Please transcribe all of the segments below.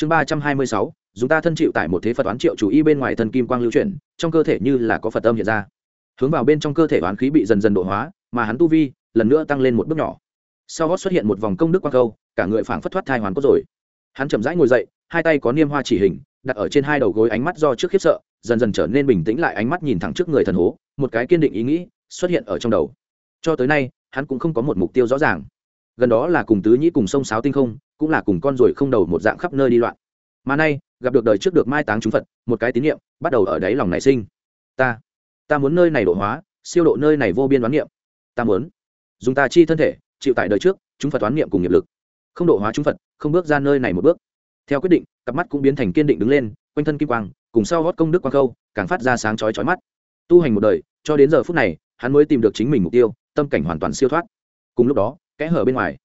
chương ba trăm hai mươi sáu, dùng ta thân chịu tại một thế phật oán triệu chủ y bên ngoài thân kim quang lưu chuyển, trong cơ thể như là có phật âm hiện ra. Hướng vào bên trong cơ thể oán khí bị dần dần độ hóa, mà hắn tu vi lần nữa tăng lên một bước nhỏ. Sau gót xuất hiện một vòng công đức quang câu, cả người phảng phất thoát thai hoàn cốt rồi. Hắn chậm rãi ngồi dậy, hai tay có niêm hoa chỉ hình, đặt ở trên hai đầu gối ánh mắt do trước khiếp sợ, dần dần trở nên bình tĩnh lại ánh mắt nhìn thẳng trước người thần hố, một cái kiên định ý nghĩ xuất hiện ở trong đầu. Cho tới nay, hắn cũng không có một mục tiêu rõ ràng. Gần đó là cùng tứ nhĩ cùng sông sáo tinh không cũng là cùng con ruồi không đầu một dạng khắp nơi đi loạn. Mà nay, gặp được đời trước được mai táng chúng phật, một cái tín niệm bắt đầu ở đáy lòng nảy sinh. Ta ta muốn nơi này độ hóa, siêu độ nơi này vô biên đoán niệm. Ta muốn dùng ta chi thân thể chịu tại đời trước chúng phật đoán niệm cùng nghiệp lực. Không độ hóa chúng phật, không bước ra nơi này một bước. Theo quyết định, cặp mắt cũng biến thành kiên định đứng lên, quanh thân kim quang, cùng sau gót công đức quang khâu, càng phát ra sáng chói chói mắt. Tu hành một đời, cho đến giờ phút này, hắn mới tìm được chính mình mục tiêu, tâm cảnh hoàn toàn siêu thoát. Cùng lúc đó, kẽ hở bên ngoài,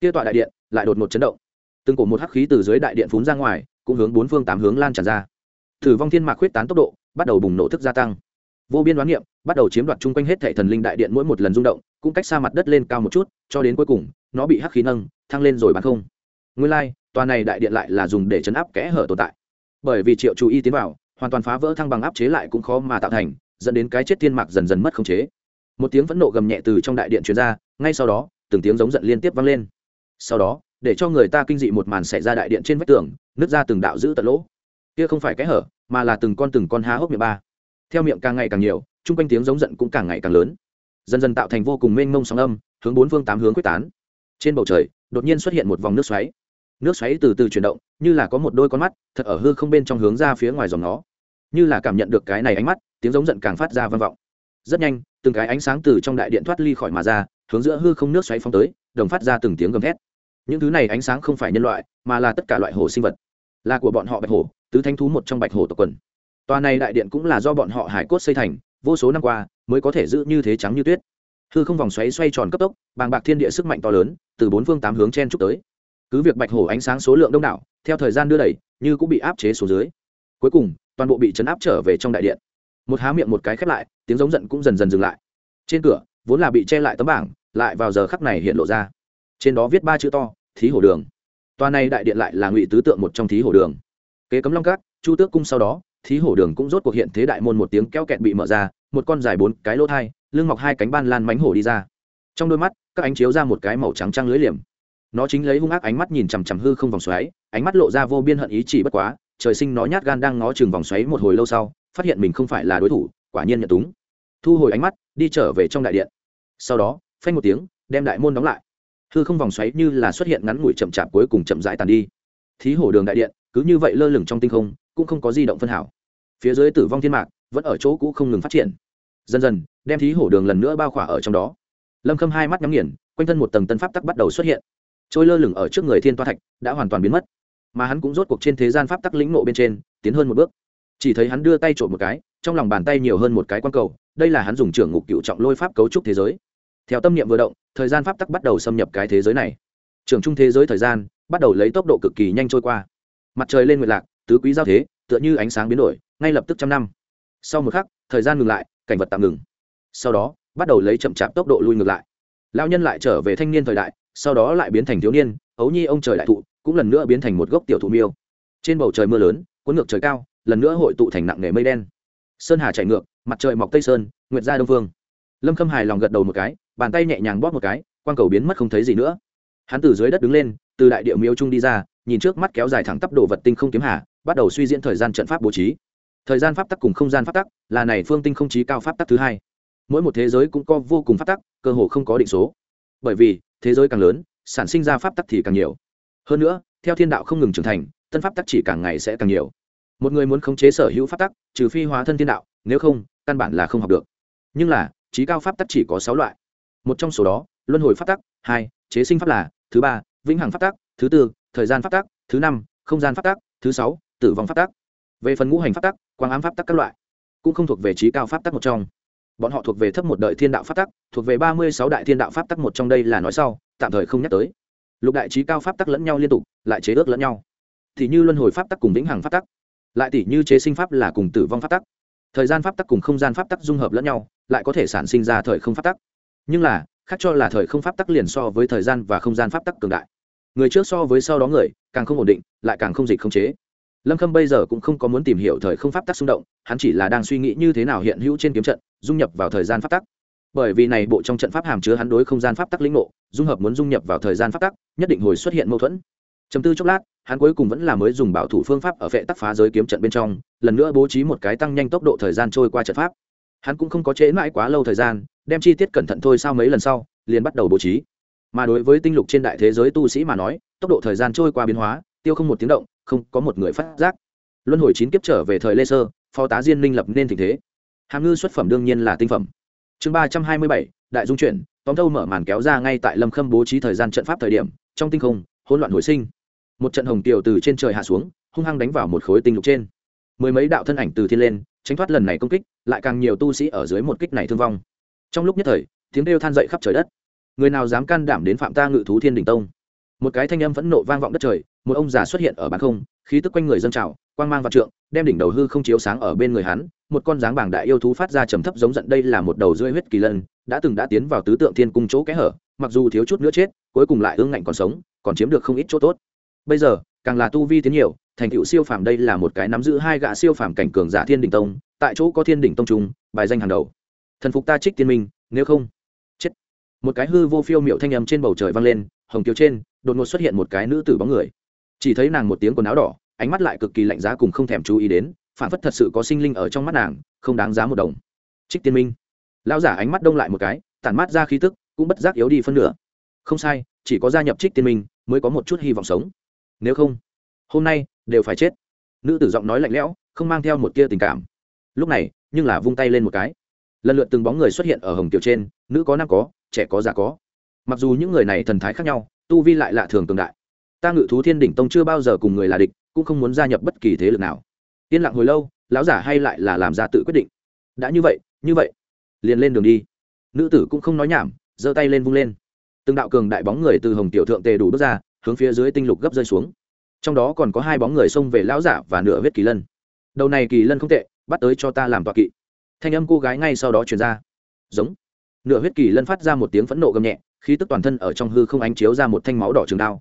kia tọa đại điện lại đột một chấn động. Từng cổ một hắc khí từ dưới đại điện phún ra ngoài cũng hướng bốn phương tám hướng lan tràn ra. Thử vong thiên mạc khuyết tán tốc độ bắt đầu bùng nổ thức gia tăng. Vô biên đoán niệm bắt đầu chiếm đoạt chung quanh hết thệ thần linh đại điện mỗi một lần rung động cũng cách xa mặt đất lên cao một chút cho đến cuối cùng nó bị hắc khí nâng thăng lên rồi bắn không. Nguyên lai、like, tòa này đại điện lại là dùng để chấn áp kẽ hở tồn tại. Bởi vì triệu chú ý tiến vào hoàn toàn phá vỡ thăng bằng áp chế lại cũng khó mà tạo thành dẫn đến cái chết thiên mạc dần dần mất khống chế. Một tiếng phẫn nộ gầm nhẹ từ trong đại điện truyền ra ngay sau đó từng tiếng giống giận liên tiếp vang lên sau đó, để cho người ta kinh dị một màn xảy ra đại điện trên vách tường, nứt ra từng đạo giữ tận lỗ. Kia không phải cái hở, mà là từng con từng con há hốc miệng ba. Theo miệng càng ngày càng nhiều, chung quanh tiếng giống giận cũng càng ngày càng lớn. Dần dần tạo thành vô cùng mênh mông sóng âm, hướng bốn phương tám hướng quyết tán. Trên bầu trời, đột nhiên xuất hiện một vòng nước xoáy. Nước xoáy từ từ chuyển động, như là có một đôi con mắt, thật ở hư không bên trong hướng ra phía ngoài dòng nó. Như là cảm nhận được cái này ánh mắt, tiếng giống giận càng phát ra vang vọng. Rất nhanh, từng cái ánh sáng từ trong đại điện thoát ly khỏi mà ra, hướng giữa hư không nước xoáy phong tới, đồng phát ra từng tiếng gầm thét những thứ này ánh sáng không phải nhân loại, mà là tất cả loại hồ sinh vật. Là của bọn họ bạch hổ, tứ thanh thú một trong bạch hổ tộc quần. Tòa này đại điện cũng là do bọn họ hải cốt xây thành, vô số năm qua mới có thể giữ như thế trắng như tuyết. Hư không vòng xoáy xoay tròn cấp tốc, bàng bạc thiên địa sức mạnh to lớn, từ bốn phương tám hướng chen trúc tới. Cứ việc bạch hổ ánh sáng số lượng đông đảo, theo thời gian đưa đẩy, như cũng bị áp chế số dưới. Cuối cùng, toàn bộ bị chấn áp trở về trong đại điện. Một há miệng một cái khép lại, tiếng giống giận cũng dần dần dừng lại. Trên cửa, vốn là bị che lại tấm bảng, lại vào giờ khắc này hiện lộ ra. Trên đó viết ba chữ to thí hổ đường. Tòa này đại điện lại là ngụy tứ tượng một trong thí hổ đường. Kế cấm long cát, chu tước cung sau đó, thí hổ đường cũng rốt cuộc hiện thế đại môn một tiếng keo kẹt bị mở ra, một con dài bốn cái lỗ thai, lưng mọc hai cánh ban lan mánh hổ đi ra. Trong đôi mắt, các ánh chiếu ra một cái màu trắng trăng lưới liềm. Nó chính lấy hung ác ánh mắt nhìn chằm chằm hư không vòng xoáy, ánh mắt lộ ra vô biên hận ý chỉ bất quá, trời sinh nó nhát gan đang ngó chừng vòng xoáy một hồi lâu sau, phát hiện mình không phải là đối thủ, quả nhiên nhận túng. Thu hồi ánh mắt, đi trở về trong đại điện. Sau đó, phanh một tiếng, đem đại môn đóng lại hư không vòng xoáy như là xuất hiện ngắn ngủi chậm chạp cuối cùng chậm rãi tàn đi. Thí hổ đường đại điện, cứ như vậy lơ lửng trong tinh không, cũng không có di động phân hảo. Phía dưới tử vong thiên mạc, vẫn ở chỗ cũ không ngừng phát triển. Dần dần, đem thí hổ đường lần nữa bao khỏa ở trong đó. Lâm khâm hai mắt nhắm nghiền, quanh thân một tầng tân pháp tắc bắt đầu xuất hiện. Trôi lơ lửng ở trước người thiên toa thạch, đã hoàn toàn biến mất. Mà hắn cũng rốt cuộc trên thế gian pháp tắc lĩnh nộ bên trên, tiến hơn một bước. Chỉ thấy hắn đưa tay trộm một cái, trong lòng bàn tay nhiều hơn một cái quan cầu, đây là hắn dùng trưởng ngục cựu trọng lôi pháp cấu trúc thế giới. Theo tâm niệm vừa động thời gian pháp tắc bắt đầu xâm nhập cái thế giới này. Trường trung thế giới thời gian bắt đầu lấy tốc độ cực kỳ nhanh trôi qua. Mặt trời lên nguyệt lạc, tứ quý giao thế, tựa như ánh sáng biến đổi, ngay lập tức trăm năm. Sau một khắc, thời gian ngừng lại, cảnh vật tạm ngừng. Sau đó, bắt đầu lấy chậm chạp tốc độ lui ngược lại. Lao nhân lại trở về thanh niên thời đại, sau đó lại biến thành thiếu niên, ấu nhi ông trời đại thụ, cũng lần nữa biến thành một gốc tiểu thụ miêu. Trên bầu trời mưa lớn, cuốn ngược trời cao, lần nữa hội tụ thành nặng nề mây đen. Sơn hà chạy ngược, mặt trời mọc tây sơn, nguyệt ra đông phương lâm khâm hài lòng gật đầu một cái, bàn tay nhẹ nhàng bóp một cái, quang cầu biến mất không thấy gì nữa. Hắn từ dưới đất đứng lên, từ đại địa miêu trung đi ra, nhìn trước mắt kéo dài thẳng tắp đồ vật tinh không kiếm hà, bắt đầu suy diễn thời gian trận pháp bố trí. Thời gian pháp tắc cùng không gian pháp tắc, là này phương tinh không trí cao pháp tắc thứ hai. Mỗi một thế giới cũng có vô cùng pháp tắc, cơ hồ không có định số. Bởi vì, thế giới càng lớn, sản sinh ra pháp tắc thì càng nhiều. Hơn nữa, theo thiên đạo không ngừng trưởng thành tân pháp tắc chỉ càng ngày sẽ càng nhiều. Một người muốn khống chế sở hữu pháp tắc, trừ phi hóa thân thiên đạo, nếu không, căn bản là không học được. Nhưng là trí cao pháp tắc chỉ có sáu loại. Một trong số đó, luân hồi pháp tắc, hai, chế sinh pháp là, thứ ba, vĩnh hằng pháp tắc, thứ tư, thời gian pháp tắc, thứ năm, không gian pháp tắc, thứ sáu, tử vong pháp tắc. Về phần ngũ hành pháp tắc, quang ám pháp tắc các loại, cũng không thuộc về trí cao pháp tắc một trong. Bọn họ thuộc về thấp một đợi thiên đạo pháp tắc, thuộc về ba mươi sáu đại thiên đạo pháp tắc một trong đây là nói sau, tạm thời không nhắc tới. Lục đại trí cao pháp tắc lẫn nhau liên tục, lại chế ước lẫn nhau. Thì như luân hồi pháp tắc cùng vĩnh hằng pháp tắc, lại tỷ như chế sinh pháp là cùng tử vong pháp tắc. Thời gian pháp tắc cùng không gian pháp tắc dung hợp lẫn nhau lại có thể sản sinh ra thời không pháp tắc. Nhưng là, khác cho là thời không pháp tắc liền so với thời gian và không gian pháp tắc cường đại. Người trước so với sau đó người, càng không ổn định, lại càng không dịch không chế. Lâm khâm bây giờ cũng không có muốn tìm hiểu thời không pháp tắc xung động, hắn chỉ là đang suy nghĩ như thế nào hiện hữu trên kiếm trận, dung nhập vào thời gian pháp tắc. Bởi vì này bộ trong trận pháp hàm chứa hắn đối không gian pháp tắc lĩnh ngộ, dung hợp muốn dung nhập vào thời gian pháp tắc, nhất định hồi xuất hiện mâu thuẫn. Chấm tư chốc lát, hắn cuối cùng vẫn là mới dùng bảo thủ phương pháp ở vệ tắc phá giới kiếm trận bên trong, lần nữa bố trí một cái tăng nhanh tốc độ thời gian trôi qua trận pháp hắn cũng không có chế mãi quá lâu thời gian, đem chi tiết cẩn thận thôi sau mấy lần sau, liền bắt đầu bố trí. Mà đối với tinh lục trên đại thế giới tu sĩ mà nói, tốc độ thời gian trôi qua biến hóa, tiêu không một tiếng động, không có một người phát giác. Luân hồi chín kiếp trở về thời lê sơ, phó tá diên minh lập nên tình thế. Hàm ngư xuất phẩm đương nhiên là tinh phẩm. Chương ba trăm hai mươi bảy, đại dung chuyển, tóm thâu mở màn kéo ra ngay tại lâm khâm bố trí thời gian trận pháp thời điểm, trong tinh không, hỗn loạn hồi sinh. Một trận hồng tiều từ trên trời hạ xuống, hung hăng đánh vào một khối tinh lục trên mười mấy đạo thân ảnh từ thiên lên, tránh thoát lần này công kích, lại càng nhiều tu sĩ ở dưới một kích này thương vong. Trong lúc nhất thời, tiếng kêu than dậy khắp trời đất. Người nào dám can đảm đến phạm ta ngự thú thiên đình tông? Một cái thanh âm phẫn nộ vang vọng đất trời, một ông già xuất hiện ở bàn không, khí tức quanh người dân trào, quang mang vạn trượng, đem đỉnh đầu hư không chiếu sáng ở bên người hắn, một con dáng bảng đại yêu thú phát ra trầm thấp giống giận, đây là một đầu rưỡi huyết kỳ lân, đã từng đã tiến vào tứ tượng thiên cung chỗ kẽ hở, mặc dù thiếu chút nữa chết, cuối cùng lại ương ngạnh còn sống, còn chiếm được không ít chỗ tốt. Bây giờ, càng là tu vi tiến nhiều thành tựu siêu phàm đây là một cái nắm giữ hai gã siêu phàm cảnh cường giả thiên đỉnh tông, tại chỗ có thiên đỉnh tông trung bài danh hàng đầu. Thần phục ta trích tiên minh, nếu không, chết. Một cái hư vô phiêu miệu thanh âm trên bầu trời vang lên, hồng kiều trên, đột ngột xuất hiện một cái nữ tử bóng người. Chỉ thấy nàng một tiếng quần áo đỏ, ánh mắt lại cực kỳ lạnh giá cùng không thèm chú ý đến, phản phất thật sự có sinh linh ở trong mắt nàng, không đáng giá một đồng. Trích tiên minh. Lão giả ánh mắt đông lại một cái, tản mát ra khí tức, cũng bất giác yếu đi phân nửa. Không sai, chỉ có gia nhập trích tiên minh, mới có một chút hy vọng sống. Nếu không, hôm nay đều phải chết. Nữ tử giọng nói lạnh lẽo, không mang theo một tia tình cảm. Lúc này, nhưng là vung tay lên một cái. Lần lượt từng bóng người xuất hiện ở hồng tiểu trên, nữ có nam có, trẻ có già có. Mặc dù những người này thần thái khác nhau, tu vi lại lạ thường cường đại. Ta ngự thú thiên đỉnh tông chưa bao giờ cùng người là địch, cũng không muốn gia nhập bất kỳ thế lực nào. Yên lặng hồi lâu, lão giả hay lại là làm ra tự quyết định. Đã như vậy như vậy. Liền lên đường đi. Nữ tử cũng không nói nhảm, giơ tay lên vung lên. Từng đạo cường đại bóng người từ hồng tiểu thượng tề đủ bước ra, hướng phía dưới tinh lục gấp rơi xuống trong đó còn có hai bóng người xông về lão giả và nửa huyết kỳ lân. Đầu này kỳ lân không tệ, bắt tới cho ta làm tọa kỵ. Thanh âm cô gái ngay sau đó truyền ra. Giống. Nửa huyết kỳ lân phát ra một tiếng phẫn nộ gầm nhẹ, khí tức toàn thân ở trong hư không ánh chiếu ra một thanh máu đỏ trường đao.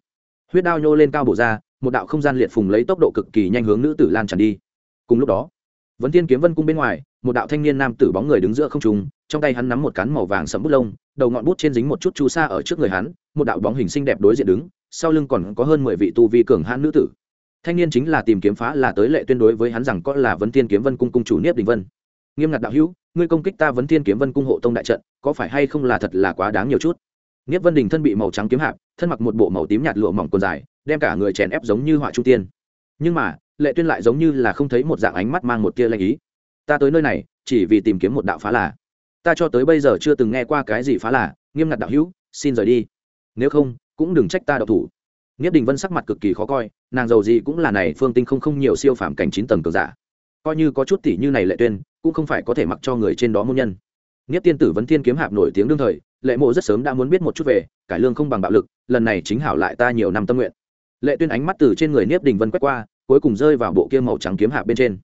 Huyết đao nhô lên cao bổ ra, một đạo không gian liệt phùng lấy tốc độ cực kỳ nhanh hướng nữ tử lan tràn đi. Cùng lúc đó, vấn tiên kiếm vân cung bên ngoài, một đạo thanh niên nam tử bóng người đứng giữa không trung, trong tay hắn nắm một cán màu vàng sẫm bút lông, đầu ngọn bút trên dính một chút chu sa ở trước người hắn, một đạo bóng hình xinh đẹp đối diện đứng sau lưng còn có hơn mười vị tu vi cường hãn nữ tử. Thanh niên chính là tìm kiếm phá là tới lệ tuyên đối với hắn rằng có là vấn tiên kiếm vân cung cung chủ niếp đình vân. Nghiêm ngặt đạo hữu, ngươi công kích ta vấn tiên kiếm vân cung hộ tông đại trận, có phải hay không là thật là quá đáng nhiều chút? Niếp vân đình thân bị màu trắng kiếm hạp thân mặc một bộ màu tím nhạt lụa mỏng quần dài, đem cả người chèn ép giống như họa trung tiên. Nhưng mà, lệ tuyên lại giống như là không thấy một dạng ánh mắt mang một tia lanh ý. Ta tới nơi này, chỉ vì tìm kiếm một đạo phá là. Ta cho tới bây giờ chưa từng nghe qua cái gì phá là. Nghiêm ngặt đạo hữu, xin rời đi. Nếu không cũng đừng trách ta đậu thủ Niếp Đình Vân sắc mặt cực kỳ khó coi, nàng giàu gì cũng là này phương tinh không không nhiều siêu phàm cảnh chín tầng cường giả. Coi như có chút tỷ như này lệ tuyên, cũng không phải có thể mặc cho người trên đó môn nhân. Niếp Tiên tử vấn thiên kiếm hạp nổi tiếng đương thời, Lệ Mộ rất sớm đã muốn biết một chút về, cải lương không bằng bạo lực, lần này chính hảo lại ta nhiều năm tâm nguyện. Lệ Tuyên ánh mắt từ trên người Niếp Đình Vân quét qua, cuối cùng rơi vào bộ kia màu trắng kiếm hạp bên trên.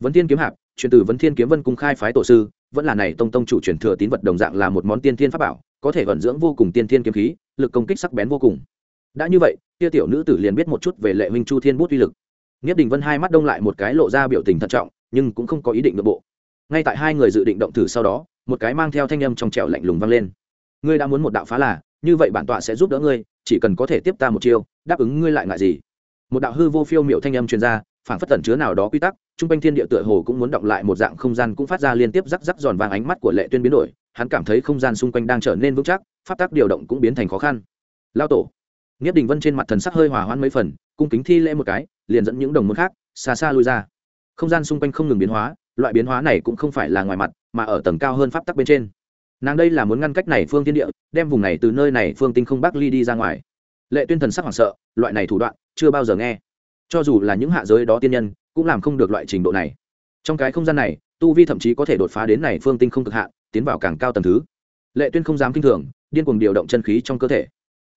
Vấn Thiên kiếm hạp, truyền từ Vấn Thiên kiếm vân cung khai phái tổ sư, vẫn là này tông tông chủ truyền thừa tín vật đồng dạng là một món tiên thiên pháp bảo, có thể vận dưỡng vô cùng tiên thiên kiếm khí, lực công kích sắc bén vô cùng. Đã như vậy kia tiểu nữ tử liền biết một chút về lệ huynh chu thiên bút uy lực. Nghiếp đình vân hai mắt đông lại một cái lộ ra biểu tình thận trọng nhưng cũng không có ý định nội bộ. Ngay tại hai người dự định động thử sau đó một cái mang theo thanh âm trong trẻo lạnh lùng vang lên. Ngươi đã muốn một đạo phá là như vậy bản tọa sẽ giúp đỡ ngươi chỉ cần có thể tiếp ta một chiêu đáp ứng ngươi lại ngại gì. Một đạo hư vô phiêu miệu thanh âm truyền ra phản phất tẩn chứa nào đó quy tắc trung quanh thiên địa tựa hồ cũng muốn động lại một dạng không gian cũng phát ra liên tiếp rắc rắc giòn vàng ánh mắt của lệ tuyên biến đổi hắn cảm thấy không gian xung quanh đang trở nên vững chắc pháp tắc điều động cũng biến thành khó khăn lao tổ Niếp Đình Vân trên mặt thần sắc hơi hòa hoãn mấy phần, cung kính thi lễ một cái, liền dẫn những đồng môn khác xa xa lui ra. Không gian xung quanh không ngừng biến hóa, loại biến hóa này cũng không phải là ngoài mặt, mà ở tầng cao hơn pháp tắc bên trên. Nàng đây là muốn ngăn cách này phương thiên địa, đem vùng này từ nơi này phương tinh không bắc ly đi ra ngoài. Lệ Tuyên thần sắc hoảng sợ, loại này thủ đoạn chưa bao giờ nghe. Cho dù là những hạ giới đó tiên nhân, cũng làm không được loại trình độ này. Trong cái không gian này, tu vi thậm chí có thể đột phá đến này phương tinh không cực hạn, tiến vào càng cao tầng thứ. Lệ Tuyên không dám kinh thường, điên cuồng điều động chân khí trong cơ thể.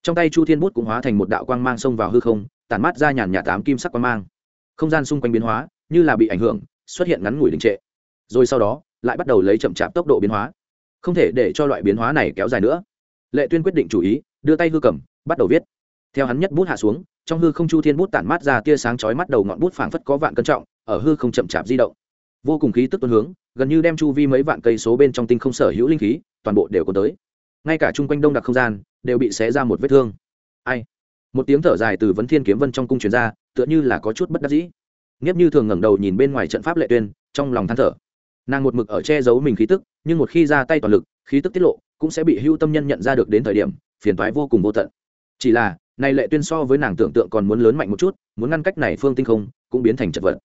Trong tay chu thiên bút cũng hóa thành một đạo quang mang xông vào hư không tản mát ra nhàn nhạt tám kim sắc quang mang. Không gian xung quanh biến hóa như là bị ảnh hưởng xuất hiện ngắn ngủi đình trệ. Rồi sau đó lại bắt đầu lấy chậm chạp tốc độ biến hóa. Không thể để cho loại biến hóa này kéo dài nữa. Lệ tuyên quyết định chủ ý đưa tay hư cầm bắt đầu viết. Theo hắn nhất bút hạ xuống trong hư không chu thiên bút tản mát ra tia sáng chói mắt đầu ngọn bút phảng phất có vạn cân trọng ở hư không chậm chạp di động vô cùng khí tức tuân hướng, gần như đem chu vi mấy vạn cây số bên trong tinh không sở hữu linh khí, toàn bộ đều có tới. Ngay cả chung quanh đông đặc không gian, đều bị xé ra một vết thương. Ai? Một tiếng thở dài từ vấn thiên kiếm vân trong cung truyền ra, tựa như là có chút bất đắc dĩ. Nghiếp như thường ngẩng đầu nhìn bên ngoài trận pháp lệ tuyên, trong lòng than thở. Nàng một mực ở che giấu mình khí tức, nhưng một khi ra tay toàn lực, khí tức tiết lộ, cũng sẽ bị hưu tâm nhân nhận ra được đến thời điểm, phiền toái vô cùng vô tận. Chỉ là này lệ tuyên so với nàng tưởng tượng còn muốn lớn mạnh một chút, muốn ngăn cách này phương tinh không, cũng biến thành chật vật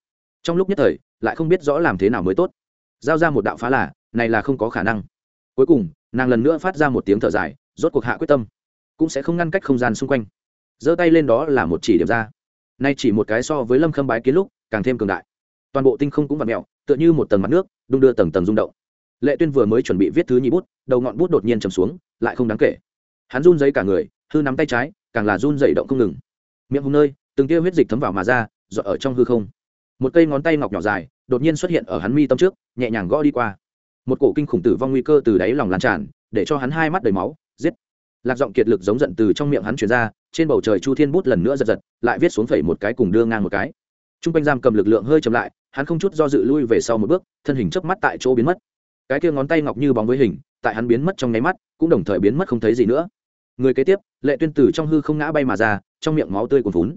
trong lúc nhất thời, lại không biết rõ làm thế nào mới tốt. Giao ra một đạo phá là, này là không có khả năng. Cuối cùng, nàng lần nữa phát ra một tiếng thở dài, rốt cuộc hạ quyết tâm. Cũng sẽ không ngăn cách không gian xung quanh. Giơ tay lên đó là một chỉ điểm ra. Nay chỉ một cái so với lâm khâm bái kiến lúc, càng thêm cường đại. Toàn bộ tinh không cũng vặn mẹo tựa như một tầng mặt nước, đung đưa tầng tầng rung động. Lệ tuyên vừa mới chuẩn bị viết thứ nhị bút, đầu ngọn bút đột nhiên chầm xuống, lại không đáng kể. Hắn run giấy cả người, hư nắm tay trái, càng là run dậy động không ngừng. Miệng hùng nơi, từng tia huyết dịch thấm vào mà ra, dọa ở trong hư không một cây ngón tay ngọc nhỏ dài đột nhiên xuất hiện ở hắn mi tâm trước, nhẹ nhàng gõ đi qua. Một cổ kinh khủng tử vong nguy cơ từ đáy lòng lan tràn, để cho hắn hai mắt đầy máu, giết. Lạc giọng kiệt lực giống giận từ trong miệng hắn chuyển ra, trên bầu trời chu thiên bút lần nữa giật giật, lại viết xuống phẩy một cái cùng đưa ngang một cái. T r u n g quanh giam cầm lực lượng hơi chậm lại, hắn không chút do dự lui về sau một bước, thân hình chớp mắt tại chỗ biến mất. Cái kia ngón tay ngọc như bóng với hình, tại hắn biến mất trong nháy mắt, cũng đồng thời biến mất không thấy gì nữa. Người kế tiếp, lệ tuyên tử trong hư không ngã bay mà ra, trong miệng máu tươi cuồn vún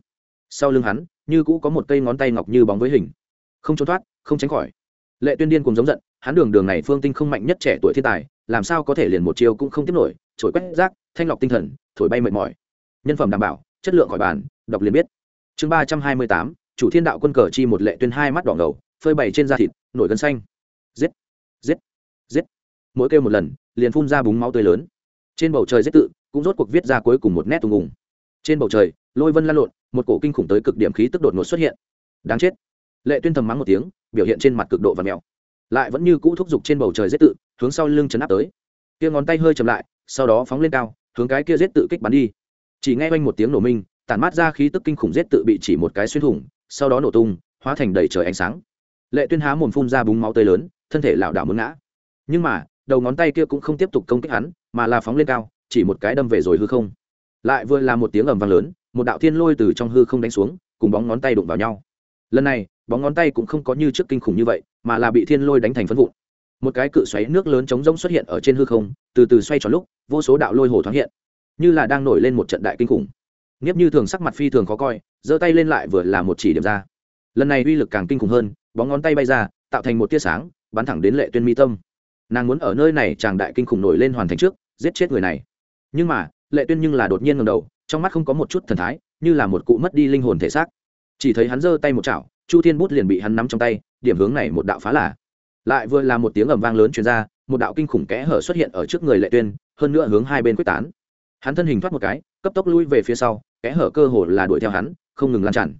sau lưng hắn như cũ có một cây ngón tay ngọc như bóng với hình. Không trốn thoát, không tránh khỏi. Lệ tuyên điên cùng giống giận, hắn đường đường này phương tinh không mạnh nhất trẻ tuổi thiên tài, làm sao có thể liền một chiều cũng không tiếp nổi trổi quét rác, thanh lọc tinh thần, thổi bay mệt mỏi. Nhân phẩm đảm bảo, chất lượng khỏi bàn, đọc liền biết. Chương ba trăm hai mươi tám, chủ thiên đạo quân cờ chi một lệ tuyên hai mắt đỏ ngầu, phơi bày trên da thịt, nổi gân xanh. Giết giết giết. Mỗi kêu một lần, liền phun ra búng máu tươi lớn. Trên bầu trời giết tự, cũng rốt cuộc viết ra cuối cùng một nét tùng ùng trên bầu trời lôi vân lan lộn, một cổ kinh khủng tới cực điểm khí tức đột ngột xuất hiện. Đáng chết. Lệ tuyên thầm mắng một tiếng, biểu hiện trên mặt cực độ và mèo. Lại vẫn như cũ thúc giục trên bầu trời giết tự, hướng sau lưng chấn áp tới. Kia ngón tay hơi chậm lại, sau đó phóng lên cao, hướng cái kia giết tự kích bắn đi. Chỉ nghe quanh một tiếng nổ minh, tản mát ra khí tức kinh khủng giết tự bị chỉ một cái xuyên thủng, sau đó nổ tung, hóa thành đầy trời ánh sáng. Lệ tuyên há mồm phun ra búng máu tươi lớn, thân thể lảo đảo muốn ngã. Nhưng mà, đầu ngón tay kia cũng không tiếp tục công kích hắn, mà là phóng lên cao, chỉ một cái đâm về rồi hư không. Lại vừa là một tiếng ầm vang lớn một đạo thiên lôi từ trong hư không đánh xuống, cùng bóng ngón tay đụng vào nhau. Lần này, bóng ngón tay cũng không có như trước kinh khủng như vậy, mà là bị thiên lôi đánh thành phân vụn. Một cái cự xoáy nước lớn trống rỗng xuất hiện ở trên hư không, từ từ xoay tròn lúc, vô số đạo lôi hồ thoáng hiện, như là đang nổi lên một trận đại kinh khủng. Nghiếp như thường sắc mặt phi thường khó coi, giơ tay lên lại vừa là một chỉ điểm ra. Lần này uy lực càng kinh khủng hơn, bóng ngón tay bay ra, tạo thành một tia sáng, bắn thẳng đến lệ tuyên mi tâm. Nàng muốn ở nơi này chàng đại kinh khủng nổi lên hoàn thành trước, giết chết người này. Nhưng mà lệ tuyên nhưng là đột nhiên ngầm đầu trong mắt không có một chút thần thái như là một cụ mất đi linh hồn thể xác. Chỉ thấy hắn giơ tay một chảo chu thiên bút liền bị hắn nắm trong tay điểm hướng này một đạo phá là, lại vừa là một tiếng ầm vang lớn truyền ra một đạo kinh khủng kẽ hở xuất hiện ở trước người lệ tuyên hơn nữa hướng hai bên quyết tán. Hắn thân hình thoát một cái cấp tốc lui về phía sau kẽ hở cơ hồ là đuổi theo hắn không ngừng lan tràn.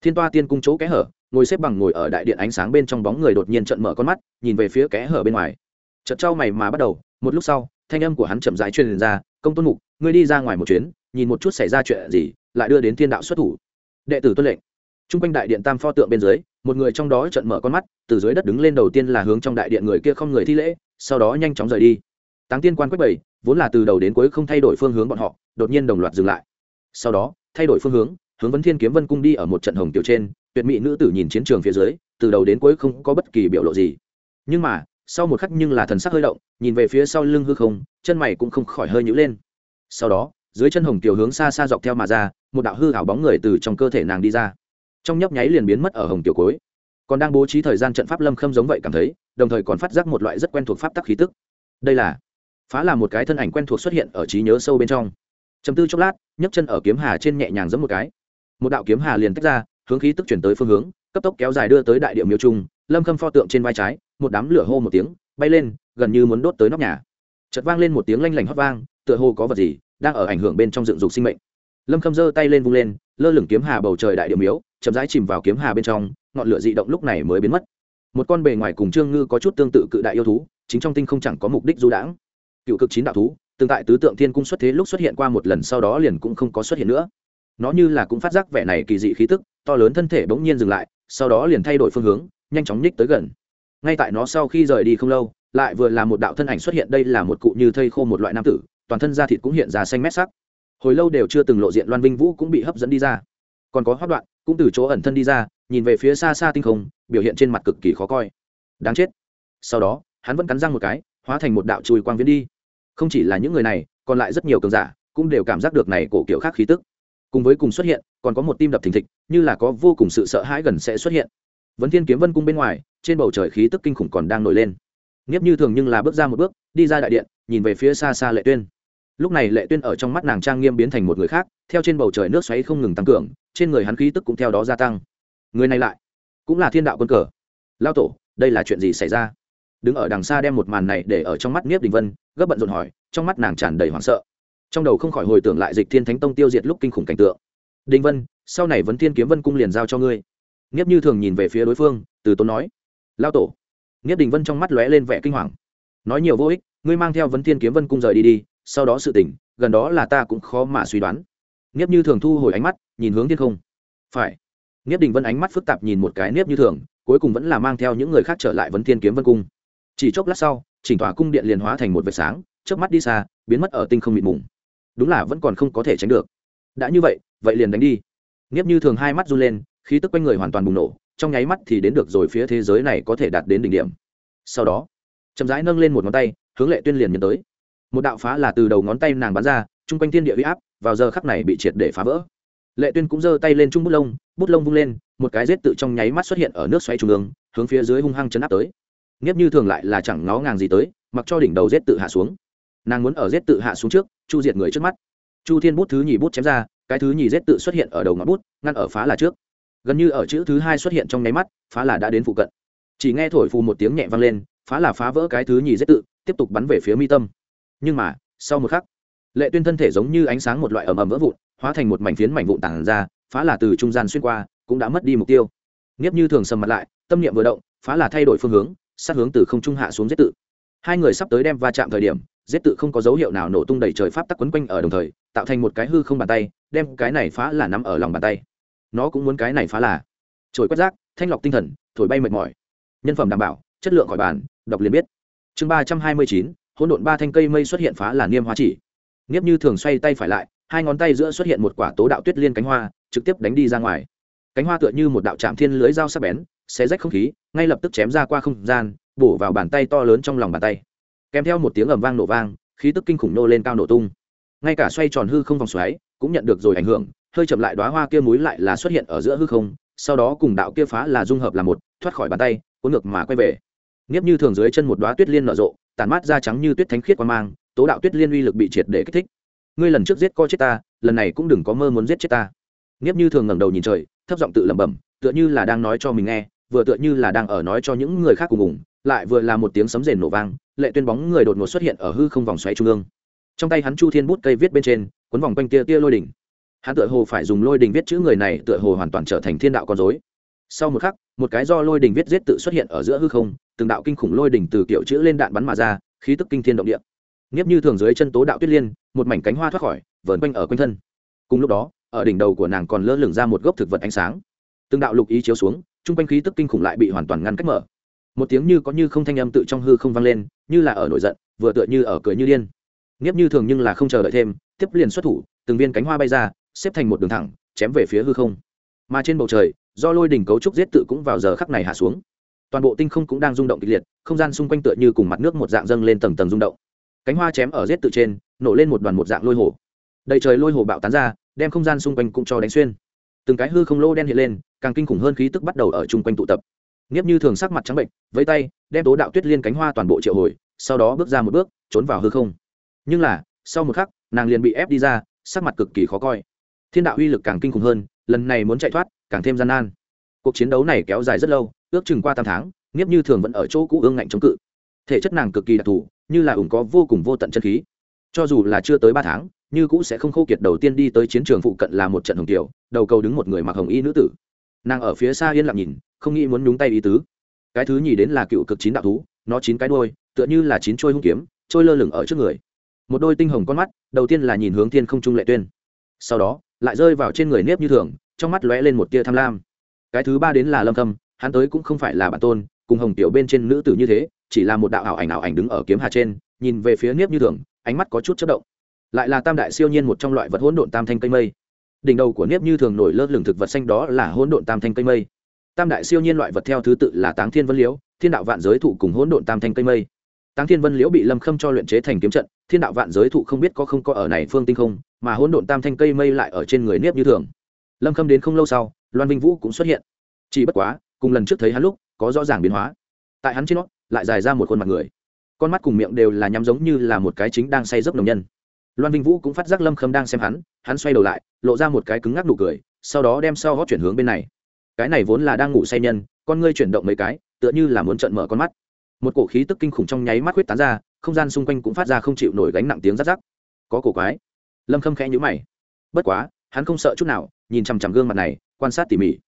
Thiên toa tiên cung chỗ kẽ hở ngồi xếp bằng ngồi ở đại điện ánh sáng bên trong bóng người đột nhiên trận mở con mắt nhìn về phía kẽ hở bên ngoài. Chợt trao mày mà bắt đầu một lúc sau thanh âm của hắn chậm rãi truyền ra công tôn mục ngươi đi ra ngoài một chuyến nhìn một chút xảy ra chuyện gì lại đưa đến thiên đạo xuất thủ đệ tử tuân lệnh Trung quanh đại điện tam pho tượng bên dưới, một người trong đó chợt mở con mắt, từ dưới đất đứng lên đầu tiên là hướng trong đại điện người kia không người thi lễ, sau đó nhanh chóng rời đi. Táng Tiên quan quách bảy, vốn là từ đầu đến cuối không thay đổi phương hướng bọn họ, đột nhiên đồng loạt dừng lại. Sau đó, thay đổi phương hướng, hướng Vấn Thiên Kiếm Vân cung đi ở một trận hồng tiểu trên, tuyệt mỹ nữ tử nhìn chiến trường phía dưới, từ đầu đến cuối không có bất kỳ biểu lộ gì. Nhưng mà, sau một khắc nhưng là thần sắc hơi động, nhìn về phía sau lưng hư không, chân mày cũng không khỏi hơi nhíu lên. Sau đó, dưới chân hồng tiểu hướng xa xa dọc theo mà ra, một đạo hư ảo bóng người từ trong cơ thể nàng đi ra. Trong nhấp nháy liền biến mất ở hồng tiểu cối. Còn đang bố trí thời gian trận pháp lâm khâm giống vậy cảm thấy đồng thời còn phát giác một loại rất quen thuộc pháp tắc khí tức. Đây là phá là một cái thân ảnh quen thuộc xuất hiện ở trí nhớ sâu bên trong. Chấm tư chốc lát nhấc chân ở kiếm hà trên nhẹ nhàng giẫm một cái. Một đạo kiếm hà liền tách ra hướng khí tức chuyển tới phương hướng cấp tốc kéo dài đưa tới đại điệu miêu trung lâm khâm pho tượng trên vai trái một đám lửa hô một tiếng, bay lên, gần như muốn đốt tới nóc nhà. Chợt vang lên một tiếng lanh lảnh hót vang, tựa hồ có vật gì đang ở ảnh hưởng bên trong dựng dục sinh mệnh. Lâm khâm giơ tay lên vung lên, lơ lửng kiếm hà bầu trời đại điểm miếu chậm rãi chìm vào kiếm hà bên trong, ngọn lửa dị động lúc này mới biến mất. Một con bề ngoài cùng trương ngư có chút tương tự cự đại yêu thú, chính trong tinh không chẳng có mục đích du đãng. Cựu cực chín đạo thú, tương tại tứ tượng thiên cung xuất thế lúc xuất hiện qua một lần sau đó liền cũng không có xuất hiện nữa. Nó như là cũng phát giác vẻ này kỳ dị khí tức, to lớn thân thể bỗng nhiên dừng lại, sau đó liền thay đổi phương hướng, nhanh chóng nhích tới gần ngay tại nó sau khi rời đi không lâu, lại vừa là một đạo thân ảnh xuất hiện, đây là một cụ như thây khô một loại nam tử, toàn thân da thịt cũng hiện ra xanh mét sắc. Hồi lâu đều chưa từng lộ diện loan vinh vũ cũng bị hấp dẫn đi ra. Còn có hoác đoạn, cũng từ chỗ ẩn thân đi ra, nhìn về phía xa xa tinh không, biểu hiện trên mặt cực kỳ khó coi. Đáng chết. Sau đó, hắn vẫn cắn răng một cái, hóa thành một đạo chùi quang viễn đi. Không chỉ là những người này, còn lại rất nhiều cường giả, cũng đều cảm giác được này cổ kiểu khác khí tức. Cùng với cùng xuất hiện, còn có một tim đập thình thịch, như là có vô cùng sự sợ hãi gần sẽ xuất hiện vấn thiên kiếm vân cung bên ngoài, trên bầu trời khí tức kinh khủng còn đang nổi lên. Nghiếp như thường nhưng là bước ra một bước, đi ra đại điện, nhìn về phía xa xa lệ tuyên. Lúc này lệ tuyên ở trong mắt nàng trang nghiêm biến thành một người khác, theo trên bầu trời nước xoáy không ngừng tăng cường, trên người hắn khí tức cũng theo đó gia tăng. Người này lại, cũng là thiên đạo quân cờ. Lao tổ, đây là chuyện gì xảy ra? Đứng ở đằng xa đem một màn này để ở trong mắt niếp đình vân, gấp bận rộn hỏi, trong mắt nàng tràn đầy hoảng sợ. Trong đầu không khỏi hồi tưởng lại dịch thiên thánh tông tiêu diệt lúc kinh khủng cảnh tượng. Đình vân, sau này vấn thiên kiếm vân cung liền giao cho ngươi niếp như thường nhìn về phía đối phương, từ tốn nói lao tổ. Niếp đình vân trong mắt lóe lên vẻ kinh hoàng. Nói nhiều vô ích, ngươi mang theo vấn thiên kiếm vân cung rời đi đi, sau đó sự tỉnh gần đó là ta cũng khó mà suy đoán. Niếp như thường thu hồi ánh mắt, nhìn hướng thiên không. Phải. Niếp đình vân ánh mắt phức tạp nhìn một cái niếp như thường, cuối cùng vẫn là mang theo những người khác trở lại vấn thiên kiếm vân cung. Chỉ chốc lát sau, chỉnh tỏa cung điện liền hóa thành một vệt sáng trước mắt đi xa, biến mất ở tinh không mịt mùng. Đúng là vẫn còn không có thể tránh được. Đã như vậy vậy liền đánh đi. Nghiếp như thường hai mắt run lên khí tức quanh người hoàn toàn bùng nổ, trong nháy mắt thì đến được rồi phía thế giới này có thể đạt đến đỉnh điểm. Sau đó, chậm rãi nâng lên một ngón tay, hướng lệ tuyên liền nhấn tới. Một đạo phá là từ đầu ngón tay nàng bắn ra, chung quanh thiên địa huy áp vào giờ khắc này bị triệt để phá vỡ. Lệ tuyên cũng giơ tay lên chung bút lông bút lông vung lên, một cái rết tự trong nháy mắt xuất hiện ở nước xoáy trung ương, hướng phía dưới hung hăng chấn áp tới. Nghiếp như thường lại là chẳng ngó ngàng gì tới, mặc cho đỉnh đầu rết tự hạ xuống. Nàng muốn ở rết tự hạ xuống trước, chu diệt người trước mắt. Chu thiên bút thứ nhì bút chém ra, cái thứ nhì rết tự xuất hiện ở đầu ngón bút, ngăn ở phá là trước gần như ở chữ thứ hai xuất hiện trong nháy mắt, phá là đã đến phụ cận. Chỉ nghe thổi phù một tiếng nhẹ vang lên, phá là phá vỡ cái thứ nhì rết tự, tiếp tục bắn về phía mi tâm. Nhưng mà, sau một khắc, lệ tuyên thân thể giống như ánh sáng một loại ầm ầm vỡ vụn, hóa thành một mảnh phiến mảnh vụn tản ra, phá là từ trung gian xuyên qua, cũng đã mất đi mục tiêu. Nghiếp như thường sầm mặt lại, tâm niệm vừa động, phá là thay đổi phương hướng, sát hướng từ không trung hạ xuống giết tự. Hai người sắp tới đem va chạm thời điểm giết tự không có dấu hiệu nào nổ tung đầy trời pháp tắc quấn quanh ở đồng thời, tạo thành một cái hư không bàn tay, đem cái này phá là nắm ở lòng bàn tay nó cũng muốn cái này phá là. Trồi quét rác, thanh lọc tinh thần, thổi bay mệt mỏi. Nhân phẩm đảm bảo, chất lượng khỏi bàn, đọc liền biết. Chương ba trăm hai mươi chín, hỗn độn ba thanh cây mây xuất hiện phá là niêm hóa chỉ. Nghiếp như thường xoay tay phải lại, hai ngón tay giữa xuất hiện một quả tố đạo tuyết liên cánh hoa, trực tiếp đánh đi ra ngoài. Cánh hoa tựa như một đạo trạm thiên lưới dao sắc bén, xé rách không khí, ngay lập tức chém ra qua không gian, bổ vào bàn tay to lớn trong lòng bàn tay. Kèm theo một tiếng ầm vang nổ vang, khí tức kinh khủng nô lên cao nổ tung. Ngay cả xoay tròn hư không vòng xoáy, cũng nhận được rồi ảnh hưởng hơi chậm lại đoá hoa kia múi lại là xuất hiện ở giữa hư không, sau đó cùng đạo kia phá là dung hợp là một, thoát khỏi bàn tay, cuốn ngược mà quay về. Nghiếp như thường dưới chân một đoá tuyết liên nở rộ, tàn mát da trắng như tuyết thánh khiết qua mang, tố đạo tuyết liên uy lực bị triệt để kích thích. Ngươi lần trước giết co chết ta, lần này cũng đừng có mơ muốn giết chết ta. Nghiếp như thường ngẩng đầu nhìn trời, thấp giọng tự lẩm bẩm, tựa như là đang nói cho mình nghe, vừa tựa như là đang ở nói cho những người khác cùng ủng lại vừa là một tiếng sấm rền nổ vang, lệ tuyên bóng người đột ngột xuất hiện ở hư không vòng xoáy trung ương. Trong tay hắn chu thiên bút cây viết bên trên, cuốn vòng quanh tia tia lôi đỉnh hắn tựa hồ phải dùng lôi Đình viết chữ người này tựa hồ hoàn toàn trở thành thiên đạo con dối sau một khắc, một cái do lôi Đình viết giết tự xuất hiện ở giữa hư không, từng đạo kinh khủng lôi Đình từ kiểu chữ lên đạn bắn mà ra, khí tức kinh thiên động địa. Nghiếp như thường dưới chân tố đạo tuyết liên, một mảnh cánh hoa thoát khỏi, vờn quanh ở quanh thân. Cùng lúc đó, ở đỉnh đầu của nàng còn lơ lửng ra một gốc thực vật ánh sáng. Từng đạo lục ý chiếu xuống, chung quanh khí tức kinh khủng lại bị hoàn toàn ngăn cách mở. Một tiếng như có như không thanh âm tự trong hư không vang lên, như là ở nổi giận, vừa tựa như ở cười như điên. Nghiếp như thường nhưng là không chờ đợi thêm, tiếp liền xuất thủ, từng viên cánh hoa bay ra xếp thành một đường thẳng, chém về phía hư không. Mà trên bầu trời, do lôi đỉnh cấu trúc giết tự cũng vào giờ khắc này hạ xuống. Toàn bộ tinh không cũng đang rung động kịch liệt, không gian xung quanh tựa như cùng mặt nước một dạng dâng lên tầng tầng rung động. Cánh hoa chém ở giết tự trên, nổ lên một đoàn một dạng lôi hồ. Đầy trời lôi hồ bạo tán ra, đem không gian xung quanh cũng cho đánh xuyên. Từng cái hư không lô đen hiện lên, càng kinh khủng hơn khí tức bắt đầu ở chung quanh tụ tập. Nghiếp như thường sắc mặt trắng bệnh với tay, đem tố đạo tuyết liên cánh hoa toàn bộ triệu hồi, sau đó bước ra một bước, trốn vào hư không. Nhưng là, sau một khắc, nàng liền bị ép đi ra, sắc mặt cực kỳ khó coi thiên đạo uy lực càng kinh khủng hơn, lần này muốn chạy thoát, càng thêm gian nan. Cuộc chiến đấu này kéo dài rất lâu, ước chừng qua tám tháng, nghiếp như thường vẫn ở chỗ cũ ương ngạnh chống cự. Thể chất nàng cực kỳ đặc thù, như là ủng có vô cùng vô tận chân khí. Cho dù là chưa tới ba tháng, như cũ sẽ không khô kiệt đầu tiên đi tới chiến trường phụ cận là một trận hồng kiều, đầu cầu đứng một người mặc hồng y nữ tử. Nàng ở phía xa yên lặng nhìn, không nghĩ muốn nhúng tay ý tứ. Cái thứ nhì đến là cựu cực chín đạo thú, nó chín cái đôi tựa như là chín trôi hung kiếm, trôi lơ lửng ở trước người. Một đôi tinh hồng con mắt, đầu tiên là nhìn hướng thiên không trung lệ tuyên. Sau đó lại rơi vào trên người nếp như thường, trong mắt lóe lên một tia tham lam. Cái thứ ba đến là lâm thâm hắn tới cũng không phải là bản tôn, cùng hồng tiểu bên trên nữ tử như thế, chỉ là một đạo ảo ảnh ảo ảnh đứng ở kiếm hà trên, nhìn về phía nếp như thường, ánh mắt có chút chất động. Lại là tam đại siêu nhiên một trong loại vật hỗn độn tam thanh cây mây. Đỉnh đầu của nếp như thường nổi lơ lửng thực vật xanh đó là hỗn độn tam thanh cây mây. Tam đại siêu nhiên loại vật theo thứ tự là táng thiên vân liễu thiên đạo vạn giới thụ cùng hỗn độn tam thanh cây mây táng thiên vân liễu bị lâm khâm cho luyện chế thành kiếm trận, thiên đạo vạn giới thụ không biết có không có ở này phương tinh không, mà hỗn độn tam thanh cây mây lại ở trên người nếp như thường. Lâm khâm đến không lâu sau, loan vinh vũ cũng xuất hiện. Chỉ bất quá, cùng lần trước thấy hắn lúc, có rõ ràng biến hóa. Tại hắn trên nó lại dài ra một khuôn mặt người. Con mắt cùng miệng đều là nhắm giống như là một cái chính đang say giấc nồng nhân. Loan vinh vũ cũng phát giác lâm khâm đang xem hắn hắn xoay đầu lại, lộ ra một cái cứng ngắc nụ cười, sau đó đem sau gót chuyển hướng bên này. Cái này vốn là đang ngủ say nhân, con ngươi chuyển động mấy cái, tựa như là muốn trợn mở con mắt một cổ khí tức kinh khủng trong nháy mắt huyết tán ra, không gian xung quanh cũng phát ra không chịu nổi gánh nặng tiếng rắc rắc. Có cổ quái. Lâm khâm khẽ nhữ mày. Bất quá, hắn không sợ chút nào, nhìn chằm chằm gương mặt này, quan sát tỉ mỉ.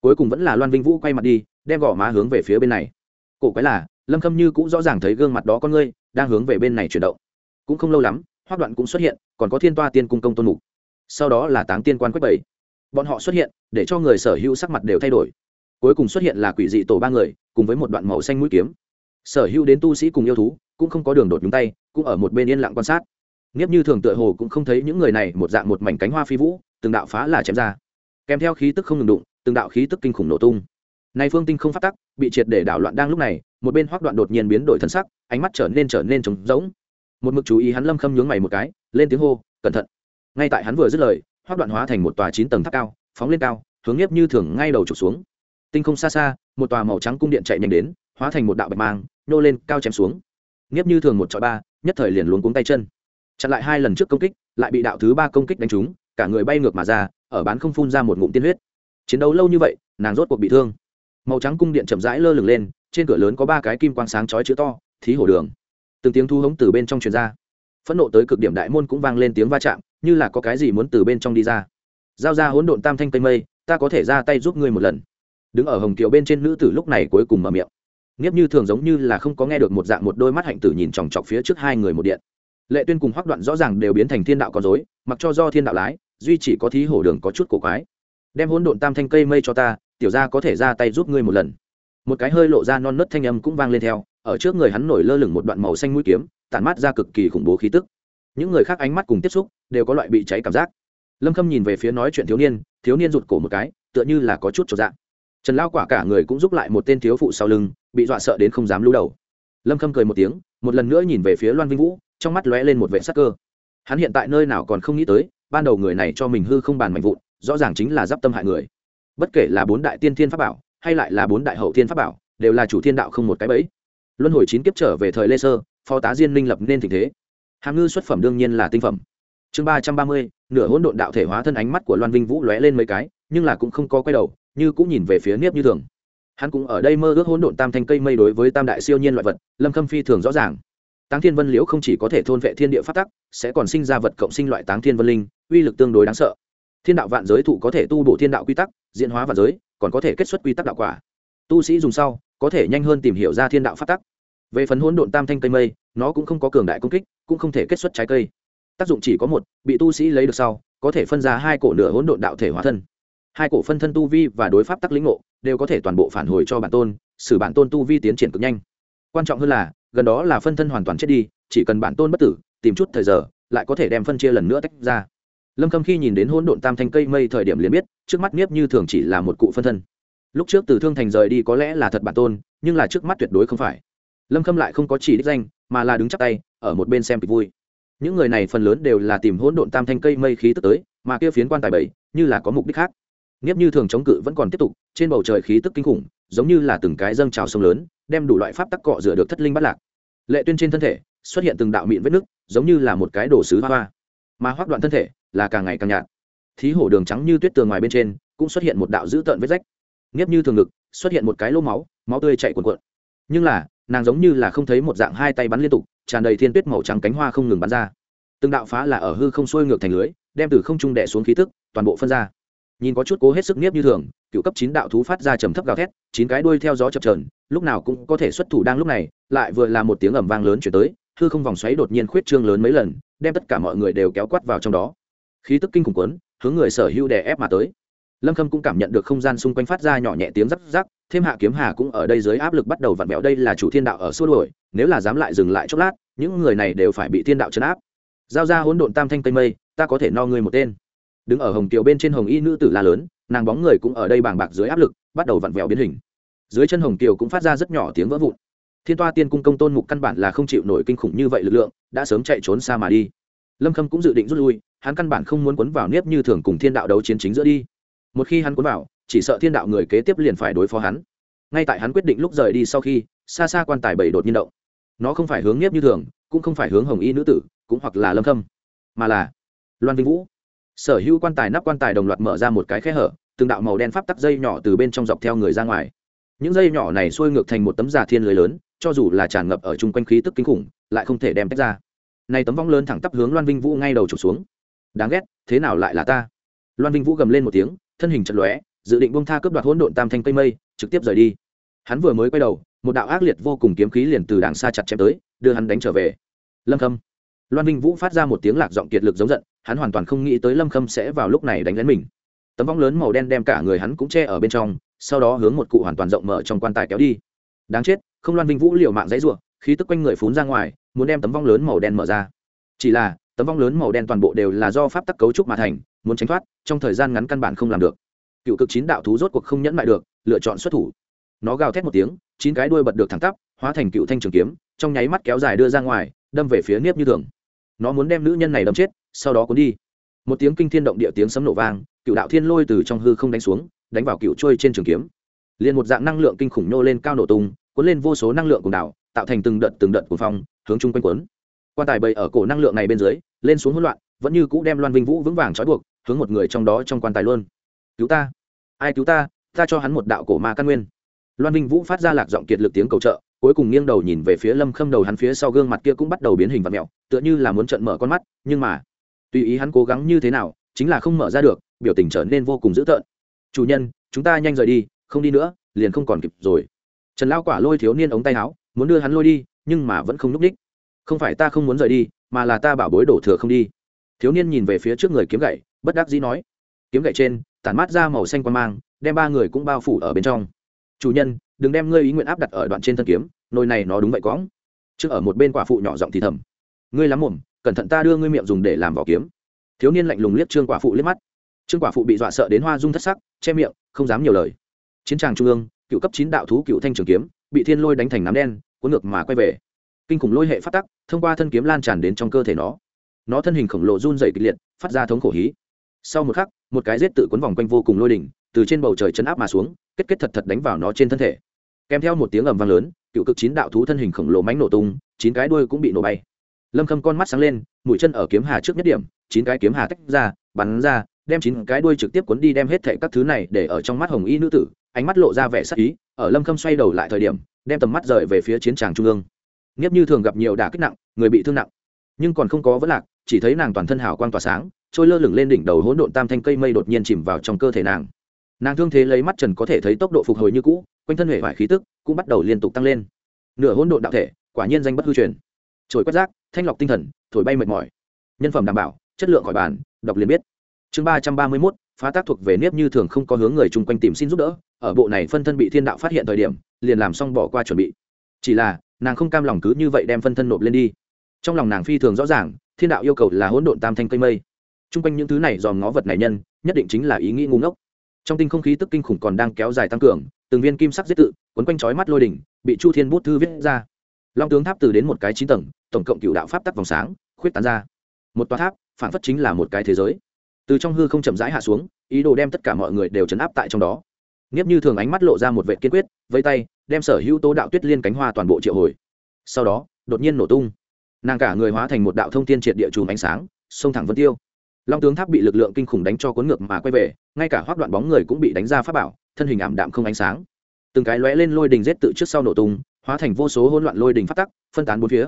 Cuối cùng vẫn là loan vinh vũ quay mặt đi, đem gõ má hướng về phía bên này. Cổ quái là, lâm khâm như cũng rõ ràng thấy gương mặt đó con ngươi, đang hướng về bên này chuyển động. Cũng không lâu lắm, hoác đoạn cũng xuất hiện, còn có thiên toa tiên cung công tôn mục. Sau đó là táng tiên quan quách bảy. Bọn họ xuất hiện, để cho người sở hữu sắc mặt đều thay đổi. Cuối cùng xuất hiện là quỷ dị tổ ba người, cùng với một đoạn màu xanh mũi kiếm sở hữu đến tu sĩ cùng yêu thú, cũng không có đường đột nhúng tay, cũng ở một bên yên lặng quan sát. Nghiếp như thường tựa hồ cũng không thấy những người này một dạng một mảnh cánh hoa phi vũ, từng đạo phá là chém ra. Kèm theo khí tức không ngừng đụng, từng đạo khí tức kinh khủng nổ tung. Nay phương tinh không phát tắc, bị triệt để đảo loạn đang lúc này, một bên hoác đoạn đột nhiên biến đổi thân sắc, ánh mắt trở nên trở nên trống rỗng. Một mực chú ý hắn lâm khâm nhướng mày một cái, lên tiếng hô, cẩn thận. Ngay tại hắn vừa dứt lời, hoác đoạn hóa thành một tòa chín tầng tháp cao, phóng lên cao, hướng nhiếp như thường ngay đầu trục xuống. Tinh không xa xa, một tòa màu trắng cung điện chạy nhanh đến, hóa thành một đạo bạch mang nô lên cao chém xuống. Nghiếp như thường một trọi ba, nhất thời liền luống cuống tay chân. Chặn lại hai lần trước công kích, lại bị đạo thứ ba công kích đánh trúng, cả người bay ngược mà ra, ở bán không phun ra một ngụm tiên huyết. Chiến đấu lâu như vậy, nàng rốt cuộc bị thương. Màu trắng cung điện chậm rãi lơ lửng lên, trên cửa lớn có ba cái kim quang sáng chói chữ to, thí hổ đường. Từng tiếng thu hống từ bên trong truyền ra. Phẫn nộ tới cực điểm đại môn cũng vang lên tiếng va chạm, như là có cái gì muốn từ bên trong đi ra. Giao ra hỗn độn tam thanh tây mây, ta có thể ra tay giúp ngươi một lần. Đứng ở hồng kiều bên trên nữ tử lúc này cuối cùng mở miệng nghiếp như thường giống như là không có nghe được một dạng một đôi mắt hạnh tử nhìn chòng chọc phía trước hai người một điện. Lệ tuyên cùng hoác đoạn rõ ràng đều biến thành thiên đạo con dối mặc cho do thiên đạo lái, duy chỉ có thí hổ đường có chút cổ quái. Đem hỗn độn tam thanh cây mây cho ta, tiểu ra có thể ra tay giúp ngươi một lần. Một cái hơi lộ ra non nớt thanh âm cũng vang lên theo, ở trước người hắn nổi lơ lửng một đoạn màu xanh mũi kiếm, tản mát ra cực kỳ khủng bố khí tức. Những người khác ánh mắt cùng tiếp xúc, đều có loại bị cháy cảm giác. Lâm khâm nhìn về phía nói chuyện thiếu niên thiếu niên rụt cổ một cái, tựa như là có chút trọn dạng trần lao quả cả người cũng giúp lại một tên thiếu phụ sau lưng, bị dọa sợ đến không dám lưu đầu. Lâm khâm cười một tiếng, một lần nữa nhìn về phía loan vinh vũ, trong mắt lóe lên một vệ sắc cơ. Hắn hiện tại nơi nào còn không nghĩ tới, ban đầu người này cho mình hư không bàn mạnh vụn, rõ ràng chính là d i p tâm hại người. Bất kể là bốn đại tiên thiên pháp bảo, hay lại là bốn đại hậu thiên pháp bảo, đều là chủ thiên đạo không một cái bẫy. Luân hồi chín kiếp trở về thời lê sơ, phó tá diên minh lập nên tình thế. Hàm ngư xuất phẩm đương nhiên là tinh phẩm. Chương ba trăm ba mươi, nửa hỗn độn đạo thể hóa thân ánh mắt của loan vinh vũ lóe lên mấy cái, nhưng là cũng không có quay đầu như cũng nhìn về phía niếp như thường. Hắn cũng ở đây mơ ước hỗn độn tam thanh cây mây đối với tam đại siêu nhiên loại vật, lâm khâm phi thường rõ ràng. Táng thiên vân liễu không chỉ có thể thôn vệ thiên địa phát tắc, sẽ còn sinh ra vật cộng sinh loại táng thiên vân linh, uy lực tương đối đáng sợ. Thiên đạo vạn giới thụ có thể tu bổ thiên đạo quy tắc, diễn hóa vạn giới, còn có thể kết xuất quy tắc đạo quả. Tu sĩ dùng sau, có thể nhanh hơn tìm hiểu ra thiên đạo phát tắc. Về phần hỗn độn tam thanh cây mây, nó cũng không có cường đại công kích, cũng không thể kết xuất trái cây. Tác dụng chỉ có một, bị tu sĩ lấy được sau, có thể phân ra hai cổ nửa hỗn độn đạo thể hóa thân hai cổ phân thân tu vi và đối pháp tắc lĩnh ngộ đều có thể toàn bộ phản hồi cho bản tôn, xử bản tôn tu vi tiến triển cực nhanh. Quan trọng hơn là, gần đó là phân thân hoàn toàn chết đi, chỉ cần bản tôn bất tử, tìm chút thời giờ, lại có thể đem phân chia lần nữa tách ra. Lâm khâm khi nhìn đến hỗn độn tam thanh cây mây thời điểm liền biết, trước mắt nghiếp như thường chỉ là một cụ phân thân. Lúc trước từ thương thành rời đi có lẽ là thật bản tôn, nhưng là trước mắt tuyệt đối không phải. Lâm khâm lại không có chỉ đích danh, mà là đứng chắc tay, ở một bên xem kịch vui. Những người này phần lớn đều là tìm hỗn độn tam thanh cây mây khí tức tới, mà kia phiến quan tài bảy, như là có mục đích khác nghiếp như thường chống cự vẫn còn tiếp tục, trên bầu trời khí tức kinh khủng, giống như là từng cái dâng trào sông lớn, đem đủ loại pháp tắc cọ rửa được thất linh bắt lạc. Lệ tuyên trên thân thể, xuất hiện từng đạo mịn vết nước giống như là một cái đồ sứ hoa hoa. Mà hoác đoạn thân thể, là càng ngày càng nhạt. Thí hổ đường trắng như tuyết tường ngoài bên trên, cũng xuất hiện một đạo dữ tợn vết rách. Nghiếp như thường ngực, xuất hiện một cái lỗ máu máu tươi chạy cuồn cuộn. Nhưng là, nàng giống như là không thấy một dạng hai tay bắn liên tục, tràn đầy thiên tuyết màu trắng cánh hoa không ngừng bắn ra. Từng đạo phá là ở hư không xuôi ngược thành lưới, đem từ không trung đẻ xuống khí tức, toàn bộ phân ra nhìn có chút cố hết sức nghiếp như thường, cựu cấp chín đạo thú phát ra trầm thấp gào thét, chín cái đuôi theo gió chập trờn lúc nào cũng có thể xuất thủ đang lúc này, lại vừa là một tiếng ẩm vang lớn chuyển tới, hư không vòng xoáy đột nhiên khuyết trương lớn mấy lần, đem tất cả mọi người đều kéo quát vào trong đó. Khí tức kinh khủng quấn hướng người sở hữu đè ép mà tới. Lâm khâm cũng cảm nhận được không gian xung quanh phát ra nhỏ nhẹ tiếng rắc rắc, thêm hạ kiếm hà cũng ở đây dưới áp lực bắt đầu vặn vẹo, đây là chủ thiên đạo ở xua đuổi, nếu là dám lại dừng lại chốc lát, những người này đều phải bị thiên đạo chấn áp. Giao ra hỗn độn tam thanh tây mây, ta có thể no người một tên đứng ở hồng kiều bên trên hồng y nữ tử la lớn, nàng bóng người cũng ở đây bàng bạc dưới áp lực, bắt đầu vặn vẹo biến hình. Dưới chân hồng kiều cũng phát ra rất nhỏ tiếng vỡ vụn. Thiên toa tiên cung công tôn mục căn bản là không chịu nổi kinh khủng như vậy lực lượng, đã sớm chạy trốn xa mà đi. Lâm khâm cũng dự định rút lui, hắn căn bản không muốn quấn vào nếp như thường cùng thiên đạo đấu chiến chính giữa đi. Một khi hắn quấn vào, chỉ sợ thiên đạo người kế tiếp liền phải đối phó hắn. Ngay tại hắn quyết định lúc rời đi sau khi, xa xa quan tài bảy đột nhiên động. Nó không phải hướng nếp như thường, cũng không phải hướng hồng y nữ tử, cũng hoặc là lâm khâm, mà là loan vinh vũ sở hữu quan tài nắp quan tài đồng loạt mở ra một cái khe hở, từng đạo màu đen pháp tắc dây nhỏ từ bên trong dọc theo người ra ngoài. Những dây nhỏ này xuôi ngược thành một tấm giả thiên lưới lớn, cho dù là tràn ngập ở chung quanh khí tức kinh khủng, lại không thể đem tách ra. Này tấm vong lớn thẳng tắp hướng loan vinh vũ ngay đầu trục xuống. Đáng ghét, thế nào lại là ta? Loan vinh vũ gầm lên một tiếng, thân hình chật lóe, dự định bông tha cướp đoạt hỗn độn tam thanh cây mây, trực tiếp rời đi. Hắn vừa mới quay đầu, một đạo ác liệt vô cùng kiếm khí liền từ đàng xa chặt chém tới, đưa hắn đánh trở về. Lâm khâm. Loan vinh vũ phát ra một tiếng lạc giọng kiệt lực giống giận hắn hoàn toàn không nghĩ tới lâm khâm sẽ vào lúc này đánh lén mình. Tấm vong lớn màu đen đem cả người hắn cũng che ở bên trong, sau đó hướng một cụ hoàn toàn rộng mở trong quan tài kéo đi. Đáng chết, không loan vinh vũ liều mạng dãy ruộng khí tức quanh người phún ra ngoài, muốn đem tấm vong lớn màu đen mở ra. Chỉ là, tấm vong lớn màu đen toàn bộ đều là do pháp tắc cấu trúc mà thành, muốn tránh thoát, trong thời gian ngắn căn bản không làm được. Cựu cực chín đạo thú rốt cuộc không nhẫn lại được, lựa chọn xuất thủ. Nó gào thét một tiếng, chín cái đuôi bật được thẳng tắp, hóa thành cựu thanh trường kiếm, trong nháy mắt kéo dài đưa ra ngoài, đâm về phía niếp như thường. Nó muốn đem nữ nhân này đâm chết sau đó cuốn đi. Một tiếng kinh thiên động địa tiếng sấm nổ vang, cựu đạo thiên lôi từ trong hư không đánh xuống, đánh vào cựu trôi trên trường kiếm. Liền một dạng năng lượng kinh khủng nhô lên cao nổ tung, cuốn lên vô số năng lượng cùng đảo tạo thành từng đợt từng đợt của phong, hướng chung quanh quấn quan tài bầy ở cổ năng lượng này bên dưới, lên xuống hỗn loạn, vẫn như cũ đem loan vinh vũ vững vàng trói buộc, hướng một người trong đó trong quan tài luôn. Cứu ta! Ai cứu ta? Ta cho hắn một đạo cổ ma căn nguyên. Loan vinh vũ phát ra lạc giọng kiệt lực tiếng cầu trợ, cuối cùng nghiêng đầu nhìn về phía lâm khâm đầu hắn phía sau gương mặt kia cũng bắt đầu biến hình và mẹo tựa như là muốn trận mở con mắt, nhưng mà tùy ý hắn cố gắng như thế nào, chính là không mở ra được, biểu tình trở nên vô cùng dữ tợn. Chủ nhân, chúng ta nhanh rời đi, không đi nữa, liền không còn kịp rồi. Trần lao quả lôi thiếu niên ống tay áo, muốn đưa hắn lôi đi, nhưng mà vẫn không núc ních không phải ta không muốn rời đi, mà là ta bảo bối đổ thừa không đi. Thiếu niên nhìn về phía trước người kiếm gậy, bất đắc dĩ nói. Kiếm gậy trên, tản mát ra màu xanh quan mang, đem ba người cũng bao phủ ở bên trong. Chủ nhân, đừng đem ngươi ý nguyện áp đặt ở đoạn trên thân kiếm, nồi này nó đúng vậy quõng. Trước ở một bên quả phụ nhỏ giọng thì thầm. Ngươi lắm mồm cẩn thận ta đưa ngươi miệng dùng để làm vỏ kiếm. Thiếu niên lạnh lùng liếc trương quả phụ liếc mắt. Trương quả phụ bị dọa sợ đến hoa dung thất sắc, che miệng, không dám nhiều lời. Chiến tràng trung ương, cựu cấp chín đạo thú cựu thanh trường kiếm, bị thiên lôi đánh thành nám đen, cuốn ngược mà quay về. Kinh khủng lôi hệ phát tắc, thông qua thân kiếm lan tràn đến trong cơ thể nó. Nó thân hình khổng lồ run dày kịch liệt, phát ra thống khổ hí. Sau một khắc, một cái rết tự cuốn vòng quanh vô cùng lôi đỉnh, từ trên bầu trời chấn áp mà xuống, kết kết thật thật đánh vào nó trên thân thể. Kèm theo một tiếng ầm vang lớn, cựu cực chín đạo thú thân hình khổng lồ mánh nổ tung, chín cái đuôi cũng bị nổ bay lâm khâm con mắt sáng lên, mũi chân ở kiếm hà trước nhất điểm, chín cái kiếm hà tách ra, bắn ra, đem chín cái đuôi trực tiếp cuốn đi đem hết thệ các thứ này để ở trong mắt hồng y nữ tử, ánh mắt lộ ra vẻ sắc ý, ở lâm khâm xoay đầu lại thời điểm, đem tầm mắt rời về phía chiến tràng trung ương. Nghiếp như thường gặp nhiều đả kích nặng, người bị thương nặng, nhưng còn không có vấn lạc, chỉ thấy nàng toàn thân hào quang tỏa sáng, trôi lơ lửng lên đỉnh đầu hỗn độn tam thanh cây mây đột nhiên chìm vào trong cơ thể nàng. Nàng thương thế lấy mắt trần có thể thấy tốc độ phục hồi như cũ, quanh thân hệ vải khí tức cũng bắt đầu liên tục tăng lên. Nửa hỗn độn đạo thể, quả nhiên danh bất hư truyền. Trồi quét rác thanh lọc tinh thần, thổi bay mệt mỏi. Nhân phẩm đảm bảo, chất lượng khỏi bàn, đọc liền biết. Chương ba trăm ba mươi mốt, phá tác thuộc về nếp như thường không có hướng người chung quanh tìm xin giúp đỡ, ở bộ này phân thân bị thiên đạo phát hiện thời điểm, liền làm xong bỏ qua chuẩn bị. Chỉ là, nàng không cam lòng cứ như vậy đem phân thân nộp lên đi. Trong lòng nàng phi thường rõ ràng, thiên đạo yêu cầu là hỗn độn tam thanh cây mây. Chung quanh những thứ này dòm ngó vật này nhân, nhất định chính là ý nghĩ ngu ngốc. Trong tinh không khí tức kinh khủng còn đang kéo dài tăng cường, từng viên kim sắc giết tự, quấn quanh chói mắt lôi đỉnh, bị chu thiên bút thư viết ra long tướng tháp từ đến một cái chín tầng, tổng cộng cựu đạo pháp tắc vòng sáng, khuyết tán ra. Một tòa tháp, phản phất chính là một cái thế giới. Từ trong hư không chậm rãi hạ xuống, ý đồ đem tất cả mọi người đều chấn áp tại trong đó. Nghiếp như thường ánh mắt lộ ra một vệ kiên quyết vây tay, đem sở hữu tố đạo tuyết liên cánh hoa toàn bộ triệu hồi. Sau đó, đột nhiên nổ tung. Nàng cả người hóa thành một đạo thông tiên triệt địa chùm ánh sáng sông thẳng vân tiêu. Long tướng tháp bị lực lượng kinh khủng đánh cho cuốn ngược mà quay về, ngay cả hoác đoạn bóng người cũng bị đánh ra pháp bảo, thân hình ảm đạm không ánh sáng. Từng cái lóe lên lôi đình rết tự trước sau nổ tung hóa thành vô số hỗn loạn lôi đình phát tắc, phân tán bốn phía.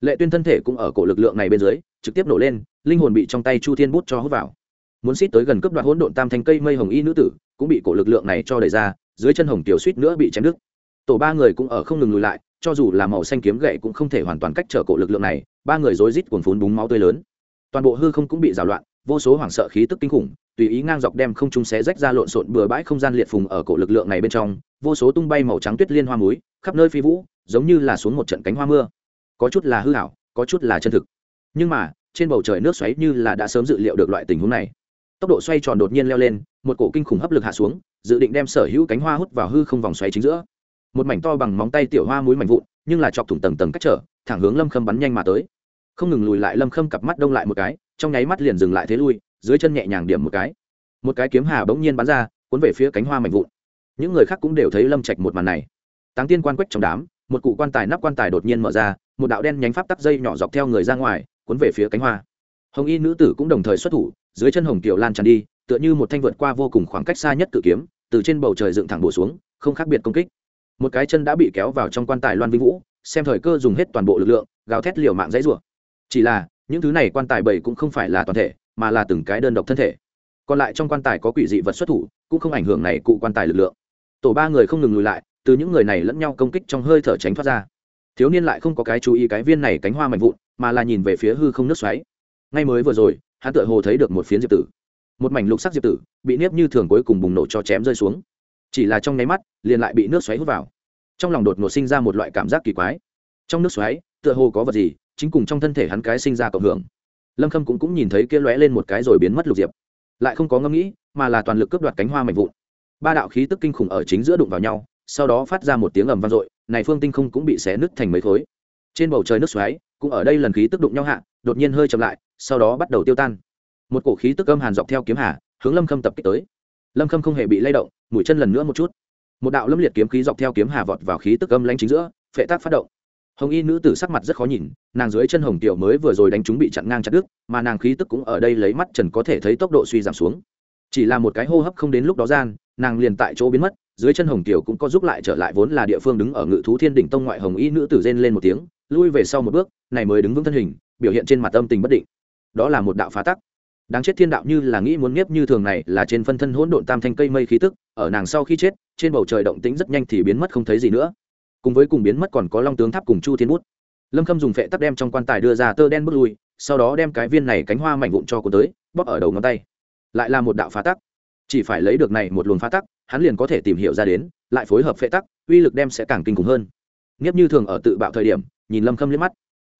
Lệ tuyên thân thể cũng ở cổ lực lượng này bên dưới, trực tiếp nổ lên, linh hồn bị trong tay chu thiên bút cho hút vào. Muốn xít tới gần cướp đoạt hỗn độn tam thanh cây mây hồng y nữ tử, cũng bị cổ lực lượng này cho đẩy ra, dưới chân hồng tiểu suýt nữa bị chém đứt. Tổ ba người cũng ở không ngừng lùi lại, cho dù là màu xanh kiếm gậy cũng không thể hoàn toàn cách trở cổ lực lượng này, ba người rối rít cuồn phún búng máu tươi lớn. Toàn bộ hư không cũng bị rào loạn, vô số hoảng sợ khí tức kinh khủng tùy ý ngang dọc đem không trung xé rách ra lộn xộn bừa bãi không gian liệt phùng ở cổ lực lượng này bên trong, vô số tung bay màu trắng tuyết liên hoa muối, khắp nơi phi vũ, giống như là xuống một trận cánh hoa mưa. Có chút là hư hảo có chút là chân thực. Nhưng mà, trên bầu trời nước xoáy như là đã sớm dự liệu được loại tình huống này. Tốc độ xoay tròn đột nhiên leo lên, một cổ kinh khủng hấp lực hạ xuống, dự định đem sở hữu cánh hoa hút vào hư không vòng xoáy chính giữa. Một mảnh to bằng móng tay tiểu hoa muối mảnh vụn, nhưng là chọc thủng tầng tầng cách trở, thẳng hướng lâm khâm bắn nhanh mà tới. Không ngừng lùi lại, lâm khâm cặp mắt đông lại một cái, trong nháy mắt liền dừng lại thế lui dưới chân nhẹ nhàng điểm một cái. Một cái kiếm hà bỗng nhiên bắn ra, cuốn về phía cánh hoa mảnh vụn. Những người khác cũng đều thấy lâm trạch một màn này. Táng tiên quan quách trong đám, một cụ quan tài nắp quan tài đột nhiên mở ra, một đạo đen nhánh pháp tắc dây nhỏ dọc theo người ra ngoài, cuốn về phía cánh hoa. Hồng y nữ tử cũng đồng thời xuất thủ, dưới chân hồng kiều lan tràn đi, tựa như một thanh vượt qua vô cùng khoảng cách xa nhất cự kiếm, từ trên bầu trời dựng thẳng bổ xuống, không khác biệt công kích. Một cái chân đã bị kéo vào trong quan tài loan vinh vũ, xem thời cơ dùng hết toàn bộ lực lượng, gào thét liều mạng dãy rủa. Chỉ là, những thứ này quan tài bảy cũng không phải là toàn thể mà là từng cái đơn độc thân thể. Còn lại trong quan tài có quỷ dị vật xuất thủ, cũng không ảnh hưởng này cụ quan tài lực lượng. Tổ ba người không ngừng lùi lại, từ những người này lẫn nhau công kích trong hơi thở tránh thoát ra. Thiếu niên lại không có cái chú ý cái viên này cánh hoa mạnh vụn, mà là nhìn về phía hư không nước xoáy. Ngay mới vừa rồi, hắn tựa hồ thấy được một phiến diệp tử. Một mảnh lục sắc diệp tử, bị nếp như thường cuối cùng bùng nổ cho chém rơi xuống. Chỉ là trong nháy mắt, liền lại bị nước xoáy hút vào. Trong lòng đột ngột sinh ra một loại cảm giác kỳ quái. Trong nước xoáy, tựa hồ có vật gì, chính cùng trong thân thể hắn cái sinh ra cộng hưởng lâm khâm cũng, cũng nhìn thấy kia lóe lên một cái rồi biến mất lục diệp. Lại không có ngẫm nghĩ mà là toàn lực cướp đoạt cánh hoa mạnh vụn. Ba đạo khí tức kinh khủng ở chính giữa đụng vào nhau sau đó phát ra một tiếng ầm vang dội này phương tinh không cũng bị xé nứt thành mấy khối. Trên bầu trời nước xoáy cũng ở đây lần khí tức đụng nhau hạ đột nhiên hơi chậm lại sau đó bắt đầu tiêu tan. Một cổ khí tức âm hàn dọc theo kiếm hà hướng lâm khâm tập kích tới. Lâm khâm không hề bị lay động mũi chân lần nữa một chút. Một đạo lâm liệt kiếm khí dọc theo kiếm hà vọt vào khí tức âm lanh chính giữa phệ tác phát động hồng y nữ tử sắc mặt rất khó nhìn, nàng dưới chân hồng tiểu mới vừa rồi đánh chúng bị chặn ngang chặt đứt, mà nàng khí tức cũng ở đây lấy mắt trần có thể thấy tốc độ suy giảm xuống. Chỉ là một cái hô hấp không đến lúc đó gian, nàng liền tại chỗ biến mất, dưới chân hồng tiểu cũng có giúp lại trở lại vốn là địa phương đứng ở ngự thú thiên đỉnh tông ngoại hồng y nữ tử rên lên một tiếng, lui về sau một bước, này mới đứng vững thân hình, biểu hiện trên mặt âm tình bất định. Đó là một đạo phá tắc. Đáng chết thiên đạo như là nghĩ muốn nghiếp như thường này là trên phân thân hỗn độn tam thanh cây mây khí tức, ở nàng sau khi chết, trên bầu trời động tĩnh rất nhanh thì biến mất không thấy gì nữa cùng với cùng biến mất còn có long tướng tháp cùng chu thiên bút. Lâm khâm dùng phệ tắc đem trong quan tài đưa ra tơ đen bước lui, sau đó đem cái viên này cánh hoa mảnh vụn cho cô tới, bóp ở đầu ngón tay. Lại là một đạo phá tắc. Chỉ phải lấy được này một luồng phá tắc, hắn liền có thể tìm hiểu ra đến, lại phối hợp phệ tắc, uy lực đem sẽ càng kinh khủng hơn. Nghiếp như thường ở tự bạo thời điểm, nhìn lâm khâm liếc mắt.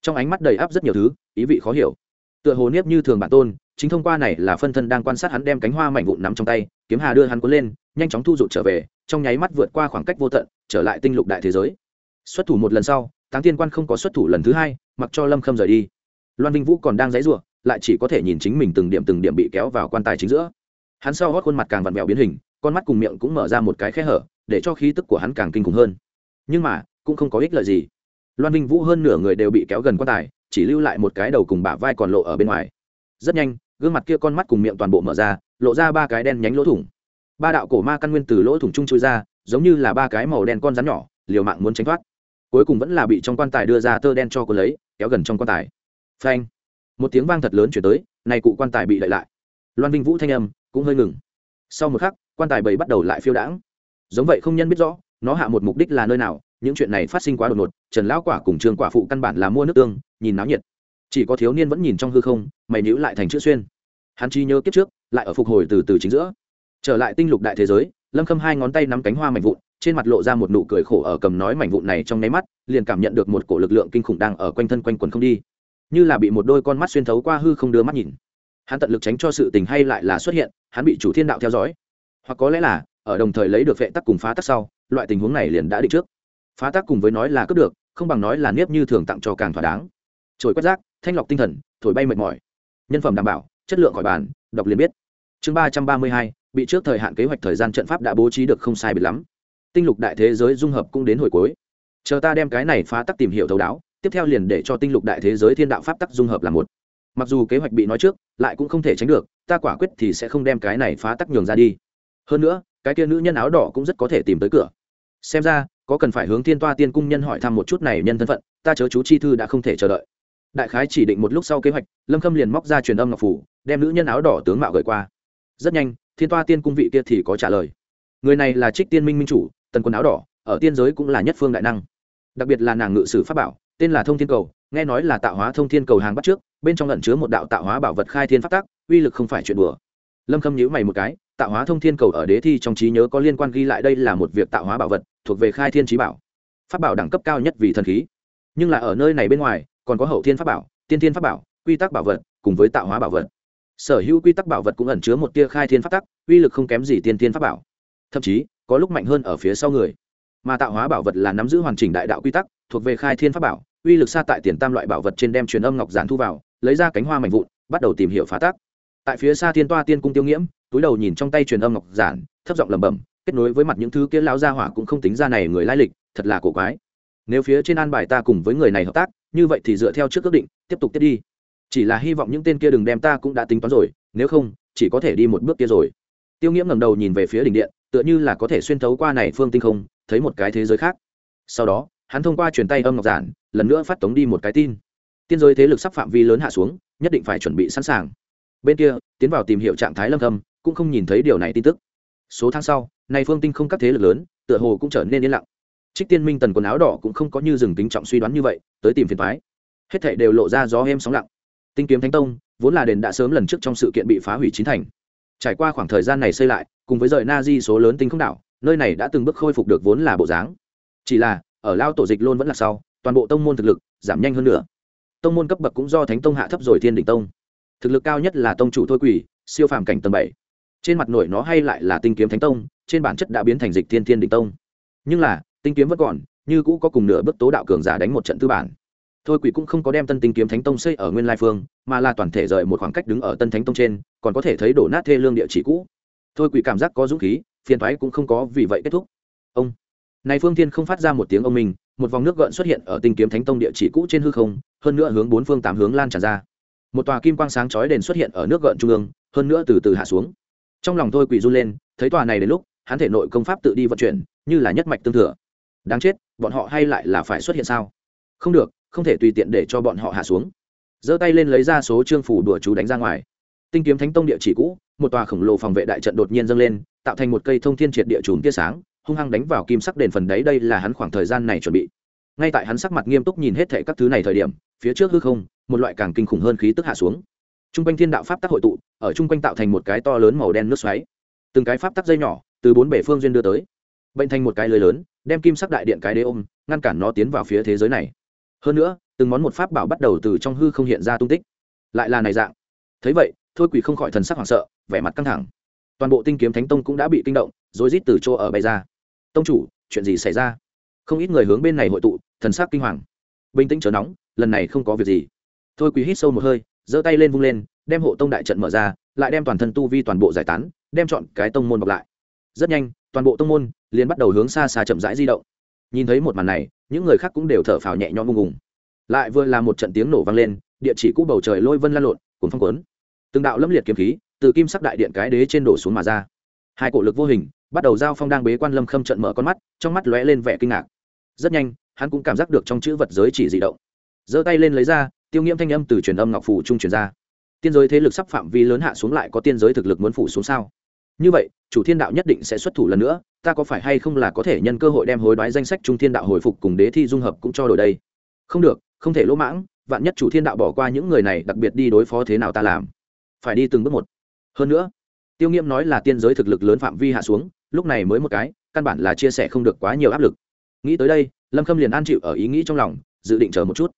Trong ánh mắt đầy áp rất nhiều thứ, ý vị khó hiểu. Tựa hồ nghiếp như thường bản tôn, chính thông qua này là phân thân đang quan sát hắn đem cánh hoa mảnh vụn nắm trong tay, kiếm hà đưa hắn cuốn lên, nhanh chóng thu dụ trở về, trong nháy mắt vượt qua khoảng cách vô tận trở lại tinh lục đại thế giới. Xuất thủ một lần sau, táng tiên quan không có xuất thủ lần thứ hai, mặc cho lâm khâm rời đi. Loan vinh vũ còn đang dãy ruộng lại chỉ có thể nhìn chính mình từng điểm từng điểm bị kéo vào quan tài chính giữa. Hắn sau hót khuôn mặt càng vặn vẹo biến hình, con mắt cùng miệng cũng mở ra một cái khe hở, để cho khí tức của hắn càng kinh khủng hơn. Nhưng mà, cũng không có ích lợi gì. Loan vinh vũ hơn nửa người đều bị kéo gần quan tài, chỉ lưu lại một cái đầu cùng bả vai còn lộ ở bên ngoài. Rất nhanh, gương mặt kia con mắt cùng miệng toàn bộ mở ra, lộ ra ba cái đen nhánh lỗ thủng. Ba đạo cổ ma căn nguyên từ lỗ thủng chung chui ra giống như là ba cái màu đen con rắn nhỏ, liều mạng muốn tránh thoát. Cuối cùng vẫn là bị trong quan tài đưa ra tơ đen cho cô lấy, kéo gần trong quan tài. Phanh! Một tiếng vang thật lớn chuyển tới này cụ quan tài bị đậy lại. Loan vinh vũ thanh âm cũng hơi ngừng. Sau một khắc, quan tài bầy bắt đầu lại phiêu đãng. Giống vậy không nhân biết rõ, nó hạ một mục đích là nơi nào, những chuyện này phát sinh quá đột ngột, trần lão quả cùng trường quả phụ căn bản là mua nước tương, nhìn náo nhiệt. Chỉ có thiếu niên vẫn nhìn trong hư không, mày níu lại thành chữ xuyên. Hắn chi nhớ kiếp trước, lại ở phục hồi từ từ chính giữa. Trở lại tinh lục đại thế giới lâm khâm hai ngón tay nắm cánh hoa mảnh vụn, trên mặt lộ ra một nụ cười khổ ở cầm nói mảnh vụn này trong nháy mắt, liền cảm nhận được một cổ lực lượng kinh khủng đang ở quanh thân quanh quần không đi. Như là bị một đôi con mắt xuyên thấu qua hư không đưa mắt nhìn. Hắn tận lực tránh cho sự tình hay lại là xuất hiện, hắn bị chủ thiên đạo theo dõi. Hoặc có lẽ là, ở đồng thời lấy được vệ tắc cùng phá tắc sau, loại tình huống này liền đã định trước. Phá tắc cùng với nói là cướp được, không bằng nói là nếp như thường tặng cho càng thỏa đáng. Trồi quét rác, thanh lọc tinh thần, thổi bay mệt mỏi. Nhân phẩm đảm bảo, chất lượng khỏi bàn, đọc liền biết. Chương ba trăm ba mươi hai bị trước thời hạn kế hoạch thời gian trận pháp đã bố trí được không sai biệt lắm. Tinh lục đại thế giới dung hợp cũng đến hồi cuối. Chờ ta đem cái này phá tắc tìm hiểu thấu đáo, tiếp theo liền để cho tinh lục đại thế giới thiên đạo pháp tắc dung hợp là một. Mặc dù kế hoạch bị nói trước, lại cũng không thể tránh được, ta quả quyết thì sẽ không đem cái này phá tắc nhường ra đi. Hơn nữa, cái kia nữ nhân áo đỏ cũng rất có thể tìm tới cửa. Xem ra, có cần phải hướng thiên toa tiên cung nhân hỏi thăm một chút này nhân thân phận, ta chớ chú chi thư đã không thể chờ đợi. Đại khái chỉ định một lúc sau kế hoạch, lâm khâm liền móc ra truyền âm ngọc phủ, đem nữ nhân áo đỏ tướng mạo gửi qua. Rất nhanh thiên toa tiên cung vị kia thì có trả lời. Người này là trích tiên minh minh chủ, tần quần áo đỏ, ở tiên giới cũng là nhất phương đại năng. Đặc biệt là nàng ngự sử pháp bảo, tên là thông thiên cầu, nghe nói là tạo hóa thông thiên cầu hàng bắt trước, bên trong lẩn chứa một đạo tạo hóa bảo vật khai thiên pháp tác uy lực không phải chuyện đùa. Lâm khâm nhíu mày một cái, tạo hóa thông thiên cầu ở đế thi trong trí nhớ có liên quan ghi lại đây là một việc tạo hóa bảo vật, thuộc về khai thiên trí bảo. Pháp bảo đẳng cấp cao nhất vì thần khí. Nhưng là ở nơi này bên ngoài, còn có hậu thiên pháp bảo, tiên thiên pháp bảo, quy tắc bảo vật, cùng với tạo hóa bảo vật sở hữu quy tắc bảo vật cũng ẩn chứa một tia khai thiên pháp tắc, uy lực không kém gì tiên tiên pháp bảo. Thậm chí, có lúc mạnh hơn ở phía sau người. Mà tạo hóa bảo vật là nắm giữ hoàn chỉnh đại đạo quy tắc, thuộc về khai thiên pháp bảo, uy lực xa tại tiền tam loại bảo vật trên đem truyền âm ngọc giản thu vào, lấy ra cánh hoa mạnh vụn, bắt đầu tìm hiểu phá tác. Tại phía xa thiên toa tiên cung tiêu nghiễm, túi đầu nhìn trong tay truyền âm ngọc giản, thấp giọng lẩm bẩm, kết nối với mặt những thứ kia lao ra hỏa cũng không tính ra này người lai lịch, thật là cổ quái. Nếu phía trên an bài ta cùng với người này hợp tác, như vậy thì dựa theo trước ước định, tiếp tục tiếp đi chỉ là hy vọng những tên kia đừng đem ta cũng đã tính toán rồi, nếu không, chỉ có thể đi một bước kia rồi. Tiêu nghiễm ngẩng đầu nhìn về phía đỉnh điện, tựa như là có thể xuyên thấu qua này phương tinh không, thấy một cái thế giới khác. Sau đó, hắn thông qua truyền tay âm ngọc giản, lần nữa phát tống đi một cái tin. Tiên giới thế lực sắp phạm vi lớn hạ xuống, nhất định phải chuẩn bị sẵn sàng. Bên kia, tiến vào tìm hiểu trạng thái lâm thâm, cũng không nhìn thấy điều này tin tức. Số tháng sau, này phương tinh không các thế lực lớn, tựa hồ cũng trở nên yên lặng. Trích tiên minh tần quần áo đỏ cũng không có như dừng tính trọng suy đoán như vậy, tới tìm phiền phái hết thảy đều lộ ra gió êm sóng lặng tinh kiếm thánh tông, vốn là đền đã sớm lần trước trong sự kiện bị phá hủy chín thành. Trải qua khoảng thời gian này xây lại, cùng với rời na di số lớn tinh không đảo, nơi này đã từng bước khôi phục được vốn là bộ dáng. Chỉ là, ở lao tổ dịch luôn vẫn là sau, toàn bộ tông môn thực lực giảm nhanh hơn nữa. Tông môn cấp bậc cũng do thánh tông hạ thấp rồi thiên đỉnh tông. Thực lực cao nhất là tông chủ thôi quỷ siêu phàm cảnh tầng bảy. Trên mặt nổi nó hay lại là tinh kiếm thánh tông, trên bản chất đã biến thành dịch thiên thiên đỉnh tông. Nhưng là, tinh kiếm vẫn còn, như cũ có cùng nửa bước tố đạo cường giả đánh một trận tư bản thôi quỷ cũng không có đem tân tinh kiếm thánh tông xây ở nguyên lai phương, mà là toàn thể rời một khoảng cách đứng ở tân thánh tông trên, còn có thể thấy đổ nát thê lương địa chỉ cũ. Thôi quỷ cảm giác có dũng khí, phiền thoái cũng không có vì vậy kết thúc. Ông. Này phương thiên không phát ra một tiếng ông mình, một vòng nước gợn xuất hiện ở tinh kiếm thánh tông địa chỉ cũ trên hư không, hơn nữa hướng bốn phương tám hướng lan tràn ra. Một tòa kim quang sáng chói đền xuất hiện ở nước gợn trung ương, hơn nữa từ từ hạ xuống. Trong lòng thôi quỷ run lên, thấy tòa này đến lúc, hắn thể nội công pháp tự đi vận chuyển, như là nhất mạch tương thừa. Đáng chết, bọn họ hay lại là phải xuất hiện sao? Không được không thể tùy tiện để cho bọn họ hạ xuống. Giơ tay lên lấy ra số trương phủ đùa chú đánh ra ngoài. Tinh kiếm thánh tông địa chỉ cũ, một tòa khổng lồ phòng vệ đại trận đột nhiên dâng lên, tạo thành một cây thông thiên triệt địa chùm tia sáng, hung hăng đánh vào kim sắc đền phần đấy, đây là hắn khoảng thời gian này chuẩn bị. Ngay tại hắn sắc mặt nghiêm túc nhìn hết thệ các thứ này thời điểm, phía trước hư không, một loại càng kinh khủng hơn khí tức hạ xuống. T r u n g quanh thiên đạo pháp tắc hội tụ, ở chung quanh tạo thành một cái to lớn màu đen nước xoáy. Từng cái pháp tắc dây nhỏ, từ bốn bể phương duyên đưa tới. Bệnh thành một cái lưới lớn, đem kim sắc đại điện cái đế ôm, ngăn cản nó tiến vào phía thế giới này hơn nữa, từng món một pháp bảo bắt đầu từ trong hư không hiện ra tung tích. Lại là này dạng. Thấy vậy, thôi quỷ không khỏi thần sắc hoảng sợ, vẻ mặt căng thẳng. Toàn bộ tinh kiếm thánh tông cũng đã bị kinh động rồi rít từ chỗ ở bay ra. Tông chủ, chuyện gì xảy ra? Không ít người hướng bên này hội tụ, thần sắc kinh hoàng. Bình tĩnh chớ nóng, lần này không có việc gì. Thôi quỷ hít sâu một hơi, giơ tay lên vung lên, đem hộ tông đại trận mở ra, lại đem toàn thân tu vi toàn bộ giải tán, đem chọn cái tông môn bọc lại. Rất nhanh, toàn bộ tông môn liền bắt đầu hướng xa xa chậm rãi di động nhìn thấy một màn này, những người khác cũng đều thở phào nhẹ nhõm ung ung lại vừa là một trận tiếng nổ vang lên, địa chỉ cũ bầu trời lôi vân lan lộn cùng phong quấn từng đạo lâm liệt kiếm khí, từ kim sắc đại điện cái đế trên đổ xuống mà ra. Hai cổ lực vô hình, bắt đầu giao phong đang bế quan lâm khâm trận mở con mắt, trong mắt lóe lên vẻ kinh ngạc. Rất nhanh, hắn cũng cảm giác được trong chữ vật giới chỉ di động. Giơ tay lên lấy ra, tiêu nghiễm thanh âm từ truyền âm ngọc phủ trung truyền ra. Tiên giới thế lực sắp phạm vi lớn hạ xuống lại có tiên giới thực lực muốn phủ xuống sao? Như vậy, chủ thiên đạo nhất định sẽ xuất thủ lần nữa, ta có phải hay không là có thể nhân cơ hội đem hối đoái danh sách trung thiên đạo hồi phục cùng đế thi dung hợp cũng cho đổi đây? Không được, không thể lỗ mãng, vạn nhất chủ thiên đạo bỏ qua những người này, đặc biệt đi đối phó thế nào ta làm? Phải đi từng bước một. Hơn nữa, tiêu nghiêm nói là tiên giới thực lực lớn phạm vi hạ xuống, lúc này mới một cái, căn bản là chia sẻ không được quá nhiều áp lực. Nghĩ tới đây, lâm khâm liền an chịu ở ý nghĩ trong lòng, dự định chờ một chút.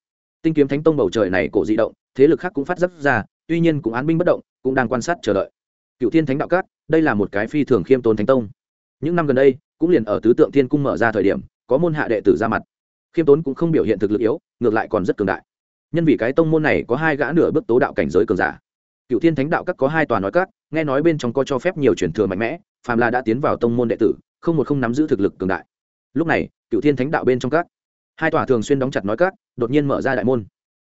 Tinh kiếm thánh tông bầu trời này cổ di động, thế lực khác cũng phát dấp ra, tuy nhiên cũng án binh bất động, cũng đang quan sát chờ đợi. Cựu thiên thánh đạo cát đây là một cái phi thường khiêm tốn thánh tông. Những năm gần đây, cũng liền ở tứ tượng thiên cung mở ra thời điểm, có môn hạ đệ tử ra mặt. Khiêm tốn cũng không biểu hiện thực lực yếu, ngược lại còn rất cường đại. Nhân vì cái tông môn này có hai gã nửa bước tố đạo cảnh giới cường giả. Cựu thiên thánh đạo các có hai tòa nói các, nghe nói bên trong có cho phép nhiều truyền thừa mạnh mẽ, phàm là đã tiến vào tông môn đệ tử, không một không nắm giữ thực lực cường đại. Lúc này, cựu thiên thánh đạo bên trong các, hai tòa thường xuyên đóng chặt nói các, đột nhiên mở ra đại môn.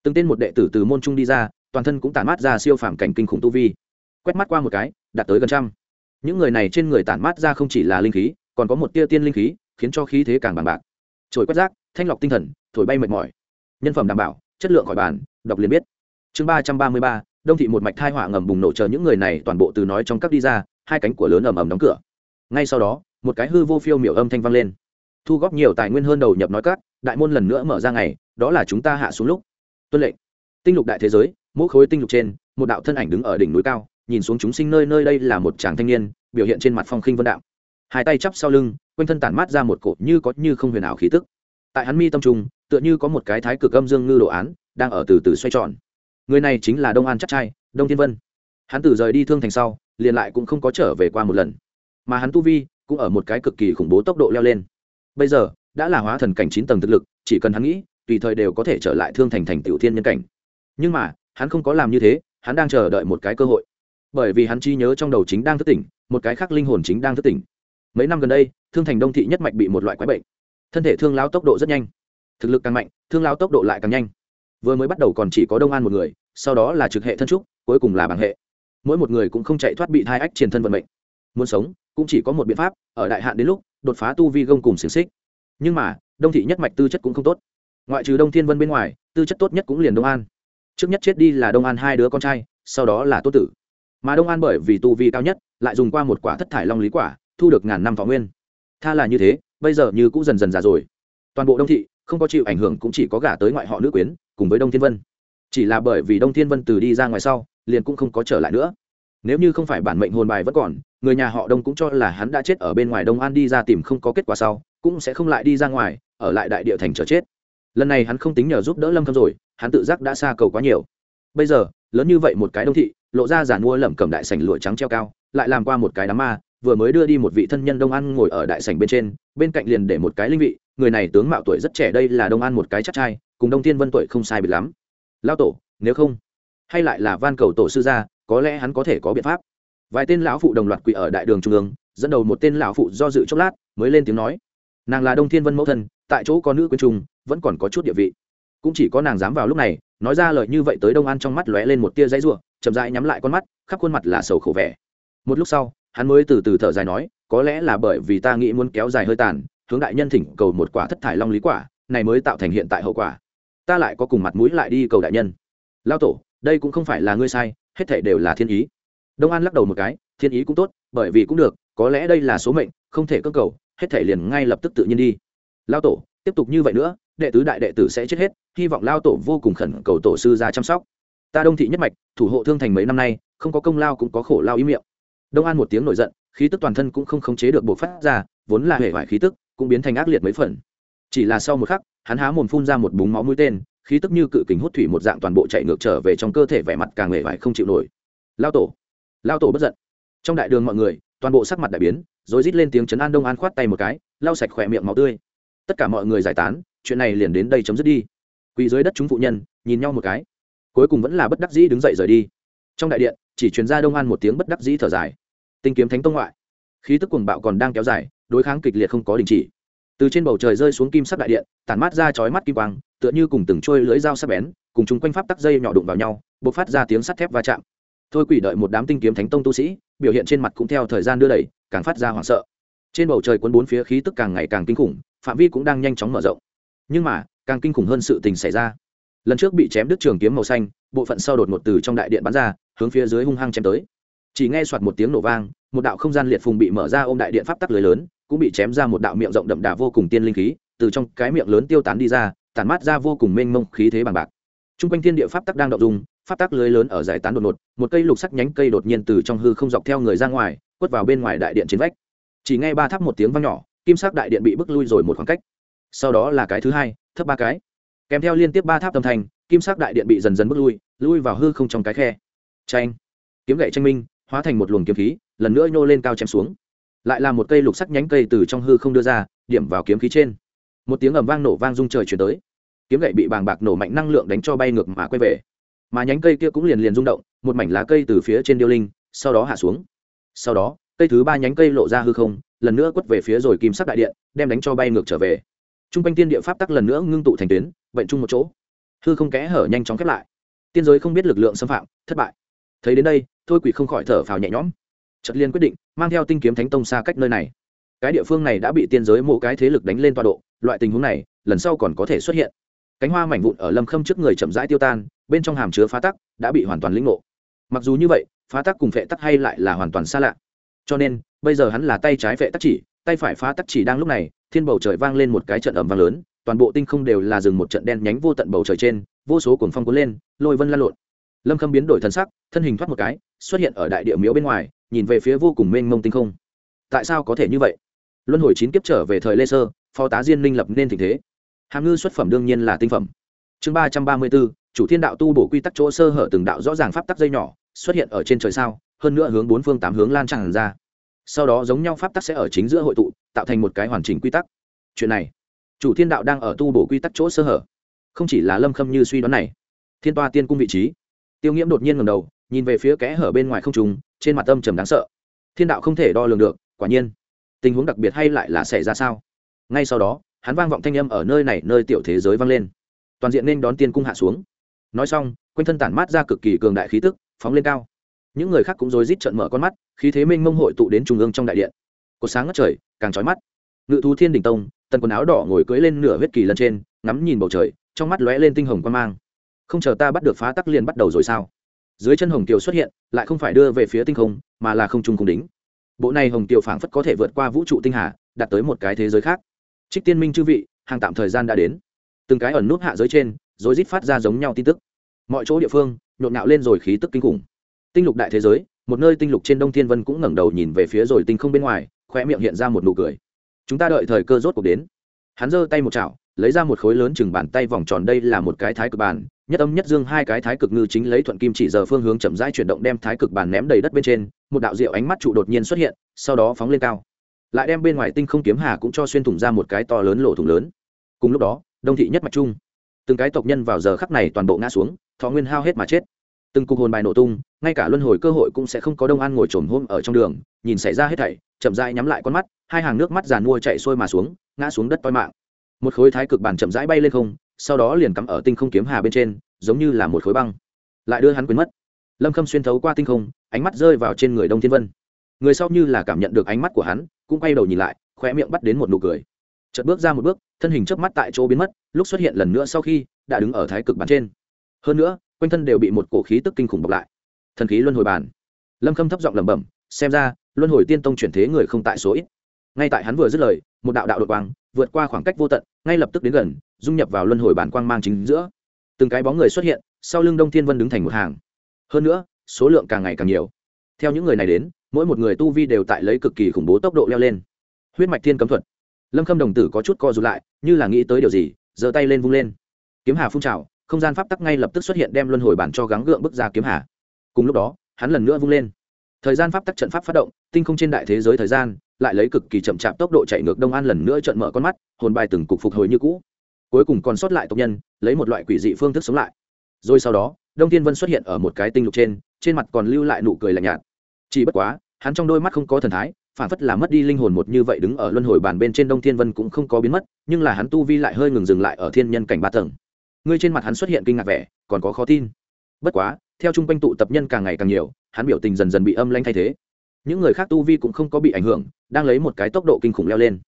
Từng tên một đệ tử từ môn trung đi ra, toàn thân cũng tản mát ra siêu phàm cảnh kinh khủng tu vi. Quét mắt qua một cái, đạt tới gần trăm những người này trên người tản mát ra không chỉ là linh khí, còn có một tia tiên linh khí, khiến cho khí thế càng bằng bạc. Trồi quét rác, thanh lọc tinh thần, thổi bay mệt mỏi. Nhân phẩm đảm bảo, chất lượng khỏi bàn, đọc liền biết. Chương ba trăm ba mươi ba, đông thị một mạch thai họa ngầm bùng nổ chờ những người này toàn bộ từ nói trong các đi ra, hai cánh của lớn ầm ầm đóng cửa. Ngay sau đó, một cái hư vô phiêu miểu âm thanh vang lên. Thu góp nhiều tài nguyên hơn đầu nhập nói cát đại môn lần nữa mở ra ngày, đó là chúng ta hạ xuống lúc. Tuân lệnh. Tinh lục đại thế giới, mỗi khối tinh lục trên, một đạo thân ảnh đứng ở đỉnh núi cao nhìn xuống chúng sinh nơi nơi đây là một chàng thanh niên, biểu hiện trên mặt phong khinh vân đạo hai tay chắp sau lưng, quanh thân tản mát ra một cột như có như không huyền ảo khí tức. Tại hắn mi tâm trung, tựa như có một cái thái cực âm dương ngư đồ án, đang ở từ từ xoay tròn. Người này chính là đông an chắc trai, đông thiên vân. Hắn từ rời đi thương thành sau, liền lại cũng không có trở về qua một lần. Mà hắn tu vi, cũng ở một cái cực kỳ khủng bố tốc độ leo lên. Bây giờ, đã là hóa thần cảnh chín tầng thực lực, chỉ cần hắn nghĩ, tùy thời đều có thể trở lại thương thành thành tiểu thiên nhân cảnh. Nhưng mà, hắn không có làm như thế, hắn đang chờ đợi một cái cơ hội bởi vì hắn chi nhớ trong đầu chính đang thức tỉnh, một cái khác linh hồn chính đang thức tỉnh. Mấy năm gần đây, thương thành đông thị nhất mạch bị một loại quái bệnh. Thân thể thương lao tốc độ rất nhanh, thực lực càng mạnh, thương lao tốc độ lại càng nhanh. Vừa mới bắt đầu còn chỉ có đông an một người, sau đó là trực hệ thân trúc, cuối cùng là bảng hệ. Mỗi một người cũng không chạy thoát bị thai ách truyền thân vận mệnh. Muốn sống, cũng chỉ có một biện pháp, ở đại hạn đến lúc, đột phá tu vi gông cùng xiềng xích. Nhưng mà, đông thị nhất mạch tư chất cũng không tốt. Ngoại trừ đông thiên vân bên ngoài, tư chất tốt nhất cũng liền đông an. Trước nhất chết đi là đông an hai đứa con trai, sau đó là tô tử mà đông an bởi vì tu vi cao nhất, lại dùng qua một quả thất thải long lý quả, thu được ngàn năm võ nguyên. Tha là như thế, bây giờ như cũng dần dần già rồi. Toàn bộ đông thị, không có chịu ảnh hưởng cũng chỉ có gả tới ngoại họ nữ quyến, cùng với đông thiên vân. Chỉ là bởi vì đông thiên vân từ đi ra ngoài sau, liền cũng không có trở lại nữa. Nếu như không phải bản mệnh hồn bài vẫn còn, người nhà họ đông cũng cho là hắn đã chết ở bên ngoài đông an đi ra tìm không có kết quả sau, cũng sẽ không lại đi ra ngoài, ở lại đại địa thành chờ chết. Lần này hắn không tính nhờ giúp đỡ lâm khâm rồi, hắn tự giác đã xa cầu quá nhiều. Bây giờ, lớn như vậy một cái đông thị lộ ra giản mua lẩm cẩm đại sảnh lụa trắng treo cao, lại làm qua một cái đám ma, vừa mới đưa đi một vị thân nhân đông an ngồi ở đại sảnh bên trên, bên cạnh liền để một cái linh vị, người này tướng mạo tuổi rất trẻ đây là đông an một cái chắc trai, cùng đông thiên vân tuổi không sai biệt lắm. Lao tổ, nếu không, hay lại là van cầu tổ sư gia, có lẽ hắn có thể có biện pháp. Vài tên lão phụ đồng loạt quỷ ở đại đường trung ương, dẫn đầu một tên lão phụ do dự chốc lát, mới lên tiếng nói. Nàng là đông thiên vân mẫu thân, tại chỗ có nữ quyên trung vẫn còn có chút địa vị. Cũng chỉ có nàng dám vào lúc này, nói ra lời như vậy tới đông an trong mắt lóe lên một tia dãy ruộng chậm rãi nhắm lại con mắt, khắp khuôn mặt là sầu khổ vẻ. Một lúc sau, hắn mới từ từ thở dài nói, có lẽ là bởi vì ta nghĩ muốn kéo dài hơi tàn, hướng đại nhân thỉnh cầu một quả thất thải long lý quả, này mới tạo thành hiện tại hậu quả. Ta lại có cùng mặt mũi lại đi cầu đại nhân. Lao tổ, đây cũng không phải là ngươi sai, hết thể đều là thiên ý. Đông an lắc đầu một cái, thiên ý cũng tốt, bởi vì cũng được, có lẽ đây là số mệnh, không thể cơ cầu, hết thể liền ngay lập tức tự nhiên đi. Lao tổ, tiếp tục như vậy nữa, đệ tứ đại đệ tử sẽ chết hết, hy vọng lao tổ vô cùng khẩn cầu tổ sư ra chăm sóc ta đông thị nhất mạch, thủ hộ thương thành mấy năm nay, không có công lao cũng có khổ lao ý miệng. Đông an một tiếng nổi giận, khí tức toàn thân cũng không khống chế được bộ phát ra, vốn là hệ vải khí tức, cũng biến thành ác liệt mấy phần. Chỉ là sau một khắc, hắn há mồm phun ra một búng máu mũi tên, khí tức như cự kính hút thủy một dạng toàn bộ chạy ngược trở về trong cơ thể vẻ mặt càng hề vải không chịu nổi. Lao tổ. Lao tổ bất giận. Trong đại đường mọi người, toàn bộ sắc mặt đại biến, rồi rít lên tiếng chấn an đông an khoát tay một cái, lau sạch khỏe miệng máu tươi. Tất cả mọi người giải tán, chuyện này liền đến đây chấm dứt đi. Quỳ dưới đất chúng phụ nhân, nhìn nhau một cái cuối cùng vẫn là bất đắc dĩ đứng dậy rời đi. Trong đại điện, chỉ truyền ra đông an một tiếng bất đắc dĩ thở dài. Tinh kiếm thánh tông ngoại. Khí tức cuồng bạo còn đang kéo dài, đối kháng kịch liệt không có đình chỉ. Từ trên bầu trời rơi xuống kim sắc đại điện, tản mát ra chói mắt kim quang, tựa như cùng từng trôi lưỡi dao sắc bén, cùng chung quanh pháp tắc dây nhỏ đụng vào nhau b ộ c phát ra tiếng sắt thép va chạm. Thôi quỷ đợi một đám tinh kiếm thánh tông tu sĩ, biểu hiện trên mặt cũng theo thời gian đưa đẩy, càng phát ra hoảng sợ. Trên bầu trời cuốn bốn phía khí tức càng ngày càng kinh khủng, phạm vi cũng đang nhanh chóng mở rộng. Nhưng mà, càng kinh khủng hơn sự tình xảy ra lần trước bị chém đứt trường kiếm màu xanh, bộ phận sau đột ngột từ trong đại điện bắn ra, hướng phía dưới hung hăng chém tới. Chỉ nghe soạt một tiếng nổ vang, một đạo không gian liệt phùng bị mở ra ôm đại điện pháp tắc lưới lớn, cũng bị chém ra một đạo miệng rộng đậm đà vô cùng tiên linh khí, từ trong cái miệng lớn tiêu tán đi ra, tản mát ra vô cùng mênh mông khí thế bằng bạc. T r u n g quanh thiên địa pháp tắc đang đậu dùng pháp tắc lưới lớn ở giải tán đột ngột, một cây lục sắc nhánh cây đột nhiên từ trong hư không dọc theo người ra ngoài, quất vào bên ngoài đại điện trên vách. Chỉ nghe ba tháp một tiếng vang nhỏ, kim sắc đại điện bị bước lui rồi một khoảng cách. Sau đó là cái thứ hai, thấp ba cái kèm theo liên tiếp ba tháp tâm thành kim sắc đại điện bị dần dần bước lui lui vào hư không trong cái khe. Tranh kiếm gậy tranh minh, hóa thành một luồng kiếm khí, lần nữa nhô lên cao chém xuống. Lại là một cây lục sắc nhánh cây từ trong hư không đưa ra, điểm vào kiếm khí trên. Một tiếng ầm vang nổ vang rung trời chuyển tới. Kiếm gậy bị bàng bạc nổ mạnh năng lượng đánh cho bay ngược mà quay về. Mà nhánh cây kia cũng liền liền rung động, một mảnh lá cây từ phía trên điêu linh, sau đó hạ xuống. Sau đó, cây thứ ba nhánh cây lộ ra hư không, lần nữa quất về phía rồi kim sắc đại điện, đem đánh cho bay ngược trở về. T r u n g quanh tiên địa pháp tắc lần nữa ngưng tụ thành tuyến bệnh chung một chỗ. Hư không kẽ hở nhanh chóng khép lại. Tiên giới không biết lực lượng xâm phạm, thất bại. Thấy đến đây, thôi quỷ không khỏi thở phào nhẹ nhõm. Trật liên quyết định, mang theo tinh kiếm thánh tông xa cách nơi này. Cái địa phương này đã bị tiên giới mộ cái thế lực đánh lên tọa độ, loại tình huống này, lần sau còn có thể xuất hiện. Cánh hoa mảnh vụn ở lâm khâm trước người chậm rãi tiêu tan, bên trong hàm chứa phá tắc, đã bị hoàn toàn lĩnh ngộ. Mặc dù như vậy, phá tắc cùng phệ tắc hay lại là hoàn toàn xa lạ. Cho nên, bây giờ hắn là tay trái phệ tắc chỉ, tay phải phá tắc chỉ đang lúc này, thiên bầu trời vang lên một cái trận ẩm vang lớn toàn bộ tinh không đều là dừng một trận đen nhánh vô tận bầu trời trên, vô số cuồng phong cuốn lên, lôi vân lan lộn. Lâm khâm biến đổi thân sắc, thân hình thoát một cái, xuất hiện ở đại địa miếu bên ngoài, nhìn về phía vô cùng mênh mông tinh không. Tại sao có thể như vậy? Luân hồi chín kiếp trở về thời lê sơ, phó tá diên minh lập nên tình thế. Hàm ngư xuất phẩm đương nhiên là tinh phẩm. Chương ba trăm ba mươi b ố chủ thiên đạo tu bổ quy tắc chỗ sơ hở từng đạo rõ ràng pháp tắc dây nhỏ, xuất hiện ở trên trời sao, hơn nữa hướng bốn phương tám hướng lan tràn ra. Sau đó giống nhau pháp tắc sẽ ở chính giữa hội tụ, tạo thành một cái hoàn chỉnh quy tắc. Chuyện này chủ thiên đạo đang ở tu bổ quy tắc chỗ sơ hở. Không chỉ là lâm khâm như suy đoán này, thiên toa tiên cung vị trí. Tiêu nghiễm đột nhiên ngầm đầu, nhìn về phía kẽ hở bên ngoài không trùng trên mặt âm trầm đáng sợ. Thiên đạo không thể đo lường được, quả nhiên, tình huống đặc biệt hay lại là xảy ra sao? Ngay sau đó, hắn vang vọng thanh âm ở nơi này, nơi tiểu thế giới vang lên. Toàn diện nên đón tiên cung hạ xuống. Nói xong, quanh thân tản mát ra cực kỳ cường đại khí tức, phóng lên cao. Những người khác cũng rối rít trợn mở con mắt, khí thế minh mông hội tụ đến trung ương trong đại điện. Cột sáng ngất trời, càng trói mắt. Ngự thú thiên đình tông tần quần áo đỏ ngồi cưỡi lên nửa huyết kỳ lần trên, ngắm nhìn bầu trời, trong mắt lóe lên tinh hồng quan mang. Không chờ ta bắt được phá tắc liền bắt đầu rồi sao? Dưới chân hồng kiều xuất hiện, lại không phải đưa về phía tinh không, mà là không trung cùng đính. Bộ này hồng kiều phảng phất có thể vượt qua vũ trụ tinh hà, đạt tới một cái thế giới khác. Trích tiên minh chư vị, hàng tạm thời gian đã đến. Từng cái ẩn nút hạ giới trên rồi rít phát ra giống nhau tin tức. Mọi chỗ địa phương, nhộn nhạo lên rồi khí tức kinh khủng. Tinh lục đại thế giới, một nơi tinh lục trên đông thiên vân cũng ngẩng đầu nhìn về phía rồi tinh không bên ngoài khoe miệng hiện ra một nụ cười chúng ta đợi thời cơ rốt cuộc đến. Hắn giơ tay một chảo, lấy ra một khối lớn chừng bàn tay vòng tròn đây là một cái thái cực bàn, nhất âm nhất dương hai cái thái cực ngư chính lấy thuận kim chỉ giờ phương hướng chậm rãi chuyển động đem thái cực bàn ném đầy đất bên trên, một đạo diệu ánh mắt trụ đột nhiên xuất hiện, sau đó phóng lên cao. Lại đem bên ngoài tinh không kiếm hà cũng cho xuyên thủng ra một cái to lớn lỗ thủng lớn. Cùng lúc đó, đông thị nhất mạch trung, từng cái tộc nhân vào giờ khắc này toàn bộ ngã xuống, thọ nguyên hao hết mà chết. Từng cục hồn bài nổ tung, ngay cả luân hồi cơ hội cũng sẽ không có đông an ngồi trồn hôm ở trong đường, nhìn xảy ra hết thảy, chậm rãi nhắm lại con mắt hai hàng nước mắt giàn mua chạy xuôi mà xuống, ngã xuống đất toi mạng. Một khối thái cực bản chậm rãi bay lên không, sau đó liền cắm ở tinh không kiếm hà bên trên, giống như là một khối băng. Lại đưa hắn quên mất. Lâm khâm xuyên thấu qua tinh không, ánh mắt rơi vào trên người đông thiên vân. Người sau như là cảm nhận được ánh mắt của hắn, cũng quay đầu nhìn lại khoe miệng bắt đến một nụ cười. Chợt bước ra một bước, thân hình chớp mắt tại chỗ biến mất, lúc xuất hiện lần nữa sau khi, đã đứng ở thái cực bàn trên. Hơn nữa, quanh thân đều bị một cổ khí tức kinh khủng bọc lại. Thần khí luân hồi bàn. Lâm khâm thấp giọng lẩm bẩm, xem ra, luân hồi tiên tông chuyển thế người không tại số ít ngay tại hắn vừa dứt lời, một đạo đạo đột quang vượt qua khoảng cách vô tận, ngay lập tức đến gần, dung nhập vào luân hồi bản quang mang chính giữa. Từng cái bóng người xuất hiện, sau lưng đông thiên vân đứng thành một hàng. Hơn nữa, số lượng càng ngày càng nhiều. Theo những người này đến, mỗi một người tu vi đều tại lấy cực kỳ khủng bố tốc độ leo lên. Huyết mạch thiên cấm thuật. Lâm khâm đồng tử có chút co rụt lại, như là nghĩ tới điều gì, giơ tay lên vung lên. Kiếm hà phun trào, không gian pháp tắc ngay lập tức xuất hiện đem luân hồi bản cho gắng gượng bước ra kiếm hà. Cùng lúc đó, hắn lần nữa vung lên. Thời gian pháp tắc trận pháp phát động, tinh không trên đại thế giới thời gian lại lấy cực kỳ chậm chạp tốc độ chạy ngược đông an lần nữa trận mở con mắt, hồn bài từng cục phục hồi như cũ. Cuối cùng còn sót lại tộc nhân, lấy một loại quỷ dị phương thức sống lại. Rồi sau đó, đông thiên vân xuất hiện ở một cái tinh lục trên trên mặt còn lưu lại nụ cười lạnh nhạt. Chỉ bất quá, hắn trong đôi mắt không có thần thái, phản phất là mất đi linh hồn một như vậy đứng ở luân hồi bàn bên trên đông thiên vân cũng không có biến mất, nhưng là hắn tu vi lại hơi ngừng dừng lại ở thiên nhân cảnh ba tầng. Ngươi trên mặt hắn xuất hiện kinh ngạc vẻ, còn có khó tin. Bất quá, theo chung quanh tụ tập nhân càng ngày càng nhiều, hắn biểu tình dần dần bị âm lanh thay thế những người khác tu vi cũng không có bị ảnh hưởng, đang lấy một cái tốc độ kinh khủng leo lên.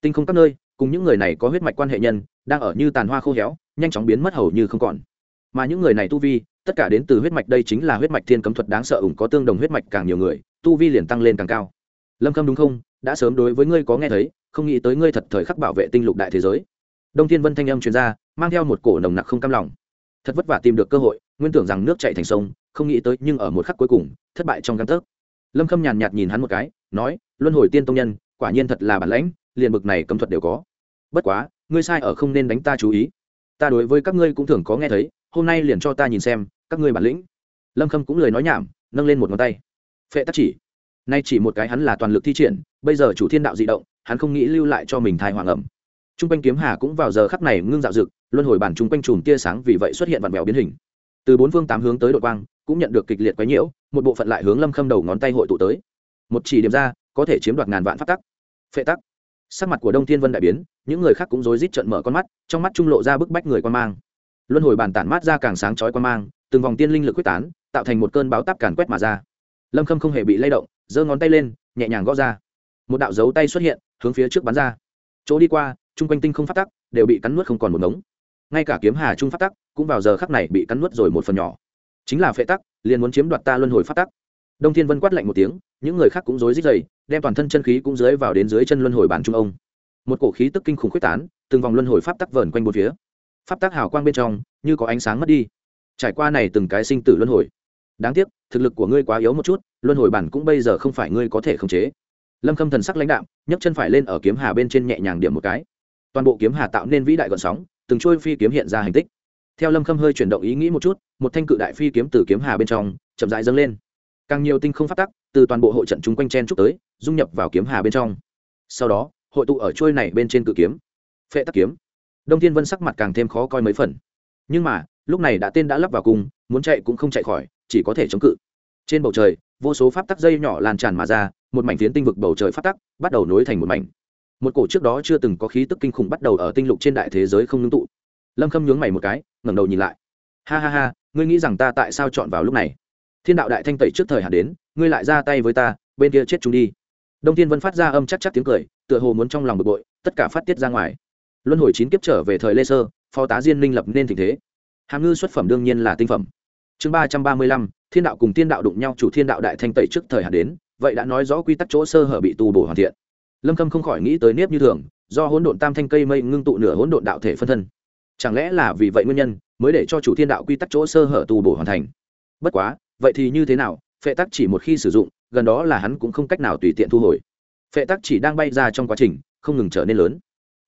Tinh không các nơi, cùng những người này có huyết mạch quan hệ nhân, đang ở như tàn hoa khô héo, nhanh chóng biến mất hầu như không còn. Mà những người này tu vi, tất cả đến từ huyết mạch đây chính là huyết mạch thiên cấm thuật đáng sợ ủng có tương đồng huyết mạch càng nhiều người, tu vi liền tăng lên càng cao. Lâm khâm đúng không? Đã sớm đối với ngươi có nghe thấy, không nghĩ tới ngươi thật thời khắc bảo vệ tinh lục đại thế giới. Đông thiên vân thanh âm chuyên gia mang theo một cổ nồng nặc không cam lòng. Thật vất vả tìm được cơ hội, nguyên tưởng rằng nước chạy thành sông, không nghĩ tới nhưng ở một khắc cuối cùng, thất bại trong căn tấc lâm khâm nhàn nhạt nhìn hắn một cái, nói, luân hồi tiên tông nhân, quả nhiên thật là bản lãnh, liền bực này cấm thuật đều có. Bất quá, ngươi sai ở không nên đánh ta chú ý. Ta đối với các ngươi cũng thường có nghe thấy, hôm nay liền cho ta nhìn xem, các ngươi bản lĩnh. Lâm khâm cũng lời nói nhảm, nâng lên một ngón tay. Phệ tắc chỉ, nay chỉ một cái hắn là toàn lực thi triển, bây giờ chủ thiên đạo di động, hắn không nghĩ lưu lại cho mình thai hoàng ẩm. T r u n g quanh kiếm hà cũng vào giờ khắc này ngưng dạo dực luân hồi bản t r u n g quanh chùm tia sáng vì vậy xuất hiện vặn vẹo biến hình từ bốn phương tám hướng tới đội quang, cũng nhận được kịch liệt quấy nhiễu, một bộ phận lại hướng lâm khâm đầu ngón tay hội tụ tới. Một chỉ điểm ra, có thể chiếm đoạt ngàn vạn phát tắc. Phệ tắc. Sắc mặt của đông thiên vân đại biến, những người khác cũng rối rít trợn mở con mắt, trong mắt trung lộ ra bức bách người quan mang. Luân hồi bàn tản mát ra càng sáng chói quan mang, từng vòng tiên linh lực quyết tán, tạo thành một cơn báo táp càn quét mà ra. Lâm khâm không hề bị lay động, giơ ngón tay lên, nhẹ nhàng gõ ra. Một đạo dấu tay xuất hiện, hướng phía trước bắn ra. Chỗ đi qua, chung quanh tinh không phát tắc, đều bị cắn nuốt không còn một ngống ngay cả kiếm hà trung phát tắc cũng vào giờ khắc này bị cắn nuốt rồi một phần nhỏ. Chính là phệ tắc, liền muốn chiếm đoạt ta luân hồi phát tắc. Đông thiên vân quát lạnh một tiếng, những người khác cũng rối rít dày đem toàn thân chân khí cũng dưới vào đến dưới chân luân hồi bản trung ông. Một cổ khí tức kinh khủng quyết tán, từng vòng luân hồi pháp tắc vờn quanh một phía. Pháp tắc hào quang bên trong, như có ánh sáng mất đi. Trải qua này từng cái sinh tử luân hồi. Đáng tiếc, thực lực của ngươi quá yếu một chút, luân hồi bản cũng bây giờ không phải ngươi có thể khống chế. Lâm khâm thần sắc lãnh đạm, nhấc chân phải lên ở kiếm hà bên trên nhẹ nhàng điểm một cái. Toàn bộ kiếm hà tạo nên vĩ đại gọn sóng từng trôi phi kiếm hiện ra hành tích. Theo lâm khâm hơi chuyển động ý nghĩ một chút, một thanh cự đại phi kiếm từ kiếm hà bên trong, chậm rãi dâng lên. Càng nhiều tinh không phát tắc, từ toàn bộ hội trận chúng quanh chen chúc tới, dung nhập vào kiếm hà bên trong. Sau đó, hội tụ ở trôi này bên trên cự kiếm. Phệ tắc kiếm. Đông thiên vân sắc mặt càng thêm khó coi mấy phần. Nhưng mà, lúc này đã tên đã lắp vào cùng, muốn chạy cũng không chạy khỏi, chỉ có thể chống cự. Trên bầu trời, vô số pháp tắc dây nhỏ lan tràn mà ra, một mảnh phiến tinh vực bầu trời pháp tắc bắt đầu nối thành một mảnh một cổ trước đó chưa từng có khí tức kinh khủng bắt đầu ở tinh lục trên đại thế giới không ngưng tụ. Lâm khâm nhướng mày một cái, ngẩng đầu nhìn lại. Ha ha ha, ngươi nghĩ rằng ta tại sao chọn vào lúc này? Thiên đạo đại thanh tẩy trước thời hạn đến, ngươi lại ra tay với ta, bên kia chết chúng đi. Đông thiên vân phát ra âm chắc chắc tiếng cười, tựa hồ muốn trong lòng bực bội, tất cả phát tiết ra ngoài. Luân hồi chín kiếp trở về thời lê sơ, phó tá diên minh lập nên tình thế. Hàm ngư xuất phẩm đương nhiên là tinh phẩm. Chương ba trăm ba mươi lăm, thiên đạo cùng thiên đạo đụng nhau chủ thiên đạo đại thanh tẩy trước thời hạn đến, vậy đã nói rõ quy tắc chỗ sơ hở bị tu bổ hoàn thiện lâm khâm không khỏi nghĩ tới nếp như thường, do hỗn độn tam thanh cây mây ngưng tụ nửa hỗn độn đạo thể phân thân. Chẳng lẽ là vì vậy nguyên nhân mới để cho chủ thiên đạo quy tắc chỗ sơ hở tu bổ hoàn thành? Bất quá, vậy thì như thế nào? Phệ tắc chỉ một khi sử dụng, gần đó là hắn cũng không cách nào tùy tiện thu hồi. Phệ tắc chỉ đang bay ra trong quá trình, không ngừng trở nên lớn.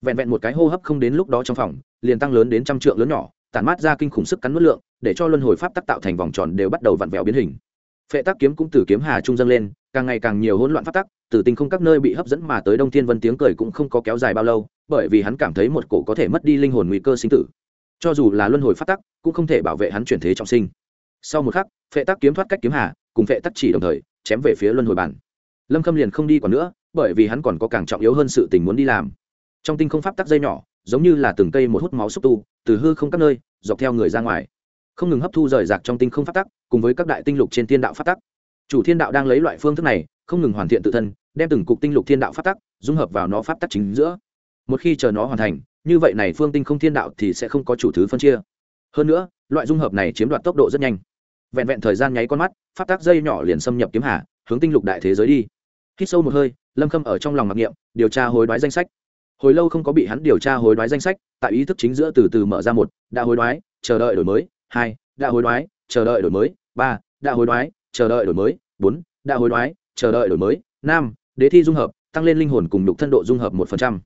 Vẹn vẹn một cái hô hấp không đến lúc đó trong phòng, liền tăng lớn đến trăm trượng lớn nhỏ, tản mát ra kinh khủng sức cắn nuốt lượng, để cho luân hồi pháp tắc tạo thành vòng tròn đều bắt đầu vặn vẹo biến hình phệ tắc kiếm cũng từ kiếm hà trung dâng lên, càng ngày càng nhiều hỗn loạn phát tắc, từ tinh không các nơi bị hấp dẫn mà tới đông thiên vân tiếng cười cũng không có kéo dài bao lâu, bởi vì hắn cảm thấy một cổ có thể mất đi linh hồn nguy cơ sinh tử. Cho dù là luân hồi phát tắc, cũng không thể bảo vệ hắn chuyển thế trọng sinh. Sau một khắc, phệ tắc kiếm thoát cách kiếm hà, cùng phệ tắc chỉ đồng thời, chém về phía luân hồi bản. Lâm khâm liền không đi còn nữa, bởi vì hắn còn có càng trọng yếu hơn sự tình muốn đi làm. Trong tinh không pháp tắc dây nhỏ, giống như là từng cây một hút máu xúc tu, từ hư không các nơi, dọc theo người ra ngoài. Không ngừng hấp thu rời rạc trong tinh không pháp tắc cùng với các đại tinh lục trên thiên đạo pháp tắc. Chủ thiên đạo đang lấy loại phương thức này, không ngừng hoàn thiện tự thân, đem từng cục tinh lục thiên đạo pháp tắc dung hợp vào nó pháp tắc chính giữa. Một khi chờ nó hoàn thành, như vậy này phương tinh không thiên đạo thì sẽ không có chủ thứ phân chia. Hơn nữa, loại dung hợp này chiếm đoạt tốc độ rất nhanh. Vẹn vẹn thời gian nháy con mắt, pháp tắc dây nhỏ liền xâm nhập kiếm hà, hướng tinh lục đại thế giới đi. Hít sâu một hơi, lâm khâm ở trong lòng mặc niệm, điều tra hối đoái danh sách. Hồi lâu không có bị hắn điều tra hối đoái danh sách, tại ý thức chính giữa từ từ mở ra một, đã hối đoái, chờ đợi đổi mới, hai, đã hối đoái chờ đợi đổi mới ba đã hối đoái chờ đợi đổi mới bốn đã hối đoái chờ đợi đổi mới năm đế thi dung hợp tăng lên linh hồn cùng đục thân độ dung hợp một phần trăm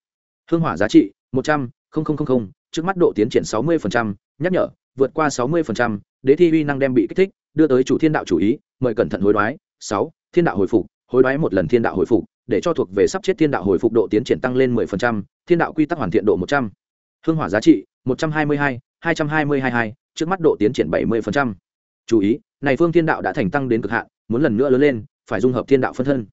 hương hỏa giá trị một trăm linh trước mắt độ tiến triển sáu mươi nhắc nhở vượt qua sáu mươi đế thi uy năng đem bị kích thích đưa tới chủ thiên đạo chủ ý mời cẩn thận hối đoái sáu thiên đạo hồi phục hối đoái một lần thiên đạo hồi phục để cho thuộc về sắp chết thiên đạo hồi phục độ tiến triển tăng lên 10%, thiên đạo quy tắc hoàn thiện độ 100. Hương hỏa giá trị 122, 222, trước mắt độ tiến triển 70%. Chú ý, này phương thiên đạo đã thành tăng đến cực hạn, muốn lần nữa lớn lên, phải dung hợp thiên đạo phân thân.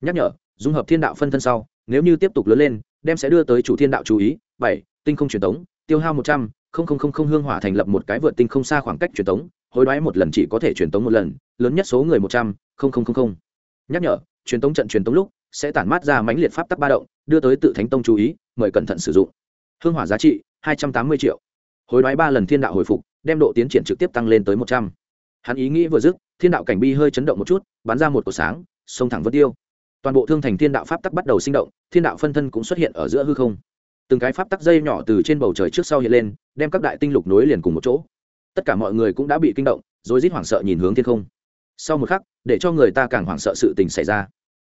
Nhắc nhở, dung hợp thiên đạo phân thân sau, nếu như tiếp tục lớn lên, đem sẽ đưa tới chủ thiên đạo chú ý. bảy, Tinh không truyền tống, tiêu hao 100, không không không không hương hỏa thành lập một cái vượt tinh không xa khoảng cách truyền tống, hối đoái một lần chỉ có thể truyền tống một lần, lớn nhất số người 100, không không không không. Nhắc nhở, truyền tống trận truyền tống lúc, sẽ tản mát ra mãnh liệt pháp tắc ba động đưa tới tự thánh tông chú ý mời cẩn thận sử dụng hương hỏa giá trị hai trăm tám mươi triệu hối đoái ba lần thiên đạo hồi phục đem độ tiến triển trực tiếp tăng lên tới một trăm hắn ý nghĩ vừa dứt, thiên đạo cảnh bi hơi chấn động một chút, bắn ra một cổ sáng, sông thẳng vân tiêu. Toàn bộ thương thành thiên đạo pháp tắc bắt đầu sinh động, thiên đạo phân thân cũng xuất hiện ở giữa hư không. Từng cái pháp tắc dây nhỏ từ trên bầu trời trước sau hiện lên, đem các đại tinh lục nối liền cùng một chỗ. Tất cả mọi người cũng đã bị kinh động rồi rít hoảng sợ nhìn hướng thiên không. Sau một khắc, để cho người ta càng hoảng sợ sự tình xảy ra.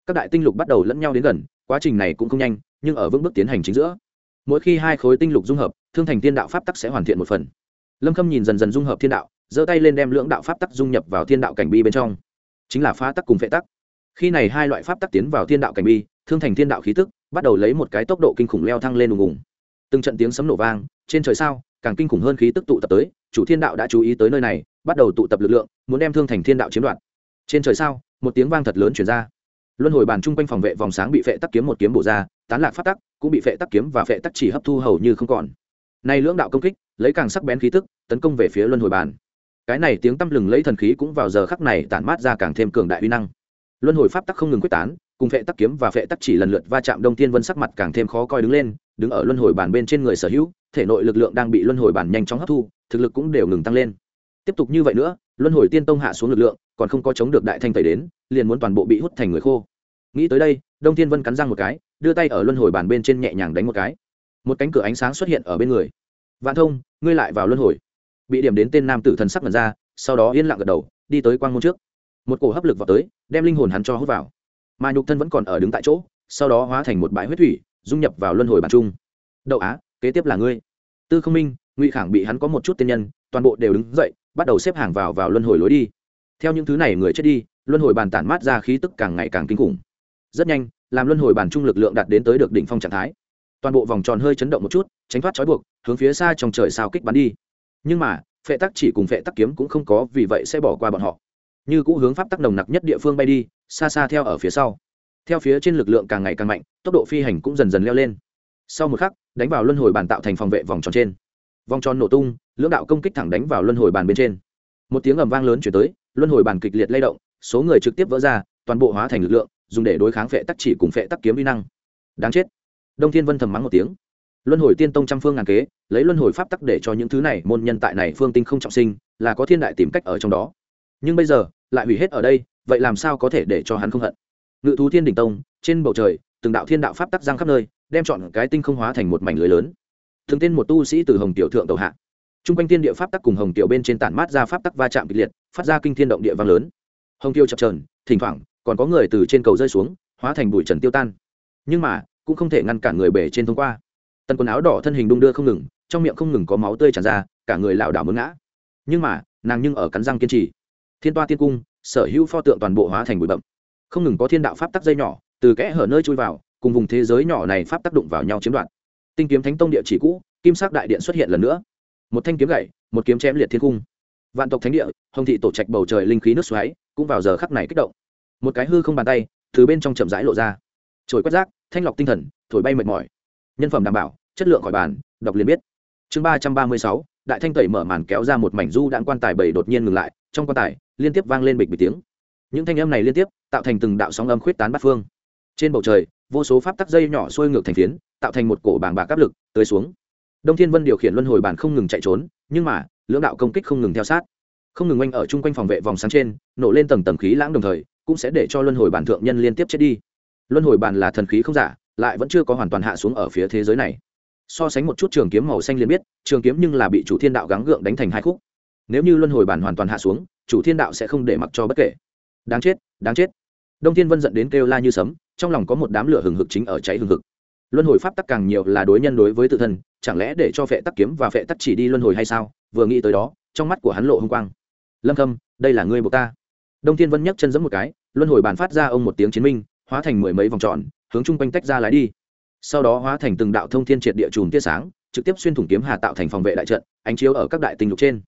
Các đại tinh lục bắt đầu lẫn nhau đến gần, quá trình này cũng không nhanh, nhưng ở vững bước tiến hành chính giữa. Mỗi khi hai khối tinh lục dung hợp, thương thành thiên đạo pháp tắc sẽ hoàn thiện một phần. Lâm khâm nhìn dần dần dung hợp thiên đạo giơ tay lên đem lưỡng đạo pháp tắc dung nhập vào thiên đạo cảnh bi bên trong. Chính là phá tắc cùng phệ tắc. Khi này hai loại pháp tắc tiến vào thiên đạo cảnh bi, thương thành thiên đạo khí tức, bắt đầu lấy một cái tốc độ kinh khủng leo thăng lên đùng ùng. Từng trận tiếng sấm nổ vang, trên trời sao, càng kinh khủng hơn khí tức tụ tập tới, chủ thiên đạo đã chú ý tới nơi này, bắt đầu tụ tập lực lượng, muốn đem thương thành thiên đạo chiếm đoạt. Trên trời sao, một tiếng vang thật lớn chuyển ra. Luân hồi bàn chung quanh phòng vệ vòng sáng bị phệ tắc kiếm một kiếm bổ ra, tán lạc phát tắc, cũng bị phệ tắc kiếm và phệ tắc chỉ hấp thu hầu như không còn. Nay lưỡng đạo công kích, lấy càng sắc bén khí tức, tấn công về phía luân hồi bàn cái này tiếng tăm lừng lấy thần khí cũng vào giờ khắc này tản mát ra càng thêm cường đại uy năng. Luân hồi pháp tắc không ngừng quyết tán, cùng phệ tắc kiếm và phệ tắc chỉ lần lượt va chạm đông tiên vân sắc mặt càng thêm khó coi đứng lên, đứng ở luân hồi bàn bên trên người sở hữu, thể nội lực lượng đang bị luân hồi bàn nhanh chóng hấp thu, thực lực cũng đều ngừng tăng lên. Tiếp tục như vậy nữa, luân hồi tiên tông hạ xuống lực lượng, còn không có chống được đại thanh tẩy đến, liền muốn toàn bộ bị hút thành người khô. Nghĩ tới đây, đông thiên vân cắn răng một cái, đưa tay ở luân hồi bàn bên trên nhẹ nhàng đánh một cái. Một cánh cửa ánh sáng xuất hiện ở bên người. Vạn thông, ngươi lại vào luân hồi bị điểm đến tên nam tử thần sắc mật ra, sau đó yên lặng gật đầu, đi tới quang môn trước. Một cổ hấp lực vào tới, đem linh hồn hắn cho hút vào. Mà nhục thân vẫn còn ở đứng tại chỗ, sau đó hóa thành một bãi huyết thủy, dung nhập vào luân hồi bản trung. đậu á, kế tiếp là ngươi. Tư không minh, ngụy khảng bị hắn có một chút tiên nhân, toàn bộ đều đứng dậy, bắt đầu xếp hàng vào vào luân hồi lối đi. Theo những thứ này người chết đi, luân hồi bàn tản mát ra khí tức càng ngày càng kinh khủng. Rất nhanh, làm luân hồi bàn trung lực lượng đạt đến tới được đỉnh phong trạng thái. Toàn bộ vòng tròn hơi chấn động một chút, tránh thoát trói buộc, hướng phía xa trong trời sao kích bắn đi nhưng mà, phệ tắc chỉ cùng phệ tắc kiếm cũng không có, vì vậy sẽ bỏ qua bọn họ. Như cũ hướng pháp tắc nồng nặc nhất địa phương bay đi, xa xa theo ở phía sau. Theo phía trên lực lượng càng ngày càng mạnh, tốc độ phi hành cũng dần dần leo lên. Sau một khắc, đánh vào luân hồi bàn tạo thành phòng vệ vòng tròn trên. Vòng tròn nổ tung, lưỡng đạo công kích thẳng đánh vào luân hồi bàn bên trên. Một tiếng ầm vang lớn chuyển tới, luân hồi bàn kịch liệt lay động, số người trực tiếp vỡ ra, toàn bộ hóa thành lực lượng, dùng để đối kháng phệ tắc chỉ cùng phệ tắc kiếm vi năng. Đáng chết. Đông thiên vân thầm mắng một tiếng luân hồi tiên tông trăm phương ngàn kế, lấy luân hồi pháp tắc để cho những thứ này, môn nhân tại này phương tinh không trọng sinh, là có thiên đại tìm cách ở trong đó. Nhưng bây giờ, lại hủy hết ở đây, vậy làm sao có thể để cho hắn không hận? Ngự thú thiên đình tông, trên bầu trời, từng đạo thiên đạo pháp tắc giang khắp nơi, đem chọn cái tinh không hóa thành một mảnh lưới lớn. Thường tên một tu sĩ từ hồng tiểu thượng tàu hạ. T r u n g quanh thiên địa pháp tắc cùng hồng tiểu bên trên tản mát ra pháp tắc va chạm kịch liệt, phát ra kinh thiên động địa vang lớn. Hồng tiêu chập trờn thỉnh thoảng, còn có người từ trên cầu rơi xuống, hóa thành bụi trần tiêu tan. Nhưng mà, cũng không thể ngăn cản người bể trên thông qua tần quần áo đỏ thân hình đung đưa không ngừng, trong miệng không ngừng có máu tươi tràn ra, cả người lảo đảo mướn ngã. Nhưng mà, nàng nhưng ở cắn răng kiên trì. Thiên toa tiên cung, sở hữu pho tượng toàn bộ hóa thành bụi bậm không ngừng có thiên đạo pháp tắc dây nhỏ, từ kẽ hở nơi chui vào, cùng vùng thế giới nhỏ này pháp tác động vào nhau chiếm đoạt. Tinh kiếm thánh tông địa chỉ cũ, kim sắc đại điện xuất hiện lần nữa. Một thanh kiếm gậy, một kiếm chém liệt thiên cung. Vạn tộc thánh địa, hồng thị tổ trạch bầu trời linh khí nước xoáy, cũng vào giờ khắc này kích động. Một cái hư không bàn tay, từ bên trong chậm rãi lộ ra. Trồi quét rác, thanh lọc tinh thần, thổi bay mệt mỏi. Nhân phẩm đảm bảo chất lượng khỏi bàn, đọc liền biết. Chương ba trăm ba mươi sáu, đại thanh tẩy mở màn kéo ra một mảnh du đạn quan tài bảy đột nhiên ngừng lại, trong quan tài, liên tiếp vang lên bịch bịch tiếng. Những thanh âm này liên tiếp, tạo thành từng đạo sóng âm khuyết tán bát phương. Trên bầu trời, vô số pháp tắc dây nhỏ xuôi ngược thành phiến, tạo thành một cổ bàng bạc áp lực tới xuống. Đông thiên vân điều khiển luân hồi bàn không ngừng chạy trốn, nhưng mà, lưỡng đạo công kích không ngừng theo sát. Không ngừng oanh ở chung quanh phòng vệ vòng sáng trên, nổ lên tầng tầng khí lãng đồng thời, cũng sẽ để cho luân hồi bản thượng nhân liên tiếp chết đi. Luân hồi bản là thần khí không giả, lại vẫn chưa có hoàn toàn hạ xuống ở phía thế giới này so sánh một chút trường kiếm màu xanh liền biết, trường kiếm nhưng là bị chủ thiên đạo gắng gượng đánh thành hai khúc. Nếu như luân hồi bản hoàn toàn hạ xuống, chủ thiên đạo sẽ không để mặc cho bất kể. Đáng chết đáng chết. Đông thiên vân dẫn đến kêu la như sấm, trong lòng có một đám lửa hừng hực chính ở cháy hừng hực. Luân hồi pháp tắc càng nhiều là đối nhân đối với tự thân, chẳng lẽ để cho phệ tắc kiếm và phệ tắc chỉ đi luân hồi hay sao? Vừa nghĩ tới đó, trong mắt của hắn lộ h ư n g quang. Lâm khâm, đây là ngươi buộc ta. Đông thiên vân nhấc chân giẫm một cái, luân hồi bàn phát ra ông một tiếng chiến minh, hóa thành mười mấy vòng tròn, hướng chung quanh tách ra lái đi sau đó hóa thành từng đạo thông thiên triệt địa chùm tia sáng, trực tiếp xuyên thủng kiếm hà tạo thành phòng vệ đại trận, ánh chiếu ở các đại tinh lục trên.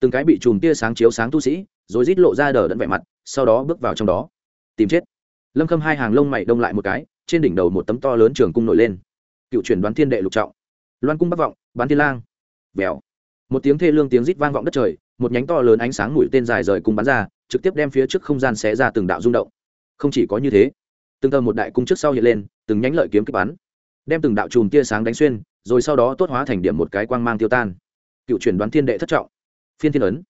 Từng cái bị chùm tia sáng chiếu sáng tu sĩ, rồi rít lộ ra đờ đẫn vẻ mặt, sau đó bước vào trong đó. Tìm chết. Lâm khâm hai hàng lông mày đông lại một cái, trên đỉnh đầu một tấm to lớn trường cung nổi lên. Cựu chuyển đoán thiên đệ lục trọng. Loan cung bắc vọng, bán thiên lang. Vèo. Một tiếng thê lương tiếng rít vang vọng đất trời, một nhánh to lớn ánh sáng mũi tên dài rời cung bắn ra, trực tiếp đem phía trước không gian xé ra từng đạo rung động. Không chỉ có như thế, từng tờ một đại cung trước sau hiện lên, từng nhánh lợi kiếm kích bắn đem từng đạo chùm tia sáng đánh xuyên, rồi sau đó tốt hóa thành điểm một cái quang mang tiêu tan. Cựu chuyển đoán thiên đệ thất trọng. Phiên thiên ấn.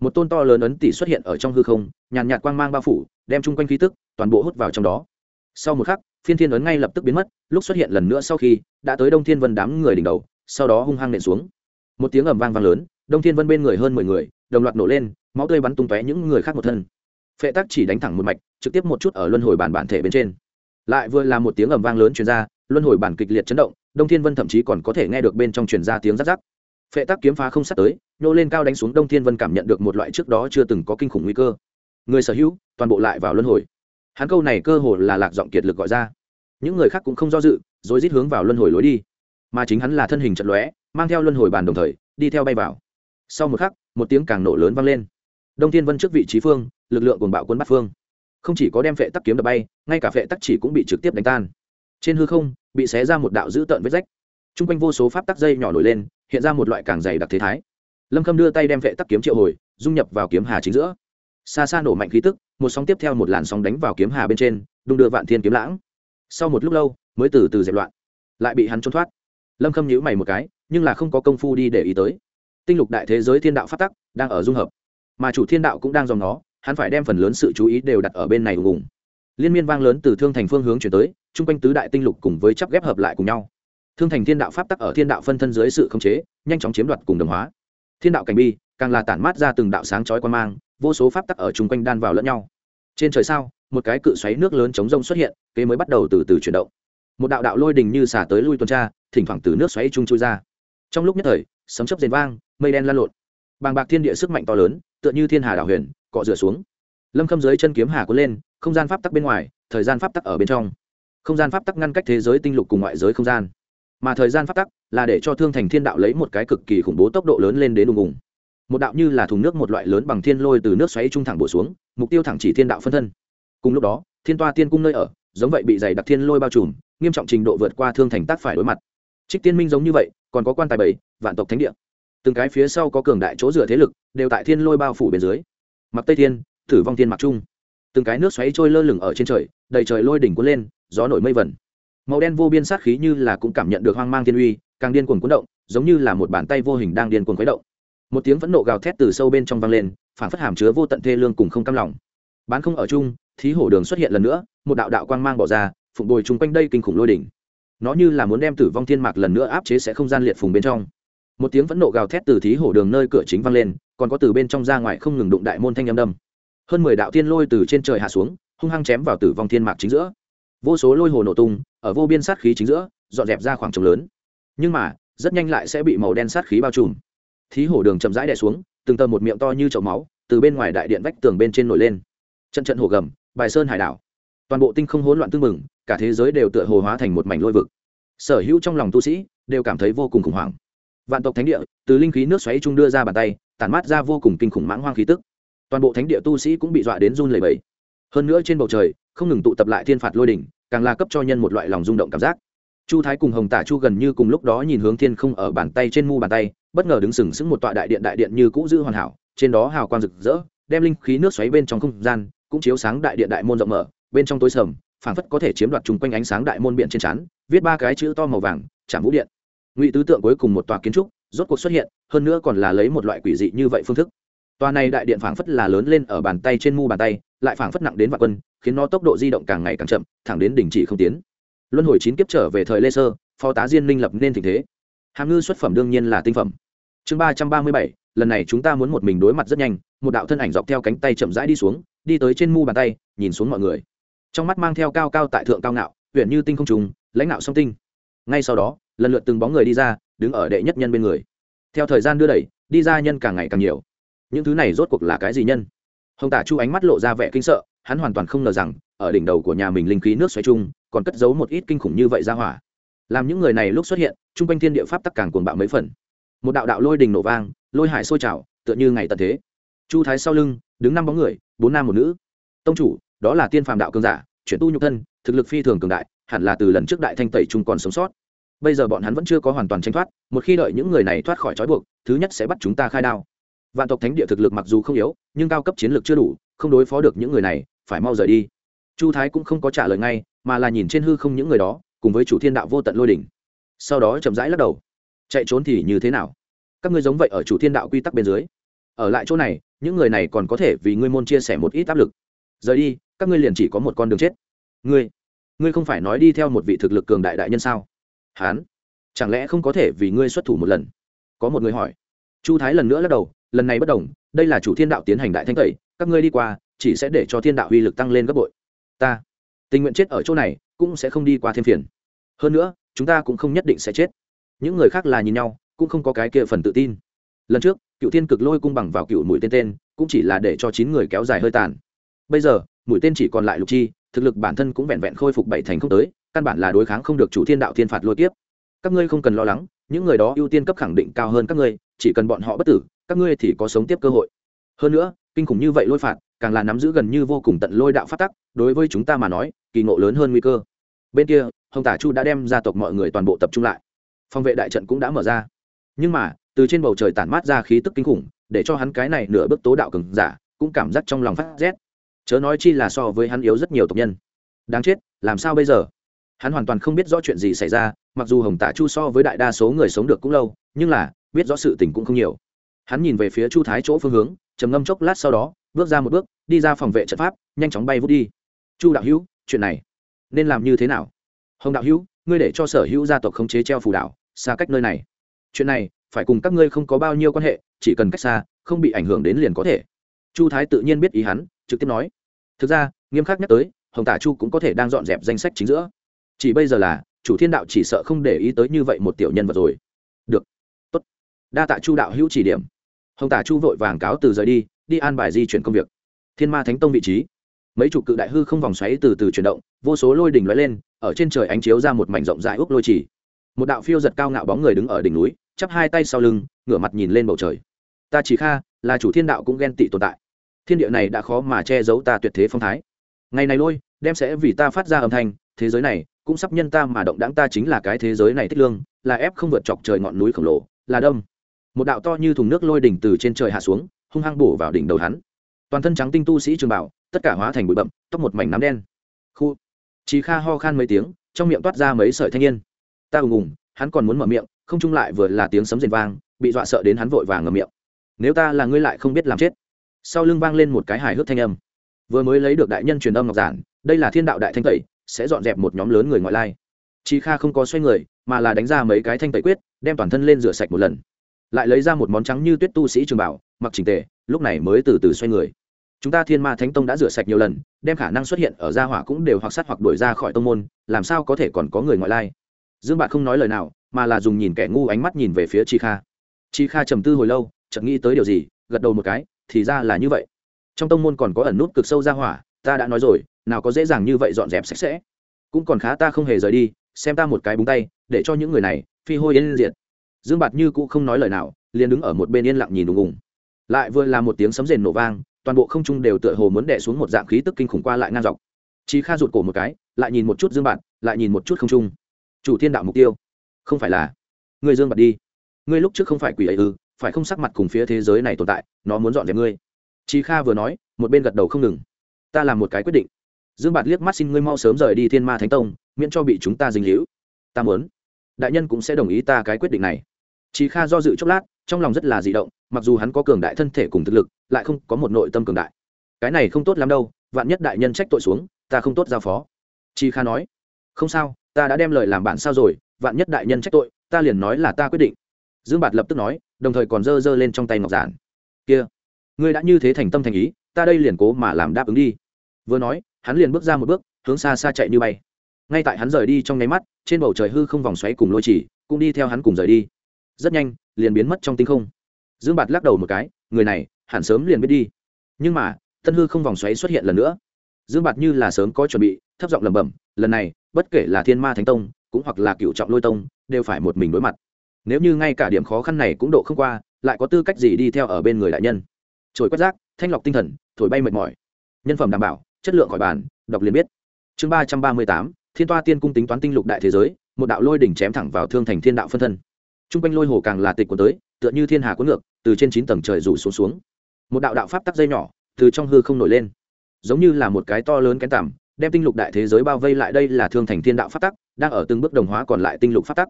Một tôn to lớn ấn tỷ xuất hiện ở trong hư không, nhàn nhạt quang mang bao phủ, đem chung quanh khí tức, toàn bộ hút vào trong đó. Sau một khắc, phiên thiên ấn ngay lập tức biến mất, lúc xuất hiện lần nữa sau khi, đã tới đông thiên vân đám người đỉnh đầu, sau đó hung hăng nện xuống. Một tiếng ầm vang vang lớn, đông thiên vân bên người hơn mười người, đồng loạt nổ lên, máu tươi bắn tung tóe những người khác một thân. Phệ tắc chỉ đánh thẳng một mạch, trực tiếp một chút ở luân hồi bản bản thể bên trên. Lại vừa là một tiếng ầm vang lớn truyền ra luân hồi bản kịch liệt chấn động, đông thiên vân thậm chí còn có thể nghe được bên trong truyền ra tiếng rắc rắc. Phệ tắc kiếm phá không sát tới, nhô lên cao đánh xuống, đông thiên vân cảm nhận được một loại trước đó chưa từng có kinh khủng nguy cơ. Người sở hữu, toàn bộ lại vào luân hồi. Hắn câu này cơ hồ là lạc giọng kiệt lực gọi ra. Những người khác cũng không do dự, rồi rít hướng vào luân hồi lối đi. Mà chính hắn là thân hình trận lóe, mang theo luân hồi bàn đồng thời, đi theo bay vào. Sau một khắc, một tiếng càng nổ lớn vang lên. Đông thiên vân trước vị trí phương, lực lượng cùng bạo quân bắt phương. Không chỉ có đem phệ tắc kiếm đập bay, ngay cả phệ tắc chỉ cũng bị trực tiếp đánh tan trên hư không, bị xé ra một đạo dữ tợn vết rách. T r u n g quanh vô số pháp tắc dây nhỏ nổi lên, hiện ra một loại càng dày đặc thế thái. Lâm khâm đưa tay đem vệ tắc kiếm triệu hồi, dung nhập vào kiếm hà chính giữa. Xa xa nổ mạnh khí tức, một sóng tiếp theo một làn sóng đánh vào kiếm hà bên trên, đung đưa vạn thiên kiếm lãng. Sau một lúc lâu, mới từ từ dẹp loạn, lại bị hắn trốn thoát. Lâm khâm nhíu mày một cái, nhưng là không có công phu đi để ý tới. Tinh lục đại thế giới thiên đạo phát tắc đang ở dung hợp, mà chủ thiên đạo cũng đang dòng nó, hắn phải đem phần lớn sự chú ý đều đặt ở bên này ùng. Liên miên vang lớn từ thương thành phương hướng chuyển tới chung quanh tứ đại tinh lục cùng với chắp ghép hợp lại cùng nhau. Thương thành thiên đạo pháp tắc ở thiên đạo phân thân dưới sự khống chế, nhanh chóng chiếm đoạt cùng đồng hóa. Thiên đạo cảnh bi, càng là tản mát ra từng đạo sáng chói quan mang, vô số pháp tắc ở chung quanh đan vào lẫn nhau. Trên trời sao, một cái cự xoáy nước lớn chống rông xuất hiện, kế mới bắt đầu từ từ chuyển động. Một đạo đạo lôi đình như xả tới lui tuần tra, thỉnh thoảng từ nước xoáy chung chui ra. Trong lúc nhất thời, sấm chấp rền vang, mây đen lan lộn. Bàng bạc thiên địa sức mạnh to lớn, tựa như thiên hà đảo huyền, cọ rửa xuống. Lâm khâm dưới chân kiếm hà cuốn lên, không gian pháp tắc bên ngoài, thời gian pháp tắc ở bên trong không gian pháp tắc ngăn cách thế giới tinh lục cùng ngoại giới không gian. Mà thời gian pháp tắc là để cho thương thành thiên đạo lấy một cái cực kỳ khủng bố tốc độ lớn lên đến đùng ùng một đạo như là thùng nước một loại lớn bằng thiên lôi từ nước xoáy trung thẳng bổ xuống, mục tiêu thẳng chỉ thiên đạo phân thân. Cùng lúc đó, thiên toa tiên cung nơi ở, giống vậy bị dày đặc thiên lôi bao trùm, nghiêm trọng trình độ vượt qua thương thành tác phải đối mặt. Trích tiên minh giống như vậy, còn có quan tài bảy, vạn tộc thánh địa. Từng cái phía sau có cường đại chỗ dựa thế lực, đều tại thiên lôi bao phủ bên dưới. Mặc tây thiên, thử vong thiên mặc trung từng cái nước xoáy trôi lơ lửng ở trên trời, đầy trời lôi đỉnh cuốn lên, gió nổi mây vẩn. Màu đen vô biên sát khí như là cũng cảm nhận được hoang mang thiên uy, càng điên cuồng cuốn động, giống như là một bàn tay vô hình đang điên cuồng khuấy động. Một tiếng phẫn nộ gào thét từ sâu bên trong vang lên phản phất hàm chứa vô tận thê lương cùng không cam lòng. Bán không ở chung, thí hổ đường xuất hiện lần nữa, một đạo đạo quang mang bỏ ra, phụng bồi chung quanh đây kinh khủng lôi đỉnh. Nó như là muốn đem tử vong thiên mạc lần nữa áp chế sẽ không gian liệt phùng bên trong. Một tiếng phẫn nộ gào thét từ thí hổ đường nơi cửa chính vang lên, còn có từ bên trong ra ngoài không ngừng đụng đại môn thanh âm đâm hơn mười đạo thiên lôi từ trên trời hạ xuống, hung hăng chém vào tử vong thiên mạc chính giữa. Vô số lôi hồ nổ tung, ở vô biên sát khí chính giữa, dọn dẹp ra khoảng trống lớn. Nhưng mà, rất nhanh lại sẽ bị màu đen sát khí bao trùm. Thí hổ đường chậm rãi đè xuống, từng tờ một miệng to như chậu máu, từ bên ngoài đại điện vách tường bên trên nổi lên. Trận trận hồ gầm, bài sơn hải đảo. Toàn bộ tinh không hỗn loạn tương mừng cả thế giới đều tựa hồ hóa thành một mảnh lôi vực. Sở hữu trong lòng tu sĩ, đều cảm thấy vô cùng khủng hoảng. Vạn tộc thánh địa, từ linh khí nước xoáy trung đưa ra bàn tay, tản mát ra vô cùng kinh khủng mãng hoang khí tức toàn bộ thánh địa tu sĩ cũng bị dọa đến run lẩy bẩy. Hơn nữa trên bầu trời, không ngừng tụ tập lại thiên phạt lôi đỉnh, càng là cấp cho nhân một loại lòng rung động cảm giác. Chu thái cùng hồng tả chu gần như cùng lúc đó nhìn hướng thiên không ở bàn tay trên mu bàn tay, bất ngờ đứng sừng sững một tọa đại điện đại điện như cũ giữ hoàn hảo, trên đó hào quang rực rỡ, đem linh khí nước xoáy bên trong không gian, cũng chiếu sáng đại điện đại môn rộng mở, bên trong tối sầm, phảng phất có thể chiếm đoạt chung quanh ánh sáng đại môn biển trên chắn viết ba cái chữ to màu vàng chạm vũ điện. Ngụy tứ tượng cuối cùng một tòa kiến trúc, rốt cuộc xuất hiện, hơn nữa còn là lấy một loại quỷ dị như vậy phương thức. Toàn này đại điện phảng phất là lớn lên ở bàn tay trên mu bàn tay, lại phảng phất nặng đến vạn quân, khiến nó tốc độ di động càng ngày càng chậm, thẳng đến đỉnh chỉ không tiến. Luân hồi chín kiếp trở về thời lê sơ, phó tá diên linh lập nên tình thế. Hàm ngư xuất phẩm đương nhiên là tinh phẩm. Chương ba trăm ba mươi bảy, lần này chúng ta muốn một mình đối mặt rất nhanh, một đạo thân ảnh dọc theo cánh tay chậm rãi đi xuống, đi tới trên mu bàn tay, nhìn xuống mọi người. Trong mắt mang theo cao cao tại thượng cao ngạo, huyền như tinh không trùng, lãnh ngạo song tinh. Ngay sau đó, lần lượt từng bóng người đi ra, đứng ở đệ nhất nhân bên người. Theo thời gian đưa đẩy, đi ra nhân càng ngày càng nhiều những thứ này rốt cuộc là cái gì nhân? Hồng tả chu ánh mắt lộ ra vẻ kinh sợ, hắn hoàn toàn không ngờ rằng, ở đỉnh đầu của nhà mình linh khí nước xoáy chung, còn cất giấu một ít kinh khủng như vậy ra hỏa. Làm những người này lúc xuất hiện, chung quanh thiên địa pháp tắc càng cuồng bạo mấy phần. Một đạo đạo lôi đình nổ vang, lôi hải sôi trào, tựa như ngày tận thế. Chu thái sau lưng, đứng năm bóng người, bốn nam một nữ. Tông chủ, đó là tiên phàm đạo cường giả, chuyển tu nhục thân, thực lực phi thường cường đại, hẳn là từ lần trước đại thanh tẩy trung còn sống sót. Bây giờ bọn hắn vẫn chưa có hoàn toàn tranh thoát, một khi đợi những người này thoát khỏi trói buộc, thứ nhất sẽ bắt chúng ta khai đao vạn tộc thánh địa thực lực mặc dù không yếu, nhưng cao cấp chiến lược chưa đủ, không đối phó được những người này, phải mau rời đi. Chu thái cũng không có trả lời ngay, mà là nhìn trên hư không những người đó, cùng với chủ thiên đạo vô tận lôi đỉnh. Sau đó chậm rãi lắc đầu. Chạy trốn thì như thế nào? Các ngươi giống vậy ở chủ thiên đạo quy tắc bên dưới. Ở lại chỗ này, những người này còn có thể vì ngươi môn chia sẻ một ít áp lực. Rời đi, các ngươi liền chỉ có một con đường chết. Ngươi ngươi không phải nói đi theo một vị thực lực cường đại đại nhân sao? Hán, chẳng lẽ không có thể vì ngươi xuất thủ một lần? Có một người hỏi. Chu thái lần nữa lắc đầu lần này bất đồng, đây là chủ thiên đạo tiến hành đại thanh tẩy, các ngươi đi qua, chỉ sẽ để cho thiên đạo uy lực tăng lên gấp bội. Ta, tình nguyện chết ở chỗ này, cũng sẽ không đi qua thêm phiền. Hơn nữa, chúng ta cũng không nhất định sẽ chết. Những người khác là nhìn nhau, cũng không có cái kia phần tự tin. Lần trước, cựu thiên cực lôi cung bằng vào cựu mũi tên tên, cũng chỉ là để cho chín người kéo dài hơi tàn. Bây giờ, mũi tên chỉ còn lại lục chi, thực lực bản thân cũng vẹn vẹn khôi phục bảy thành không tới, căn bản là đối kháng không được chủ thiên đạo thiên phạt lôi tiếp các ngươi không cần lo lắng, những người đó ưu tiên cấp khẳng định cao hơn các ngươi chỉ cần bọn họ bất tử, các ngươi thì có sống tiếp cơ hội. Hơn nữa, kinh khủng như vậy lôi phạt, càng là nắm giữ gần như vô cùng tận lôi đạo phát tắc, đối với chúng ta mà nói, kỳ ngộ lớn hơn nguy cơ. Bên kia, hồng tả chu đã đem gia tộc mọi người toàn bộ tập trung lại. Phòng vệ đại trận cũng đã mở ra. Nhưng mà, từ trên bầu trời tản mát ra khí tức kinh khủng, để cho hắn cái này nửa bước tố đạo cường giả, cũng cảm giác trong lòng phát rét. Chớ nói chi là so với hắn yếu rất nhiều tộc nhân. Đáng chết, làm sao bây giờ? Hắn hoàn toàn không biết rõ chuyện gì xảy ra, mặc dù hồng tả chu so với đại đa số người sống được cũng lâu, nhưng là biết rõ sự tình cũng không nhiều. Hắn nhìn về phía chu thái chỗ phương hướng, trầm ngâm chốc lát sau đó, bước ra một bước, đi ra phòng vệ trận pháp, nhanh chóng bay vút đi. Chu đạo hữu, chuyện này nên làm như thế nào? Hồng đạo hữu, ngươi để cho sở hữu gia tộc khống chế treo phù đảo xa cách nơi này. Chuyện này phải cùng các ngươi không có bao nhiêu quan hệ, chỉ cần cách xa, không bị ảnh hưởng đến liền có thể. Chu thái tự nhiên biết ý hắn, trực tiếp nói. Thực ra, nghiêm khắc nhắc tới, hồng tả chu cũng có thể đang dọn dẹp danh sách chính giữa. Chỉ bây giờ là, chủ thiên đạo chỉ sợ không để ý tới như vậy một tiểu nhân vật rồi đa tạ chu đạo hữu chỉ điểm. Hồng tả chu vội vàng cáo từ rời đi đi an bài di chuyển công việc. Thiên ma thánh tông vị trí. Mấy chục cự đại hư không vòng xoáy từ từ chuyển động, vô số lôi đỉnh lóe lên, ở trên trời ánh chiếu ra một mảnh rộng rãi úc lôi chỉ. Một đạo phiêu giật cao ngạo bóng người đứng ở đỉnh núi, chắp hai tay sau lưng, ngửa mặt nhìn lên bầu trời. Ta chỉ kha, là chủ thiên đạo cũng ghen tị tồn tại. Thiên địa này đã khó mà che giấu ta tuyệt thế phong thái. Ngày này lôi, đem sẽ vì ta phát ra âm thanh, thế giới này, cũng sắp nhân ta mà động đáng ta chính là cái thế giới này tích lương, là ép không vượt chọc trời ngọn núi khổng lồ, là đông một đạo to như thùng nước lôi đỉnh từ trên trời hạ xuống, hung hăng bổ vào đỉnh đầu hắn. Toàn thân trắng tinh tu sĩ trường bảo tất cả hóa thành bụi bậm tóc một mảnh nám đen. Khu. Chí kha ho khan mấy tiếng, trong miệng toát ra mấy sợi thanh niên. Ta ùng ùng, hắn còn muốn mở miệng, không chung lại vừa là tiếng sấm rền vang, bị dọa sợ đến hắn vội vàng ngậm miệng. Nếu ta là ngươi lại không biết làm chết. Sau lưng vang lên một cái hài hước thanh âm. Vừa mới lấy được đại nhân truyền âm ngọc giản, đây là thiên đạo đại thanh tẩy, sẽ dọn dẹp một nhóm lớn người ngoại lai. Chí kha không có xoay người, mà là đánh ra mấy cái thanh tẩy quyết, đem toàn thân lên rửa sạch một lần lại lấy ra một món trắng như tuyết tu sĩ trường bảo, mặc trình tề, lúc này mới từ từ xoay người. Chúng ta thiên ma thánh tông đã rửa sạch nhiều lần, đem khả năng xuất hiện ở gia hỏa cũng đều hoặc sát hoặc đuổi ra khỏi tông môn, làm sao có thể còn có người ngoại lai? Dương bạn không nói lời nào, mà là dùng nhìn kẻ ngu ánh mắt nhìn về phía chi kha. Chi kha trầm tư hồi lâu, chợt nghĩ tới điều gì, gật đầu một cái, thì ra là như vậy. Trong tông môn còn có ẩn nút cực sâu gia hỏa, ta đã nói rồi, nào có dễ dàng như vậy dọn dẹp sạch sẽ. Cũng còn khá ta không hề rời đi, xem ta một cái búng tay, để cho những người này, phi hôi yên diệt dương bạt như cũ không nói lời nào, liền đứng ở một bên yên lặng nhìn đùng ùng lại vừa là một tiếng sấm rền nổ vang, toàn bộ không trung đều tựa hồ muốn đè xuống một dạng khí tức kinh khủng qua lại ngang dọc. Chi kha rụt cổ một cái, lại nhìn một chút dương bạt, lại nhìn một chút không trung. Chủ thiên đạo mục tiêu. Không phải là. Người dương bạt đi. Ngươi lúc trước không phải quỷ ấy ư, phải không sắc mặt cùng phía thế giới này tồn tại, nó muốn dọn dẹp ngươi. Chi kha vừa nói, một bên gật đầu không ngừng. Ta làm một cái quyết định. Dương bạt liếc mắt xin ngươi mau sớm rời đi thiên ma thánh tông, miễn cho bị chúng ta dinh hữu ta muốn đại nhân cũng sẽ đồng ý ta cái quyết định này Chí Kha do dự chốc lát, trong lòng rất là dị động, mặc dù hắn có cường đại thân thể cùng thực lực, lại không có một nội tâm cường đại. Cái này không tốt lắm đâu, vạn nhất đại nhân trách tội xuống, ta không tốt giao phó. Chí Kha nói, không sao, ta đã đem lời làm bạn sao rồi, vạn nhất đại nhân trách tội, ta liền nói là ta quyết định. Dương Bạt lập tức nói, đồng thời còn giơ giơ lên trong tay ngọc giản. Kia, ngươi đã như thế thành tâm thành ý, ta đây liền cố mà làm đáp ứng đi. Vừa nói, hắn liền bước ra một bước, hướng xa xa chạy như bay. Ngay tại hắn rời đi trong nháy mắt, trên bầu trời hư không vòng xoáy cùng lôi chỉ, cũng đi theo hắn cùng rời đi. Rất nhanh liền biến mất trong tinh không. Dương bạt lắc đầu một cái người này hẳn sớm liền biết đi. Nhưng mà tân hư không vòng xoáy xuất hiện lần nữa. Dương bạt như là sớm có chuẩn bị thấp giọng lẩm bẩm lần này bất kể là thiên ma thánh tông cũng hoặc là cựu trọng lôi tông đều phải một mình đối mặt. Nếu như ngay cả điểm khó khăn này cũng độ không qua lại có tư cách gì đi theo ở bên người đại nhân? Trồi quét rác thanh lọc tinh thần thổi bay mệt mỏi. Nhân phẩm đảm bảo chất lượng khỏi bàn đọc liền biết. Chương ba trăm ba mươi tám thiên toa tiên cung tính toán tinh lục đại thế giới, một đạo lôi đỉnh chém thẳng vào thương thành thiên đạo phân thân. T r u n g quanh lôi hồ càng là tịch của tới, tựa như thiên hà cuốn ngược, từ trên chín tầng trời rủ xuống xuống. Một đạo đạo pháp tắc dây nhỏ, từ trong hư không nổi lên. Giống như là một cái to lớn kén tằm, đem tinh lục đại thế giới bao vây lại đây là thương thành thiên đạo pháp tắc, đang ở từng bước đồng hóa còn lại tinh lục pháp tắc.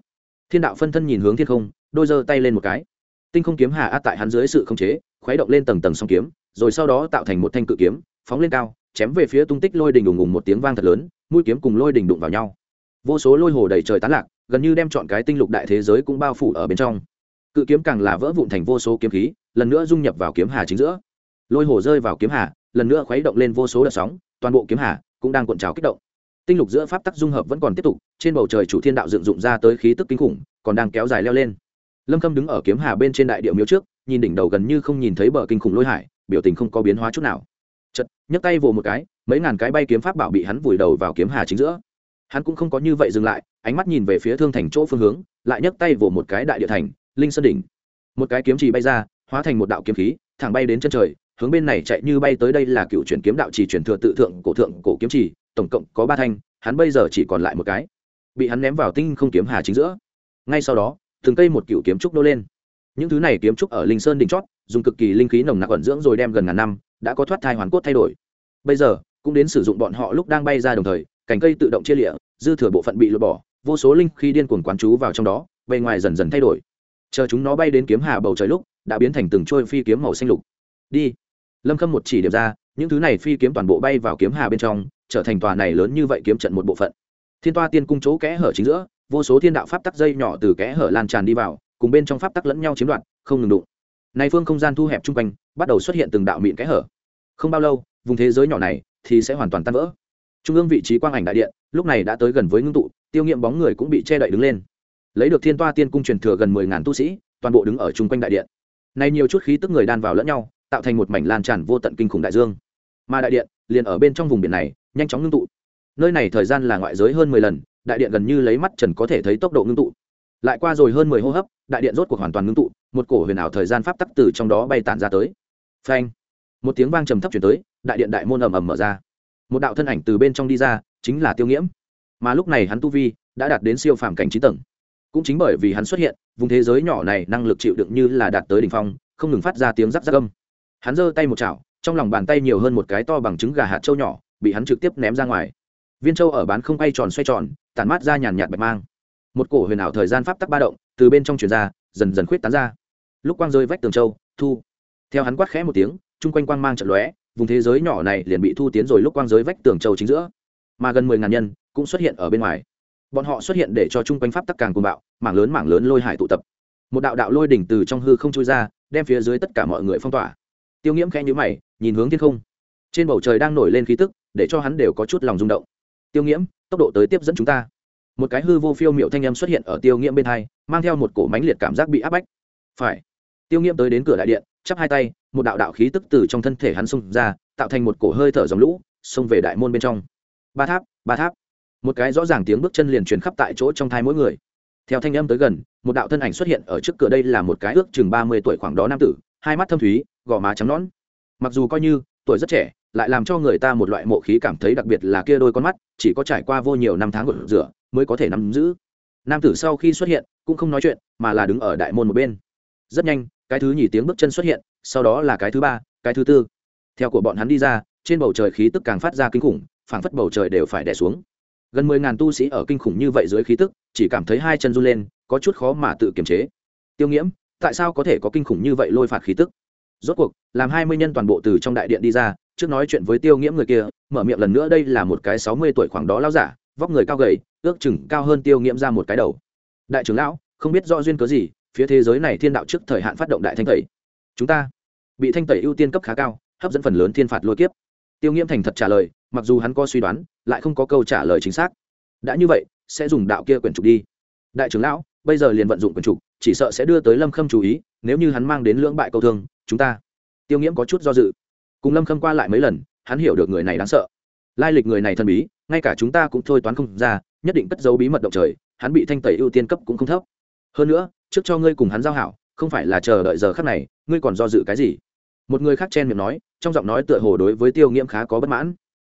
Thiên đạo phân thân nhìn hướng thiên không, đôi giơ tay lên một cái. Tinh không kiếm hà át tại hắn dưới sự khống chế, khuấy động lên tầng tầng song kiếm, rồi sau đó tạo thành một thanh cự kiếm, phóng lên cao, chém về phía tung tích lôi đình ùng ùng một tiếng vang thật lớn mũi kiếm cùng lôi đỉnh đụng vào nhau. Vô số lôi hồ đầy trời tán lạc, gần như đem chọn cái tinh lục đại thế giới cũng bao phủ ở bên trong. Cự kiếm càng là vỡ vụn thành vô số kiếm khí, lần nữa dung nhập vào kiếm hà chính giữa. Lôi hồ rơi vào kiếm hà, lần nữa khuấy động lên vô số đợt sóng, toàn bộ kiếm hà cũng đang cuộn trào kích động. Tinh lục giữa pháp tắc dung hợp vẫn còn tiếp tục, trên bầu trời chủ thiên đạo dựng dụng ra tới khí tức kinh khủng, còn đang kéo dài leo lên. Lâm khâm đứng ở kiếm hà bên trên đại điệu miếu trước, nhìn đỉnh đầu gần như không nhìn thấy bờ kinh khủng lôi hải, biểu tình không có biến hóa chút nào. Chật nhấc tay vồ một cái mấy ngàn cái bay kiếm pháp bảo bị hắn vùi đầu vào kiếm hà chính giữa. Hắn cũng không có như vậy dừng lại, ánh mắt nhìn về phía thương thành chỗ phương hướng, lại nhấc tay vỗ một cái đại địa thành, linh sơn đỉnh. Một cái kiếm chỉ bay ra, hóa thành một đạo kiếm khí, thẳng bay đến chân trời, hướng bên này chạy như bay tới đây là cựu chuyển kiếm đạo chỉ chuyển thừa tự thượng, cổ thượng, cổ kiếm chỉ, tổng cộng có ba thanh, hắn bây giờ chỉ còn lại một cái. Bị hắn ném vào tinh không kiếm hà chính giữa. Ngay sau đó, từng cây một cựu kiếm trúc nô lên. Những thứ này kiếm trúc ở linh sơn đỉnh chót, dùng cực kỳ linh khí nồng nặc ẩn dưỡng rồi đem gần ngàn năm, đã có thoát thai hoàn cốt thay đổi. Bây giờ cũng đến sử dụng bọn họ lúc đang bay ra đồng thời, cành cây tự động chia lịa, dư thừa bộ phận bị lột bỏ, vô số linh khi điên cuồng quán chú vào trong đó, bề ngoài dần dần thay đổi. Chờ chúng nó bay đến kiếm hà bầu trời lúc, đã biến thành từng trôi phi kiếm màu xanh lục. Đi. Lâm khâm một chỉ điểm ra, những thứ này phi kiếm toàn bộ bay vào kiếm hà bên trong, trở thành tòa này lớn như vậy kiếm trận một bộ phận. Thiên toa tiên cung chỗ kẽ hở chính giữa, vô số thiên đạo pháp tắc dây nhỏ từ kẽ hở lan tràn đi vào, cùng bên trong pháp tắc lẫn nhau chiếm đoạt, không ngừng đụng. Này phương không gian thu hẹp chung quanh, bắt đầu xuất hiện từng đạo mịn kẽ hở không bao lâu, vùng thế giới nhỏ này thì sẽ hoàn toàn tan vỡ. Trung ương vị trí quang ảnh đại điện, lúc này đã tới gần với ngưng tụ, tiêu nghiệm bóng người cũng bị che đậy đứng lên. Lấy được thiên toa tiên cung truyền thừa gần mười ngàn tu sĩ, toàn bộ đứng ở chung quanh đại điện. Này nhiều chút khí tức người đan vào lẫn nhau, tạo thành một mảnh lan tràn vô tận kinh khủng đại dương. Mà đại điện liền ở bên trong vùng biển này, nhanh chóng ngưng tụ. Nơi này thời gian là ngoại giới hơn mười lần, đại điện gần như lấy mắt trần có thể thấy tốc độ ngưng tụ. Lại qua rồi hơn mười hô hấp, đại điện rốt cuộc hoàn toàn ngưng tụ, một cổ huyền ảo thời gian pháp tắc từ trong đó bay tản ra tới. Phanh! Một tiếng vang trầm thấp chuyển tới, đại điện đại môn ầm ầm mở ra. Một đạo thân ảnh từ bên trong đi ra, chính là tiêu nghiễm. Mà lúc này hắn tu vi đã đạt đến siêu phàm cảnh chín tầng. Cũng chính bởi vì hắn xuất hiện, vùng thế giới nhỏ này năng lực chịu đựng như là đạt tới đỉnh phong, không ngừng phát ra tiếng rắc rắc âm. Hắn giơ tay một chảo, trong lòng bàn tay nhiều hơn một cái to bằng trứng gà hạt trâu nhỏ, bị hắn trực tiếp ném ra ngoài. Viên châu ở bán không bay tròn xoay tròn, tản mát ra nhàn nhạt bạch mang. Một cổ huyền ảo thời gian pháp tắc ba động, từ bên trong truyền ra, dần dần khuyết tán ra. Lúc quang rơi vách tường châu, thu. Theo hắn quát khẽ một tiếng chung quanh quang mang trận lóe, vùng thế giới nhỏ này liền bị thu tiến rồi lúc quang giới vách tường châu chính giữa. Mà gần mười ngàn nhân cũng xuất hiện ở bên ngoài. Bọn họ xuất hiện để cho chung quanh pháp tắc càng cuồng bạo, mảng lớn mảng lớn lôi hải tụ tập. Một đạo đạo lôi đỉnh từ trong hư không trôi ra, đem phía dưới tất cả mọi người phong tỏa. Tiêu nghiễm khẽ nhữ mày, nhìn hướng thiên không. Trên bầu trời đang nổi lên khí tức, để cho hắn đều có chút lòng rung động. Tiêu nghiễm, tốc độ tới tiếp dẫn chúng ta. Một cái hư vô phiêu m i ệ u thanh â m xuất hiện ở tiêu nghiễm bên hai, mang theo một cổ mánh liệt cảm giác bị áp bách. Phải. Tiêu nghiễm tới đến cửa đại điện chắp hai tay, một đạo đạo khí tức từ trong thân thể hắn xông ra, tạo thành một cổ hơi thở dòng lũ, xông về đại môn bên trong. Ba tháp ba tháp. Một cái rõ ràng tiếng bước chân liền truyền khắp tại chỗ trong thai mỗi người. Theo thanh âm tới gần, một đạo thân ảnh xuất hiện ở trước cửa đây là một cái ước chừng ba mươi tuổi khoảng đó nam tử, hai mắt thâm thúy, gò má trắng nõn. Mặc dù coi như tuổi rất trẻ, lại làm cho người ta một loại mộ khí cảm thấy đặc biệt là kia đôi con mắt, chỉ có trải qua vô nhiều năm tháng gột rửa mới có thể nắm giữ. Nam tử sau khi xuất hiện, cũng không nói chuyện, mà là đứng ở đại môn một bên. Rất nhanh cái thứ nhì tiếng bước chân xuất hiện, sau đó là cái thứ ba, cái thứ tư. Theo của bọn hắn đi ra, trên bầu trời khí tức càng phát ra kinh khủng, phảng phất bầu trời đều phải đẻ xuống. Gần mười ngàn tu sĩ ở kinh khủng như vậy dưới khí tức, chỉ cảm thấy hai chân run lên, có chút khó mà tự kiềm chế. Tiêu nghiễm, tại sao có thể có kinh khủng như vậy lôi phạt khí tức? Rốt cuộc, làm hai mươi nhân toàn bộ từ trong đại điện đi ra, trước nói chuyện với tiêu nghiễm người kia, mở miệng lần nữa đây là một cái sáu mươi tuổi khoảng đó lao giả, vóc người cao gầy, ước chừng cao hơn tiêu nghiễm ra một cái đầu. Đại trưởng lão, không biết do duyên cớ gì phía thế giới này thiên đạo trước thời hạn phát động đại thanh tẩy. Chúng ta bị thanh tẩy ưu tiên cấp khá cao, hấp dẫn phần lớn thiên phạt lôi kiếp. Tiêu nghiễm thành thật trả lời, mặc dù hắn có suy đoán, lại không có câu trả lời chính xác. Đã như vậy, sẽ dùng đạo kia quyển trục đi. Đại trưởng lão, bây giờ liền vận dụng quyển trục, chỉ sợ sẽ đưa tới lâm khâm chú ý, nếu như hắn mang đến lưỡng bại câu thương, chúng ta tiêu nghiễm có chút do dự. Cùng lâm khâm qua lại mấy lần, hắn hiểu được người này đáng sợ. Lai lịch người này thần bí, ngay cả chúng ta cũng thôi toán không ra, nhất định cất giấu bí mật động trời, hắn bị thanh tẩy ưu tiên cấp cũng không thấp. Hơn nữa trước cho ngươi cùng hắn giao hảo, không phải là chờ đợi giờ khắc này, ngươi còn do dự cái gì? Một người khác chen miệng nói, trong giọng nói tựa hồ đối với tiêu nghiễm khá có bất mãn.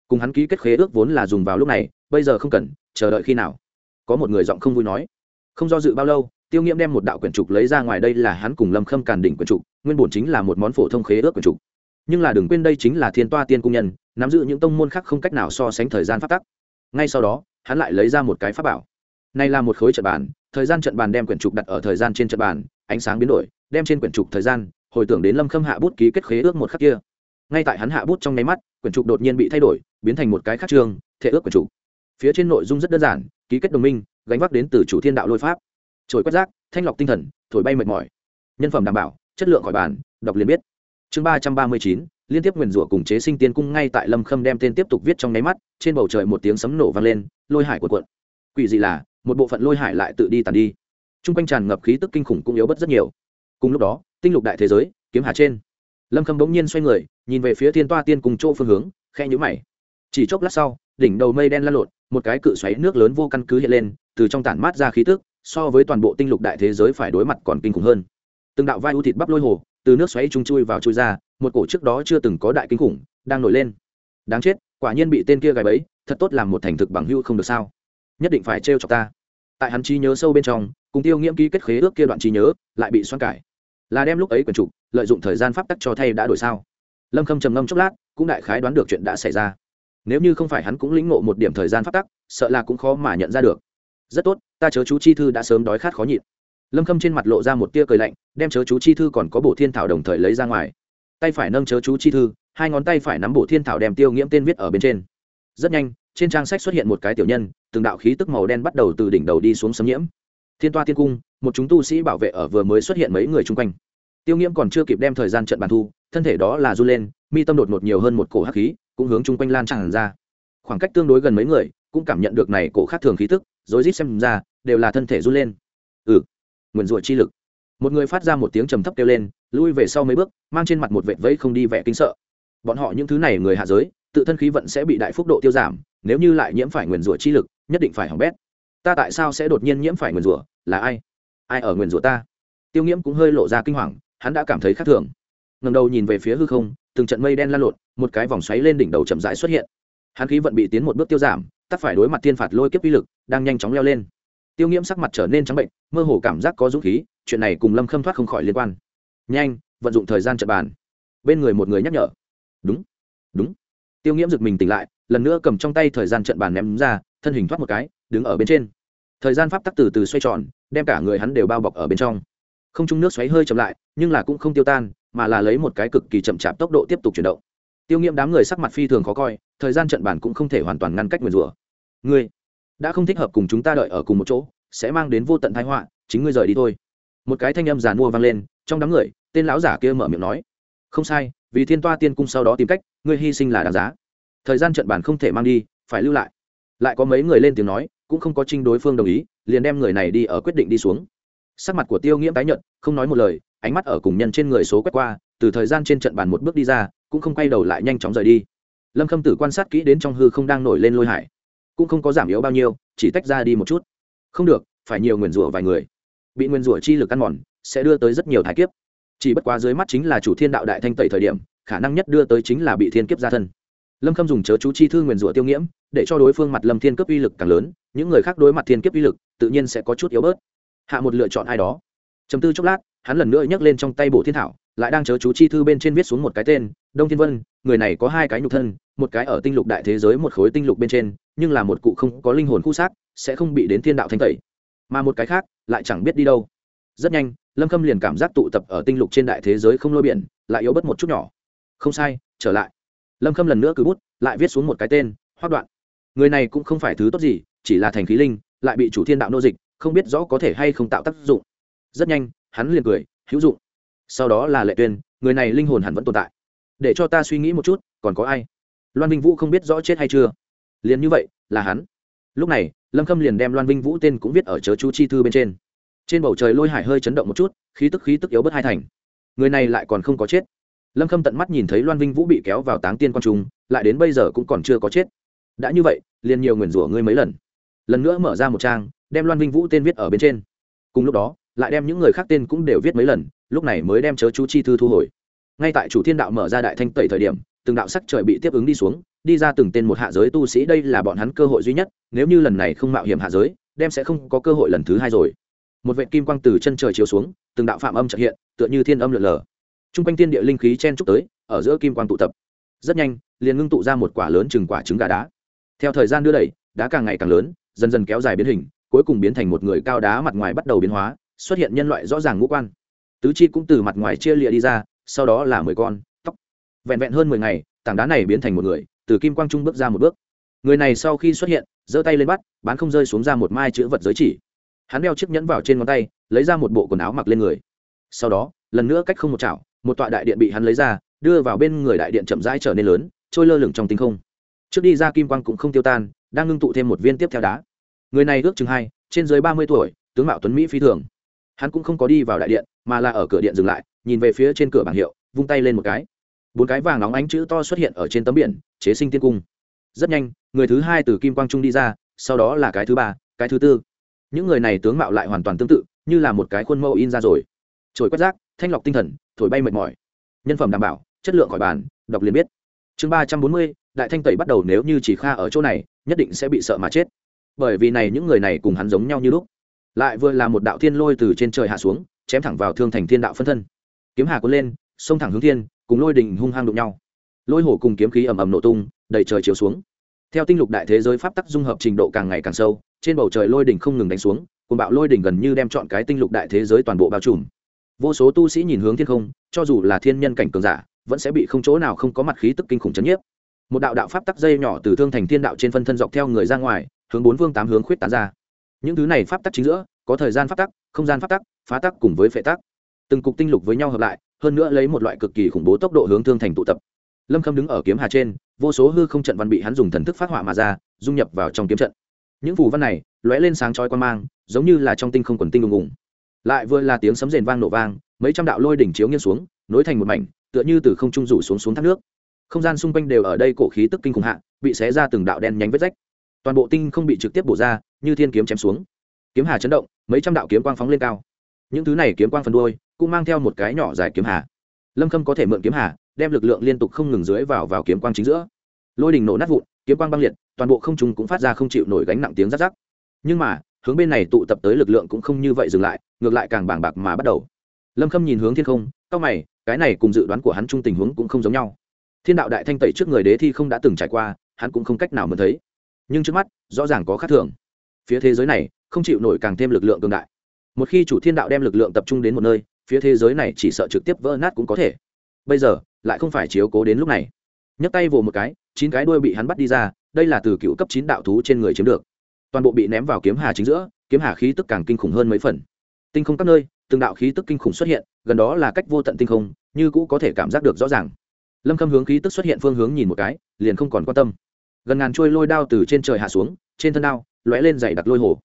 Cùng hắn ký kết khế ước vốn là dùng vào lúc này, bây giờ không cần, chờ đợi khi nào? Có một người giọng không vui nói, không do dự bao lâu, tiêu nghiễm đem một đạo quyển trục lấy ra ngoài đây là hắn cùng lâm khâm càn đỉnh quyển trục, nguyên bổn chính là một món phổ thông khế ước quyển trục. Nhưng là đừng quên đây chính là thiên toa tiên cung nhân, nắm giữ những tông môn khác không cách nào so sánh thời gian phát tắc. Ngay sau đó, hắn lại lấy ra một cái pháp bảo. Này là một khối trận bàn thời gian trận bàn đem quyển trục đặt ở thời gian trên trận bàn, ánh sáng biến đổi, đem trên quyển trục thời gian, hồi tưởng đến lâm khâm hạ bút ký kết khế ước một khắc kia. Ngay tại hắn hạ bút trong nháy mắt, quyển trục đột nhiên bị thay đổi, biến thành một cái khác trường, thể ước quyển trục. Phía trên nội dung rất đơn giản, ký kết đồng minh, gánh vác đến từ chủ thiên đạo lôi pháp. Trồi quét rác, thanh lọc tinh thần, thổi bay mệt mỏi. Nhân phẩm đảm bảo, chất lượng khỏi bàn, đọc liền biết. Chương ba trăm ba mươi chín, liên tiếp nguyền rủa cùng chế sinh tiên cung ngay tại lâm khâm đem tên tiếp tục viết trong nháy mắt, trên bầu trời một tiếng sấm nổ vang lên, lôi hải của quận quỷ dị là một bộ phận lôi hải lại tự đi tàn đi. T r u n g quanh tràn ngập khí tức kinh khủng cũng yếu bất rất nhiều. Cùng lúc đó, tinh lục đại thế giới, kiếm hà trên. Lâm khâm bỗng nhiên xoay người, nhìn về phía thiên toa tiên cùng chỗ phương hướng khe nhũ mày. Chỉ chốc lát sau, đỉnh đầu mây đen lăn lộn, một cái cự xoáy nước lớn vô căn cứ hiện lên, từ trong tản mát ra khí tức, so với toàn bộ tinh lục đại thế giới phải đối mặt còn kinh khủng hơn. Từng đạo vai u thịt bắp lôi hồ, từ nước xoáy trung chui vào chui ra, một cổ trước đó chưa từng có đại kinh khủng, đang nổi lên. Đáng chết, quả nhiên bị tên kia gài bẫy, thật tốt làm một thành thực bằng hưu không được sao? Nhất định phải trêu chọc ta. Tại hắn trí nhớ sâu bên trong, cùng tiêu nghiễm ký kết khế ước kia đoạn trí nhớ, lại bị xoan cải. Là đem lúc ấy quyền trục lợi dụng thời gian pháp tắc cho thay đã đổi sao? Lâm khâm trầm ngâm chốc lát, cũng đại khái đoán được chuyện đã xảy ra. Nếu như không phải hắn cũng lĩnh ngộ một điểm thời gian pháp tắc, sợ là cũng khó mà nhận ra được. Rất tốt, ta chớ chú chi thư đã sớm đói khát khó nhịn. Lâm khâm trên mặt lộ ra một tia cười lạnh, đem chớ chú chi thư còn có bộ thiên thảo đồng thời lấy ra ngoài. Tay phải nâng chớ chú chi thư, hai ngón tay phải nắm bộ thiên thảo đem tiêu nghiễm tên viết ở bên trên. Rất nhanh trên trang sách xuất hiện một cái tiểu nhân, từng đạo khí tức màu đen bắt đầu từ đỉnh đầu đi xuống xâm nhiễm. Thiên toa tiên cung, một chúng tu sĩ bảo vệ ở vừa mới xuất hiện mấy người chung quanh. Tiêu nghiễm còn chưa kịp đem thời gian trận bàn thu, thân thể đó là r u lên, mi tâm đột ngột nhiều hơn một cổ hắc khí, cũng hướng chung quanh lan tràn ra. Khoảng cách tương đối gần mấy người, cũng cảm nhận được này cổ khác thường khí tức rối rít xem ra, đều là thân thể r u lên. Ừ nguyền rủa chi lực. Một người phát ra một tiếng trầm thấp kêu lên, lui về sau mấy bước, mang trên mặt một vệt vẫy không đi vẻ kinh sợ. Bọn họ những thứ này người hạ giới, tự thân khí vận sẽ bị đại phúc độ tiêu giảm nếu như lại nhiễm phải nguyền rủa chi lực, nhất định phải hỏng bét. Ta tại sao sẽ đột nhiên nhiễm phải nguyền rủa? Là ai? Ai ở nguyền rủa ta? Tiêu nghiễm cũng hơi lộ ra kinh hoàng, hắn đã cảm thấy khác thường. Ngầm đầu nhìn về phía hư không, từng trận mây đen lan lộn, một cái vòng xoáy lên đỉnh đầu chậm rãi xuất hiện. Hắn khí vận bị tiến một bước tiêu giảm, tắt phải đối mặt thiên phạt lôi kiếp uy lực, đang nhanh chóng leo lên. Tiêu nghiễm sắc mặt trở nên trắng bệnh, mơ hồ cảm giác có dũng khí, chuyện này cùng lâm khâm thoát không khỏi liên quan. Nhanh, vận dụng thời gian trận bàn. Bên người một người nhắc nhở. Đúng đúng tiêu nghiễm giật mình tỉnh lại, lần nữa cầm trong tay thời gian trận bàn ném ra, thân hình thoát một cái, đứng ở bên trên. Thời gian pháp tắc từ từ xoay tròn, đem cả người hắn đều bao bọc ở bên trong. Không trung nước xoáy hơi chậm lại, nhưng là cũng không tiêu tan, mà là lấy một cái cực kỳ chậm chạp tốc độ tiếp tục chuyển động. Tiêu nghiễm đám người sắc mặt phi thường khó coi, thời gian trận bản cũng không thể hoàn toàn ngăn cách nguyền rủa. Ngươi đã không thích hợp cùng chúng ta đợi ở cùng một chỗ, sẽ mang đến vô tận thái họa, chính ngươi rời đi thôi. Một cái thanh âm giàn mua vang lên, trong đám người, tên lão giả kia mở miệng nói. Không sai vì thiên toa tiên cung sau đó tìm cách, ngươi hy sinh là đáng giá. Thời gian trận bản không thể mang đi, phải lưu lại. Lại có mấy người lên tiếng nói, cũng không có trinh đối phương đồng ý, liền đem người này đi ở quyết định đi xuống. Sắc mặt của tiêu nghiễm tái nhợt, không nói một lời, ánh mắt ở cùng nhân trên người số quét qua, từ thời gian trên trận bàn một bước đi ra, cũng không quay đầu lại nhanh chóng rời đi. Lâm khâm tử quan sát kỹ đến trong hư không đang nổi lên lôi hải. Cũng không có giảm yếu bao nhiêu, chỉ tách ra đi một chút. Không được, phải nhiều nguyền rủa vài người. Bị nguyền rủa chi lực ăn mòn, sẽ đưa tới rất nhiều thái kiếp chỉ bất quá dưới mắt chính là chủ thiên đạo đại thanh tẩy thời điểm, khả năng nhất đưa tới chính là bị thiên kiếp gia thân. Lâm khâm dùng chớ chú chi thư nguyền rủa tiêu nghiễm, để cho đối phương mặt lâm thiên cấp uy lực càng lớn, những người khác đối mặt thiên kiếp uy lực, tự nhiên sẽ có chút yếu bớt. Hạ một lựa chọn ai đó. Chấm tư chốc lát, hắn lần nữa nhấc lên trong tay bộ thiên thảo, lại đang chớ chú chi thư bên trên viết xuống một cái tên, đông thiên vân, người này có hai cái nhục thân, một cái ở tinh lục đại thế giới một khối tinh lục bên trên, nhưng là một cụ không có linh hồn khu xác, sẽ không bị đến thiên đạo thanh tẩy. Mà một cái khác, lại chẳng biết đi đâu. Rất nhanh lâm khâm liền cảm giác tụ tập ở tinh lục trên đại thế giới không lôi biển, lại yếu bớt một chút nhỏ. Không sai, trở lại. Lâm khâm lần nữa cứ bút, lại viết xuống một cái tên hoác đoạn. Người này cũng không phải thứ tốt gì, chỉ là thành khí linh, lại bị chủ thiên đạo nô dịch, không biết rõ có thể hay không tạo tác dụng. Rất nhanh, hắn liền cười, hữu dụng. Sau đó là lệ tuyên, người này linh hồn hẳn vẫn tồn tại. Để cho ta suy nghĩ một chút, còn có ai? Loan vinh vũ không biết rõ chết hay chưa. Liền như vậy, là hắn. Lúc này, lâm khâm liền đem loan vinh vũ tên cũng viết ở chớ chú chi thư bên trên trên bầu trời lôi hải hơi chấn động một chút, khí tức khí tức yếu bớt hai thành. Người này lại còn không có chết. Lâm khâm tận mắt nhìn thấy loan vinh vũ bị kéo vào táng tiên quan trung, lại đến bây giờ cũng còn chưa có chết. Đã như vậy, liền nhiều nguyền rủa ngươi mấy lần. Lần nữa mở ra một trang, đem loan vinh vũ tên viết ở bên trên. Cùng lúc đó, lại đem những người khác tên cũng đều viết mấy lần, lúc này mới đem chớ chú chi thư thu hồi. Ngay tại chủ thiên đạo mở ra đại thanh tẩy thời điểm, từng đạo sắc trời bị tiếp ứng đi xuống, đi ra từng tên một hạ giới tu sĩ, đây là bọn hắn cơ hội duy nhất, nếu như lần này không mạo hiểm hạ giới, đem sẽ không có cơ hội lần thứ hai rồi một vệ kim quang từ chân trời chiếu xuống, từng đạo phạm âm trợ hiện, tựa như thiên âm lượn lờ. T r u n g quanh thiên địa linh khí chen trúc tới, ở giữa kim quang tụ tập. Rất nhanh, liền ngưng tụ ra một quả lớn chừng quả trứng gà đá. Theo thời gian đưa đẩy, đá càng ngày càng lớn, dần dần kéo dài biến hình, cuối cùng biến thành một người cao đá mặt ngoài bắt đầu biến hóa, xuất hiện nhân loại rõ ràng ngũ quan. Tứ chi cũng từ mặt ngoài chia lịa đi ra, sau đó là mười con, tóc. Vẹn vẹn hơn mười ngày, tảng đá này biến thành một người, từ kim quang trung bước ra một bước. Người này sau khi xuất hiện, giơ tay lên bắt, bán không rơi xuống ra một mai chữ vật giới chỉ hắn đeo chiếc nhẫn vào trên ngón tay, lấy ra một bộ quần áo mặc lên người. Sau đó, lần nữa cách không một chảo, một tọa đại điện bị hắn lấy ra, đưa vào bên người đại điện chậm rãi trở nên lớn, trôi lơ lửng trong tinh không. Trước đi ra kim quang cũng không tiêu tan, đang ngưng tụ thêm một viên tiếp theo đá. Người này ước chừng hai, trên dưới ba mươi tuổi, tướng mạo tuấn mỹ phi thường. Hắn cũng không có đi vào đại điện, mà là ở cửa điện dừng lại, nhìn về phía trên cửa bảng hiệu, vung tay lên một cái. Bốn cái vàng nóng ánh chữ to xuất hiện ở trên tấm biển, chế sinh tiên cung. Rất nhanh, người thứ hai từ kim quang trung đi ra, sau đó là cái thứ ba, cái thứ tư những người này tướng mạo lại hoàn toàn tương tự, như là một cái khuôn mẫu in ra rồi. Trồi quét rác, thanh lọc tinh thần, thổi bay mệt mỏi. Nhân phẩm đảm bảo, chất lượng khỏi bàn, đọc liền biết. Chương ba trăm bốn mươi, đại thanh tẩy bắt đầu nếu như chỉ kha ở chỗ này, nhất định sẽ bị sợ mà chết. Bởi vì này những người này cùng hắn giống nhau như lúc. Lại vừa là một đạo thiên lôi từ trên trời hạ xuống, chém thẳng vào thương thành thiên đạo phân thân. Kiếm hà cuốn lên, xông thẳng hướng thiên, cùng lôi đình hung hăng đụng nhau. Lôi hổ cùng kiếm khí ầm ầm nổ tung, đầy trời chiếu xuống theo tinh lục đại thế giới pháp tắc dung hợp trình độ càng ngày càng sâu, trên bầu trời lôi đỉnh không ngừng đánh xuống cùng bạo lôi đỉnh gần như đem chọn cái tinh lục đại thế giới toàn bộ bao trùm. Vô số tu sĩ nhìn hướng thiên không, cho dù là thiên nhân cảnh cường giả, vẫn sẽ bị không chỗ nào không có mặt khí tức kinh khủng chấn nhiếp. Một đạo đạo pháp tắc dây nhỏ từ thương thành thiên đạo trên phân thân dọc theo người ra ngoài, hướng bốn phương tám hướng khuyết tán ra. Những thứ này pháp tắc chính giữa, có thời gian pháp tắc, không gian pháp tắc, phá tắc cùng với phệ tắc. Từng cục tinh lục với nhau hợp lại, hơn nữa lấy một loại cực kỳ khủng bố tốc độ hướng thương thành tụ tập lâm khâm đứng ở kiếm hà trên, vô số hư không trận văn bị hắn dùng thần thức phát họa mà ra, dung nhập vào trong kiếm trận. Những phù văn này lóe lên sáng chói quan mang, giống như là trong tinh không quần tinh ùng ùng. Lại vừa là tiếng sấm rền vang nổ vang, mấy trăm đạo lôi đỉnh chiếu nghiêng xuống, nối thành một mảnh, tựa như từ không trung rủ xuống xuống thác nước. Không gian xung quanh đều ở đây cổ khí tức kinh khủng hạ, bị xé ra từng đạo đen nhánh vết rách. Toàn bộ tinh không bị trực tiếp bổ ra, như thiên kiếm chém xuống. Kiếm hà chấn động, mấy trăm đạo kiếm quang phóng lên cao. Những thứ này kiếm quang phần đuôi, cũng mang theo một cái nhỏ dài kiếm hà. Lâm khâm có thể mượn kiếm hà đem lực lượng liên tục không ngừng dưới vào vào kiếm quang chính giữa. Lôi đình nổ nát vụn, kiếm quang băng liệt, toàn bộ không trung cũng phát ra không chịu nổi gánh nặng tiếng rát rắc. Nhưng mà, hướng bên này tụ tập tới lực lượng cũng không như vậy dừng lại, ngược lại càng bàng bạc mà bắt đầu. Lâm khâm nhìn hướng thiên không cao mày, cái này cùng dự đoán của hắn chung tình huống cũng không giống nhau. Thiên đạo đại thanh tẩy trước người đế thi không đã từng trải qua, hắn cũng không cách nào mượn thấy. Nhưng trước mắt, rõ ràng có khác thường. Phía thế giới này, không chịu nổi càng thêm lực lượng cường đại. Một khi chủ thiên đạo đem lực lượng tập trung đến một nơi, phía thế giới này chỉ sợ trực tiếp vỡ nát cũng có thể. Bây giờ lại không phải chiếu cố đến lúc này. Nhấc tay vồ một cái, chín cái đuôi bị hắn bắt đi ra, đây là từ cựu cấp chín đạo thú trên người chiếm được. Toàn bộ bị ném vào kiếm hà chính giữa, kiếm hà khí tức càng kinh khủng hơn mấy phần. Tinh không các nơi, từng đạo khí tức kinh khủng xuất hiện, gần đó là cách vô tận tinh không, như cũ có thể cảm giác được rõ ràng. Lâm khâm hướng khí tức xuất hiện phương hướng nhìn một cái, liền không còn quan tâm. Gần ngàn trôi lôi đao từ trên trời hạ xuống, trên thân đao, lóe lên dày đặc lôi hồ.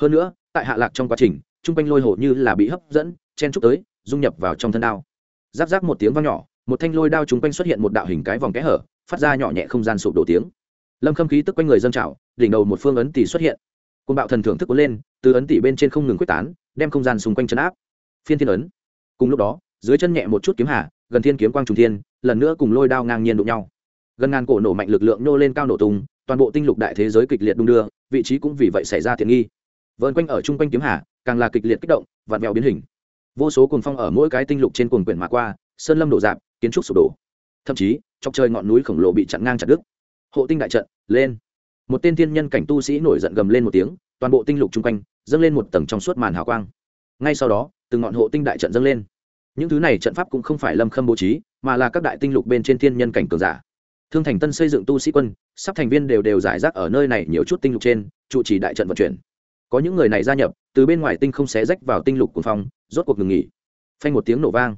Hơn nữa, tại hạ lạc trong quá trình chung quanh lôi hồ như là bị hấp dẫn, chen trúc tới, dung nhập vào trong thân đao. Giáp giáp một tiếng vang nhỏ một thanh lôi đao chúng quanh xuất hiện một đạo hình cái vòng kẽ hở, phát ra nhỏ nhẹ không gian sụp đổ tiếng. Lâm khâm khí tức quanh người dân trào, đỉnh đầu một phương ấn tỷ xuất hiện. Côn bạo thần thưởng thức cuốn lên, từ ấn tỷ bên trên không ngừng quyết tán, đem không gian xung quanh chấn áp. Phiên thiên ấn. Cùng lúc đó, dưới chân nhẹ một chút kiếm hà, gần thiên kiếm quang trùng thiên, lần nữa cùng lôi đao ngang nhiên đụng nhau. Gần ngàn cổ nổ mạnh lực lượng nô lên cao nổ tung, toàn bộ tinh lục đại thế giới kịch liệt đung đưa, vị trí cũng vì vậy xảy ra thiện nghi. Vợn quanh ở chung quanh kiếm hà, càng là kịch liệt kích động vạt vẹo biến hình. Vô số cuồng phong ở mỗi cái tinh lục trên cuồng quyển mà qua, sơn lâm đổ dạp kiến trúc sụp đổ. Thậm chí trong trời ngọn núi khổng lồ bị chặn ngang chặt đứt. Hộ tinh đại trận, lên. Một tên thiên nhân cảnh tu sĩ nổi giận gầm lên một tiếng, toàn bộ tinh lục chung quanh dâng lên một tầng trong suốt màn hào quang. Ngay sau đó, từng ngọn hộ tinh đại trận dâng lên. Những thứ này trận pháp cũng không phải lâm khâm bố trí, mà là các đại tinh lục bên trên thiên nhân cảnh cường giả. Thương thành tân xây dựng tu sĩ quân, sắp thành viên đều đều giải rác ở nơi này nhiều chút tinh lục trên, trụ trì đại trận vận chuyển. Có những người này gia nhập, từ bên ngoài tinh không xé rách vào tinh lục của phòng rốt cuộc ngừng nghỉ. Phanh một tiếng nổ vang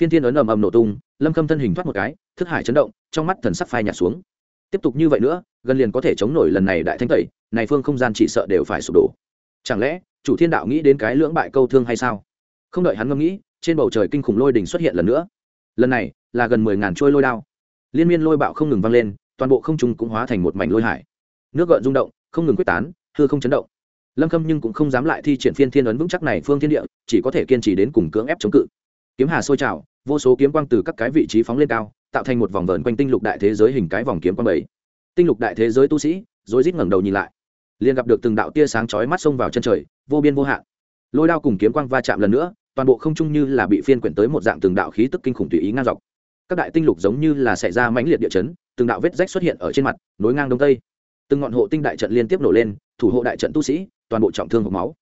phiên thiên ấn ầm ầm nổ tung, lâm khâm thân hình thoát một cái, thức hải chấn động, trong mắt thần sắc phai nhạt xuống. Tiếp tục như vậy nữa, gần liền có thể chống nổi lần này đại thanh tẩy, này phương không gian chỉ sợ đều phải sụp đổ. Chẳng lẽ, chủ thiên đạo nghĩ đến cái lưỡng bại câu thương hay sao? Không đợi hắn ngẫm nghĩ, trên bầu trời kinh khủng lôi đỉnh xuất hiện lần nữa. Lần này, là gần mười ngàn trôi lôi đao. Liên miên lôi bạo không ngừng vang lên, toàn bộ không trung cũng hóa thành một mảnh lôi hải. Nước gợn rung động, không ngừng quyết tán, hư không chấn động. Lâm khâm nhưng cũng không dám lại thi triển phiên thiên ấn vững chắc này phương thiên địa, chỉ có thể kiên trì đến cùng cưỡng ép chống cự kiếm hà sôi trào, vô số kiếm quang từ các cái vị trí phóng lên cao, tạo thành một vòng vờn quanh tinh lục đại thế giới hình cái vòng kiếm quang bảy tinh lục đại thế giới tu sĩ rồi rít ngẩng đầu nhìn lại. Liền gặp được từng đạo tia sáng chói mắt xông vào chân trời, vô biên vô hạn. Lôi đao cùng kiếm quang va chạm lần nữa, toàn bộ không trung như là bị phiên quyển tới một dạng từng đạo khí tức kinh khủng tùy ý ngang dọc. Các đại tinh lục giống như là xảy ra mãnh liệt địa chấn, từng đạo vết rách xuất hiện ở trên mặt, nối ngang đông tây. Từng ngọn hộ tinh đại trận liên tiếp nổ lên, thủ hộ đại trận tu sĩ, toàn bộ trọng thương hộp máu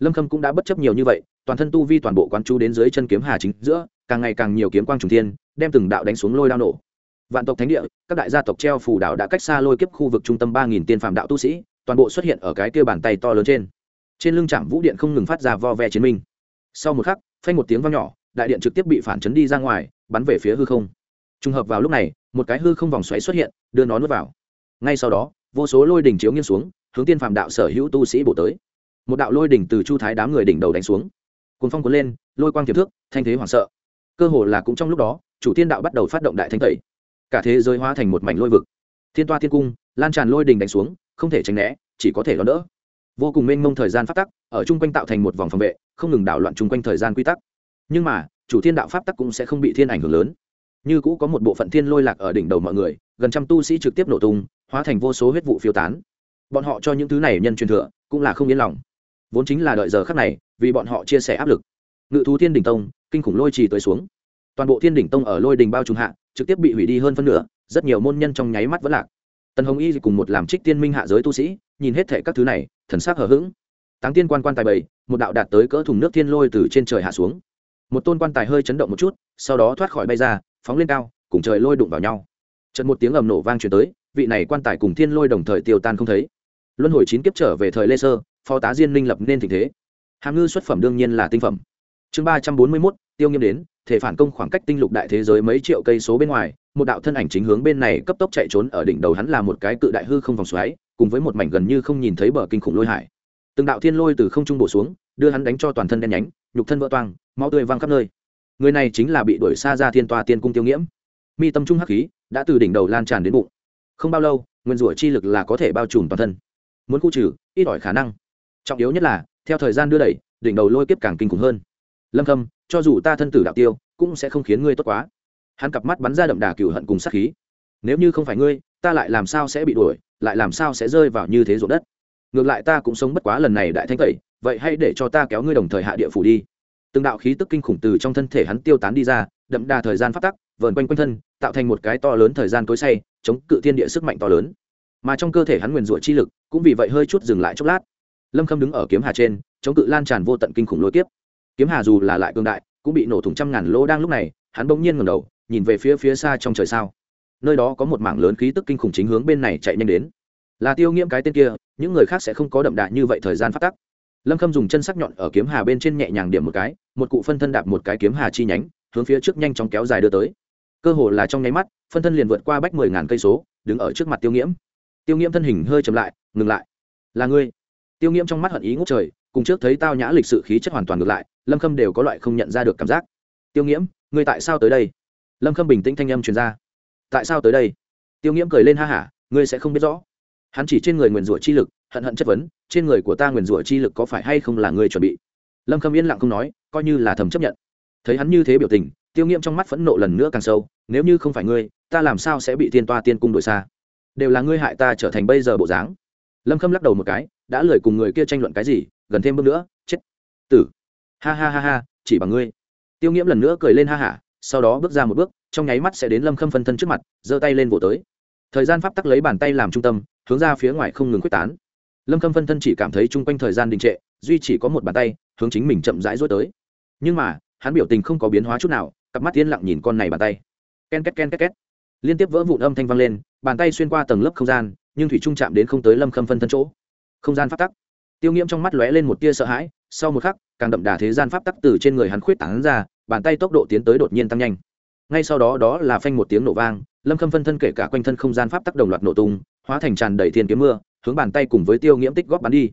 lâm khâm cũng đã bất chấp nhiều như vậy, toàn thân tu vi toàn bộ quán chú đến dưới chân kiếm hà chính giữa, càng ngày càng nhiều kiếm quang trùng thiên, đem từng đạo đánh xuống lôi đao nổ. Vạn tộc thánh địa, các đại gia tộc treo phù đạo đã cách xa lôi kiếp khu vực trung tâm ba nghìn tiên phạm đạo tu sĩ, toàn bộ xuất hiện ở cái kia bàn tay to lớn trên. Trên lưng trạm vũ điện không ngừng phát ra vo ve chiến minh. Sau một khắc, phanh một tiếng vang nhỏ, đại điện trực tiếp bị phản chấn đi ra ngoài, bắn về phía hư không. Trùng hợp vào lúc này, một cái hư không vòng xoáy xuất hiện, đưa nó nuốt vào. Ngay sau đó, vô số lôi đỉnh chiếu nghiêng xuống, hướng tiên phạm đạo sở hữu tu sĩ bổ tới một đạo lôi đỉnh từ chu thái đám người đỉnh đầu đánh xuống. Cuốn phong cuốn lên, lôi quang tiềm thước, thanh thế hoảng sợ. Cơ hồ là cũng trong lúc đó, chủ tiên đạo bắt đầu phát động đại thanh tẩy. Cả thế giới hóa thành một mảnh lôi vực. Thiên toa thiên cung, lan tràn lôi đình đánh xuống, không thể tránh né, chỉ có thể đón đỡ. Vô cùng mênh mông thời gian pháp tắc, ở chung quanh tạo thành một vòng phòng vệ, không ngừng đảo loạn chung quanh thời gian quy tắc. Nhưng mà, chủ thiên đạo pháp tắc cũng sẽ không bị thiên ảnh hưởng lớn. Như cũ có một bộ phận thiên lôi lạc ở đỉnh đầu mọi người, gần trăm tu sĩ trực tiếp nổ tung, hóa thành vô số huyết vụ phiêu tán. Bọn họ cho những thứ này nhân truyền thừa, cũng là không yên lòng vốn chính là đợi giờ khắc này, vì bọn họ chia sẻ áp lực. Ngự thú thiên đỉnh tông, kinh khủng lôi trì tới xuống. Toàn bộ thiên đỉnh tông ở lôi đình bao trùm hạ, trực tiếp bị hủy đi hơn phân nửa, rất nhiều môn nhân trong nháy mắt vẫn lạc. Tần hồng y cùng một làm trích tiên minh hạ giới tu sĩ, nhìn hết thệ các thứ này, thần sắc hờ hững. Táng tiên quan quan tài bảy một đạo đạt tới cỡ thùng nước thiên lôi từ trên trời hạ xuống. Một tôn quan tài hơi chấn động một chút, sau đó thoát khỏi bay ra, phóng lên cao, cùng trời lôi đụng vào nhau. Trận một tiếng ầm nổ vang truyền tới, vị này quan tài cùng thiên lôi đồng thời tiêu tan không thấy. Luân hồi chín kiếp trở về thời lê sơ phó tá diên minh lập nên tình thế. Hàm ngư xuất phẩm đương nhiên là tinh phẩm. Chương ba trăm bốn mươi mốt, tiêu nghiêm đến, thể phản công khoảng cách tinh lục đại thế giới mấy triệu cây số bên ngoài, một đạo thân ảnh chính hướng bên này cấp tốc chạy trốn ở đỉnh đầu hắn là một cái cự đại hư không vòng xoáy, cùng với một mảnh gần như không nhìn thấy bờ kinh khủng lôi hải. Từng đạo thiên lôi từ không trung bổ xuống, đưa hắn đánh cho toàn thân đen nhánh, nhục thân vỡ toang, máu tươi văng khắp nơi. Người này chính là bị đuổi xa ra thiên toa tiên cung tiêu nghiễm. Mi tâm trung hắc khí đã từ đỉnh đầu lan tràn đến bụng. Không bao lâu, nguyên rủa chi lực là có thể bao trùm toàn thân. Muốn khu trừ, ít ỏi khả năng trọng yếu nhất là, theo thời gian đưa đẩy, đỉnh đầu lôi kiếp càng kinh khủng hơn. Lâm khâm cho dù ta thân tử đạo tiêu, cũng sẽ không khiến ngươi tốt quá. Hắn cặp mắt bắn ra đậm đà cửu hận cùng sát khí. Nếu như không phải ngươi, ta lại làm sao sẽ bị đuổi, lại làm sao sẽ rơi vào như thế ruộng đất? Ngược lại ta cũng sống bất quá lần này đại thanh tẩy, vậy hãy để cho ta kéo ngươi đồng thời hạ địa phủ đi. Từng đạo khí tức kinh khủng từ trong thân thể hắn tiêu tán đi ra, đậm đà thời gian phát tắc, vờn quanh quanh thân, tạo thành một cái to lớn thời gian tối say, chống cự thiên địa sức mạnh to lớn. Mà trong cơ thể hắn nguyền rủa chi lực, cũng vì vậy hơi chút dừng lại chốc lát lâm khâm đứng ở kiếm hà trên, chống cự lan tràn vô tận kinh khủng lôi kiếp. Kiếm hà dù là lại cương đại, cũng bị nổ thủng trăm ngàn lỗ đang lúc này, hắn bỗng nhiên ngầm đầu, nhìn về phía phía xa trong trời sao. Nơi đó có một mảng lớn khí tức kinh khủng chính hướng bên này chạy nhanh đến. Là tiêu nghiễm cái tên kia, những người khác sẽ không có đậm đà như vậy thời gian phát tắc. Lâm khâm dùng chân sắc nhọn ở kiếm hà bên trên nhẹ nhàng điểm một cái, một cụ phân thân đạp một cái kiếm hà chi nhánh, hướng phía trước nhanh chóng kéo dài đưa tới. Cơ hồ là trong nháy mắt, phân thân liền vượt qua bách mười ngàn cây số, đứng ở trước mặt tiêu nghiễm. Tiêu nghiễm thân hình hơi chậm lại, ngừng lại. Là ngươi tiêu nghiễm trong mắt hận ý ngốc trời, cùng trước thấy tao nhã lịch sự khí chất hoàn toàn ngược lại, lâm khâm đều có loại không nhận ra được cảm giác. Tiêu nghiễm, ngươi tại sao tới đây? Lâm khâm bình tĩnh thanh âm truyền ra. Tại sao tới đây? Tiêu nghiễm cười lên ha hả, ngươi sẽ không biết rõ. Hắn chỉ trên người nguyền rủa chi lực, hận hận chất vấn, trên người của ta nguyền rủa chi lực có phải hay không là ngươi chuẩn bị? Lâm khâm yên lặng không nói, coi như là thầm chấp nhận. Thấy hắn như thế biểu tình, tiêu nghiễm trong mắt phẫn nộ lần nữa càng sâu, nếu như không phải ngươi, ta làm sao sẽ bị tiên toa tiên cung đổi xa? Đều là ngươi hại ta trở thành bây giờ bộ dáng. Lâm khâm lắc đầu một cái đã lời cùng người kia tranh luận cái gì, gần thêm bước nữa, chết. Tử. Ha ha ha ha, chỉ bằng ngươi. Tiêu nghiễm lần nữa cười lên ha hả, sau đó bước ra một bước, trong nháy mắt sẽ đến lâm khâm phân thân trước mặt, giơ tay lên vỗ tới. Thời gian pháp tắc lấy bàn tay làm trung tâm, hướng ra phía ngoài không ngừng quyết tán. Lâm khâm phân thân chỉ cảm thấy chung quanh thời gian đình trệ, duy chỉ có một bàn tay, hướng chính mình chậm rãi rối tới. Nhưng mà, hắn biểu tình không có biến hóa chút nào, cặp mắt yên lặng nhìn con này bàn tay. Ken két ken két két. Liên tiếp vỡ vụn âm thanh vang lên, bàn tay xuyên qua tầng lớp không gian, nhưng thủy trung chạm đến không tới lâm khâm phân thân chỗ không gian pháp tắc. Tiêu nghiễm trong mắt lóe lên một tia sợ hãi, sau một khắc, càng đậm đà thế gian pháp tắc từ trên người hắn khuyết tảng ra, bàn tay tốc độ tiến tới đột nhiên tăng nhanh. Ngay sau đó đó là phanh một tiếng nổ vang, lâm khâm phân thân kể cả quanh thân không gian pháp tắc đồng loạt nổ tung, hóa thành tràn đầy thiên kiếm mưa, hướng bàn tay cùng với tiêu nghiễm tích góp bắn đi.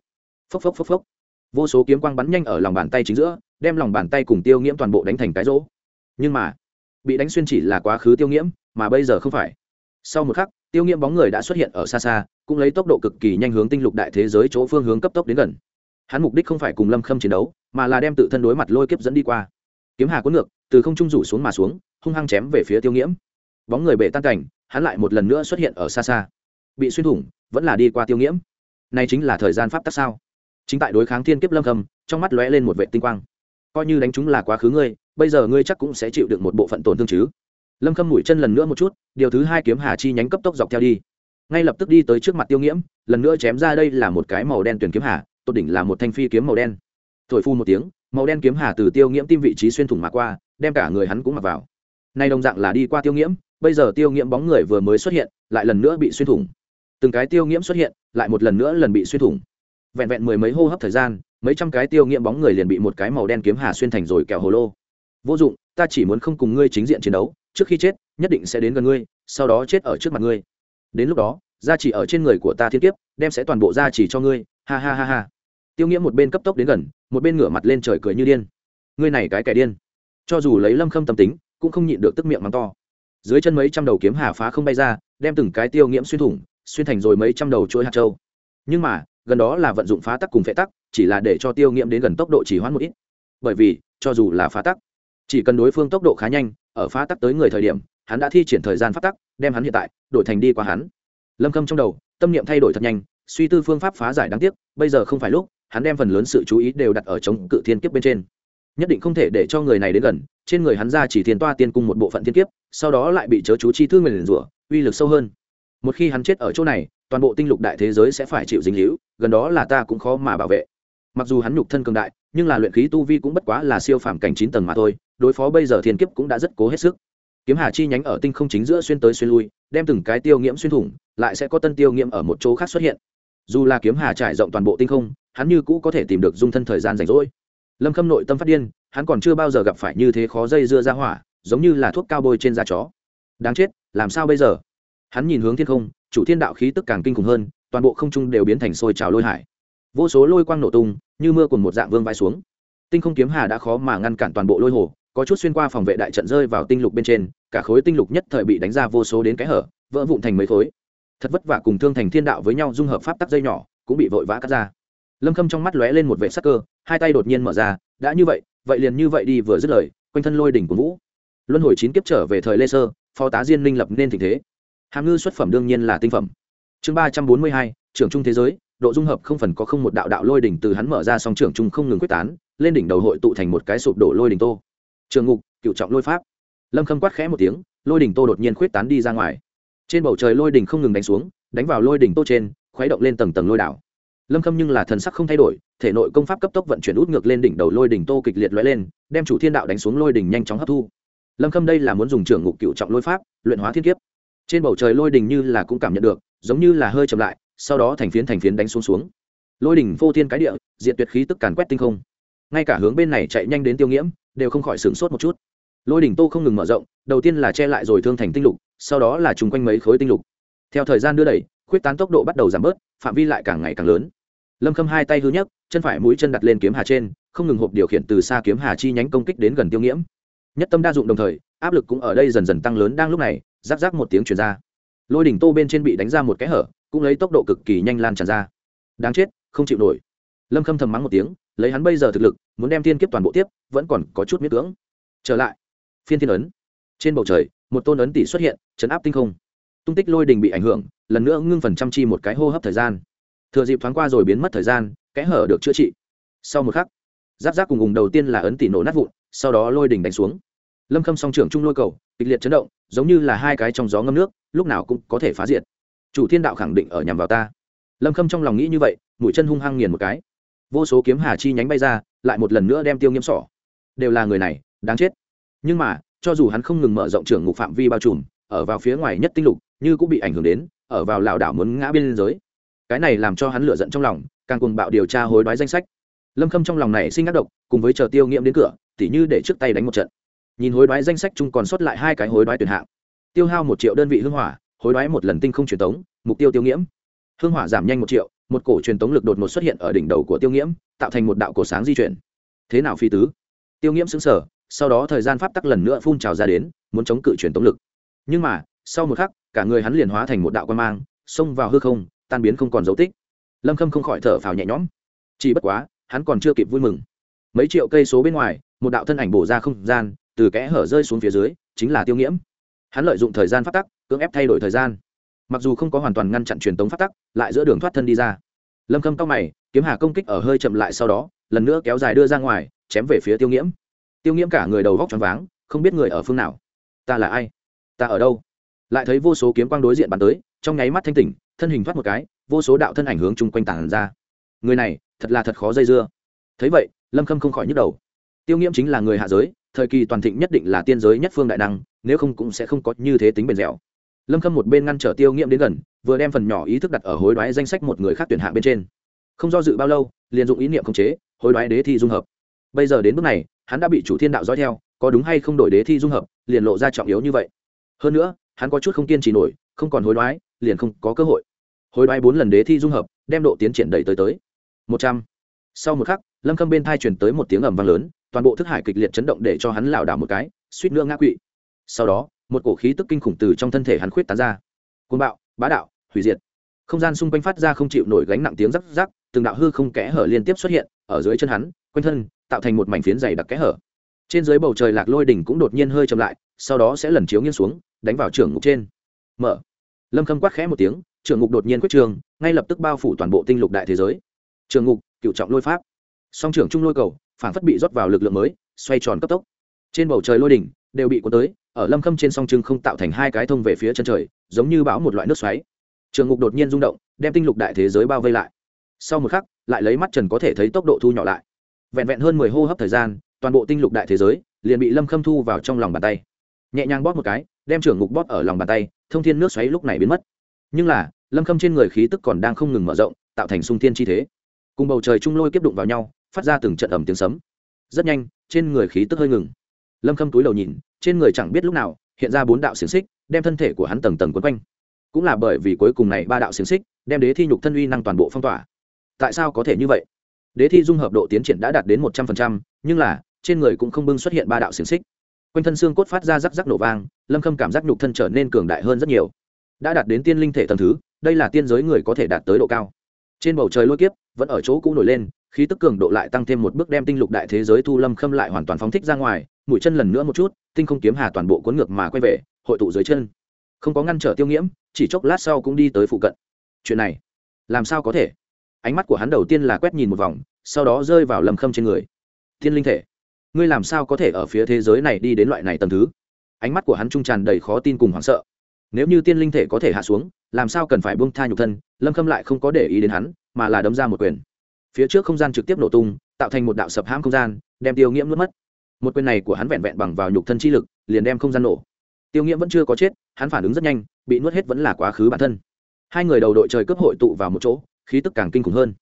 Phốc phốc phốc phốc. Vô số kiếm quang bắn nhanh ở lòng bàn tay chính giữa, đem lòng bàn tay cùng tiêu nghiễm toàn bộ đánh thành cái rỗ. Nhưng mà, bị đánh xuyên chỉ là quá khứ tiêu nghiễm, mà bây giờ không phải. Sau một khắc tiêu nghiệm bóng người đã xuất hiện ở xa xa, cũng lấy tốc độ cực kỳ nhanh hướng tinh lục đại thế giới chỗ phương hướng cấp tốc đến gần. Hắn mục đích không phải cùng lâm khâm chiến đấu, mà là đem tự thân đối mặt lôi kiếp dẫn đi qua. Kiếm hà cuốn ngược, từ không trung rủ xuống mà xuống, hung hăng chém về phía tiêu nghiễm. Bóng người bệ tan cảnh, hắn lại một lần nữa xuất hiện ở xa xa. Bị xuyên thủng, vẫn là đi qua tiêu nghiễm. Này chính là thời gian pháp tắc sao? Chính tại đối kháng thiên kiếp lâm khâm, trong mắt lóe lên một vệ tinh quang. Coi như đánh chúng là quá khứ ngươi, bây giờ ngươi chắc cũng sẽ chịu được một bộ phận tổn thương chứ? Lâm khâm mũi chân lần nữa một chút, điều thứ hai kiếm hà chi nhánh cấp tốc dọc theo đi. Ngay lập tức đi tới trước mặt tiêu nghiễm, lần nữa chém ra đây là một cái màu đen tuyển kiếm hà, tột đỉnh là một thanh phi kiếm màu đen. Thổi phu một tiếng, màu đen kiếm hà từ tiêu nghiễm tim vị trí xuyên thủng mà qua, đem cả người hắn cũng mặc vào. Nay đồng dạng là đi qua tiêu nghiễm, bây giờ tiêu nghiễm bóng người vừa mới xuất hiện, lại lần nữa bị xuyên thủng. Từng cái tiêu nghiễm xuất hiện, lại một lần nữa lần bị xuyên thủng. Vẹn vẹn mười mấy hô hấp thời gian, mấy trăm cái tiêu nghiễm bóng người liền bị một cái màu đen kiếm hà xuyên thành rồi kẹo hồ lô. Vô dụng, ta chỉ muốn không cùng ngươi chính diện chiến đấu trước khi chết, nhất định sẽ đến gần ngươi, sau đó chết ở trước mặt ngươi. Đến lúc đó, gia chỉ ở trên người của ta thiên kiếp, đem sẽ toàn bộ gia chỉ cho ngươi. Ha ha ha ha. Tiêu nghĩa một bên cấp tốc đến gần, một bên ngửa mặt lên trời cười như điên. Ngươi này cái kẻ điên. Cho dù lấy lâm khâm tâm tính, cũng không nhịn được tức miệng mắng to. Dưới chân mấy trăm đầu kiếm hà phá không bay ra, đem từng cái tiêu nghiễm xuyên thủng, xuyên thành rồi mấy trăm đầu chuỗi hạt châu. Nhưng mà, gần đó là vận dụng phá tắc cùng phệ tắc, chỉ là để cho tiêu nghiễm đến gần tốc độ chỉ hoãn một ít. Bởi vì, cho dù là phá tắc, chỉ cần đối phương tốc độ khá nhanh ở phá tắc tới người thời điểm, hắn đã thi triển thời gian phát tắc, đem hắn hiện tại, đổi thành đi qua hắn. Lâm khâm trong đầu, tâm niệm thay đổi thật nhanh, suy tư phương pháp phá giải đáng tiếc, bây giờ không phải lúc, hắn đem phần lớn sự chú ý đều đặt ở chống cự thiên kiếp bên trên. Nhất định không thể để cho người này đến gần, trên người hắn ra chỉ thiên toa tiên cung một bộ phận thiên kiếp, sau đó lại bị chớ chú chi thương người rủa, uy lực sâu hơn. Một khi hắn chết ở chỗ này, toàn bộ tinh lục đại thế giới sẽ phải chịu dính hữu gần đó là ta cũng khó mà bảo vệ mặc dù hắn nhục thân cường đại, nhưng là luyện khí tu vi cũng bất quá là siêu phàm cảnh chín tầng mà thôi, đối phó bây giờ thiên kiếp cũng đã rất cố hết sức. Kiếm hà chi nhánh ở tinh không chính giữa xuyên tới xuyên lui, đem từng cái tiêu nghiễm xuyên thủng, lại sẽ có tân tiêu nghiễm ở một chỗ khác xuất hiện. Dù là kiếm hà trải rộng toàn bộ tinh không, hắn như cũ có thể tìm được dung thân thời gian rảnh rỗi. Lâm khâm nội tâm phát điên, hắn còn chưa bao giờ gặp phải như thế khó dây dưa ra hỏa, giống như là thuốc cao bôi trên da chó. Đáng chết, làm sao bây giờ? Hắn nhìn hướng thiên không, chủ thiên đạo khí tức càng kinh khủng hơn, toàn bộ không trung đều biến thành sôi trào lôi hải vô số lôi quang nổ tung, như mưa cùng một dạng vương vai xuống. Tinh không kiếm hà đã khó mà ngăn cản toàn bộ lôi hồ, có chút xuyên qua phòng vệ đại trận rơi vào tinh lục bên trên, cả khối tinh lục nhất thời bị đánh ra vô số đến cái hở, vỡ vụn thành mấy khối. Thật vất vả cùng thương thành thiên đạo với nhau dung hợp pháp tắc dây nhỏ, cũng bị vội vã cắt ra. Lâm khâm trong mắt lóe lên một vệ sắc cơ, hai tay đột nhiên mở ra, đã như vậy vậy liền như vậy đi, vừa dứt lời, quanh thân lôi đỉnh của vũ. Luân hồi chín kiếp trở về thời lê sơ, phó tá diên linh lập nên tình thế. Hàm ngư xuất phẩm đương nhiên là tinh phẩm. Chương ba trăm bốn mươi hai, trưởng trung thế giới độ dung hợp không phần có không một đạo đạo lôi đỉnh từ hắn mở ra song trưởng trung không ngừng quyết tán, lên đỉnh đầu hội tụ thành một cái sụp đổ lôi đỉnh tô. Trường ngục, cựu trọng lôi pháp. Lâm khâm quát khẽ một tiếng, lôi đỉnh tô đột nhiên khuyết tán đi ra ngoài. Trên bầu trời lôi đỉnh không ngừng đánh xuống, đánh vào lôi đỉnh tô trên, khuấy động lên tầng tầng lôi đảo. Lâm khâm nhưng là thần sắc không thay đổi, thể nội công pháp cấp tốc vận chuyển út ngược lên đỉnh đầu lôi đỉnh tô kịch liệt lóe lên, đem chủ thiên đạo đánh xuống lôi đỉnh nhanh chóng hấp thu. Lâm khâm đây là muốn dùng trưởng ngục cựu trọng lôi pháp, luyện hóa thiên kiếp. Trên bầu trời lôi đỉnh như là cũng cảm nhận được, giống như là hơi chậm lại sau đó thành phiến thành phiến đánh xuống xuống. Lôi đỉnh vô thiên cái địa diện tuyệt khí tức càn quét tinh không. Ngay cả hướng bên này chạy nhanh đến tiêu nghiễm, đều không khỏi sửng sốt một chút. Lôi đỉnh tô không ngừng mở rộng, đầu tiên là che lại rồi thương thành tinh lục, sau đó là chung quanh mấy khối tinh lục. Theo thời gian đưa đẩy, khuyết tán tốc độ bắt đầu giảm bớt, phạm vi lại càng ngày càng lớn. Lâm khâm hai tay hư nhấc, chân phải mũi chân đặt lên kiếm hà trên, không ngừng hộp điều khiển từ xa kiếm hà chi nhánh công kích đến gần tiêu nghiễm. Nhất tâm đa dụng đồng thời, áp lực cũng ở đây dần dần tăng lớn đang lúc này giáp giáp một tiếng chuyển ra. Lôi đỉnh tô bên trên bị đánh ra một cái hở cũng lấy tốc độ cực kỳ nhanh lan tràn ra. Đáng chết, không chịu nổi. Lâm khâm thầm mắng một tiếng, lấy hắn bây giờ thực lực, muốn đem thiên kiếp toàn bộ tiếp, vẫn còn có chút miết cưỡng. Trở lại, phiên thiên ấn. Trên bầu trời, một tôn ấn tỷ xuất hiện, chấn áp tinh không. Tung tích lôi đình bị ảnh hưởng, lần nữa ngưng phần trăm chi một cái hô hấp thời gian. Thừa dịp thoáng qua rồi biến mất thời gian, kẽ hở được chữa trị. Sau một khắc, giáp giáp cùng cùng đầu tiên là ấn tỷ nổ nát vụn, sau đó lôi đình đánh xuống. Lâm khâm song trưởng trung lôi cầu, kịch liệt chấn động, giống như là hai cái trong gió ngâm nước, lúc nào cũng có thể phá diệt chủ thiên đạo khẳng định ở nhằm vào ta. Lâm khâm trong lòng nghĩ như vậy, mũi chân hung hăng nghiền một cái. Vô số kiếm hà chi nhánh bay ra, lại một lần nữa đem tiêu nghiêm sỏ. Đều là người này, đáng chết. Nhưng mà, cho dù hắn không ngừng mở rộng trưởng ngục phạm vi bao trùm, ở vào phía ngoài nhất tinh lục, như cũng bị ảnh hưởng đến, ở vào lảo đảo muốn ngã bên giới. Cái này làm cho hắn lựa giận trong lòng, càng cùng bạo điều tra hối đoái danh sách. Lâm khâm trong lòng này sinh ác độc, cùng với chờ tiêu nghiệm đến cửa, tỉ như để trước tay đánh một trận. Nhìn hối đoái danh sách chung còn sót lại hai cái hối đoái tuyển hạng. Tiêu hao một triệu đơn vị hưng hỏa hối đoái một lần tinh không truyền tống, mục tiêu tiêu nghiễm. Hương hỏa giảm nhanh một triệu, một cổ truyền tống lực đột ngột xuất hiện ở đỉnh đầu của tiêu nghiễm, tạo thành một đạo cổ sáng di chuyển. Thế nào phi tứ? Tiêu nghiễm xứng sở sau đó thời gian pháp tắc lần nữa phun trào ra đến, muốn chống cự truyền tống lực. Nhưng mà, sau một khắc, cả người hắn liền hóa thành một đạo quan mang, xông vào hư không, tan biến không còn dấu tích. Lâm khâm không khỏi thở phào nhẹ nhõm. Chỉ bất quá, hắn còn chưa kịp vui mừng. Mấy triệu cây số bên ngoài, một đạo thân ảnh bổ ra không gian, từ kẽ hở rơi xuống phía dưới, chính là tiêu nghiễm hắn lợi dụng thời gian phát tắc, cưỡng ép thay đổi thời gian. Mặc dù không có hoàn toàn ngăn chặn truyền tống phát tắc, lại giữa đường thoát thân đi ra. Lâm khâm cao mày, kiếm hà công kích ở hơi chậm lại sau đó, lần nữa kéo dài đưa ra ngoài, chém về phía tiêu nghiễm. Tiêu nghiễm cả người đầu vóc tròn váng, không biết người ở phương nào. Ta là ai? Ta ở đâu? Lại thấy vô số kiếm quang đối diện bắn tới, trong nháy mắt thanh tỉnh, thân hình thoát một cái, vô số đạo thân ảnh hướng chung quanh tản ra. Người này, thật là thật khó dây dưa. Thấy vậy, lâm khâm không khỏi nhức đầu. Tiêu nghiễm chính là người hạ giới thời kỳ toàn thịnh nhất định là tiên giới nhất phương đại năng, nếu không cũng sẽ không có như thế tính bền dẻo. Lâm khâm một bên ngăn trở tiêu nghiễm đến gần, vừa đem phần nhỏ ý thức đặt ở hối đoái danh sách một người khác tuyển hạng bên trên. Không do dự bao lâu, liền dụng ý niệm khống chế, hối đoái đế thi dung hợp. Bây giờ đến bước này, hắn đã bị chủ thiên đạo dõi theo, có đúng hay không đổi đế thi dung hợp, liền lộ ra trọng yếu như vậy. Hơn nữa, hắn có chút không kiên trì nổi, không còn hối đoái, liền không có cơ hội. Hối đoái bốn lần đế thi dung hợp, đem độ tiến triển đẩy tới tới. Một trăm. Sau một khắc, lâm khâm bên thai chuyển tới một tiếng ầm vang lớn toàn bộ thức hải kịch liệt chấn động để cho hắn lảo đảo một cái, suýt nữa ngã quỵ. Sau đó, một cổ khí tức kinh khủng từ trong thân thể hắn khuyết tán ra. Côn bạo, bá đạo, hủy diệt. Không gian xung quanh phát ra không chịu nổi gánh nặng tiếng rắc rắc, từng đạo hư không kẽ hở liên tiếp xuất hiện, ở dưới chân hắn, quanh thân, tạo thành một mảnh phiến dày đặc kẽ hở. Trên dưới bầu trời lạc lôi đỉnh cũng đột nhiên hơi chậm lại, sau đó sẽ lần chiếu nghiêng xuống, đánh vào trưởng ngục trên. Mở. Lâm khâm quát khẽ một tiếng, trưởng ngục đột nhiên quyết trường, ngay lập tức bao phủ toàn bộ tinh lục đại thế giới. Trường ngục, cựu trọng lôi pháp. Song trưởng trung lôi cầu phản phất bị rót vào lực lượng mới, xoay tròn cấp tốc. Trên bầu trời lôi đỉnh đều bị cuốn tới, ở lâm khâm trên song trưng không tạo thành hai cái thông về phía chân trời, giống như bão một loại nước xoáy. Trường ngục đột nhiên rung động, đem tinh lục đại thế giới bao vây lại. Sau một khắc, lại lấy mắt trần có thể thấy tốc độ thu nhỏ lại. Vẹn vẹn hơn mười hô hấp thời gian, toàn bộ tinh lục đại thế giới liền bị lâm khâm thu vào trong lòng bàn tay. Nhẹ nhàng bóp một cái, đem trưởng ngục bóp ở lòng bàn tay, thông thiên nước xoáy lúc này biến mất. Nhưng là, lâm khâm trên người khí tức còn đang không ngừng mở rộng, tạo thành sung thiên chi thế. Cùng bầu trời trung lôi kiếp đụng vào nhau phát ra từng trận ẩm tiếng sấm. Rất nhanh, trên người khí tức hơi ngừng. Lâm khâm túi đầu nhìn, trên người chẳng biết lúc nào, hiện ra bốn đạo xiềng xích, đem thân thể của hắn tầng tầng quấn quanh. Cũng là bởi vì cuối cùng này ba đạo xiềng xích, đem đế thi nhục thân uy năng toàn bộ phong tỏa. Tại sao có thể như vậy? Đế thi dung hợp độ tiến triển đã đạt đến một trăm phần trăm, nhưng là, trên người cũng không bưng xuất hiện ba đạo xiềng xích. Quanh thân xương cốt phát ra rắc rắc nổ vang, lâm khâm cảm giác nhục thân trở nên cường đại hơn rất nhiều. Đã đạt đến tiên linh thể tầng thứ, đây là tiên giới người có thể đạt tới độ cao. Trên bầu trời lôi kiếp, vẫn ở chỗ cũ nổi lên khí tức cường độ lại tăng thêm một bước đem tinh lục đại thế giới thu lâm khâm lại hoàn toàn phóng thích ra ngoài, mũi chân lần nữa một chút, tinh không kiếm hà toàn bộ cuốn ngược mà quay về, hội tụ dưới chân. Không có ngăn trở tiêu nghiễm, chỉ chốc lát sau cũng đi tới phụ cận. Chuyện này, làm sao có thể? Ánh mắt của hắn đầu tiên là quét nhìn một vòng, sau đó rơi vào lâm khâm trên người. Thiên linh thể, ngươi làm sao có thể ở phía thế giới này đi đến loại này tầm thứ? Ánh mắt của hắn trung tràn đầy khó tin cùng hoảng sợ. Nếu như tiên linh thể có thể hạ xuống, làm sao cần phải buông tha nhục thân, lâm khâm lại không có để ý đến hắn, mà là đấm ra một quyền phía trước không gian trực tiếp nổ tung, tạo thành một đạo sập hãm không gian, đem tiêu nghiễm nuốt mất. Một quyền này của hắn vẹn vẹn bằng vào nhục thân chi lực, liền đem không gian nổ. Tiêu nghiễm vẫn chưa có chết, hắn phản ứng rất nhanh, bị nuốt hết vẫn là quá khứ bản thân. Hai người đầu đội trời cướp hội tụ vào một chỗ, khí tức càng kinh khủng hơn.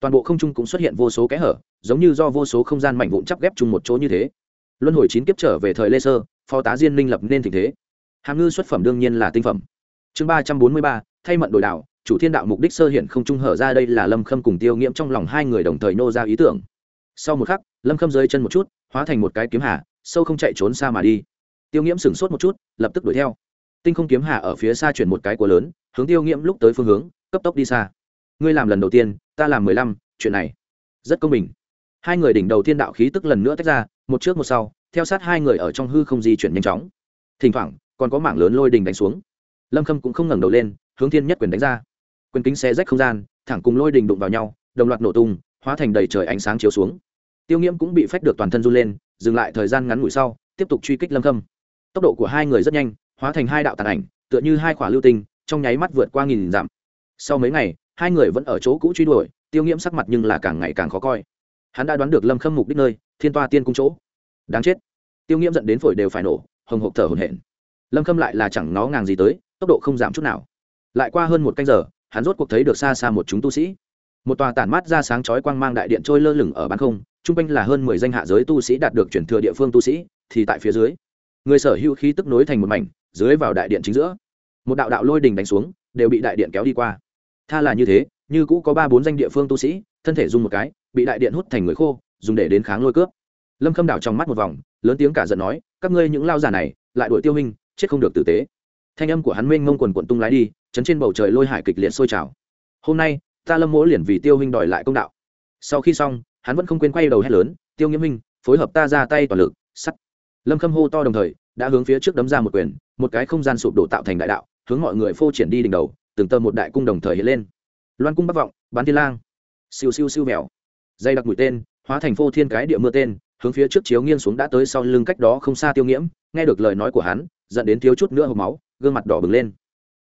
Toàn bộ không trung cũng xuất hiện vô số kẽ hở, giống như do vô số không gian mảnh vụn chắp ghép chung một chỗ như thế. Luân hồi chín kiếp trở về thời lê sơ, phó tá diên minh lập nên tình thế. Hàm ngư xuất phẩm đương nhiên là tinh phẩm. Chương ba trăm bốn mươi ba, thay mận đổi đảo chủ thiên đạo mục đích sơ hiện không trung hở ra đây là lâm khâm cùng tiêu nghiễm trong lòng hai người đồng thời nô ra ý tưởng. Sau một khắc, lâm khâm rơi chân một chút, hóa thành một cái kiếm hà, sâu không chạy trốn xa mà đi. Tiêu nghiễm sửng sốt một chút, lập tức đuổi theo. Tinh không kiếm hà ở phía xa chuyển một cái của lớn, hướng tiêu nghiễm lúc tới phương hướng, cấp tốc đi xa. Ngươi làm lần đầu tiên, ta làm mười lăm, chuyện này rất công bình. Hai người đỉnh đầu thiên đạo khí tức lần nữa tách ra, một trước một sau, theo sát hai người ở trong hư không di chuyển nhanh chóng. Thỉnh thoảng, còn có mảng lớn lôi đình đánh xuống. Lâm khâm cũng không ngẩng đầu lên, hướng thiên nhất quyền đánh ra quyền kính xe rách không gian, thẳng cùng lôi đình đụng vào nhau, đồng loạt nổ tung, hóa thành đầy trời ánh sáng chiếu xuống. Tiêu nghiễm cũng bị phách được toàn thân run lên, dừng lại thời gian ngắn ngủi sau, tiếp tục truy kích lâm khâm. Tốc độ của hai người rất nhanh, hóa thành hai đạo tàn ảnh, tựa như hai khỏa lưu tinh, trong nháy mắt vượt qua nghìn dặm. Sau mấy ngày, hai người vẫn ở chỗ cũ truy đuổi, tiêu nghiễm sắc mặt nhưng là càng ngày càng khó coi. Hắn đã đoán được lâm khâm mục đích nơi, thiên toa tiên cung chỗ. Đáng chết. Tiêu nghiễm dẫn đến phổi đều phải nổ, hồng hộp thở hổn hển. Lâm khâm lại là chẳng nó ngàng gì tới, tốc độ không giảm chút nào. Lại qua hơn một canh giờ hắn rốt cuộc thấy được xa xa một chúng tu sĩ. Một tòa tản mát ra sáng chói quang mang đại điện trôi lơ lửng ở ban không chung quanh là hơn mười danh hạ giới tu sĩ đạt được chuyển thừa địa phương tu sĩ, thì tại phía dưới, người sở hữu khí tức nối thành một mảnh, dưới vào đại điện chính giữa, một đạo đạo lôi đình đánh xuống, đều bị đại điện kéo đi qua. Tha là như thế, như cũ có ba bốn danh địa phương tu sĩ, thân thể dùng một cái, bị đại điện hút thành người khô, dùng để đến kháng lôi cướp. Lâm khâm đảo trong mắt một vòng, lớn tiếng cả giận nói, các ngươi những lao giả này, lại đuổi tiêu hình chết không được tử tế thanh âm của hắn mênh mông quần quận tung lái đi, chấn trên bầu trời lôi hải kịch liệt sôi trào. Hôm nay, ta lâm mỗ liền vì tiêu huynh đòi lại công đạo. Sau khi xong, hắn vẫn không quên quay đầu hét lớn, tiêu nghĩa minh, phối hợp ta ra tay toàn lực, sắt. Lâm khâm hô to đồng thời, đã hướng phía trước đấm ra một quyền, một cái không gian sụp đổ tạo thành đại đạo, hướng mọi người phô triển đi đỉnh đầu, từng tơ một đại cung đồng thời hiện lên. Loan cung bắc vọng, bán thiên lang. Siêu siêu siêu mèo dây đặc mũi tên, hóa thành phô thiên cái địa mưa tên, hướng phía trước chiếu nghiêng xuống đã tới sau lưng cách đó không xa tiêu nghiễm, nghe được lời nói của hắn dẫn đến thiếu chút nữa hộp máu gương mặt đỏ bừng lên.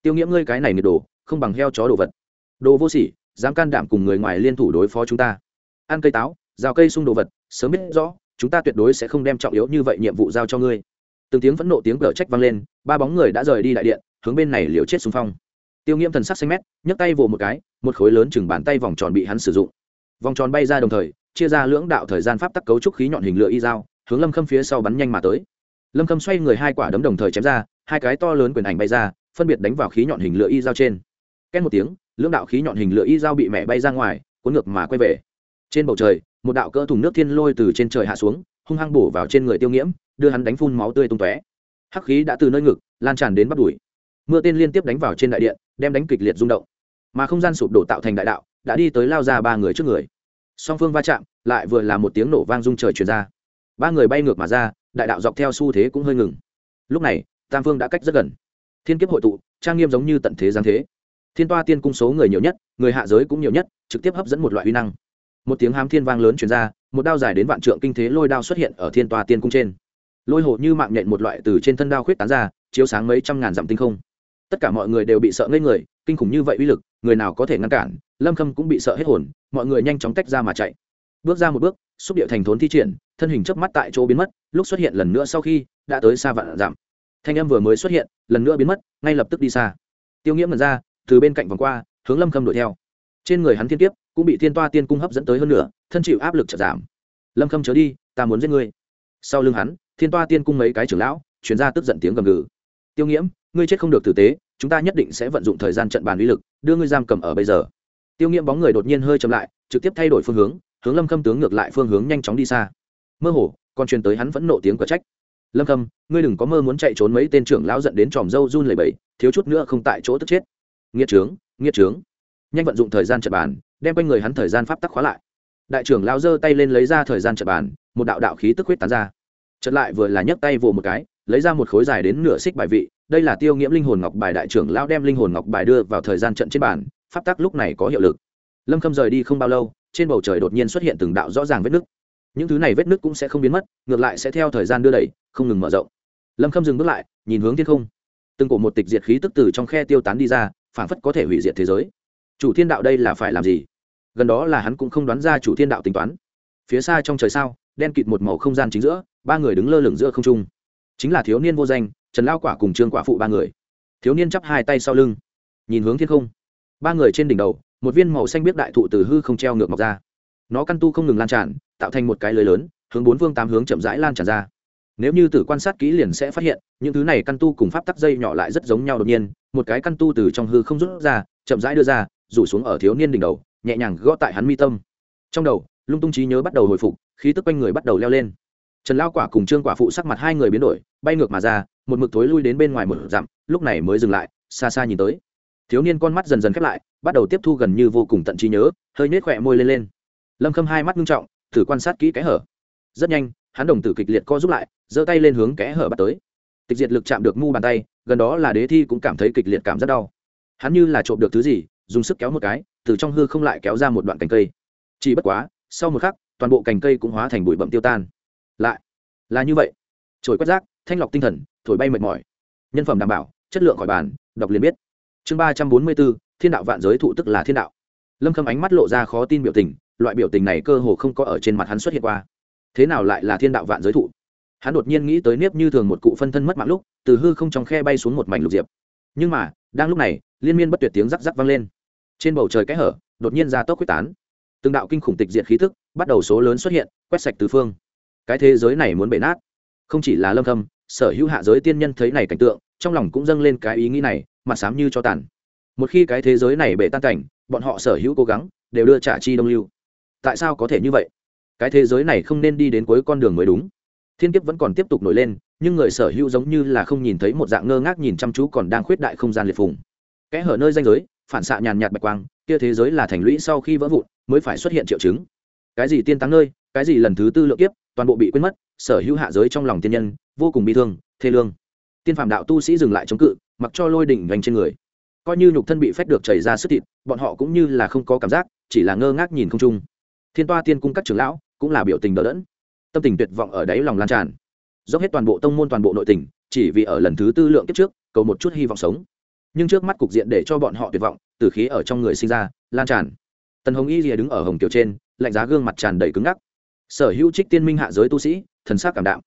Tiêu nghiễm ngươi cái này nhiệt đồ, không bằng heo chó đồ vật. Đồ vô sỉ, dám can đảm cùng người ngoài liên thủ đối phó chúng ta. Ăn cây táo, rào cây sung đồ vật, sớm biết rõ, chúng ta tuyệt đối sẽ không đem trọng yếu như vậy nhiệm vụ giao cho ngươi. Từng tiếng phẫn nộ tiếng cờ trách vang lên, ba bóng người đã rời đi đại điện, hướng bên này liều chết xung phong. Tiêu nghiễm thần sắc xanh mét, nhấc tay vồ một cái, một khối lớn chừng bàn tay vòng tròn bị hắn sử dụng. Vòng tròn bay ra đồng thời, chia ra lưỡng đạo thời gian pháp tắc cấu trúc khí nhọn hình lửa y dao, hướng lâm khâm phía sau bắn nhanh mà tới lâm khâm xoay người hai quả đấm đồng thời chém ra hai cái to lớn quyền ảnh bay ra phân biệt đánh vào khí nhọn hình lửa y dao trên két một tiếng lưỡng đạo khí nhọn hình lửa y dao bị mẹ bay ra ngoài cuốn ngược mà quay về trên bầu trời một đạo cỡ thùng nước thiên lôi từ trên trời hạ xuống hung hăng bổ vào trên người tiêu nghiễm đưa hắn đánh phun máu tươi tung tóe hắc khí đã từ nơi ngực lan tràn đến bắt đùi mưa tên liên tiếp đánh vào trên đại điện đem đánh kịch liệt rung động mà không gian sụp đổ tạo thành đại đạo đã đi tới lao ra ba người trước người song phương va chạm lại vừa là một tiếng nổ vang rung trời truyền ra ba người bay ngược mà ra, đại đạo dọc theo xu thế cũng hơi ngừng. Lúc này, tam phương đã cách rất gần. Thiên kiếp hội tụ, trang nghiêm giống như tận thế giáng thế. Thiên toa tiên cung số người nhiều nhất, người hạ giới cũng nhiều nhất, trực tiếp hấp dẫn một loại uy năng. Một tiếng hám thiên vang lớn truyền ra, một đao dài đến vạn trượng kinh thế lôi đao xuất hiện ở thiên toa tiên cung trên. Lôi hồ như mạng nhện một loại từ trên thân đao khuyết tán ra, chiếu sáng mấy trăm ngàn dặm tinh không. Tất cả mọi người đều bị sợ ngây người, kinh khủng như vậy uy lực, người nào có thể ngăn cản, lâm khâm cũng bị sợ hết hồn, mọi người nhanh chóng tách ra mà chạy. Bước ra một bước xúc địa thành thốn thi triển thân hình chớp mắt tại chỗ biến mất lúc xuất hiện lần nữa sau khi đã tới xa vạn giảm thanh âm vừa mới xuất hiện lần nữa biến mất ngay lập tức đi xa. Tiêu nghiễm mật ra từ bên cạnh vòng qua hướng lâm khâm đuổi theo. Trên người hắn thiên kiếp cũng bị thiên toa tiên cung hấp dẫn tới hơn nửa, thân chịu áp lực chật giảm. Lâm khâm chớ đi ta muốn giết ngươi. Sau lưng hắn thiên toa tiên cung mấy cái trưởng lão chuyển ra tức giận tiếng gầm gừ. Tiêu nghiễm ngươi chết không được tử tế chúng ta nhất định sẽ vận dụng thời gian trận bàn uy lực đưa ngươi giam cầm ở bây giờ. Tiêu nghiễm bóng người đột nhiên hơi chậm lại trực tiếp thay đổi phương hướng hướng lâm khâm tướng ngược lại phương hướng nhanh chóng đi xa. Mơ hồ còn truyền tới hắn vẫn nộ tiếng cờ trách. Lâm khâm ngươi đừng có mơ muốn chạy trốn mấy tên trưởng lão dẫn đến tròm dâu run lẩy bẩy, thiếu chút nữa không tại chỗ tức chết. Nghĩa trướng nghĩa trướng. Nhanh vận dụng thời gian trận bàn đem quanh người hắn thời gian pháp tắc khóa lại. Đại trưởng lão giơ tay lên lấy ra thời gian trận bàn một đạo đạo khí tức huyết tán ra. Trận lại vừa là nhấc tay vồ một cái lấy ra một khối dài đến nửa xích bài vị đây là tiêu nghiễm linh hồn ngọc bài đại trưởng lão đem linh hồn ngọc bài đưa vào thời gian trận trên bàn pháp tắc lúc này có hiệu lực. Lâm khâm rời đi không bao lâu trên bầu trời đột nhiên xuất hiện từng đạo rõ ràng vết nứt. Những thứ này vết nứt cũng sẽ không biến mất, ngược lại sẽ theo thời gian đưa đẩy, không ngừng mở rộng. Lâm khâm dừng bước lại, nhìn hướng thiên không. Từng cổ một tịch diệt khí tức từ trong khe tiêu tán đi ra, phảng phất có thể hủy diệt thế giới. Chủ thiên đạo đây là phải làm gì? Gần đó là hắn cũng không đoán ra chủ thiên đạo tính toán. Phía xa trong trời sao, đen kịt một màu không gian chính giữa, ba người đứng lơ lửng giữa không trung. Chính là thiếu niên vô danh, trần lao quả cùng trương quả phụ ba người. Thiếu niên chắp hai tay sau lưng, nhìn hướng thiên không. Ba người trên đỉnh đầu một viên màu xanh biết đại thụ từ hư không treo ngược mọc ra. Nó căn tu không ngừng lan tràn, tạo thành một cái lưới lớn, hướng bốn phương tám hướng chậm rãi lan tràn ra. Nếu như tử quan sát kỹ liền sẽ phát hiện, những thứ này căn tu cùng pháp tắc dây nhỏ lại rất giống nhau đột nhiên, một cái căn tu từ trong hư không rút ra, chậm rãi đưa ra, rủ xuống ở thiếu niên đỉnh đầu, nhẹ nhàng gõ tại hắn mi tâm. Trong đầu, lung tung trí nhớ bắt đầu hồi phục, khí tức quanh người bắt đầu leo lên. Trần lao quả cùng trương quả phụ sắc mặt hai người biến đổi, bay ngược mà ra, một mực thối lui đến bên ngoài một dặm, lúc này mới dừng lại, xa xa nhìn tới thiếu niên con mắt dần dần khép lại, bắt đầu tiếp thu gần như vô cùng tận trí nhớ, hơi nết khỏe môi lên lên. Lâm khâm hai mắt nghiêm trọng, thử quan sát kỹ kẽ hở. Rất nhanh, hắn đồng tử kịch liệt co giúp lại, giơ tay lên hướng kẽ hở bắt tới. Tịch diệt lực chạm được mu bàn tay, gần đó là đế thi cũng cảm thấy kịch liệt cảm rất đau. Hắn như là trộm được thứ gì, dùng sức kéo một cái, từ trong hư không lại kéo ra một đoạn cành cây. Chỉ bất quá, sau một khắc, toàn bộ cành cây cũng hóa thành bụi bậm tiêu tan. Lại, là như vậy. Trồi quét rác, thanh lọc tinh thần, thổi bay mệt mỏi. Nhân phẩm đảm bảo, chất lượng khỏi bàn, đọc liền biết chương ba trăm bốn mươi bốn, thiên đạo vạn giới thụ tức là thiên đạo. Lâm khâm ánh mắt lộ ra khó tin biểu tình, loại biểu tình này cơ hồ không có ở trên mặt hắn xuất hiện qua. Thế nào lại là thiên đạo vạn giới thụ? Hắn đột nhiên nghĩ tới nếp như thường một cụ phân thân mất mạng lúc, từ hư không trong khe bay xuống một mảnh lục diệp. Nhưng mà, đang lúc này, liên miên bất tuyệt tiếng rắc rắc vang lên. Trên bầu trời kẽ hở, đột nhiên ra tốc quyết tán. Từng đạo kinh khủng tịch diệt khí thức bắt đầu số lớn xuất hiện, quét sạch tứ phương. Cái thế giới này muốn bể nát. Không chỉ là lâm thâm sở hữu hạ giới tiên nhân thấy này cảnh tượng, trong lòng cũng dâng lên cái ý nghĩ này mặt xám như cho tàn. Một khi cái thế giới này bể tan cảnh, bọn họ sở hữu cố gắng, đều đưa trả chi đông lưu. Tại sao có thể như vậy? Cái thế giới này không nên đi đến cuối con đường mới đúng. Thiên kiếp vẫn còn tiếp tục nổi lên, nhưng người sở hữu giống như là không nhìn thấy một dạng ngơ ngác nhìn chăm chú còn đang khuyết đại không gian liệt phùng. Kẽ hở nơi danh giới, phản xạ nhàn nhạt bạch quang, kia thế giới là thành lũy sau khi vỡ vụn, mới phải xuất hiện triệu chứng. Cái gì tiên tăng nơi, cái gì lần thứ tư lượng kiếp, toàn bộ bị quên mất, sở hữu hạ giới trong lòng tiên nhân, vô cùng bi thương, thê lương. Tiên phạm đạo tu sĩ dừng lại chống cự mặc cho lôi đỉnh vành trên người. Coi như nhục thân bị phách được chảy ra sức thịt, bọn họ cũng như là không có cảm giác, chỉ là ngơ ngác nhìn không chung thiên toa tiên cung các trưởng lão cũng là biểu tình đỡ đẫn. Tâm tình tuyệt vọng ở đáy lòng lan tràn. Dốc hết toàn bộ tông môn toàn bộ nội tình, chỉ vì ở lần thứ tư lượng kiếp trước, cầu một chút hy vọng sống. Nhưng trước mắt cục diện để cho bọn họ tuyệt vọng, từ khí ở trong người sinh ra, lan tràn. Tần hồng y rìa đứng ở hồng kiều trên, lạnh giá gương mặt tràn đầy cứng ngắc. Sở hữu trích tiên minh hạ giới tu sĩ, thần sắc cảm đạm.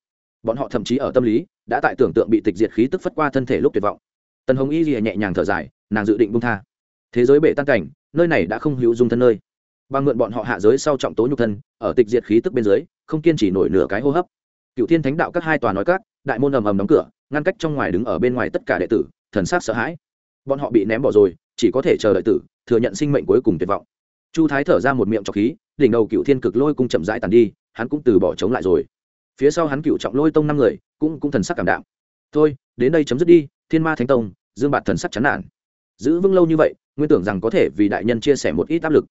Bọn họ thậm chí ở tâm lý, đã tại tưởng tượng bị tịch diệt khí tức phất qua thân thể lúc tuyệt vọng tần hồng y lìa nhẹ nhàng thở dài, nàng dự định bung tha. Thế giới bể tan cảnh, nơi này đã không hữu dung thân nơi. Và mượn bọn họ hạ giới sau trọng tố nhục thân, ở tịch diệt khí tức bên dưới, không kiên trì nổi nửa cái hô hấp. Cựu thiên thánh đạo các hai tòa nói các, đại môn ầm ầm đóng cửa, ngăn cách trong ngoài đứng ở bên ngoài tất cả đệ tử, thần sắc sợ hãi. Bọn họ bị ném bỏ rồi, chỉ có thể chờ đợi tử, thừa nhận sinh mệnh cuối cùng tuyệt vọng. Chu thái thở ra một miệng trọc khí, đỉnh đầu cựu thiên cực lôi cung chậm rãi tàn đi, hắn cũng từ bỏ chống lại rồi. Phía sau hắn cựu trọng lôi tông năm người, cũng cũng thần sắc cảm đạm. Thôi, đến đây chấm dứt đi thiên ma thánh tông, dương bạt thần sắc chán nản. Giữ vững lâu như vậy, nguyên tưởng rằng có thể vì đại nhân chia sẻ một ít áp lực.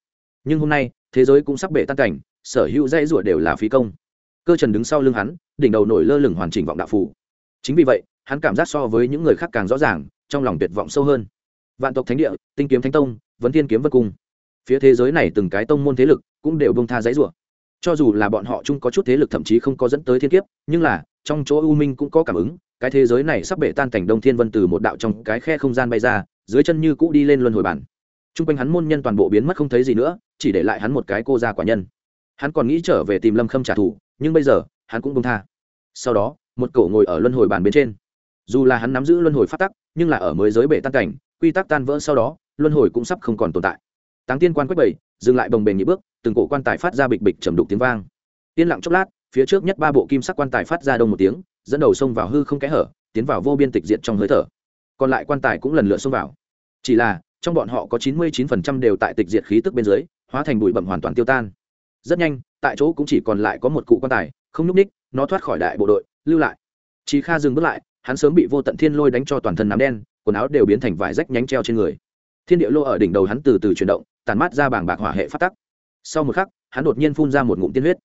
Nhưng hôm nay, thế giới cũng sắp bể tan cảnh, sở hữu dãy rủa đều là phí công. Cơ trần đứng sau lưng hắn, đỉnh đầu nổi lơ lửng hoàn chỉnh vọng đạo phủ. Chính vì vậy, hắn cảm giác so với những người khác càng rõ ràng, trong lòng tuyệt vọng sâu hơn. Vạn tộc thánh địa, tinh kiếm thánh tông, vấn thiên kiếm vân cung. Phía thế giới này từng cái tông môn thế lực cũng đều bông tha giấy rủa. Cho dù là bọn họ chung có chút thế lực thậm chí không có dẫn tới thiên kiếp, nhưng là, trong chỗ u minh cũng có cảm ứng cái thế giới này sắp bể tan cảnh đông thiên vân từ một đạo trong cái khe không gian bay ra, dưới chân như cũ đi lên luân hồi bản. T r u n g quanh hắn môn nhân toàn bộ biến mất không thấy gì nữa, chỉ để lại hắn một cái cô gia quả nhân. Hắn còn nghĩ trở về tìm lâm khâm trả thù, nhưng bây giờ, hắn cũng bông tha. Sau đó, một cổ ngồi ở luân hồi bàn bên trên. Dù là hắn nắm giữ luân hồi phát tắc, nhưng là ở mới giới bể tan cảnh, quy tắc tan vỡ sau đó, luân hồi cũng sắp không còn tồn tại. Táng tiên quan quách bảy dừng lại bồng bềnh nhị bước, từng cổ quan tài phát ra bịch bịch trầm đục tiếng vang. Yên lặng chốc lát, phía trước nhất ba bộ kim sắc quan tài phát ra đông một tiếng dẫn đầu xông vào hư không kẽ hở tiến vào vô biên tịch diện trong hơi thở còn lại quan tài cũng lần lượt xông vào chỉ là trong bọn họ có chín mươi chín phần trăm đều tại tịch diệt khí tức bên dưới hóa thành bụi bẩm hoàn toàn tiêu tan rất nhanh tại chỗ cũng chỉ còn lại có một cụ quan tài không nhúc ních nó thoát khỏi đại bộ đội lưu lại Chí Kha dừng bước lại, hắn sớm bị vô tận thiên lôi đánh cho toàn thân nám đen, quần áo đều biến thành vải rách nhánh treo trên người. Thiên địa lô ở đỉnh đầu hắn từ từ chuyển động, tàn mát ra bảng bạc hỏa hệ phát tắc. Sau một khắc, hắn đột nhiên phun ra một ngụm tiên huyết.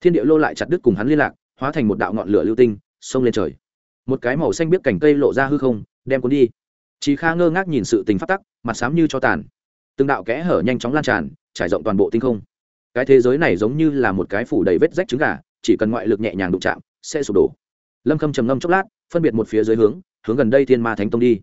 Thiên địa lô lại chặt đứt cùng hắn liên lạc, hóa thành một đạo ngọn lửa lưu tinh, xông lên trời. Một cái màu xanh biết cành cây lộ ra hư không, đem cuốn đi. chị Kha ngơ ngác nhìn sự tình phát tắc, mặt xám như cho tàn. Từng đạo kẽ hở nhanh chóng lan tràn, trải rộng toàn bộ tinh không. Cái thế giới này giống như là một cái phủ đầy vết rách trứng gà, chỉ cần ngoại lực nhẹ nhàng đụng chạm, sẽ sụp đổ lâm khâm trầm ngâm chốc lát phân biệt một phía dưới hướng hướng gần đây thiên ma thánh tông đi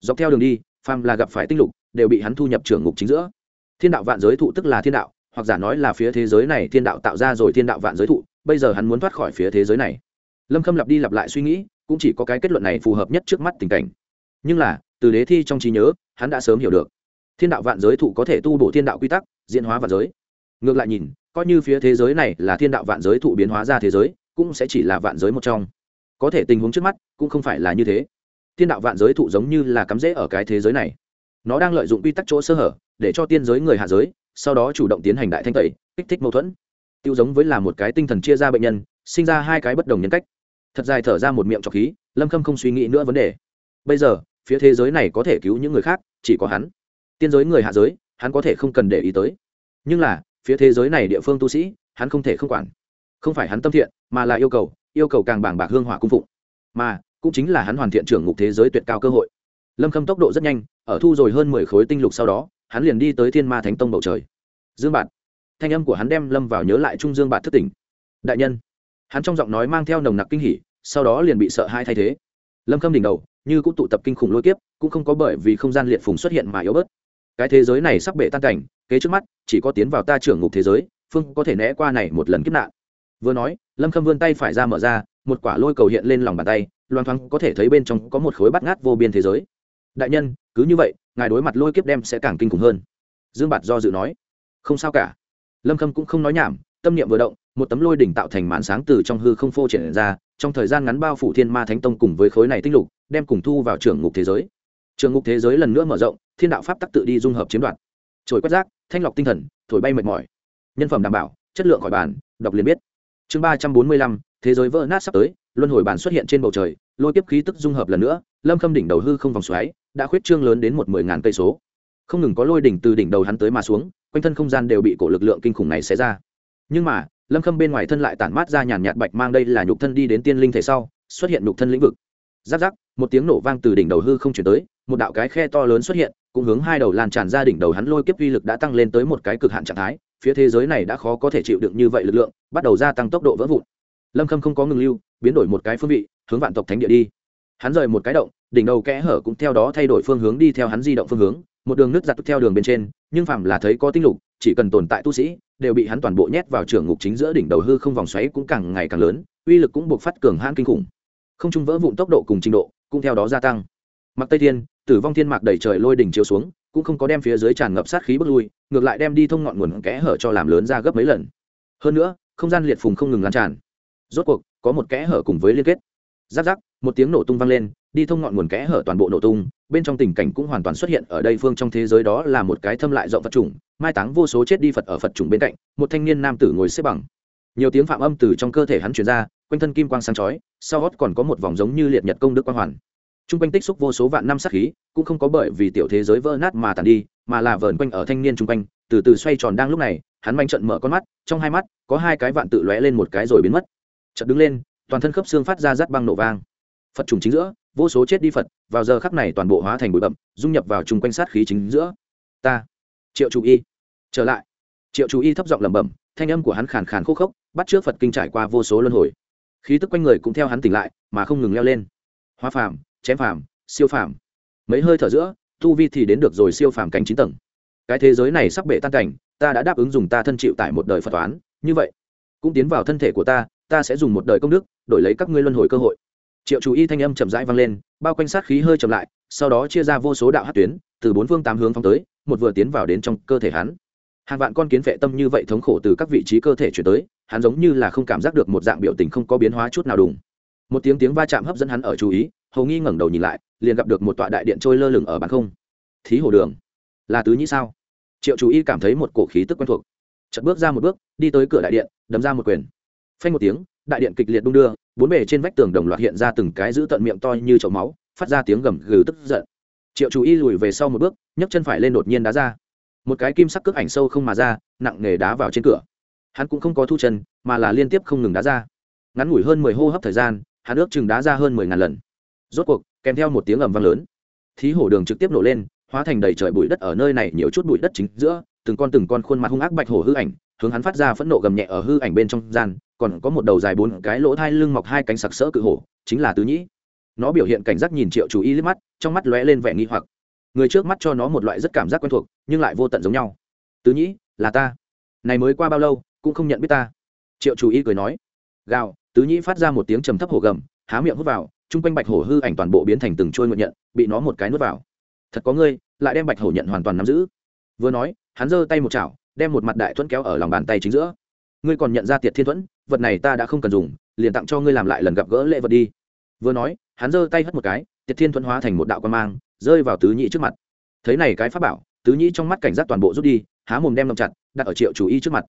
dọc theo đường đi phàm là gặp phải tinh lục đều bị hắn thu nhập trưởng ngục chính giữa thiên đạo vạn giới thụ tức là thiên đạo hoặc giả nói là phía thế giới này thiên đạo tạo ra rồi thiên đạo vạn giới thụ bây giờ hắn muốn thoát khỏi phía thế giới này lâm khâm lặp đi lặp lại suy nghĩ, cũng chỉ có cái kết luận này phù hợp nhất trước mắt tình cảnh. Nhưng là, từ đế thi trong trí nhớ, hắn đã sớm hiểu được. Thiên đạo vạn giới thụ có thể tu bổ thiên đạo quy tắc, diễn hóa vạn giới. Ngược lại nhìn, coi như phía thế giới này là thiên đạo vạn giới thụ biến hóa ra thế giới, cũng sẽ chỉ là vạn giới một trong. Có thể tình huống trước mắt, cũng không phải là như thế. Thiên đạo vạn giới thụ giống như là cắm rễ ở cái thế giới này. Nó đang lợi dụng quy tắc chỗ sơ hở, để cho tiên giới người hạ giới, sau đó chủ động tiến hành đại thanh tẩy, kích thích mâu thuẫn. Tiêu giống với là một cái tinh thần chia ra bệnh nhân, sinh ra hai cái bất đồng nhân cách thật dài thở ra một miệng trọc khí, lâm khâm không suy nghĩ nữa vấn đề. Bây giờ, phía thế giới này có thể cứu những người khác, chỉ có hắn. Tiên giới người hạ giới, hắn có thể không cần để ý tới. Nhưng là, phía thế giới này địa phương tu sĩ, hắn không thể không quản. Không phải hắn tâm thiện, mà là yêu cầu yêu cầu càng bảng bạc hương hỏa cung phụng. Mà, cũng chính là hắn hoàn thiện trưởng ngục thế giới tuyệt cao cơ hội. Lâm khâm tốc độ rất nhanh, ở thu rồi hơn mười khối tinh lục sau đó, hắn liền đi tới thiên ma thánh tông bầu trời. Dương bạt. Thanh âm của hắn đem lâm vào nhớ lại trung dương bạt thất tỉnh. Đại nhân. Hắn trong giọng nói mang theo nồng nặc kinh hỉ sau đó liền bị sợ hai thay thế. Lâm khâm đỉnh đầu, như cũng tụ tập kinh khủng lôi kiếp, cũng không có bởi vì không gian liệt phùng xuất hiện mà yếu bớt. Cái thế giới này sắp bể tan cảnh, kế trước mắt, chỉ có tiến vào ta trưởng ngục thế giới, phương có thể né qua này một lần kiếp nạn. Vừa nói, lâm khâm vươn tay phải ra mở ra, một quả lôi cầu hiện lên lòng bàn tay, loan thoáng có thể thấy bên trong có một khối bắt ngát vô biên thế giới. Đại nhân, cứ như vậy, ngài đối mặt lôi kiếp đem sẽ càng kinh khủng hơn. Dương bạt do dự nói. Không sao cả. Lâm khâm cũng không nói nhảm, tâm niệm vừa động, một tấm lôi đỉnh tạo thành màn sáng từ trong hư không phô triển ra trong thời gian ngắn bao phủ thiên ma thánh tông cùng với khối này tinh lục, đem cùng thu vào trường ngục thế giới. Trường ngục thế giới lần nữa mở rộng, thiên đạo pháp tắc tự đi dung hợp chiếm đoạt. Trồi quét rác, thanh lọc tinh thần, thổi bay mệt mỏi. Nhân phẩm đảm bảo, chất lượng khỏi bàn, đọc liền biết. Chương ba trăm bốn mươi lăm, thế giới vỡ nát sắp tới, luân hồi bản xuất hiện trên bầu trời, lôi tiếp khí tức dung hợp lần nữa, lâm khâm đỉnh đầu hư không vòng xoáy, đã khuyết trương lớn đến một mười ngàn cây số. Không ngừng có lôi đỉnh từ đỉnh đầu hắn tới mà xuống, quanh thân không gian đều bị cổ lực lượng kinh khủng này xé ra. Nhưng mà lâm khâm bên ngoài thân lại tản mát ra nhàn nhạt bạch mang đây là nhục thân đi đến tiên linh thể sau, xuất hiện nhục thân lĩnh vực. Giáp giáp, một tiếng nổ vang từ đỉnh đầu hư không chuyển tới, một đạo cái khe to lớn xuất hiện, cũng hướng hai đầu lan tràn ra đỉnh đầu hắn lôi kiếp uy lực đã tăng lên tới một cái cực hạn trạng thái, phía thế giới này đã khó có thể chịu đựng như vậy lực lượng, bắt đầu gia tăng tốc độ vỡ vụn. Lâm khâm không có ngừng lưu, biến đổi một cái phương vị, hướng vạn tộc thánh địa đi. Hắn rời một cái động, đỉnh đầu kẽ hở cũng theo đó thay đổi phương hướng đi theo hắn di động phương hướng, một đường nước giặt theo đường bên trên, nhưng phạm là thấy có tinh lục chỉ cần tồn tại tu sĩ, đều bị hắn toàn bộ nhét vào trường ngục chính giữa đỉnh đầu hư không vòng xoáy cũng càng ngày càng lớn, uy lực cũng buộc phát cường hãn kinh khủng. Không trung vỡ vụn tốc độ cùng trình độ cũng theo đó gia tăng. Mặc tây thiên, tử vong thiên mạc đẩy trời lôi đỉnh chiếu xuống, cũng không có đem phía dưới tràn ngập sát khí bước lui, ngược lại đem đi thông ngọn nguồn kẽ hở cho làm lớn ra gấp mấy lần. Hơn nữa, không gian liệt phùng không ngừng lan tràn. Rốt cuộc, có một kẽ hở cùng với liên kết. Giáp giáp một tiếng nổ tung vang lên đi thông ngọn nguồn kẽ hở toàn bộ nổ tung, bên trong tình cảnh cũng hoàn toàn xuất hiện ở đây phương trong thế giới đó là một cái thâm lại rộng phật trùng mai táng vô số chết đi phật ở phật trùng bên cạnh, một thanh niên nam tử ngồi xếp bằng. Nhiều tiếng phạm âm từ trong cơ thể hắn truyền ra, quanh thân kim quang sáng chói, sau gót còn có một vòng giống như liệt nhật công đức quang hoàn. T r u n g quanh tích xúc vô số vạn năm sát khí, cũng không có bởi vì tiểu thế giới vỡ nát mà tàn đi, mà là vờn quanh ở thanh niên t r u n g quanh, từ từ xoay tròn đang lúc này, hắn manh trận mở con mắt, trong hai mắt, có hai cái vạn tự lóe lên một cái rồi biến mất. Chợt đứng lên, toàn thân khớp xương phát ra rát băng nổ vang. Phật trùng chính giữa vô số chết đi phật, vào giờ khắc này toàn bộ hóa thành bụi bậm dung nhập vào chung quanh sát khí chính giữa. Ta, triệu chủ y. Trở lại. Triệu chủ y thấp giọng lẩm bẩm, thanh âm của hắn khàn khàn khô khốc, bắt trước phật kinh trải qua vô số luân hồi. Khí tức quanh người cũng theo hắn tỉnh lại, mà không ngừng leo lên. Hóa phàm, chém phàm, siêu phàm. Mấy hơi thở giữa, tu vi thì đến được rồi siêu phàm cảnh chín tầng. Cái thế giới này sắp bể tan cảnh, ta đã đáp ứng dùng ta thân chịu tại một đời phật toán. Như vậy, cũng tiến vào thân thể của ta ta sẽ dùng một đời công đức, đổi lấy các ngươi luân hồi cơ hội triệu chú y thanh âm chậm rãi vang lên, bao quanh sát khí hơi chậm lại, sau đó chia ra vô số đạo hát tuyến, từ bốn phương tám hướng phóng tới, một vừa tiến vào đến trong cơ thể hắn. Hàng vạn con kiến vệ tâm như vậy thống khổ từ các vị trí cơ thể chuyển tới, hắn giống như là không cảm giác được một dạng biểu tình không có biến hóa chút nào đùng. Một tiếng tiếng va chạm hấp dẫn hắn ở chú ý hầu nghi ngẩng đầu nhìn lại, liền gặp được một tọa đại điện trôi lơ lửng ở bàn không. Thí hồ đường. Là tứ nhĩ sao? Triệu chú y cảm thấy một cổ khí tức quen thuộc. Chật bước ra một bước, đi tới cửa đại điện, đấm ra một quyền. Phanh một tiếng đại điện kịch liệt đung đưa, bốn bề trên vách tường đồng loạt hiện ra từng cái giữ tận miệng to như chậu máu, phát ra tiếng gầm gừ tức giận. Triệu chú y lùi về sau một bước, nhấc chân phải lên đột nhiên đá ra. Một cái kim sắc cước ảnh sâu không mà ra, nặng nề đá vào trên cửa. Hắn cũng không có thu chân, mà là liên tiếp không ngừng đá ra. Ngắn ngủi hơn mười hô hấp thời gian, hắn ước chừng đá ra hơn mười ngàn lần. Rốt cuộc, kèm theo một tiếng ầm vang lớn, thí hổ đường trực tiếp nổ lên, hóa thành đầy trời bụi đất ở nơi này nhiều chút bụi đất chính giữa, từng con từng con khuôn mặt hung ác bạch hổ hư ảnh, hướng hắn phát ra phẫn nộ gầm nhẹ ở hư ảnh bên trong gian còn có một đầu dài bốn cái lỗ thai lưng mọc hai cánh sặc sỡ cự hổ, chính là tứ nhĩ. Nó biểu hiện cảnh giác nhìn triệu chú ý liếc mắt, trong mắt lóe lên vẻ nghi hoặc. Người trước mắt cho nó một loại rất cảm giác quen thuộc, nhưng lại vô tận giống nhau. Tứ nhĩ, là ta. Này mới qua bao lâu, cũng không nhận biết ta. Triệu chú ý cười nói. Gào. Tứ nhĩ phát ra một tiếng trầm thấp hổ gầm, há miệng hút vào, chung quanh bạch hổ hư ảnh toàn bộ biến thành từng trôi nguyện nhận, bị nó một cái nuốt vào. Thật có ngươi, lại đem bạch hổ nhận hoàn toàn nắm giữ. Vừa nói, hắn giơ tay một chảo, đem một mặt đại thuẫn kéo ở lòng bàn tay chính giữa. Ngươi còn nhận ra tiệt thiên thuẫn? Vật này ta đã không cần dùng, liền tặng cho ngươi làm lại lần gặp gỡ lễ vật đi. Vừa nói, hắn giơ tay hất một cái, tiệt thiên thuẫn hóa thành một đạo quan mang, rơi vào tứ nhị trước mặt. Thấy này cái pháp bảo, tứ nhị trong mắt cảnh giác toàn bộ rút đi, há mồm đem ngậm chặt, đặt ở triệu chủ y trước mặt.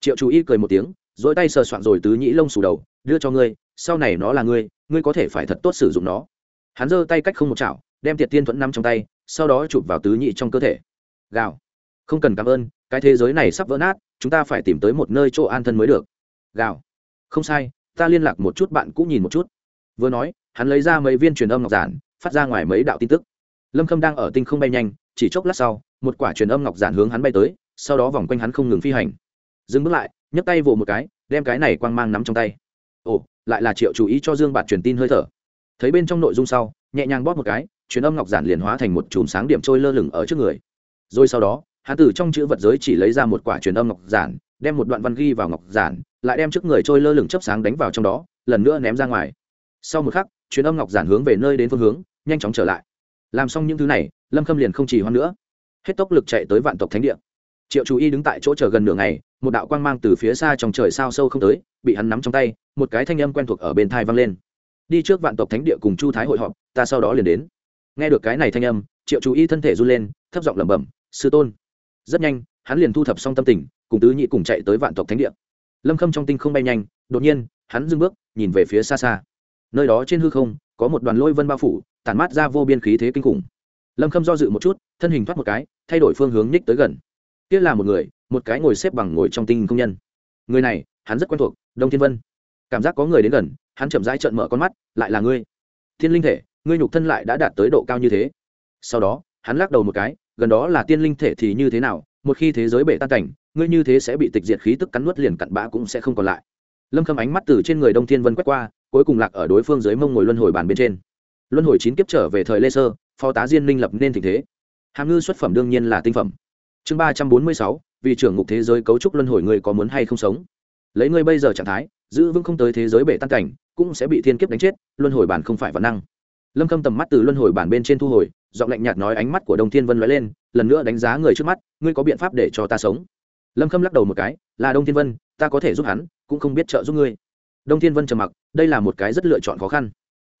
Triệu chủ y cười một tiếng dỗi tay sờ soạn rồi tứ nhị lông xù đầu, đưa cho ngươi, sau này nó là ngươi ngươi có thể phải thật tốt sử dụng nó. Hắn giơ tay cách không một chảo, đem tiệt thiên thuẫn nắm trong tay, sau đó chụp vào tứ nhị trong cơ thể. Gào! Không cần cảm ơn, cái thế giới này sắp vỡ nát, chúng ta phải tìm tới một nơi chỗ an thân mới được gào. Không sai, ta liên lạc một chút bạn cũng nhìn một chút. Vừa nói, hắn lấy ra mấy viên truyền âm ngọc giản, phát ra ngoài mấy đạo tin tức. Lâm khâm đang ở tinh không bay nhanh, chỉ chốc lát sau, một quả truyền âm ngọc giản hướng hắn bay tới, sau đó vòng quanh hắn không ngừng phi hành. Dừng bước lại, nhấc tay vỗ một cái, đem cái này quang mang nắm trong tay. Ồ, lại là triệu chú ý cho dương Bạt truyền tin hơi thở. Thấy bên trong nội dung sau, nhẹ nhàng bóp một cái, truyền âm ngọc giản liền hóa thành một chùm sáng điểm trôi lơ lửng ở trước người. Rồi sau đó, hắn từ trong chữ vật giới chỉ lấy ra một quả truyền âm ngọc giản, đem một đoạn văn ghi vào ngọc giản lại đem trước người trôi lơ lửng chớp sáng đánh vào trong đó, lần nữa ném ra ngoài. Sau một khắc, truyền âm ngọc giản hướng về nơi đến phương hướng, nhanh chóng trở lại. Làm xong những thứ này, lâm khâm liền không chỉ hoãn nữa. Hết tốc lực chạy tới vạn tộc thánh địa. Triệu chú y đứng tại chỗ chờ gần nửa ngày, một đạo quang mang từ phía xa trong trời sao sâu không tới, bị hắn nắm trong tay, một cái thanh âm quen thuộc ở bên thai vang lên. Đi trước vạn tộc thánh địa cùng chu thái hội họp, ta sau đó liền đến. Nghe được cái này thanh âm, triệu chú y thân thể run lên, thấp giọng lẩm bẩm, sư tôn. Rất nhanh, hắn liền thu thập xong tâm tình, cùng tứ nhị cùng chạy tới vạn tộc thánh địa lâm khâm trong tinh không bay nhanh, đột nhiên, hắn dưng bước, nhìn về phía xa xa. Nơi đó trên hư không, có một đoàn lôi vân bao phủ, tản mát ra vô biên khí thế kinh khủng. Lâm khâm do dự một chút, thân hình thoát một cái, thay đổi phương hướng nhích tới gần. Kia là một người, một cái ngồi xếp bằng ngồi trong tinh không nhân. Người này, hắn rất quen thuộc, đông thiên vân. Cảm giác có người đến gần, hắn chậm rãi trợn mở con mắt, lại là ngươi? Thiên linh thể, ngươi nhục thân lại đã đạt tới độ cao như thế? Sau đó, hắn lắc đầu một cái, gần đó là tiên linh thể thì như thế nào? Một khi thế giới bể tan cảnh ngươi như thế sẽ bị tịch diệt khí tức cắn nuốt liền cặn bã cũng sẽ không còn lại. Lâm khâm ánh mắt từ trên người đông thiên vân quét qua, cuối cùng lạc ở đối phương dưới mông ngồi luân hồi bàn bên trên. Luân hồi chín kiếp trở về thời lê sơ, phó tá diên minh lập nên tình thế. Hàm ngư xuất phẩm đương nhiên là tinh phẩm. Chương ba trăm bốn mươi sáu, vì trưởng ngục thế giới cấu trúc luân hồi người có muốn hay không sống? Lấy ngươi bây giờ trạng thái, giữ vững không tới thế giới bể tan cảnh, cũng sẽ bị thiên kiếp đánh chết, luân hồi bản không phải văn năng. Lâm khâm tầm mắt từ luân hồi bản bên trên thu hồi, giọng lạnh nhạt nói ánh mắt của đông thiên vân l lên, lần nữa đánh giá người trước mắt, ngươi có biện pháp để cho ta sống? Lâm khâm lắc đầu một cái, là đông thiên vân, ta có thể giúp hắn, cũng không biết trợ giúp ngươi. Đông thiên vân trầm mặc, đây là một cái rất lựa chọn khó khăn.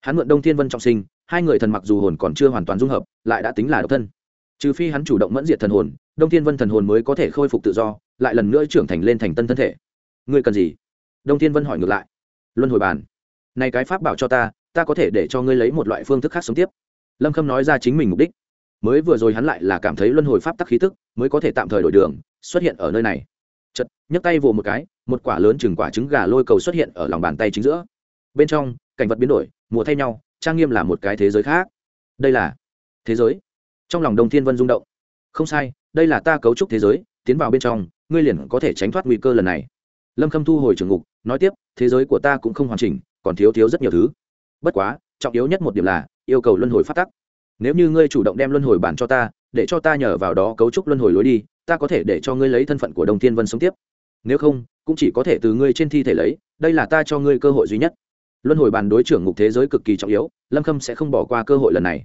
Hắn mượn đông thiên vân trọng sinh, hai người thần mặc dù hồn còn chưa hoàn toàn dung hợp, lại đã tính là độc thân. Trừ phi hắn chủ động mẫn diệt thần hồn, đông thiên vân thần hồn mới có thể khôi phục tự do, lại lần nữa trưởng thành lên thành tân thân thể. Ngươi cần gì? Đông thiên vân hỏi ngược lại. Luân hồi bàn này cái pháp bảo cho ta ta có thể để cho ngươi lấy một loại phương thức khác sống tiếp. Lâm khâm nói ra chính mình mục đích mới vừa rồi hắn lại là cảm thấy luân hồi pháp tắc khí tức mới có thể tạm thời đổi đường, xuất hiện ở nơi này. Chật nhấc tay vồ một cái, một quả lớn chừng quả trứng gà lôi cầu xuất hiện ở lòng bàn tay chính giữa. Bên trong, cảnh vật biến đổi, mùa thay nhau, trang nghiêm là một cái thế giới khác. Đây là thế giới. Trong lòng đồng thiên vân rung động. Không sai, đây là ta cấu trúc thế giới, tiến vào bên trong, ngươi liền có thể tránh thoát nguy cơ lần này. Lâm khâm thu hồi trường ngục, nói tiếp, thế giới của ta cũng không hoàn chỉnh, còn thiếu thiếu rất nhiều thứ. Bất quá, trọng yếu nhất một điểm là, yêu cầu luân hồi phát tắc nếu như ngươi chủ động đem luân hồi bản cho ta, để cho ta nhờ vào đó cấu trúc luân hồi lối đi, ta có thể để cho ngươi lấy thân phận của đồng thiên vân sống tiếp. Nếu không, cũng chỉ có thể từ ngươi trên thi thể lấy, đây là ta cho ngươi cơ hội duy nhất. Luân hồi bàn đối trưởng ngục thế giới cực kỳ trọng yếu, lâm khâm sẽ không bỏ qua cơ hội lần này.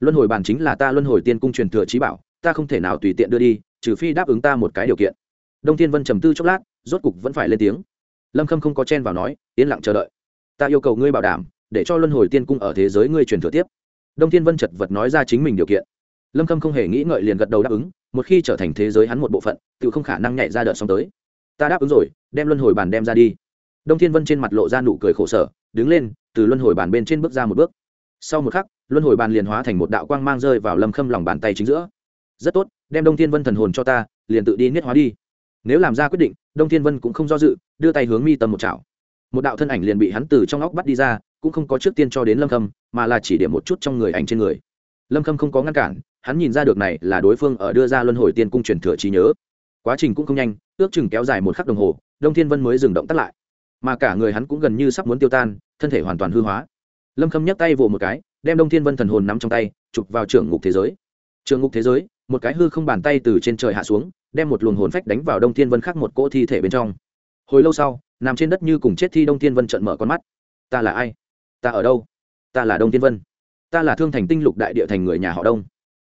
Luân hồi bàn chính là ta luân hồi tiên cung truyền thừa trí bảo, ta không thể nào tùy tiện đưa đi, trừ phi đáp ứng ta một cái điều kiện. Đông thiên vân trầm tư chốc lát, rốt cục vẫn phải lên tiếng. Lâm khâm không có chen vào nói, yên lặng chờ đợi. Ta yêu cầu ngươi bảo đảm, để cho luân hồi tiên cung ở thế giới ngươi truyền thừa tiếp đông thiên vân chật vật nói ra chính mình điều kiện. Lâm khâm không hề nghĩ ngợi liền gật đầu đáp ứng, một khi trở thành thế giới hắn một bộ phận tự không khả năng nhảy ra đợt xong tới. Ta đáp ứng rồi, đem luân hồi bàn đem ra đi. Đông thiên vân trên mặt lộ ra nụ cười khổ sở, đứng lên, từ luân hồi bàn bên trên bước ra một bước. Sau một khắc, luân hồi bàn liền hóa thành một đạo quang mang rơi vào lâm khâm lòng bàn tay chính giữa. Rất tốt, đem đông thiên vân thần hồn cho ta, liền tự đi niết hóa đi. Nếu làm ra quyết định, đông thiên vân cũng không do dự, đưa tay hướng mi tâm một chảo. Một đạo thân ảnh liền bị hắn từ trong óc bắt đi ra cũng không có trước tiên cho đến lâm khâm, mà là chỉ điểm một chút trong người ảnh trên người. Lâm khâm không có ngăn cản, hắn nhìn ra được này là đối phương ở đưa ra luân hồi tiên cung truyền thừa trí nhớ. Quá trình cũng không nhanh, ước chừng kéo dài một khắc đồng hồ, đông thiên vân mới dừng động tắt lại. Mà cả người hắn cũng gần như sắp muốn tiêu tan, thân thể hoàn toàn hư hóa. Lâm khâm nhấc tay vỗ một cái, đem đông thiên vân thần hồn nắm trong tay, chụp vào trưởng ngục thế giới. Trường ngục thế giới, một cái hư không bàn tay từ trên trời hạ xuống, đem một luồng hồn phách đánh vào đông thiên vân khắc một cỗ thi thể bên trong. Hồi lâu sau, nằm trên đất như cùng chết thi đông thiên vân trận mở con mắt. Ta là ai? Ta ở đâu? Ta là đông thiên vân. Ta là thương thành tinh lục đại địa thành người nhà họ đông.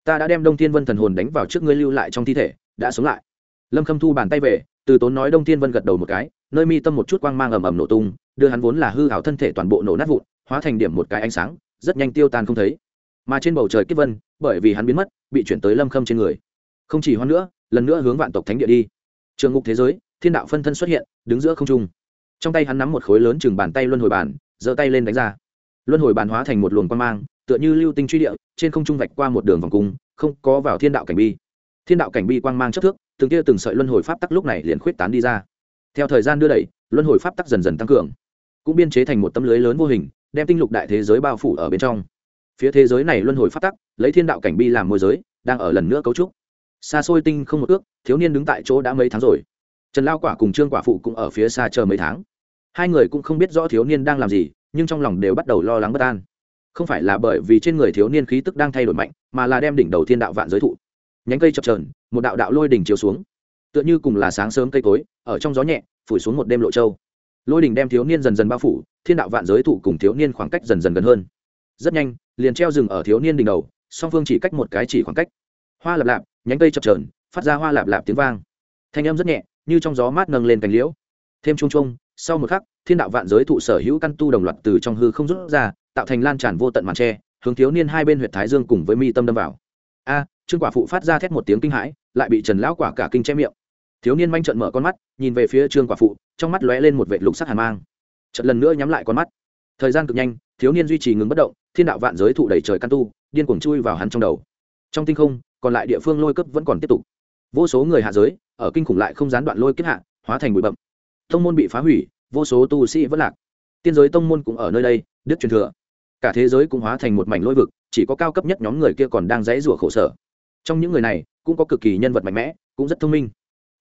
Ta đã đem đông thiên vân thần hồn đánh vào trước ngươi lưu lại trong thi thể, đã sống lại. Lâm khâm thu bàn tay về, từ tốn nói đông thiên vân gật đầu một cái, nơi mi tâm một chút quang mang ầm ầm nổ tung, đưa hắn vốn là hư hảo thân thể toàn bộ nổ nát vụn, hóa thành điểm một cái ánh sáng, rất nhanh tiêu tan không thấy. Mà trên bầu trời kiếp vân, bởi vì hắn biến mất, bị chuyển tới lâm khâm trên người. Không chỉ hoan nữa, lần nữa hướng vạn tộc thánh địa đi. Trường ngục thế giới, thiên đạo phân thân xuất hiện, đứng giữa không trung. Trong tay hắn nắm một khối lớn chừng bàn tay luân hồi bàn giơ tay lên đánh ra. Luân hồi bàn hóa thành một luồng quang mang, tựa như lưu tinh truy địa, trên không trung vạch qua một đường vòng cung, không có vào thiên đạo cảnh bi. Thiên đạo cảnh bi quang mang chất thước, từng tia từng sợi luân hồi pháp tắc lúc này liền khuyết tán đi ra. Theo thời gian đưa đẩy, luân hồi pháp tắc dần dần tăng cường, cũng biên chế thành một tấm lưới lớn vô hình, đem tinh lục đại thế giới bao phủ ở bên trong. Phía thế giới này luân hồi pháp tắc, lấy thiên đạo cảnh bi làm môi giới, đang ở lần nữa cấu trúc. Xa xôi tinh không một ước, thiếu niên đứng tại chỗ đã mấy tháng rồi. Trần lao quả cùng trương quả phụ cũng ở phía xa chờ mấy tháng hai người cũng không biết rõ thiếu niên đang làm gì, nhưng trong lòng đều bắt đầu lo lắng bất an. Không phải là bởi vì trên người thiếu niên khí tức đang thay đổi mạnh, mà là đem đỉnh đầu thiên đạo vạn giới thụ. Nhánh cây chập trờn một đạo đạo lôi đỉnh chiếu xuống. Tựa như cùng là sáng sớm cây cối, ở trong gió nhẹ, phủi xuống một đêm lộ châu. Lôi đỉnh đem thiếu niên dần dần bao phủ, thiên đạo vạn giới thụ cùng thiếu niên khoảng cách dần dần gần hơn. Rất nhanh, liền treo rừng ở thiếu niên đỉnh đầu, song phương chỉ cách một cái chỉ khoảng cách. Hoa lạp lạp, nhánh cây chập trờn phát ra hoa lạp lạp tiếng vang. Thanh âm rất nhẹ, như trong gió mát nâng lên cành liễu. Thêm chung chung sau một khắc, thiên đạo vạn giới thụ sở hữu căn tu đồng loạt từ trong hư không rút ra, tạo thành lan tràn vô tận màn tre, hướng thiếu niên hai bên huyệt thái dương cùng với mi tâm đâm vào. A, trương quả phụ phát ra thét một tiếng kinh hãi, lại bị trần lão quả cả kinh che miệng. Thiếu niên manh trợn mở con mắt, nhìn về phía trương quả phụ, trong mắt lóe lên một vệ lục sắc hàn mang. Trận lần nữa nhắm lại con mắt. Thời gian cực nhanh, thiếu niên duy trì ngừng bất động, thiên đạo vạn giới thụ đẩy trời căn tu, điên cuồng chui vào hắn trong đầu. Trong tinh không, còn lại địa phương lôi cấp vẫn còn tiếp tục. Vô số người hạ giới, ở kinh khủng lại không gián đoạn lôi kết hạ, hóa thành bụi bậm Tông môn bị phá hủy, vô số tu sĩ vẫn lạc. Tiên giới tông môn cũng ở nơi đây, đức truyền thừa. Cả thế giới cũng hóa thành một mảnh lôi vực, chỉ có cao cấp nhất nhóm người kia còn đang dãy rủa khổ sở. Trong những người này, cũng có cực kỳ nhân vật mạnh mẽ, cũng rất thông minh.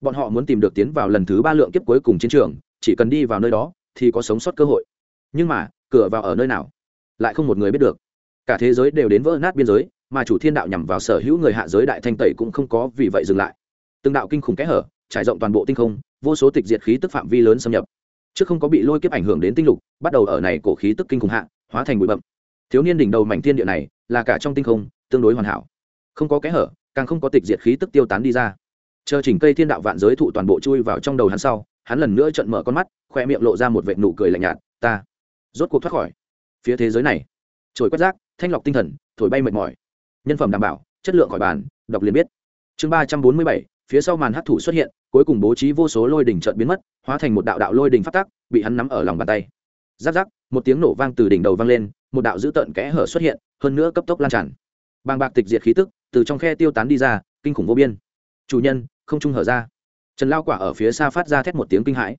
Bọn họ muốn tìm được tiến vào lần thứ ba lượng kiếp cuối cùng chiến trường, chỉ cần đi vào nơi đó, thì có sống sót cơ hội. Nhưng mà, cửa vào ở nơi nào? Lại không một người biết được. Cả thế giới đều đến vỡ nát biên giới, mà chủ thiên đạo nhằm vào sở hữu người hạ giới đại thanh tẩy cũng không có vì vậy dừng lại. Từng đạo kinh khủng kẽ hở trải rộng toàn bộ tinh không, vô số tịch diệt khí tức phạm vi lớn xâm nhập. Trước không có bị lôi kiếp ảnh hưởng đến tinh lục, bắt đầu ở này cổ khí tức kinh khủng hạ, hóa thành bụi bậm thiếu niên đỉnh đầu mảnh thiên địa này, là cả trong tinh không, tương đối hoàn hảo. Không có kẽ hở, càng không có tịch diệt khí tức tiêu tán đi ra. Chờ chỉnh cây thiên đạo vạn giới thụ toàn bộ chui vào trong đầu hắn sau, hắn lần nữa trận mở con mắt, khoe miệng lộ ra một vệ nụ cười lạnh nhạt, ta. Rốt cuộc thoát khỏi. Phía thế giới này, trồi quét rác, thanh lọc tinh thần, thổi bay mệt mỏi. Nhân phẩm đảm bảo, chất lượng khỏi bàn, đọc liền biết. Chương ba trăm bốn mươi bảy phía sau màn hắc thủ xuất hiện, cuối cùng bố trí vô số lôi đỉnh trợn biến mất, hóa thành một đạo đạo lôi đỉnh phát tác bị hắn nắm ở lòng bàn tay. Giáp giáp một tiếng nổ vang từ đỉnh đầu vang lên, một đạo dữ tợn kẽ hở xuất hiện, hơn nữa cấp tốc lan tràn. Bàng bạc tịch diệt khí tức, từ trong khe tiêu tán đi ra, kinh khủng vô biên. Chủ nhân, không trung hở ra. Trần lao quả ở phía xa phát ra thét một tiếng kinh hãi.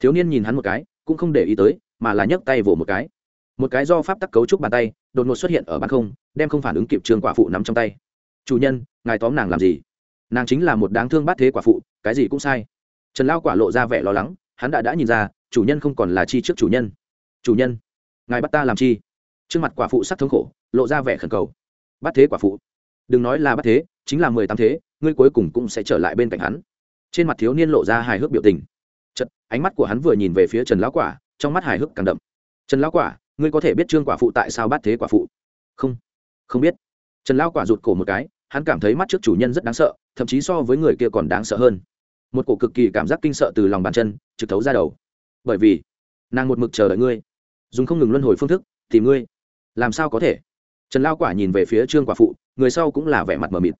Thiếu niên nhìn hắn một cái, cũng không để ý tới, mà là nhấc tay vỗ một cái. Một cái do pháp tắc cấu trúc bàn tay, đột ngột xuất hiện ở ban không, đem không phản ứng kịp trường quả phụ nắm trong tay. Chủ nhân, ngài tóm nàng làm gì? Nàng chính là một đáng thương bát thế quả phụ cái gì cũng sai. Trần lao quả lộ ra vẻ lo lắng hắn đã đã nhìn ra chủ nhân không còn là chi trước chủ nhân. Chủ nhân ngài bắt ta làm chi? Trước mặt quả phụ sắc thống khổ lộ ra vẻ khẩn cầu. Bắt thế quả phụ đừng nói là bắt thế chính là mười tám thế ngươi cuối cùng cũng sẽ trở lại bên cạnh hắn. Trên mặt thiếu niên lộ ra hài hước biểu tình. Chật, ánh mắt của hắn vừa nhìn về phía trần lão quả trong mắt hài hước càng đậm. Trần lão quả ngươi có thể biết trương quả phụ tại sao bắt thế quả phụ? Không không biết. Trần lão quả rụt cổ một cái hắn cảm thấy mắt trước chủ nhân rất đáng sợ, thậm chí so với người kia còn đáng sợ hơn. Một cổ cực kỳ cảm giác kinh sợ từ lòng bàn chân, trực thấu ra đầu. Bởi vì, nàng một mực chờ đợi ngươi. Dùng không ngừng luân hồi phương thức, tìm ngươi. Làm sao có thể? Trần lao quả nhìn về phía trương quả phụ, người sau cũng là vẻ mặt mờ mịt.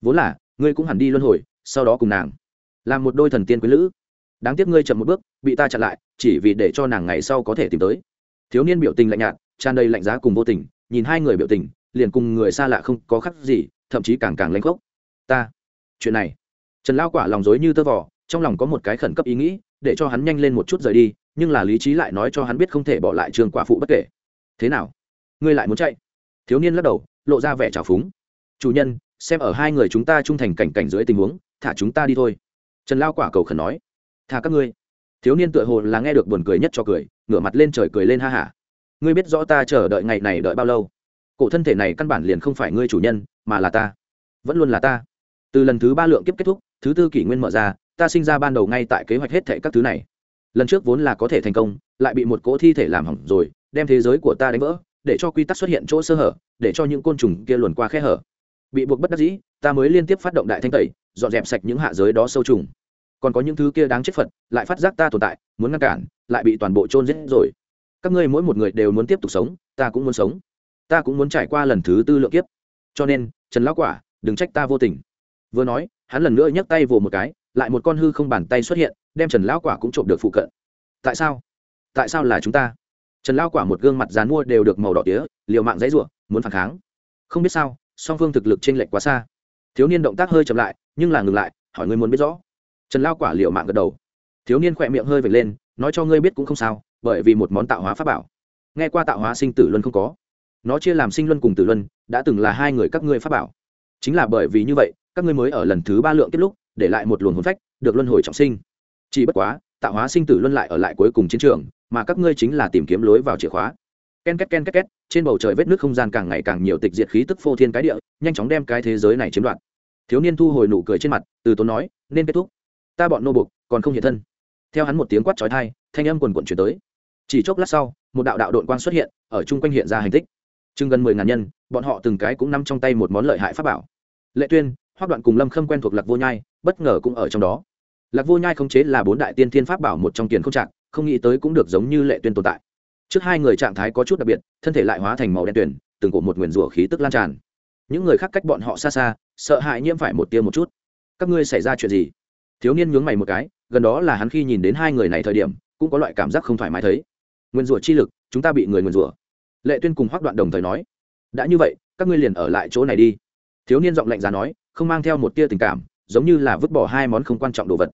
Vốn là, ngươi cũng hẳn đi luân hồi, sau đó cùng nàng. Làm một đôi thần tiên quý lữ. Đáng tiếc ngươi chậm một bước, bị ta chặn lại, chỉ vì để cho nàng ngày sau có thể tìm tới. Thiếu niên biểu tình lạnh nhạt, tràn đầy lạnh giá cùng vô tình, nhìn hai người biểu tình, liền cùng người xa lạ không có khác gì thậm chí càng càng lanh khốc. Ta, chuyện này. Trần lao quả lòng dối như tơ vỏ trong lòng có một cái khẩn cấp ý nghĩ, để cho hắn nhanh lên một chút rời đi, nhưng là lý trí lại nói cho hắn biết không thể bỏ lại trường quả phụ bất kể. Thế nào? Ngươi lại muốn chạy? Thiếu niên lắc đầu, lộ ra vẻ trào phúng. Chủ nhân, xem ở hai người chúng ta trung thành cảnh cảnh dưới tình huống, thả chúng ta đi thôi. Trần lao quả cầu khẩn nói. Thả các ngươi. Thiếu niên tựa hồ là nghe được buồn cười nhất cho cười, ngửa mặt lên trời cười lên ha hả. Ngươi biết rõ ta chờ đợi ngày này đợi bao lâu. Cổ thân thể này căn bản liền không phải ngươi chủ nhân mà là ta. Vẫn luôn là ta. Từ lần thứ ba lượng kiếp kết thúc, thứ tư kỷ nguyên mở ra, ta sinh ra ban đầu ngay tại kế hoạch hết thệ các thứ này. Lần trước vốn là có thể thành công, lại bị một cỗ thi thể làm hỏng rồi, đem thế giới của ta đánh vỡ, để cho quy tắc xuất hiện chỗ sơ hở, để cho những côn trùng kia luồn qua khe hở. Bị buộc bất đắc dĩ, ta mới liên tiếp phát động đại thanh tẩy, dọn dẹp sạch những hạ giới đó sâu trùng. Còn có những thứ kia đáng chết phật, lại phát giác ta tồn tại, muốn ngăn cản, lại bị toàn bộ trôn giết rồi. Các ngươi mỗi một người đều muốn tiếp tục sống, ta cũng muốn sống. Ta cũng muốn trải qua lần thứ tư lượng kiếp. Cho nên trần lão quả, đừng trách ta vô tình. Vừa nói, hắn lần nữa nhấc tay vồ một cái, lại một con hư không bàn tay xuất hiện, đem trần lão quả cũng trộm được phụ cận. Tại sao? Tại sao là chúng ta? Trần lão quả một gương mặt dán mua đều được màu đỏ tía, liều mạng dãy ruộng muốn phản kháng. Không biết sao, song phương thực lực t r ê n lệch quá xa. Thiếu niên động tác hơi chậm lại, nhưng là ngừng lại, hỏi ngươi muốn biết rõ. Trần lao quả liều mạng gật đầu. Thiếu niên khỏe miệng hơi vệt lên, nói cho ngươi biết cũng không sao, bởi vì một món tạo hóa pháp bảo. Nghe qua tạo hóa sinh tử luân không có. Nó chia làm sinh luân cùng tử luân đã từng là hai người các ngươi pháp bảo. Chính là bởi vì như vậy, các ngươi mới ở lần thứ ba lượng kết lúc, để lại một luồng hồn phách, được luân hồi trọng sinh. Chỉ bất quá, tạo hóa sinh tử luân lại ở lại cuối cùng chiến trường, mà các ngươi chính là tìm kiếm lối vào chìa khóa. Ken két ken két két, trên bầu trời vết nước không gian càng ngày càng nhiều tịch diệt khí tức phô thiên cái địa, nhanh chóng đem cái thế giới này chiếm đoạt. Thiếu niên thu hồi nụ cười trên mặt, từ tốn nói, nên kết thúc. Ta bọn nô bục còn không hiện thân. Theo hắn một tiếng quát trói thai thanh âm quần quận chuyển tới. Chỉ chốc lát sau, một đạo đạo đội quang xuất hiện, ở chung quanh hiện ra hành tích chừng gần mười ngàn nhân, bọn họ từng cái cũng nằm trong tay một món lợi hại pháp bảo. Lệ tuyên hoác đoạn cùng lâm khâm quen thuộc lạc vô nhai, bất ngờ cũng ở trong đó. Lạc vô nhai không chế là bốn đại tiên thiên pháp bảo một trong tiền không trạng, không nghĩ tới cũng được giống như lệ tuyên tồn tại. Trước hai người trạng thái có chút đặc biệt, thân thể lại hóa thành màu đen tuyển từng cổ một nguyền rủa khí tức lan tràn. Những người khác cách bọn họ xa xa, sợ hãi nhiễm phải một tia một chút. Các ngươi xảy ra chuyện gì? Thiếu niên nhướng mày một cái, gần đó là hắn khi nhìn đến hai người này thời điểm, cũng có loại cảm giác không thoải mái thấy. Nguyên rủa chi lực, chúng ta bị người nguyên rủa lệ tuyên cùng hoác đoạn đồng thời nói, đã như vậy, các ngươi liền ở lại chỗ này đi. Thiếu niên giọng lạnh giá nói, không mang theo một tia tình cảm, giống như là vứt bỏ hai món không quan trọng đồ vật.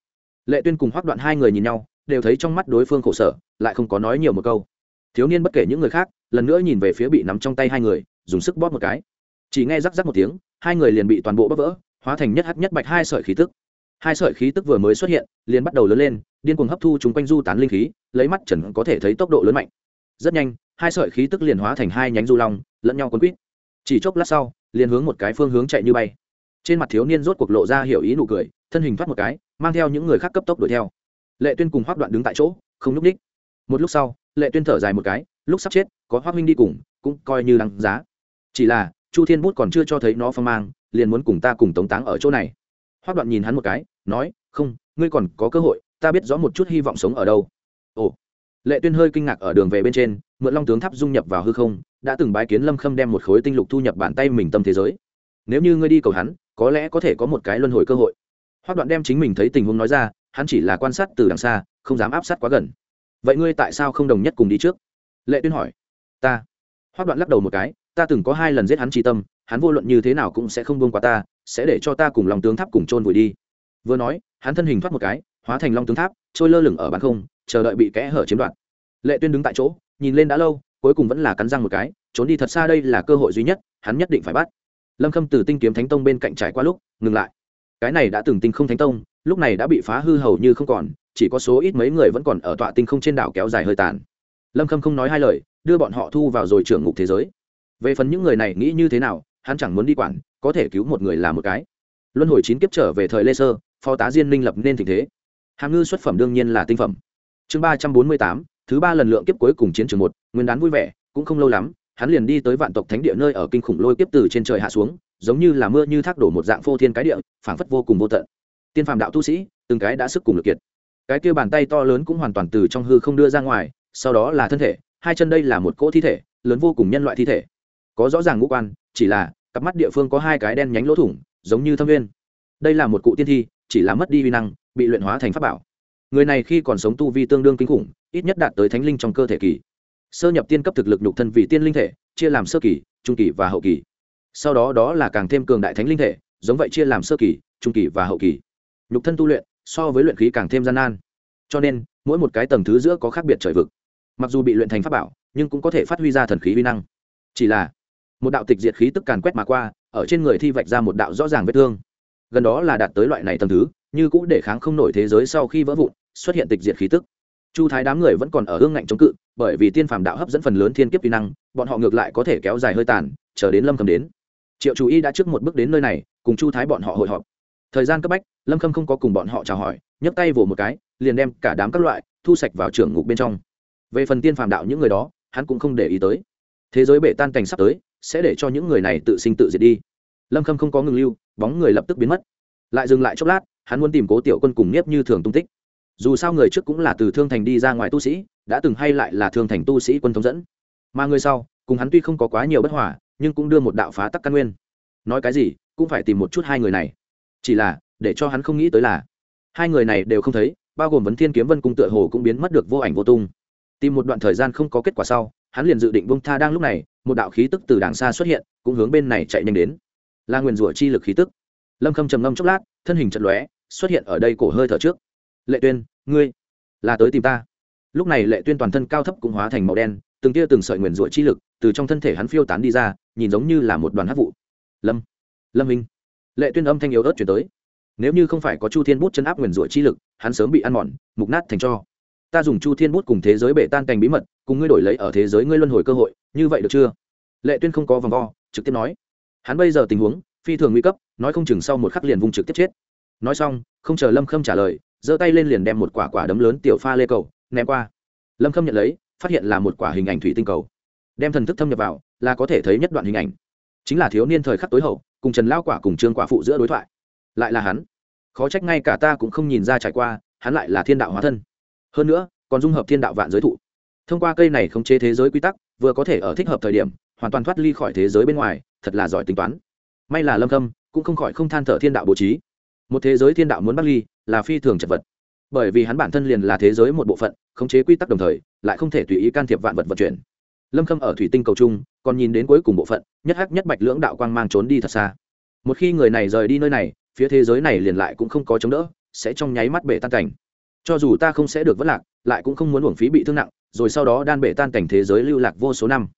Lệ tuyên cùng hoác đoạn hai người nhìn nhau, đều thấy trong mắt đối phương khổ sở, lại không có nói nhiều một câu. Thiếu niên bất kể những người khác, lần nữa nhìn về phía bị nắm trong tay hai người, dùng sức bóp một cái. Chỉ nghe rắc rắc một tiếng, hai người liền bị toàn bộ bóp vỡ, hóa thành nhất hắc nhất bạch hai sợi khí tức. Hai sợi khí tức vừa mới xuất hiện, liền bắt đầu lớn lên, điên cuồng hấp thu chúng quanh du tán linh khí, lấy mắt trần có thể thấy tốc độ lớn mạnh. Rất nhanh hai sợi khí tức liền hóa thành hai nhánh du long, lẫn nhau quấn quýt. Chỉ chốc lát sau, liền hướng một cái phương hướng chạy như bay. Trên mặt thiếu niên rốt cuộc lộ ra hiểu ý nụ cười, thân hình thoát một cái, mang theo những người khác cấp tốc đuổi theo. Lệ tuyên cùng hoác đoạn đứng tại chỗ, không núp ních một lúc sau, lệ tuyên thở dài một cái, lúc sắp chết, có hoác minh đi cùng, cũng coi như đáng giá. Chỉ là, chu thiên bút còn chưa cho thấy nó phong mang, liền muốn cùng ta cùng tống táng ở chỗ này. Hoác đoạn nhìn hắn một cái, nói, không, ngươi còn có cơ hội, ta biết rõ một chút hy vọng sống ở đâu. Ồ. Lệ tuyên hơi kinh ngạc ở đường về bên trên mượn long tướng tháp dung nhập vào hư không, đã từng bái kiến lâm khâm đem một khối tinh lục thu nhập bàn tay mình tâm thế giới. Nếu như ngươi đi cầu hắn, có lẽ có thể có một cái luân hồi cơ hội. Hoác đoạn đem chính mình thấy tình huống nói ra, hắn chỉ là quan sát từ đằng xa, không dám áp sát quá gần. Vậy ngươi tại sao không đồng nhất cùng đi trước? Lệ tuyên hỏi. Ta. Hoác đoạn lắc đầu một cái, ta từng có hai lần giết hắn tri tâm, hắn vô luận như thế nào cũng sẽ không buông qua ta, sẽ để cho ta cùng lòng tướng tháp cùng chôn vùi đi. Vừa nói, hắn thân hình thoát một cái, hóa thành long tướng tháp, trôi lơ lửng ở bán không, chờ đợi bị kẽ hở chiếm đoạt lệ tuyên đứng tại chỗ, nhìn lên đã lâu, cuối cùng vẫn là cắn răng một cái, trốn đi thật xa đây là cơ hội duy nhất, hắn nhất định phải bắt. Lâm khâm từ tinh kiếm thánh tông bên cạnh trải qua lúc, ngừng lại. Cái này đã từng tinh không thánh tông, lúc này đã bị phá hư hầu như không còn, chỉ có số ít mấy người vẫn còn ở tọa tinh không trên đảo kéo dài hơi tàn. Lâm khâm không nói hai lời, đưa bọn họ thu vào rồi trưởng ngục thế giới. Về phần những người này nghĩ như thế nào, hắn chẳng muốn đi quản, có thể cứu một người là một cái. Luân hồi chín kiếp trở về thời lê sơ, phó tá diên minh lập nên tình thế. Hàm ngư xuất phẩm đương nhiên là tinh phẩm. Chương ba trăm bốn mươi tám thứ ba lần lượng kiếp cuối cùng chiến trường một, nguyên đán vui vẻ, cũng không lâu lắm, hắn liền đi tới vạn tộc thánh địa nơi ở kinh khủng lôi kiếp từ trên trời hạ xuống, giống như là mưa như thác đổ một dạng phô thiên cái địa, phảng phất vô cùng vô tận. Tiên phàm đạo tu sĩ, từng cái đã sức cùng lực kiệt. Cái kia bàn tay to lớn cũng hoàn toàn từ trong hư không đưa ra ngoài, sau đó là thân thể, hai chân đây là một cỗ thi thể, lớn vô cùng nhân loại thi thể. Có rõ ràng ngũ quan, chỉ là, cặp mắt địa phương có hai cái đen nhánh lỗ thủng, giống như thâm viên. Đây là một cụ tiên thi, chỉ là mất đi vi năng, bị luyện hóa thành pháp bảo người này khi còn sống tu vi tương đương kinh khủng, ít nhất đạt tới thánh linh trong cơ thể kỳ. Sơ nhập tiên cấp thực lực nhục thân vì tiên linh thể, chia làm sơ kỳ, trung kỳ và hậu kỳ. Sau đó đó là càng thêm cường đại thánh linh thể, giống vậy chia làm sơ kỳ, trung kỳ và hậu kỳ. Nhục thân tu luyện, so với luyện khí càng thêm gian nan. Cho nên, mỗi một cái tầng thứ giữa có khác biệt trời vực. Mặc dù bị luyện thành pháp bảo, nhưng cũng có thể phát huy ra thần khí vi năng. Chỉ là, một đạo tịch diệt khí tức càn quét mà qua, ở trên người thi vạch ra một đạo rõ ràng vết thương. Gần đó là đạt tới loại này tầng thứ, như cũ để kháng không nổi thế giới sau khi vỡ vụn xuất hiện tịch diệt khí tức. Chu thái đám người vẫn còn ở hương ngạnh chống cự, bởi vì tiên phàm đạo hấp dẫn phần lớn thiên kiếp kỹ năng, bọn họ ngược lại có thể kéo dài hơi tàn, chờ đến lâm khâm đến. Triệu chú y đã trước một bước đến nơi này, cùng chu thái bọn họ hội họp. Thời gian cấp bách, lâm khâm không có cùng bọn họ chào hỏi, nhấc tay vỗ một cái, liền đem cả đám các loại thu sạch vào trưởng ngục bên trong. Về phần tiên phàm đạo những người đó, hắn cũng không để ý tới. Thế giới bể tan cảnh sắp tới, sẽ để cho những người này tự sinh tự diệt đi. Lâm khâm không có ngừng lưu, bóng người lập tức biến mất. Lại dừng lại chốc lát, hắn muốn tìm cố tiểu quân cùng nhiếp như thường tung tích dù sao người trước cũng là từ thương thành đi ra ngoài tu sĩ, đã từng hay lại là thương thành tu sĩ quân thống dẫn. Mà người sau, cùng hắn tuy không có quá nhiều bất hòa, nhưng cũng đưa một đạo phá tắc căn nguyên. Nói cái gì, cũng phải tìm một chút hai người này. Chỉ là, để cho hắn không nghĩ tới là, hai người này đều không thấy, bao gồm vấn thiên kiếm vân cung tựa hồ cũng biến mất được vô ảnh vô tung. Tìm một đoạn thời gian không có kết quả sau, hắn liền dự định bông tha đang lúc này, một đạo khí tức từ đàng xa xuất hiện, cũng hướng bên này chạy nhanh đến. Là nguyền rủa chi lực khí tức. Lâm khâm trầm ngâm chốc lát, thân hình chật lóe, xuất hiện ở đây cổ hơi thở trước lệ tuyên, ngươi là tới tìm ta. Lúc này lệ tuyên toàn thân cao thấp cũng hóa thành màu đen, từng tia từng sợi nguyền rủa chi lực từ trong thân thể hắn phiêu tán đi ra, nhìn giống như là một đoàn hát vụ. Lâm lâm minh. Lệ tuyên âm thanh yếu ớt chuyển tới. Nếu như không phải có chu thiên bút chân áp nguyền rủa chi lực, hắn sớm bị ăn mòn, mục nát thành cho. Ta dùng chu thiên bút cùng thế giới bể tan cành bí mật, cùng ngươi đổi lấy ở thế giới ngươi luân hồi cơ hội, như vậy được chưa? Lệ tuyên không có vòng vo, trực tiếp nói. Hắn bây giờ tình huống, phi thường nguy cấp, nói không chừng sau một khắc liền vùng trực tiếp chết. Nói xong, không chờ lâm khâm trả lời giơ tay lên liền đem một quả quả đấm lớn tiểu pha lê cầu, ném qua. Lâm khâm nhận lấy, phát hiện là một quả hình ảnh thủy tinh cầu. Đem thần thức thâm nhập vào, là có thể thấy nhất đoạn hình ảnh. Chính là thiếu niên thời khắc tối hậu, cùng trần lao quả cùng trương quả phụ giữa đối thoại. Lại là hắn. Khó trách ngay cả ta cũng không nhìn ra trải qua, hắn lại là thiên đạo hóa thân. Hơn nữa, còn dung hợp thiên đạo vạn giới thụ. Thông qua cây này khống chế thế giới quy tắc, vừa có thể ở thích hợp thời điểm, hoàn toàn thoát ly khỏi thế giới bên ngoài, thật là giỏi tính toán. May là lâm khâm, cũng không khỏi không than thở thiên đạo bố trí. Một thế giới thiên đạo muốn bắt ly là phi thường chật vật. Bởi vì hắn bản thân liền là thế giới một bộ phận, khống chế quy tắc đồng thời, lại không thể tùy ý can thiệp vạn vật vận chuyển. Lâm khâm ở thủy tinh cầu trung, còn nhìn đến cuối cùng bộ phận, nhất hắc nhất bạch lưỡng đạo quang mang trốn đi thật xa. Một khi người này rời đi nơi này, phía thế giới này liền lại cũng không có chống đỡ, sẽ trong nháy mắt bể tan cảnh. Cho dù ta không sẽ được vất lạc, lại cũng không muốn uổng phí bị thương nặng, rồi sau đó đan bể tan cảnh thế giới lưu lạc vô số năm.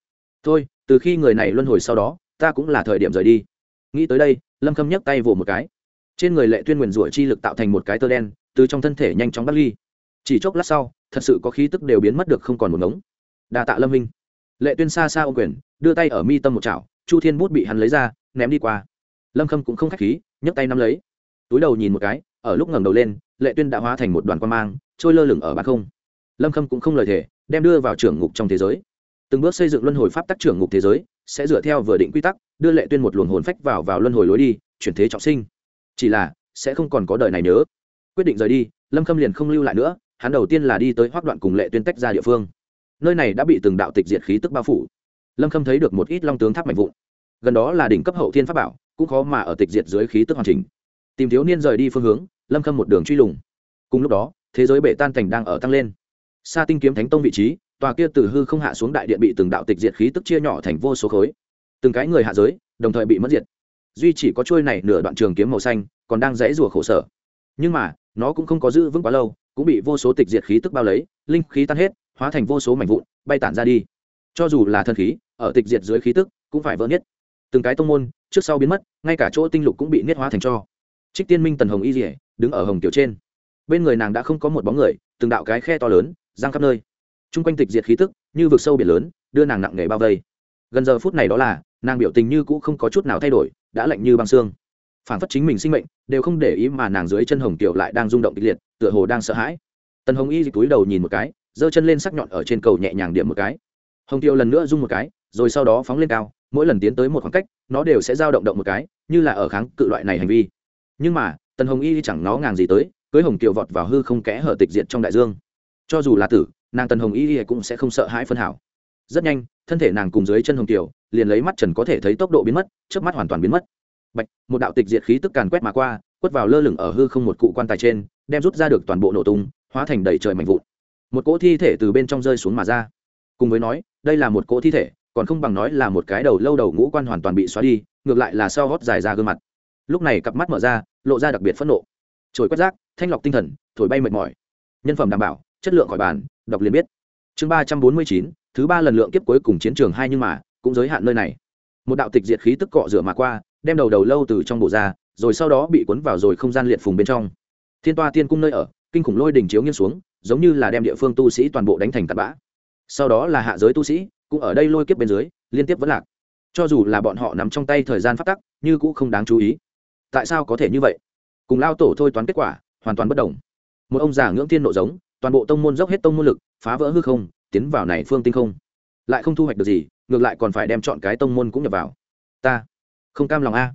Thôi, từ khi người này luân hồi sau đó, ta cũng là thời điểm rời đi. Nghĩ tới đây, lâm khâm nhấc tay vỗ một cái trên người lệ tuyên nguyền rủa chi lực tạo thành một cái tơ đen, từ trong thân thể nhanh chóng bắt ly. Chỉ chốc lát sau, thật sự có khí tức đều biến mất được không còn một ngống. Đa tạ lâm minh. Lệ tuyên xa xa ô quyền, đưa tay ở mi tâm một chảo, chu thiên bút bị hắn lấy ra, ném đi qua. Lâm khâm cũng không k h á c h khí, nhấc tay nắm lấy. Túi đầu nhìn một cái, ở lúc ngẩng đầu lên, lệ tuyên đã hóa thành một đoàn quan mang, trôi lơ lửng ở bàn không. Lâm khâm cũng không lời thể đem đưa vào trưởng ngục trong thế giới. Từng bước xây dựng luân hồi pháp tắc trưởng ngục thế giới, sẽ dựa theo vừa định quy tắc, đưa lệ tuyên một luồng hồn phách vào vào luân hồi lối đi, chuyển thế trọng sinh chỉ là, sẽ không còn có đời này nhớ. Quyết định rời đi, lâm khâm liền không lưu lại nữa, hắn đầu tiên là đi tới hoác đoạn cùng lệ tuyên tách ra địa phương. Nơi này đã bị từng đạo tịch diệt khí tức bao phủ. Lâm khâm thấy được một ít long tướng tháp mạnh vụn. Gần đó là đỉnh cấp hậu thiên pháp bảo, cũng khó mà ở tịch diệt dưới khí tức hoàn chỉnh. Tìm thiếu niên rời đi phương hướng, lâm khâm một đường truy lùng. Cùng lúc đó, thế giới bể tan cảnh đang ở tăng lên. Xa tinh kiếm thánh tông vị trí, tòa kia từ hư không hạ xuống đại điện bị từng đạo tịch diệt khí tức chia nhỏ thành vô số khối. Từng cái người hạ giới, đồng thời bị mất diệt duy chỉ có trôi này nửa đoạn trường kiếm màu xanh, còn đang rẽ rùa khổ sở. Nhưng mà, nó cũng không có giữ vững quá lâu, cũng bị vô số tịch diệt khí tức bao lấy, linh khí tan hết, hóa thành vô số mảnh vụn, bay tản ra đi. Cho dù là thần khí, ở tịch diệt dưới khí tức, cũng phải vỡ nhất từng cái tông môn, trước sau biến mất, ngay cả chỗ tinh lục cũng bị niết hóa thành cho. Trích tiên minh tần hồng y dỉa đứng ở hồng tiểu trên. Bên người nàng đã không có một bóng người, từng đạo cái khe to lớn, giang khắp nơi. T r u n g quanh tịch diệt khí tức, như vực sâu biển lớn, đưa nàng nặng nề bao vây. Gần giờ phút này đó là, nàng biểu tình như cũ không có chút nào thay đổi đã lạnh như băng xương. Phản phất chính mình sinh mệnh, đều không để ý mà nàng dưới chân hồng tiểu lại đang rung động kịch liệt, tựa hồ đang sợ hãi. Tần hồng y dịch túi đầu nhìn một cái, giơ chân lên sắc nhọn ở trên cầu nhẹ nhàng điểm một cái. Hồng tiểu lần nữa rung một cái, rồi sau đó phóng lên cao, mỗi lần tiến tới một khoảng cách, nó đều sẽ dao động động một cái, như là ở kháng cự loại này hành vi. Nhưng mà, tần hồng y chẳng nó ngàng gì tới, cưới hồng tiểu vọt vào hư không kẽ hở tịch diệt trong đại dương. Cho dù là tử, nàng tần hồng y cũng sẽ không sợ hãi phân hảo. Rất nhanh, thân thể nàng cùng dưới chân hồng tiểu liền lấy mắt trần có thể thấy tốc độ biến mất trước mắt hoàn toàn biến mất. Bạch, một đạo tịch diệt khí tức càn quét mà qua, quất vào lơ lửng ở hư không một cụ quan tài trên, đem rút ra được toàn bộ nổ tung, hóa thành đầy trời mạnh vụn. Một cỗ thi thể từ bên trong rơi xuống mà ra. Cùng với nói, đây là một cỗ thi thể, còn không bằng nói là một cái đầu lâu đầu ngũ quan hoàn toàn bị xóa đi, ngược lại là sau hót dài ra gương mặt. Lúc này cặp mắt mở ra, lộ ra đặc biệt phẫn nộ. Trồi quét rác, thanh lọc tinh thần, thổi bay mệt mỏi. Nhân phẩm đảm bảo, chất lượng khỏi bàn, đọc liền biết. Chương ba trăm bốn mươi chín, thứ ba lần lượng kiếp cuối cùng chiến trường hai nhưng mà cũng giới hạn nơi này. Một đạo tịch diệt khí tức cọ rửa mà qua, đem đầu đầu lâu từ trong bộ ra, rồi sau đó bị cuốn vào rồi không gian liệt phùng bên trong. Thiên toa tiên cung nơi ở, kinh khủng lôi đỉnh chiếu nghiêng xuống, giống như là đem địa phương tu sĩ toàn bộ đánh thành tạt bã. Sau đó là hạ giới tu sĩ, cũng ở đây lôi kiếp bên dưới, liên tiếp vẫn lạc. Cho dù là bọn họ nắm trong tay thời gian phát tắc, như cũng không đáng chú ý. Tại sao có thể như vậy? Cùng lao tổ thôi toán kết quả, hoàn toàn bất đồng. Một ông già ngưỡng thiên nộ giống, toàn bộ tông môn dốc hết tông môn lực, phá vỡ hư không, tiến vào này phương tinh không lại không thu hoạch được gì, ngược lại còn phải đem chọn cái tông môn cũng nhập vào. Ta không cam lòng a.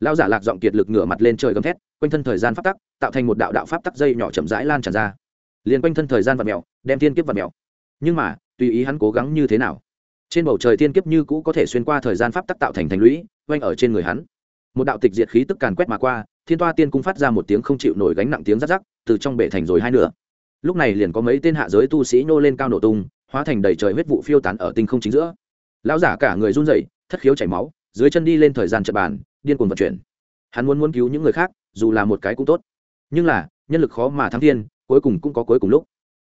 Lão giả lạc giọng kiệt lực ngửa mặt lên trời gầm thét, quanh thân thời gian pháp tắc, tạo thành một đạo đạo pháp tắc dây nhỏ chậm rãi lan tràn ra. Liền quanh thân thời gian vật mèo, đem thiên kiếp vật mèo. Nhưng mà, tùy ý hắn cố gắng như thế nào? Trên bầu trời thiên kiếp như cũ có thể xuyên qua thời gian pháp tắc tạo thành thành lũy, quanh ở trên người hắn. Một đạo tịch diệt khí tức càn quét mà qua, thiên toa tiên cung phát ra một tiếng không chịu nổi gánh nặng tiếng rắc rắc, từ trong bể thành rồi hai nửa. Lúc này liền có mấy tên hạ giới tu sĩ nô lên cao nổ tung hóa thành đầy trời huyết vụ phiêu tán ở tinh không chính giữa. Lão giả cả người run rẩy, thất khiếu chảy máu, dưới chân đi lên thời gian trận bàn, điên cuồng vận chuyển. Hắn muốn muốn cứu những người khác, dù là một cái cũng tốt. Nhưng là, nhân lực khó mà thắng thiên, cuối cùng cũng có cuối cùng lúc.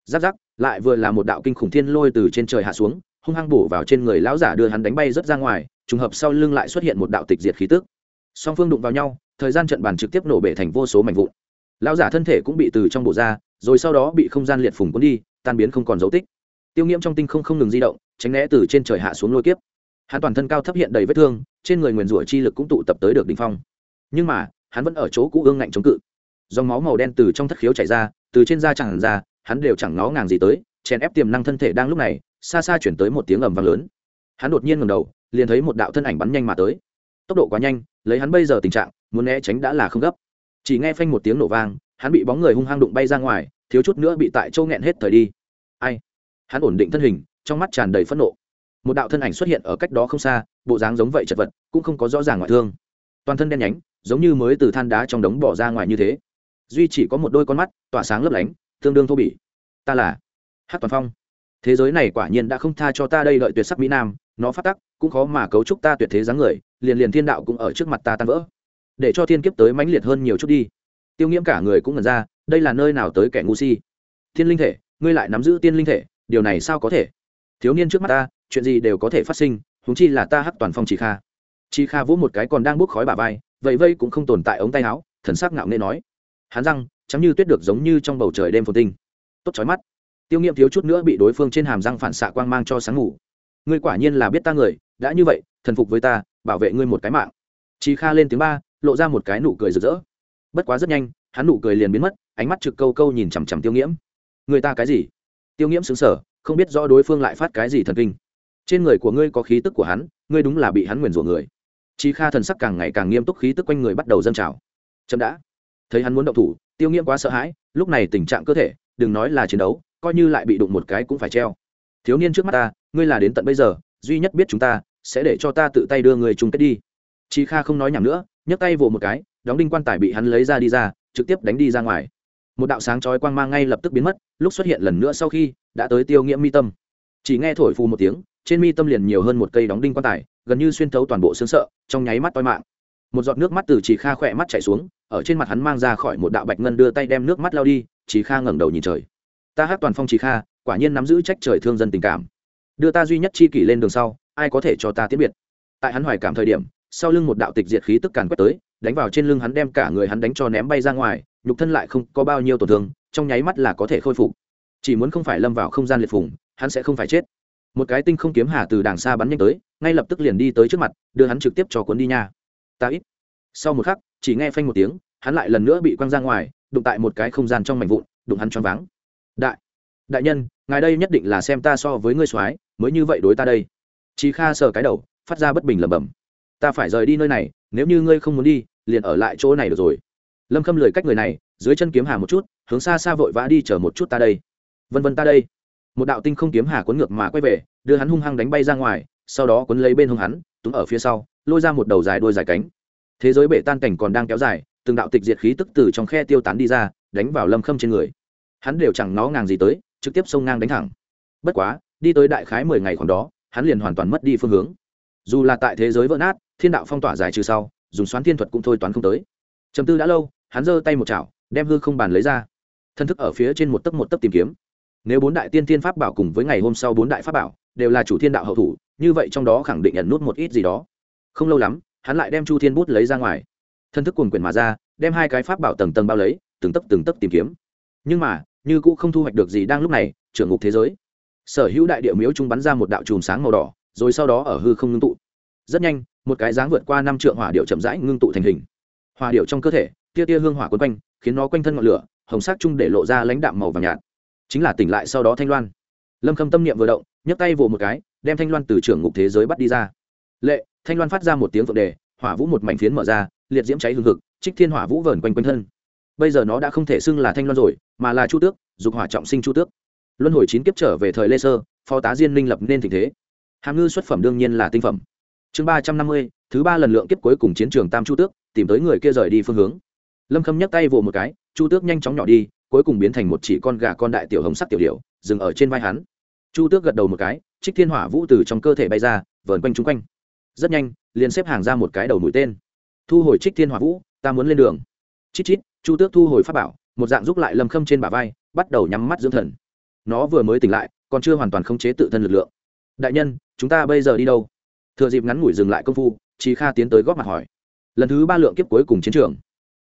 Giáp giáp, lại vừa là một đạo kinh khủng thiên lôi từ trên trời hạ xuống, hung hăng bổ vào trên người lão giả đưa hắn đánh bay rất ra ngoài, trùng hợp sau lưng lại xuất hiện một đạo tịch diệt khí tức. Song phương đụng vào nhau, thời gian trận bàn trực tiếp nổ bể thành vô số mảnh vụn. Lão giả thân thể cũng bị từ trong bộ ra, rồi sau đó bị không gian liệt phùng cuốn đi, tan biến không còn dấu tích tiêu nghiễm trong tinh không không ngừng di động, tránh né từ trên trời hạ xuống lôi kiếp. Hắn toàn thân cao thấp hiện đầy vết thương, trên người nguyền rủa chi lực cũng tụ tập tới được đ ỉ n h phong. Nhưng mà, hắn vẫn ở chỗ cũ ương ngạnh chống cự. Dòng máu màu đen từ trong thất khiếu chảy ra, từ trên da chẳng ra, hắn đều chẳng ngó ngàng gì tới, chèn ép tiềm năng thân thể đang lúc này, xa xa chuyển tới một tiếng ầm vang lớn. Hắn đột nhiên ngầm đầu, liền thấy một đạo thân ảnh bắn nhanh mà tới. Tốc độ quá nhanh, lấy hắn bây giờ tình trạng, muốn né tránh đã là không gấp. Chỉ nghe phanh một tiếng nổ vang, hắn bị bóng người hung hăng đụng bay ra ngoài, thiếu chút nữa bị tại châu nghẹn hết thời đi. Ai? Hắn ổn định thân hình, trong mắt tràn đầy phẫn nộ. Một đạo thân ảnh xuất hiện ở cách đó không xa, bộ dáng giống vậy chật vật, cũng không có rõ ràng ngoại thương. Toàn thân đen nhánh, giống như mới từ than đá trong đống bỏ ra ngoài như thế. Duy chỉ có một đôi con mắt, tỏa sáng lấp lánh, tương đương thô bỉ. Ta là hát toàn phong. Thế giới này quả nhiên đã không tha cho ta đây lợi tuyệt sắc mỹ nam, nó phát tắc, cũng khó mà cấu trúc ta tuyệt thế dáng người, liền liền thiên đạo cũng ở trước mặt ta tan vỡ. Để cho thiên kiếp tới mãnh liệt hơn nhiều chút đi. Tiêu nghiễm cả người cũng ngần ra, đây là nơi nào tới kẻ ngu si? Thiên linh thể, ngươi lại nắm giữ tiên linh thể điều này sao có thể? Thiếu niên trước mắt ta, chuyện gì đều có thể phát sinh húng chi là ta hắc toàn phong chị kha. Chị kha vỗ một cái còn đang bốc khói bà vai vậy vây cũng không tồn tại ống tay áo, thần sắc ngạo nghê nói. Hắn răng chắm như tuyết được giống như trong bầu trời đêm phồn tinh. Tốt chói mắt. Tiêu nghiệm thiếu chút nữa bị đối phương trên hàm răng phản xạ quang mang cho sáng ngủ. Ngươi quả nhiên là biết ta người, đã như vậy, thần phục với ta, bảo vệ ngươi một cái mạng. Chị kha lên tiếng ba, lộ ra một cái nụ cười rực rỡ. Bất quá rất nhanh, hắn nụ cười liền biến mất, ánh mắt trực câu câu nhìn chằm chằm tiêu nghiễm người ta cái gì? Tiêu nghiễm xứng sở không biết rõ đối phương lại phát cái gì thần kinh. Trên người của ngươi có khí tức của hắn, ngươi đúng là bị hắn nguyền rủa người. Chi kha thần sắc càng ngày càng nghiêm túc khí tức quanh người bắt đầu dâng trào. Chậm đã. Thấy hắn muốn động thủ, tiêu nghiễm quá sợ hãi, lúc này tình trạng cơ thể, đừng nói là chiến đấu, coi như lại bị đụng một cái cũng phải treo. Thiếu niên trước mắt ta, ngươi là đến tận bây giờ, duy nhất biết chúng ta, sẽ để cho ta tự tay đưa người chung kết đi. Chi kha không nói nhảm nữa, nhấc tay vồ một cái, đóng đinh quan tài bị hắn lấy ra đi ra, trực tiếp đánh đi ra ngoài một đạo sáng chói quang mang ngay lập tức biến mất, lúc xuất hiện lần nữa sau khi, đã tới tiêu nghĩa mi tâm. Chỉ nghe thổi phù một tiếng, trên mi tâm liền nhiều hơn một cây đóng đinh quan tài, gần như xuyên thấu toàn bộ xương sợ, trong nháy mắt toi mạng. Một giọt nước mắt từ chỉ kha khỏe mắt chảy xuống, ở trên mặt hắn mang ra khỏi một đạo bạch ngân đưa tay đem nước mắt lao đi, chỉ kha ngẩng đầu nhìn trời. Ta hát toàn phong chỉ kha, quả nhiên nắm giữ trách trời thương dân tình cảm. Đưa ta duy nhất chi kỷ lên đường sau, ai có thể cho ta tiết biệt? Tại hắn hoài cảm thời điểm, sau lưng một đạo tịch diệt khí tức càn quét tới, đánh vào trên lưng hắn đem cả người hắn đánh cho ném bay ra ngoài nhục thân lại không có bao nhiêu tổn thương, trong nháy mắt là có thể khôi phục. Chỉ muốn không phải lâm vào không gian liệt phùng, hắn sẽ không phải chết. Một cái tinh không kiếm hà từ đàng xa bắn nhanh tới, ngay lập tức liền đi tới trước mặt, đưa hắn trực tiếp cho cuốn đi nha. Ta ít. Sau một khắc, chỉ nghe phanh một tiếng, hắn lại lần nữa bị quăng ra ngoài, đụng tại một cái không gian trong mảnh vụn, đụng hắn choáng váng. Đại. Đại nhân, ngài đây nhất định là xem ta so với ngươi soái, mới như vậy đối ta đây. Chí kha sờ cái đầu, phát ra bất bình lẩm bẩm. Ta phải rời đi nơi này, nếu như ngươi không muốn đi, liền ở lại chỗ này được rồi lâm khâm lười cách người này, dưới chân kiếm hà một chút, hướng xa xa vội vã đi chờ một chút ta đây. Vân vân ta đây. Một đạo tinh không kiếm hà cuốn ngược mà quay về, đưa hắn hung hăng đánh bay ra ngoài, sau đó cuốn lấy bên hông hắn, túm ở phía sau, lôi ra một đầu dài đôi dài cánh. Thế giới bể tan cảnh còn đang kéo dài, từng đạo tịch diệt khí tức từ trong khe tiêu tán đi ra, đánh vào lâm khâm trên người. Hắn đều chẳng nó ngàng gì tới, trực tiếp xông ngang đánh thẳng. Bất quá, đi tới đại khái mười ngày khoảng đó, hắn liền hoàn toàn mất đi phương hướng. Dù là tại thế giới vỡ nát, thiên đạo phong tỏa giải trừ sau, dùng xoán thiên thuật cũng thôi toán không tới. Chầm tư đã lâu hắn giơ tay một chảo, đem hư không bàn lấy ra. Thân thức ở phía trên một tấc một tấc tìm kiếm. Nếu bốn đại tiên tiên pháp bảo cùng với ngày hôm sau bốn đại pháp bảo đều là chủ thiên đạo hậu thủ, như vậy trong đó khẳng định nhận nút một ít gì đó. Không lâu lắm, hắn lại đem chu thiên bút lấy ra ngoài. Thân thức cuồng quyển mà ra, đem hai cái pháp bảo tầng tầng bao lấy, từng tấc từng tấc tìm kiếm. Nhưng mà, như cũng không thu hoạch được gì đang lúc này, trưởng ngục thế giới. Sở hữu đại địa miếu trung bắn ra một đạo chùm sáng màu đỏ, rồi sau đó ở hư không ngưng tụ. Rất nhanh, một cái dáng vượt qua năm trượng hỏa điệu chậm rãi ngưng tụ thành hình. Hỏa điệu trong cơ thể tia tia hương hỏa quấn quanh, khiến nó quanh thân ngọn lửa, hồng sắc chung để lộ ra lãnh đạm màu vàng nhạt. Chính là tỉnh lại sau đó thanh loan. Lâm khâm tâm niệm vừa động, nhấc tay vỗ một cái, đem thanh loan từ trưởng ngục thế giới bắt đi ra. Lệ, thanh loan phát ra một tiếng vượng đề, hỏa vũ một mảnh phiến mở ra, liệt diễm cháy hương thực trích thiên hỏa vũ vờn quanh quanh thân. Bây giờ nó đã không thể xưng là thanh loan rồi, mà là chu tước, dục hỏa trọng sinh chu tước. Luân hồi chín kiếp trở về thời lê sơ, phó tá diên minh lập nên tình thế. Hàm ngư xuất phẩm đương nhiên là tinh phẩm. Chương ba trăm năm mươi, thứ ba lần lượng kiếp cuối cùng chiến trường tam chu tước, tìm tới người kia rời đi phương hướng lâm khâm nhấc tay vỗ một cái, chu tước nhanh chóng nhỏ đi, cuối cùng biến thành một chỉ con gà con đại tiểu hồng sắc tiểu điệu dừng ở trên vai hắn. Chu tước gật đầu một cái, trích thiên hỏa vũ từ trong cơ thể bay ra, vờn quanh chung quanh. Rất nhanh, liền xếp hàng ra một cái đầu mũi tên. Thu hồi trích thiên hỏa vũ, ta muốn lên đường. Chít chít, chu tước thu hồi pháp bảo, một dạng giúp lại lâm khâm trên bả vai, bắt đầu nhắm mắt dưỡng thần. Nó vừa mới tỉnh lại, còn chưa hoàn toàn khống chế tự thân lực lượng. Đại nhân, chúng ta bây giờ đi đâu? Thừa dịp ngắn ngủi dừng lại công phu chị kha tiến tới góp mặt hỏi. Lần thứ ba lượng kiếp cuối cùng chiến trường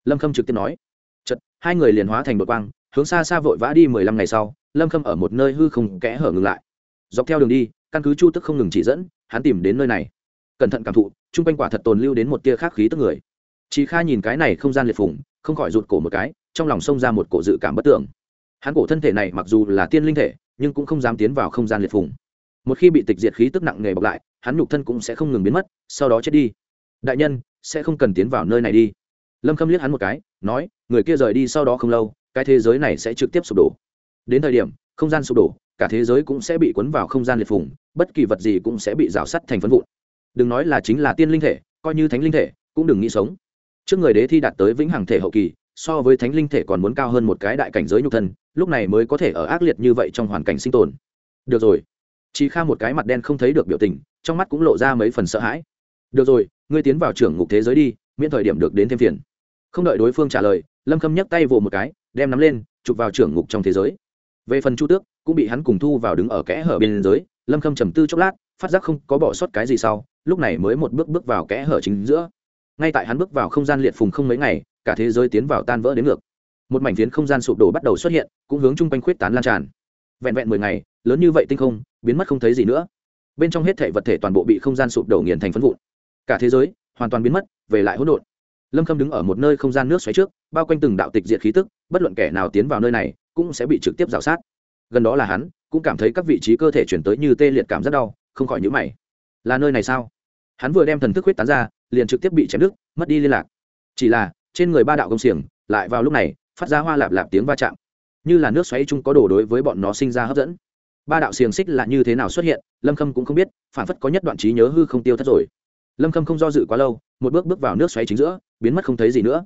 lâm khâm trực tiếp nói chật hai người liền hóa thành đội quang, hướng xa xa vội vã đi mười lăm ngày sau, lâm khâm ở một nơi hư không kẽ hở ngừng lại. Dọc theo đường đi, căn cứ chu tức không ngừng chỉ dẫn, hắn tìm đến nơi này. Cẩn thận cảm thụ, chung quanh quả thật tồn lưu đến một tia khác khí tức người. Chị kha nhìn cái này không gian liệt phủng không khỏi rụt cổ một cái, trong lòng xông ra một cổ dự cảm bất tưởng. Hắn cổ thân thể này mặc dù là tiên linh thể, nhưng cũng không dám tiến vào không gian liệt phủng một khi bị tịch diệt khí tức nặng nề bọc lại, hắn nhục thân cũng sẽ không ngừng biến mất, sau đó chết đi. Đại nhân, sẽ không cần tiến vào nơi này đi lâm khâm liếc hắn một cái, nói, người kia rời đi sau đó không lâu, cái thế giới này sẽ trực tiếp sụp đổ. Đến thời điểm, không gian sụp đổ, cả thế giới cũng sẽ bị cuốn vào không gian liệt phủng bất kỳ vật gì cũng sẽ bị rào sắt thành phân vụn. Đừng nói là chính là tiên linh thể, coi như thánh linh thể, cũng đừng nghĩ sống. Trước người đế thi đạt tới vĩnh hằng thể hậu kỳ, so với thánh linh thể còn muốn cao hơn một cái đại cảnh giới nhục thân, lúc này mới có thể ở ác liệt như vậy trong hoàn cảnh sinh tồn. Được rồi. Chị kha một cái mặt đen không thấy được biểu tình, trong mắt cũng lộ ra mấy phần sợ hãi. Được rồi, ngươi tiến vào trưởng ngục thế giới đi, miễn thời điểm được đến thêm phiền không đợi đối phương trả lời, lâm khâm nhấc tay vồ một cái, đem nắm lên, chụp vào trưởng ngục trong thế giới. Về phần chu tước, cũng bị hắn cùng thu vào đứng ở kẽ hở bên giới. Lâm khâm trầm tư chốc lát, phát giác không có bỏ sót cái gì sau, lúc này mới một bước bước vào kẽ hở chính giữa. Ngay tại hắn bước vào không gian liệt phùng không mấy ngày, cả thế giới tiến vào tan vỡ đến ngược. Một mảnh phiến không gian sụp đổ bắt đầu xuất hiện, cũng hướng chung quanh khuyết tán lan tràn. Vẹn vẹn mười ngày, lớn như vậy tinh không, biến mất không thấy gì nữa. Bên trong hết thể vật thể toàn bộ bị không gian sụp đổ nghiền thành phân vụn. Cả thế giới hoàn toàn biến mất, về lại hỗn độn lâm khâm đứng ở một nơi không gian nước xoáy trước, bao quanh từng đạo tịch diệt khí tức, bất luận kẻ nào tiến vào nơi này, cũng sẽ bị trực tiếp rào sát. Gần đó là hắn, cũng cảm thấy các vị trí cơ thể chuyển tới như tê liệt cảm rất đau, không khỏi nhữ mày. Là nơi này sao? Hắn vừa đem thần thức huyết tán ra, liền trực tiếp bị chém đứt, mất đi liên lạc. Chỉ là, trên người ba đạo công xiềng, lại vào lúc này, phát ra hoa lạp lạp tiếng va chạm. Như là nước xoáy chung có đồ đối với bọn nó sinh ra hấp dẫn. Ba đạo xiềng xích là như thế nào xuất hiện, lâm khâm cũng không biết, phản phất có nhất đoạn trí nhớ hư không tiêu thất rồi. Lâm khâm không do dự quá lâu, một bước bước vào nước xoáy chính giữa biến mất không thấy gì nữa.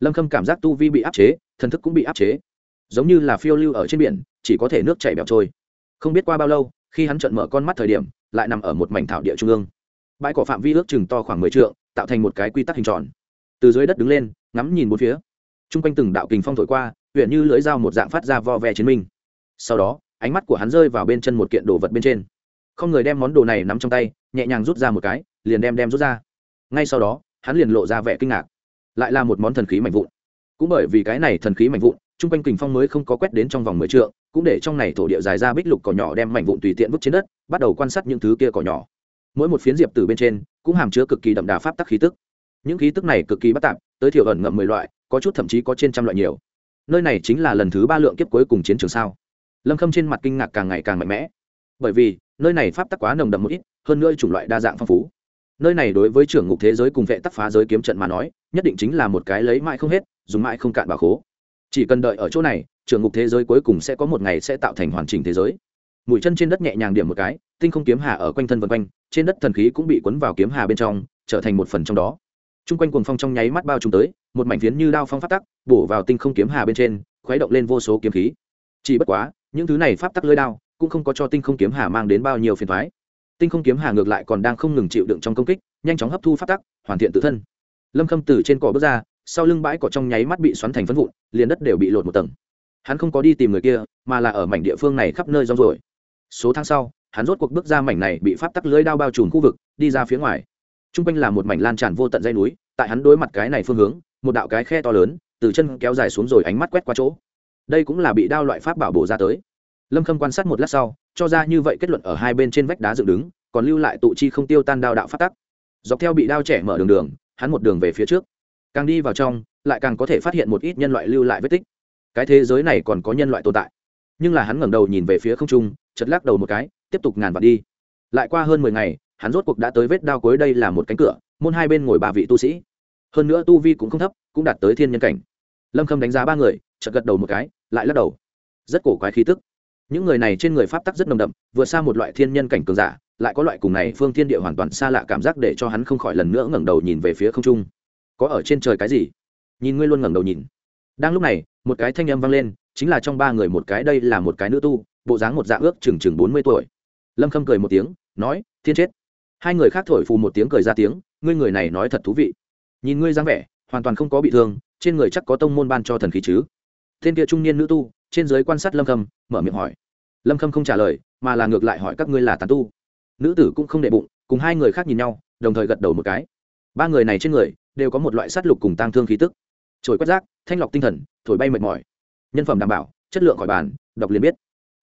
Lâm khâm cảm giác tu vi bị áp chế thần thức cũng bị áp chế. Giống như là phiêu lưu ở trên biển, chỉ có thể nước chảy bẹo trôi. Không biết qua bao lâu, khi hắn trợn mở con mắt thời điểm, lại nằm ở một mảnh thảo địa trung ương. Bãi cỏ phạm vi ước chừng to khoảng mười t tạo thành một cái quy tắc hình tròn. Từ dưới đất đứng lên, ngắm nhìn bốn phía. T r u n g quanh từng đạo kình phong thổi qua huyện như lưỡi dao một dạng phát ra vo ve chiến minh. Sau đó, ánh mắt của hắn rơi vào bên chân một kiện đồ vật bên trên. Không người đem món đồ này nắm trong tay, nhẹ nhàng rút ra một cái, liền đem đem rút ra. Ngay sau đó, hắn liền lộ ra vẻ kinh ngạc lại là một món thần khí mạnh vụn. Cũng bởi vì cái này thần khí mạnh vụn, chung quanh kình phong mới không có quét đến trong vòng mười trượng, cũng để trong này thổ địa dài ra bích lục cỏ nhỏ đem mảnh vụn tùy tiện vứt trên đất, bắt đầu quan sát những thứ kia cỏ nhỏ. Mỗi một phiến diệp từ bên trên, cũng hàm chứa cực kỳ đậm đà pháp tắc khí tức. Những khí tức này cực kỳ bất tạp, tới thiểu ẩn ngậm mười loại, có chút thậm chí có trên trăm loại nhiều. Nơi này chính là lần thứ ba lượng kiếp cuối cùng chiến trường sao? Lâm khâm trên mặt kinh ngạc càng ngày càng mạnh mẽ. Bởi vì, nơi này pháp tắc quá nồng đậm một ít, hơn nữa chủng loại đa dạng phong phú. Nơi này đối với trưởng ngục thế giới cùng vệ tắc phá giới kiếm trận mà nói nhất định chính là một cái lấy mãi không hết, dùng mãi không cạn bà khố. Chỉ cần đợi ở chỗ này trường ngục thế giới cuối cùng sẽ có một ngày sẽ tạo thành hoàn chỉnh thế giới. Mũi chân trên đất nhẹ nhàng điểm một cái, tinh không kiếm hà ở quanh thân vân quanh, trên đất thần khí cũng bị cuốn vào kiếm hà bên trong, trở thành một phần trong đó. T r u n g quanh cuồng phong trong nháy mắt bao trùm tới, một mảnh phiến như đao phong phát tắc, bổ vào tinh không kiếm hà bên trên, khuấy động lên vô số kiếm khí. Chỉ bất quá, những thứ này pháp tắc lơi đao cũng không có cho tinh không kiếm hà mang đến bao nhiêu phiền thoái tinh không kiếm hà ngược lại còn đang không ngừng chịu đựng trong công kích, nhanh chóng hấp thu pháp tắc, hoàn thiện tự thân lâm khâm từ trên cỏ bước ra, sau lưng bãi cỏ trong nháy mắt bị xoắn thành phân vụn, liền đất đều bị lột một tầng. Hắn không có đi tìm người kia, mà là ở mảnh địa phương này khắp nơi rong rồi số tháng sau, hắn rốt cuộc bước ra mảnh này bị pháp tắc lưới đao bao trùm khu vực, đi ra phía ngoài. T r u n g quanh là một mảnh lan tràn vô tận dây núi, tại hắn đối mặt cái này phương hướng, một đạo cái khe to lớn, từ chân kéo dài xuống rồi ánh mắt quét qua chỗ. Đây cũng là bị đao loại pháp bảo bổ ra tới. Lâm khâm quan sát một lát sau, cho ra như vậy kết luận ở hai bên trên vách đá dựng đứng, còn lưu lại tụ chi không tiêu tan đao đạo phát tắc. Dọc theo bị đao trẻ mở đường đường hắn một đường về phía trước. Càng đi vào trong, lại càng có thể phát hiện một ít nhân loại lưu lại vết tích. Cái thế giới này còn có nhân loại tồn tại. Nhưng là hắn ngẩng đầu nhìn về phía không trung chật lắc đầu một cái, tiếp tục ngàn vạn đi. Lại qua hơn mười ngày, hắn rốt cuộc đã tới vết đao cuối đây là một cánh cửa, môn hai bên ngồi ba vị tu sĩ. Hơn nữa tu vi cũng không thấp, cũng đạt tới thiên nhân cảnh. Lâm khâm đánh giá ba người, chợt gật đầu một cái, lại lắc đầu. Rất cổ quái khí tức. Những người này trên người pháp tắc rất nồng đậm, vượt xa một loại thiên nhân cảnh cường giả lại có loại cùng này phương thiên địa hoàn toàn xa lạ cảm giác để cho hắn không khỏi lần nữa ngẩng đầu nhìn về phía không trung. Có ở trên trời cái gì? Nhìn ngươi luôn ngẩng đầu nhìn. Đang lúc này, một cái thanh âm vang lên, chính là trong ba người một cái đây là một cái nữ tu, bộ dáng một dạng ước chừng chừng bốn mươi tuổi. Lâm khâm cười một tiếng, nói, thiên chết. Hai người khác thổi phù một tiếng cười ra tiếng, ngươi người này nói thật thú vị. Nhìn ngươi dáng vẻ, hoàn toàn không có bị thương, trên người chắc có tông môn ban cho thần khí chứ. Thiên kia trung niên nữ tu, trên giới quan sát lâm khâm, mở miệng hỏi. Lâm khâm không trả lời, mà là ngược lại hỏi các ngươi là tàn tu nữ tử cũng không đệ bụng, cùng hai người khác nhìn nhau, đồng thời gật đầu một cái. Ba người này trên người đều có một loại sát lục cùng tang thương khí tức. Trồi quét rác, thanh lọc tinh thần, thổi bay mệt mỏi. Nhân phẩm đảm bảo, chất lượng khỏi bàn, đọc liền biết.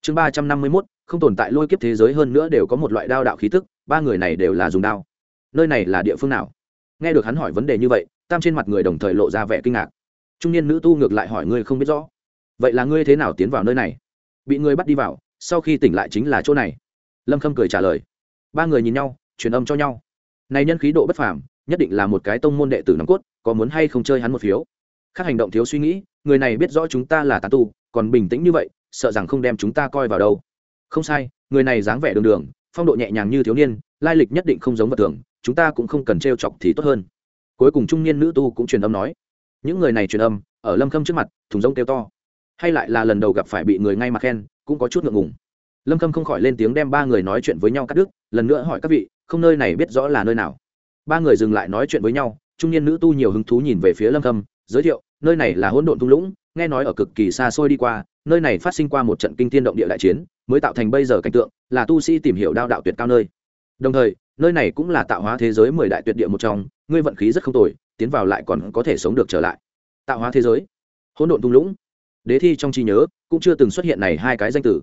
Chương ba trăm năm mươi mốt, không tồn tại lôi kiếp thế giới hơn nữa đều có một loại đao đạo khí tức, ba người này đều là dùng đao. Nơi này là địa phương nào? Nghe được hắn hỏi vấn đề như vậy, tam trên mặt người đồng thời lộ ra vẻ kinh ngạc. Trung niên nữ tu ngược lại hỏi ngươi không biết rõ. Vậy là ngươi thế nào tiến vào nơi này? Bị ngươi bắt đi vào, sau khi tỉnh lại chính là chỗ này. Lâm khâm cười trả lời ba người nhìn nhau, truyền âm cho nhau. Này nhân khí độ bất phàm, nhất định là một cái tông môn đệ tử nòng cốt, có muốn hay không chơi hắn một phiếu? Khác hành động thiếu suy nghĩ, người này biết rõ chúng ta là tán tu, còn bình tĩnh như vậy, sợ rằng không đem chúng ta coi vào đâu. Không sai, người này dáng vẻ đường đường, phong độ nhẹ nhàng như thiếu niên, lai lịch nhất định không giống vật tưởng. chúng ta cũng không cần t r e o chọc thì tốt hơn. Cuối cùng trung niên nữ tu cũng truyền âm nói. Những người này truyền âm, ở lâm khâm trước mặt, thùng rông kêu to. Hay lại là lần đầu gặp phải bị người ngay mặt khen, cũng có chút ngượng ngùng lâm khâm không khỏi lên tiếng đem ba người nói chuyện với nhau cắt đứt, lần nữa hỏi các vị, không nơi này biết rõ là nơi nào. Ba người dừng lại nói chuyện với nhau, trung niên nữ tu nhiều hứng thú nhìn về phía lâm khâm, giới thiệu, nơi này là hỗn độn thung lũng, nghe nói ở cực kỳ xa xôi đi qua, nơi này phát sinh qua một trận kinh thiên động địa đại chiến, mới tạo thành bây giờ cảnh tượng, là tu sĩ tìm hiểu đao đạo tuyệt cao nơi. Đồng thời, nơi này cũng là tạo hóa thế giới mười đại tuyệt địa một trong, ngươi vận khí rất không tồi, tiến vào lại còn có thể sống được trở lại. Tạo hóa thế giới. Hỗn độn thung lũng. Đế thi trong trí nhớ, cũng chưa từng xuất hiện này hai cái danh tử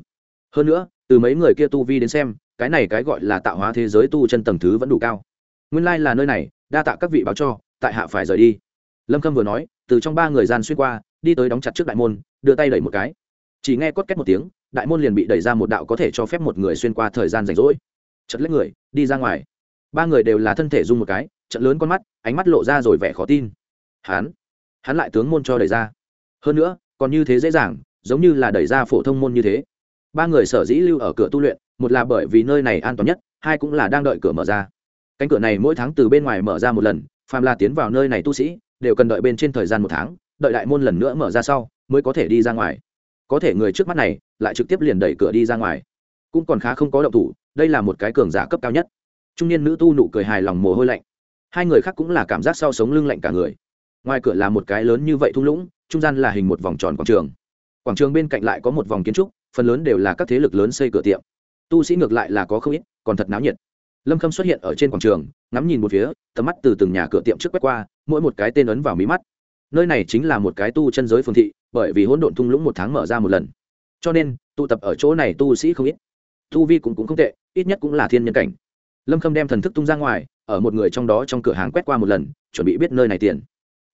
hơn nữa, từ mấy người kia tu vi đến xem, cái này cái gọi là tạo hóa thế giới tu chân tầng thứ vẫn đủ cao. Nguyên lai là nơi này, đa tạ các vị báo cho, tại hạ phải rời đi. Lâm khâm vừa nói, từ trong ba người gian xuyên qua, đi tới đóng chặt trước đại môn, đưa tay đẩy một cái. Chỉ nghe cốt két một tiếng, đại môn liền bị đẩy ra một đạo có thể cho phép một người xuyên qua thời gian rảnh rỗi. Chật lấy người, đi ra ngoài. Ba người đều là thân thể rung một cái, trận lớn con mắt, ánh mắt lộ ra rồi vẻ khó tin. Hắn hắn lại tướng môn cho đẩy ra. Hơn nữa, còn như thế dễ dàng, giống như là đẩy ra phổ thông môn như thế ba người sở dĩ lưu ở cửa tu luyện, một là bởi vì nơi này an toàn nhất, hai cũng là đang đợi cửa mở ra. Cánh cửa này mỗi tháng từ bên ngoài mở ra một lần, phàm là tiến vào nơi này tu sĩ, đều cần đợi bên trên thời gian một tháng, đợi đại môn lần nữa mở ra sau, mới có thể đi ra ngoài. Có thể người trước mắt này, lại trực tiếp liền đẩy cửa đi ra ngoài. Cũng còn khá không có động thủ, đây là một cái cường giả cấp cao nhất. Trung niên nữ tu nụ cười hài lòng mồ hôi lạnh. Hai người khác cũng là cảm giác sau sống lưng lạnh cả người. Ngoài cửa là một cái lớn như vậy thung lũng, trung gian là hình một vòng tròn quảng trường. Quảng trường bên cạnh lại có một vòng kiến trúc phần lớn đều là các thế lực lớn xây cửa tiệm. Tu sĩ ngược lại là có không ít còn thật náo nhiệt. Lâm khâm xuất hiện ở trên quảng trường ngắm nhìn một phía tầm mắt từ từng nhà cửa tiệm trước quét qua mỗi một cái tên ấn vào mí mắt. Nơi này chính là một cái tu chân giới phương thị bởi vì hỗn độn thung lũng một tháng mở ra một lần. Cho nên tụ tập ở chỗ này tu sĩ không ít. Tu vi cũng, cũng không tệ ít nhất cũng là thiên nhân cảnh. Lâm khâm đem thần thức tung ra ngoài ở một người trong đó trong cửa hàng quét qua một lần chuẩn bị biết nơi này tiền.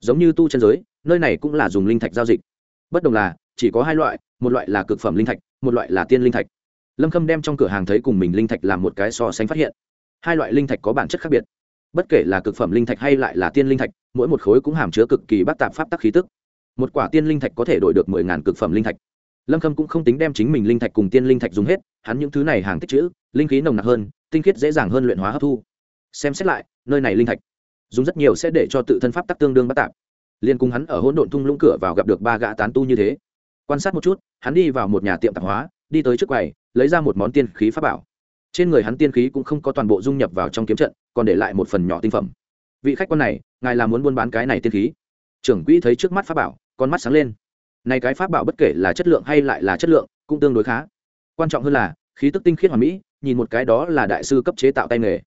Giống như tu chân giới nơi này cũng là dùng linh thạch giao dịch. Bất đồng là chỉ có hai loại một loại là cực phẩm linh thạch một loại là tiên linh thạch. Lâm khâm đem trong cửa hàng thấy cùng mình linh thạch làm một cái so sánh phát hiện. Hai loại linh thạch có bản chất khác biệt. Bất kể là cực phẩm linh thạch hay lại là tiên linh thạch, mỗi một khối cũng hàm chứa cực kỳ bắt tạp pháp tắc khí tức. Một quả tiên linh thạch có thể đổi được mười ngàn cực phẩm linh thạch. Lâm khâm cũng không tính đem chính mình linh thạch cùng tiên linh thạch dùng hết, hắn những thứ này hàng tích chữ, linh khí nồng nặc hơn, tinh khiết dễ dàng hơn luyện hóa hấp thu. Xem xét lại, nơi này linh thạch dùng rất nhiều sẽ để cho tự thân pháp tắc tương đương bắt tạp. Liên cùng hắn ở hỗn độn thung lũng cửa vào gặp được ba gã tán tu như thế quan sát một chút, hắn đi vào một nhà tiệm tạp hóa, đi tới trước quầy, lấy ra một món tiên khí pháp bảo. Trên người hắn tiên khí cũng không có toàn bộ dung nhập vào trong kiếm trận, còn để lại một phần nhỏ tinh phẩm. Vị khách quan này, ngài là muốn buôn bán cái này tiên khí? Trưởng quỹ thấy trước mắt pháp bảo, con mắt sáng lên. Này cái pháp bảo bất kể là chất lượng hay lại là chất lượng, cũng tương đối khá. Quan trọng hơn là, khí tức tinh khiết hoàn mỹ, nhìn một cái đó là đại sư cấp chế tạo tay nghề.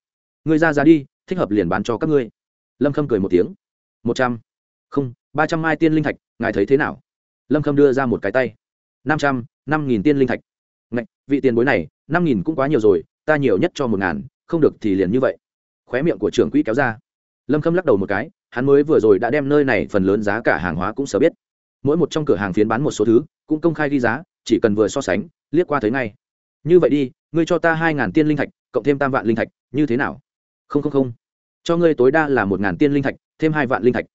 Người ra ra đi, thích hợp liền bán cho các ngươi. Lâm khâm cười một tiếng. Một trăm. Không, ba trăm mai tiên linh thạch, ngài thấy thế nào? Lâm khâm đưa ra một cái tay. Năm trăm năm nghìn tiên linh thạch. Ngạch, vị tiền bối này năm nghìn cũng quá nhiều rồi ta nhiều nhất cho một ngàn không được thì liền như vậy. Khóe miệng của trưởng quỹ kéo ra. Lâm khâm lắc đầu một cái hắn mới vừa rồi đã đem nơi này phần lớn giá cả hàng hóa cũng sở biết. Mỗi một trong cửa hàng phiến bán một số thứ cũng công khai ghi giá chỉ cần vừa so sánh liếc qua thấy ngay. Như vậy đi ngươi cho ta hai ngàn tiên linh thạch cộng thêm tam vạn linh thạch như thế nào? Không không không. Cho ngươi tối đa là một ngàn tiên linh thạch thêm hai vạn linh thạch.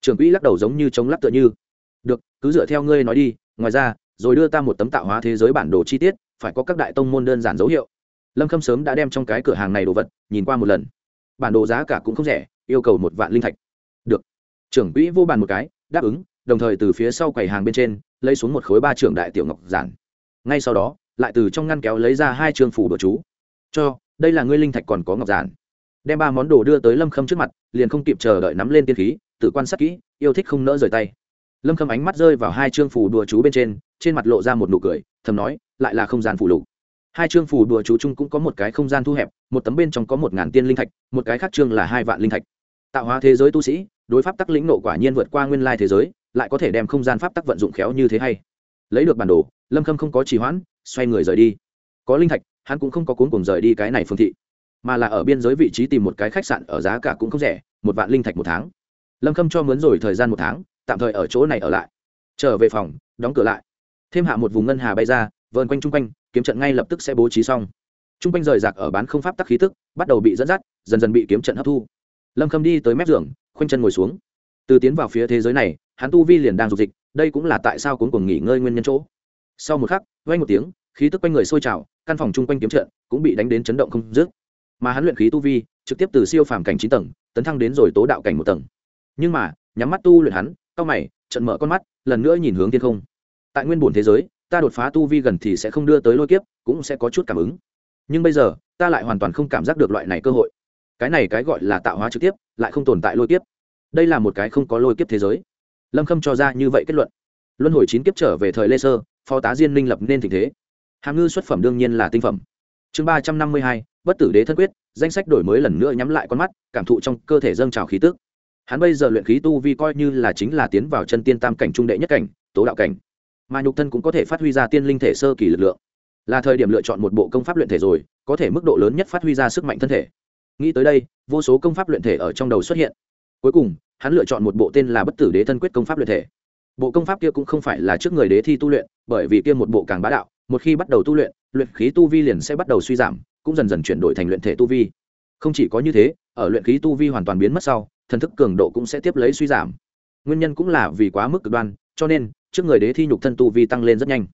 Trưởng quỹ lắc đầu giống như chống lắc tựa như cứ dựa theo ngươi nói đi, ngoài ra, rồi đưa ta một tấm tạo hóa thế giới bản đồ chi tiết, phải có các đại tông môn đơn giản dấu hiệu. Lâm khâm sớm đã đem trong cái cửa hàng này đồ vật, nhìn qua một lần. Bản đồ giá cả cũng không rẻ, yêu cầu một vạn linh thạch. Được. Trưởng quỹ vô bàn một cái, đáp ứng, đồng thời từ phía sau quầy hàng bên trên, lấy xuống một khối ba trưởng đại tiểu ngọc giản. Ngay sau đó, lại từ trong ngăn kéo lấy ra hai trường phủ đồ chú. Cho, đây là ngươi linh thạch còn có ngọc giản. Đem ba món đồ đưa tới lâm khâm trước mặt, liền không kịp chờ đợi nắm lên tiên khí, tự quan sát kỹ, yêu thích không nỡ rời tay lâm khâm ánh mắt rơi vào hai chương phủ đùa chú bên trên trên mặt lộ ra một nụ cười, thầm nói, lại là không gian phủ lục. Hai chương phủ đùa chú chung cũng có một cái không gian thu hẹp, một tấm bên trong có một ngàn tiên linh thạch, một cái khác chương là hai vạn linh thạch. Tạo hóa thế giới tu sĩ, đối pháp tắc lĩnh nộ quả nhiên vượt qua nguyên lai thế giới, lại có thể đem không gian pháp tắc vận dụng khéo như thế hay. Lấy được bản đồ, lâm khâm không có trì hoãn, xoay người rời đi. Có linh thạch, hắn cũng không có cuốn cùng rời đi cái này phương thị, mà là ở biên giới vị trí tìm một cái khách sạn ở giá cả cũng không rẻ, một vạn linh thạch một tháng. Lâm khâm cho mướn rồi thời gian một tháng tạm thời ở chỗ này ở lại. Trở về phòng, đóng cửa lại. Thêm hạ một vùng ngân hà bay ra, vờn quanh chung quanh, kiếm trận ngay lập tức sẽ bố trí xong. Chung quanh rời rạc ở bán không pháp tắc khí tức, bắt đầu bị dẫn dắt, dần dần bị kiếm trận hấp thu. Lâm khâm đi tới mép giường, khoanh chân ngồi xuống. Từ tiến vào phía thế giới này, hắn tu vi liền đang dục dịch, đây cũng là tại sao cuốn cuồng nghỉ ngơi nguyên nhân chỗ. Sau một khắc vay một tiếng, khí tức quanh người sôi trào, căn phòng chung quanh kiếm trận cũng bị đánh đến chấn động không dứt. Mà hắn luyện khí tu vi, trực tiếp từ siêu phàm cảnh chín tầng, tấn thăng đến rồi tố đạo cảnh một tầng. Nhưng mà, nhắm mắt tu luyện hắn cao mày, trận mở con mắt, lần nữa nhìn hướng thiên không. Tại nguyên bổn thế giới, ta đột phá tu vi gần thì sẽ không đưa tới lôi kiếp, cũng sẽ có chút cảm ứng. Nhưng bây giờ, ta lại hoàn toàn không cảm giác được loại này cơ hội. Cái này cái gọi là tạo hóa trực tiếp, lại không tồn tại lôi kiếp. Đây là một cái không có lôi kiếp thế giới. Lâm khâm cho ra như vậy kết luận. Luân hồi chín kiếp trở về thời lê sơ, phó tá diên minh lập nên tình thế. Hàm ngư xuất phẩm đương nhiên là tinh phẩm. Chương ba trăm năm mươi hai, bất tử đế thân quyết, danh sách đổi mới lần nữa nhắm lại con mắt, cảm thụ trong cơ thể dâng trào khí tức hắn bây giờ luyện khí tu vi coi như là chính là tiến vào chân tiên tam cảnh trung đệ nhất cảnh, tố đạo cảnh. Mà nhục thân cũng có thể phát huy ra tiên linh thể sơ kỳ lực lượng. Là thời điểm lựa chọn một bộ công pháp luyện thể rồi, có thể mức độ lớn nhất phát huy ra sức mạnh thân thể. Nghĩ tới đây, vô số công pháp luyện thể ở trong đầu xuất hiện. Cuối cùng, hắn lựa chọn một bộ tên là bất tử đế thân quyết công pháp luyện thể. Bộ công pháp kia cũng không phải là trước người đế thi tu luyện, bởi vì kia một bộ càng bá đạo, một khi bắt đầu tu luyện luyện khí tu vi liền sẽ bắt đầu suy giảm, cũng dần dần chuyển đổi thành luyện thể tu vi. Không chỉ có như thế, ở luyện khí tu vi hoàn toàn biến mất sau thần thức cường độ cũng sẽ tiếp lấy suy giảm. Nguyên nhân cũng là vì quá mức cực đoan, cho nên, trước người đế thi nhục thân tu vi tăng lên rất nhanh.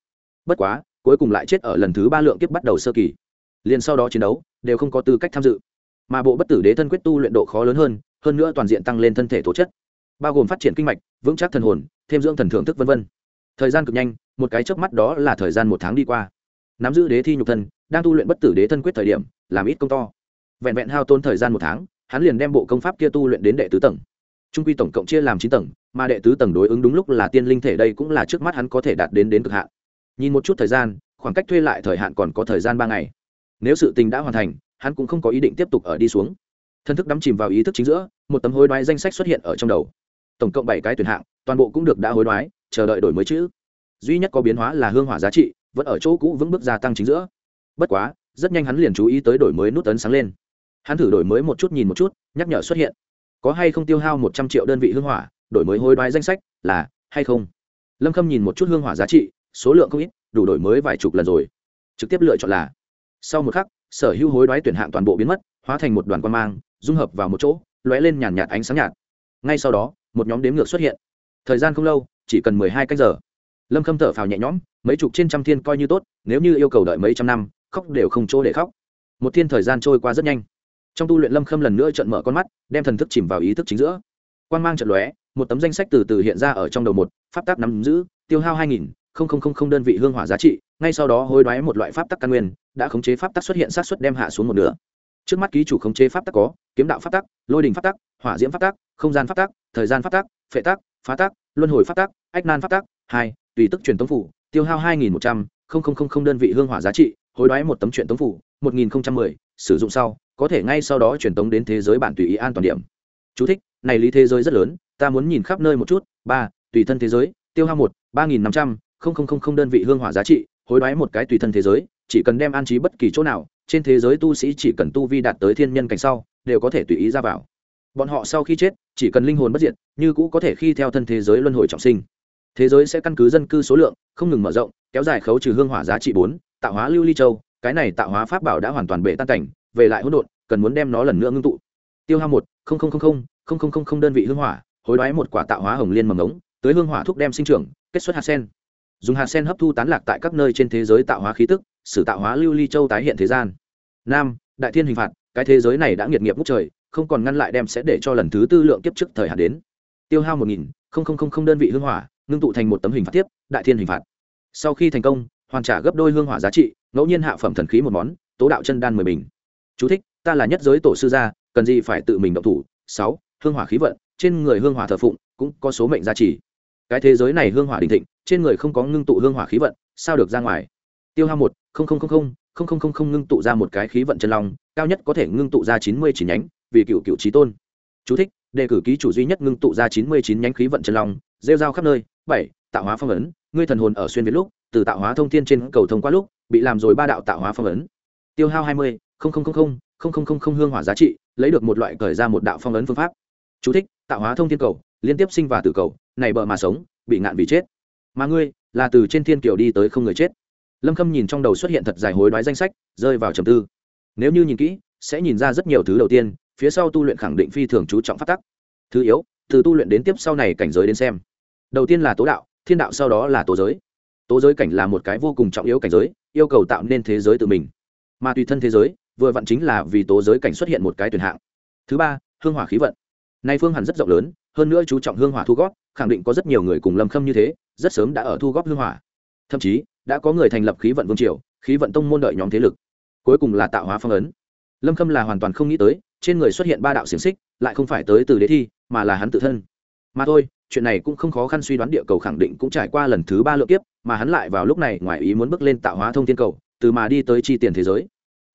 Bất quá, cuối cùng lại chết ở lần thứ ba lượng kiếp bắt đầu sơ kỳ. Liền sau đó chiến đấu, đều không có tư cách tham dự. Mà bộ bất tử đế thân quyết tu luyện độ khó lớn hơn hơn nữa toàn diện tăng lên thân thể tố chất, bao gồm phát triển kinh mạch, vững chắc thần hồn, thêm dưỡng thần thưởng thức v v thời gian cực nhanh, một cái chớp mắt đó là thời gian một tháng đi qua. Nắm giữ đế thi nhục thân, đang tu luyện bất tử đế thân quyết thời điểm, làm ít công to. Vẹn vẹn hao tốn thời gian một tháng hắn liền đem bộ công pháp kia tu luyện đến đệ tứ tầng. Trung quy tổng cộng chia làm chín tầng, mà đệ tứ tầng đối ứng đúng lúc là tiên linh thể đây cũng là trước mắt hắn có thể đạt đến đến cực hạn. Nhìn một chút thời gian, khoảng cách thuê lại thời hạn còn có thời gian ba ngày. Nếu sự tình đã hoàn thành, hắn cũng không có ý định tiếp tục ở đi xuống. Thân thức đắm chìm vào ý thức chính giữa, một tấm hối đoái danh sách xuất hiện ở trong đầu. Tổng cộng bảy cái tuyển hạng, toàn bộ cũng được đã hối đoái, chờ đợi đổi mới chữ. Duy nhất có biến hóa là hương hỏa giá trị, vẫn ở chỗ cũ vững bước gia tăng chính giữa. Bất quá, rất nhanh hắn liền chú ý tới đổi mới nút tấn sáng lên hắn thử đổi mới một chút nhìn một chút, nhắc nhở xuất hiện. Có hay không tiêu hao một trăm triệu đơn vị hương hỏa, đổi mới hối đoái danh sách, là, hay không? Lâm khâm nhìn một chút hương hỏa giá trị, số lượng không ít, đủ đổi mới vài chục lần rồi. Trực tiếp lựa chọn là, sau một khắc, sở hữu hối đoái tuyển hạng toàn bộ biến mất, hóa thành một đoàn quan mang, dung hợp vào một chỗ, lóe lên nhàn nhạt ánh sáng nhạt. Ngay sau đó, một nhóm đếm ngược xuất hiện. Thời gian không lâu, chỉ cần mười hai cách giờ. Lâm khâm thở phào nhẹ nhõm, mấy chục trên trăm thiên coi như tốt, nếu như yêu cầu đợi mấy trăm năm, khóc đều không chỗ để khóc. Một thiên thời gian trôi qua rất nhanh trong tu luyện lâm khâm lần nữa trận mở con mắt, đem thần thức chìm vào ý thức chính giữa. Quan g mang trận lóe, một tấm danh sách từ từ hiện ra ở trong đầu một, pháp tắc nắm giữ, tiêu hao hai nghìn, không không không không đơn vị hương hỏa giá trị, ngay sau đó hối đoái một loại pháp tắc căn nguyên, đã khống chế pháp tắc xuất hiện sát xuất đem hạ xuống một nửa. Trước mắt ký chủ khống chế pháp tắc có, kiếm đạo pháp tắc, lôi đình pháp tắc, hỏa diễm pháp tắc, không gian pháp tắc, thời gian pháp tắc, phệ tắc, phá tắc, luân hồi pháp tắc, ách nan pháp tắc, hai, tùy tức truyền tống phủ, tiêu hao hai nghìn một trăm linh đơn vị hương hỏa giá trị, hối đoái một tấm truyền tống phủ, một nghìn mười, sử dụng sau có thể ngay sau đó truyền tống đến thế giới bản tùy ý an toàn điểm. Chú thích, này lý thế giới rất lớn ta muốn nhìn khắp nơi một chút. Ba tùy thân thế giới tiêu hao một ba nghìn năm trăm linh đơn vị hương hỏa giá trị hối đoái một cái tùy thân thế giới chỉ cần đem an trí bất kỳ chỗ nào trên thế giới tu sĩ chỉ cần tu vi đạt tới thiên nhân cảnh sau đều có thể tùy ý ra vào. Bọn họ sau khi chết chỉ cần linh hồn bất diệt như cũ có thể khi theo thân thế giới luân hồi trọng sinh. Thế giới sẽ căn cứ dân cư số lượng không ngừng mở rộng kéo dài khấu trừ hương hỏa giá trị bốn tạo hóa lưu ly châu cái này tạo hóa pháp bảo đã hoàn toàn bể tan cảnh về lại hỗn độn, cần muốn đem nó lần nữa ngưng tụ. Tiêu hao một đơn vị hương hỏa, hối đoái một quả tạo hóa hồng liên mầm ngỗng tới hương hỏa thuốc đem sinh trưởng, kết xuất hạt sen. Dùng hạt sen hấp thu tán lạc tại các nơi trên thế giới tạo hóa khí tức, sử tạo hóa lưu ly châu tái hiện thế gian. Nam, đại thiên hình phạt, cái thế giới này đã nghiệt nghiệp ngút trời, không còn ngăn lại đem sẽ để cho lần thứ tư lượng kiếp trước thời hạn đến. Tiêu hao một nghìn đơn vị hương hỏa, ngưng tụ thành một tấm hình phạt tiếp, đại thiên hình phạt. Sau khi thành công, hoàn trả gấp đôi hương hỏa giá trị, ngẫu nhiên hạ phẩm thần khí một món, tố đạo chân đan mười bình. Chú thích, ta là nhất giới tổ sư gia cần gì phải tự mình động thủ? Sáu hương hỏa khí vận trên người hương hỏa thờ phụng cũng có số mệnh gia trì. Cái thế giới này hương hỏa đình thịnh trên người không có ngưng tụ hương hỏa khí vận sao được ra ngoài? Tiêu hao một ngưng tụ ra một cái khí vận chân long cao nhất có thể ngưng tụ ra chín mươi chín nhánh vì cựu cựu chí tôn. Chú thích, đề cử ký chủ duy nhất ngưng tụ ra chín mươi chín nhánh khí vận chân long rêu rao khắp nơi. Bảy tạo hóa phong ấn ngươi thần hồn ở xuyên việt lúc từ tạo hóa thông thiên trên cầu thông qua lúc bị làm rồi ba đạo tạo hóa phong ấn. Tiêu hao hai mươi không không không không không không không không hương hỏa giá trị lấy được một loại cởi ra một đạo phong ấn phương pháp. Chú thích, tạo hóa thông thiên cầu liên tiếp sinh và tử cầu này bờ mà sống bị ngạn vì chết. Mà ngươi là từ trên thiên kiều đi tới không người chết. Lâm khâm nhìn trong đầu xuất hiện thật dài hối đoái danh sách rơi vào trầm tư. Nếu như nhìn kỹ sẽ nhìn ra rất nhiều thứ đầu tiên phía sau tu luyện khẳng định phi thường chú trọng phát tắc. Thứ yếu từ tu luyện đến tiếp sau này cảnh giới đến xem. Đầu tiên là tố đạo thiên đạo sau đó là tố giới. Tố giới cảnh là một cái vô cùng trọng yếu cảnh giới yêu cầu tạo nên thế giới tự mình. Mà tùy thân thế giới vừa vặn chính là vì tố giới cảnh xuất hiện một cái tuyển hạng. Thứ ba, hương hỏa khí vận. Nay phương hẳn rất rộng lớn, hơn nữa chú trọng hương hỏa thu góp, khẳng định có rất nhiều người cùng lâm khâm như thế, rất sớm đã ở thu góp hương hỏa. Thậm chí, đã có người thành lập khí vận vương triều, khí vận tông môn đợi nhóm thế lực. Cuối cùng là tạo hóa phong ấn. Lâm khâm là hoàn toàn không nghĩ tới, trên người xuất hiện ba đạo xiềng xích, lại không phải tới từ đế thi, mà là hắn tự thân. Mà thôi, chuyện này cũng không khó khăn suy đoán địa cầu khẳng định cũng trải qua lần thứ ba lượng kiếp, mà hắn lại vào lúc này ngoài ý muốn bước lên tạo hóa thông thiên cầu, từ mà đi tới chi tiền thế giới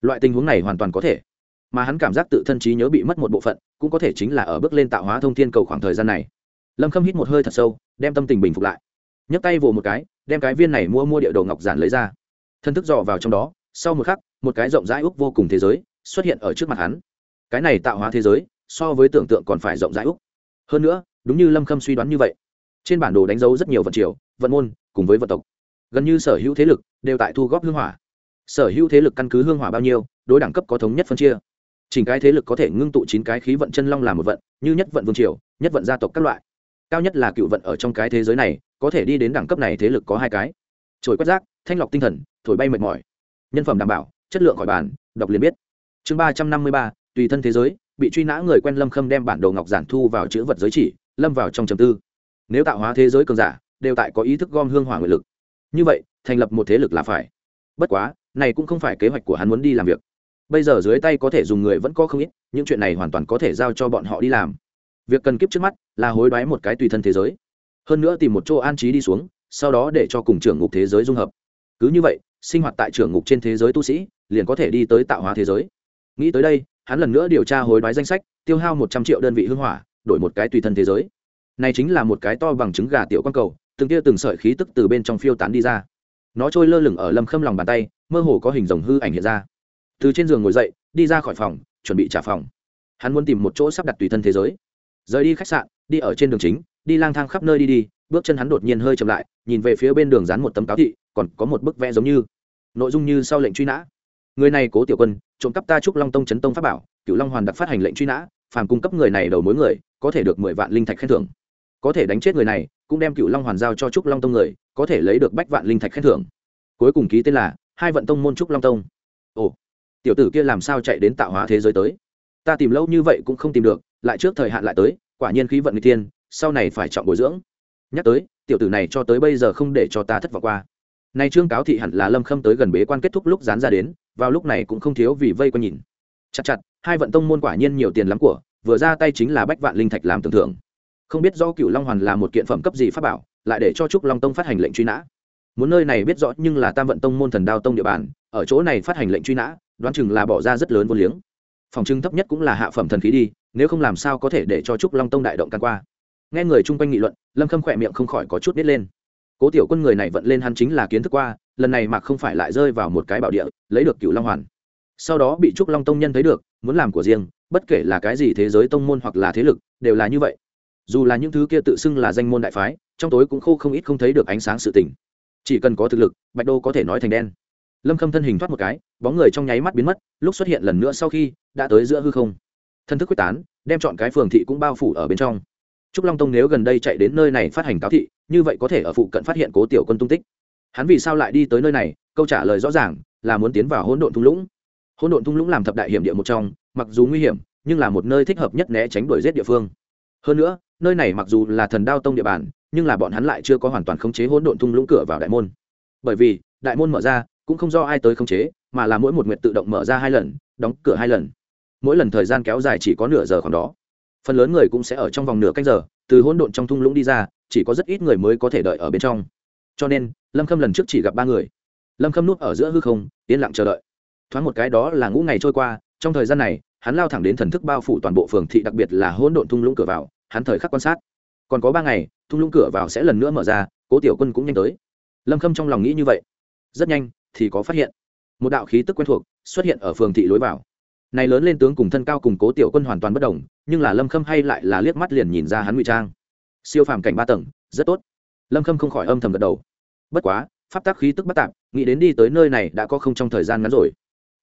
loại tình huống này hoàn toàn có thể. Mà hắn cảm giác tự thân trí nhớ bị mất một bộ phận, cũng có thể chính là ở bước lên tạo hóa thông thiên cầu khoảng thời gian này. Lâm khâm hít một hơi thật sâu, đem tâm tình bình phục lại. Nhấc tay vồ một cái, đem cái viên này mua mua địa đồ ngọc giản lấy ra. Thân thức dò vào trong đó, sau một khắc, một cái rộng rãi úc vô cùng thế giới xuất hiện ở trước mặt hắn. Cái này tạo hóa thế giới, so với tưởng tượng còn phải rộng rãi úc hơn nữa, đúng như lâm khâm suy đoán như vậy, trên bản đồ đánh dấu rất nhiều vận triều vận môn, cùng với vận tộc. Gần như sở hữu thế lực đều tại thu góp hương hỏa sở hữu thế lực căn cứ hương hỏa bao nhiêu, đối đẳng cấp có thống nhất phân chia. Chỉnh cái thế lực có thể ngưng tụ chín cái khí vận chân long làm một vận, như nhất vận vương triều, nhất vận gia tộc các loại. Cao nhất là cựu vận ở trong cái thế giới này, có thể đi đến đẳng cấp này thế lực có hai cái. Trồi quét rác, thanh lọc tinh thần, thổi bay mệt mỏi. Nhân phẩm đảm bảo, chất lượng khỏi bàn, đọc liền biết. Chương ba trăm năm mươi ba, tùy thân thế giới, bị truy nã người quen lâm khâm đem bản đồ ngọc giản thu vào chữ vật giới chỉ, lâm vào trong trầm tư. Nếu tạo hóa thế giới cường giả, đều tại có ý thức gom hương hỏa nguyện lực. Như vậy, thành lập một thế lực là phải. Bất quá này cũng không phải kế hoạch của hắn muốn đi làm việc. Bây giờ dưới tay có thể dùng người vẫn có không ít, những chuyện này hoàn toàn có thể giao cho bọn họ đi làm. Việc cần kiếp trước mắt là hối đoái một cái tùy thân thế giới. Hơn nữa tìm một chỗ an trí đi xuống, sau đó để cho cùng trưởng ngục thế giới dung hợp. Cứ như vậy, sinh hoạt tại trưởng ngục trên thế giới tu sĩ liền có thể đi tới tạo hóa thế giới. Nghĩ tới đây, hắn lần nữa điều tra hối đoái danh sách, tiêu hao một trăm triệu đơn vị hưng hỏa, đổi một cái tùy thân thế giới. Này chính là một cái to bằng trứng gà tiểu quan cầu, từng tia từng sợi khí tức từ bên trong phiêu tán đi ra. Nó trôi lơ lửng ở lâm khâm lòng bàn tay mơ hồ có hình rồng hư ảnh hiện ra. Từ trên giường ngồi dậy, đi ra khỏi phòng, chuẩn bị trả phòng. Hắn muốn tìm một chỗ sắp đặt tùy thân thế giới. Rời đi khách sạn, đi ở trên đường chính, đi lang thang khắp nơi đi đi, bước chân hắn đột nhiên hơi chậm lại, nhìn về phía bên đường dán một tấm cáo thị, còn có một bức vẽ giống như. Nội dung như sau lệnh truy nã. Người này cố tiểu quân, trộm cắp ta trúc long tông chấn tông pháp bảo cựu long hoàn đặc phát hành lệnh truy nã, phàm cung cấp người này đầu mối người, có thể được mười vạn linh thạch khen thưởng. Có thể đánh chết người này, cũng đem cựu long hoàn giao cho trúc long tông người, có thể lấy được bách vạn linh thạch khen thưởng. Cuối cùng ký tên là hai vận tông môn trúc long tông. Ồ, tiểu tử kia làm sao chạy đến tạo hóa thế giới tới? Ta tìm lâu như vậy cũng không tìm được, lại trước thời hạn lại tới, quả nhiên khí vận người tiên sau này phải chọn bồi dưỡng. Nhắc tới, tiểu tử này cho tới bây giờ không để cho ta thất vọng qua. Nay trương cáo thị hẳn là lâm khâm tới gần bế quan kết thúc lúc dán ra đến, vào lúc này cũng không thiếu vì vây quanh nhìn. Chặt chặt, hai vận tông môn quả nhiên nhiều tiền lắm của, vừa ra tay chính là bách vạn linh thạch làm tưởng thưởng không biết do cựu long hoàn là một kiện phẩm cấp gì pháp bảo, lại để cho trúc long tông phát hành lệnh truy nã muốn nơi này biết rõ nhưng là tam vận tông môn thần đao tông địa bàn, ở chỗ này phát hành lệnh truy nã, đoán chừng là bỏ ra rất lớn vô liếng. Phòng trưng thấp nhất cũng là hạ phẩm thần khí đi, nếu không làm sao có thể để cho trúc long tông đại động can qua. Nghe người chung quanh nghị luận, lâm khâm khỏe miệng không khỏi có chút biết lên. Cố tiểu quân người này vận lên hắn chính là kiến thức qua, lần này mà không phải lại rơi vào một cái bảo địa, lấy được cựu long hoàn. Sau đó bị trúc long tông nhân thấy được, muốn làm của riêng, bất kể là cái gì thế giới tông môn hoặc là thế lực, đều là như vậy. Dù là những thứ kia tự xưng là danh môn đại phái, trong tối cũng khô không ít không thấy được ánh sáng sự tình chỉ cần có thực lực, bạch đô có thể nói thành đen. Lâm khâm thân hình thoát một cái, bóng người trong nháy mắt biến mất, lúc xuất hiện lần nữa sau khi, đã tới giữa hư không. Thân thức quyết tán, đem chọn cái phường thị cũng bao phủ ở bên trong. Trúc long tông nếu gần đây chạy đến nơi này phát hành cáo thị, như vậy có thể ở phụ cận phát hiện cố tiểu quân tung tích. Hắn vì sao lại đi tới nơi này? Câu trả lời rõ ràng, là muốn tiến vào hỗn độn thung lũng. Hỗn độn thung lũng làm thập đại hiểm địa một trong, mặc dù nguy hiểm, nhưng là một nơi thích hợp nhất né tránh đuổi giết địa phương. Hơn nữa, nơi này mặc dù là thần đao tông địa bàn nhưng là bọn hắn lại chưa có hoàn toàn khống chế hỗn độn thung lũng cửa vào đại môn. Bởi vì, đại môn mở ra, cũng không do ai tới khống chế, mà là mỗi một nguyệt tự động mở ra hai lần, đóng cửa hai lần. Mỗi lần thời gian kéo dài chỉ có nửa giờ khoảng đó. Phần lớn người cũng sẽ ở trong vòng nửa canh giờ, từ hỗn độn trong thung lũng đi ra, chỉ có rất ít người mới có thể đợi ở bên trong. Cho nên, lâm khâm lần trước chỉ gặp ba người. Lâm khâm núp ở giữa hư không, yên lặng chờ đợi. Thoáng một cái đó là ngũ ngày trôi qua, trong thời gian này, hắn lao thẳng đến thần thức bao phủ toàn bộ phường thị, đặc biệt là hỗn độn thung lũng cửa vào, hắn thời khắc quan sát. Còn có ba ngày thung lũng cửa vào sẽ lần nữa mở ra, cố tiểu quân cũng nhanh tới. Lâm khâm trong lòng nghĩ như vậy. Rất nhanh, thì có phát hiện. Một đạo khí tức quen thuộc xuất hiện ở phường thị lối vào. Này lớn lên tướng cùng thân cao cùng cố tiểu quân hoàn toàn bất đồng, nhưng là lâm khâm hay lại là liếc mắt liền nhìn ra hắn ngụy trang. Siêu phàm cảnh ba tầng, rất tốt. Lâm khâm không khỏi âm thầm gật đầu. Bất quá, pháp tác khí tức bất tạp, nghĩ đến đi tới nơi này đã có không trong thời gian ngắn rồi.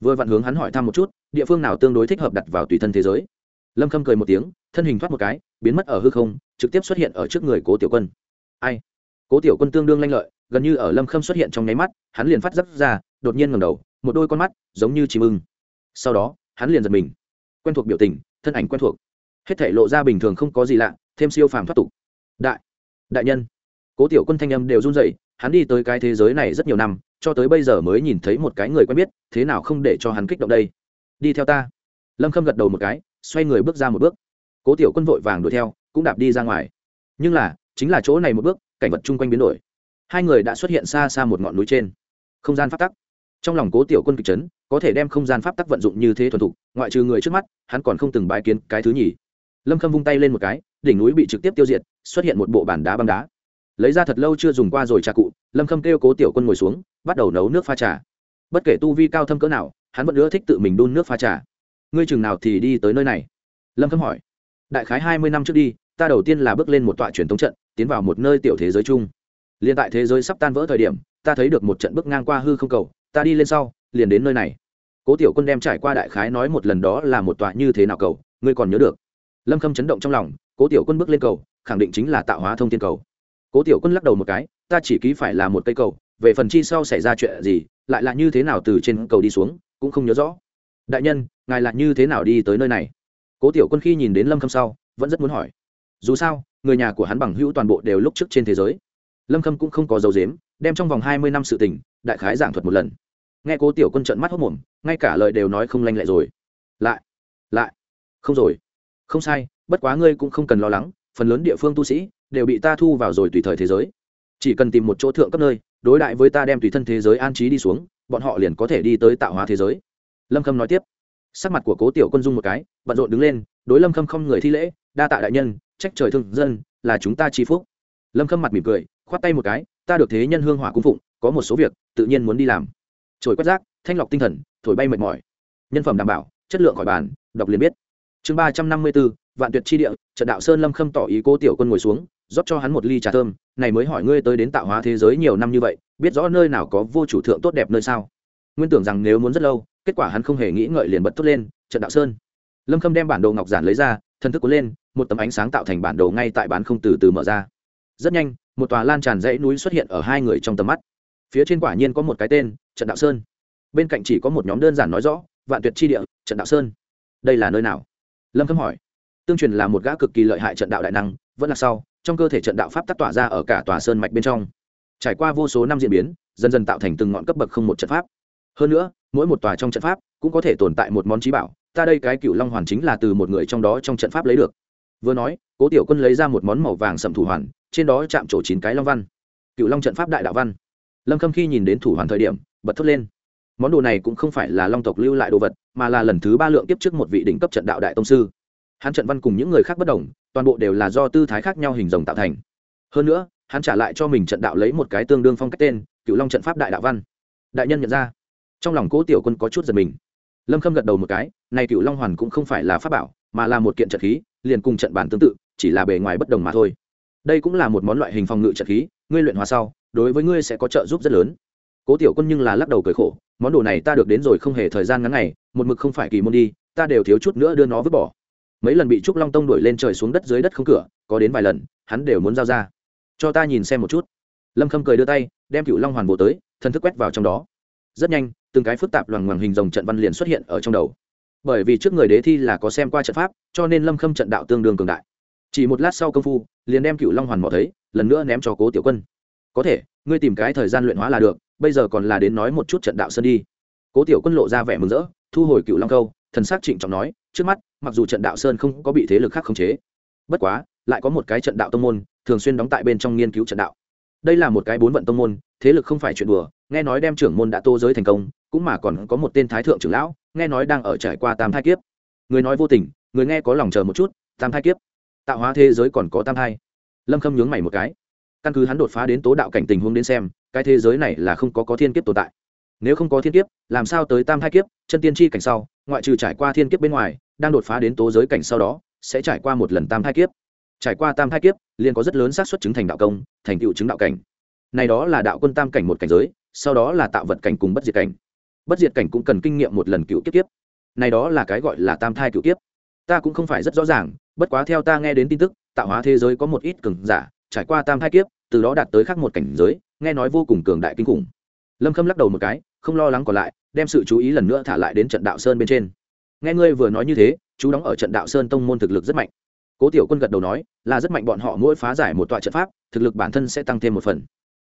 Vừa vặn hướng hắn hỏi thăm một chút, địa phương nào tương đối thích hợp đặt vào tùy thân thế giới. Lâm khâm cười một tiếng, thân hình thoát một cái, biến mất ở hư không trực tiếp xuất hiện ở trước người cố tiểu quân. Ai? Cố tiểu quân tương đương lanh lợi, gần như ở lâm khâm xuất hiện trong nháy mắt, hắn liền phát dấp ra, đột nhiên ngầm đầu, một đôi con mắt giống như chim ưng. Sau đó, hắn liền giật mình. Quen thuộc biểu tình, thân ảnh quen thuộc. Hết thể lộ ra bình thường không có gì lạ, thêm siêu phàm thoát tục. Đại đại nhân. Cố tiểu quân thanh âm đều run dậy hắn đi tới cái thế giới này rất nhiều năm, cho tới bây giờ mới nhìn thấy một cái người quen biết, thế nào không để cho hắn kích động đây? Đi theo ta. Lâm khâm gật đầu một cái, xoay người bước ra một bước. Cố tiểu quân vội vàng đuổi theo cũng đạp đi ra ngoài. Nhưng là, chính là chỗ này một bước, cảnh vật chung quanh biến đổi. Hai người đã xuất hiện xa xa một ngọn núi trên. Không gian pháp tắc. Trong lòng cố tiểu quân kịch chấn, có thể đem không gian pháp tắc vận dụng như thế thuần thục, ngoại trừ người trước mắt, hắn còn không từng bái kiến cái thứ nhì. Lâm khâm vung tay lên một cái, đỉnh núi bị trực tiếp tiêu diệt, xuất hiện một bộ bàn đá băng đá. Lấy ra thật lâu chưa dùng qua rồi trà cụ, lâm khâm kêu cố tiểu quân ngồi xuống, bắt đầu nấu nước pha trà. Bất kể tu vi cao thâm cỡ nào, hắn vẫn ưa thích tự mình đun nước pha trà. Ngươi chừng nào thì đi tới nơi này? Lâm khâm hỏi. Đại khái hai mươi năm trước đi ta đầu tiên là bước lên một tọa truyền thống trận, tiến vào một nơi tiểu thế giới chung. Liền tại thế giới sắp tan vỡ thời điểm, ta thấy được một trận bước ngang qua hư không cầu, ta đi lên sau, liền đến nơi này. Cố tiểu quân đem trải qua đại khái nói một lần đó là một tọa như thế nào cầu, ngươi còn nhớ được? Lâm khâm chấn động trong lòng, cố tiểu quân bước lên cầu, khẳng định chính là tạo hóa thông tiên cầu. Cố tiểu quân lắc đầu một cái, ta chỉ ký phải là một cây cầu, về phần chi sau xảy ra chuyện gì, lại là như thế nào từ trên cầu đi xuống, cũng không nhớ rõ. Đại nhân, ngài là như thế nào đi tới nơi này? Cố tiểu quân khi nhìn đến lâm khâm sau, vẫn rất muốn hỏi dù sao, người nhà của hắn bằng hữu toàn bộ đều lúc trước trên thế giới. Lâm khâm cũng không có dấu dếm đem trong vòng hai mươi năm sự tình, đại khái giảng thuật một lần. Nghe cố tiểu quân trận mắt hốc mồm, ngay cả lời đều nói không lanh lẹ rồi. Lại lại, không rồi. Không sai, bất quá ngươi cũng không cần lo lắng, phần lớn địa phương tu sĩ, đều bị ta thu vào rồi tùy thời thế giới. Chỉ cần tìm một chỗ thượng cấp nơi, đối đại với ta đem tùy thân thế giới an trí đi xuống, bọn họ liền có thể đi tới tạo hóa thế giới. Lâm khâm nói tiếp. Sắc mặt của cố tiểu quân dung một cái, bận rộn đứng lên, đối lâm khâm không người thi lễ, đa tạ đại nhân trách trời thương dân, là chúng ta chi phúc. Lâm khâm mặt mỉm cười, khoát tay một cái, ta được thế nhân hương hỏa cung phụng, có một số việc, tự nhiên muốn đi làm. Trồi quét rác, thanh lọc tinh thần, thổi bay mệt mỏi. Nhân phẩm đảm bảo, chất lượng khỏi bàn, đọc liền biết. Chương ba trăm năm mươi bốn, vạn tuyệt chi địa, trận đạo sơn lâm khâm tỏ ý cô tiểu quân ngồi xuống, rót cho hắn một ly trà thơm, này mới hỏi ngươi tới đến tạo hóa thế giới nhiều năm như vậy, biết rõ nơi nào có vô chủ thượng tốt đẹp nơi sao? Nguyên tưởng rằng nếu muốn rất lâu, kết quả hắn không hề nghĩ ngợi liền bật tốt lên, trận đạo sơn. Lâm khâm đem bản đồ ngọc giản lấy ra thân thức cuốn lên một tấm ánh sáng tạo thành bản đồ ngay tại bán không từ từ mở ra. Rất nhanh, một tòa lan tràn dãy núi xuất hiện ở hai người trong tầm mắt. Phía trên quả nhiên có một cái tên, trận đạo sơn. Bên cạnh chỉ có một nhóm đơn giản nói rõ, vạn tuyệt chi địa, trận đạo sơn. Đây là nơi nào? Lâm khâm hỏi. Tương truyền là một gã cực kỳ lợi hại trận đạo đại năng, vẫn là sau, trong cơ thể trận đạo pháp tác tỏa ra ở cả tòa sơn mạch bên trong. Trải qua vô số năm diễn biến, dần dần tạo thành từng ngọn cấp bậc không một trận pháp. Hơn nữa, mỗi một tòa trong trận pháp cũng có thể tồn tại một món trí bảo, ta đây cái cựu long hoàn chính là từ một người trong đó trong trận pháp lấy được vừa nói, cố tiểu quân lấy ra một món màu vàng sậm thủ hoàn, trên đó chạm trổ chín cái long văn. Cựu long trận pháp đại đạo văn. Lâm khâm khi nhìn đến thủ hoàn thời điểm, bật thốt lên. Món đồ này cũng không phải là long tộc lưu lại đồ vật, mà là lần thứ ba lượng tiếp trước một vị đỉnh cấp trận đạo đại tông sư. Hắn trận văn cùng những người khác bất đồng, toàn bộ đều là do tư thái khác nhau hình rồng tạo thành. Hơn nữa, hắn trả lại cho mình trận đạo lấy một cái tương đương phong cách tên, cựu long trận pháp đại đạo văn. Đại nhân nhận ra. Trong lòng cố tiểu quân có chút giật mình. Lâm khâm gật đầu một cái, này cựu long hoàn cũng không phải là pháp bảo, mà là một kiện trận khí liền cùng trận bản tương tự, chỉ là bề ngoài bất đồng mà thôi. Đây cũng là một món loại hình phòng ngự trận khí, ngươi luyện hóa sau, đối với ngươi sẽ có trợ giúp rất lớn. Cố tiểu quân nhưng là lắc đầu cười khổ, món đồ này ta được đến rồi không hề thời gian ngắn ngày, một mực không phải kỳ môn đi, ta đều thiếu chút nữa đưa nó vứt bỏ. Mấy lần bị trúc long tông đuổi lên trời xuống đất dưới đất không cửa, có đến vài lần, hắn đều muốn giao ra. Cho ta nhìn xem một chút. Lâm khâm cười đưa tay, đem cựu long hoàn bộ tới thân thức quét vào trong đó. Rất nhanh, từng cái phức tạp loằng ngoằng hình dòng trận văn liền xuất hiện ở trong đầu bởi vì trước người đế thi là có xem qua trận pháp, cho nên lâm khâm trận đạo tương đương cường đại. Chỉ một lát sau công phu, liền đem cựu long hoàn mò thấy, lần nữa ném cho cố tiểu quân. Có thể, ngươi tìm cái thời gian luyện hóa là được, bây giờ còn là đến nói một chút trận đạo sơn đi. Cố tiểu quân lộ ra vẻ mừng rỡ, thu hồi cựu long câu, thần s á c trịnh trọng nói, trước mắt, mặc dù trận đạo sơn không có bị thế lực khác khống chế, bất quá, lại có một cái trận đạo tông môn, thường xuyên đóng tại bên trong nghiên cứu trận đạo. Đây là một cái bốn vận tông môn, thế lực không phải chuyện đùa, nghe nói đem trưởng môn đã tô giới thành công, cũng mà còn có một tên thái thượng trưởng lão nghe nói đang ở trải qua tam thai kiếp. Người nói vô tình, người nghe có lòng chờ một chút, tam thai kiếp. Tạo hóa thế giới còn có tam thai. Lâm khâm nhướng mày một cái. Căn cứ hắn đột phá đến tố đạo cảnh tình huống đến xem, cái thế giới này là không có có thiên kiếp tồn tại. Nếu không có thiên kiếp, làm sao tới tam thai kiếp, chân tiên tri cảnh sau, ngoại trừ trải qua thiên kiếp bên ngoài, đang đột phá đến tố giới cảnh sau đó, sẽ trải qua một lần tam thai kiếp. Trải qua tam thai kiếp, liền có rất lớn xác suất chứng thành đạo công, thành tựu chứng đạo cảnh. Này đó là đạo quân tam cảnh một cảnh giới, sau đó là tạo vật cảnh cùng bất diệt cảnh bất diệt cảnh cũng cần kinh nghiệm một lần cựu kiếp kiếp. Này đó là cái gọi là tam thai cựu kiếp. Ta cũng không phải rất rõ ràng, bất quá theo ta nghe đến tin tức, tạo hóa thế giới có một ít cường giả, trải qua tam thai kiếp, từ đó đạt tới khác một cảnh giới, nghe nói vô cùng cường đại kinh khủng. Lâm khâm lắc đầu một cái, không lo lắng còn lại, đem sự chú ý lần nữa thả lại đến trận đạo sơn bên trên. Nghe ngươi vừa nói như thế, chú đóng ở trận đạo sơn tông môn thực lực rất mạnh. Cố tiểu quân gật đầu nói, là rất mạnh bọn họ mỗi phá giải một tọa trận pháp, thực lực bản thân sẽ tăng thêm một phần.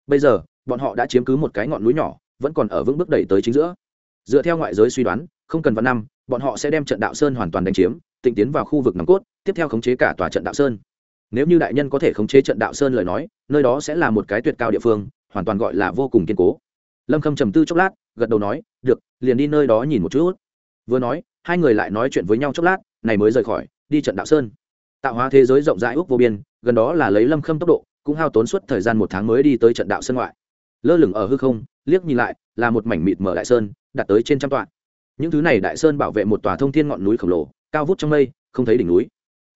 Bây giờ, bọn họ đã chiếm cứ một cái ngọn núi nhỏ, vẫn còn ở vững bước đẩy tới chính giữa dựa theo ngoại giới suy đoán, không cần vào năm, bọn họ sẽ đem trận đạo sơn hoàn toàn đánh chiếm, tịnh tiến vào khu vực nòng cốt, tiếp theo khống chế cả tòa trận đạo sơn. Nếu như đại nhân có thể khống chế trận đạo sơn lời nói, nơi đó sẽ là một cái tuyệt cao địa phương, hoàn toàn gọi là vô cùng kiên cố. Lâm khâm trầm tư chốc lát, gật đầu nói, được, liền đi nơi đó nhìn một chút. Vừa nói, hai người lại nói chuyện với nhau chốc lát, này mới rời khỏi, đi trận đạo sơn. Tạo hóa thế giới rộng rãi úc vô biên, gần đó là lấy lâm khâm tốc độ, cũng hao tốn suốt thời gian một tháng mới đi tới trận đạo sơn ngoại. Lơ lửng ở hư không, liếc nhìn lại, là một mảnh mịt mở đại sơn đặt tới trên trăm tọa. Những thứ này đại sơn bảo vệ một tòa thông thiên ngọn núi khổng lồ, cao vút trong mây, không thấy đỉnh núi.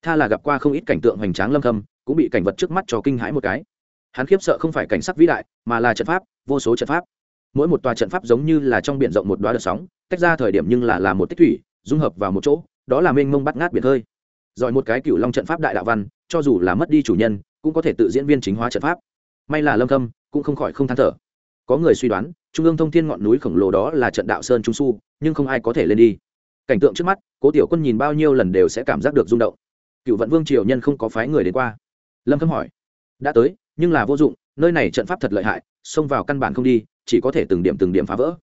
Tha là gặp qua không ít cảnh tượng hoành tráng lâm khâm cũng bị cảnh vật trước mắt cho kinh hãi một cái. Hắn khiếp sợ không phải cảnh sắc vĩ đại, mà là trận pháp, vô số trận pháp. Mỗi một tòa trận pháp giống như là trong biển rộng một đoá đợt sóng, tách ra thời điểm nhưng là là một tích thủy, dung hợp vào một chỗ, đó là mênh mông bắt ngát biển hơi giỏi một cái cựu long trận pháp đại đạo văn, cho dù là mất đi chủ nhân, cũng có thể tự diễn viên chính hóa trận pháp. May là lâm khâm cũng không khỏi không than thở. Có người suy đoán trung ương thông thiên ngọn núi khổng lồ đó là trận đạo sơn trung su, nhưng không ai có thể lên đi. Cảnh tượng trước mắt, cố tiểu quân nhìn bao nhiêu lần đều sẽ cảm giác được rung động. Cựu vận vương triều nhân không có phái người đến qua. Lâm khâm hỏi, đã tới, nhưng là vô dụng, nơi này trận pháp thật lợi hại, xông vào căn bản không đi, chỉ có thể từng điểm từng điểm phá vỡ.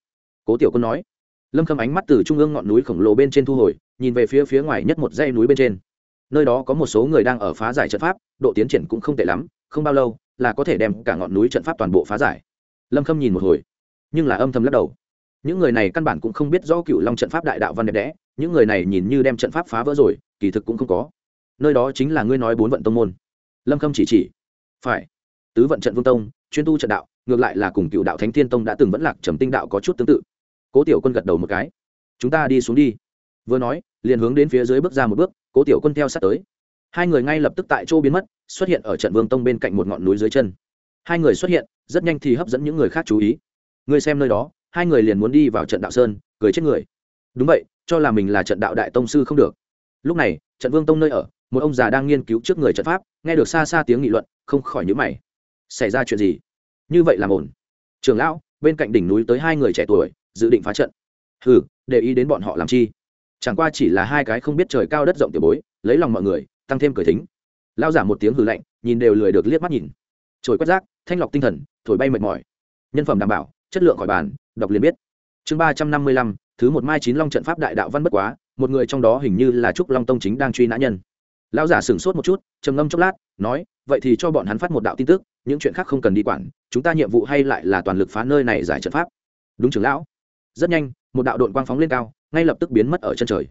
Cố tiểu quân nói. Lâm khâm ánh mắt từ trung ương ngọn núi khổng lồ bên trên thu hồi, nhìn về phía phía ngoài nhất một dãy núi bên trên. Nơi đó có một số người đang ở phá giải trận pháp, độ tiến triển cũng không tệ lắm, không bao lâu là có thể đem cả ngọn núi trận pháp toàn bộ phá giải. Lâm khâm nhìn một hồi nhưng là âm thầm lắc đầu. Những người này căn bản cũng không biết rõ cựu long trận pháp đại đạo văn đẹp đẽ, những người này nhìn như đem trận pháp phá vỡ rồi, kỳ thực cũng không có. Nơi đó chính là ngươi nói bốn vận tông môn. Lâm khâm chỉ chỉ. Phải. Tứ vận trận vương tông, chuyên tu trận đạo, ngược lại là cùng cựu đạo thánh thiên tông đã từng vẫn lạc trầm tinh đạo có chút tương tự. Cố tiểu quân gật đầu một cái. Chúng ta đi xuống đi. Vừa nói, liền hướng đến phía dưới bước ra một bước, cố tiểu quân theo sát tới. Hai người ngay lập tức tại chỗ biến mất, xuất hiện ở trận vương tông bên cạnh một ngọn núi dưới chân. Hai người xuất hiện, rất nhanh thì hấp dẫn những người khác chú ý người xem nơi đó, hai người liền muốn đi vào trận đạo sơn, cười chết người. Đúng vậy, cho là mình là trận đạo đại tông sư không được. Lúc này, trận vương tông nơi ở, một ông già đang nghiên cứu trước người trận pháp, nghe được xa xa tiếng nghị luận, không khỏi nhữ mày. Xảy ra chuyện gì? Như vậy làm ổn. Trường lão, bên cạnh đỉnh núi tới hai người trẻ tuổi, dự định phá trận. Hừ, để ý đến bọn họ làm chi? Chẳng qua chỉ là hai cái không biết trời cao đất rộng tiểu bối, lấy lòng mọi người, tăng thêm cười thính. Lao giả một tiếng hừ lạnh, nhìn đều lười được liếc mắt nhìn. Trồi quét rác, thanh lọc tinh thần, thổi bay mệt mỏi. Nhân phẩm đảm bảo chất lượng khỏi bàn, đọc liền biết. Chương ba trăm năm mươi lăm, thứ một mai chín long trận pháp đại đạo văn bất quá, một người trong đó hình như là trúc long tông chính đang truy nã nhân. Lão giả sửng sốt một chút, trầm ngâm chốc lát, nói, vậy thì cho bọn hắn phát một đạo tin tức, những chuyện khác không cần đi quản, chúng ta nhiệm vụ hay lại là toàn lực phá nơi này giải trận pháp. Đúng trưởng lão. Rất nhanh, một đạo đội quang phóng lên cao, ngay lập tức biến mất ở chân trời.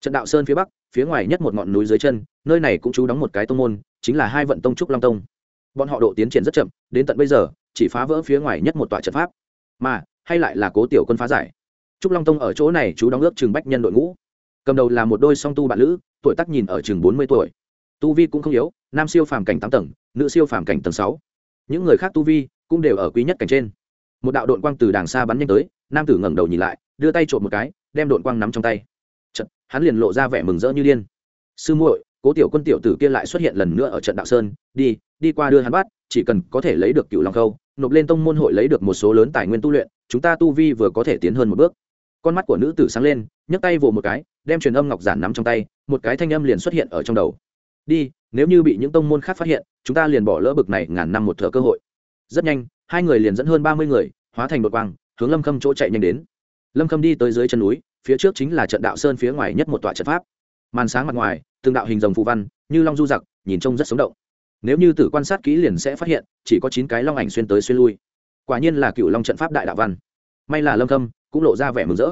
Trận đạo sơn phía bắc, phía ngoài nhất một ngọn núi dưới chân, nơi này cũng trú đóng một cái tông môn, chính là hai vận tông trúc long tông. Bọn họ độ tiến triển rất chậm, đến tận bây giờ, chỉ phá vỡ phía ngoài nhất một tòa trận pháp mà, hay lại là cố tiểu quân phá giải. Trúc long tông ở chỗ này chú đóng ước Trường bách nhân đội ngũ. Cầm đầu là một đôi song tu bạn lữ, tuổi tác nhìn ở chừng bốn mươi tuổi. Tu vi cũng không yếu, nam siêu phàm cảnh tám tầng, nữ siêu phàm cảnh tầng sáu. Những người khác tu vi cũng đều ở quý nhất cảnh trên. Một đạo đội quang từ đàng xa bắn nhanh tới, nam tử ngẩng đầu nhìn lại, đưa tay trộm một cái, đem đội quang nắm trong tay. Trận hắn liền lộ ra vẻ mừng rỡ như điên. Sư muội, cố tiểu quân tiểu tử kia lại xuất hiện lần nữa ở trận đạo sơn, đi đi qua đưa hắn bắt, chỉ cần có thể lấy được cựu long khâu nộp lên tông môn hội lấy được một số lớn tài nguyên tu luyện, chúng ta tu vi vừa có thể tiến hơn một bước. Con mắt của nữ tử sáng lên, nhấc tay vồ một cái, đem truyền âm ngọc giản nắm trong tay, một cái thanh âm liền xuất hiện ở trong đầu. Đi, nếu như bị những tông môn khác phát hiện, chúng ta liền bỏ lỡ bực này ngàn năm một thợ cơ hội. Rất nhanh, hai người liền dẫn hơn ba mươi người, hóa thành đột quang, hướng lâm khâm chỗ chạy nhanh đến. Lâm khâm đi tới dưới chân núi, phía trước chính là trận đạo sơn phía ngoài nhất một tòa trận pháp. Màn sáng mặt ngoài, từng đạo hình rồng phù văn, như long du giặc, nhìn trông rất sống động nếu như tử quan sát kỹ liền sẽ phát hiện, chỉ có chín cái long ảnh xuyên tới xuyên lui. Quả nhiên là cựu long trận pháp đại đạo văn. May là lâm khâm, cũng lộ ra vẻ mừng rỡ.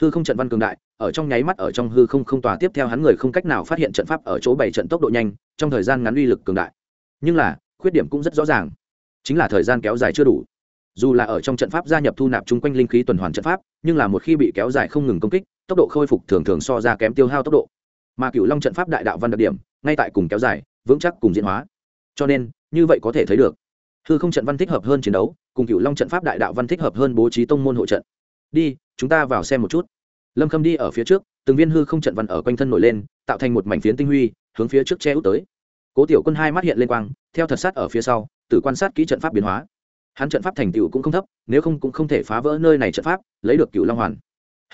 Hư không trận văn cường đại, ở trong nháy mắt ở trong hư không không tòa tiếp theo hắn người không cách nào phát hiện trận pháp ở chỗ bảy trận tốc độ nhanh, trong thời gian ngắn uy lực cường đại. Nhưng là, khuyết điểm cũng rất rõ ràng. Chính là thời gian kéo dài chưa đủ. Dù là ở trong trận pháp gia nhập thu nạp chung quanh linh khí tuần hoàn trận pháp, nhưng là một khi bị kéo dài không ngừng công kích, tốc độ khôi phục thường thường so ra kém tiêu hao tốc độ. Mà cựu long trận pháp đại đạo văn đặc điểm, ngay tại cùng kéo dài, vững chắc cùng diễn hóa cho nên, như vậy có thể thấy được. Hư không trận văn thích hợp hơn chiến đấu, cùng cựu long trận pháp đại đạo văn thích hợp hơn bố trí tông môn hộ trận. Đi, chúng ta vào xem một chút. Lâm khâm đi ở phía trước, từng viên hư không trận văn ở quanh thân nổi lên, tạo thành một mảnh phiến tinh huy, hướng phía trước che út tới. Cố tiểu quân hai mắt hiện lên quang, theo thật sát ở phía sau, tự quan sát kỹ trận pháp biến hóa. Hắn trận pháp thành tựu cũng không thấp, nếu không cũng không thể phá vỡ nơi này trận pháp, lấy được cựu long hoàn.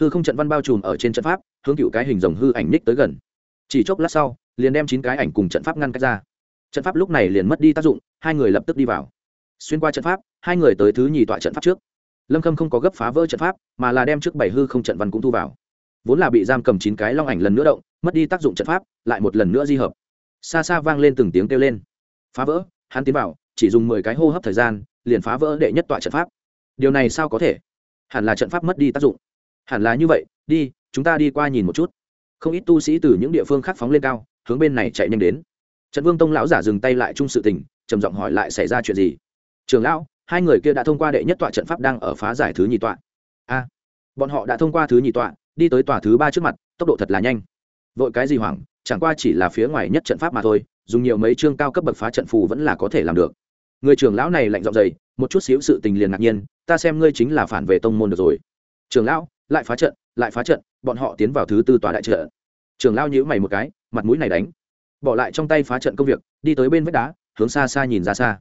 Hư không trận văn bao trùm ở trên trận pháp, hướng cựu cái hình rồng hư ảnh ních tới gần. Chỉ chốc lát sau, liền đem chín cái ảnh cùng trận pháp ngăn cách ra trận pháp lúc này liền mất đi tác dụng, hai người lập tức đi vào. Xuyên qua trận pháp, hai người tới thứ nhì tọa trận pháp trước. Lâm khâm không có gấp phá vỡ trận pháp, mà là đem trước bảy hư không trận văn cũng thu vào. Vốn là bị giam cầm chín cái long ảnh lần nữa động, mất đi tác dụng trận pháp, lại một lần nữa di hợp. Xa xa vang lên từng tiếng kêu lên. Phá vỡ, hắn tiến vào, chỉ dùng mười cái hô hấp thời gian, liền phá vỡ đệ nhất tọa trận pháp. Điều này sao có thể? Hẳn là trận pháp mất đi tác dụng. Hẳn là như vậy, đi, chúng ta đi qua nhìn một chút. Không ít tu sĩ từ những địa phương khác phóng lên cao, hướng bên này chạy nhanh đến trận vương tông lão giả dừng tay lại chung sự tình, trầm giọng hỏi lại xảy ra chuyện gì? Trường lão, hai người kia đã thông qua đệ nhất tọa trận pháp đang ở phá giải thứ nhì tọa. A, bọn họ đã thông qua thứ nhì tọa, đi tới tòa thứ ba trước mặt, tốc độ thật là nhanh. Vội cái gì hoảng, chẳng qua chỉ là phía ngoài nhất trận pháp mà thôi, dùng nhiều mấy chương cao cấp bậc phá trận phù vẫn là có thể làm được. Người trưởng lão này lạnh giọng dày một chút xíu sự tình liền ngạc nhiên, ta xem ngươi chính là phản về tông môn được rồi. Trưởng lão, lại phá trận, lại phá trận, bọn họ tiến vào thứ tư tòa đại trận. Trưởng lão nhíu mày một cái, mặt mũi này đánh bỏ lại trong tay phá trận công việc, đi tới bên vách đá, hướng xa xa nhìn ra xa.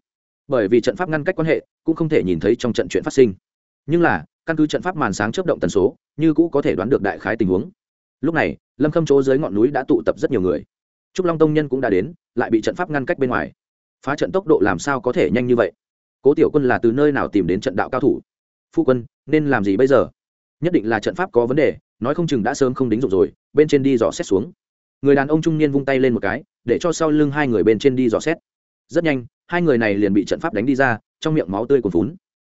Bởi vì trận pháp ngăn cách quan hệ, cũng không thể nhìn thấy trong trận chuyện phát sinh. Nhưng là, căn cứ trận pháp màn sáng chớp động tần số, như cũ có thể đoán được đại khái tình huống. Lúc này, lâm khâm chỗ dưới ngọn núi đã tụ tập rất nhiều người. Trúc long tông nhân cũng đã đến, lại bị trận pháp ngăn cách bên ngoài. Phá trận tốc độ làm sao có thể nhanh như vậy? Cố tiểu quân là từ nơi nào tìm đến trận đạo cao thủ? Phu quân, nên làm gì bây giờ? Nhất định là trận pháp có vấn đề, nói không chừng đã sớm không đính dụng rồi, bên trên đi dò xét xuống người đàn ông trung niên vung tay lên một cái, để cho sau lưng hai người bên trên đi dò xét. Rất nhanh, hai người này liền bị trận pháp đánh đi ra, trong miệng máu tươi còn phún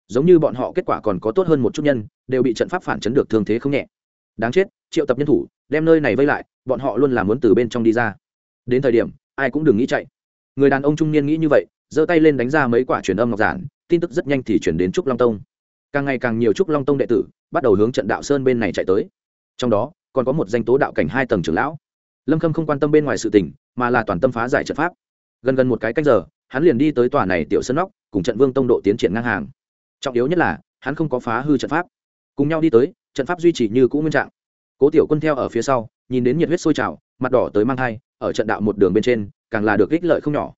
giống như bọn họ kết quả còn có tốt hơn một chút nhân, đều bị trận pháp phản chấn được thương thế không nhẹ. Đáng chết, triệu tập nhân thủ, đem nơi này vây lại, bọn họ luôn là muốn từ bên trong đi ra. Đến thời điểm, ai cũng đừng nghĩ chạy. Người đàn ông trung niên nghĩ như vậy, giơ tay lên đánh ra mấy quả truyền âm ngọc giản, tin tức rất nhanh thì chuyển đến trúc long tông. Càng ngày càng nhiều trúc long tông đệ tử bắt đầu hướng trận đạo sơn bên này chạy tới. Trong đó, còn có một danh tố đạo cảnh hai tầng trưởng lão lâm khâm không quan tâm bên ngoài sự tình, mà là toàn tâm phá giải trận pháp. Gần gần một cái cách giờ, hắn liền đi tới tòa này tiểu sân nóc cùng trận vương tông độ tiến triển ngang hàng. Trọng yếu nhất là, hắn không có phá hư trận pháp. Cùng nhau đi tới, trận pháp duy trì như cũ nguyên trạng. Cố tiểu quân theo ở phía sau, nhìn đến nhiệt huyết sôi trào, mặt đỏ tới mang thai, ở trận đạo một đường bên trên, càng là được ích lợi không nhỏ.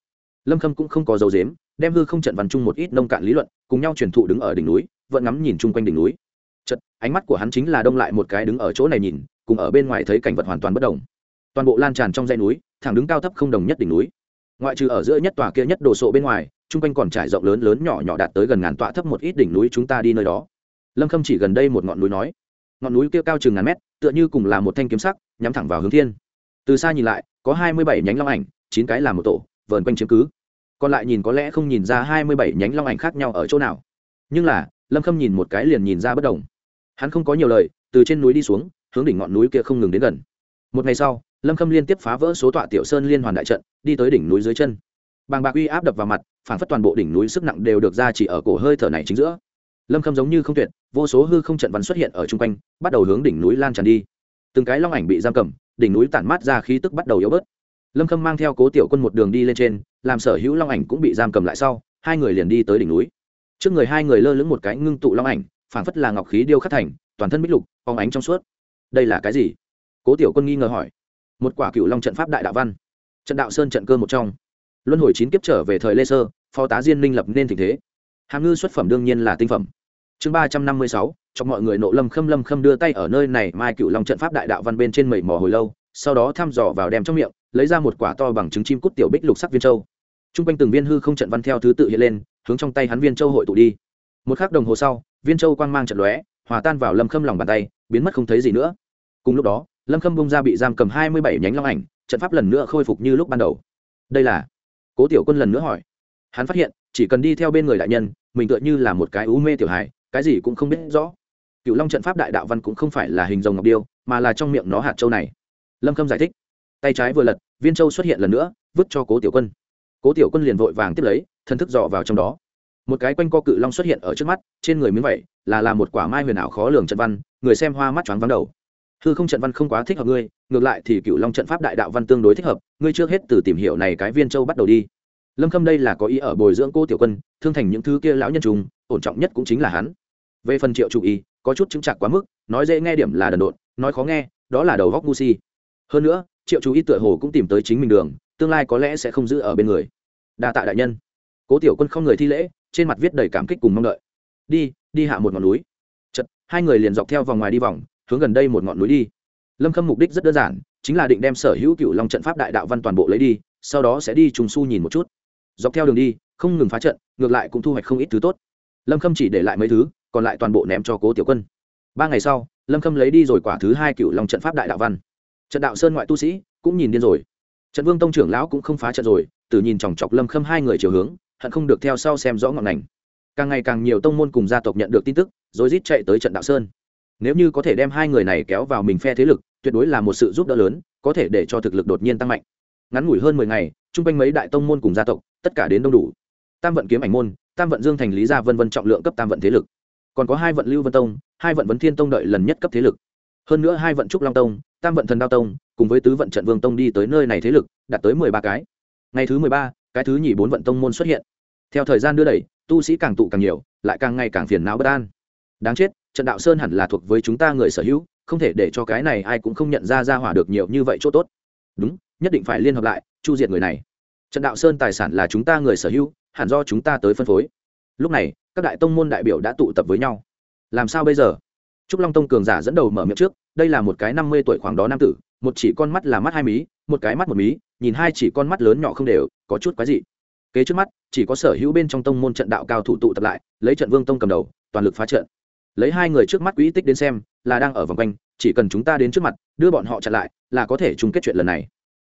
Lâm khâm cũng không có dấu dếm đem hư không trận văn chung một ít nông cạn lý luận, cùng nhau truyền thụ đứng ở đỉnh núi, vẫn ngắm nhìn chung quanh đỉnh núi. Chật ánh mắt của hắn chính là đông lại một cái đứng ở chỗ này nhìn, cùng ở bên ngoài thấy cảnh vật hoàn toàn bất đồng toàn bộ lan tràn trong dãy núi, thẳng đứng cao thấp không đồng nhất đỉnh núi. Ngoại trừ ở giữa nhất tòa kia nhất đồ sộ bên ngoài, chung quanh còn trải rộng lớn lớn nhỏ nhỏ đạt tới gần ngàn tọa thấp một ít đỉnh núi chúng ta đi nơi đó. Lâm khâm chỉ gần đây một ngọn núi nói. Ngọn núi kia cao chừng ngàn mét, tựa như cùng là một thanh kiếm sắc, nhắm thẳng vào hướng thiên. Từ xa nhìn lại, có hai mươi bảy nhánh long ảnh, chín cái là một tổ, vờn quanh chiếm cứ. Còn lại nhìn có lẽ không nhìn ra hai mươi bảy nhánh long ảnh khác nhau ở chỗ nào. Nhưng là, lâm khâm nhìn một cái liền nhìn ra bất đồng. Hắn không có nhiều lời, từ trên núi đi xuống, hướng đỉnh ngọn núi kia không ngừng đến gần. Một ngày sau lâm khâm liên tiếp phá vỡ số tọa tiểu sơn liên hoàn đại trận, đi tới đỉnh núi dưới chân. Bàng bạc uy áp đập vào mặt, phản phất toàn bộ đỉnh núi sức nặng đều được ra chỉ ở cổ hơi thở này chính giữa. Lâm khâm giống như không tuyệt, vô số hư không trận văn xuất hiện ở chung quanh, bắt đầu hướng đỉnh núi lan tràn đi. Từng cái long ảnh bị giam cầm, đỉnh núi tản mát ra khí tức bắt đầu yếu bớt. Lâm khâm mang theo cố tiểu quân một đường đi lên trên, làm sở hữu long ảnh cũng bị giam cầm lại sau, hai người liền đi tới đỉnh núi. Trước người hai người lơ lửng một cái ngưng tụ long ảnh, phản phất là ngọc khí điêu khắc thành, toàn thân bích lục, phóng ánh trong suốt. Đây là cái gì? Cố tiểu quân nghi ngờ hỏi một quả cựu long trận pháp đại đạo văn. Trận đạo sơn trận cơ một trong. Luân hồi chín kiếp trở về thời lê sơ, phó tá diên minh lập nên tình thế. Hàm ngư xuất phẩm đương nhiên là tinh phẩm. Chương ba trăm năm mươi sáu, cho mọi người nộ lâm khâm lâm khâm đưa tay ở nơi này mai cựu long trận pháp đại đạo văn bên trên mẩy mò hồi lâu, sau đó thăm dò vào đem trong miệng, lấy ra một quả to bằng trứng chim cút tiểu bích lục sắc viên châu. T r u n g quanh từng viên hư không trận văn theo thứ tự hiện lên, hướng trong tay hắn viên châu hội tụ đi. Một k h ắ c đồng hồ sau, viên châu quang mang trận lóe, hòa tan vào lâm khâm lòng bàn tay, biến mất không thấy gì nữa. Cùng lúc đó lâm khâm bông ra bị giam cầm hai mươi bảy nhánh long ảnh, trận pháp lần nữa khôi phục như lúc ban đầu. Đây là? Cố tiểu quân lần nữa hỏi. Hắn phát hiện, chỉ cần đi theo bên người đại nhân, mình tựa như là một cái ú mê tiểu hài, cái gì cũng không biết rõ. Cựu long trận pháp đại đạo văn cũng không phải là hình rồng ngọc điêu, mà là trong miệng nó hạt châu này. Lâm khâm giải thích. Tay trái vừa lật, viên châu xuất hiện lần nữa, vứt cho cố tiểu quân. Cố tiểu quân liền vội vàng tiếp lấy, thân thức dò vào trong đó. Một cái quanh co cự long xuất hiện ở trước mắt, trên người miếng vậy là làm một quả mai huyền ảo khó lường trận văn, người xem hoa mắt choáng vắng đầu hư không trận văn không quá thích hợp ngươi, ngược lại thì cựu long trận pháp đại đạo văn tương đối thích hợp, ngươi trước hết từ tìm hiểu này cái viên châu bắt đầu đi. Lâm khâm đây là có ý ở bồi dưỡng cô tiểu quân, thương thành những thứ kia lão nhân trùng, ổn trọng nhất cũng chính là hắn. Về phần triệu chủ ý có chút chứng chặt quá mức, nói dễ nghe điểm là đần độn, nói khó nghe, đó là đầu góc ngu si. Hơn nữa, triệu chú ý tựa hồ cũng tìm tới chính mình đường, tương lai có lẽ sẽ không giữ ở bên người. Đa tạ đại nhân. Cố tiểu quân không người thi lễ, trên mặt viết đầy cảm kích cùng mong đợi. Đi đi hạ một ngọn núi. Chật, hai người liền dọc theo vòng ngoài đi vòng hướng gần đây một ngọn núi đi. Lâm khâm mục đích rất đơn giản, chính là định đem sở hữu cựu long trận pháp đại đạo văn toàn bộ lấy đi, sau đó sẽ đi trùng su nhìn một chút. Dọc theo đường đi, không ngừng phá trận, ngược lại cũng thu hoạch không ít thứ tốt. Lâm khâm chỉ để lại mấy thứ, còn lại toàn bộ ném cho cố tiểu quân. Ba ngày sau, lâm khâm lấy đi rồi quả thứ hai cựu long trận pháp đại đạo văn. Trận đạo sơn ngoại tu sĩ cũng nhìn điên rồi. Trận vương tông trưởng lão cũng không phá trận rồi từ nhìn chòng chọc lâm khâm hai người chiều hướng, hận không được theo sau xem rõ ngọn ngành. Càng ngày càng nhiều tông môn cùng gia tộc nhận được tin tức, rồi rít chạy tới trận đạo sơn nếu như có thể đem hai người này kéo vào mình phe thế lực, tuyệt đối là một sự giúp đỡ lớn, có thể để cho thực lực đột nhiên tăng mạnh. Ngắn ngủi hơn mười ngày chung quanh mấy đại tông môn cùng gia tộc, tất cả đến đông đủ. Tam vận kiếm ảnh môn, tam vận dương thành lý gia vân vân trọng lượng cấp tam vận thế lực. Còn có hai vận lưu vân tông, hai vận vấn thiên tông đợi lần nhất cấp thế lực. Hơn nữa hai vận trúc long tông, tam vận thần đao tông, cùng với tứ vận trận vương tông đi tới nơi này thế lực, đạt tới mười ba cái. Ngày thứ mười ba, cái thứ nhì bốn vận tông môn xuất hiện. Theo thời gian đưa đẩy, tu sĩ càng tụ càng nhiều, lại càng ngày càng phiền não bất an. Đáng chết trận đạo sơn hẳn là thuộc với chúng ta người sở hữu, không thể để cho cái này ai cũng không nhận ra ra hỏa được nhiều như vậy chỗ tốt. Đúng, nhất định phải liên hợp lại, chu diệt người này. Trận đạo sơn tài sản là chúng ta người sở hữu, hẳn do chúng ta tới phân phối. Lúc này, các đại tông môn đại biểu đã tụ tập với nhau. Làm sao bây giờ? Trúc long tông cường giả dẫn đầu mở miệng trước, đây là một cái năm mươi tuổi khoảng đó nam tử, một chỉ con mắt là mắt hai mí, một cái mắt một mí, nhìn hai chỉ con mắt lớn nhỏ không đều, có chút quái dị. Kế trước mắt, chỉ có sở hữu bên trong tông môn trận đạo cao thủ tụ tập lại, lấy trận vương tông cầm đầu, toàn lực phá trận lấy hai người trước mắt quỹ tích đến xem, là đang ở vòng quanh, chỉ cần chúng ta đến trước mặt, đưa bọn họ chặn lại, là có thể chung kết chuyện lần này.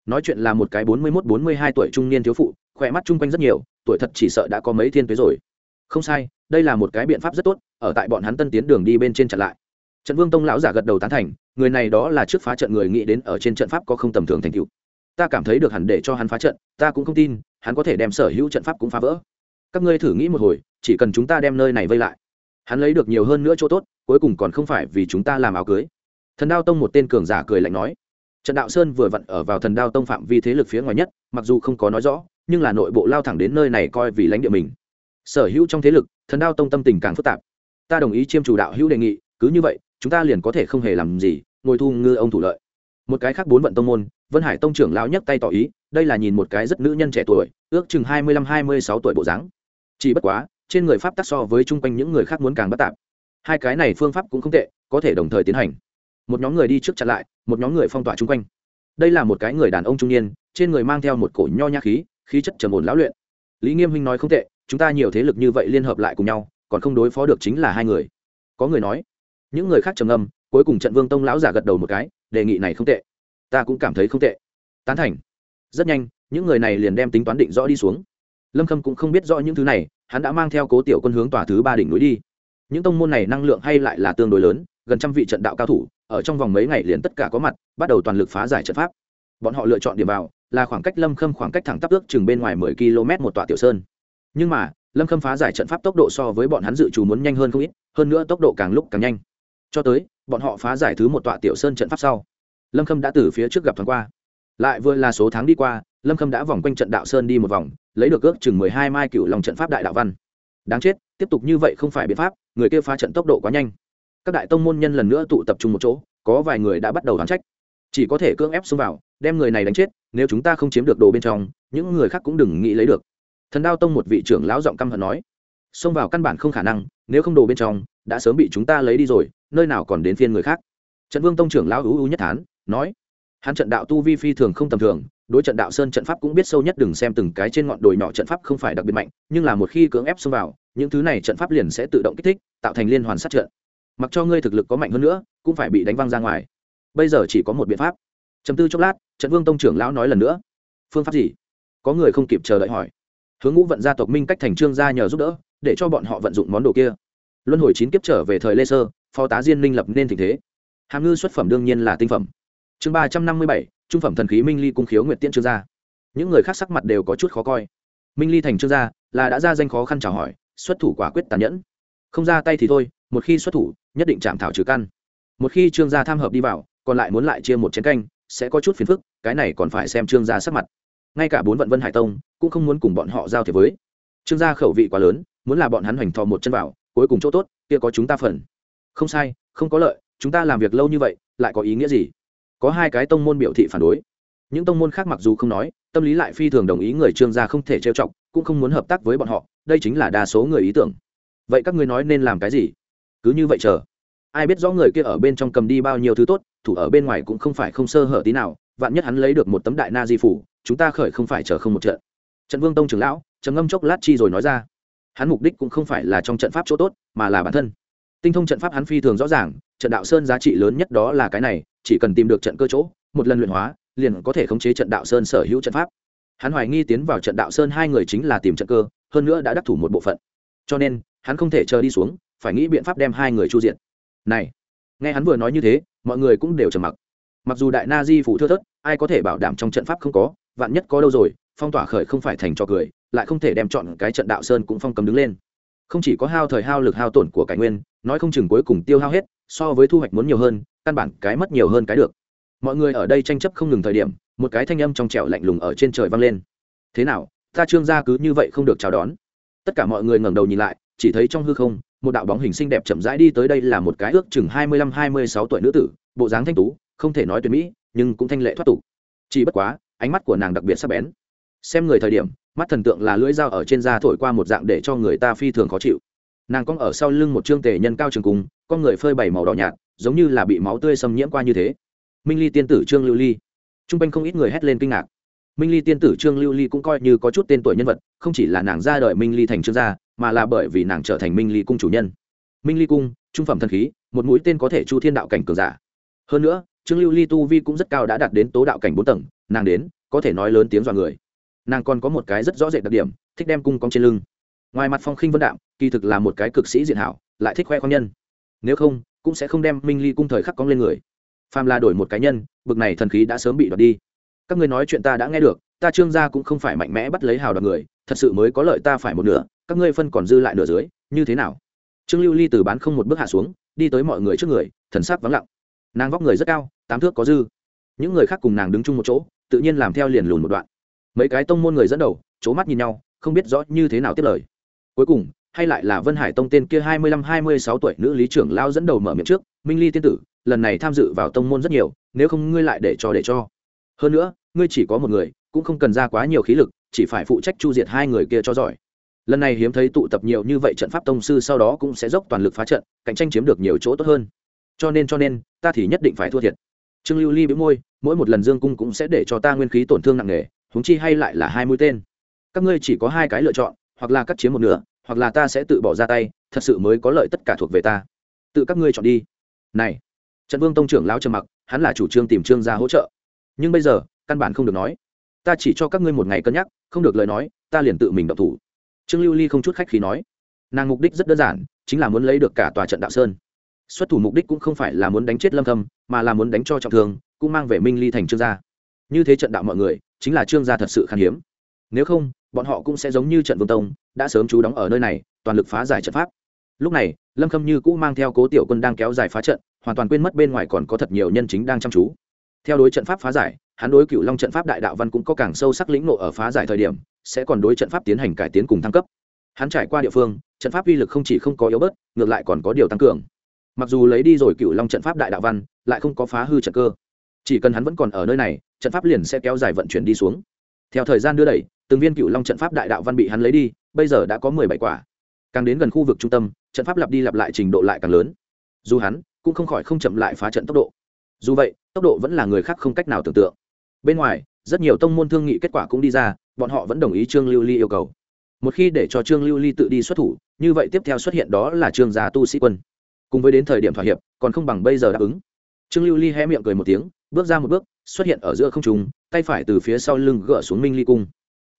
Nói chuyện là một cái bốn mươi mốt, bốn mươi hai tuổi trung niên thiếu phụ, khỏe mắt chung quanh rất nhiều, tuổi thật chỉ sợ đã có mấy thiên tuế rồi. Không sai, đây là một cái biện pháp rất tốt, ở tại bọn hắn tân tiến đường đi bên trên chặn lại. Trận vương tông lão giả gật đầu tán thành, người này đó là trước phá trận người nghĩ đến ở trên trận pháp có không tầm thường thành tựu. Ta cảm thấy được hẳn để cho hắn phá trận, ta cũng không tin, hắn có thể đem sở hữu trận pháp cũng phá vỡ. Các ngươi thử nghĩ một hồi, chỉ cần chúng ta đem nơi này vây lại hắn lấy được nhiều hơn nữa chỗ tốt, cuối cùng còn không phải vì chúng ta làm áo cưới. Thần đao tông một tên cường giả cười lạnh nói. Trận đạo sơn vừa vặn ở vào thần đao tông phạm vi thế lực phía ngoài nhất, mặc dù không có nói rõ, nhưng là nội bộ lao thẳng đến nơi này coi vì lãnh địa mình. Sở hữu trong thế lực, thần đao tông tâm tình càng phức tạp. Ta đồng ý chiêm chủ đạo hữu đề nghị, cứ như vậy, chúng ta liền có thể không hề làm gì, ngồi thu ngư ông thủ lợi. Một cái khác bốn vận tông môn, vân hải tông trưởng lão nhấc tay tỏ ý, đây là nhìn một cái rất nữ nhân trẻ tuổi, ước chừng hai mươi lăm hai mươi sáu tuổi bộ dáng. Chỉ bất quá trên người pháp tắc so với chung quanh những người khác muốn càng bất tạp. Hai cái này phương pháp cũng không tệ, có thể đồng thời tiến hành. Một nhóm người đi trước chặn lại, một nhóm người phong tỏa chung quanh. Đây là một cái người đàn ông trung niên, trên người mang theo một cổ nho nhã khí khí chất trầm ổn lão luyện. Lý nghiêm huynh nói không tệ, chúng ta nhiều thế lực như vậy liên hợp lại cùng nhau, còn không đối phó được chính là hai người. Có người nói, những người khác trầm ngâm, cuối cùng trận vương tông lão giả gật đầu một cái, đề nghị này không tệ. Ta cũng cảm thấy không tệ. Tán thành. Rất nhanh, những người này liền đem tính toán định rõ đi xuống lâm khâm cũng không biết rõ những thứ này, hắn đã mang theo cố tiểu quân hướng tòa thứ ba đỉnh núi đi. Những tông môn này năng lượng hay lại là tương đối lớn, gần trăm vị trận đạo cao thủ, ở trong vòng mấy ngày liền tất cả có mặt, bắt đầu toàn lực phá giải trận pháp. Bọn họ lựa chọn điểm vào, là khoảng cách lâm khâm khoảng cách thẳng tắp ước chừng bên ngoài mười km một tòa tiểu sơn. Nhưng mà, lâm khâm phá giải trận pháp tốc độ so với bọn hắn dự trù muốn nhanh hơn không ít, hơn nữa tốc độ càng lúc càng nhanh. Cho tới, bọn họ phá giải thứ một tọa tiểu sơn trận pháp sau, lâm khâm đã từ phía trước gặp thoáng qua. Lại vừa là số tháng đi qua lâm khâm đã vòng quanh trận đạo sơn đi một vòng, lấy được ước chừng mười hai mai cựu lòng trận pháp đại đạo văn. Đáng chết, tiếp tục như vậy không phải biện pháp, người kia phá trận tốc độ quá nhanh. Các đại tông môn nhân lần nữa tụ tập trung một chỗ, có vài người đã bắt đầu đoán trách. Chỉ có thể cưỡng ép xông vào, đem người này đánh chết, nếu chúng ta không chiếm được đồ bên trong, những người khác cũng đừng nghĩ lấy được. Thần đao tông một vị trưởng lão giọng căm hận nói, xông vào căn bản không khả năng, nếu không đồ bên trong, đã sớm bị chúng ta lấy đi rồi, nơi nào còn đến phiên người khác. Trận vương tông trưởng lão ưu ưu nhất thán, nói, hắn trận đạo tu vi phi thường không tầm thường đối trận đạo sơn trận pháp cũng biết sâu nhất đừng xem từng cái trên ngọn đồi nhỏ trận pháp không phải đặc biệt mạnh, nhưng là một khi cưỡng ép xông vào, những thứ này trận pháp liền sẽ tự động kích thích, tạo thành liên hoàn sát trận. Mặc cho ngươi thực lực có mạnh hơn nữa, cũng phải bị đánh văng ra ngoài. Bây giờ chỉ có một biện pháp. Chấm tư chốc lát, trận vương tông trưởng lão nói lần nữa. Phương pháp gì? Có người không kịp chờ đợi hỏi. Hướng ngũ vận gia tộc minh cách thành trương gia nhờ giúp đỡ, để cho bọn họ vận dụng món đồ kia. Luân hồi chín kiếp trở về thời lê sơ, phó tá diên minh lập nên tình thế. Hàm ngư xuất phẩm đương nhiên là tinh phẩm. Chương ba trăm năm mươi bảy trung phẩm thần khí minh ly cung khiếu nguyệt tiễn trương gia. Những người khác sắc mặt đều có chút khó coi. Minh ly thành trương gia là đã ra danh khó khăn chào hỏi, xuất thủ quả quyết tàn nhẫn. Không ra tay thì thôi, một khi xuất thủ, nhất định chạm thảo trừ căn. Một khi trương gia tham hợp đi vào, còn lại muốn lại chia một chén canh, sẽ có chút phiền phức, cái này còn phải xem trương gia sắc mặt. Ngay cả bốn vận vân hải tông cũng không muốn cùng bọn họ giao thiệp với. Trương gia khẩu vị quá lớn, muốn là bọn hắn hoành thò một chân vào, cuối cùng chỗ tốt, kia có chúng ta phần. Không sai, không có lợi, chúng ta làm việc lâu như vậy, lại có ý nghĩa gì? Có hai cái tông môn biểu thị phản đối. Những tông môn khác mặc dù không nói, tâm lý lại phi thường đồng ý người trương gia không thể trêu chọc, cũng không muốn hợp tác với bọn họ, đây chính là đa số người ý tưởng. Vậy các ngươi nói nên làm cái gì? Cứ như vậy chờ. Ai biết rõ người kia ở bên trong cầm đi bao nhiêu thứ tốt, thủ ở bên ngoài cũng không phải không sơ hở tí nào, vạn nhất hắn lấy được một tấm đại na di phủ, chúng ta khởi không phải chờ không một trận. Trận vương tông trưởng lão, trầm ngâm chốc lát chi rồi nói ra. Hắn mục đích cũng không phải là trong trận pháp chỗ tốt, mà là bản thân. Tinh thông trận pháp hắn phi thường rõ ràng trận đạo sơn giá trị lớn nhất đó là cái này, chỉ cần tìm được trận cơ chỗ, một lần luyện hóa, liền có thể khống chế trận đạo sơn sở hữu trận pháp. Hắn hoài nghi tiến vào trận đạo sơn hai người chính là tìm trận cơ, hơn nữa đã đắc thủ một bộ phận. Cho nên, hắn không thể chờ đi xuống, phải nghĩ biện pháp đem hai người chu diện này, nghe hắn vừa nói như thế, mọi người cũng đều trầm mặc. Mặc dù đại na di phủ thưa thớt, ai có thể bảo đảm trong trận pháp không có, vạn nhất có đâu rồi, phong tỏa khởi không phải thành cho cười, lại không thể đem chọn cái trận đạo sơn cũng phong cầm đứng lên không chỉ có hao thời hao lực hao tổn của cải nguyên, nói không chừng cuối cùng tiêu hao hết, so với thu hoạch muốn nhiều hơn, căn bản cái mất nhiều hơn cái được. Mọi người ở đây tranh chấp không ngừng thời điểm, một cái thanh âm trong trẻo lạnh lùng ở trên trời vang lên. Thế nào, ta trương gia cứ như vậy không được chào đón? Tất cả mọi người ngẩng đầu nhìn lại, chỉ thấy trong hư không, một đạo bóng hình xinh đẹp chậm rãi đi tới đây là một cái ước chừng hai mươi lăm hai mươi sáu tuổi nữ tử, bộ dáng thanh tú, không thể nói tuyệt mỹ, nhưng cũng thanh lệ thoát tục. Chỉ bất quá, ánh mắt của nàng đặc biệt sắc bén. Xem người thời điểm mắt thần tượng là lưỡi dao ở trên da thổi qua một dạng để cho người ta phi thường khó chịu. Nàng cong ở sau lưng một trương tề nhân cao trường cung, con người phơi bày màu đỏ nhạt, giống như là bị máu tươi xâm nhiễm qua như thế. Minh ly tiên tử trương lưu ly. T r u n g quanh không ít người hét lên kinh ngạc. Minh ly tiên tử trương lưu ly cũng coi như có chút tên tuổi nhân vật, không chỉ là nàng ra đời minh ly thành trương gia, mà là bởi vì nàng trở thành minh ly cung chủ nhân. Minh ly cung, trung phẩm thần khí, một mũi tên có thể chu thiên đạo cảnh cường giả. Hơn nữa, trương lưu ly tu vi cũng rất cao đã đạt đến tố đạo cảnh bốn tầng, nàng đến, có thể nói lớn tiếng dọa người nàng còn có một cái rất rõ rệt đặc điểm, thích đem cung cong trên lưng. Ngoài mặt phong khinh vân đạm, kỳ thực là một cái cực sĩ diện hảo, lại thích khoe khoang nhân. Nếu không, cũng sẽ không đem minh ly cung thời khắc cong lên người. Phàm là đổi một cá nhân, bực này thần khí đã sớm bị đoạt đi. Các ngươi nói chuyện ta đã nghe được, ta trương gia cũng không phải mạnh mẽ bắt lấy hào đoạt người, thật sự mới có lợi ta phải một nửa, các ngươi phân còn dư lại nửa dưới, như thế nào? Trương lưu ly từ bán không một bước hạ xuống, đi tới mọi người trước người, thần sắc vắng lặng. Nàng vóc người rất cao, tám thước có dư. Những người khác cùng nàng đứng chung một chỗ, tự nhiên làm theo liền lùn một đoạn mấy cái tông môn người dẫn đầu c mắt nhìn nhau, không biết rõ như thế nào tiếp lời. Cuối cùng, hay lại là vân hải tông tên kia hai mươi lăm, hai mươi sáu tuổi nữ lý trưởng lao dẫn đầu mở miệng trước, minh ly tiên tử, lần này tham dự vào tông môn rất nhiều, nếu không ngươi lại để cho để cho. Hơn nữa, ngươi chỉ có một người, cũng không cần ra quá nhiều khí lực, chỉ phải phụ trách chu diệt hai người kia cho giỏi. Lần này hiếm thấy tụ tập nhiều như vậy trận pháp tông sư sau đó cũng sẽ dốc toàn lực phá trận, cạnh tranh chiếm được nhiều chỗ tốt hơn. Cho nên cho nên, ta thì nhất định phải thua thiệt. Trương lưu ly bị môi, mỗi một lần dương cung cũng sẽ để cho ta nguyên khí tổn thương nặng nề huống chi hay lại là hai mũi tên. Các ngươi chỉ có hai cái lựa chọn, hoặc là cắt chiếm một nửa, hoặc là ta sẽ tự bỏ ra tay, thật sự mới có lợi tất cả thuộc về ta. Tự các ngươi chọn đi. Này trận vương tông trưởng lão trầm mặc, hắn là chủ trương tìm trương gia hỗ trợ. Nhưng bây giờ, căn bản không được nói. Ta chỉ cho các ngươi một ngày cân nhắc, không được lời nói, ta liền tự mình động thủ. Trương lưu ly không chút khách khi nói. Nàng mục đích rất đơn giản, chính là muốn lấy được cả tòa trận đạo sơn. Xuất thủ mục đích cũng không phải là muốn đánh chết lâm thâm, mà là muốn đánh cho trọng thương, cũng mang về minh ly thành trương gia như thế trận đạo mọi người, chính là trương gia thật sự khan hiếm. Nếu không, bọn họ cũng sẽ giống như trận vương tông, đã sớm trú đóng ở nơi này, toàn lực phá giải trận pháp. Lúc này, lâm khâm như cũ mang theo cố tiểu quân đang kéo dài phá trận, hoàn toàn quên mất bên ngoài còn có thật nhiều nhân chính đang chăm chú. Theo đối trận pháp phá giải, hắn đối cựu long trận pháp đại đạo văn cũng có càng sâu sắc lĩnh nộ ở phá giải thời điểm, sẽ còn đối trận pháp tiến hành cải tiến cùng thăng cấp. Hắn trải qua địa phương, trận pháp uy lực không chỉ không có yếu bớt, ngược lại còn có điều tăng cường. Mặc dù lấy đi rồi cựu long trận pháp đại đạo văn, lại không có phá hư trận cơ chỉ cần hắn vẫn còn ở nơi này, trận pháp liền sẽ kéo dài vận chuyển đi xuống. Theo thời gian đưa đẩy, từng viên cựu long trận pháp đại đạo văn bị hắn lấy đi, bây giờ đã có mười bảy quả. Càng đến gần khu vực trung tâm, trận pháp lặp đi lặp lại trình độ lại càng lớn. Dù hắn cũng không khỏi không chậm lại phá trận tốc độ. Dù vậy, tốc độ vẫn là người khác không cách nào tưởng tượng. Bên ngoài, rất nhiều tông môn thương nghị kết quả cũng đi ra, bọn họ vẫn đồng ý trương lưu ly yêu cầu. Một khi để cho trương lưu ly tự đi xuất thủ, như vậy tiếp theo xuất hiện đó là trương gia tu sĩ quân. Cùng với đến thời điểm thỏa hiệp, còn không bằng bây giờ đáp ứng. Trương lưu ly hé miệng cười một tiếng bước ra một bước xuất hiện ở giữa không trùng tay phải từ phía sau lưng gỡ xuống minh ly cung.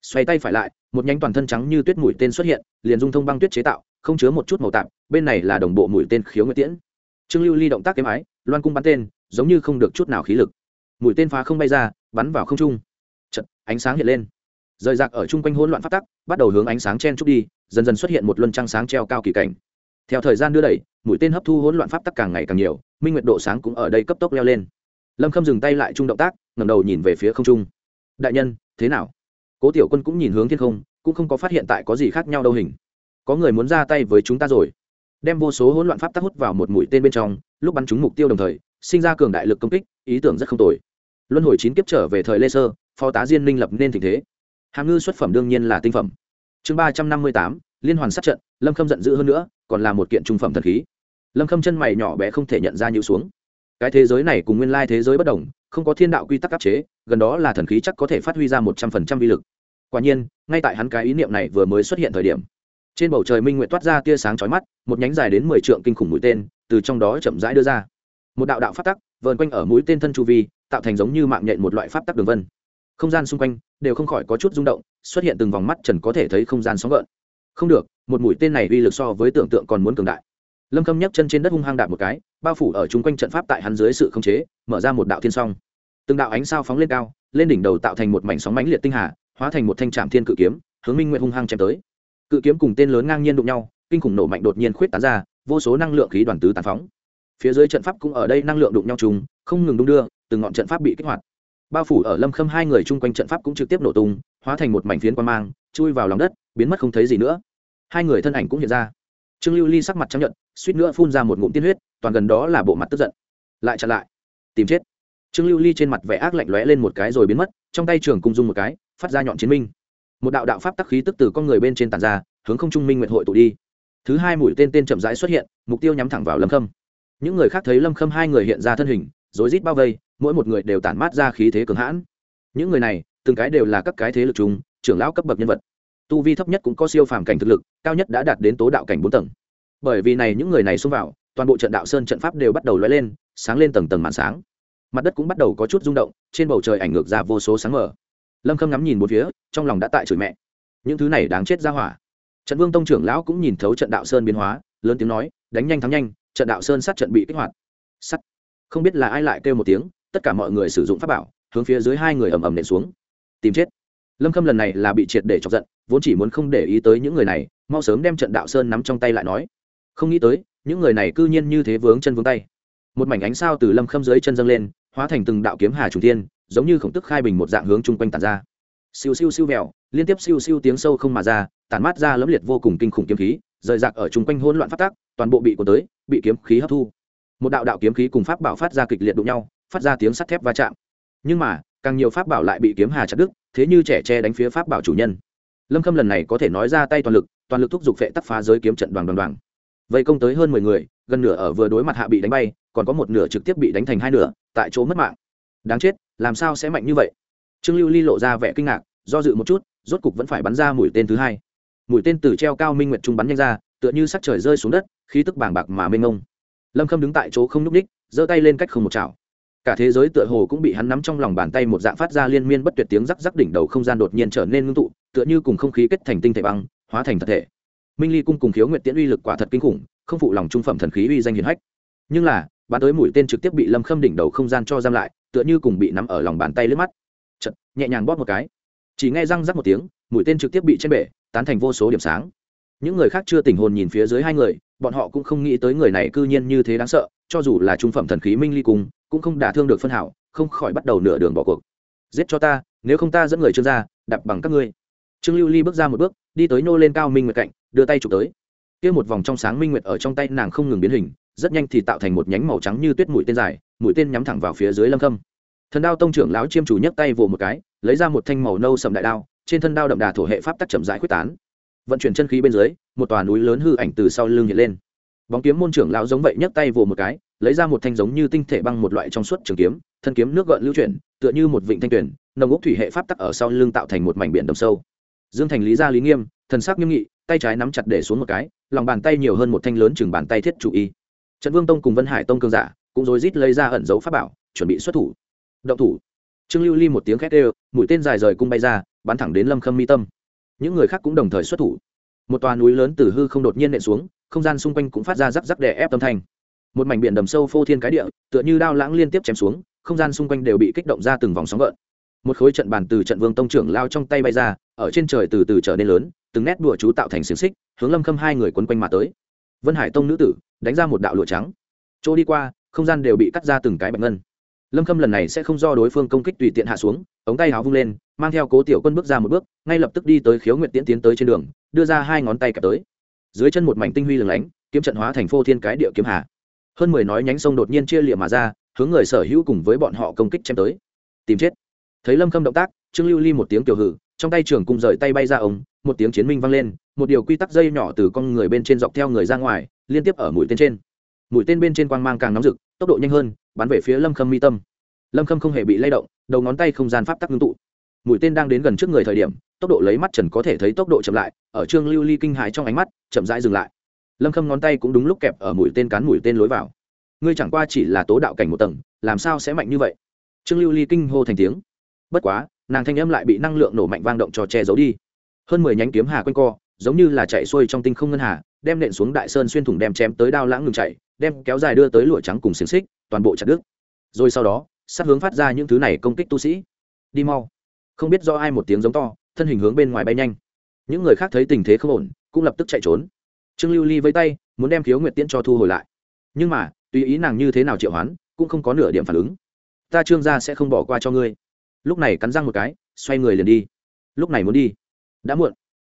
Xoay tay phải lại một nhánh toàn thân trắng như tuyết mũi tên xuất hiện liền dung thông băng tuyết chế tạo không chứa một chút màu tạp bên này là đồng bộ mũi tên khiếu nguyệt tiễn. Trương lưu ly động tác êm ái loan cung bắn tên giống như không được chút nào khí lực. Mũi tên phá không bay ra bắn vào không trung. Chật, ánh sáng hiện lên. Rời rạc ở chung quanh hỗn loạn phát tắc bắt đầu hướng ánh sáng chen trúc đi dần dần xuất hiện một luân trăng sáng treo cao kỳ cảnh. Theo thời gian đưa đẩy mũi tên hấp thu hỗn loạn pháp tắc càng ngày càng nhiều minh nguyệt độ sáng cũng ở đây cấp tốc leo lên lâm khâm dừng tay lại chung động tác ngầm đầu nhìn về phía không trung đại nhân thế nào cố tiểu quân cũng nhìn hướng thiên không cũng không có phát hiện tại có gì khác nhau đâu hình có người muốn ra tay với chúng ta rồi đem vô số hỗn loạn pháp tắc hút vào một mũi tên bên trong lúc bắn trúng mục tiêu đồng thời sinh ra cường đại lực công kích ý tưởng rất không tồi luân hồi chín kiếp trở về thời lê sơ phó tá diên minh lập nên tình thế hàm ngư xuất phẩm đương nhiên là tinh phẩm chương ba trăm năm mươi tám liên hoàn sát trận lâm khâm giận dữ hơn nữa còn là một kiện trung phẩm thần khí lâm khâm chân mày nhỏ bé không thể nhận ra nhịu xuống cái thế giới này cùng nguyên lai thế giới bất đồng, không có thiên đạo quy tắc áp chế, gần đó là thần khí chắc có thể phát huy ra một trăm phần trăm vi lực. Quả nhiên, ngay tại hắn cái ý niệm này vừa mới xuất hiện thời điểm, trên bầu trời minh nguyện toát ra tia sáng chói mắt, một nhánh dài đến mười trượng kinh khủng mũi tên từ trong đó chậm rãi đưa ra. Một đạo đạo phát tắc, vờn quanh ở mũi tên thân chu vi, tạo thành giống như mạng nhện một loại pháp tắc đường vân. Không gian xung quanh đều không khỏi có chút rung động, xuất hiện từng vòng mắt trần có thể thấy không gian sóng gợn. Không được, một mũi tên này uy lực so với tưởng tượng còn muốn cường đại lâm khâm nhấc chân trên đất hung hăng đạp một cái bao phủ ở chung quanh trận pháp tại hắn dưới sự khống chế mở ra một đạo thiên song từng đạo ánh sao phóng lên cao lên đỉnh đầu tạo thành một mảnh sóng mãnh liệt tinh hà hóa thành một thanh trạm thiên cự kiếm hướng minh nguyện hung hăng chém tới cự kiếm cùng tên lớn ngang nhiên đụng nhau kinh khủng nổ mạnh đột nhiên khuyết tán ra vô số năng lượng khí đoàn tứ tàn phóng phía dưới trận pháp cũng ở đây năng lượng đụng nhau trùng, không ngừng đung đưa từng ngọn trận pháp bị kích hoạt bao phủ ở lâm khâm hai người chung quanh trận pháp cũng trực tiếp nổ tung hóa thành một mảnh phiến quan mang chui vào lòng đất biến mất không thấy gì nữa hai người thân ảnh cũng hiện ra trương lưu ly sắc mặt chấp nhận suýt nữa phun ra một ngụm tiên huyết, toàn gần đó là bộ mặt tức giận. Lại chặn lại. Tìm chết. Trương lưu ly trên mặt vẻ ác lạnh lóe lên một cái rồi biến mất, trong tay trường cung dung một cái, phát ra nhọn chiến minh. Một đạo đạo pháp tắc khí tức từ con người bên trên tàn ra, hướng không trung minh nguyện hội tụ đi. Thứ hai mũi tên tên chậm rãi xuất hiện, mục tiêu nhắm thẳng vào lâm khâm. Những người khác thấy lâm khâm hai người hiện ra thân hình, rối rít bao vây, mỗi một người đều tản mát ra khí thế cường hãn. Những người này, từng cái đều là các cái thế lực chúng, trưởng lão cấp bậc nhân vật. Tu vi thấp nhất cũng có siêu phàm cảnh thực lực, cao nhất đã đạt đến tố đạo cảnh bốn tầng bởi vì này những người này xông vào, toàn bộ trận đạo sơn trận pháp đều bắt đầu lóe lên, sáng lên tầng tầng màn sáng. Mặt đất cũng bắt đầu có chút rung động, trên bầu trời ảnh ngược ra vô số sáng mở lâm khâm ngắm nhìn một phía, trong lòng đã tại chửi mẹ. Những thứ này đáng chết ra hỏa. Trận vương tông trưởng lão cũng nhìn thấu trận đạo sơn biến hóa, lớn tiếng nói, đánh nhanh thắng nhanh, trận đạo sơn sát trận bị kích hoạt. Sắt. Không biết là ai lại kêu một tiếng, tất cả mọi người sử dụng pháp bảo, hướng phía dưới hai người ầm ầm nện xuống. Tìm chết. Lâm khâm lần này là bị triệt để chọc giận, vốn chỉ muốn không để ý tới những người này, mau sớm đem trận đạo sơn nắm trong tay lại nói không nghĩ tới, những người này cư nhiên như thế vướng chân vướng tay. Một mảnh ánh sao từ lâm khâm dưới chân dâng lên, hóa thành từng đạo kiếm hà trùng tiên giống như khổng tức khai bình một dạng hướng chung quanh tàn ra. Siêu siêu siêu vẹo, liên tiếp siêu siêu tiếng sâu không mà ra tàn mát ra lẫm liệt vô cùng kinh khủng kiếm khí, rời rạc ở chung quanh hỗn loạn phát tác toàn bộ bị cuốn tới, bị kiếm khí hấp thu. Một đạo đạo kiếm khí cùng pháp bảo phát ra kịch liệt đụng nhau, phát ra tiếng sắt thép va chạm. Nhưng mà, càng nhiều pháp bảo lại bị kiếm hà chặt đứt, thế như trẻ tre đánh phía pháp bảo chủ nhân. Lâm khâm lần này có thể nói ra tay toàn lực toàn lực thúc giục phệ tắc phá giới kiếm trận đoàn đoàn đoàn vây công tới hơn mười người, gần nửa ở vừa đối mặt hạ bị đánh bay, còn có một nửa trực tiếp bị đánh thành hai nửa, tại chỗ mất mạng. Đáng chết, làm sao sẽ mạnh như vậy? Trương lưu ly lộ ra vẻ kinh ngạc, do dự một chút, rốt cục vẫn phải bắn ra mũi tên thứ hai. Mũi tên từ treo cao minh nguyệt trung bắn nhanh ra, tựa như sắc trời rơi xuống đất, khí tức bàng bạc mà mênh mông. Lâm khâm đứng tại chỗ không nhúc ních, giơ tay lên cách không một chảo. Cả thế giới tựa hồ cũng bị hắn nắm trong lòng bàn tay một dạng phát ra liên miên bất tuyệt tiếng rắc rắc đỉnh đầu không gian đột nhiên trở nên ngưng tụ, tựa như cùng không khí kết thành tinh thể băng, hóa thành thật thể minh ly cung cùng khiếu nguyện tiễn uy lực quả thật kinh khủng, không phụ lòng trung phẩm thần khí uy danh hiền hách. Nhưng là bắn tới mũi tên trực tiếp bị lâm khâm đỉnh đầu không gian cho giam lại, tựa như cùng bị nắm ở lòng bàn tay lướt mắt. Chật nhẹ nhàng bóp một cái. Chỉ nghe răng rắc một tiếng, mũi tên trực tiếp bị trên bể, tán thành vô số điểm sáng. Những người khác chưa tỉnh hồn nhìn phía dưới hai người, bọn họ cũng không nghĩ tới người này cư nhiên như thế đáng sợ, cho dù là trung phẩm thần khí minh ly cung, cũng không đả thương được phân hảo, không khỏi bắt đầu nửa đường bỏ cuộc. Giết cho ta, nếu không ta dẫn người trương ra đập bằng các ngươi trương lưu ly bước ra một bước, đi tới nô lên cao minh nguyệt cạnh, đưa tay chụp tới. Kia một vòng trong sáng minh nguyệt ở trong tay nàng không ngừng biến hình, rất nhanh thì tạo thành một nhánh màu trắng như tuyết mũi tên dài, mũi tên nhắm thẳng vào phía dưới lâm khâm thần đao tông trưởng lão chiêm chủ nhấc tay vồ một cái, lấy ra một thanh màu nâu sầm đại đao, trên thân đao đậm đà thổ hệ pháp tắc chậm rãi quyết tán. Vận chuyển chân khí bên dưới, một tòa núi lớn hư ảnh từ sau lưng hiện lên. Bóng kiếm môn trưởng lão giống vậy nhấc tay vồ một cái, lấy ra một thanh giống như tinh thể băng một loại trong suốt trường kiếm, thân kiếm nước gợn lưu chuyển, tựa như một vịnh thanh tuyển nồng ốc thủy hệ pháp tắc ở sau lưng tạo thành một mảnh biển đầm sâu dương thành lý ra lý nghiêm, thần sắc nghiêm nghị, tay trái nắm chặt để xuống một cái, lòng bàn tay nhiều hơn một thanh lớn chừng bàn tay thiết chủ y. Trần vương tông cùng vân hải tông cương giả cũng rối rít lấy ra ẩn dấu pháp bảo, chuẩn bị xuất thủ. Động thủ. Trương lưu ly một tiếng khét đều, mũi tên dài rời cung bay ra, bắn thẳng đến lâm khâm mi tâm. Những người khác cũng đồng thời xuất thủ. Một tòa núi lớn từ hư không đột nhiên nện xuống, không gian xung quanh cũng phát ra rắc rắc đè ép tâm thanh. Một mảnh biển đầm sâu phô thiên cái địa, tựa như đao lãng liên tiếp chém xuống, không gian xung quanh đều bị kích động ra từng vòng sóng gợn một khối trận bàn từ trận vương tông trưởng lao trong tay bay ra, ở trên trời từ từ trở nên lớn, từng nét đùa chú tạo thành xiềng xích, hướng lâm khâm hai người quấn quanh mà tới. Vân hải tông nữ tử, đánh ra một đạo lụa trắng. Chỗ đi qua, không gian đều bị cắt ra từng cái bạch ngân. Lâm khâm lần này sẽ không do đối phương công kích tùy tiện hạ xuống, ống tay áo vung lên, mang theo cố tiểu quân bước ra một bước, ngay lập tức đi tới khiếu nguyện tiễn tiến tới trên đường, đưa ra hai ngón tay kẹp tới. Dưới chân một mảnh tinh huy lừng lánh, kiếm trận hóa thành phô thiên cái địa kiếm hà. Hơn mười nói nhánh sông đột nhiên chia liệm mà ra, hướng người sở hữu cùng với bọn họ công kích chém tới. Tìm chết thấy lâm khâm động tác, trương lưu ly một tiếng kiểu hử, trong tay trường cung rời tay bay ra ống một tiếng chiến minh vang lên, một điều quy tắc dây nhỏ từ con người bên trên dọc theo người ra ngoài, liên tiếp ở mũi tên trên. Mũi tên bên trên quang mang càng nóng rực, tốc độ nhanh hơn, bắn về phía lâm khâm mi tâm. Lâm khâm không hề bị lay động, đầu ngón tay không gian pháp tắc ngưng tụ. Mũi tên đang đến gần trước người thời điểm, tốc độ lấy mắt trần có thể thấy tốc độ chậm lại, ở trương lưu ly kinh hãi trong ánh mắt, chậm rãi dừng lại. Lâm khâm ngón tay cũng đúng lúc kẹp ở mũi tên cán mũi tên lối vào. Ngươi chẳng qua chỉ là tố đạo cảnh một tầng, làm sao sẽ mạnh như vậy? Trương lưu ly kinh hô thành tiếng bất quá, nàng thanh âm lại bị năng lượng nổ mạnh vang động cho che giấu đi. Hơn mười nhánh kiếm hà quanh co, giống như là chạy xuôi trong tinh không ngân hà, đem nện xuống đại sơn xuyên thủng đem chém tới đao lãng ngừng chạy, đem kéo dài đưa tới lụa trắng cùng xiềng xích, toàn bộ chặt đứt. Rồi sau đó, sát hướng phát ra những thứ này công kích tu sĩ. Đi mau. Không biết do ai một tiếng giống to, thân hình hướng bên ngoài bay nhanh. Những người khác thấy tình thế không ổn, cũng lập tức chạy trốn. Trương lưu ly với tay, muốn đem khiếu nguyệt tiễn cho thu hồi lại. Nhưng mà, tùy ý nàng như thế nào triệu hoán, cũng không có nửa điểm phản ứng. Ta trương gia sẽ không bỏ qua cho ngươi lúc này cắn răng một cái, xoay người liền đi. Lúc này muốn đi. Đã muộn.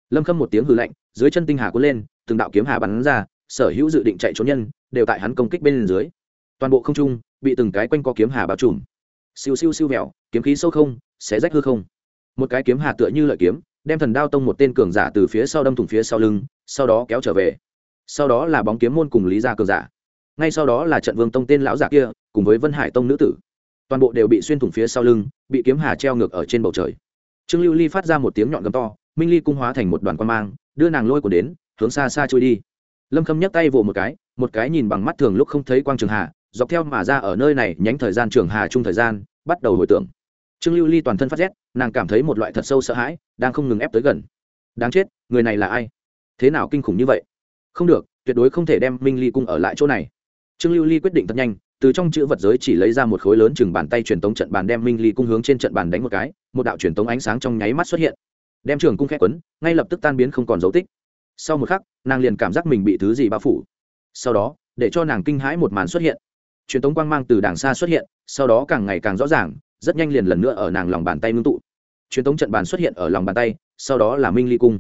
Lâm khâm một tiếng hư lạnh, dưới chân tinh hà cuốn lên, từng đạo kiếm hà bắn ra, sở hữu dự định chạy trốn nhân, đều tại hắn công kích bên dưới. Toàn bộ không trung, bị từng cái quanh co kiếm hà bao trùm. Siêu siêu siêu mèo kiếm khí sâu không sẽ rách hư không. Một cái kiếm hà tựa như lợi kiếm, đem thần đao tông một tên cường giả từ phía sau đâm thủng phía sau lưng, sau đó kéo trở về. Sau đó là bóng kiếm môn cùng lý gia cường giả. Ngay sau đó là trận vương tông tên lão giả kia, cùng với vân hải tông nữ tử. Toàn bộ đều bị xuyên thủng phía sau lưng bị kiếm hà treo ngược ở trên bầu trời. Trương lưu ly phát ra một tiếng nhọn gầm to, minh ly cung hóa thành một đoàn quan mang, đưa nàng lôi của đến, hướng xa xa trôi đi. Lâm khâm nhấc tay vỗ một cái một cái nhìn bằng mắt thường lúc không thấy quang trường hà, dọc theo mà ra ở nơi này nhánh thời gian trường hà chung thời gian, bắt đầu hồi tưởng. Trương lưu ly toàn thân phát rét, nàng cảm thấy một loại thật sâu sợ hãi, đang không ngừng ép tới gần. Đáng chết, người này là ai? Thế nào kinh khủng như vậy? Không được, tuyệt đối không thể đem minh ly cung ở lại chỗ này. Trương lưu ly quyết định thật nhanh từ trong chữ vật giới chỉ lấy ra một khối lớn chừng bàn tay truyền tống trận bàn đem minh ly cung hướng trên trận bàn đánh một cái, một đạo truyền tống ánh sáng trong nháy mắt xuất hiện. Đem trường cung khét quấn, ngay lập tức tan biến không còn dấu tích. Sau một khắc, nàng liền cảm giác mình bị thứ gì bao phủ. Sau đó, để cho nàng kinh hãi một màn xuất hiện. Truyền tống quang mang từ đàng xa xuất hiện, sau đó càng ngày càng rõ ràng, rất nhanh liền lần nữa ở nàng lòng bàn tay ngưng tụ. Truyền tống trận bàn xuất hiện ở lòng bàn tay, sau đó là minh ly cung.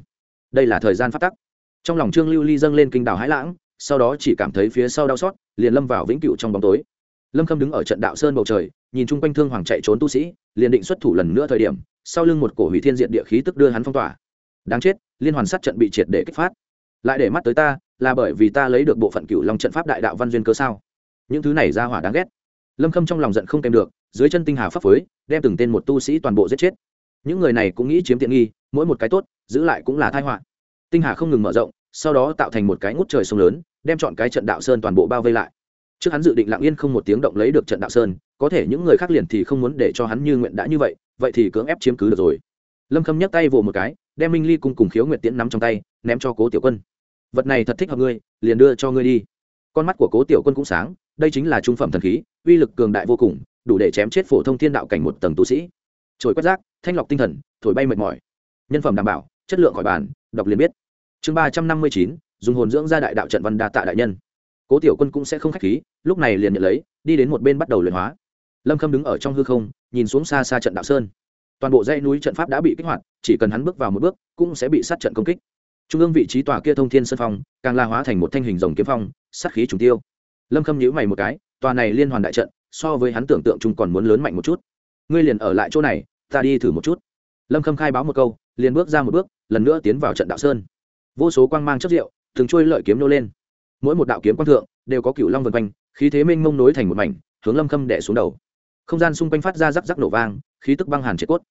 Đây là thời gian phát tắc. Trong lòng trương lưu ly dâng lên kinh đảo hãi lãng, sau đó chỉ cảm thấy phía sau đau xót, liền lâm vào vĩnh cửu trong bóng tối lâm khâm đứng ở trận đạo sơn bầu trời, nhìn chung quanh thương hoàng chạy trốn tu sĩ, liền định xuất thủ lần nữa thời điểm, sau lưng một cổ hủy thiên diện địa khí tức đưa hắn phong tỏa. Đáng chết, liên hoàn sát trận bị triệt để kích phát. Lại để mắt tới ta, là bởi vì ta lấy được bộ phận cửu long trận pháp đại đạo văn duyên cơ sao? Những thứ này ra hỏa đáng ghét. Lâm khâm trong lòng giận không kèm được, dưới chân tinh hà pháp phối, đem từng tên một tu sĩ toàn bộ giết chết. Những người này cũng nghĩ chiếm tiện nghi, mỗi một cái tốt, giữ lại cũng là thai họa. Tinh hà không ngừng mở rộng, sau đó tạo thành một cái ngút trời sông lớn, đem chọn cái trận đạo sơn toàn bộ bao vây lại trước hắn dự định lặng yên không một tiếng động lấy được trận đạo sơn, có thể những người khác liền thì không muốn để cho hắn như nguyện đã như vậy vậy thì cưỡng ép chiếm cứ được rồi. Lâm khâm nhấc tay vồ một cái, đem minh ly cùng cùng khiếu nguyệt tiễn nắm trong tay, ném cho cố tiểu quân. Vật này thật thích hợp ngươi, liền đưa cho ngươi đi. Con mắt của cố tiểu quân cũng sáng, đây chính là trung phẩm thần khí, uy lực cường đại vô cùng, đủ để chém chết phổ thông thiên đạo cảnh một tầng tu sĩ. Trồi quét rác, thanh lọc tinh thần, thổi bay mệt mỏi. Nhân phẩm đảm bảo, chất lượng khỏi bàn, đọc liền biết. Chương ba trăm năm mươi chín, dùng hồn dưỡng ra đại đạo trận văn đa tạ đại nhân cố tiểu quân cũng sẽ không k h á c h khí, lúc này liền nhận lấy, đi đến một bên bắt đầu luyện hóa. Lâm khâm đứng ở trong hư không, nhìn xuống xa xa trận đạo sơn. Toàn bộ dãy núi trận pháp đã bị kích hoạt, chỉ cần hắn bước vào một bước, cũng sẽ bị sát trận công kích. Trung ương vị trí tòa kia thông thiên sân phong, càng la hóa thành một thanh hình rồng kiếm phong, sát khí trùng tiêu. Lâm khâm nhíu mày một cái, tòa này liên hoàn đại trận, so với hắn tưởng tượng chung còn muốn lớn mạnh một chút. Ngươi liền ở lại chỗ này, ta đi thử một chút. Lâm khâm khai báo một câu, liền bước ra một bước, lần nữa tiến vào trận đạo sơn. Vô số quang mang chất rượu thường trôi lợi kiếm nô lên mỗi một đạo kiếm quang thượng đều có cựu long vần quanh, khí thế mênh mông nối thành một mảnh, hướng lâm khâm đẻ xuống đầu. Không gian xung quanh phát ra rắc rắc nổ vang, khí tức băng hàn triệt cốt.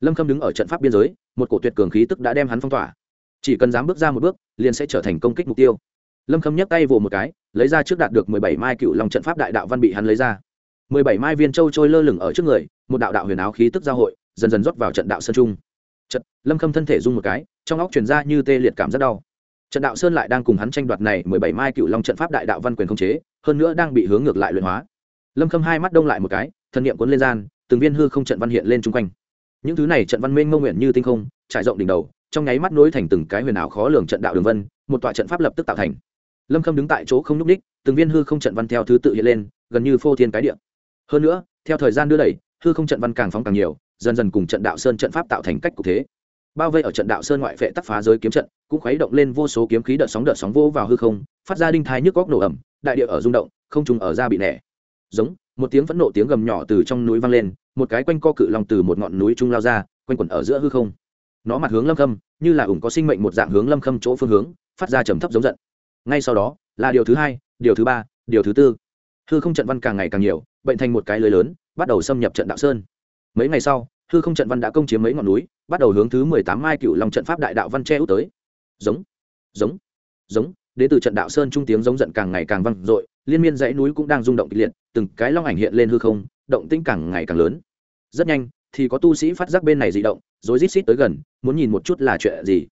Lâm khâm đứng ở trận pháp biên giới, một cổ tuyệt cường khí tức đã đem hắn phong tỏa. Chỉ cần dám bước ra một bước, liền sẽ trở thành công kích mục tiêu. Lâm khâm nhấc tay vồ một cái, lấy ra trước đạt được mười bảy mai cựu long trận pháp đại đạo văn bị hắn lấy ra. Mười bảy mai viên châu trôi lơ lửng ở trước người, một đạo đạo huyền áo khí tức giao hội, dần dần rót vào trận đạo sơn trung. Trận lâm khâm thân thể rung một cái, trong óc chuyển ra như tê liệt cảm rất đau trận đạo sơn lại đang cùng hắn tranh đoạt này mười bảy mai cựu long trận pháp đại đạo văn quyền không chế, hơn nữa đang bị hướng ngược lại luyện hóa. Lâm khâm hai mắt đông lại một cái, thân niệm cuốn lên gian, từng viên hư không trận văn hiện lên chung quanh. Những thứ này trận văn mênh mông nguyện như tinh không, trải rộng đỉnh đầu, trong nháy mắt nối thành từng cái huyền ảo khó lường trận đạo đường vân, một tọa trận pháp lập tức tạo thành. Lâm khâm đứng tại chỗ không n ú c ních từng viên hư không trận văn theo thứ tự hiện lên, gần như phô thiên cái địa. hơn nữa, theo thời gian đưa đẩy, hư không trận văn càng phóng càng nhiều, dần dần cùng trận đạo sơn trận pháp tạo thành cách cụ thế bao vây ở trận đạo sơn ngoại vệ tắc phá giới kiếm trận, cũng khuấy động lên vô số kiếm khí đợt sóng đợt sóng vô vào hư không, phát ra đinh thái nhức góc nổ ẩm đại địa ở rung động, không trùng ở ra bị nẻ. Giống, một tiếng phẫn nộ tiếng gầm nhỏ từ trong núi vang lên, một cái quanh co cự lòng từ một ngọn núi trung lao ra, quanh quẩn ở giữa hư không. Nó mặt hướng lâm khâm, như là ủng có sinh mệnh một dạng hướng lâm khâm chỗ phương hướng, phát ra trầm thấp giống giận. Ngay sau đó, là điều thứ hai, điều thứ ba, điều thứ tư. Hư không trận văn càng ngày càng nhiều, bệnh thành một cái lưới lớn, bắt đầu xâm nhập trận đạo sơn. Mấy ngày sau hư không trận văn đã công chiếm mấy ngọn núi, bắt đầu hướng thứ mười tám mai cựu long trận pháp đại đạo văn che út tới. Giống giống giống đến từ trận đạo sơn trung tiếng giống giận càng ngày càng vang dội, liên miên dãy núi cũng đang rung động kịch liệt, từng cái long ảnh hiện lên hư không, động tĩnh càng ngày càng lớn. Rất nhanh, thì có tu sĩ phát giác bên này dị động, rồi rít xít tới gần, muốn nhìn một chút là chuyện gì.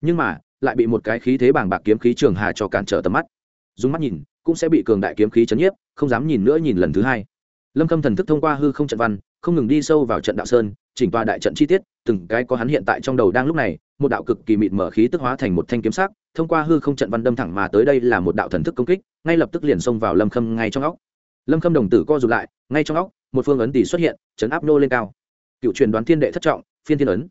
Nhưng mà, lại bị một cái khí thế bàng bạc kiếm khí trường hà cho cản trở tầm mắt. Dùng mắt nhìn, cũng sẽ bị cường đại kiếm khí chấn nhiếp, không dám nhìn nữa nhìn lần thứ hai. Lâm khâm thần thức thông qua hư không trận văn, không ngừng đi sâu vào trận đạo sơn chỉnh tòa đại trận chi tiết, từng cái có hắn hiện tại trong đầu đang lúc này, một đạo cực kỳ mịt mở khí tức hóa thành một thanh kiếm sắc, thông qua hư không trận văn đâm thẳng mà tới đây là một đạo thần thức công kích, ngay lập tức liền xông vào lâm khâm ngay trong óc. Lâm khâm đồng tử co rụt lại, ngay trong óc, một phương ấn tỷ xuất hiện, chấn áp nô lên cao. Cựu truyền đoán thiên đệ thất trọng, phiên thiên ấn.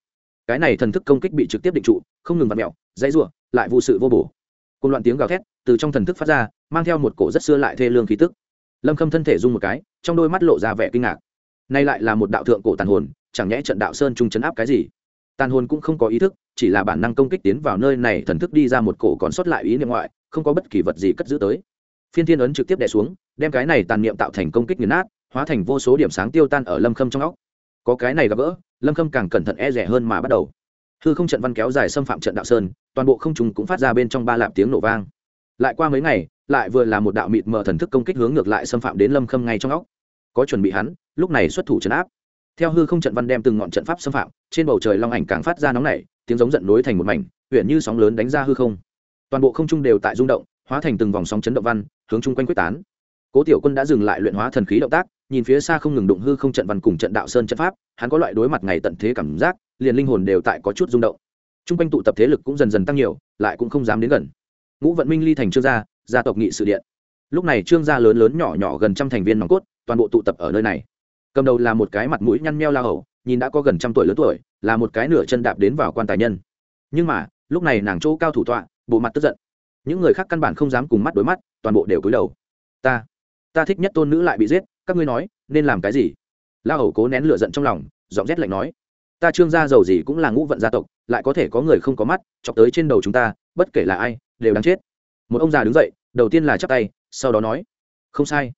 Cái này thần thức công kích bị trực tiếp định trụ, không ngừng vặt mẹo dãy rủa, lại vụ sự vô bổ. Cùng loạn tiếng gào thét từ trong thần thức phát ra, mang theo một cổ rất xưa lại thê lương khí tức. Lâm khâm thân thể rung một cái, trong đôi mắt lộ ra vẻ kinh ngạc. Nay lại là một đạo thượng cổ tàn hồn chẳng nhẽ trận đạo sơn trung chấn áp cái gì? Tàn hồn cũng không có ý thức, chỉ là bản năng công kích tiến vào nơi này thần thức đi ra một cổ còn sót lại ý niệm ngoại, không có bất kỳ vật gì cất giữ tới. Phiên thiên ấn trực tiếp đè xuống, đem cái này tàn niệm tạo thành công kích nghiền nát, hóa thành vô số điểm sáng tiêu tan ở lâm khâm trong óc. Có cái này gặp gỡ, lâm khâm càng cẩn thận e rẻ hơn mà bắt đầu. Hư không trận văn kéo dài xâm phạm trận đạo sơn, toàn bộ không trùng cũng phát ra bên trong ba lạp tiếng nổ vang. Lại qua mấy ngày, lại vừa là một đạo mịt mờ thần thức công kích hướng ngược lại xâm phạm đến lâm khâm ngay trong óc. Có chuẩn bị hắn, lúc này xuất thủ trấn áp theo hư không trận văn đem từng ngọn trận pháp xâm phạm, trên bầu trời long ảnh càng phát ra nóng nảy, tiếng giống giận nối thành một mảnh huyện như sóng lớn đánh ra hư không. Toàn bộ không trung đều tại rung động, hóa thành từng vòng sóng chấn động văn, hướng chung quanh quyết tán. Cố tiểu quân đã dừng lại luyện hóa thần khí động tác, nhìn phía xa không ngừng đụng hư không trận văn cùng trận đạo sơn trận pháp, hắn có loại đối mặt ngày tận thế cảm giác, liền linh hồn đều tại có chút rung động. Chung quanh tụ tập thế lực cũng dần dần tăng nhiều, lại cũng không dám đến gần. Ngũ vận minh ly thành trương gia gia tộc nghị sự điện. Lúc này trương gia lớn lớn nhỏ nhỏ gần trăm thành viên nòng cốt, toàn bộ tụ tập ở nơi này cầm đầu là một cái mặt mũi nhăn meo la hầu, nhìn đã có gần trăm tuổi lớn tuổi, là một cái nửa chân đạp đến vào quan tài nhân. Nhưng mà, lúc này nàng chỗ cao thủ tọa, bộ mặt tức giận. Những người khác căn bản không dám cùng mắt đối mắt, toàn bộ đều cúi đầu. Ta ta thích nhất tôn nữ lại bị giết, các ngươi nói, nên làm cái gì? La hầu cố nén lửa giận trong lòng, giọng rét lạnh nói. Ta trương gia giàu gì cũng là ngũ vận gia tộc, lại có thể có người không có mắt, chọc tới trên đầu chúng ta, bất kể là ai, đều đáng chết. Một ông già đứng dậy, đầu tiên là chắp tay, sau đó nói. Không sai.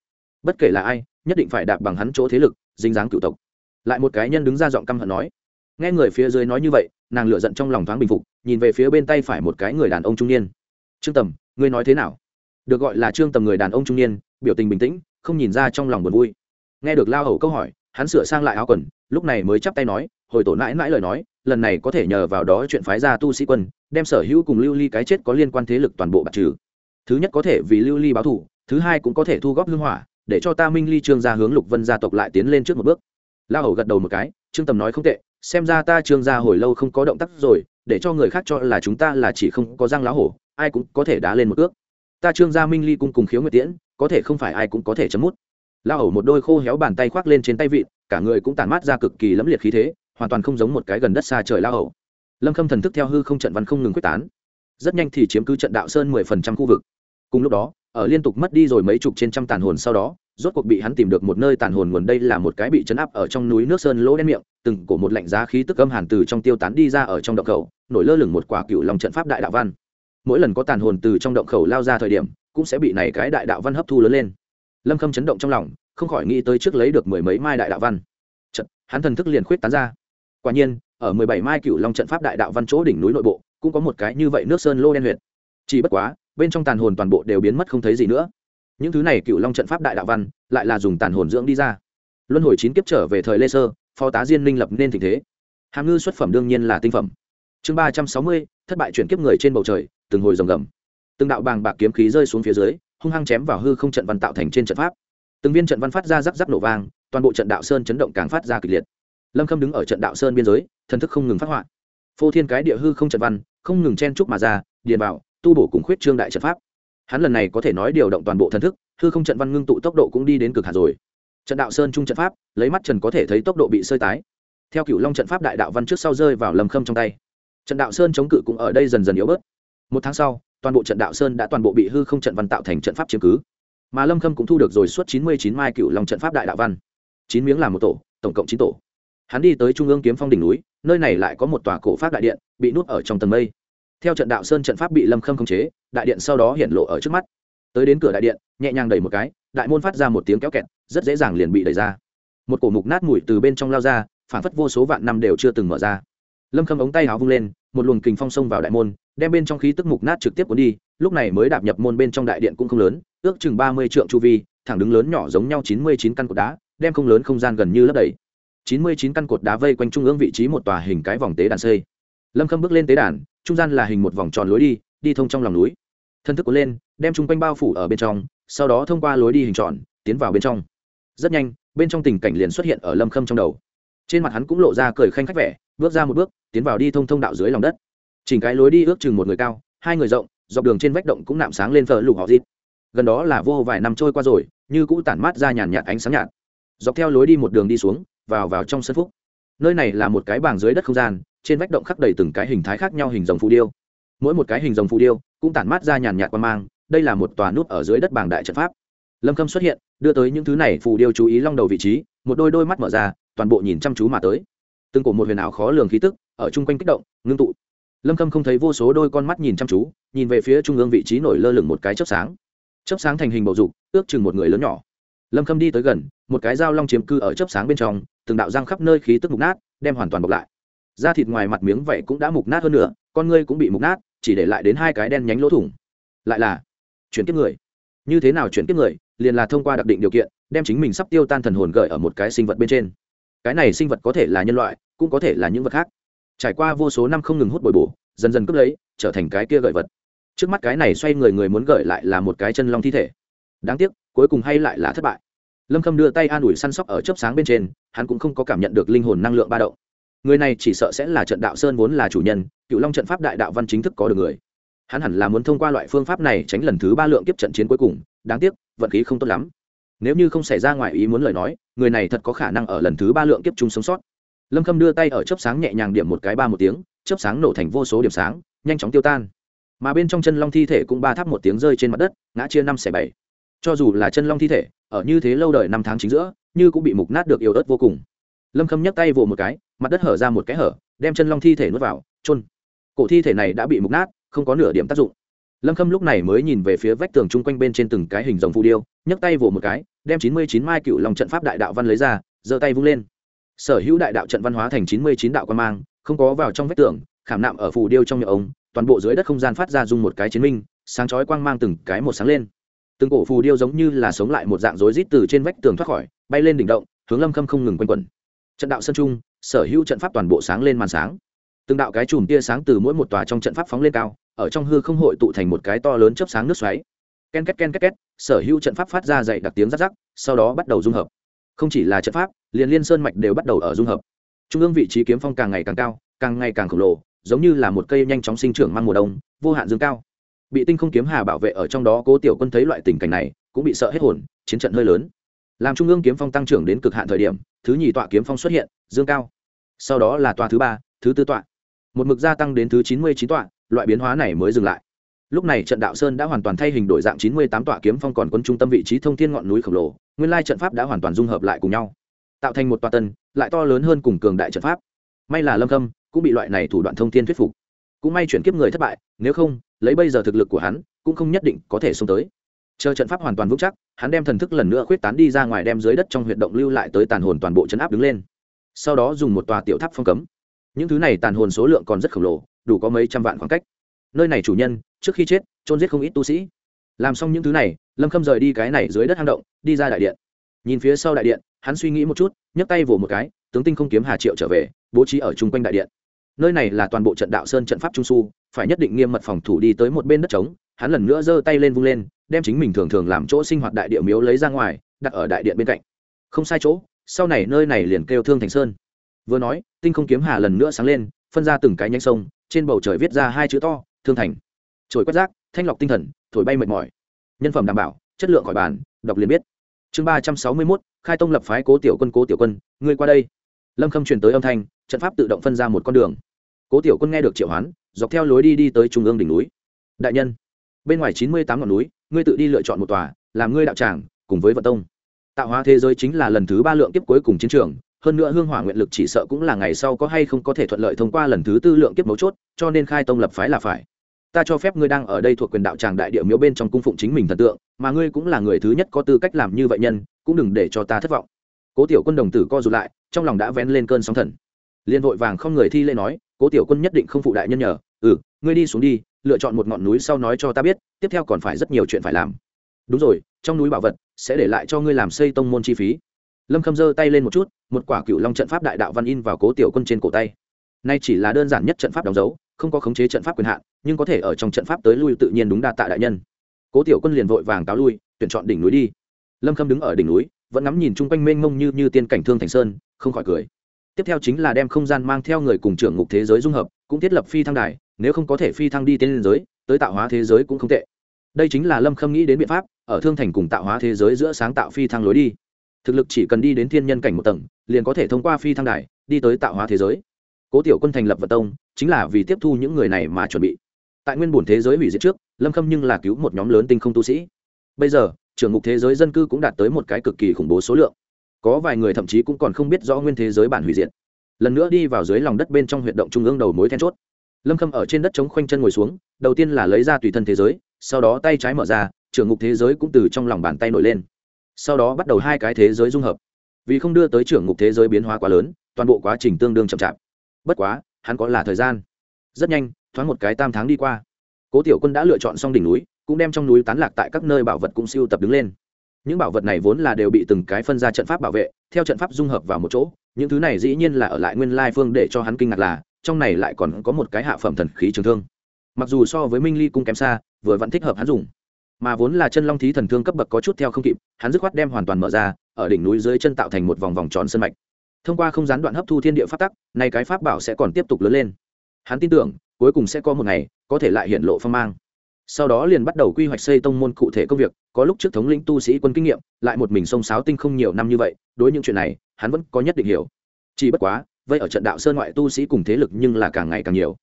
Bất kể là ai, nhất định phải đạp bằng hắn chỗ thế lực dính dáng cựu tộc. Lại một cái nhân đứng ra giọng căm hận nói, nghe người phía dưới nói như vậy, nàng lựa giận trong lòng thoáng bình phục, nhìn về phía bên tay phải một cái người đàn ông trung niên. Trương tầm, ngươi nói thế nào? Được gọi là trương tầm người đàn ông trung niên, biểu tình bình tĩnh, không nhìn ra trong lòng buồn vui. Nghe được lao hầu câu hỏi, hắn sửa sang lại áo quần, lúc này mới chắp tay nói, hồi tổ nãi nãi lời nói, lần này có thể nhờ vào đó chuyện phái ra tu sĩ quân, đem sở hữu cùng lưu ly cái chết có liên quan thế lực toàn bộ bạc trừ. Thứ nhất có thể vì lưu ly báo thù, thứ hai cũng có thể thu góp hương hỏa để cho ta minh ly trương gia hướng lục vân gia tộc lại tiến lên trước một bước. La hầu gật đầu một cái, trương tầm nói không tệ, xem ra ta trương gia hồi lâu không có động tác rồi, để cho người khác cho là chúng ta là chỉ không có răng lá hổ, ai cũng có thể đá lên một ước ta trương gia minh ly cung cùng khiếu nguyệt tiễn, có thể không phải ai cũng có thể chấm mút. La hầu một đôi khô héo bàn tay khoác lên trên tay vịn, cả người cũng tản mát ra cực kỳ lẫm liệt khí thế, hoàn toàn không giống một cái gần đất xa trời la hầu. Lâm khâm thần thức theo hư không trận văn không ngừng quyết tán. Rất nhanh thì chiếm cứ trận đạo sơn mười phần trăm khu vực. Cùng lúc đó ở liên tục mất đi rồi mấy chục trên trăm tàn hồn sau đó, rốt cuộc bị hắn tìm được một nơi tàn hồn nguồn đây là một cái bị chấn áp ở trong núi nước sơn lỗ đen miệng, từng cổ một lạnh giá khí tức âm hàn từ trong tiêu tán đi ra ở trong động khẩu, nổi lơ lửng một quả cựu lòng trận pháp đại đạo văn. Mỗi lần có tàn hồn từ trong động khẩu lao ra thời điểm, cũng sẽ bị này cái đại đạo văn hấp thu lớn lên. Lâm khâm chấn động trong lòng, không khỏi nghĩ tới trước lấy được mười mấy mai đại đạo văn. Trận hắn thần thức liền khuyết tán ra. Quả nhiên, ở mười bảy mai cựu long trận pháp đại đạo văn chỗ đỉnh núi nội bộ, cũng có một cái như vậy nước sơn lô đen huyệt. Chỉ bất quá bên trong tàn hồn toàn bộ đều biến mất không thấy gì nữa. Những thứ này cựu long trận pháp đại đạo văn, lại là dùng tàn hồn dưỡng đi ra. Luân hồi chín kiếp trở về thời lê sơ, phó tá diên minh lập nên tình thế. Hàm ngư xuất phẩm đương nhiên là tinh phẩm. Chương ba trăm sáu mươi, thất bại chuyển kiếp người trên bầu trời, từng hồi rồng gầm. Từng đạo bàng bạc kiếm khí rơi xuống phía dưới, hung hăng chém vào hư không trận văn tạo thành trên trận pháp. Từng viên trận văn phát ra rắc rắc nổ vang, toàn bộ trận đạo sơn chấn động càng phát ra kịch liệt. Lâm khâm đứng ở trận đạo sơn biên giới, thần thức không ngừng phát họa. Phô thiên cái địa hư không trận văn, không ngừng chen trúc mà ra, điền bảo tu bổ cùng khuyết trương đại trận pháp. Hắn lần này có thể nói điều động toàn bộ thần thức, hư không trận văn ngưng tụ tốc độ cũng đi đến cực hạt rồi. Trận đạo sơn trung trận pháp, lấy mắt trần có thể thấy tốc độ bị sơi tái. Theo cựu long trận pháp đại đạo văn trước sau rơi vào lầm khâm trong tay. Trận đạo sơn chống cự cũng ở đây dần dần yếu bớt. Một tháng sau, toàn bộ trận đạo sơn đã toàn bộ bị hư không trận văn tạo thành trận pháp chiếm cứ. Mà lâm khâm cũng thu được rồi suốt chín mươi chín mai cựu long trận pháp đại đạo văn. Chín miếng làm một tổ, tổng cộng chín tổ. Hắn đi tới trung ương kiếm phong đỉnh núi, nơi này lại có một tòa cổ pháp đại điện, bị nuốt ở trong tầng mây theo trận đạo sơn trận pháp bị lâm khâm khống chế, đại điện sau đó hiện lộ ở trước mắt. Tới đến cửa đại điện, nhẹ nhàng đẩy một cái, đại môn phát ra một tiếng kéo kẹt, rất dễ dàng liền bị đẩy ra. Một cổ mục nát mùi từ bên trong lao ra, phản phất vô số vạn năm đều chưa từng mở ra. Lâm khâm ống tay áo vung lên, một luồng kình phong xông vào đại môn, đem bên trong khí tức mục nát trực tiếp cuốn đi, lúc này mới đạp nhập môn bên trong đại điện cũng không lớn, ước chừng ba mươi trượng chu vi, thẳng đứng lớn nhỏ giống nhau chín mươi chín căn cột đá, đem không lớn không gian gần như lấp đầy. Chín mươi chín căn cột đá vây quanh trung ương vị trí một tòa hình cái vòng tế đàn xây. Lâm khâm bước lên tế đàn trung gian là hình một vòng tròn lối đi đi thông trong lòng núi. Thân thức cuốn lên, đem chung quanh bao phủ ở bên trong, sau đó thông qua lối đi hình tròn, tiến vào bên trong. Rất nhanh, bên trong tình cảnh liền xuất hiện ở lâm khâm trong đầu. Trên mặt hắn cũng lộ ra cười khanh khách vẻ, bước ra một bước, tiến vào đi thông thông đạo dưới lòng đất. Chỉnh cái lối đi ước chừng một người cao, hai người rộng, dọc đường trên vách động cũng nạm sáng lên thờ lục họ dít gần đó là vô vài năm trôi qua rồi, như cũ tản mát ra nhàn nhạt ánh sáng nhạt. Dọc theo lối đi một đường đi xuống, vào vào trong sân phúc. Nơi này là một cái bảng dưới đất không gian trên vách động khắc đầy từng cái hình thái khác nhau hình dòng phù điêu. Mỗi một cái hình dòng phù điêu cũng tản mát ra nhàn nhạt qua mang, đây là một tòa nút ở dưới đất bảng đại trận pháp. Lâm khâm xuất hiện, đưa tới những thứ này phù điêu chú ý long đầu vị trí, một đôi đôi mắt mở ra, toàn bộ nhìn chăm chú mà tới. Từng cổ một huyền ảo khó lường khí tức ở chung quanh kích động, ngưng tụ. Lâm khâm không thấy vô số đôi con mắt nhìn chăm chú, nhìn về phía trung ương vị trí nổi lơ lửng một cái chớp sáng. Chớp sáng thành hình bầu dục, ước chừng một người lớn nhỏ. Lâm khâm đi tới gần, một cái dao long chiếm cư ở chớp sáng bên trong, từng đạo răng khắp nơi khí tức mục nát, đem hoàn toàn bọc lại da thịt ngoài mặt miếng vậy cũng đã mục nát hơn nữa, con ngươi cũng bị mục nát, chỉ để lại đến hai cái đen nhánh lỗ thủng. Lại là, chuyển kiếp người. Như thế nào chuyển kiếp người, liền là thông qua đặc định điều kiện, đem chính mình sắp tiêu tan thần hồn gợi ở một cái sinh vật bên trên. Cái này sinh vật có thể là nhân loại, cũng có thể là những vật khác. Trải qua vô số năm không ngừng hút bồi bổ, dần dần cướp lấy, trở thành cái kia gợi vật. Trước mắt cái này xoay người người muốn gợi lại là một cái chân long thi thể. Đáng tiếc, cuối cùng hay lại là thất bại. Lâm khâm đưa tay an ủi săn sóc ở chớp sáng bên trên, hắn cũng không có cảm nhận được linh hồn năng lượng ba động người này chỉ sợ sẽ là trận đạo sơn vốn là chủ nhân, cựu long trận pháp đại đạo văn chính thức có được người. Hắn hẳn là muốn thông qua loại phương pháp này tránh lần thứ ba lượng kiếp trận chiến cuối cùng, đáng tiếc, vận khí không tốt lắm. Nếu như không xảy ra ngoài ý muốn lời nói, người này thật có khả năng ở lần thứ ba lượng kiếp chung sống sót. Lâm khâm đưa tay ở chớp sáng nhẹ nhàng điểm một cái ba một tiếng, chớp sáng nổ thành vô số điểm sáng, nhanh chóng tiêu tan. Mà bên trong chân long thi thể cũng ba tháp một tiếng rơi trên mặt đất, ngã chia năm xẻ bảy. Cho dù là chân long thi thể, ở như thế lâu đời năm tháng chính giữa, như cũng bị mục nát được yếu ớt vô cùng lâm khâm nhấc tay vỗ một cái, mặt đất hở ra một cái hở, đem chân long thi thể nuốt vào trôn cổ thi thể này đã bị mục nát, không có nửa điểm tác dụng. Lâm khâm lúc này mới nhìn về phía vách tường chung quanh bên trên từng cái hình dòng phù điêu, nhấc tay vỗ một cái, đem chín mươi chín mai cựu lòng trận pháp đại đạo văn lấy ra, giơ tay vung lên. Sở hữu đại đạo trận văn hóa thành chín mươi chín đạo quan mang, không có vào trong vách tường, khảm nạm ở phù điêu trong nhựa ống toàn bộ dưới đất không gian phát ra dung một cái chiến minh, sáng chói quang mang từng cái một sáng lên. Từng cổ phù điêu giống như là sống lại một dạng rối rít từ trên vách tường thoát khỏi, bay lên đỉnh động, hướng lâm khâm không ngừng quanh quẩn trận đạo sân trung, sở hữu trận pháp toàn bộ sáng lên màn sáng. Từng đạo cái chùm tia sáng từ mỗi một tòa trong trận pháp phóng lên cao, ở trong hư không hội tụ thành một cái to lớn chớp sáng nước xoáy. Ken két ken két két, sở hữu trận pháp phát ra dậy đặc tiếng rắc rắc, sau đó bắt đầu dung hợp. Không chỉ là trận pháp, liền liên sơn mạch đều bắt đầu ở dung hợp. Trung ương vị trí kiếm phong càng ngày càng cao, càng ngày càng khổng lồ, giống như là một cây nhanh chóng sinh trưởng mang mùa đông, vô hạn dương cao. Bị tinh không kiếm hà bảo vệ ở trong đó, cố tiểu quân thấy loại tình cảnh này, cũng bị sợ hết hồn, chiến trận hơi lớn làm trung ương kiếm phong tăng trưởng đến cực hạn thời điểm, thứ nhì tọa kiếm phong xuất hiện, dương cao. Sau đó là tòa thứ ba, thứ tư tọa. Một mực gia tăng đến thứ chín mươi chín tọa, loại biến hóa này mới dừng lại. Lúc này trận đạo sơn đã hoàn toàn thay hình đổi dạng chín mươi tám tọa kiếm phong còn quân trung tâm vị trí thông thiên ngọn núi khổng lồ, nguyên lai trận pháp đã hoàn toàn dung hợp lại cùng nhau. Tạo thành một tòa tân, lại to lớn hơn cùng cường đại trận pháp. May là lâm khâm cũng bị loại này thủ đoạn thông thiên thuyết phục. Cũng may chuyển kiếp người thất bại, nếu không, lấy bây giờ thực lực của hắn, cũng không nhất định có thể xông tới chờ trận pháp hoàn toàn vững chắc, hắn đem thần thức lần nữa khuyết tán đi ra ngoài đem dưới đất trong huyệt động lưu lại tới tàn hồn toàn bộ chấn áp đứng lên. Sau đó dùng một tòa tiểu tháp phong cấm. Những thứ này tàn hồn số lượng còn rất khổng lồ, đủ có mấy trăm vạn khoảng cách. Nơi này chủ nhân, trước khi chết trôn giết không ít tu sĩ. Làm xong những thứ này, lâm khâm rời đi cái này dưới đất hang động, đi ra đại điện. Nhìn phía sau đại điện, hắn suy nghĩ một chút, nhấc tay vỗ một cái, tướng tinh không kiếm hà triệu trở về, bố trí ở chung quanh đại điện. Nơi này là toàn bộ trận đạo sơn trận pháp trung su, phải nhất định nghiêm mật phòng thủ đi tới một bên đất trống hắn lần nữa giơ tay lên vung lên, đem chính mình thường thường làm chỗ sinh hoạt đại địa miếu lấy ra ngoài, đặt ở đại điện bên cạnh. Không sai chỗ, sau này nơi này liền kêu thương thành sơn. Vừa nói, tinh không kiếm hà lần nữa sáng lên, phân ra từng cái nhanh sông, trên bầu trời viết ra hai chữ to, thương thành. Trồi quét rác, thanh lọc tinh thần, thổi bay mệt mỏi. Nhân phẩm đảm bảo, chất lượng khỏi bàn, đọc liền biết. Chương ba trăm sáu mươi mốt, khai tông lập phái cố tiểu quân, cố tiểu quân, ngươi qua đây. Lâm khâm truyền tới âm thanh, trận pháp tự động phân ra một con đường. Cố tiểu quân nghe được triệu hoán, dọc theo lối đi đi tới trung ương đỉnh núi. Đại nhân bên ngoài chín mươi tám ngọn núi, ngươi tự đi lựa chọn một tòa, làm ngươi đạo tràng, cùng với vận tông. Tạo hóa thế giới chính là lần thứ ba lượng kiếp cuối cùng chiến trường, hơn nữa hương hỏa nguyện lực chỉ sợ cũng là ngày sau có hay không có thể thuận lợi thông qua lần thứ tư lượng kiếp mấu chốt, cho nên khai tông lập phái là phải. Ta cho phép ngươi đang ở đây thuộc quyền đạo tràng đại địa miếu bên trong cung phụng chính mình thần tượng, mà ngươi cũng là người thứ nhất có tư cách làm như vậy nhân, cũng đừng để cho ta thất vọng. Cố tiểu quân đồng tử co rụt lại, trong lòng đã vén lên cơn sóng thần. Liên vội vàng không người thi lễ nói, cố tiểu quân nhất định không phụ đại nhân nhờ. Ừ ngươi đi xuống đi lựa chọn một ngọn núi sau nói cho ta biết, tiếp theo còn phải rất nhiều chuyện phải làm. Đúng rồi, trong núi bảo vật sẽ để lại cho ngươi làm xây tông môn chi phí. Lâm khâm giơ tay lên một chút, một quả cựu long trận pháp đại đạo văn in vào cố tiểu quân trên cổ tay. Nay chỉ là đơn giản nhất trận pháp đóng dấu, không có khống chế trận pháp quyền hạn, nhưng có thể ở trong trận pháp tới lui tự nhiên đúng đa tạ đại nhân. Cố tiểu quân liền vội vàng cáo lui, tuyển chọn đỉnh núi đi. Lâm khâm đứng ở đỉnh núi, vẫn ngắm nhìn chung quanh mênh mông như như tiên cảnh thương thành sơn, không khỏi cười. Tiếp theo chính là đem không gian mang theo người cùng trưởng ngục thế giới dung hợp, cũng thiết lập phi thăng đài nếu không có thể phi thăng đi tên liên giới, tới tạo hóa thế giới cũng không tệ. Đây chính là lâm khâm nghĩ đến biện pháp, ở thương thành cùng tạo hóa thế giới giữa sáng tạo phi thăng lối đi. Thực lực chỉ cần đi đến thiên nhân cảnh một tầng, liền có thể thông qua phi thăng đài, đi tới tạo hóa thế giới. Cố tiểu quân thành lập vật tông, chính là vì tiếp thu những người này mà chuẩn bị. Tại nguyên bổn thế giới hủy diệt trước, lâm khâm nhưng là cứu một nhóm lớn tinh không tu sĩ. Bây giờ, trưởng ngục thế giới dân cư cũng đạt tới một cái cực kỳ khủng bố số lượng. Có vài người thậm chí cũng còn không biết rõ nguyên thế giới bản hủy diệt. Lần nữa đi vào dưới lòng đất bên trong huyệt động trung ương đầu mối then chốt lâm khâm ở trên đất chống khoanh chân ngồi xuống, đầu tiên là lấy ra tùy thân thế giới, sau đó tay trái mở ra, trưởng ngục thế giới cũng từ trong lòng bàn tay nổi lên. Sau đó bắt đầu hai cái thế giới dung hợp. Vì không đưa tới trưởng ngục thế giới biến hóa quá lớn, toàn bộ quá trình tương đương chậm chạp. Bất quá, hắn có là thời gian. Rất nhanh, thoáng một cái tam tháng đi qua. Cố tiểu quân đã lựa chọn xong đỉnh núi, cũng đem trong núi tán lạc tại các nơi bảo vật cũng siêu tập đứng lên. Những bảo vật này vốn là đều bị từng cái phân ra trận pháp bảo vệ, theo trận pháp dung hợp vào một chỗ, những thứ này dĩ nhiên là ở lại nguyên lai phương để cho hắn kinh ngạc là trong này lại còn có một cái hạ phẩm thần khí trường thương. Mặc dù so với minh ly cung kém xa, vừa vẫn thích hợp hắn dùng. Mà vốn là chân long thí thần thương cấp bậc có chút theo không kịp, hắn dứt khoát đem hoàn toàn mở ra, ở đỉnh núi dưới chân tạo thành một vòng vòng tròn sân mạch. Thông qua không gián đoạn hấp thu thiên địa pháp tắc này cái pháp bảo sẽ còn tiếp tục lớn lên. Hắn tin tưởng, cuối cùng sẽ có một ngày, có thể lại hiện lộ phong mang. Sau đó liền bắt đầu quy hoạch xây tông môn cụ thể công việc, có lúc trước thống lĩnh tu sĩ quân kinh nghiệm, lại một mình sông sáo tinh không nhiều năm như vậy, đối những chuyện này, hắn vẫn có nhất định hiểu. Chỉ bất quá vậy ở trận đạo sơn ngoại tu sĩ cùng thế lực nhưng là càng ngày càng nhiều.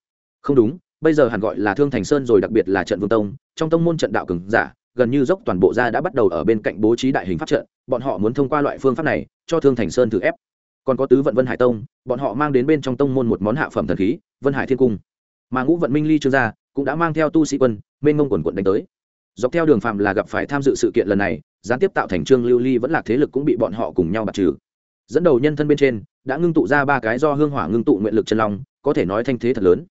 Không đúng, bây giờ hẳn gọi là thương thành sơn rồi, đặc biệt là trận vương tông. Trong tông môn trận đạo cường giả, gần như dốc toàn bộ ra đã bắt đầu ở bên cạnh bố trí đại hình pháp trận. Bọn họ muốn thông qua loại phương pháp này, cho thương thành sơn thử ép. Còn có tứ vận vân hải tông, bọn họ mang đến bên trong tông môn một món hạ phẩm thần khí, vân hải thiên cung. Mà ngũ vận minh ly trương gia cũng đã mang theo tu sĩ quân, mênh mông quần quận đánh tới. Dọc theo đường phạm là gặp phải tham dự sự kiện lần này, gián tiếp tạo thành trương lưu ly vẫn là thế lực cũng bị bọn họ cùng nhau bạt trừ. Dẫn đầu nhân thân bên trên đã ngưng tụ ra ba cái do hương hỏa ngưng tụ nguyện lực chân long, có thể nói thanh thế thật lớn.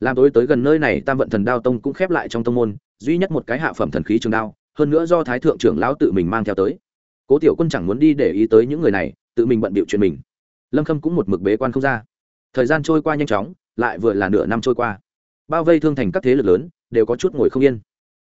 Làm tối tới gần nơi này, tam vận thần đao tông cũng khép lại trong tông môn, duy nhất một cái hạ phẩm thần khí trường đao, hơn nữa do thái thượng trưởng lão tự mình mang theo tới. Cố tiểu quân chẳng muốn đi để ý tới những người này, tự mình bận bịu chuyện mình. Lâm khâm cũng một mực bế quan không ra. Thời gian trôi qua nhanh chóng, lại vừa là nửa năm trôi qua. Bao vây thương thành các thế lực lớn, đều có chút ngồi không yên.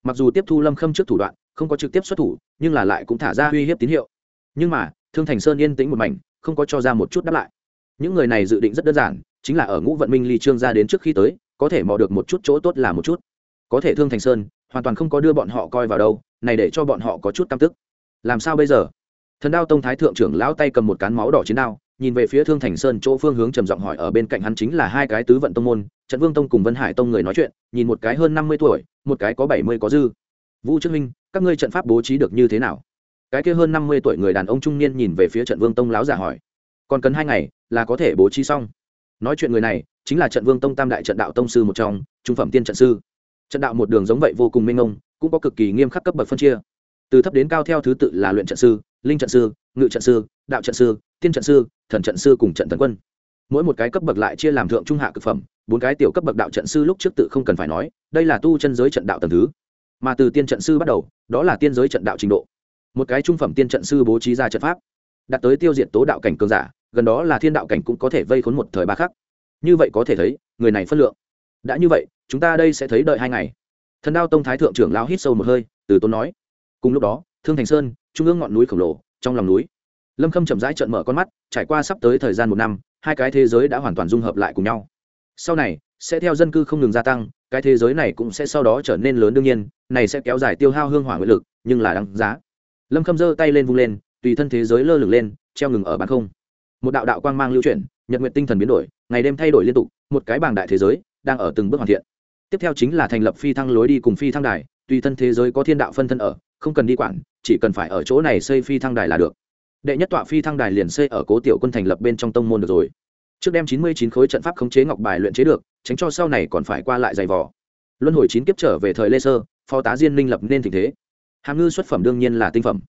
Mặc dù tiếp thu lâm khâm trước thủ đoạn, không có trực tiếp xuất thủ, nhưng là lại cũng thả ra uy hiếp tín hiệu. Nhưng mà, thương thành sơn yên tĩnh một mảnh không có cho ra một chút đáp lại. Những người này dự định rất đơn giản, chính là ở ngũ vận minh ly trương ra đến trước khi tới, có thể mò được một chút chỗ tốt là một chút. Có thể thương thành sơn, hoàn toàn không có đưa bọn họ coi vào đâu, này để cho bọn họ có chút căm tức. Làm sao bây giờ? Thần đao tông thái thượng trưởng lão tay cầm một cán máu đỏ chiến đao, nhìn về phía thương thành sơn chỗ phương hướng trầm giọng hỏi ở bên cạnh hắn chính là hai cái tứ vận tông môn, trận vương tông cùng vân hải tông người nói chuyện, nhìn một cái hơn năm mươi tuổi, một cái có bảy mươi có dư. Vũ trước minh, các ngươi trận pháp bố trí được như thế nào? Cái kia hơn năm mươi tuổi người đàn ông trung niên nhìn về phía trận vương tông láo giả hỏi, còn cần hai ngày là có thể bố trí xong? Nói chuyện người này chính là trận vương tông tam đại trận đạo tông sư một trong, trung phẩm tiên trận sư. Trận đạo một đường giống vậy vô cùng minh ông cũng có cực kỳ nghiêm khắc cấp bậc phân chia. Từ thấp đến cao theo thứ tự là luyện trận sư, linh trận sư, ngự trận sư, đạo trận sư, tiên trận sư, thần trận sư cùng trận thần quân. Mỗi một cái cấp bậc lại chia làm thượng trung hạ cực phẩm, bốn cái tiểu cấp bậc đạo trận sư lúc trước tự không cần phải nói, đây là tu chân giới trận đạo tầng thứ. Mà từ tiên trận sư bắt đầu, đó là tiên giới trận đạo trình độ một cái trung phẩm tiên trận sư bố trí ra trận pháp, đạt tới tiêu diệt tố đạo cảnh cường giả, gần đó là thiên đạo cảnh cũng có thể vây khốn một thời ba khắc. Như vậy có thể thấy, người này phân lượng đã như vậy, chúng ta đây sẽ thấy đợi hai ngày. Thần đao tông thái thượng trưởng lao hít sâu một hơi, từ tôn nói. Cùng lúc đó, thương thành sơn, trung ương ngọn núi khổng lồ, trong lòng núi. Lâm khâm chậm rãi trợn mở con mắt, trải qua sắp tới thời gian một năm, hai cái thế giới đã hoàn toàn dung hợp lại cùng nhau. Sau này, sẽ theo dân cư không ngừng gia tăng, cái thế giới này cũng sẽ sau đó trở nên lớn đương nhiên, này sẽ kéo dài tiêu hao hương hỏa nguyện lực, nhưng là đáng giá lâm khâm giơ tay lên vung lên, tùy thân thế giới lơ lửng lên, treo ngừng ở bán không. Một đạo đạo quang mang lưu chuyển, nhật nguyện tinh thần biến đổi, ngày đêm thay đổi liên tục, một cái bảng đại thế giới đang ở từng bước hoàn thiện. Tiếp theo chính là thành lập phi thăng lối đi cùng phi thăng đài, tùy thân thế giới có thiên đạo phân thân ở, không cần đi quản, chỉ cần phải ở chỗ này xây phi thăng đài là được. Đệ nhất tọa phi thăng đài liền xây ở cố tiểu quân thành lập bên trong tông môn được rồi. Trước đem chín mươi chín khối trận pháp khống chế ngọc bài luyện chế được, tránh cho sau này còn phải qua lại giày vò. Luân hồi chín kiếp trở về thời lê sơ, phó tá diên minh lập nên tình thế hàm ngư xuất phẩm đương nhiên là tinh phẩm.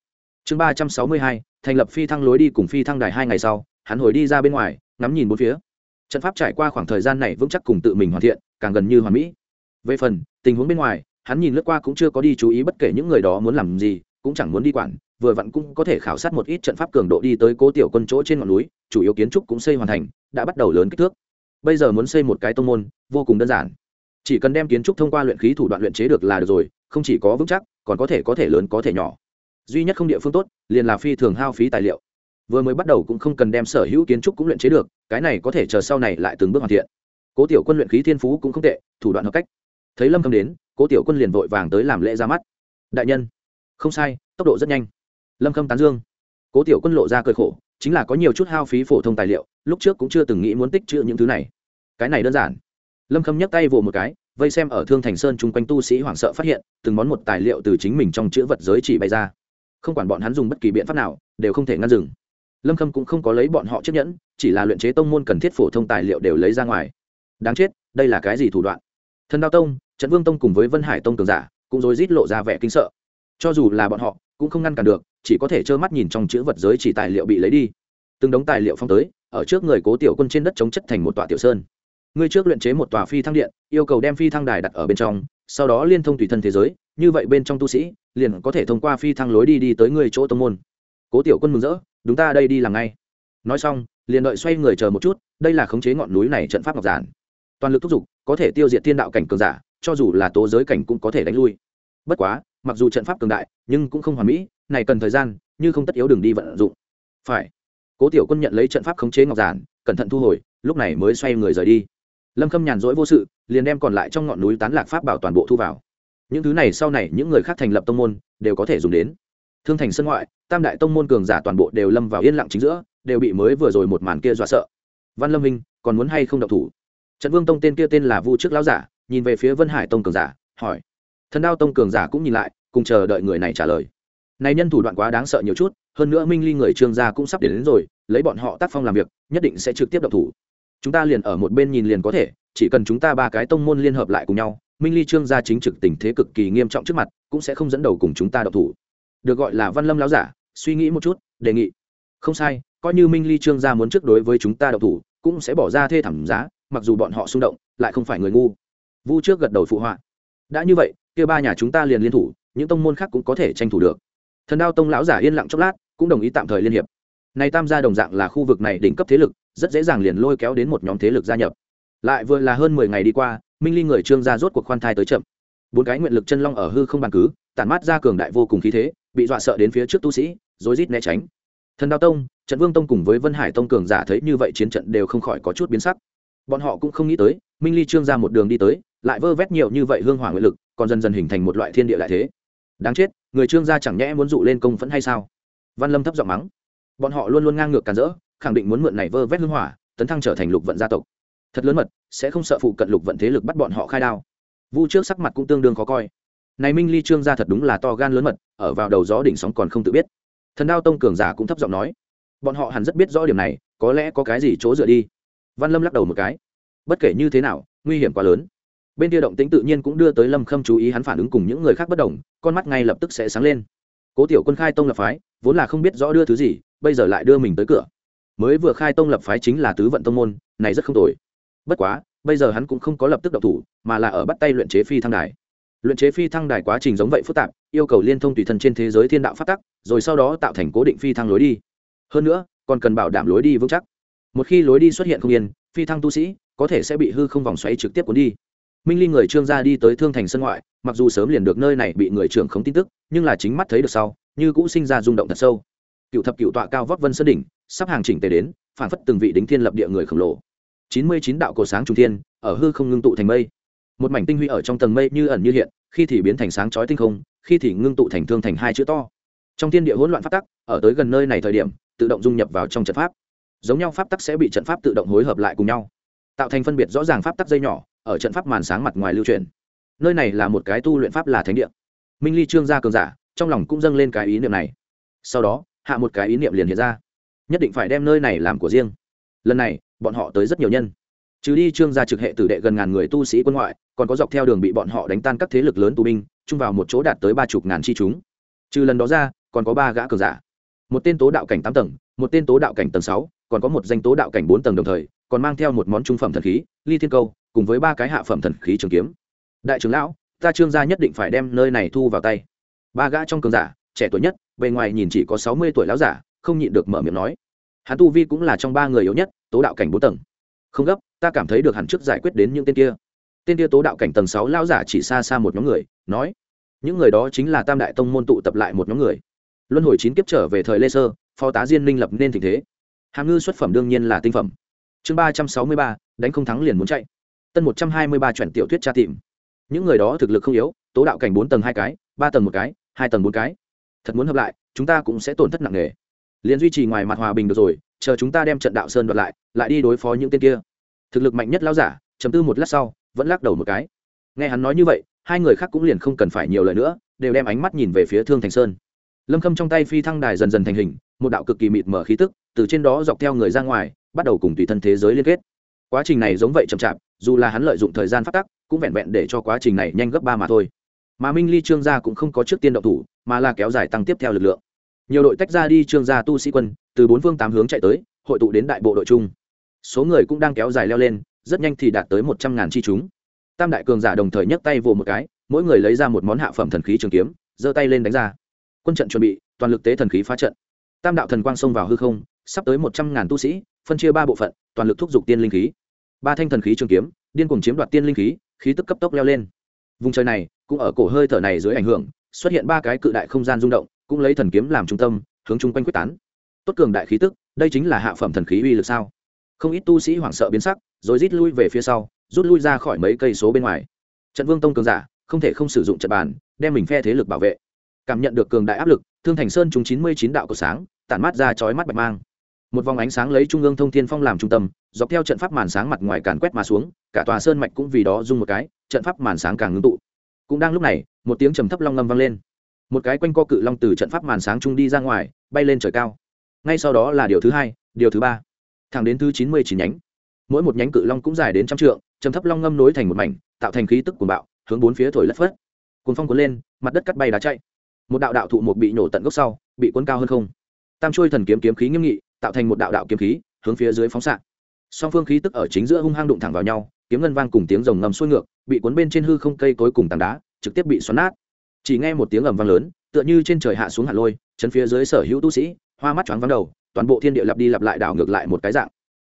Chương ba trăm sáu mươi hai, thành lập phi thăng lối đi cùng phi thăng đài hai ngày sau, hắn hồi đi ra bên ngoài, ngắm nhìn bốn phía. Trận pháp trải qua khoảng thời gian này vững chắc cùng tự mình hoàn thiện, càng gần như hoàn mỹ. Về phần, tình huống bên ngoài, hắn nhìn lướt qua cũng chưa có đi chú ý bất kể những người đó muốn làm gì, cũng chẳng muốn đi quản, vừa vặn cũng có thể khảo sát một ít trận pháp cường độ đi tới cố tiểu quân chỗ trên ngọn núi, chủ yếu kiến trúc cũng xây hoàn thành, đã bắt đầu lớn kích thước. Bây giờ muốn xây một cái tông môn, vô cùng đơn giản. Chỉ cần đem kiến trúc thông qua luyện khí thủ đoạn luyện chế được là được rồi, không chỉ có vững chắc còn có thể có thể lớn có thể nhỏ. Duy nhất không địa phương tốt, liền là phi thường hao phí tài liệu. Vừa mới bắt đầu cũng không cần đem sở hữu kiến trúc cũng luyện chế được, cái này có thể chờ sau này lại từng bước hoàn thiện. Cố tiểu quân luyện khí thiên phú cũng không tệ, thủ đoạn hợp cách. Thấy lâm khâm đến, cố tiểu quân liền vội vàng tới làm lễ ra mắt. Đại nhân. Không sai, tốc độ rất nhanh. Lâm khâm tán dương. Cố tiểu quân lộ ra cơi khổ, chính là có nhiều chút hao phí phổ thông tài liệu, lúc trước cũng chưa từng nghĩ muốn tích chữ những thứ này. Cái này đơn giản. Lâm khâm nhấc tay vỗ một cái vây xem ở thương thành sơn chung quanh tu sĩ hoảng sợ phát hiện, từng món một tài liệu từ chính mình trong chữ vật giới chỉ bày ra. Không quản bọn hắn dùng bất kỳ biện pháp nào, đều không thể ngăn dừng. Lâm khâm cũng không có lấy bọn họ chiếc nhẫn, chỉ là luyện chế tông môn cần thiết phổ thông tài liệu đều lấy ra ngoài. Đáng chết, đây là cái gì thủ đoạn? Thần đao tông, trận vương tông cùng với vân hải tông cường giả, cũng rối rít lộ ra vẻ kinh sợ. Cho dù là bọn họ, cũng không ngăn cản được, chỉ có thể trơ mắt nhìn trong chữ vật giới chỉ tài liệu bị lấy đi. Từng đống tài liệu phong tới, ở trước người cố tiểu quân trên đất chống chất thành một tòa tiểu sơn ngươi trước luyện chế một tòa phi thăng điện, yêu cầu đem phi thăng đài đặt ở bên trong, sau đó liên thông tùy thân thế giới, như vậy bên trong tu sĩ, liền có thể thông qua phi thăng lối đi đi tới người chỗ tông môn. Cố tiểu quân mừng rỡ, đúng ta, đây đi làm ngay. Nói xong, liền đợi xoay người chờ một chút, đây là khống chế ngọn núi này trận pháp ngọc giản. Toàn lực thúc giục, có thể tiêu diệt thiên đạo cảnh cường giả, cho dù là tố giới cảnh cũng có thể đánh lui. Bất quá, mặc dù trận pháp cường đại, nhưng cũng không hoàn mỹ, này cần thời gian, như không tất yếu đường đi vận dụng. Phải. Cố tiểu quân nhận lấy trận pháp khống chế ngọc giản, cẩn thận thu hồi, lúc này mới xoay người rời đi lâm khâm nhàn rỗi vô sự liền đem còn lại trong ngọn núi tán lạc pháp bảo toàn bộ thu vào. Những thứ này sau này những người khác thành lập tông môn đều có thể dùng đến. Thương thành sân ngoại tam đại tông môn cường giả toàn bộ đều lâm vào yên lặng chính giữa đều bị mới vừa rồi một màn kia dọa sợ. Văn lâm minh còn muốn hay không độc thủ? Trận vương tông tên kia tên là vu trước lão giả nhìn về phía vân hải tông cường giả hỏi. Thần đao tông cường giả cũng nhìn lại cùng chờ đợi người này trả lời. Này nhân thủ đoạn quá đáng sợ nhiều chút hơn nữa minh ly người trương gia cũng sắp đến, đến rồi lấy bọn họ tác phong làm việc nhất định sẽ trực tiếp độc thủ chúng ta liền ở một bên nhìn liền có thể, chỉ cần chúng ta ba cái tông môn liên hợp lại cùng nhau, minh ly trương gia chính trực tình thế cực kỳ nghiêm trọng trước mặt, cũng sẽ không dẫn đầu cùng chúng ta độc thủ. Được gọi là văn lâm láo giả, suy nghĩ một chút, đề nghị. Không sai, coi như minh ly trương gia muốn trước đối với chúng ta độc thủ, cũng sẽ bỏ ra thê thảm giá, mặc dù bọn họ xung động, lại không phải người ngu. Vu trước gật đầu phụ họa. Đã như vậy, kia ba nhà chúng ta liền liên thủ, những tông môn khác cũng có thể tranh thủ được. Thần đao tông lão giả yên lặng chốc lát, cũng đồng ý tạm thời liên hiệp này tam gia đồng dạng là khu vực này đỉnh cấp thế lực, rất dễ dàng liền lôi kéo đến một nhóm thế lực gia nhập. Lại vừa là hơn mười ngày đi qua, minh ly người trương gia rốt cuộc khoan thai tới chậm. Bốn cái nguyện lực chân long ở hư không bàn cứ, tản mát ra cường đại vô cùng khí thế, bị dọa sợ đến phía trước tu sĩ, rối rít né tránh. Thần đao tông, trận vương tông cùng với vân hải tông cường giả thấy như vậy chiến trận đều không khỏi có chút biến sắc. Bọn họ cũng không nghĩ tới, minh ly trương ra một đường đi tới, lại vơ vét nhiều như vậy hương hỏa nguyện lực, còn dần dần hình thành một loại thiên địa lại thế. Đáng chết, người trương gia chẳng nhẽ muốn dụ lên công phẫn hay sao? Văn lâm thấp giọng mắng bọn họ luôn luôn ngang ngược càn rỡ, khẳng định muốn mượn này vơ vét hương hỏa, tấn thăng trở thành lục vận gia tộc. Thật lớn mật, sẽ không sợ phụ cận lục vận thế lực bắt bọn họ khai đao. Vu trước sắc mặt cũng tương đương khó coi. Này minh ly trương gia thật đúng là to gan lớn mật, ở vào đầu gió đỉnh sóng còn không tự biết. Thần đao tông cường giả cũng thấp giọng nói, bọn họ hẳn rất biết rõ điểm này, có lẽ có cái gì chỗ dựa đi. Văn lâm lắc đầu một cái, bất kể như thế nào, nguy hiểm quá lớn. Bên kia động tính tự nhiên cũng đưa tới lâm khâm chú ý hắn phản ứng cùng những người khác bất đồng, con mắt ngay lập tức sẽ sáng lên. Cố tiểu quân khai tông lập phái, vốn là không biết rõ đưa thứ gì bây giờ lại đưa mình tới cửa. Mới vừa khai tông lập phái chính là tứ vận tông môn, này rất không tồi. Bất quá, bây giờ hắn cũng không có lập tức độc thủ, mà là ở bắt tay luyện chế phi thăng đài. Luyện chế phi thăng đài quá trình giống vậy phức tạp, yêu cầu liên thông tùy thân trên thế giới thiên đạo phát tắc, rồi sau đó tạo thành cố định phi thăng lối đi. Hơn nữa, còn cần bảo đảm lối đi vững chắc. Một khi lối đi xuất hiện không yên, phi thăng tu sĩ có thể sẽ bị hư không vòng xoáy trực tiếp cuốn đi. Minh ly người trương gia đi tới thương thành sân ngoại, mặc dù sớm liền được nơi này bị người trưởng không tin tức, nhưng là chính mắt thấy được sau, như cũng sinh ra rung động thật sâu cựu thập cựu tọa cao vóc vân sơn đỉnh, sắp hàng chỉnh tề đến phản phất từng vị đính thiên lập địa người khổng lồ. Chín mươi chín đạo cổ sáng trung thiên, ở hư không ngưng tụ thành mây. Một mảnh tinh huy ở trong tầng mây như ẩn như hiện, khi thì biến thành sáng chói tinh không, khi thì ngưng tụ thành thương thành hai chữ to. Trong thiên địa hỗn loạn pháp tắc, ở tới gần nơi này thời điểm, tự động dung nhập vào trong trận pháp. Giống nhau pháp tắc sẽ bị trận pháp tự động hối hợp lại cùng nhau, tạo thành phân biệt rõ ràng pháp tắc dây nhỏ, ở trận pháp màn sáng mặt ngoài lưu truyền nơi này là một cái tu luyện pháp là thánh địa. Minh ly trương gia cường giả, trong lòng cũng dâng lên cái ý niệm này. Sau đó hạ một cái ý niệm liền hiện ra. Nhất định phải đem nơi này làm của riêng. Lần này, bọn họ tới rất nhiều nhân. Trừ đi trương gia trực hệ tử đệ gần ngàn người tu sĩ quân ngoại, còn có dọc theo đường bị bọn họ đánh tan các thế lực lớn tù binh, chung vào một chỗ đạt tới ba chục ngàn chi chúng. Trừ lần đó ra, còn có ba gã cường giả. Một tên tố đạo cảnh tám tầng, một tên tố đạo cảnh tầng sáu, còn có một danh tố đạo cảnh bốn tầng đồng thời, còn mang theo một món trung phẩm thần khí, ly thiên câu, cùng với ba cái hạ phẩm thần khí trường kiếm. Đại trưởng lão, ta trương gia nhất định phải đem nơi này thu vào tay. Ba gã trong cường giả, trẻ tuổi nhất bề ngoài nhìn chỉ có sáu mươi tuổi lão giả, không nhịn được mở miệng nói. Hắn tu vi cũng là trong ba người yếu nhất, tố đạo cảnh bốn tầng. Không gấp, ta cảm thấy được hẳn trước giải quyết đến những tên kia. Tên kia tố đạo cảnh tầng sáu lão giả chỉ xa xa một nhóm người, nói. Những người đó chính là tam đại tông môn tụ tập lại một nhóm người. Luân hồi chín kiếp trở về thời lê sơ, phó tá diên minh lập nên tình thế. Hàm ngư xuất phẩm đương nhiên là tinh phẩm. Chương ba trăm sáu mươi ba, đánh không thắng liền muốn chạy. Tân một trăm hai mươi ba chuyển tiểu thuyết tra tìm. Những người đó thực lực không yếu, tố đạo cảnh bốn tầng hai cái, ba tầng một cái, hai tầng bốn cái thật muốn hợp lại, chúng ta cũng sẽ tổn thất nặng nề. Liền duy trì ngoài mặt hòa bình được rồi, chờ chúng ta đem trận đạo sơn đoạt lại lại đi đối phó những tên kia. Thực lực mạnh nhất lao giả, chấm tư một lát sau, vẫn lắc đầu một cái. Nghe hắn nói như vậy, hai người khác cũng liền không cần phải nhiều lời nữa, đều đem ánh mắt nhìn về phía thương thành sơn. Lâm khâm trong tay phi thăng đài dần dần thành hình, một đạo cực kỳ mịt mở khí tức, từ trên đó dọc theo người ra ngoài, bắt đầu cùng tùy thân thế giới liên kết. Quá trình này giống vậy chậm chạp, dù là hắn lợi dụng thời gian phát tắc, cũng vẹn vẹn để cho quá trình này nhanh gấp ba mà thôi mà minh ly trương gia cũng không có trước tiên động thủ, mà là kéo dài tăng tiếp theo lực lượng. Nhiều đội tách ra đi trương gia tu sĩ quân, từ bốn phương tám hướng chạy tới, hội tụ đến đại bộ đội chung. Số người cũng đang kéo dài leo lên, rất nhanh thì đạt tới một trăm ngàn chi chúng. Tam đại cường giả đồng thời nhấc tay vồ một cái, mỗi người lấy ra một món hạ phẩm thần khí trường kiếm, giơ tay lên đánh ra. Quân trận chuẩn bị, toàn lực tế thần khí phá trận. Tam đạo thần quang xông vào hư không, sắp tới một trăm ngàn tu sĩ, phân chia ba bộ phận, toàn lực thúc giục tiên linh khí. Ba thanh thần khí trường kiếm, điên cùng chiếm đoạt tiên linh khí khí tức cấp tốc leo lên vùng trời này, cũng ở cổ hơi thở này dưới ảnh hưởng, xuất hiện ba cái cự đại không gian rung động, cũng lấy thần kiếm làm trung tâm, hướng chung quanh quyết tán. Tốt cường đại khí tức, đây chính là hạ phẩm thần khí uy lực sao? Không ít tu sĩ hoảng sợ biến sắc, rồi rít lui về phía sau, rút lui ra khỏi mấy cây số bên ngoài. Trận vương tông cường giả, không thể không sử dụng trận bàn, đem mình phe thế lực bảo vệ. Cảm nhận được cường đại áp lực, thương thành sơn chúng chín mươi chín đạo của sáng, tản mát ra chói mắt bạch mang. Một vòng ánh sáng lấy trung ương thông thiên phong làm trung tâm, dọc theo trận pháp màn sáng mặt ngoài càn quét mà xuống, cả tòa sơn mạch cũng vì đó rung một cái trận pháp màn sáng càng ngưng tụ. Cũng đang lúc này, một tiếng trầm thấp long ngâm vang lên. Một cái quanh co cự long từ trận pháp màn sáng trung đi ra ngoài, bay lên trời cao. Ngay sau đó là điều thứ hai, điều thứ ba. Thẳng đến thứ chín mươi chín nhánh. Mỗi một nhánh cự long cũng dài đến trăm trượng, trầm thấp long ngâm nối thành một mảnh, tạo thành khí tức cuồng bạo, hướng bốn phía thổi lất phất. Cuốn phong cuốn lên, mặt đất cắt bay đá chạy. Một đạo đạo thụ một bị nổ tận gốc sau, bị cuốn cao hơn không. Tam trôi thần kiếm kiếm khí nghiêm nghị, tạo thành một đạo đạo kiếm khí, hướng phía dưới phóng xạ. Song phương khí tức ở chính giữa hung hăng đụng thẳng vào nhau kiếm ngân vang cùng tiếng rồng ngầm xuôi ngược, bị cuốn bên trên hư không cây cối cùng tảng đá, trực tiếp bị xoắn nát. Chỉ nghe một tiếng ầm vang lớn, tựa như trên trời hạ xuống hạ lôi chân phía dưới sở hữu tu sĩ, hoa mắt choáng vắng đầu, toàn bộ thiên địa lặp đi lặp lại đảo ngược lại một cái dạng.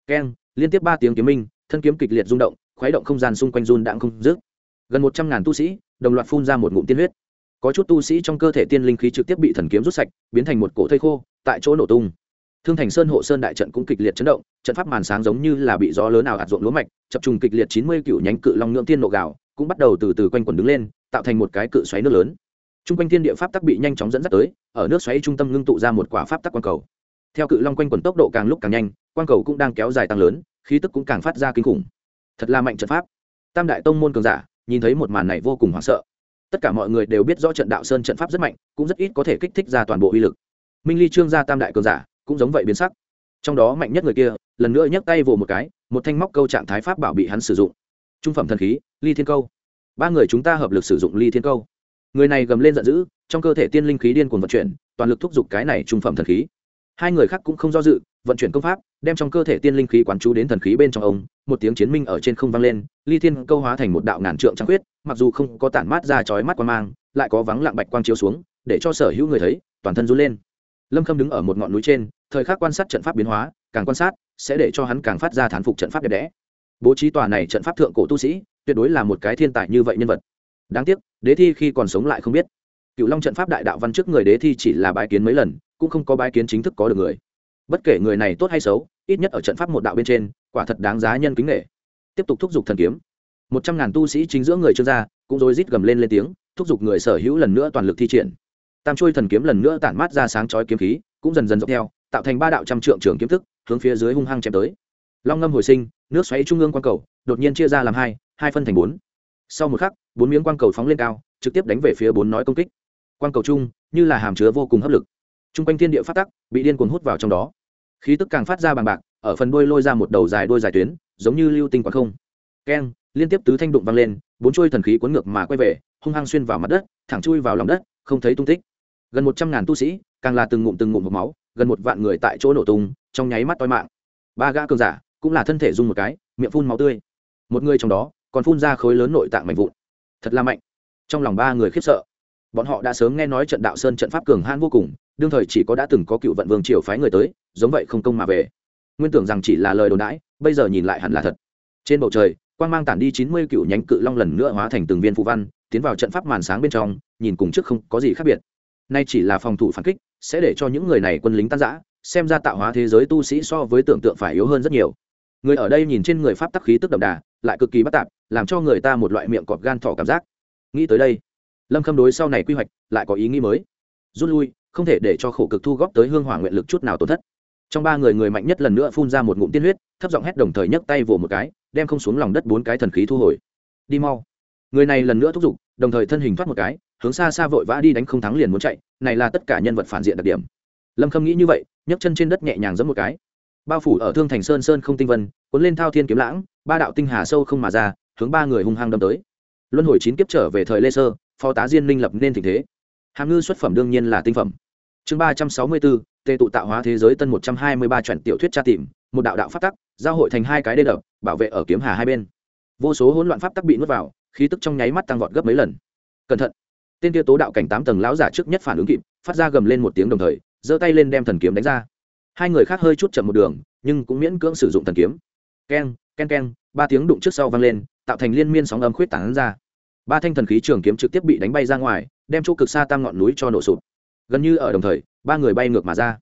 Keng, liên tiếp ba tiếng kiếm minh, thân kiếm kịch liệt rung động, khuấy động không gian xung quanh run đãng không dứt. Gần một trăm ngàn tu sĩ, đồng loạt phun ra một ngụm tiên huyết. Có chút tu sĩ trong cơ thể tiên linh khí trực tiếp bị thần kiếm rút sạch, biến thành một cổ thây khô, tại chỗ nổ tung thương thành sơn hộ sơn đại trận cũng kịch liệt chấn động, trận pháp màn sáng giống như là bị gió lớn nào hạt ruộng lúa mạch, chập trùng kịch liệt chín mươi cựu nhánh cự long ngưỡng tiên nộ gạo, cũng bắt đầu từ từ quanh quần đứng lên, tạo thành một cái cự xoáy nước lớn. T r u n g quanh thiên địa pháp tắc bị nhanh chóng dẫn dắt tới, ở nước xoáy trung tâm ngưng tụ ra một quả pháp tắc quang cầu. Theo cự long quanh quần tốc độ càng lúc càng nhanh, quang cầu cũng đang kéo dài tăng lớn, khí tức cũng càng phát ra kinh khủng. Thật là mạnh trận pháp. Tam đại tông môn cường giả, nhìn thấy một màn này vô cùng hoảng sợ. Tất cả mọi người đều biết rõ trận đạo sơn trận pháp rất mạnh, cũng rất ít có thể kích thích ra toàn bộ uy lực. Minh ly trương gia tam đại cường giả cũng giống vậy biến sắc. Trong đó mạnh nhất người kia, lần nữa nhấc tay vồ một cái, một thanh móc câu trạng thái pháp bảo bị hắn sử dụng. Trung phẩm thần khí, ly thiên câu. Ba người chúng ta hợp lực sử dụng ly thiên câu. Người này gầm lên giận dữ, trong cơ thể tiên linh khí điên cuồng vận chuyển, toàn lực thúc giục cái này trung phẩm thần khí. Hai người khác cũng không do dự, vận chuyển công pháp, đem trong cơ thể tiên linh khí quán chú đến thần khí bên trong ông, một tiếng chiến minh ở trên không vang lên, ly thiên câu hóa thành một đạo ngàn trượng trăng huyết, mặc dù không có tản mát ra chói mắt quan mang, lại có vắng lặng bạch quang chiếu xuống, để cho sở hữu người thấy, toàn thân run lên. Lâm khâm đứng ở một ngọn núi trên thời khắc quan sát trận pháp biến hóa, càng quan sát, sẽ để cho hắn càng phát ra thán phục trận pháp đẹp đẽ. Bố trí tòa này trận pháp thượng cổ tu sĩ, tuyệt đối là một cái thiên tài như vậy nhân vật. Đáng tiếc, đế thi khi còn sống lại không biết. Cựu long trận pháp đại đạo văn trước người đế thi chỉ là bái kiến mấy lần, cũng không có bái kiến chính thức có được người. Bất kể người này tốt hay xấu, ít nhất ở trận pháp một đạo bên trên, quả thật đáng giá nhân kính nghệ tiếp tục thúc giục thần kiếm. Một trăm ngàn tu sĩ chính giữa người trương gia cũng rối rít gầm lên lên tiếng, thúc giục người sở hữu lần nữa toàn lực thi triển. Tam trôi thần kiếm lần nữa tản mát ra sáng chói kiếm khí, cũng dần dần dọc theo tạo thành ba đạo trăm trượng trường kiếm thức, hướng phía dưới hung hăng chém tới. Long ngâm hồi sinh, nước xoáy trung ương quang cầu, đột nhiên chia ra làm hai hai phân thành bốn. Sau một khắc, bốn miếng quang cầu phóng lên cao, trực tiếp đánh về phía bốn nói công kích. Quang cầu chung, như là hàm chứa vô cùng hấp lực. T r u n g quanh thiên địa phát tắc, bị điên cuồng hút vào trong đó. Khí tức càng phát ra bằng bạc, ở phần đôi lôi ra một đầu dài đôi dài tuyến, giống như lưu tinh quang không. Keng, liên tiếp tứ thanh đụng vang lên, bốn trôi thần khí cuốn ngược mà quay về, hung hăng xuyên vào mặt đất, thẳng chui vào lòng đất, không thấy tung tích. Gần một trăm ngàn tu sĩ, càng là từng ngụm từng ngụm hộp máu gần một vạn người tại chỗ nổ tung, trong nháy mắt toi mạng. Ba gã cường giả cũng là thân thể dung một cái, miệng phun máu tươi. Một người trong đó còn phun ra khối lớn nội tạng mạnh vụn. Thật là mạnh. Trong lòng ba người khiếp sợ. Bọn họ đã sớm nghe nói trận đạo sơn trận pháp cường han vô cùng, đương thời chỉ có đã từng có cựu vận vương triều phái người tới, giống vậy không công mà về. Nguyên tưởng rằng chỉ là lời đồn đãi, bây giờ nhìn lại hẳn là thật. Trên bầu trời, quang mang tản đi chín mươi cựu nhánh cự long lần nữa hóa thành từng viên phù văn, tiến vào trận pháp màn sáng bên trong, nhìn cùng trước không có gì khác biệt nay chỉ là phòng thủ phản kích, sẽ để cho những người này quân lính tan giã xem ra tạo hóa thế giới tu sĩ so với tưởng tượng phải yếu hơn rất nhiều. Người ở đây nhìn trên người pháp tắc khí tức đậm đà, lại cực kỳ bất tạp, làm cho người ta một loại miệng cọp gan thỏ cảm giác. Nghĩ tới đây, lâm khâm đối sau này quy hoạch lại có ý nghĩ mới. Rút lui, không thể để cho khổ cực thu góp tới hương hỏa nguyện lực chút nào tổn thất. Trong ba người người mạnh nhất lần nữa phun ra một ngụm tiên huyết, thấp giọng hét đồng thời nhấc tay vồ một cái, đem không xuống lòng đất bốn cái thần khí thu hồi. Đi mau. Người này lần nữa thúc giục, đồng thời thân hình thoát một cái hướng xa xa vội vã đi đánh không thắng liền muốn chạy, này là tất cả nhân vật phản diện đặc điểm. Lâm khâm nghĩ như vậy, nhấc chân trên đất nhẹ nhàng giẫm một cái. Bao phủ ở thương thành sơn sơn không tinh vân, cuốn lên thao thiên kiếm lãng, ba đạo tinh hà sâu không mà ra, hướng ba người hung hăng đâm tới. Luân hồi chín kiếp trở về thời lê sơ, phó tá diên minh lập nên tình thế. Hàm ngư xuất phẩm đương nhiên là tinh phẩm. Chương ba trăm sáu mươi bốn, tê tụ tạo hóa thế giới tân một trăm hai mươi ba chuẩn tiểu thuyết tra tìm, một đạo đạo pháp tắc, giao hội thành hai cái đê đập, bảo vệ ở kiếm hà hai bên. Vô số hỗn loạn pháp tắc bị nuốt vào, khí tức trong nháy mắt tăng vọt gấp mấy lần. Cẩn thận tên kia tố đạo cảnh tám tầng lão giả trước nhất phản ứng kịp phát ra gầm lên một tiếng đồng thời giơ tay lên đem thần kiếm đánh ra. Hai người khác hơi chút chậm một đường nhưng cũng miễn cưỡng sử dụng thần kiếm. Keng keng keng, ba tiếng đụng trước sau vang lên tạo thành liên miên sóng âm khuyết tảng ra. Ba thanh thần khí trường kiếm trực tiếp bị đánh bay ra ngoài đem chỗ cực xa tam ngọn núi cho nổ sụp. Gần như ở đồng thời ba người bay ngược mà ra.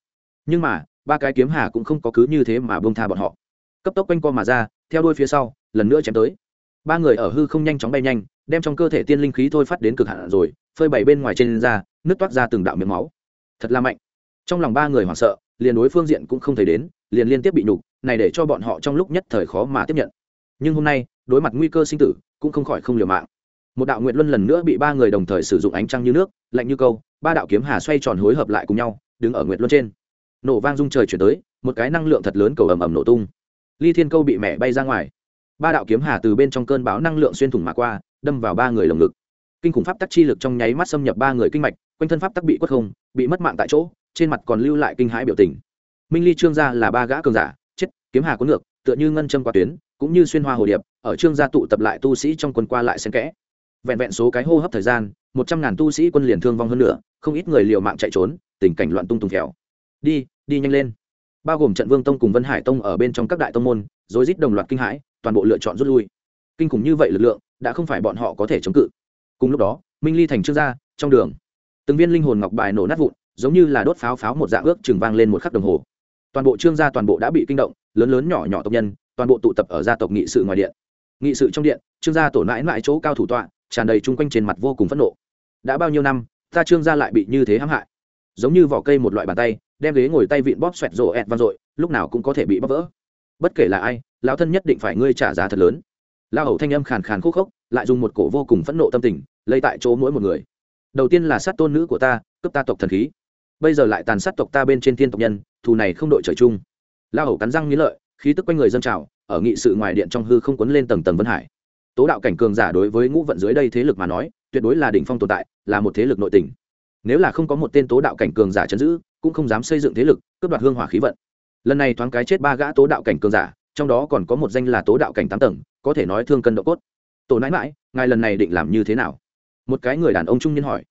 Nhưng mà ba cái kiếm hà cũng không có cứ như thế mà bông tha bọn họ. Cấp tốc quanh co mà ra theo đuôi phía sau lần nữa chém tới. Ba người ở hư không nhanh chóng bay nhanh đem trong cơ thể tiên linh khí thôi phát đến cực hạn rồi, phơi bày bên ngoài trên ra nước toát ra từng đạo miếng máu. Thật là mạnh. Trong lòng ba người hoảng sợ, liền đối phương diện cũng không thấy đến, liền liên tiếp bị nhục, này để cho bọn họ trong lúc nhất thời khó mà tiếp nhận. Nhưng hôm nay, đối mặt nguy cơ sinh tử, cũng không khỏi không liều mạng. Một đạo nguyện luân lần nữa bị ba người đồng thời sử dụng ánh trăng như nước, lạnh như câu, ba đạo kiếm hà xoay tròn hối hợp lại cùng nhau, đứng ở nguyện luân trên. Nổ vang rung trời chuyển tới, một cái năng lượng thật lớn cầu ầm ầm nổ tung. Ly thiên câu bị mẹ bay ra ngoài. Ba đạo kiếm hà từ bên trong cơn bão năng lượng xuyên thủng mà qua đâm vào ba người lồng ngực. Kinh khủng pháp tắc chi lực trong nháy mắt xâm nhập ba người kinh mạch, quanh thân pháp tắc bị quất không, bị mất mạng tại chỗ, trên mặt còn lưu lại kinh hãi biểu tình. Minh ly trương gia là ba gã cường giả, chết, kiếm hà có ngược, tựa như ngân châm qua tuyến, cũng như xuyên hoa hồ điệp, ở trương gia tụ tập lại tu sĩ trong quân qua lại xen kẽ. Vẹn vẹn số cái hô hấp thời gian, một trăm ngàn tu sĩ quân liền thương vong hơn nữa, không ít người liều mạng chạy trốn, tình cảnh loạn tung tùng khéo đi đi nhanh lên. Bao gồm trận vương tông cùng vân hải tông ở bên trong các đại tông môn, rối rít đồng loạt kinh hãi, toàn bộ lựa chọn rút lui. Kinh khủng như vậy lực lượng đã không phải bọn họ có thể chống cự. Cùng lúc đó, minh ly thành trương gia, trong đường, từng viên linh hồn ngọc bài nổ nát vụn, giống như là đốt pháo pháo một dạng ước chừng vang lên một khắc đồng hồ. Toàn bộ trương gia toàn bộ đã bị kinh động, lớn lớn nhỏ nhỏ tộc nhân, toàn bộ tụ tập ở gia tộc nghị sự ngoài điện. Nghị sự trong điện, trương gia tổ mãi mãi chỗ cao thủ tọa, tràn đầy chung quanh trên mặt vô cùng phẫn nộ. Đã bao nhiêu năm, ta trương gia lại bị như thế hãm hại? Giống như vỏ cây một loại bàn tay, đem ghế ngồi tay vịn bóp xoẹt rộ ẹt vang dội, lúc nào cũng có thể bị bóp vỡ. Bất kể là ai, lão thân nhất định phải ngươi trả giá thật lớn. La hầu thanh âm khàn khàn khúc khốc, lại dùng một cổ vô cùng phẫn nộ tâm tình, lây tại chỗ mỗi một người. Đầu tiên là sát tôn nữ của ta, cướp ta tộc thần khí. Bây giờ lại tàn sát tộc ta bên trên thiên tộc nhân, thù này không đội trời chung. La hầu cắn răng nghĩ lợi, khí tức quanh người dân trào, ở nghị sự ngoài điện trong hư không quấn lên tầng tầng vân hải. Tố đạo cảnh cường giả đối với ngũ vận dưới đây thế lực mà nói, tuyệt đối là đỉnh phong tồn tại, là một thế lực nội tình. Nếu là không có một tên tố đạo cảnh cường giả chấn giữ, cũng không dám xây dựng thế lực, cướp đoạt hương hỏa khí vận. Lần này thoáng cái chết ba gã tố đạo cảnh cường giả, trong đó còn có một danh là tố đạo cảnh tám tầng có thể nói thương cân độ cốt. Tổ nãi mãi ngài lần này định làm như thế nào? Một cái người đàn ông trung niên hỏi.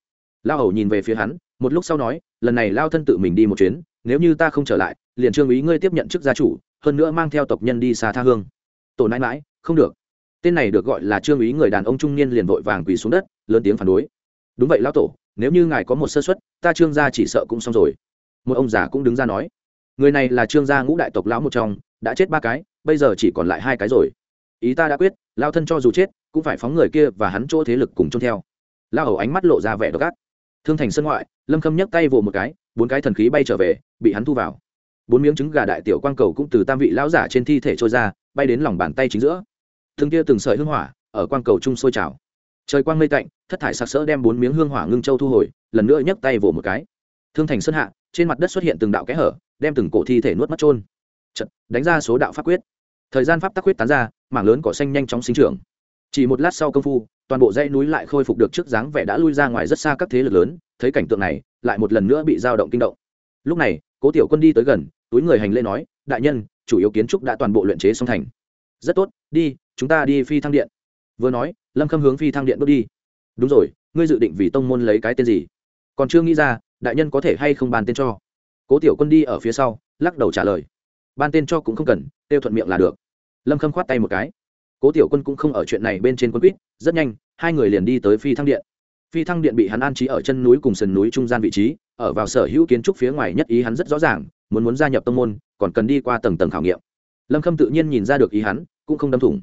Lao hầu nhìn về phía hắn, một lúc sau nói, lần này lao thân tự mình đi một chuyến, nếu như ta không trở lại, liền trương ý ngươi tiếp nhận chức gia chủ, hơn nữa mang theo tộc nhân đi xa tha hương. Tổ nãi mãi không được. Tên này được gọi là trương ý người đàn ông trung niên liền vội vàng quỳ xuống đất, lớn tiếng phản đối. Đúng vậy lão tổ, nếu như ngài có một sơ xuất ta trương gia chỉ sợ cũng xong rồi. Một ông già cũng đứng ra nói. Người này là trương gia ngũ đại tộc lão một trong, đã chết ba cái, bây giờ chỉ còn lại hai cái rồi ý ta đã quyết lao thân cho dù chết cũng phải phóng người kia và hắn chỗ thế lực cùng trông theo. Lao hầu ánh mắt lộ ra vẻ đ ộ thương thành sân ngoại lâm khâm nhấc tay vồ một cái bốn cái thần khí bay trở về bị hắn thu vào. Bốn miếng trứng gà đại tiểu quang cầu cũng từ tam vị lão giả trên thi thể trôi ra bay đến lòng bàn tay chính giữa. Thương kia từng sợi hương hỏa ở quang cầu chung sôi trào. Trời quang mây tạnh thất thải sặc sỡ đem bốn miếng hương hỏa ngưng châu thu hồi lần nữa nhấc tay vỗ một cái. Thương thành sơn hạ trên mặt đất xuất hiện từng đạo kẽ hở đem từng cổ thi thể nuốt mất trôn Chật, đánh ra số đạo pháp quyết. Thời gian pháp tắc quyết tán ra mảng lớn cỏ xanh nhanh chóng sinh trưởng. Chỉ một lát sau công phu, toàn bộ dãy núi lại khôi phục được trước dáng vẻ đã lui ra ngoài rất xa các thế lực lớn, thấy cảnh tượng này, lại một lần nữa bị dao động kinh động. Lúc này, cố tiểu quân đi tới gần, túi người hành lễ nói, đại nhân, chủ yếu kiến trúc đã toàn bộ luyện chế xong thành. Rất tốt, đi, chúng ta đi phi thăng điện. Vừa nói, lâm khâm hướng phi thăng điện bước đi. Đúng rồi, ngươi dự định vì tông môn lấy cái tên gì? Còn chưa nghĩ ra, đại nhân có thể hay không bàn tên cho? Cố tiểu quân đi ở phía sau, lắc đầu trả lời. Ban tên cho cũng không cần, tiêu thuận miệng là được lâm khâm khoát tay một cái. Cố tiểu quân cũng không ở chuyện này bên trên quân quýt, rất nhanh, hai người liền đi tới phi thăng điện. Phi thăng điện bị hắn an trí ở chân núi cùng sườn núi trung gian vị trí, ở vào sở hữu kiến trúc phía ngoài nhất ý hắn rất rõ ràng, muốn muốn gia nhập tông môn, còn cần đi qua tầng tầng khảo nghiệm. Lâm khâm tự nhiên nhìn ra được ý hắn, cũng không đâm thủng.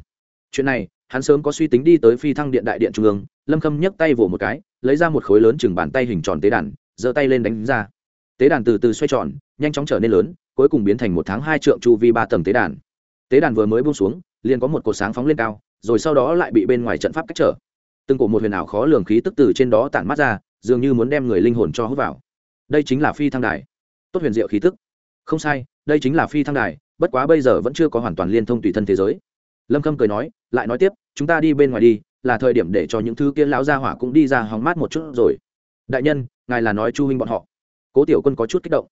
Chuyện này, hắn sớm có suy tính đi tới phi thăng điện đại điện trung ương, lâm khâm nhấc tay vỗ một cái, lấy ra một khối lớn chừng bàn tay hình tròn tế đàn, giơ tay lên đánh ra. Tế đàn từ từ xoay tròn, nhanh chóng trở nên lớn, cuối cùng biến thành một tháng hai trượng chu vi ba tầng tế đàn tế đàn vừa mới buông xuống, liền có một cột sáng phóng lên cao, rồi sau đó lại bị bên ngoài trận pháp cách trở. Từng cổ một huyền ảo khó lường khí tức từ trên đó tản mắt ra, dường như muốn đem người linh hồn cho hút vào. Đây chính là phi thăng đài. Tốt huyền diệu khí tức. Không sai, đây chính là phi thăng đài, bất quá bây giờ vẫn chưa có hoàn toàn liên thông tùy thân thế giới. Lâm khâm cười nói, lại nói tiếp, chúng ta đi bên ngoài đi, là thời điểm để cho những thứ kia lão gia hỏa cũng đi ra hóng mát một chút rồi. Đại nhân, ngài là nói chu huynh bọn họ. Cố tiểu quân có chút kích động.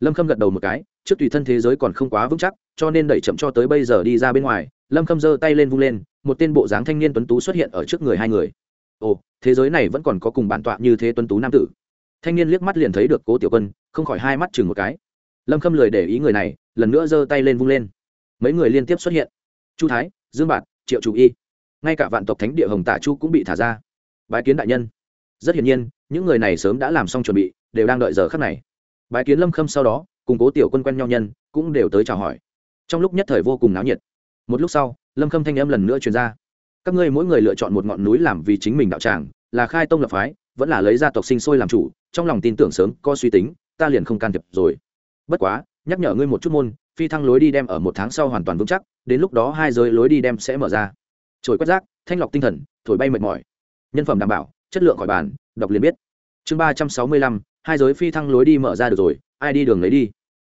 Lâm khâm gật đầu một cái trước tùy thân thế giới còn không quá vững chắc, cho nên đẩy chậm cho tới bây giờ đi ra bên ngoài, lâm khâm giơ tay lên vung lên, một tên bộ dáng thanh niên tuấn tú xuất hiện ở trước người hai người. Ồ, thế giới này vẫn còn có cùng bản tọa như thế tuấn tú nam tử. Thanh niên liếc mắt liền thấy được cố tiểu quân, không khỏi hai mắt chừng một cái. Lâm khâm lười để ý người này, lần nữa giơ tay lên vung lên. Mấy người liên tiếp xuất hiện. Chu thái, dương bạt, triệu chủ y. Ngay cả vạn tộc thánh địa hồng tả chu cũng bị thả ra. Bái kiến đại nhân. Rất hiển nhiên, những người này sớm đã làm xong chuẩn bị, đều đang đợi giờ khắc này. Bái kiến lâm khâm sau đó cùng cố tiểu quân quen nhau nhân, cũng đều tới chào hỏi. Trong lúc nhất thời vô cùng náo nhiệt. Một lúc sau, lâm khâm thanh âm lần nữa truyền ra. Các ngươi mỗi người lựa chọn một ngọn núi làm vì chính mình đạo tràng, là khai tông lập phái, vẫn là lấy gia tộc sinh sôi làm chủ, trong lòng tin tưởng sớm, có suy tính, ta liền không can thiệp rồi. Bất quá, nhắc nhở ngươi một chút môn, phi thăng lối đi đem ở một tháng sau hoàn toàn vững chắc, đến lúc đó hai giới lối đi đem sẽ mở ra. Trồi quét rác, thanh lọc tinh thần, thổi bay mệt mỏi. Nhân phẩm đảm bảo, chất lượng khỏi bàn, đọc liền biết. Chương ba trăm sáu mươi lăm hai giới phi thăng lối đi mở ra được rồi, ai đi đường lấy đi.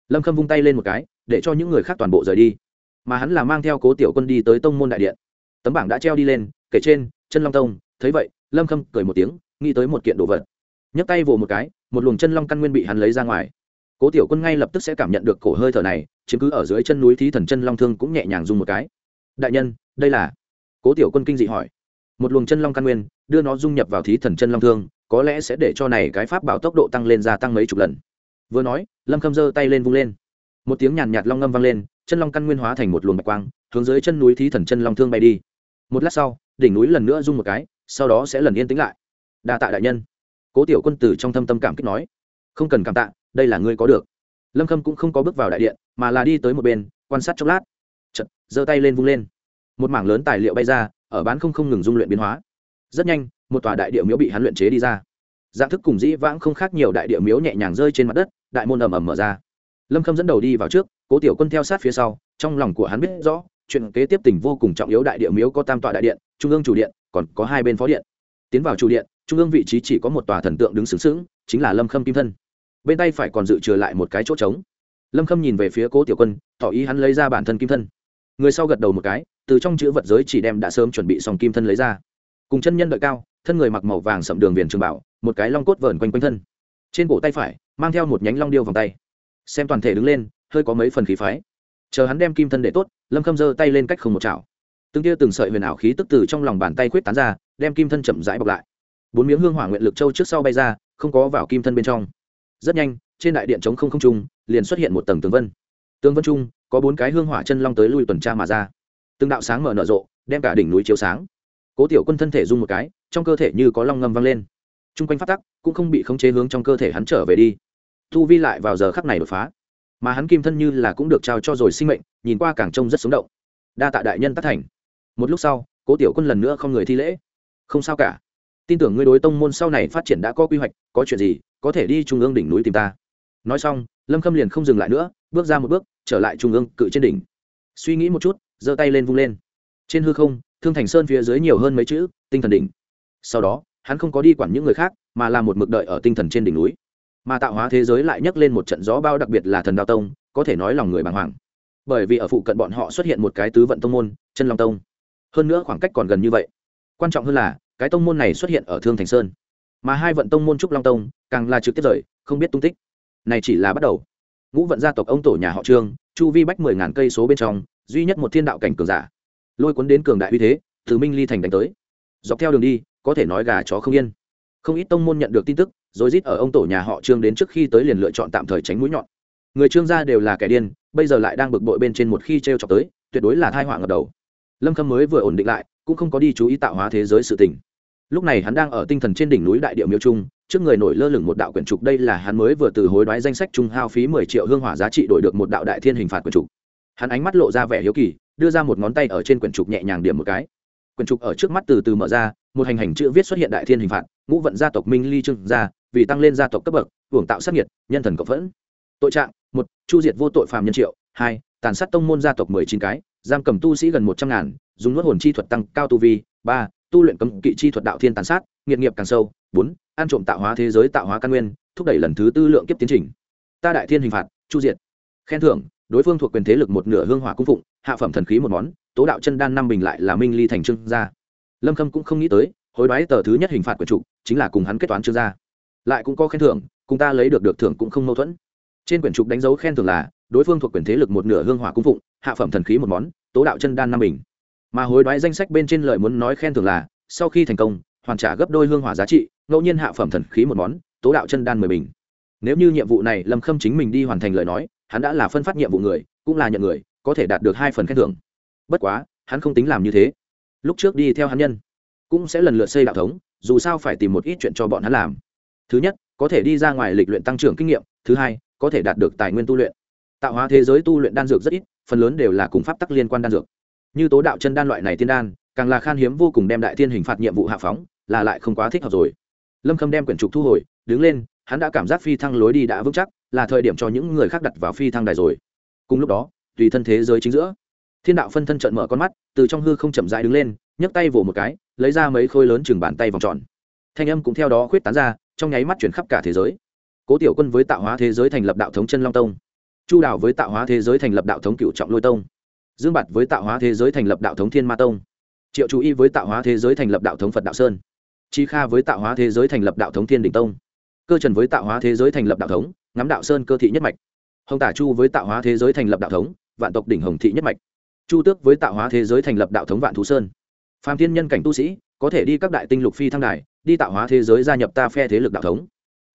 Lâm khâm vung tay lên một cái, để cho những người khác toàn bộ rời đi. Mà hắn là mang theo cố tiểu quân đi tới tông môn đại điện. Tấm bảng đã treo đi lên, kể trên, chân long tông, thấy vậy, lâm khâm cười một tiếng, nghĩ tới một kiện đồ vật. Nhấc tay vồ một cái, một luồng chân long căn nguyên bị hắn lấy ra ngoài. Cố tiểu quân ngay lập tức sẽ cảm nhận được cổ hơi thở này, chiếm cứ ở dưới chân núi thí thần chân long thương cũng nhẹ nhàng dùng một cái. Đại nhân, đây là? Cố tiểu quân kinh dị hỏi. Một luồng chân long căn nguyên, đưa nó dung nhập vào thí thần chân long thương có lẽ sẽ để cho này cái pháp bảo tốc độ tăng lên gia tăng mấy chục lần. Vừa nói, lâm khâm giơ tay lên vung lên. Một tiếng nhàn nhạt long ngâm vang lên, chân long căn nguyên hóa thành một luồng bạch quang, hướng dưới chân núi thí thần chân long thương bay đi. Một lát sau, đỉnh núi lần nữa rung một cái, sau đó sẽ lần yên tĩnh lại. Đa tạ đại nhân. Cố tiểu quân tử trong thâm tâm cảm kích nói. Không cần cảm tạ, đây là ngươi có được. Lâm khâm cũng không có bước vào đại điện, mà là đi tới một bên, quan sát chốc lát. Chật giơ tay lên vung lên. Một mảng lớn tài liệu bay ra, ở bán không không ngừng dung luyện biến hóa. Rất nhanh một tòa đại địa miếu bị hắn luyện chế đi ra. Dạng thức cùng dĩ vãng không khác nhiều đại địa miếu nhẹ nhàng rơi trên mặt đất, đại môn ầm ầm mở ra. Lâm khâm dẫn đầu đi vào trước, cố tiểu quân theo sát phía sau, trong lòng của hắn biết rõ, chuyện kế tiếp tình vô cùng trọng yếu đại địa miếu có tam tọa đại điện, trung ương chủ điện, còn có hai bên phó điện. Tiến vào chủ điện, trung ương vị trí chỉ có một tòa thần tượng đứng sướng sướng chính là lâm khâm kim thân. Bên tay phải còn dự trừ lại một cái chỗ trống. Lâm khâm nhìn về phía cố tiểu quân, tỏ ý hắn lấy ra bản thân kim thân. Người sau gật đầu một cái, từ trong chữ vật giới chỉ đem đã sớm chuẩn bị xong kim thân lấy ra. Cùng chân nhân đợi cao thân người mặc màu vàng sậm đường viền trường bảo, một cái long cốt vờn quanh quanh thân. Trên cổ tay phải, mang theo một nhánh long điêu vòng tay. Xem toàn thể đứng lên, hơi có mấy phần khí phái. Chờ hắn đem kim thân để tốt, lâm khâm giơ tay lên cách không một chảo. Từng tia từng sợi huyền ảo khí tức từ trong lòng bàn tay quyết tán ra, đem kim thân chậm rãi bọc lại. Bốn miếng hương hỏa nguyện lực châu trước sau bay ra, không có vào kim thân bên trong. Rất nhanh, trên đại điện chống không không trung, liền xuất hiện một tầng tường vân. Tường vân trung, có bốn cái hương hỏa chân long tới lui tuần tra mà ra. Từng đạo sáng mở nở rộ, đem cả đỉnh núi chiếu sáng. Cố tiểu quân thân thể dung một cái trong cơ thể như có long ngâm vang lên. T r u n g quanh phát tắc cũng không bị khống chế hướng trong cơ thể hắn trở về đi. Tu vi lại vào giờ khắc này đột phá. Mà hắn kim thân như là cũng được trao cho rồi sinh mệnh, nhìn qua càng trông rất sống động. Đa tạ đại nhân tác thành. Một lúc sau, cố tiểu quân lần nữa không người thi lễ. Không sao cả. Tin tưởng ngươi đối tông môn sau này phát triển đã có quy hoạch, có chuyện gì, có thể đi trung ương đỉnh núi tìm ta. Nói xong, lâm khâm liền không dừng lại nữa, bước ra một bước, trở lại trung ương cự trên đỉnh. Suy nghĩ một chút, giơ tay lên vung lên. Trên hư không, thương thành sơn phía dưới nhiều hơn mấy chữ, tinh thần đỉnh sau đó, hắn không có đi quản những người khác, mà là một mực đợi ở tinh thần trên đỉnh núi. Mà tạo hóa thế giới lại nhấc lên một trận gió bao đặc biệt là thần đao tông, có thể nói lòng người bàng hoàng. Bởi vì ở phụ cận bọn họ xuất hiện một cái tứ vận tông môn, chân long tông. Hơn nữa khoảng cách còn gần như vậy. Quan trọng hơn là, cái tông môn này xuất hiện ở thương thành sơn. Mà hai vận tông môn trúc long tông, càng là trực tiếp rời, không biết tung tích. Này chỉ là bắt đầu. Ngũ vận gia tộc ông tổ nhà họ trương, chu vi bách mười ngàn cây số bên trong, duy nhất một thiên đạo cảnh cường giả. Lôi cuốn đến cường đại uy thế, từ minh ly thành đánh tới. Dọc theo đường đi có thể nói gà chó không yên. Không ít tông môn nhận được tin tức, rồi rít ở ông tổ nhà họ trương đến trước khi tới liền lựa chọn tạm thời tránh mũi nhọn. Người trương gia đều là kẻ điên, bây giờ lại đang bực bội bên trên một khi t r e o chọc tới, tuyệt đối là thai họa ngập đầu. Lâm khâm mới vừa ổn định lại, cũng không có đi chú ý tạo hóa thế giới sự tình. Lúc này hắn đang ở tinh thần trên đỉnh núi đại điệu miêu trung, trước người nổi lơ lửng một đạo quyển trục, đây là hắn mới vừa từ hối đoái danh sách trung hao phí mười triệu hương hỏa giá trị đổi được một đạo đại thiên hình phạt quyển trục. Hắn ánh mắt lộ ra vẻ hiếu kỳ, đưa ra một ngón tay ở trên quyển trục nhẹ nhàng điểm một cái. Quyển trục ở trước mắt từ từ mở ra một hành hành chữ viết xuất hiện đại thiên hình phạt, ngũ vận gia tộc minh ly trưng gia, vì tăng lên gia tộc cấp bậc, hưởng tạo sát nhiệt nhân thần cộng phẫn. Tội trạng, một, chu diệt vô tội phàm nhân triệu, hai, tàn sát tông môn gia tộc mười chín cái, giam cầm tu sĩ gần một trăm ngàn, dùng nuốt hồn chi thuật tăng cao tu vi, ba, tu luyện cấm kỵ chi thuật đạo thiên tàn sát, nghiệt nghiệp càng sâu, bốn ăn trộm tạo hóa thế giới tạo hóa căn nguyên, thúc đẩy lần thứ tư lượng kiếp tiến trình. Ta đại thiên hình phạt, chu diệt. Khen thưởng, đối phương thuộc quyền thế lực một nửa hương hỏa cung phụng, hạ phẩm thần khí một món, tố đạo chân đan năm bình lại là minh ly thành trương gia lâm khâm cũng không nghĩ tới, hối đoái tờ thứ nhất hình phạt của trục chính là cùng hắn kết toán trương gia lại cũng có khen thưởng, cùng ta lấy được được thưởng cũng không mâu thuẫn. Trên quyển trục đánh dấu khen thưởng là, đối phương thuộc quyền thế lực một nửa hương hỏa cung phụng, hạ phẩm thần khí một món, tố đạo chân đan năm bình. Mà hối đoái danh sách bên trên lời muốn nói khen thưởng là, sau khi thành công, hoàn trả gấp đôi hương hỏa giá trị, ngẫu nhiên hạ phẩm thần khí một món, tố đạo chân đan mười bình. Nếu như nhiệm vụ này lâm khâm chính mình đi hoàn thành lời nói, hắn đã là phân phát nhiệm vụ người, cũng là nhận người, có thể đạt được hai phần khen thưởng. Bất quá, hắn không tính làm như thế lúc trước đi theo hắn nhân, cũng sẽ lần lượt xây đạo thống, dù sao phải tìm một ít chuyện cho bọn hắn làm. Thứ nhất, có thể đi ra ngoài lịch luyện tăng trưởng kinh nghiệm. Thứ hai, có thể đạt được tài nguyên tu luyện. Tạo hóa thế giới tu luyện đan dược rất ít, phần lớn đều là cùng pháp tắc liên quan đan dược. Như tố đạo chân đan loại này tiên đan, càng là khan hiếm vô cùng đem đại thiên hình phạt nhiệm vụ hạ phóng, là lại không quá thích hợp rồi. Lâm khâm đem quyển trục thu hồi, đứng lên, hắn đã cảm giác phi thăng lối đi đã vững chắc, là thời điểm cho những người khác đặt vào phi thăng đài rồi. Cùng lúc đó, tùy thân thế giới chính giữa thiên đạo phân thân trận mở con mắt, từ trong hư không chậm rãi đứng lên, nhấc tay vỗ một cái, lấy ra mấy khối lớn chừng bàn tay vòng tròn. Thanh âm cũng theo đó khuyết tán ra, trong nháy mắt chuyển khắp cả thế giới. Cố tiểu quân với tạo hóa thế giới thành lập đạo thống chân long tông. Chu đào với tạo hóa thế giới thành lập đạo thống cựu trọng lôi tông. Dương bạt với tạo hóa thế giới thành lập đạo thống thiên ma tông. Triệu chú y với tạo hóa thế giới thành lập đạo thống phật đạo sơn. Chi kha với tạo hóa thế giới thành lập đạo thống thiên đình tông. Cơ trần với tạo hóa thế giới thành lập đạo thống, ngắm đạo sơn cơ thị nhất mạch. Hồng tả chu với tạo hóa thế giới thành lập đạo thống, vạn tộc đỉnh hồng thị nhất mạch chu tước với tạo hóa thế giới thành lập đạo thống vạn thú sơn. Phạm thiên nhân cảnh tu sĩ, có thể đi các đại tinh lục phi thăng đài, đi tạo hóa thế giới gia nhập ta phe thế lực đạo thống.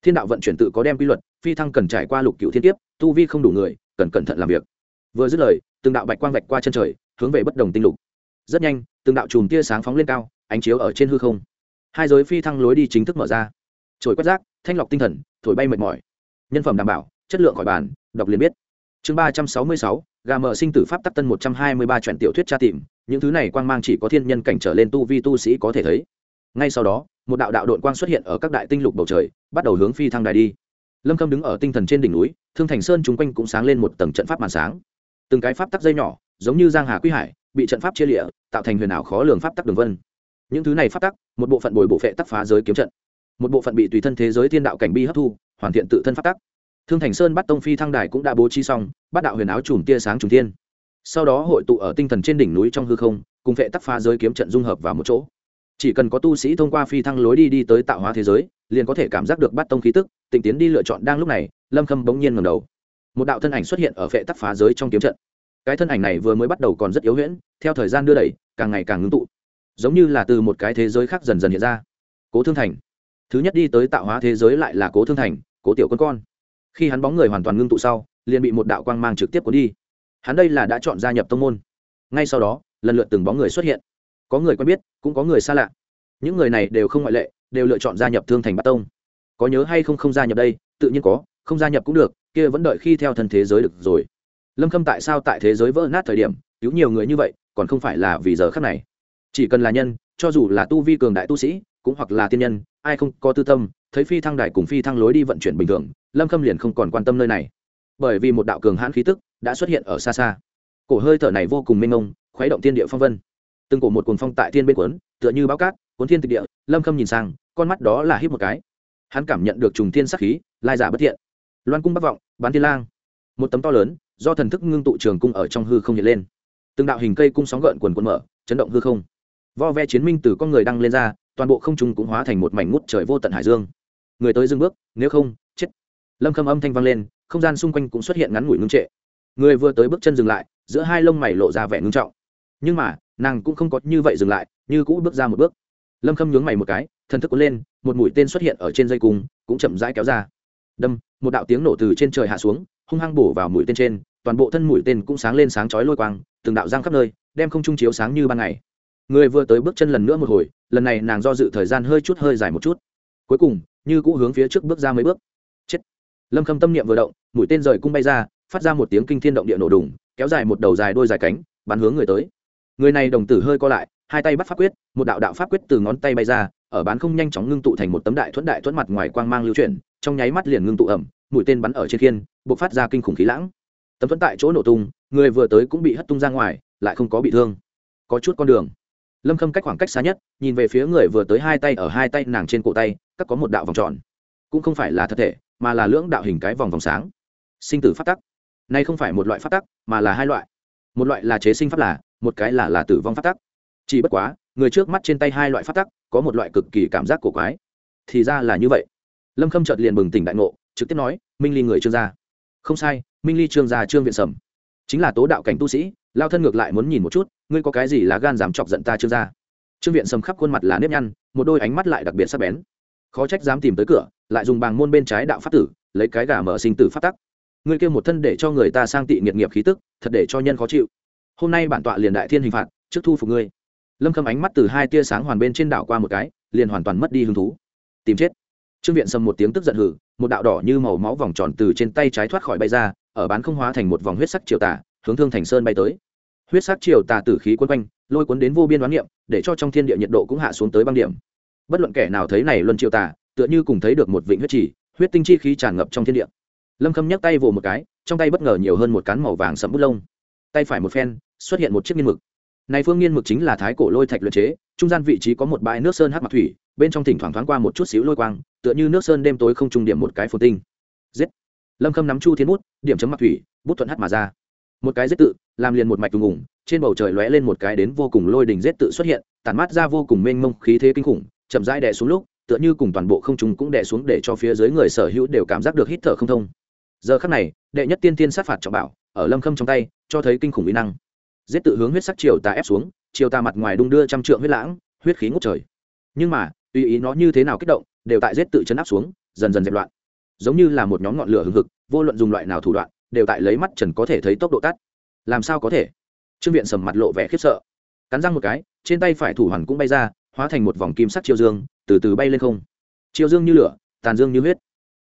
Thiên đạo vận chuyển tự có đem quy luật, phi thăng cần trải qua lục cựu thiên tiếp tu vi không đủ người, cần cẩn thận làm việc. Vừa dứt lời, từng đạo bạch quang vạch qua chân trời, hướng về bất đồng tinh lục. Rất nhanh, từng đạo chùm tia sáng phóng lên cao, ánh chiếu ở trên hư không. Hai giới phi thăng lối đi chính thức mở ra. Trồi quét rác, thanh lọc tinh thần, thổi bay mệt mỏi. Nhân phẩm đảm bảo, chất lượng khỏi bàn, đọc liền biết. Chương ba trăm sáu mươi sáu gà mở sinh tử pháp tắc tân một trăm hai mươi ba truyện tiểu thuyết tra tìm, những thứ này quang mang chỉ có thiên nhân cảnh trở lên tu vi tu sĩ có thể thấy. Ngay sau đó, một đạo đạo đội quang xuất hiện ở các đại tinh lục bầu trời, bắt đầu hướng phi thăng đài đi. Lâm khâm đứng ở tinh thần trên đỉnh núi, thương thành sơn chung quanh cũng sáng lên một tầng trận pháp màn sáng. Từng cái pháp tắc dây nhỏ, giống như giang hà quy hải, bị trận pháp chia lịa, tạo thành huyền ảo khó lường pháp tắc đường vân. Những thứ này pháp tắc, một bộ phận bồi bộ phệ tắc phá giới kiếm trận. Một bộ phận bị tùy thân thế giới thiên đạo cảnh bi hấp thu, hoàn thiện tự thân pháp tắc thương thành sơn bắt tông phi thăng đài cũng đã bố trí xong, bắt đạo huyền áo chùm tia sáng trùng thiên. Sau đó hội tụ ở tinh thần trên đỉnh núi trong hư không, cùng vệ tắc phá giới kiếm trận dung hợp vào một chỗ. Chỉ cần có tu sĩ thông qua phi thăng lối đi đi tới tạo hóa thế giới, liền có thể cảm giác được bắt tông khí tức, tịnh tiến đi lựa chọn đang lúc này, lâm khâm bỗng nhiên ngầm đầu. Một đạo thân ảnh xuất hiện ở vệ tắc phá giới trong kiếm trận. Cái thân ảnh này vừa mới bắt đầu còn rất yếu huyễn, theo thời gian đưa đẩy, càng ngày càng ngưng tụ. Giống như là từ một cái thế giới khác dần dần hiện ra. Cố thương thành. Thứ nhất đi tới tạo hóa thế giới lại là cố thương thành, cố tiểu quân con khi hắn bóng người hoàn toàn ngưng tụ sau, liền bị một đạo quang mang trực tiếp cuốn đi. Hắn đây là đã chọn gia nhập tông môn. Ngay sau đó, lần lượt từng bóng người xuất hiện. Có người quen biết, cũng có người xa lạ. Những người này đều không ngoại lệ, đều lựa chọn gia nhập thương thành bát tông. Có nhớ hay không không gia nhập đây? Tự nhiên có, không gia nhập cũng được, kia vẫn đợi khi theo thân thế giới được rồi. Lâm khâm tại sao tại thế giới vỡ nát thời điểm, cứu nhiều người như vậy, còn không phải là vì giờ khắc này. Chỉ cần là nhân, cho dù là tu vi cường đại tu sĩ, cũng hoặc là tiên nhân, ai không có tư tâm thấy phi thăng đài cùng phi thăng lối đi vận chuyển bình thường, lâm khâm liền không còn quan tâm nơi này. Bởi vì một đạo cường hãn khí tức đã xuất hiện ở xa xa. Cổ hơi thở này vô cùng mênh mông, khuấy động thiên địa phong vân. Từng cổ một cuồng phong tại thiên bên cuốn, tựa như báo cát, cuốn thiên tịch địa, lâm khâm nhìn sang, con mắt đó là hít một cái. Hắn cảm nhận được trùng thiên sắc khí, lai giả bất thiện. Loan cung bắc vọng, bán thiên lang. Một tấm to lớn, do thần thức ngưng tụ trường cung ở trong hư không hiện lên. Từng đạo hình cây cung sóng gợn quần quần mở, chấn động hư không. Vo ve chiến minh từ con người đăng lên ra toàn bộ không trung cũng hóa thành một mảnh ngút trời vô tận hải dương. Người tới dừng bước, nếu không, chết. Lâm khâm âm thanh vang lên, không gian xung quanh cũng xuất hiện ngắn ngủi ngưng trệ. Người vừa tới bước chân dừng lại, giữa hai lông mày lộ ra vẻ ngưng trọng. Nhưng mà, nàng cũng không có như vậy dừng lại, như cũ bước ra một bước. Lâm khâm nhướng mày một cái, thần thức cuốn lên, một mũi tên xuất hiện ở trên dây cung, cũng chậm rãi kéo ra. Đâm, một đạo tiếng nổ từ trên trời hạ xuống, hung hăng bổ vào mũi tên trên, toàn bộ thân mũi tên cũng sáng lên sáng chói lôi quang, từng đạo giang khắp nơi, đem không trung chiếu sáng như ban ngày người vừa tới bước chân lần nữa một hồi lần này nàng do dự thời gian hơi chút hơi dài một chút. Cuối cùng như cũ hướng phía trước bước ra mấy bước. Chết. Lâm khâm tâm niệm vừa động mũi tên rời cung bay ra phát ra một tiếng kinh thiên động địa nổ đùng kéo dài một đầu dài đôi dài cánh bắn hướng người tới. Người này đồng tử hơi co lại hai tay bắt pháp quyết một đạo đạo pháp quyết từ ngón tay bay ra ở bán không nhanh chóng ngưng tụ thành một tấm đại thuẫn đại thuẫn mặt ngoài quang mang lưu chuyển trong nháy mắt liền ngưng tụ ẩm mũi tên bắn ở trên thiên, buộc phát ra kinh khủng khí lãng. Tấm thuẫn tại chỗ nổ tung người vừa tới cũng bị hất tung ra ngoài lại không có bị thương. Có chút con đường lâm khâm cách khoảng cách xa nhất, nhìn về phía người vừa tới hai tay ở hai tay nàng trên cổ tay, các có một đạo vòng tròn. Cũng không phải là thật thể, mà là lưỡng đạo hình cái vòng vòng sáng. Sinh tử phát tắc. Nay không phải một loại phát tắc, mà là hai loại. Một loại là chế sinh pháp là, một cái là là tử vong phát tắc. Chỉ bất quá, người trước mắt trên tay hai loại phát tắc, có một loại cực kỳ cảm giác cổ quái. Thì ra là như vậy. Lâm khâm chợt liền bừng tỉnh đại ngộ, trực tiếp nói, minh ly người trương gia. Không sai, minh ly trương gia trương viện sầm. Chính là tố đạo cảnh tu sĩ lao thân ngược lại muốn nhìn một chút, ngươi có cái gì là gan dám chọc giận ta trương gia trương viện sầm khắp khuôn mặt là nếp nhăn, một đôi ánh mắt lại đặc biệt sắc bén. Khó trách dám tìm tới cửa, lại dùng bàng môn bên trái đạo pháp tử, lấy cái gà mở sinh tử phát tắc. Ngươi kêu một thân để cho người ta sang tị nghiệt nghiệp khí tức, thật để cho nhân khó chịu. Hôm nay bản tọa liền đại thiên hình phạt, trước thu phục ngươi. Lâm khâm ánh mắt từ hai tia sáng hoàn bên trên đảo qua một cái, liền hoàn toàn mất đi hứng thú. Tìm chết. Trương viện sầm một tiếng tức giận hử, một đạo đỏ như màu máu vòng tròn từ trên tay trái thoát khỏi bay ra, ở bán không hóa thành một vòng huyết sắc triều tả, hướng thương thành sơn bay tới huyết sát triều tà tử khí quân quanh, lôi cuốn đến vô biên đoán niệm, để cho trong thiên địa nhiệt độ cũng hạ xuống tới băng điểm. Bất luận kẻ nào thấy này luân triều tà, tựa như cùng thấy được một vịnh huyết chỉ, huyết tinh chi khí tràn ngập trong thiên địa. Lâm khâm nhấc tay vồ một cái, trong tay bất ngờ nhiều hơn một cán màu vàng sẫm bút lông. Tay phải một phen, xuất hiện một chiếc nghiên mực. Này phương nghiên mực chính là thái cổ lôi thạch luyện chế, trung gian vị trí có một bãi nước sơn hắc mặt thủy, bên trong thỉnh thoảng thoáng qua một chút xíu lôi quang, tựa như nước sơn đêm tối không trùng điểm một cái phồn tinh. Giết! Lâm khâm nắm chu thiên bút, điểm chấm mặt thủy, bút thuận hắt mà ra một cái giết tự, làm liền một mạch ùng ùng trên bầu trời lóe lên một cái đến vô cùng lôi đình giết tự xuất hiện, tản mát ra vô cùng mênh mông khí thế kinh khủng, chậm rãi đè xuống lúc, tựa như cùng toàn bộ không trung cũng đè xuống để cho phía dưới người sở hữu đều cảm giác được hít thở không thông. Giờ khắc này, đệ nhất tiên tiên sát phạt trọng bảo, ở lâm khâm trong tay, cho thấy kinh khủng mỹ năng. Giết tự hướng huyết sắc chiều tà ép xuống chiều tà mặt ngoài đung đưa trăm trượng huyết lãng, huyết khí ngút trời. Nhưng mà, tùy ý nó như thế nào kích động, đều tại giết tự chấn áp xuống, dần dần dẹp loạn. Giống như là một nhóm ngọn lửa hừng hực, vô luận dùng loại nào thủ đoạn đều tại lấy mắt trần có thể thấy tốc độ tắt. Làm sao có thể? Trương viện sầm mặt lộ vẻ khiếp sợ. Cắn răng một cái, trên tay phải thủ hoàn cũng bay ra, hóa thành một vòng kim sắc chiêu dương, từ từ bay lên không. Chiêu dương như lửa, tàn dương như huyết.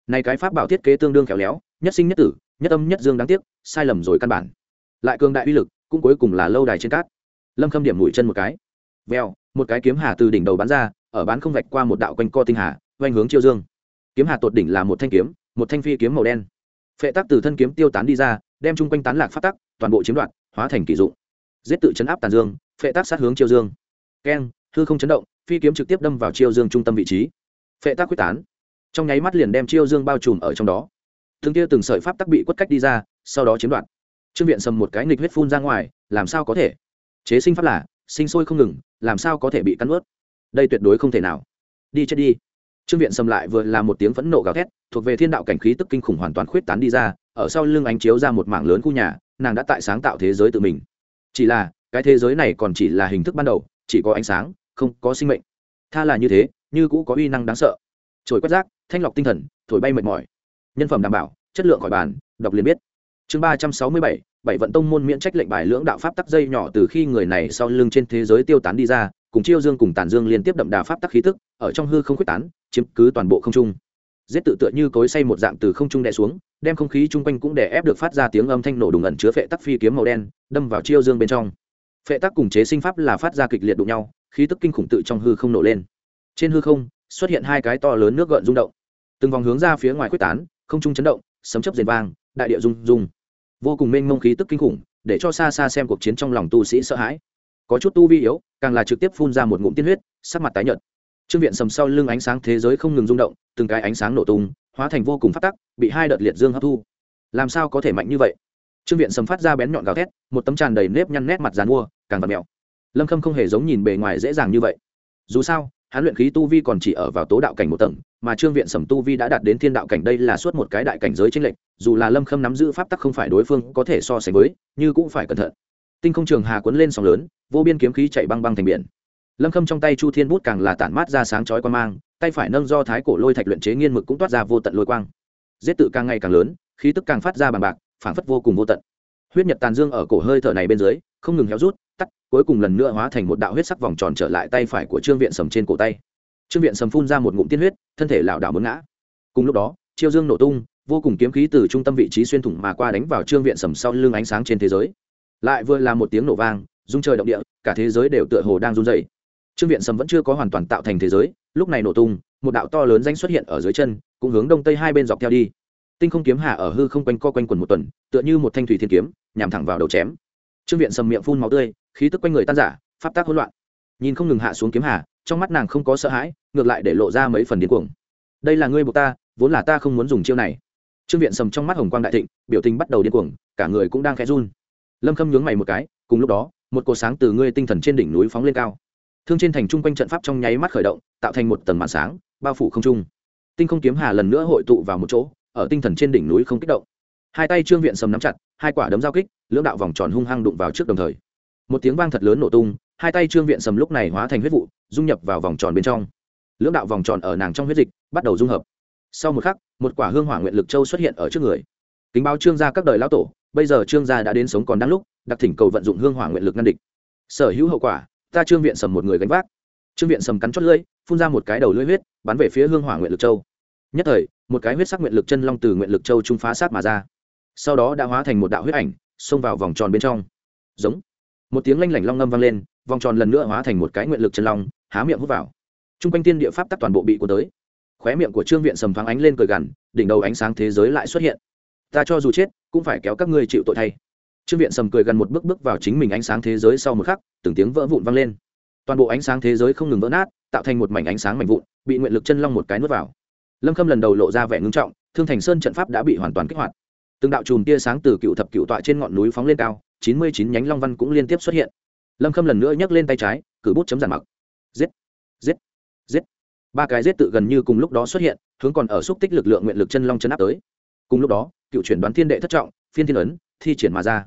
Này cái pháp bảo thiết kế tương đương khéo léo, nhất sinh nhất tử, nhất âm nhất dương đáng tiếc, sai lầm rồi căn bản. Lại cường đại uy lực, cũng cuối cùng là lâu đài trên cát. Lâm khâm điểm mũi chân một cái. Veo một cái kiếm hà từ đỉnh đầu bắn ra, ở bán không vạch qua một đạo quanh co tinh hà, oanh hướng chiêu dương. Kiếm hà tột đỉnh là một thanh kiếm, một thanh phi kiếm màu đen phệ tắc từ thân kiếm tiêu tán đi ra, đem chung quanh tán lạc phát tắc, toàn bộ chiếm đoạt, hóa thành kỷ dụng. Giết tự chấn áp tàn dương, phệ tắc sát hướng chiêu dương. Keng, hư không chấn động, phi kiếm trực tiếp đâm vào chiêu dương trung tâm vị trí. Phệ tắc quyết tán. Trong nháy mắt liền đem chiêu dương bao trùm ở trong đó. Thương kia từng sợi pháp tắc bị quất cách đi ra, sau đó chiếm đoạt. Trương viện sầm một cái nghịch huyết phun ra ngoài, làm sao có thể? Chế sinh pháp là, sinh sôi không ngừng, làm sao có thể bị cắn ướt đây tuyệt đối không thể nào. Đi chết đi trương viện sầm lại vừa là một tiếng phẫn nộ gào thét, thuộc về thiên đạo cảnh khí tức kinh khủng hoàn toàn khuyết tán đi ra, ở sau lưng ánh chiếu ra một mảng lớn khu nhà, nàng đã tại sáng tạo thế giới tự mình. Chỉ là, cái thế giới này còn chỉ là hình thức ban đầu, chỉ có ánh sáng, không có sinh mệnh. Tha là như thế, như cũ có uy năng đáng sợ. Trồi quét rác, thanh lọc tinh thần, thổi bay mệt mỏi. Nhân phẩm đảm bảo, chất lượng khỏi bàn, đọc liền biết. Chương ba trăm sáu mươi bảy bảy vận tông môn miễn trách lệnh bài lưỡng đạo pháp tắc dây nhỏ từ khi người này sau lưng trên thế giới tiêu tán đi ra cùng chiêu dương cùng tàn dương liên tiếp đậm đà pháp tắc khí tức, ở trong hư không quyết tán, chiếm cứ toàn bộ không trung. Giết tự tựa như cối say một dạng từ không trung đè xuống, đem không khí chung quanh cũng đè ép được phát ra tiếng âm thanh nổ đùng ẩn chứa phệ tắc phi kiếm màu đen, đâm vào chiêu dương bên trong. Phệ tắc cùng chế sinh pháp là phát ra kịch liệt đụng nhau, khí tức kinh khủng tự trong hư không nổ lên. Trên hư không, xuất hiện hai cái to lớn nước gợn rung động. Từng vòng hướng ra phía ngoài quyết tán, không trung chấn động, sấm chớp rền vang, đại địa rung rung. Vô cùng mênh mông khí tức kinh khủng, để cho xa xa xem cuộc chiến trong lòng tu sĩ sợ hãi. Có chút tu vi yếu càng là trực tiếp phun ra một ngụm tiên huyết, sắc mặt tái nhợt. Trương viện sầm sau lưng ánh sáng thế giới không ngừng rung động, từng cái ánh sáng nổ tung, hóa thành vô cùng phát tắc, bị hai đợt liệt dương hấp thu. Làm sao có thể mạnh như vậy? Trương viện sầm phát ra bén nhọn gào thét, một tấm tràn đầy nếp nhăn nét mặt dàn mua, càng vặt mèo. Lâm khâm không hề giống nhìn bề ngoài dễ dàng như vậy. Dù sao, hắn luyện khí tu vi còn chỉ ở vào tố đạo cảnh một tầng, mà trương viện sầm tu vi đã đạt đến thiên đạo cảnh đây là suốt một cái đại cảnh giới chính lệnh dù là lâm khâm nắm giữ pháp tắc không phải đối phương có thể so sánh với, như cũng phải cẩn thận tinh không trường hà cuốn lên sóng lớn, vô biên kiếm khí chạy băng băng thành biển. Lâm khâm trong tay chu thiên bút càng là tản mát ra sáng chói quan mang, tay phải nâng do thái cổ lôi thạch luyện chế nghiên mực cũng toát ra vô tận lôi quang. Giết tự càng ngày càng lớn, khí tức càng phát ra bằng bạc, phảng phất vô cùng vô tận. Huyết nhật tàn dương ở cổ hơi thở này bên dưới, không ngừng héo rút, tắt, cuối cùng lần nữa hóa thành một đạo huyết sắc vòng tròn trở lại tay phải của trương viện sầm trên cổ tay. Trương viện sầm phun ra một ngụm tiên huyết, thân thể lảo đảo muốn ngã. Cùng lúc đó, chiêu dương nổ tung, vô cùng kiếm khí từ trung tâm vị trí xuyên thủng mà qua đánh vào trương viện sầm sau lưng ánh sáng trên thế giới lại vừa là một tiếng nổ vang, rung trời động địa, cả thế giới đều tựa hồ đang run dày trương viện sầm vẫn chưa có hoàn toàn tạo thành thế giới, lúc này nổ tung, một đạo to lớn danh xuất hiện ở dưới chân, cũng hướng đông tây hai bên dọc theo đi. Tinh không kiếm hạ ở hư không quanh co quanh quần một tuần, tựa như một thanh thủy thiên kiếm, nhằm thẳng vào đầu chém. Trương viện sầm miệng phun máu tươi, khí tức quanh người tan giả pháp tác hỗn loạn. Nhìn không ngừng hạ xuống kiếm hà, trong mắt nàng không có sợ hãi, ngược lại để lộ ra mấy phần điên cuồng. Đây là ngươi buộc ta, vốn là ta không muốn dùng chiêu này. Trương viện sầm trong mắt hồng quang đại thịnh, biểu tình bắt đầu điên cuồng, cả người cũng đang khẽ run lâm khâm nhướng mày một cái, cùng lúc đó, một cột sáng từ ngươi tinh thần trên đỉnh núi phóng lên cao. Thương trên thành trung quanh trận pháp trong nháy mắt khởi động, tạo thành một tầng màn sáng, bao phủ không trung. Tinh không kiếm hà lần nữa hội tụ vào một chỗ, ở tinh thần trên đỉnh núi không kích động. Hai tay trương viện sầm nắm chặt, hai quả đấm giao kích, lưỡng đạo vòng tròn hung hăng đụng vào trước đồng thời. Một tiếng vang thật lớn nổ tung, hai tay trương viện sầm lúc này hóa thành huyết vụ, dung nhập vào vòng tròn bên trong. Lưỡng đạo vòng tròn ở nàng trong huyết dịch, bắt đầu dung hợp. Sau một khắc, một quả hương hỏa nguyện lực châu xuất hiện ở trước người. Kính báo trương ra các đời lão tổ bây giờ trương gia đã đến sống còn đang lúc, đặc thỉnh cầu vận dụng hương hỏa nguyện lực ngăn địch. Sở hữu hậu quả, ta trương viện sầm một người gánh vác. Trương viện sầm cắn chót lưỡi, phun ra một cái đầu lưỡi huyết, bắn về phía hương hỏa nguyện lực châu. Nhất thời, một cái huyết sắc nguyện lực chân long từ nguyện lực châu trung phá sát mà ra. Sau đó đã hóa thành một đạo huyết ảnh, xông vào vòng tròn bên trong. Giống. Một tiếng lanh lảnh long ngâm vang lên, vòng tròn lần nữa hóa thành một cái nguyện lực chân long, há miệng hút vào. T r u n g quanh tiên địa pháp tắc toàn bộ bị cuốn tới. Khóe miệng của trương viện sầm thoáng ánh lên cười gằn, đỉnh đầu ánh sáng thế giới lại xuất hiện ta cho dù chết, cũng phải kéo các ngươi chịu tội thay. Trương viện sầm cười gần một bước bước vào chính mình ánh sáng thế giới sau một khắc, từng tiếng vỡ vụn vang lên. Toàn bộ ánh sáng thế giới không ngừng vỡ nát, tạo thành một mảnh ánh sáng mảnh vụn, bị nguyện lực chân long một cái nuốt vào. Lâm khâm lần đầu lộ ra vẻ ngưng trọng, thương thành sơn trận pháp đã bị hoàn toàn kích hoạt. Từng đạo chùm tia sáng từ cựu thập cựu tọa trên ngọn núi phóng lên cao, chín mươi chín nhánh long văn cũng liên tiếp xuất hiện. Lâm khâm lần nữa nhấc lên tay trái, cử bút chấm giản mặc. Giết! Giết! Giết! Ba cái giết tự gần như cùng lúc đó xuất hiện, hướng còn ở xúc tích lực lượng nguyện lực chân long chân áp tới cùng lúc đó, cựu chuyển đoán thiên đệ thất trọng, phiên thiên ấn, thi triển mà ra.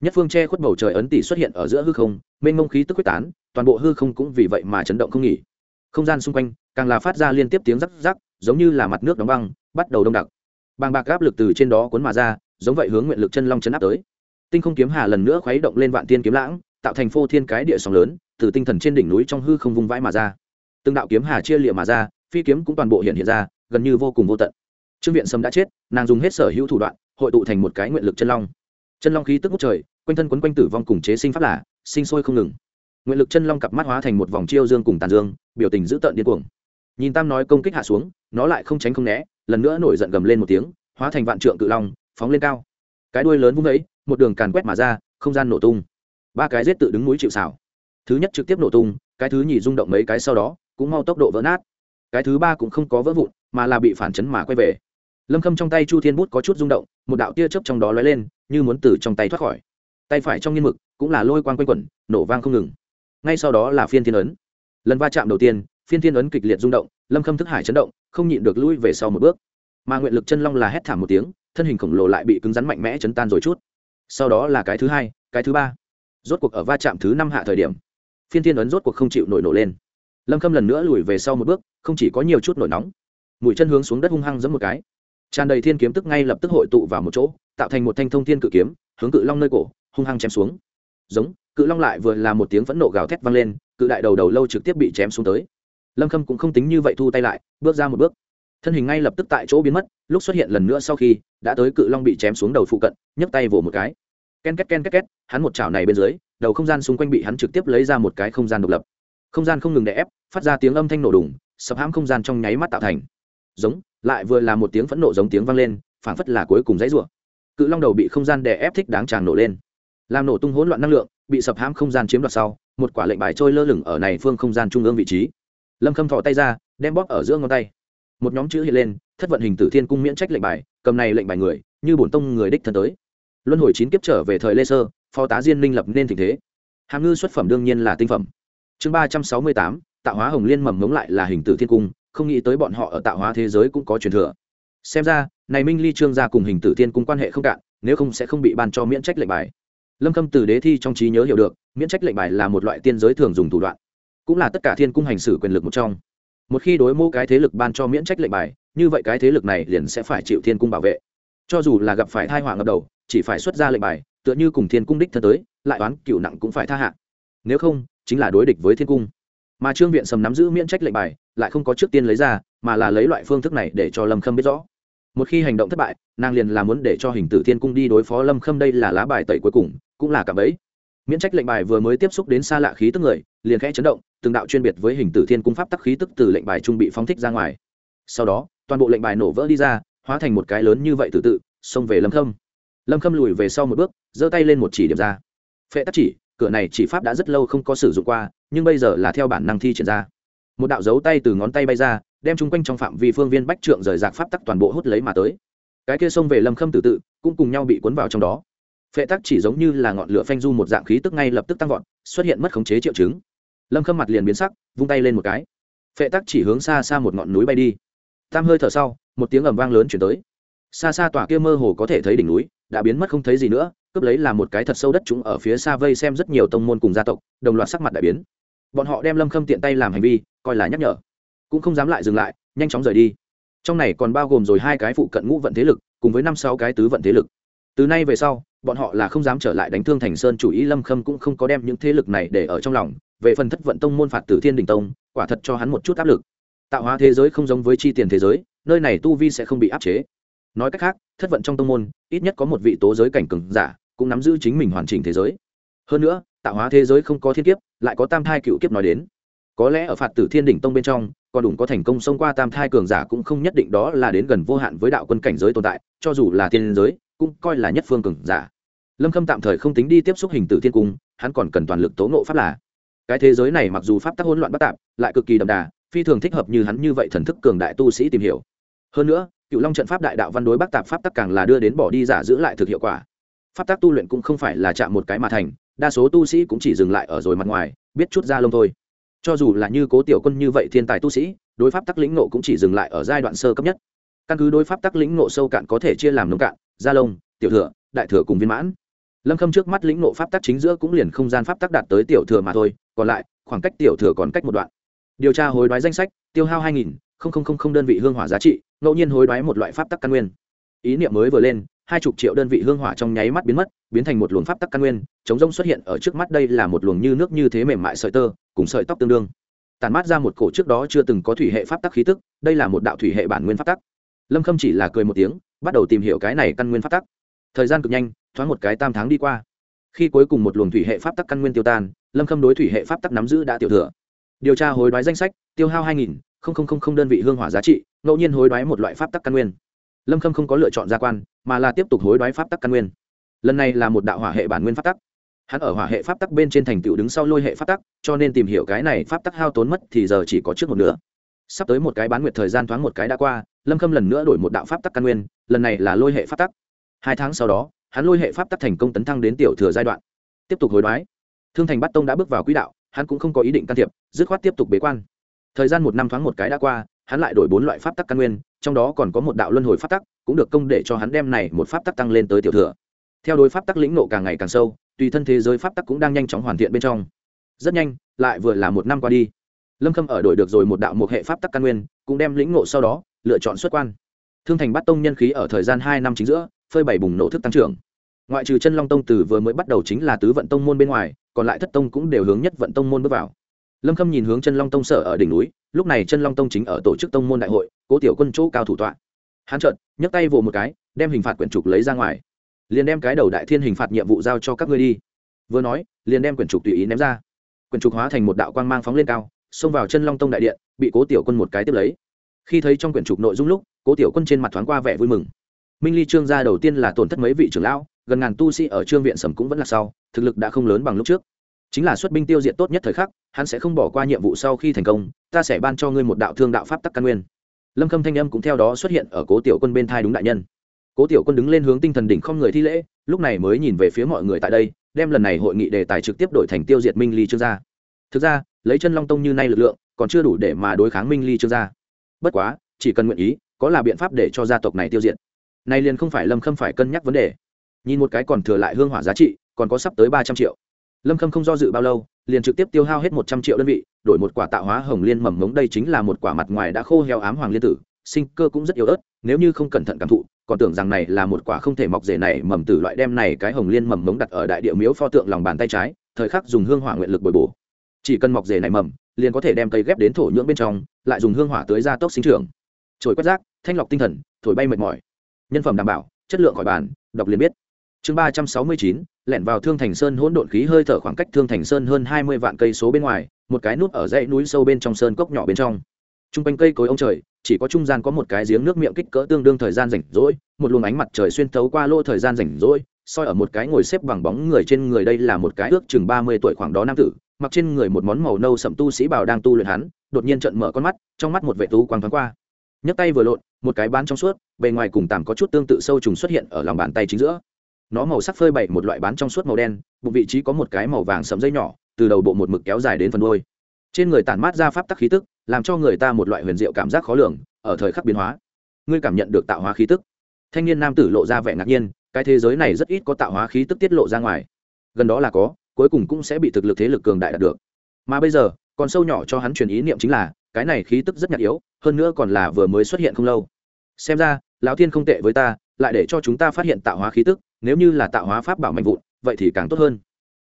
Nhất phương che khuất bầu trời ấn tỷ xuất hiện ở giữa hư không, mênh mông khí tức quyết tán, toàn bộ hư không cũng vì vậy mà chấn động không nghỉ. Không gian xung quanh càng là phát ra liên tiếp tiếng rắc rắc, giống như là mặt nước đóng băng, bắt đầu đông đặc. Bàng bạc áp lực từ trên đó cuốn mà ra, giống vậy hướng nguyện lực chân long chấn áp tới. Tinh không kiếm hà lần nữa khuấy động lên vạn tiên kiếm lãng, tạo thành phô thiên cái địa sóng lớn, từ tinh thần trên đỉnh núi trong hư không vung vãi mà ra. Từng đạo kiếm hà chia lịa mà ra, phi kiếm cũng toàn bộ hiện hiện ra, gần như vô cùng vô tận trương viện sâm đã chết, nàng dùng hết sở hữu thủ đoạn, hội tụ thành một cái nguyện lực chân long. Chân long khí tức ngút trời, quanh thân quấn quanh tử vong cùng chế sinh pháp là, sinh sôi không ngừng. Nguyện lực chân long cặp mắt hóa thành một vòng chiêu dương cùng tàn dương, biểu tình dữ tợn điên cuồng. Nhìn tam nói công kích hạ xuống, nó lại không tránh không né, lần nữa nổi giận gầm lên một tiếng, hóa thành vạn trượng cự long, phóng lên cao. Cái đuôi lớn vung ấy, một đường càn quét mà ra, không gian nổ tung. Ba cái rết tự đứng núi chịu xảo thứ nhất trực tiếp nổ tung, cái thứ nhì rung động mấy cái sau đó, cũng mau tốc độ vỡ nát. Cái thứ ba cũng không có vỡ vụn, mà là bị phản chấn mà quay về lâm khâm trong tay chu thiên bút có chút rung động, một đạo tia chớp trong đó lóe lên, như muốn từ trong tay thoát khỏi. Tay phải trong nghiên mực cũng là lôi quang quanh quẩn, nổ vang không ngừng. Ngay sau đó là phiên thiên ấn. Lần va chạm đầu tiên, phiên thiên ấn kịch liệt rung động, lâm khâm thức hải chấn động, không nhịn được lui về sau một bước. Mà nguyện lực chân long là hét thảm một tiếng, thân hình khổng lồ lại bị cứng rắn mạnh mẽ chấn tan rồi chút. Sau đó là cái thứ hai, cái thứ ba. Rốt cuộc ở va chạm thứ năm hạ thời điểm, phiên thiên ấn rốt cuộc không chịu nổi nổ lên. Lâm khâm lần nữa lùi về sau một bước, không chỉ có nhiều chút nổi nóng. Mũi chân hướng xuống đất hung hăng giẫm một cái tràn đầy thiên kiếm tức ngay lập tức hội tụ vào một chỗ, tạo thành một thanh thông thiên cự kiếm, hướng cự long nơi cổ, hung hăng chém xuống. Giống, cự long lại vừa là một tiếng phẫn nộ gào thét vang lên, cự đại đầu đầu lâu trực tiếp bị chém xuống tới. Lâm khâm cũng không tính như vậy thu tay lại, bước ra một bước. Thân hình ngay lập tức tại chỗ biến mất, lúc xuất hiện lần nữa sau khi, đã tới cự long bị chém xuống đầu phụ cận, nhấc tay vỗ một cái. Ken két ken két két, hắn một chảo này bên dưới, đầu không gian xung quanh bị hắn trực tiếp lấy ra một cái không gian độc lập. Không gian không ngừng đè ép, phát ra tiếng âm thanh nổ đùng, sập hãm không gian trong nháy mắt tạo thành giống, lại vừa là một tiếng phẫn nộ giống tiếng vang lên, phảng phất là cuối cùng dãy rủa. Cự long đầu bị không gian đè ép thích đáng tràng nổ lên. Làm nổ tung hỗn loạn năng lượng, bị sập hãm không gian chiếm đoạt sau, một quả lệnh bài trôi lơ lửng ở này phương không gian trung ương vị trí. Lâm khâm thọ tay ra, đem bóp ở giữa ngón tay. Một nhóm chữ hiện lên, thất vận hình tử thiên cung miễn trách lệnh bài, cầm này lệnh bài người, như bổn tông người đích thân tới. Luân hồi chín kiếp trở về thời lê sơ, phó tá diên minh lập nên tình thế. Hàm ngư xuất phẩm đương nhiên là tinh phẩm. Chương ba trăm sáu mươi tám, tạo hóa hồng liên mầm ngống lại là hình tử thiên cung không nghĩ tới bọn họ ở tạo hóa thế giới cũng có truyền thừa. Xem ra, này minh ly trương gia cùng hình tử thiên cung quan hệ không cạn, nếu không sẽ không bị ban cho miễn trách lệnh bài. Lâm khâm từ đế thi trong trí nhớ hiểu được, miễn trách lệnh bài là một loại tiên giới thường dùng thủ đoạn, cũng là tất cả thiên cung hành xử quyền lực một trong. Một khi đối mô cái thế lực ban cho miễn trách lệnh bài, như vậy cái thế lực này liền sẽ phải chịu thiên cung bảo vệ. Cho dù là gặp phải thai họa ngập đầu, chỉ phải xuất ra lệnh bài, tựa như cùng thiên cung đích thân tới, lại oán cựu nặng cũng phải tha hạ. Nếu không, chính là đối địch với thiên cung mà trương viện sầm nắm giữ miễn trách lệnh bài, lại không có trước tiên lấy ra, mà là lấy loại phương thức này để cho lâm khâm biết rõ. Một khi hành động thất bại, nàng liền là muốn để cho hình tử thiên cung đi đối phó lâm khâm đây là lá bài tẩy cuối cùng, cũng là cả bẫy. Miễn trách lệnh bài vừa mới tiếp xúc đến xa lạ khí tức người, liền khẽ chấn động, từng đạo chuyên biệt với hình tử thiên cung pháp tắc khí tức từ lệnh bài trung bị phóng thích ra ngoài. Sau đó, toàn bộ lệnh bài nổ vỡ đi ra, hóa thành một cái lớn như vậy tự tự, xông về lâm khâm. Lâm khâm lùi về sau một bước, giơ tay lên một chỉ điểm ra. Phệ tắc chỉ cửa này chỉ pháp đã rất lâu không có sử dụng qua, nhưng bây giờ là theo bản năng thi triển ra. Một đạo dấu tay từ ngón tay bay ra, đem chung quanh trong phạm vi phương viên bách trượng rời rạc pháp tắc toàn bộ hút lấy mà tới. Cái kia xông về lâm khâm tự tự, cũng cùng nhau bị cuốn vào trong đó. Phệ tắc chỉ giống như là ngọn lửa phanh du một dạng khí tức ngay lập tức tăng vọt, xuất hiện mất khống chế triệu chứng. Lâm khâm mặt liền biến sắc, vung tay lên một cái. Phệ tắc chỉ hướng xa xa một ngọn núi bay đi. Tam hơi thở sau, một tiếng ầm vang lớn chuyển tới. Xa xa tòa kia mơ hồ có thể thấy đỉnh núi, đã biến mất không thấy gì nữa cướp lấy là một cái thật sâu đất chúng ở phía xa vây xem rất nhiều tông môn cùng gia tộc, đồng loạt sắc mặt đại biến. Bọn họ đem lâm khâm tiện tay làm hành vi, coi là nhắc nhở. Cũng không dám lại dừng lại, nhanh chóng rời đi. Trong này còn bao gồm rồi hai cái phụ cận ngũ vận thế lực, cùng với năm sáu cái tứ vận thế lực. Từ nay về sau, bọn họ là không dám trở lại đánh thương thành sơn chủ ý, lâm khâm cũng không có đem những thế lực này để ở trong lòng. Về phần thất vận tông môn phạt tử thiên đình tông, quả thật cho hắn một chút áp lực. Tạo hóa thế giới không giống với chi tiền thế giới, nơi này tu vi sẽ không bị áp chế. Nói cách khác, thất vận trong tông môn, ít nhất có một vị tố giới cảnh cường giả cũng nắm giữ chính mình hoàn chỉnh thế giới. Hơn nữa, tạo hóa thế giới không có thiên kiếp, lại có tam thai cựu kiếp nói đến. Có lẽ ở phạt tử thiên đỉnh tông bên trong còn đủ có thành công xông qua tam thai cường giả cũng không nhất định đó là đến gần vô hạn với đạo quân cảnh giới tồn tại, cho dù là thiên giới, cũng coi là nhất phương cường giả. Lâm khâm tạm thời không tính đi tiếp xúc hình tử thiên cung, hắn còn cần toàn lực tố nộ pháp là. Cái thế giới này mặc dù pháp tắc hỗn loạn bất tạp, lại cực kỳ đậm đà, phi thường thích hợp như hắn như vậy thần thức cường đại tu sĩ tìm hiểu. Hơn nữa, cựu long trận pháp đại đạo văn đối bắc tạp pháp tắc càng là đưa đến bỏ đi giả giữ lại thực hiệu quả pháp tác tu luyện cũng không phải là chạm một cái mà thành, đa số tu sĩ cũng chỉ dừng lại ở rồi mặt ngoài, biết chút ra lông thôi. Cho dù là như cố tiểu quân như vậy thiên tài tu sĩ, đối pháp tắc lĩnh nộ cũng chỉ dừng lại ở giai đoạn sơ cấp nhất. Căn cứ đối pháp tắc lĩnh ngộ sâu cạn có thể chia làm nông cạn, gia lông, tiểu thừa, đại thừa cùng viên mãn. Lâm khâm trước mắt lĩnh ngộ pháp tắc chính giữa cũng liền không gian pháp tắc đạt tới tiểu thừa mà thôi, còn lại, khoảng cách tiểu thừa còn cách một đoạn. Điều tra hối đoái danh sách, tiêu hao hai nghìn đơn vị hương hỏa giá trị, ngẫu nhiên hối đoái một loại pháp tắc căn nguyên. Ý niệm mới vừa lên hai chục triệu đơn vị hương hỏa trong nháy mắt biến mất, biến thành một luồng pháp tắc căn nguyên, chống rông xuất hiện ở trước mắt đây là một luồng như nước như thế mềm mại sợi tơ, cùng sợi tóc tương đương. Tàn mát ra một cổ trước đó chưa từng có thủy hệ pháp tắc khí tức, đây là một đạo thủy hệ bản nguyên pháp tắc. Lâm khâm chỉ là cười một tiếng, bắt đầu tìm hiểu cái này căn nguyên pháp tắc. Thời gian cực nhanh, thoáng một cái tam tháng đi qua. Khi cuối cùng một luồng thủy hệ pháp tắc căn nguyên tiêu tan, lâm khâm đối thủy hệ pháp tắc nắm giữ đã tiểu thừa. Điều tra hối đoái danh sách, tiêu hao hai đơn vị hương hỏa giá trị, ngẫu nhiên hối đoái một loại pháp tắc căn nguyên lâm khâm không có lựa chọn gia quan mà là tiếp tục hối đoái pháp tắc căn nguyên lần này là một đạo hỏa hệ bản nguyên pháp tắc hắn ở hỏa hệ pháp tắc bên trên thành tựu đứng sau lôi hệ pháp tắc cho nên tìm hiểu cái này pháp tắc hao tốn mất thì giờ chỉ có trước một nửa sắp tới một cái bán nguyệt thời gian thoáng một cái đã qua lâm khâm lần nữa đổi một đạo pháp tắc căn nguyên lần này là lôi hệ pháp tắc hai tháng sau đó hắn lôi hệ pháp tắc thành công tấn thăng đến tiểu thừa giai đoạn tiếp tục hối đoái thương thành bắt tông đã bước vào quỹ đạo hắn cũng không có ý định can thiệp dứt khoát tiếp tục bế quan thời gian một năm thoáng một cái đã qua hắn lại đổi bốn loại pháp tắc căn nguyên, trong đó còn có một đạo luân hồi pháp tắc, cũng được công để cho hắn đem này một pháp tắc tăng lên tới tiểu thừa. Theo đối pháp tắc lĩnh nộ càng ngày càng sâu, tùy thân thế giới pháp tắc cũng đang nhanh chóng hoàn thiện bên trong. Rất nhanh, lại vừa là một năm qua đi. Lâm khâm ở đổi được rồi một đạo một hệ pháp tắc căn nguyên, cũng đem lĩnh nộ sau đó, lựa chọn xuất quan. Thương thành bắt tông nhân khí ở thời gian hai năm chính giữa, phơi bảy bùng nổ thức tăng trưởng. Ngoại trừ chân long tông từ vừa mới bắt đầu chính là tứ vận tông môn bên ngoài, còn lại thất tông cũng đều hướng nhất vận tông môn bước vào lâm khâm nhìn hướng chân long tông sở ở đỉnh núi, lúc này chân long tông chính ở tổ chức tông môn đại hội, cố tiểu quân chỗ cao thủ tọa. Hắn trợn nhấc tay vồ một cái, đem hình phạt quyển trục lấy ra ngoài. Liền đem cái đầu đại thiên hình phạt nhiệm vụ giao cho các ngươi đi. Vừa nói, liền đem quyển trục tùy ý ném ra. Quyển trục hóa thành một đạo quang mang phóng lên cao, xông vào chân long tông đại điện, bị cố tiểu quân một cái tiếp lấy. Khi thấy trong quyển trục nội dung lúc, cố tiểu quân trên mặt thoáng qua vẻ vui mừng. Minh ly trương gia đầu tiên là tổn thất mấy vị trưởng lão, gần ngàn tu sĩ ở trương viện sầm cũng vẫn là sau, thực lực đã không lớn bằng lúc trước chính là xuất binh tiêu diệt tốt nhất thời khắc, hắn sẽ không bỏ qua nhiệm vụ sau khi thành công, ta sẽ ban cho ngươi một đạo thương đạo pháp tắc căn nguyên. Lâm khâm thanh âm cũng theo đó xuất hiện ở cố tiểu quân bên thai đúng đại nhân. Cố tiểu quân đứng lên hướng tinh thần đỉnh không người thi lễ, lúc này mới nhìn về phía mọi người tại đây, đem lần này hội nghị đề tài trực tiếp đổi thành tiêu diệt minh ly trương gia. Thực ra, lấy chân long tông như nay lực lượng, còn chưa đủ để mà đối kháng minh ly trương gia. Bất quá, chỉ cần nguyện ý, có là biện pháp để cho gia tộc này tiêu diệt. Nay liền không phải lâm khâm phải cân nhắc vấn đề. Nhìn một cái còn thừa lại hương hỏa giá trị, còn có sắp tới ba trăm triệu lâm khâm không do dự bao lâu, liền trực tiếp tiêu hao hết một trăm triệu đơn vị, đổi một quả tạo hóa hồng liên mầm mống đây chính là một quả mặt ngoài đã khô heo ám hoàng liên tử, sinh cơ cũng rất yếu ớt, nếu như không cẩn thận cảm thụ, còn tưởng rằng này là một quả không thể mọc rể này mầm tử loại đem này cái hồng liên mầm mống đặt ở đại địa miếu pho tượng lòng bàn tay trái, thời khắc dùng hương hỏa nguyện lực bồi bổ. Chỉ cần mọc rể này mầm, liền có thể đem cây ghép đến thổ nhưỡng bên trong, lại dùng hương hỏa tới gia tốc sinh trưởng. Trồi quét rác, thanh lọc tinh thần, thổi bay mệt mỏi. Nhân phẩm đảm bảo, chất lượng khỏi bàn, đọc liền biết chương ba trăm sáu mươi chín, lẻn vào thương thành sơn hỗn độn khí hơi thở khoảng cách thương thành sơn hơn hai mươi vạn cây số bên ngoài, một cái nút ở dãy núi sâu bên trong sơn cốc nhỏ bên trong. T r u n g quanh cây cối ông trời, chỉ có trung gian có một cái giếng nước miệng kích cỡ tương đương thời gian rảnh rỗi, một luồng ánh mặt trời xuyên thấu qua lỗ thời gian rảnh rỗi, soi ở một cái ngồi xếp bằng bóng người trên người đây là một cái ước chừng ba mươi tuổi khoảng đó nam tử, mặc trên người một món màu nâu sậm tu sĩ bảo đang tu luyện hắn, đột nhiên trận mở con mắt, trong mắt một vệ tú quang thoáng qua. Nhấc tay vừa lộn, một cái bán trong suốt, bề ngoài cùng tàm có chút tương tự sâu trùng xuất hiện ở lòng bàn tay chính giữa nó màu sắc phơi bày một loại bán trong suốt màu đen, bụng vị trí có một cái màu vàng sẫm dây nhỏ, từ đầu bộ một mực kéo dài đến phần đôi trên người tản mát ra pháp tắc khí tức, làm cho người ta một loại huyền diệu cảm giác khó lường, ở thời khắc biến hóa. Ngươi cảm nhận được tạo hóa khí tức. Thanh niên nam tử lộ ra vẻ ngạc nhiên, cái thế giới này rất ít có tạo hóa khí tức tiết lộ ra ngoài. Gần đó là có, cuối cùng cũng sẽ bị thực lực thế lực cường đại đạt được. Mà bây giờ, còn sâu nhỏ cho hắn truyền ý niệm chính là, cái này khí tức rất nhạt yếu, hơn nữa còn là vừa mới xuất hiện không lâu. Xem ra, lão thiên không tệ với ta, lại để cho chúng ta phát hiện tạo hóa khí tức nếu như là tạo hóa pháp bảo mạnh vụn, vậy thì càng tốt hơn.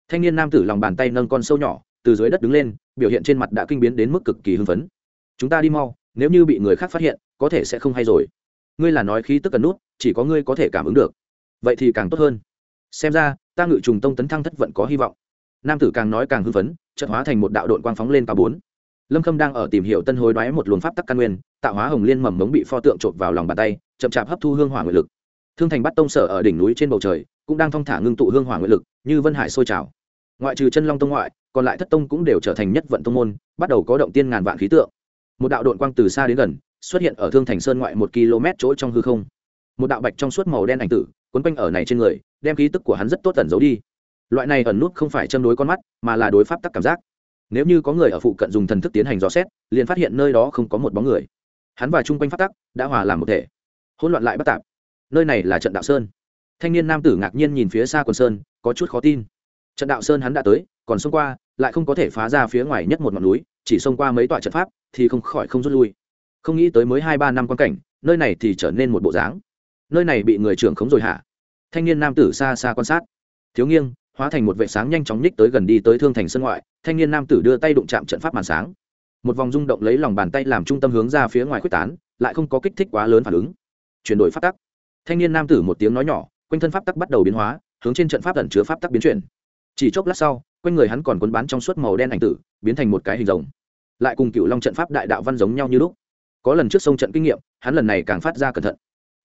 Thanh niên nam tử lòng bàn tay nâng con sâu nhỏ, từ dưới đất đứng lên, biểu hiện trên mặt đã kinh biến đến mức cực kỳ hưng phấn. Chúng ta đi mau, nếu như bị người khác phát hiện, có thể sẽ không hay rồi. Ngươi là nói khí tức cần nút, chỉ có ngươi có thể cảm ứng được. Vậy thì càng tốt hơn. Xem ra, ta ngự trùng tông tấn thăng thất vận có hy vọng. Nam tử càng nói càng hưng phấn, chợt hóa thành một đạo đội quang phóng lên cả bốn. Lâm khâm đang ở tìm hiểu tân hối đoái một luồng pháp tắc căn nguyên, tạo hóa hồng liên mầm mống bị pho tượng trộn vào lòng bàn tay, chậm chạp hấp thu hương hỏa nguyện lực thương thành bắt tông sở ở đỉnh núi trên bầu trời, cũng đang thong thả ngưng tụ hương hỏa nguyện lực, như vân hải sôi trào. Ngoại trừ chân long tông ngoại, còn lại thất tông cũng đều trở thành nhất vận tông môn, bắt đầu có động tiên ngàn vạn khí tượng. Một đạo đội quang từ xa đến gần, xuất hiện ở thương thành sơn ngoại một km chỗ trong hư không. Một đạo bạch trong suốt màu đen ảnh tử, quấn quanh ở này trên người, đem khí tức của hắn rất tốt tẩn giấu đi. Loại này ẩn nút không phải châm đối con mắt, mà là đối pháp tắc cảm giác. Nếu như có người ở phụ cận dùng thần thức tiến hành dò xét, liền phát hiện nơi đó không có một bóng người. Hắn và chung quanh pháp tắc đã hòa làm một thể. Hỗn loạn lại bất tạp nơi này là trận đạo sơn. Thanh niên nam tử ngạc nhiên nhìn phía xa quần sơn, có chút khó tin. Trận đạo sơn hắn đã tới, còn xông qua, lại không có thể phá ra phía ngoài nhất một ngọn núi, chỉ xông qua mấy tọa trận pháp, thì không khỏi không rút lui. Không nghĩ tới mới hai ba năm quan cảnh, nơi này thì trở nên một bộ dáng. Nơi này bị người trưởng khống rồi hả? Thanh niên nam tử xa xa quan sát. Thiếu nghiêng, hóa thành một vệ sáng nhanh chóng nhích tới gần đi tới thương thành sân ngoại, thanh niên nam tử đưa tay đụng chạm trận pháp màn sáng. Một vòng rung động lấy lòng bàn tay làm trung tâm hướng ra phía ngoài quyết tán, lại không có kích thích quá lớn phản ứng. Chuyển đổi pháp tắc thanh niên nam tử một tiếng nói nhỏ, quanh thân pháp tắc bắt đầu biến hóa, hướng trên trận pháp tận chứa pháp tắc biến chuyển. Chỉ chốc lát sau, quanh người hắn còn cuốn bán trong suốt màu đen ảnh tử, biến thành một cái hình rồng. Lại cùng cựu long trận pháp đại đạo văn giống nhau như lúc. Có lần trước sông trận kinh nghiệm, hắn lần này càng phát ra cẩn thận.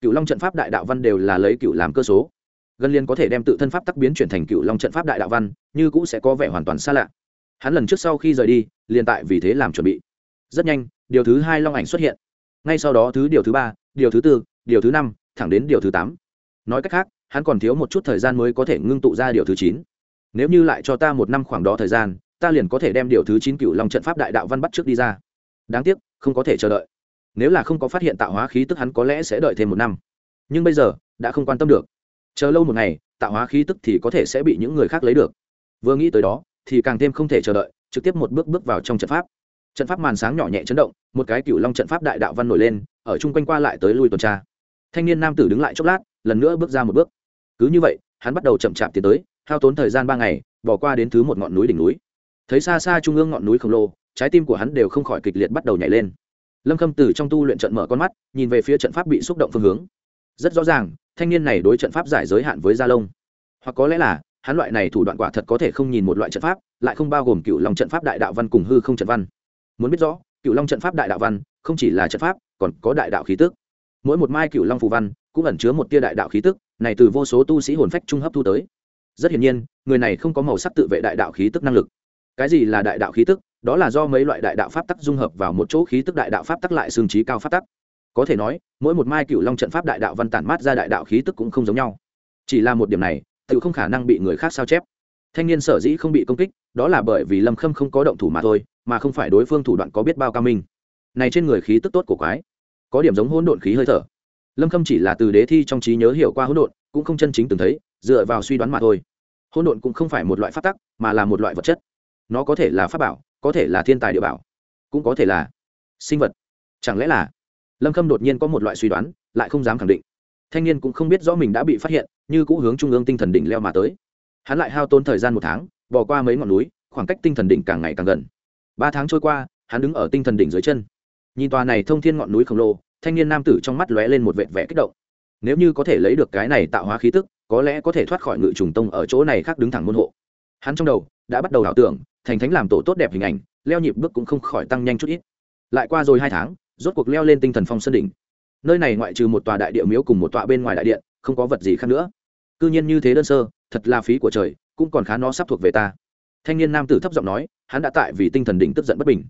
Cựu long trận pháp đại đạo văn đều là lấy cựu làm cơ số. Gần liên có thể đem tự thân pháp tắc biến chuyển thành cựu long trận pháp đại đạo văn, như cũ sẽ có vẻ hoàn toàn xa lạ. Hắn lần trước sau khi rời đi, liền tại vì thế làm chuẩn bị. Rất nhanh, điều thứ hai long ảnh xuất hiện. Ngay sau đó thứ điều thứ ba, điều thứ tư, điều thứ năm thẳng đến điều thứ tám. Nói cách khác, hắn còn thiếu một chút thời gian mới có thể ngưng tụ ra điều thứ chín. Nếu như lại cho ta một năm khoảng đó thời gian, ta liền có thể đem điều thứ chín cựu long trận pháp đại đạo văn bắt trước đi ra. Đáng tiếc, không có thể chờ đợi. Nếu là không có phát hiện tạo hóa khí tức hắn có lẽ sẽ đợi thêm một năm. Nhưng bây giờ, đã không quan tâm được. Chờ lâu một ngày, tạo hóa khí tức thì có thể sẽ bị những người khác lấy được. Vừa nghĩ tới đó, thì càng thêm không thể chờ đợi, trực tiếp một bước bước vào trong trận pháp. Trận pháp màn sáng nhỏ nhẹ chấn động, một cái cựu long trận pháp đại đạo văn nổi lên, ở chung quanh qua lại tới lui tuần tra thanh niên nam tử đứng lại chốc lát, lần nữa bước ra một bước. Cứ như vậy, hắn bắt đầu chậm chạp tiến tới, hao tốn thời gian ba ngày, bỏ qua đến thứ một ngọn núi đỉnh núi. Thấy xa xa trung ương ngọn núi khổng lồ, trái tim của hắn đều không khỏi kịch liệt bắt đầu nhảy lên. Lâm khâm từ trong tu luyện trận mở con mắt, nhìn về phía trận pháp bị xúc động phương hướng. Rất rõ ràng, thanh niên này đối trận pháp giải giới hạn với gia lông hoặc có lẽ là, hắn loại này thủ đoạn quả thật có thể không nhìn một loại trận pháp, lại không bao gồm cựu long trận pháp đại đạo văn cùng hư không trận văn. Muốn biết rõ cựu long trận pháp đại đạo văn không chỉ là trận pháp, còn có đại đạo khí tức mỗi một mai cựu long phù văn cũng ẩn chứa một tia đại đạo khí tức, này từ vô số tu sĩ hồn phách trung hấp thu tới. Rất hiển nhiên, người này không có màu sắc tự vệ đại đạo khí tức năng lực. Cái gì là đại đạo khí tức? Đó là do mấy loại đại đạo pháp tắc dung hợp vào một chỗ khí tức đại đạo pháp tắc lại xương trí cao pháp tắc. Có thể nói, mỗi một mai cựu long trận pháp đại đạo văn tản mát ra đại đạo khí tức cũng không giống nhau. Chỉ là một điểm này, tự không khả năng bị người khác sao chép. Thanh niên sở dĩ không bị công kích, đó là bởi vì lâm khâm không có động thủ mà thôi, mà không phải đối phương thủ đoạn có biết bao cao minh. Này trên người khí tức tốt của quái có điểm giống hỗn độn khí hơi thở. Lâm khâm chỉ là từ đế thi trong trí nhớ hiểu qua hỗn độn, cũng không chân chính từng thấy, dựa vào suy đoán mà thôi. Hỗn độn cũng không phải một loại pháp tắc, mà là một loại vật chất. Nó có thể là pháp bảo, có thể là thiên tài địa bảo, cũng có thể là sinh vật. Chẳng lẽ là lâm khâm đột nhiên có một loại suy đoán, lại không dám khẳng định. Thanh niên cũng không biết rõ mình đã bị phát hiện, như cũ hướng trung ương tinh thần đỉnh leo mà tới. Hắn lại hao tốn thời gian một tháng bỏ qua mấy ngọn núi, khoảng cách tinh thần đỉnh càng ngày càng gần. Ba tháng trôi qua, hắn đứng ở tinh thần đỉnh dưới chân nhìn tòa này thông thiên ngọn núi khổng lồ, thanh niên nam tử trong mắt lóe lên một vệt vẻ kích động. Nếu như có thể lấy được cái này tạo hóa khí tức, có lẽ có thể thoát khỏi ngự trùng tông ở chỗ này khác đứng thẳng môn hộ. Hắn trong đầu đã bắt đầu ảo tưởng, thành thánh làm tổ tốt đẹp hình ảnh, leo nhịp bước cũng không khỏi tăng nhanh chút ít. Lại qua rồi hai tháng, rốt cuộc leo lên tinh thần phong sơn đỉnh. Nơi này ngoại trừ một tòa đại địa miếu cùng một tòa bên ngoài đại điện, không có vật gì khác nữa. Cư nhiên như thế đơn sơ, thật là phí của trời, cũng còn khá nó sắp thuộc về ta. Thanh niên nam tử thấp giọng nói, hắn đã tại vì tinh thần đỉnh tức giận bất bình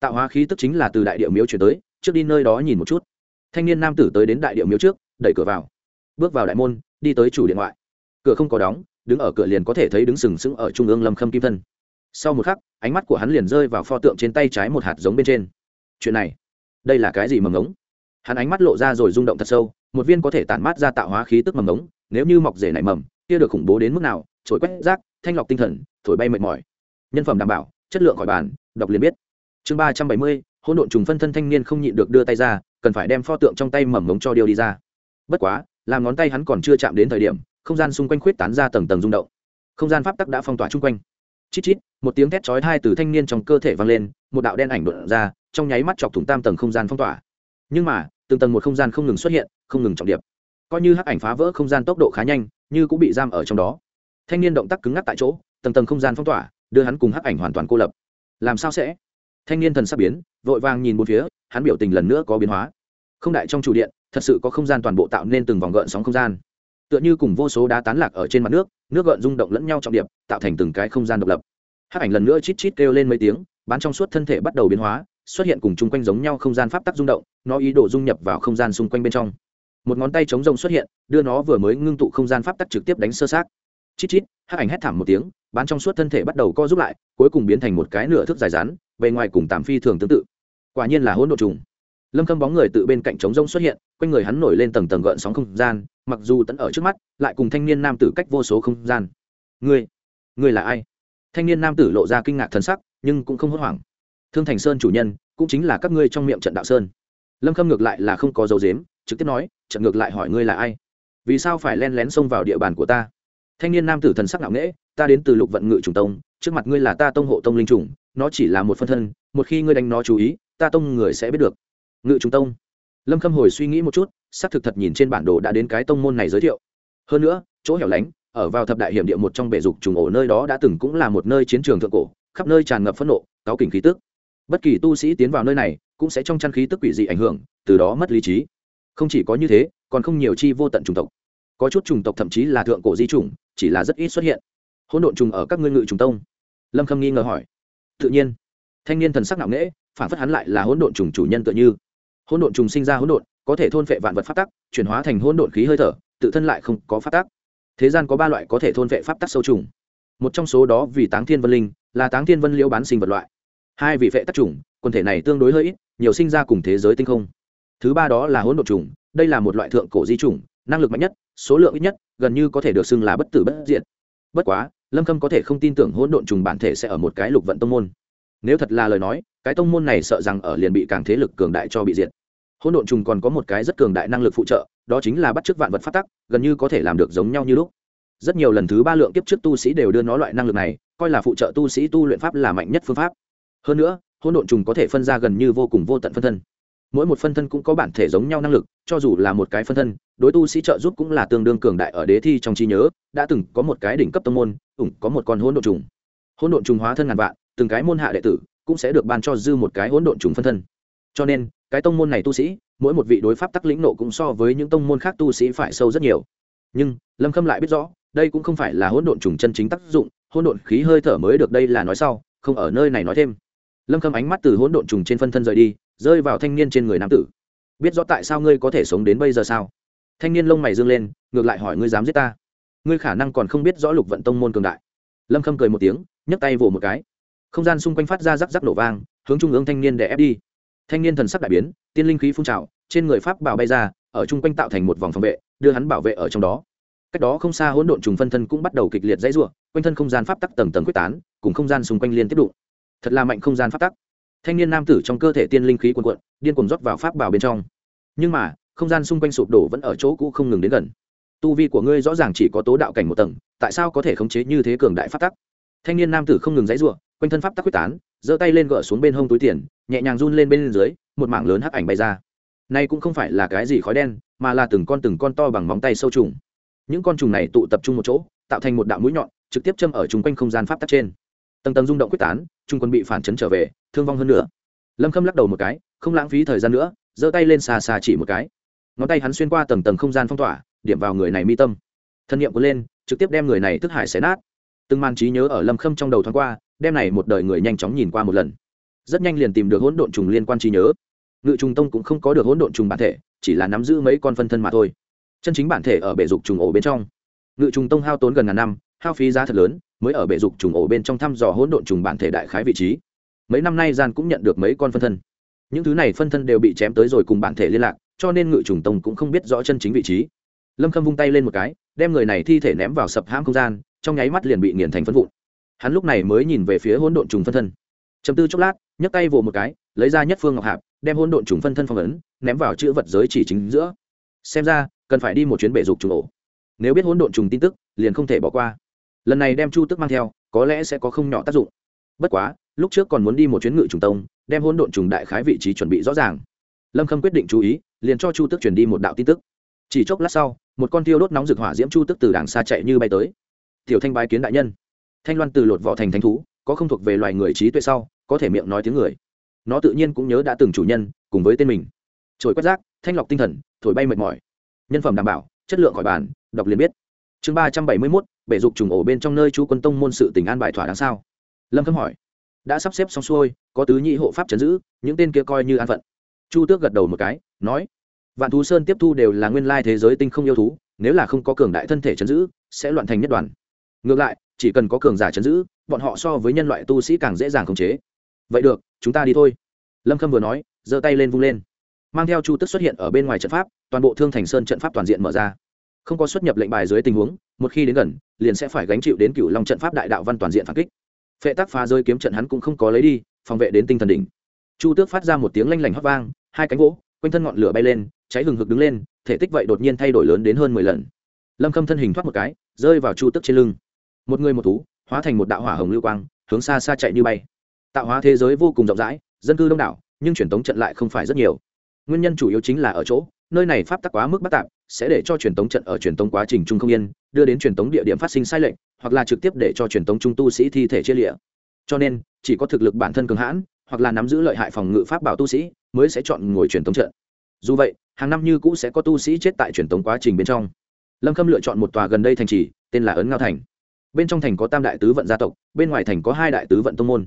tạo hóa khí tức chính là từ đại địa miếu chuyển tới, trước đi nơi đó nhìn một chút. Thanh niên nam tử tới đến đại địa miếu trước, đẩy cửa vào. Bước vào đại môn, đi tới chủ điện ngoại. Cửa không có đóng, đứng ở cửa liền có thể thấy đứng sừng sững ở trung ương lâm khâm kim thân. Sau một khắc, ánh mắt của hắn liền rơi vào pho tượng trên tay trái một hạt giống bên trên. Chuyện này, đây là cái gì mầm ngống? Hắn ánh mắt lộ ra rồi rung động thật sâu, một viên có thể tản mát ra tạo hóa khí tức mầm ngống, nếu như mọc rể nảy mầm, kia được khủng bố đến mức nào, trồi quét rác, thanh lọc tinh thần, thổi bay mệt mỏi. Nhân phẩm đảm bảo, chất lượng khỏi bàn, đọc liền biết chương ba trăm bảy mươi, hỗn độn trùng phân thân thanh niên không nhịn được đưa tay ra, cần phải đem pho tượng trong tay mầm ngống cho điêu đi ra. Bất quá, làm ngón tay hắn còn chưa chạm đến thời điểm, không gian xung quanh khuyết tán ra tầng tầng rung động. Không gian pháp tắc đã phong tỏa chung quanh. Chít chít, một tiếng thét chói hai từ thanh niên trong cơ thể vang lên, một đạo đen ảnh đột ra, trong nháy mắt chọc thủng tam tầng không gian phong tỏa. Nhưng mà, từng tầng một không gian không ngừng xuất hiện, không ngừng trọng điệp. Coi như hắc ảnh phá vỡ không gian tốc độ khá nhanh, như cũng bị giam ở trong đó. Thanh niên động tác cứng ngắc tại chỗ, tầng tầng không gian phong tỏa, đưa hắn cùng hắc ảnh hoàn toàn cô lập. Làm sao sẽ? Thanh niên thần sắp biến, vội vàng nhìn bốn phía, hắn biểu tình lần nữa có biến hóa. Không đại trong chủ điện, thật sự có không gian toàn bộ tạo nên từng vòng gợn sóng không gian. Tựa như cùng vô số đá tán lạc ở trên mặt nước nước gợn rung động lẫn nhau trọng điệp, tạo thành từng cái không gian độc lập. Hắc ảnh lần nữa chít chít kêu lên mấy tiếng, bán trong suốt thân thể bắt đầu biến hóa, xuất hiện cùng chung quanh giống nhau không gian pháp tắc rung động, nó ý đồ dung nhập vào không gian xung quanh bên trong. Một ngón tay chống rông xuất hiện, đưa nó vừa mới ngưng tụ không gian pháp tắc trực tiếp đánh sơ sát chít chít, hắc ảnh hét thảm một tiếng, bán trong suốt thân thể bắt đầu co rút lại, cuối cùng biến thành một cái nửa thước dài rắn, bề ngoài cùng tàm phi thường tương tự. Quả nhiên là hỗn độ trùng. Lâm khâm bóng người tự bên cạnh trống rông xuất hiện, quanh người hắn nổi lên tầng tầng gợn sóng không gian, mặc dù tẫn ở trước mắt, lại cùng thanh niên nam tử cách vô số không gian. Ngươi ngươi là ai? Thanh niên nam tử lộ ra kinh ngạc thần sắc, nhưng cũng không hốt hoảng. Thương thành sơn chủ nhân, cũng chính là các ngươi trong miệng trận đạo sơn. Lâm khâm ngược lại là không có dấu dếm, trực tiếp nói, trận ngược lại hỏi ngươi là ai? Vì sao phải len lén xông vào địa bàn của ta? Thanh niên nam tử thần sắc ngạo nghễ, ta đến từ lục vận ngự trùng tông, trước mặt ngươi là ta tông hộ tông linh trùng nó chỉ là một phân thân, một khi ngươi đánh nó chú ý, ta tông người sẽ biết được. Ngự trùng tông. Lâm khâm hồi suy nghĩ một chút, xác thực thật nhìn trên bản đồ đã đến cái tông môn này giới thiệu. Hơn nữa, chỗ hẻo lánh, ở vào thập đại hiểm địa một trong bể dục trùng ổ nơi đó đã từng cũng là một nơi chiến trường thượng cổ, khắp nơi tràn ngập phẫn nộ cáo kỉnh khí tức. Bất kỳ tu sĩ tiến vào nơi này, cũng sẽ trong chăn khí tức quỷ dị ảnh hưởng, từ đó mất lý trí. Không chỉ có như thế, còn không nhiều chi vô tận chủng tộc. Có chút chủng tộc thậm chí là thượng cổ di chủng chỉ là rất ít xuất hiện. Hỗn độn trùng ở các ngươi ngự trùng tông. Lâm khâm nghi ngờ hỏi. Tự nhiên. Thanh niên thần sắc nặng nễ phản phất hắn lại là hỗn độn trùng chủ nhân tựa như. Hỗn độn trùng sinh ra hỗn độn, có thể thôn phệ vạn vật phát tắc, chuyển hóa thành hỗn độn khí hơi thở, tự thân lại không có phát tắc. Thế gian có ba loại có thể thôn phệ pháp tắc sâu trùng. Một trong số đó vì táng thiên vân linh, là táng thiên vân liễu bán sinh vật loại. Hai vị phệ tắc trùng, quần thể này tương đối hơi ít, nhiều sinh ra cùng thế giới tinh không. Thứ ba đó là hỗn độn trùng, đây là một loại thượng cổ di trùng, năng lực mạnh nhất số lượng ít nhất, gần như có thể được xưng là bất tử bất diệt. Bất quá, lâm khâm có thể không tin tưởng hỗn độn trùng bản thể sẽ ở một cái lục vận tông môn. Nếu thật là lời nói, cái tông môn này sợ rằng ở liền bị càng thế lực cường đại cho bị diệt. Hỗn độn trùng còn có một cái rất cường đại năng lực phụ trợ, đó chính là bắt chước vạn vật phát tắc, gần như có thể làm được giống nhau như lúc. Rất nhiều lần thứ ba lượng kiếp trước tu sĩ đều đưa nó loại năng lực này, coi là phụ trợ tu sĩ tu luyện pháp là mạnh nhất phương pháp. Hơn nữa, hỗn độn trùng có thể phân ra gần như vô cùng vô tận phân thân mỗi một phân thân cũng có bản thể giống nhau năng lực, cho dù là một cái phân thân, đối tu sĩ trợ giúp cũng là tương đương cường đại ở đế thi trong trí nhớ, đã từng có một cái đỉnh cấp tâm môn, ủng có một con hỗn độn trùng. Hỗn độn trùng hóa thân ngàn vạn, từng cái môn hạ đệ tử cũng sẽ được ban cho dư một cái hỗn độn trùng phân thân. Cho nên, cái tông môn này tu sĩ, mỗi một vị đối pháp tắc lĩnh nộ cũng so với những tông môn khác tu sĩ phải sâu rất nhiều. Nhưng, lâm khâm lại biết rõ, đây cũng không phải là hỗn độn trùng chân chính tác dụng, hỗn độn khí hơi thở mới được đây là nói sau, không ở nơi này nói thêm lâm khâm ánh mắt từ hỗn độn trùng trên phân thân rời đi, rơi vào thanh niên trên người nam tử. Biết rõ tại sao ngươi có thể sống đến bây giờ sao? Thanh niên lông mày dương lên, ngược lại hỏi ngươi dám giết ta? Ngươi khả năng còn không biết rõ lục vận tông môn cường đại. Lâm khâm cười một tiếng, nhấc tay vỗ một cái. Không gian xung quanh phát ra rắc rắc nổ vang, hướng trung ương thanh niên để ép đi. Thanh niên thần sắc đại biến, tiên linh khí phun trào, trên người pháp bảo bay ra, ở chung quanh tạo thành một vòng phòng vệ, đưa hắn bảo vệ ở trong đó. Cách đó không xa hỗn độn trùng phân thân cũng bắt đầu kịch liệt dãy ruộng quanh thân không gian pháp tắc tầng tầng quyết tán, cùng không gian xung quanh liên tiếp đụng thật là mạnh không gian pháp tắc. Thanh niên nam tử trong cơ thể tiên linh khí cuồn cuộn, điên cuồng rót vào pháp bảo bên trong. Nhưng mà, không gian xung quanh sụp đổ vẫn ở chỗ cũ không ngừng đến gần. Tu vi của ngươi rõ ràng chỉ có tố đạo cảnh một tầng, tại sao có thể khống chế như thế cường đại pháp tắc? Thanh niên nam tử không ngừng dãy ruộng quanh thân pháp tắc quyết tán, giơ tay lên gỡ xuống bên hông túi tiền, nhẹ nhàng run lên bên dưới, một mảng lớn hắc ảnh bay ra. Nay cũng không phải là cái gì khói đen, mà là từng con từng con to bằng móng tay sâu trùng. Những con trùng này tụ tập trung một chỗ, tạo thành một đạo mũi nhọn, trực tiếp châm ở chung quanh không gian pháp tắc trên tầng tầng rung động quyết tán, trung quân bị phản chấn trở về, thương vong hơn nữa. Lâm khâm lắc đầu một cái, không lãng phí thời gian nữa, giơ tay lên xà xà chỉ một cái. Ngón tay hắn xuyên qua tầng tầng không gian phong tỏa, điểm vào người này mi tâm. Thân nhiệm cuốn lên, trực tiếp đem người này thức hải xé nát. Từng màn trí nhớ ở lâm khâm trong đầu thoáng qua, đem này một đời người nhanh chóng nhìn qua một lần. Rất nhanh liền tìm được hỗn độn trùng liên quan trí nhớ. Ngự trùng tông cũng không có được hỗn độn trùng bản thể, chỉ là nắm giữ mấy con phân thân mà thôi. Chân chính bản thể ở bể dục trùng ổ bên trong. Ngự trùng tông hao tốn gần ngàn năm, hao phí giá thật lớn mới ở bể dục trùng ổ bên trong thăm dò hỗn độn trùng bản thể đại khái vị trí. Mấy năm nay gian cũng nhận được mấy con phân thân. Những thứ này phân thân đều bị chém tới rồi cùng bản thể liên lạc, cho nên ngự trùng tông cũng không biết rõ chân chính vị trí. Lâm khâm vung tay lên một cái, đem người này thi thể ném vào sập hãm không gian, trong nháy mắt liền bị nghiền thành phân vụn. Hắn lúc này mới nhìn về phía hỗn độn trùng phân thân. Chấm tư chốc lát, nhấc tay vồ một cái, lấy ra nhất phương ngọc hạp, đem hỗn độn trùng phân thân phong ấn, ném vào chữ vật giới chỉ chính giữa. Xem ra, cần phải đi một chuyến bể dục trùng ổ. Nếu biết hỗn độn trùng tin tức, liền không thể bỏ qua lần này đem chu tức mang theo, có lẽ sẽ có không nhỏ tác dụng. Bất quá, lúc trước còn muốn đi một chuyến ngự trùng tông, đem hỗn độn trùng đại khái vị trí chuẩn bị rõ ràng. Lâm khâm quyết định chú ý, liền cho chu tức chuyển đi một đạo tin tức. Chỉ chốc lát sau, một con tiêu đốt nóng rực hỏa diễm chu tức từ đàng xa chạy như bay tới. Tiểu thanh bái kiến đại nhân. Thanh loan từ lột vỏ thành thánh thú, có không thuộc về loài người trí tuệ sau, có thể miệng nói tiếng người. Nó tự nhiên cũng nhớ đã từng chủ nhân, cùng với tên mình. Trồi quét rác, thanh lọc tinh thần, thổi bay mệt mỏi. Nhân phẩm đảm bảo, chất lượng khỏi bàn, đọc liền biết chương ba trăm bảy mươi mốt, bể dục trùng ổ bên trong nơi chú quân tông môn sự tình an bài thỏa đáng sao? Lâm khâm hỏi. Đã sắp xếp xong xuôi, có tứ nhị hộ pháp chấn giữ, những tên kia coi như an phận. Chu tước gật đầu một cái, nói. Vạn thú sơn tiếp thu đều là nguyên lai thế giới tinh không yêu thú, nếu là không có cường đại thân thể chấn giữ, sẽ loạn thành nhất đoàn. Ngược lại, chỉ cần có cường giả chấn giữ, bọn họ so với nhân loại tu sĩ càng dễ dàng khống chế. Vậy được, chúng ta đi thôi. Lâm khâm vừa nói, giơ tay lên vung lên. Mang theo chu tức xuất hiện ở bên ngoài trận pháp, toàn bộ thương thành sơn trận pháp toàn diện mở ra không có xuất nhập lệnh bài dưới tình huống, một khi đến gần, liền sẽ phải gánh chịu đến cựu long trận pháp đại đạo văn toàn diện phản kích. Phệ tác phá rơi kiếm trận hắn cũng không có lấy đi, phòng vệ đến tinh thần đỉnh. Chu tước phát ra một tiếng lanh lảnh hót vang, hai cánh gỗ, quanh thân ngọn lửa bay lên, cháy hừng hực đứng lên, thể tích vậy đột nhiên thay đổi lớn đến hơn mười lần. Lâm khâm thân hình thoát một cái, rơi vào chu tước trên lưng. Một người một thú, hóa thành một đạo hỏa hồng lưu quang, hướng xa xa chạy như bay. Tạo hóa thế giới vô cùng rộng rãi, dân cư đông đảo, nhưng truyền tống trận lại không phải rất nhiều. Nguyên nhân chủ yếu chính là ở chỗ nơi này pháp tắc quá mức bất tạp, sẽ để cho truyền tống trận ở truyền tống quá trình trung không yên, đưa đến truyền tống địa điểm phát sinh sai lệch, hoặc là trực tiếp để cho truyền tống trung tu sĩ thi thể chia lịa. Cho nên, chỉ có thực lực bản thân cường hãn, hoặc là nắm giữ lợi hại phòng ngự pháp bảo tu sĩ, mới sẽ chọn ngồi truyền tống trận. Dù vậy, hàng năm như cũ sẽ có tu sĩ chết tại truyền tống quá trình bên trong. Lâm khâm lựa chọn một tòa gần đây thành trì, tên là ấn ngao thành. Bên trong thành có tam đại tứ vận gia tộc, bên ngoài thành có hai đại tứ vận tông môn.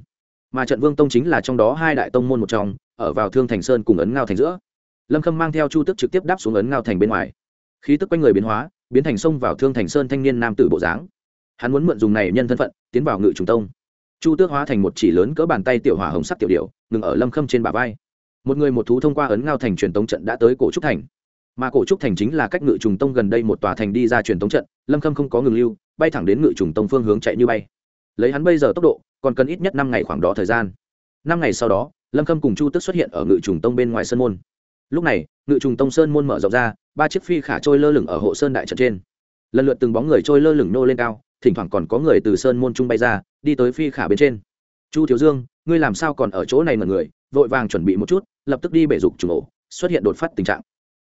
Mà trận vương tông chính là trong đó hai đại tông môn một trong, ở vào thương thành sơn cùng ấn ngao thành giữa lâm khâm mang theo chu tức trực tiếp đáp xuống ấn ngao thành bên ngoài. Khí tức quanh người biến hóa, biến thành sông vào thương thành sơn thanh niên nam tử bộ dáng. Hắn muốn mượn dùng này nhân thân phận, tiến vào ngự trùng tông. Chu tước hóa thành một chỉ lớn cỡ bàn tay tiểu hỏa hồng sắc tiểu điệu ngừng ở lâm khâm trên bả vai. Một người một thú thông qua ấn ngao thành truyền tống trận đã tới cổ trúc thành. Mà cổ trúc thành chính là cách ngự trùng tông gần đây một tòa thành đi ra truyền tống trận, lâm khâm không có ngừng lưu, bay thẳng đến ngự trùng tông phương hướng chạy như bay. Lấy hắn bây giờ tốc độ, còn cần ít nhất năm ngày khoảng đó thời gian. Năm ngày sau đó, lâm khâm cùng chu tức xuất hiện ở ngự trùng tông bên ngoài sân môn lúc này, ngự trùng tông sơn môn mở rộng ra, ba chiếc phi khả trôi lơ lửng ở hộ sơn đại trận trên. Lần lượt từng bóng người trôi lơ lửng nô lên cao, thỉnh thoảng còn có người từ sơn môn trung bay ra, đi tới phi khả bên trên. Chu thiếu dương, ngươi làm sao còn ở chỗ này mà người, vội vàng chuẩn bị một chút, lập tức đi bể dục trùng ổ, xuất hiện đột phát tình trạng.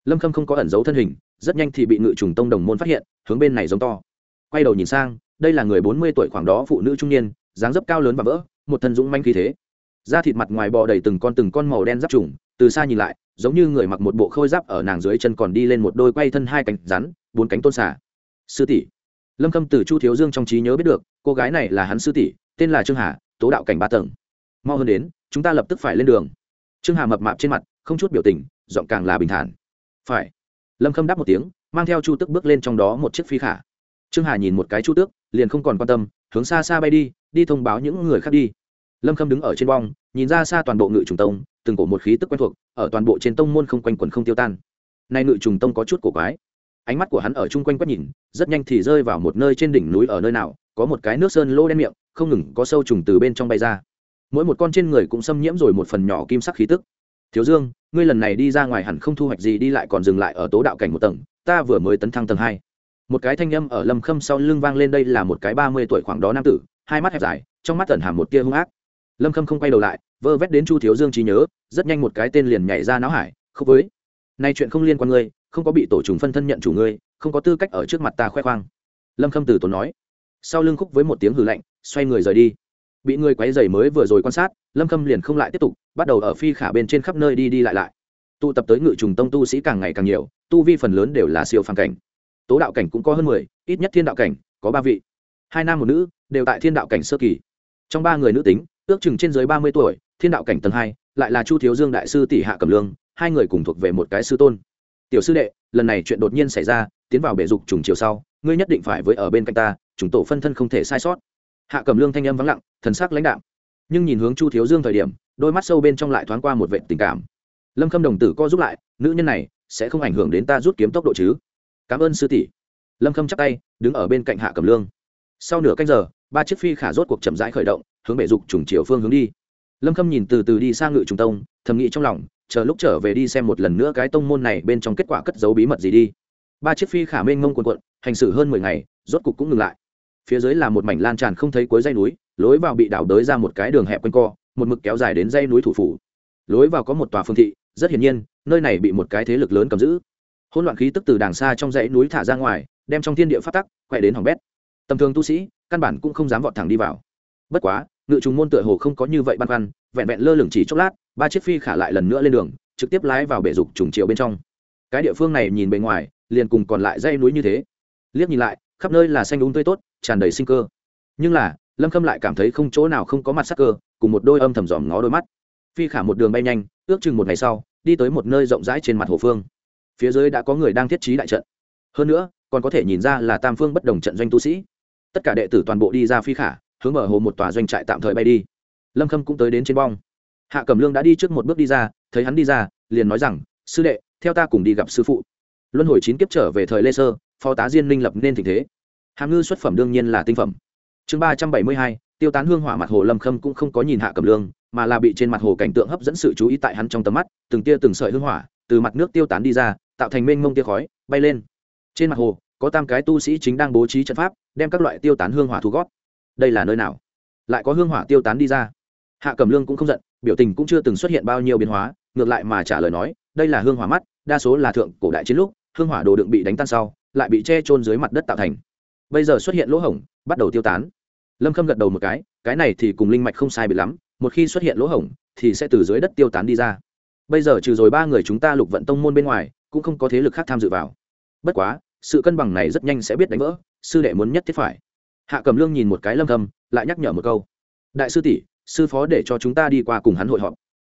Lâm khâm không có ẩn giấu thân hình, rất nhanh thì bị ngự trùng tông đồng môn phát hiện, hướng bên này giống to. Quay đầu nhìn sang, đây là người bốn mươi tuổi khoảng đó phụ nữ trung niên, dáng dấp cao lớn và vỡ, một thân dũng manh khí thế. Da thịt mặt ngoài bò đầy từng con từng con màu đen giáp trùng từ xa nhìn lại, giống như người mặc một bộ khôi giáp ở nàng dưới chân còn đi lên một đôi quay thân hai cánh rắn, bốn cánh tôn xả sư tỷ. Lâm khâm từ chu thiếu dương trong trí nhớ biết được, cô gái này là hắn sư tỷ, tên là trương hà, tố đạo cảnh ba tầng. Mau hơn đến, chúng ta lập tức phải lên đường. Trương hà mập mạp trên mặt, không chút biểu tình, giọng càng là bình thản. Phải. Lâm khâm đáp một tiếng, mang theo chu tức bước lên trong đó một chiếc phi khả. Trương hà nhìn một cái chu tước liền không còn quan tâm, hướng xa xa bay đi đi thông báo những người khác đi. Lâm khâm đứng ở trên bong, nhìn ra xa toàn bộ ngự trùng tông từng cổ một khí tức quen thuộc, ở toàn bộ trên tông môn không quanh quẩn không tiêu tan. Nay ngự trùng tông có chút cổ quái. Ánh mắt của hắn ở chung quanh quét nhìn, rất nhanh thì rơi vào một nơi trên đỉnh núi ở nơi nào, có một cái nước sơn lô đen miệng, không ngừng có sâu trùng từ bên trong bay ra. Mỗi một con trên người cũng xâm nhiễm rồi một phần nhỏ kim sắc khí tức. Thiếu dương, ngươi lần này đi ra ngoài hẳn không thu hoạch gì đi lại còn dừng lại ở tố đạo cảnh một tầng, ta vừa mới tấn thăng tầng hai. Một cái thanh âm ở lâm khâm sau lưng vang lên, đây là một cái ba mươi tuổi khoảng đó nam tử, hai mắt hẹp dài, trong mắt tẩn hàm một tia hung ác lâm khâm không quay đầu lại, vơ vét đến chu thiếu dương trí nhớ, rất nhanh một cái tên liền nhảy ra não hải không với, nay chuyện không liên quan ngươi, không có bị tổ trùng phân thân nhận chủ ngươi, không có tư cách ở trước mặt ta khoe khoang. Lâm khâm từ tốn nói. Sau lưng khúc với một tiếng hừ lạnh, xoay người rời đi. Bị người quấy dày mới vừa rồi quan sát, lâm khâm liền không lại tiếp tục, bắt đầu ở phi khả bên trên khắp nơi đi đi lại lại. Tụ tập tới ngự trùng tông tu sĩ càng ngày càng nhiều, tu vi phần lớn đều là siêu phàm cảnh. Tố đạo cảnh cũng có hơn mười, ít nhất thiên đạo cảnh, có ba vị. Hai nam một nữ, đều tại thiên đạo cảnh sơ kỳ. Trong ba người nữ tính ước chừng trên dưới ba mươi tuổi, thiên đạo cảnh tầng hai, lại là chu thiếu dương đại sư tỷ hạ cẩm lương, hai người cùng thuộc về một cái sư tôn. Tiểu sư đệ, lần này chuyện đột nhiên xảy ra, tiến vào bể dục trùng chiều sau, ngươi nhất định phải với ở bên cạnh ta, chúng tổ phân thân không thể sai sót. Hạ cẩm lương thanh âm vắng lặng, thần sắc lãnh đạm. Nhưng nhìn hướng chu thiếu dương thời điểm, đôi mắt sâu bên trong lại thoáng qua một vệ tình cảm. Lâm khâm đồng tử co giúp lại, nữ nhân này, sẽ không ảnh hưởng đến ta rút kiếm tốc độ chứ? Cảm ơn sư tỷ. Lâm khâm chắp tay, đứng ở bên cạnh hạ cẩm lương. Sau nửa canh giờ, ba chiếc phi khả rốt cuộc chậm rãi khởi động hướng bể dục trùng chiều phương hướng đi. Lâm khâm nhìn từ từ đi sang ngự trùng tông, thầm nghĩ trong lòng, chờ lúc trở về đi xem một lần nữa cái tông môn này bên trong kết quả cất giấu bí mật gì đi. Ba chiếc phi khả mênh mông quần quận hành xử hơn mười ngày, rốt cục cũng ngừng lại. Phía dưới là một mảnh lan tràn không thấy cuối dây núi, lối vào bị đảo đới ra một cái đường hẹp quanh co, một mực kéo dài đến dây núi thủ phủ. Lối vào có một tòa phương thị, rất hiển nhiên, nơi này bị một cái thế lực lớn cầm giữ. Hỗn loạn khí tức từ đàng xa trong dãy núi thả ra ngoài, đem trong thiên địa phát tắc, quay đến hỏng bét. Tầm thường tu sĩ, căn bản cũng không dám vọt thẳng đi vào. Bất quá ngự trùng môn tựa hồ không có như vậy băn khoăn, vẹn vẹn lơ lửng chỉ chốc lát, ba chiếc phi khả lại lần nữa lên đường, trực tiếp lái vào bể dục trùng chiều bên trong. Cái địa phương này nhìn bề ngoài, liền cùng còn lại dây núi như thế. Liếc nhìn lại, khắp nơi là xanh đúng tươi tốt, tràn đầy sinh cơ. Nhưng là, lâm khâm lại cảm thấy không chỗ nào không có mặt sắc cơ, cùng một đôi âm thầm dòm ngó đôi mắt. Phi khả một đường bay nhanh, ước chừng một ngày sau, đi tới một nơi rộng rãi trên mặt hồ phương. Phía dưới đã có người đang thiết trí đại trận. Hơn nữa, còn có thể nhìn ra là tam phương bất đồng trận doanh tu sĩ. Tất cả đệ tử toàn bộ đi ra phi khả hướng mở hồ một tòa doanh trại tạm thời bay đi. Lâm khâm cũng tới đến trên bong. Hạ cẩm lương đã đi trước một bước đi ra, thấy hắn đi ra, liền nói rằng, sư đệ, theo ta cùng đi gặp sư phụ. Luân hồi chín kiếp trở về thời lê sơ, phó tá diên minh lập nên tình thế. Hàm ngư xuất phẩm đương nhiên là tinh phẩm. Chương ba trăm bảy mươi hai, tiêu tán hương hỏa mặt hồ lâm khâm cũng không có nhìn hạ cẩm lương, mà là bị trên mặt hồ cảnh tượng hấp dẫn sự chú ý tại hắn trong tầm mắt, từng tia từng sợi hương hỏa từ mặt nước tiêu tán đi ra, tạo thành mênh mông tia khói, bay lên. Trên mặt hồ, có tam cái tu sĩ chính đang bố trí trận pháp, đem các loại tiêu tán hương hỏa thu gót đây là nơi nào? Lại có hương hỏa tiêu tán đi ra. Hạ cầm lương cũng không giận, biểu tình cũng chưa từng xuất hiện bao nhiêu biến hóa, ngược lại mà trả lời nói, đây là hương hỏa mắt, đa số là thượng cổ đại chiến lúc, hương hỏa đồ đựng bị đánh tan sau, lại bị che trôn dưới mặt đất tạo thành. Bây giờ xuất hiện lỗ hổng, bắt đầu tiêu tán. Lâm khâm gật đầu một cái cái này thì cùng linh mạch không sai bị lắm, một khi xuất hiện lỗ hổng, thì sẽ từ dưới đất tiêu tán đi ra. Bây giờ trừ rồi ba người chúng ta lục vận tông môn bên ngoài, cũng không có thế lực khác tham dự vào. Bất quá, sự cân bằng này rất nhanh sẽ biết đánh vỡ, sư đệ muốn nhất thiết phải hạ cầm lương nhìn một cái lâm thâm, lại nhắc nhở một câu. Đại sư tỷ, sư phó để cho chúng ta đi qua cùng hắn hội họp.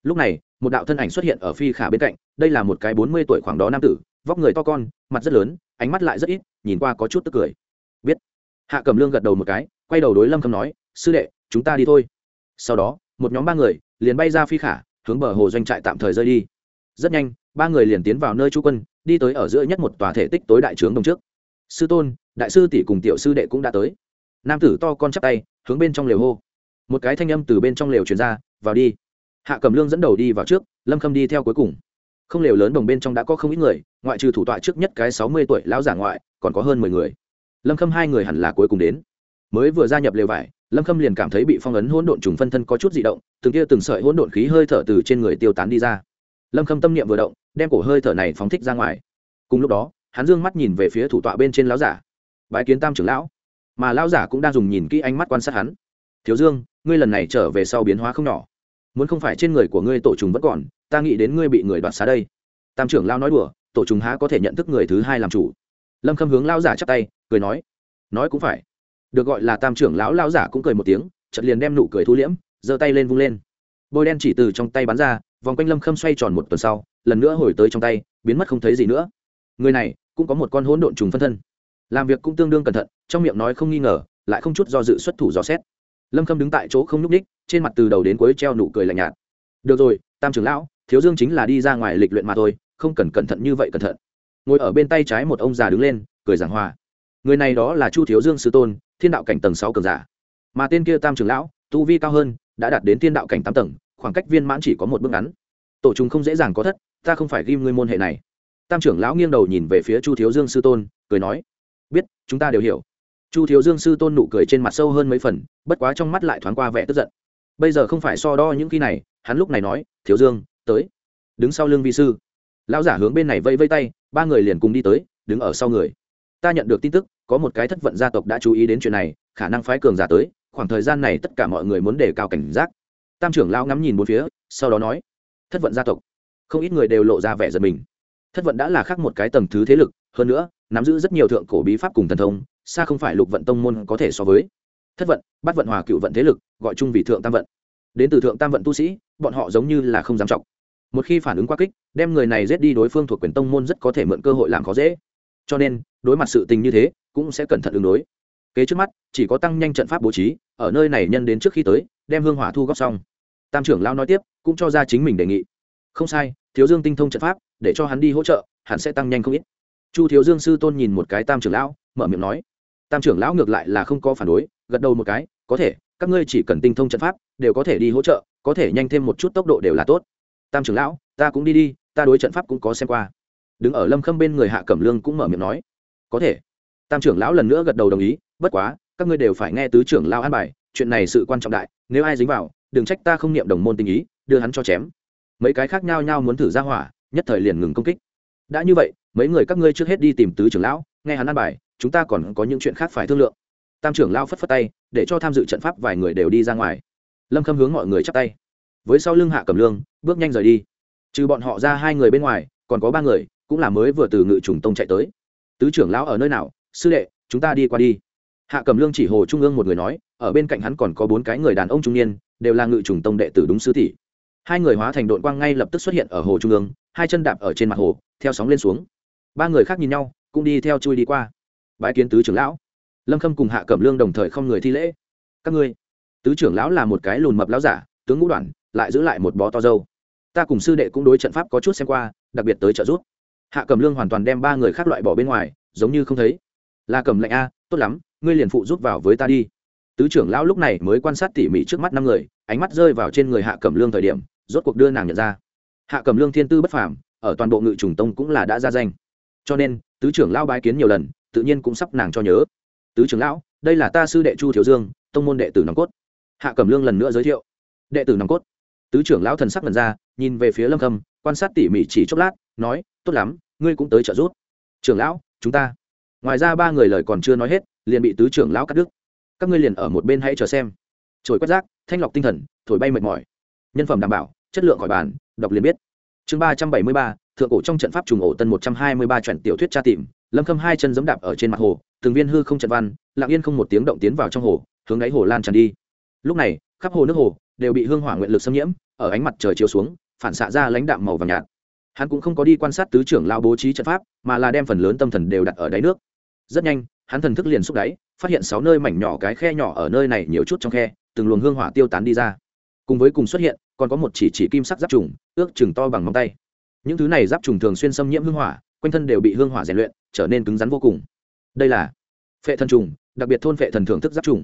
Lúc này, một đạo thân ảnh xuất hiện ở phi khả bên cạnh, đây là một cái 40 tuổi khoảng đó nam tử, vóc người to con, mặt rất lớn, ánh mắt lại rất ít, nhìn qua có chút tức cười. Biết. Hạ cầm lương gật đầu một cái, quay đầu đối lâm khâm nói, sư đệ, chúng ta đi thôi. Sau đó, một nhóm ba người liền bay ra phi khả, hướng bờ hồ doanh trại tạm thời rơi đi. Rất nhanh, ba người liền tiến vào nơi trú quân, đi tới ở giữa nhất một tòa thể tích tối đại trướng đông trước. Sư tôn, đại sư tỷ cùng tiểu sư đệ cũng đã tới nam tử to con chắp tay, hướng bên trong lều hô. Một cái thanh âm từ bên trong lều truyền ra, vào đi. Hạ cầm lương dẫn đầu đi vào trước, lâm khâm đi theo cuối cùng. Không lều lớn đồng bên trong đã có không ít người, ngoại trừ thủ tọa trước nhất cái sáu mươi tuổi lão giả ngoại, còn có hơn mười người. Lâm khâm hai người hẳn là cuối cùng đến. Mới vừa gia nhập lều vải, lâm khâm liền cảm thấy bị phong ấn hỗn độn trùng phân thân có chút di động, từng tia từng sợi hỗn độn khí hơi thở từ trên người tiêu tán đi ra. Lâm khâm tâm niệm vừa động, đem cổ hơi thở này phóng thích ra ngoài. Cùng lúc đó, hắn dương mắt nhìn về phía thủ tọa bên trên lão giả. Bái kiến tam trưởng lão mà lão giả cũng đang dùng nhìn kỹ ánh mắt quan sát hắn. Thiếu dương, ngươi lần này trở về sau biến hóa không nhỏ. Muốn không phải trên người của ngươi tổ trùng vẫn còn, ta nghĩ đến ngươi bị người đoạt xá đây. Tam trưởng lão nói đùa, tổ trùng há có thể nhận thức người thứ hai làm chủ. Lâm khâm hướng lão giả chắp tay, cười nói nói cũng phải. Được gọi là tam trưởng lão lão giả cũng cười một tiếng, chợt liền đem nụ cười thu liễm, giơ tay lên vung lên. Bôi đen chỉ từ trong tay bắn ra, vòng quanh lâm khâm xoay tròn một tuần sau, lần nữa hồi tới trong tay, biến mất không thấy gì nữa. Người này cũng có một con hỗn độn trùng phân thân làm việc cũng tương đương cẩn thận, trong miệng nói không nghi ngờ, lại không chút do dự xuất thủ dò xét. Lâm khâm đứng tại chỗ không nhúc ních trên mặt từ đầu đến cuối treo nụ cười lạnh nhạt. Được rồi, tam trưởng lão, thiếu dương chính là đi ra ngoài lịch luyện mà thôi, không cần cẩn thận như vậy cẩn thận. Ngồi ở bên tay trái một ông già đứng lên, cười giảng hòa. Người này đó là chu thiếu dương sư tôn, thiên đạo cảnh tầng sáu cường giả. Mà tên kia tam trưởng lão, tu vi cao hơn, đã đạt đến thiên đạo cảnh tám tầng, khoảng cách viên mãn chỉ có một bước ngắn. Tổ chúng không dễ dàng có thất, ta không phải ghim ngươi môn hệ này. Tam trưởng lão nghiêng đầu nhìn về phía chu thiếu dương sư tôn, cười nói chúng ta đều hiểu. Chu thiếu dương sư tôn nụ cười trên mặt sâu hơn mấy phần, bất quá trong mắt lại thoáng qua vẻ tức giận. Bây giờ không phải so đo những khi này, hắn lúc này nói, thiếu dương, tới. Đứng sau lưng vi sư. Lão giả hướng bên này vây vây tay, ba người liền cùng đi tới, đứng ở sau người. Ta nhận được tin tức, có một cái thất vận gia tộc đã chú ý đến chuyện này, khả năng phái cường giả tới, khoảng thời gian này tất cả mọi người muốn đề cao cảnh giác. Tam trưởng lao ngắm nhìn bốn phía, sau đó nói, thất vận gia tộc. Không ít người đều lộ ra vẻ giật mình. Thất vận đã là khác một cái tầng thứ thế lực, hơn nữa nắm giữ rất nhiều thượng cổ bí pháp cùng thần thông, xa không phải lục vận tông môn có thể so với. Thất vận bắt vận hòa cựu vận thế lực, gọi chung vì thượng tam vận. Đến từ thượng tam vận tu sĩ, bọn họ giống như là không dám trọng một khi phản ứng quá kích, đem người này giết đi đối phương thuộc quyền tông môn rất có thể mượn cơ hội làm khó dễ. Cho nên, đối mặt sự tình như thế, cũng sẽ cẩn thận ứng đối. Kế trước mắt, chỉ có tăng nhanh trận pháp bố trí, ở nơi này nhân đến trước khi tới, đem hương hỏa thu góp xong. Tam trưởng lao nói tiếp, cũng cho ra chính mình đề nghị. Không sai, thiếu dương tinh thông trận pháp, để cho hắn đi hỗ trợ hắn sẽ tăng nhanh không ít chu thiếu dương sư tôn nhìn một cái tam trưởng lão, mở miệng nói, tam trưởng lão ngược lại là không có phản đối, gật đầu một cái, có thể, các ngươi chỉ cần tinh thông trận pháp, đều có thể đi hỗ trợ, có thể nhanh thêm một chút tốc độ đều là tốt. Tam trưởng lão, ta cũng đi đi, ta đối trận pháp cũng có xem qua. Đứng ở lâm khâm bên người hạ cẩm lương cũng mở miệng nói, có thể. Tam trưởng lão lần nữa gật đầu đồng ý, bất quá, các ngươi đều phải nghe tứ trưởng lão an bài, chuyện này sự quan trọng đại, nếu ai dính vào, đừng trách ta không niệm đồng môn tình ý, đưa hắn cho chém. Mấy cái khác nhau nhau muốn thử ra hỏa, nhất thời liền ngừng công kích đã như vậy, mấy người các ngươi trước hết đi tìm tứ trưởng lão, nghe hắn ăn bài, chúng ta còn có những chuyện khác phải thương lượng. Tam trưởng lão phất phất tay, để cho tham dự trận pháp vài người đều đi ra ngoài. Lâm khâm hướng mọi người chắp tay. Với sau lưng hạ cầm lương, bước nhanh rời đi. Trừ bọn họ ra hai người bên ngoài, còn có ba người, cũng là mới vừa từ ngự trùng tông chạy tới. Tứ trưởng lão ở nơi nào? Sư đệ, chúng ta đi qua đi. Hạ cầm lương chỉ hồ trung ương một người nói, ở bên cạnh hắn còn có bốn cái người đàn ông trung niên, đều là ngự trùng tông đệ tử đúng sư tỷ. Hai người hóa thành đội quang ngay lập tức xuất hiện ở hồ trung ương hai chân đạp ở trên mặt hồ, theo sóng lên xuống. Ba người khác nhìn nhau, cũng đi theo chui đi qua. Bãi kiến tứ trưởng lão. Lâm khâm cùng hạ cẩm lương đồng thời không người thi lễ. Các ngươi, tứ trưởng lão là một cái lùn mập lão giả, tướng ngũ đoạn, lại giữ lại một bó to dâu. Ta cùng sư đệ cũng đối trận pháp có chút xem qua, đặc biệt tới trợ giúp. Hạ cẩm lương hoàn toàn đem ba người khác loại bỏ bên ngoài, giống như không thấy. Là cẩm lệnh a, tốt lắm, ngươi liền phụ giúp vào với ta đi. Tứ trưởng lão lúc này mới quan sát tỉ mỉ trước mắt năm người, ánh mắt rơi vào trên người hạ cẩm lương thời điểm, rốt cuộc đưa nàng nhận ra hạ cầm lương thiên tư bất phàm, ở toàn bộ ngự trùng tông cũng là đã ra danh. Cho nên, tứ trưởng lão bái kiến nhiều lần, tự nhiên cũng sắp nàng cho nhớ. Tứ trưởng lão, đây là ta sư đệ chu thiếu dương, tông môn đệ tử nòng cốt. Hạ cầm lương lần nữa giới thiệu. Đệ tử nòng cốt. Tứ trưởng lão thần sắc lần ra, nhìn về phía lâm khâm, quan sát tỉ mỉ chỉ chốc lát, nói, tốt lắm, ngươi cũng tới trợ giúp. Trưởng lão, chúng ta. Ngoài ra ba người lời còn chưa nói hết, liền bị tứ trưởng lão cắt đứt. Các ngươi liền ở một bên hãy chờ xem. Trồi quét rác, thanh lọc tinh thần, thổi bay mệt mỏi. Nhân phẩm đảm bảo, chất lượng khỏi bàn đọc liền biết. Chương ba trăm bảy mươi ba, thượng cổ trong trận pháp trùng ổ tân một trăm hai mươi ba truyện tiểu thuyết tra tìm, lâm khâm hai chân giẫm đạp ở trên mặt hồ, từng viên hư không trận văn, lặng yên không một tiếng động tiến vào trong hồ, hướng đáy hồ lan tràn đi. Lúc này, khắp hồ nước hồ đều bị hương hỏa nguyện lực xâm nhiễm, ở ánh mặt trời chiếu xuống, phản xạ ra lãnh đạm màu vàng nhạt. Hắn cũng không có đi quan sát tứ trưởng lao bố trí trận pháp, mà là đem phần lớn tâm thần đều đặt ở đáy nước. Rất nhanh, hắn thần thức liền xúc đáy, phát hiện sáu nơi mảnh nhỏ cái khe nhỏ ở nơi này nhiều chút trong khe, từng luồng hương hỏa tiêu tán đi ra. Cùng với cùng xuất hiện còn có một chỉ chỉ kim sắc giáp trùng, ước chừng to bằng móng tay. Những thứ này giáp trùng thường xuyên xâm nhiễm hương hỏa, quanh thân đều bị hương hỏa rèn luyện, trở nên cứng rắn vô cùng. Đây là phệ thần trùng, đặc biệt thôn phệ thần thưởng thức giáp trùng.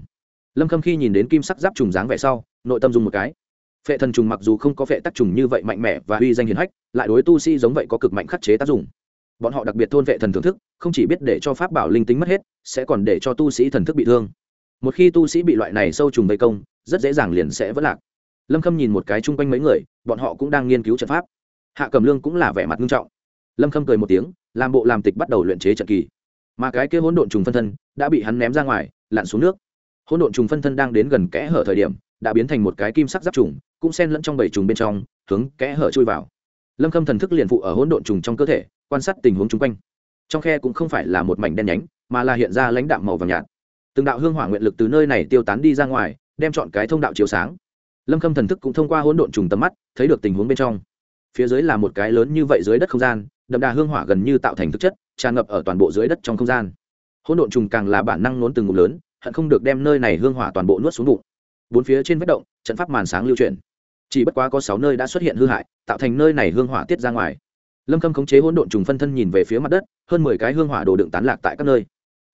Lâm khâm khi nhìn đến kim sắc giáp trùng dáng vẻ sau, nội tâm dùng một cái. Phệ thần trùng mặc dù không có phệ tác trùng như vậy mạnh mẽ và uy danh hiền hách, lại đối tu sĩ giống vậy có cực mạnh khắc chế tác dụng. Bọn họ đặc biệt thôn vệ thần thưởng thức, không chỉ biết để cho pháp bảo linh tính mất hết, sẽ còn để cho tu sĩ thần thức bị thương. Một khi tu sĩ bị loại này sâu trùng vây công, rất dễ dàng liền sẽ vỡ lạc lâm khâm nhìn một cái chung quanh mấy người, bọn họ cũng đang nghiên cứu trận pháp. Hạ cầm lương cũng là vẻ mặt nghiêm trọng. Lâm khâm cười một tiếng, làm bộ làm tịch bắt đầu luyện chế trận kỳ. Mà cái kia hỗn độn trùng phân thân đã bị hắn ném ra ngoài, lặn xuống nước. Hỗn độn trùng phân thân đang đến gần kẽ hở thời điểm, đã biến thành một cái kim sắc giáp trùng, cũng xen lẫn trong bảy trùng bên trong, hướng kẽ hở chui vào. Lâm khâm thần thức liền phụ ở hỗn độn trùng trong cơ thể, quan sát tình huống chung quanh. Trong khe cũng không phải là một mảnh đen nhánh, mà là hiện ra lãnh đạm màu vàng nhạt. Từng đạo hương hỏa nguyện lực từ nơi này tiêu tán đi ra ngoài, đem chọn cái thông đạo chiếu sáng lâm khâm thần thức cũng thông qua hỗn độn trùng tầm mắt, thấy được tình huống bên trong. Phía dưới là một cái lớn như vậy dưới đất không gian, đậm đà hương hỏa gần như tạo thành thực chất, tràn ngập ở toàn bộ dưới đất trong không gian. Hỗn độn trùng càng là bản năng nốn từng ngụm lớn, hận không được đem nơi này hương hỏa toàn bộ nuốt xuống bụng. Bốn phía trên vết động, trận pháp màn sáng lưu chuyển. Chỉ bất quá có sáu nơi đã xuất hiện hư hại, tạo thành nơi này hương hỏa tiết ra ngoài. Lâm khâm khống chế hỗn độn trùng phân thân nhìn về phía mặt đất, hơn mười cái hương hỏa đồ đựng tán lạc tại các nơi.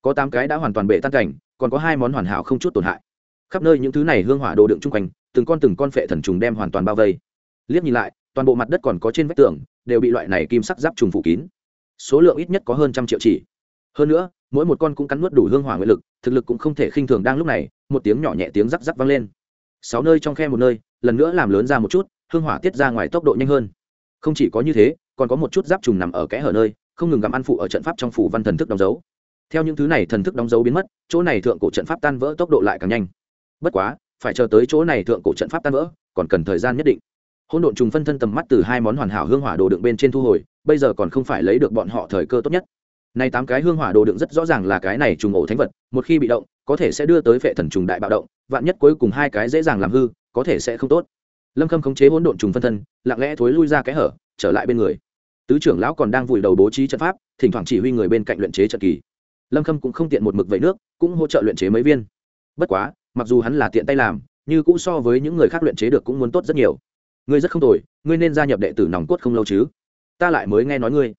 Có tám cái đã hoàn toàn bệ tan cảnh, còn có hai món hoàn hảo không chút tổn hại. Khắp nơi những thứ này hương hỏa đồ đựng chung quanh từng con từng con phệ thần trùng đem hoàn toàn bao vây. Liếc nhìn lại, toàn bộ mặt đất còn có trên vách tường, đều bị loại này kim sắc giáp trùng phủ kín. Số lượng ít nhất có hơn trăm triệu chỉ. Hơn nữa, mỗi một con cũng cắn nuốt đủ hương hỏa nguyện lực, thực lực cũng không thể khinh thường đang lúc này, một tiếng nhỏ nhẹ tiếng rắc rắc vang lên. Sáu nơi trong khe một nơi, lần nữa làm lớn ra một chút, hương hỏa tiết ra ngoài tốc độ nhanh hơn. Không chỉ có như thế, còn có một chút giáp trùng nằm ở kẽ hở nơi, không ngừng gặm ăn phụ ở trận pháp trong phủ văn thần thức đóng dấu. Theo những thứ này thần thức đóng dấu biến mất, chỗ này thượng cổ trận pháp tan vỡ tốc độ lại càng nhanh. Bất quá phải chờ tới chỗ này thượng cổ trận pháp tan vỡ, còn cần thời gian nhất định. Hỗn độn trùng phân thân tầm mắt từ hai món hoàn hảo hương hỏa đồ đựng bên trên thu hồi, bây giờ còn không phải lấy được bọn họ thời cơ tốt nhất. Nay tám cái hương hỏa đồ đựng rất rõ ràng là cái này trùng ổ thánh vật, một khi bị động, có thể sẽ đưa tới vệ thần trùng đại bạo động, vạn nhất cuối cùng hai cái dễ dàng làm hư, có thể sẽ không tốt. Lâm khâm khống chế hỗn độn trùng phân thân, lặng lẽ thối lui ra cái hở, trở lại bên người. Tứ trưởng lão còn đang vùi đầu bố trí trận pháp, thỉnh thoảng chỉ huy người bên cạnh luyện chế trận kỳ. Lâm khâm cũng không tiện một mực vậy nước, cũng hỗ trợ luyện chế mấy viên. Bất quá mặc dù hắn là tiện tay làm nhưng cũng so với những người khác luyện chế được cũng muốn tốt rất nhiều. Ngươi rất không tồi, ngươi nên gia nhập đệ tử nòng cốt không lâu chứ? Ta lại mới nghe nói ngươi.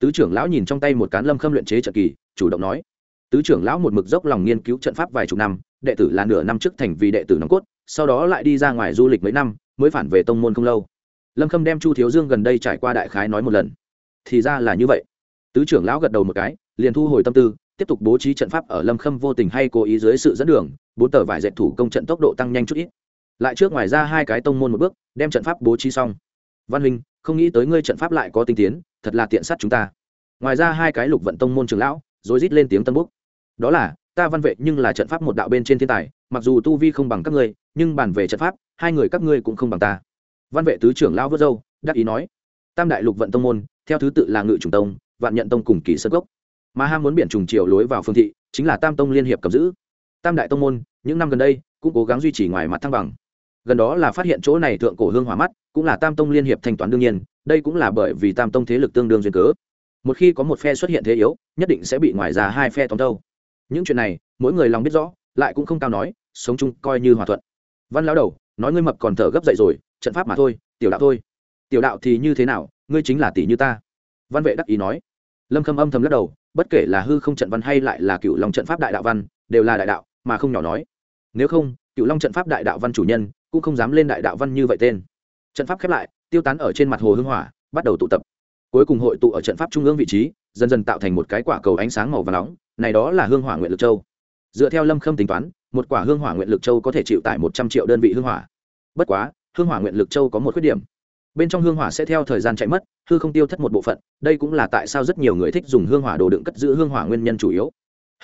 Tứ trưởng lão nhìn trong tay một cán lâm khâm luyện chế trận kỳ, chủ động nói. Tứ trưởng lão một mực dốc lòng nghiên cứu trận pháp vài chục năm, đệ tử là nửa năm trước thành vì đệ tử nòng cốt, sau đó lại đi ra ngoài du lịch mấy năm, mới phản về tông môn không lâu. Lâm khâm đem chu thiếu dương gần đây trải qua đại khái nói một lần. Thì ra là như vậy. Tứ trưởng lão gật đầu một cái, liền thu hồi tâm tư tiếp tục bố trí trận pháp ở lâm khâm vô tình hay cố ý dưới sự dẫn đường, bốn tờ vải dệt thủ công trận tốc độ tăng nhanh chút ít. Lại trước ngoài ra hai cái tông môn một bước, đem trận pháp bố trí xong. Văn huynh, không nghĩ tới ngươi trận pháp lại có tinh tiến, thật là tiện sát chúng ta. Ngoài ra hai cái lục vận tông môn trường lão rồi rít lên tiếng tân búc đó là, ta văn vệ nhưng là trận pháp một đạo bên trên thiên tài, mặc dù tu vi không bằng các ngươi, nhưng bàn về trận pháp, hai người các ngươi cũng không bằng ta. Văn vệ tứ trưởng lão vớt dâu đắc ý nói, tam đại lục vận tông môn, theo thứ tự là ngự trùng tông, vạn nhận tông cùng kỳ sơ gốc mà ham muốn biển trùng triều lối vào phương thị chính là tam tông liên hiệp cầm giữ tam đại tông môn những năm gần đây cũng cố gắng duy trì ngoài mặt thăng bằng gần đó là phát hiện chỗ này thượng cổ hương hỏa mắt cũng là tam tông liên hiệp thanh toán đương nhiên đây cũng là bởi vì tam tông thế lực tương đương duyên cớ một khi có một phe xuất hiện thế yếu nhất định sẽ bị ngoài ra hai phe tóm đâu những chuyện này mỗi người lòng biết rõ lại cũng không cao nói sống chung coi như hòa thuận văn lão đầu nói ngươi mập còn thở gấp dậy rồi trận pháp mà thôi tiểu đạo thôi tiểu đạo thì như thế nào ngươi chính là tỷ như ta văn vệ đắc ý nói lâm khâm âm thầm lắc đầu bất kể là hư không trận văn hay lại là cựu long trận pháp đại đạo văn, đều là đại đạo, mà không nhỏ nói. Nếu không, cựu long trận pháp đại đạo văn chủ nhân cũng không dám lên đại đạo văn như vậy tên. Trận pháp khép lại, tiêu tán ở trên mặt hồ hưng hỏa, bắt đầu tụ tập. Cuối cùng hội tụ ở trận pháp trung ương vị trí, dần dần tạo thành một cái quả cầu ánh sáng màu và nóng, này đó là hương hỏa nguyện lực châu. Dựa theo lâm khâm tính toán, một quả hương hỏa nguyện lực châu có thể chịu tải một trăm triệu đơn vị hương hỏa. Bất quá, hương hỏa nguyện lực châu có một khuyết điểm bên trong hương hỏa sẽ theo thời gian chạy mất, hư không tiêu thất một bộ phận, đây cũng là tại sao rất nhiều người thích dùng hương hỏa đồ đựng cất giữ hương hỏa nguyên nhân chủ yếu.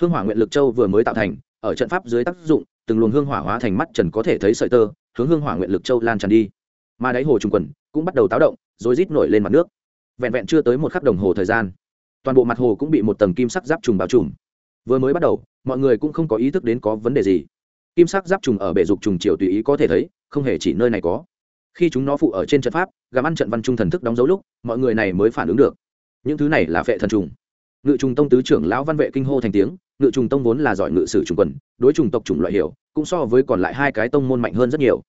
Hương hỏa nguyện lực châu vừa mới tạo thành, ở trận pháp dưới tác dụng, từng luồng hương hỏa hóa thành mắt trần có thể thấy sợi tơ, hướng hương hỏa nguyện lực châu lan tràn đi. Mà đáy hồ trùng quần cũng bắt đầu táo động rồi rít nổi lên mặt nước. Vẹn vẹn chưa tới một khắc đồng hồ thời gian, toàn bộ mặt hồ cũng bị một tầng kim sắc giáp trùng bao trùm. Vừa mới bắt đầu, mọi người cũng không có ý thức đến có vấn đề gì. Kim sắc giáp trùng ở bể dục trùng chiều tùy ý có thể thấy, không hề chỉ nơi này có khi chúng nó phụ ở trên trận pháp, gặm ăn trận văn trung thần thức đóng dấu lúc, mọi người này mới phản ứng được. Những thứ này là phệ thần trùng. Ngự trùng tông tứ trưởng lão văn vệ kinh hô thành tiếng, ngự trùng tông vốn là giỏi ngự sử trùng quần, đối trùng tộc chủng loại hiểu, cũng so với còn lại hai cái tông môn mạnh hơn rất nhiều.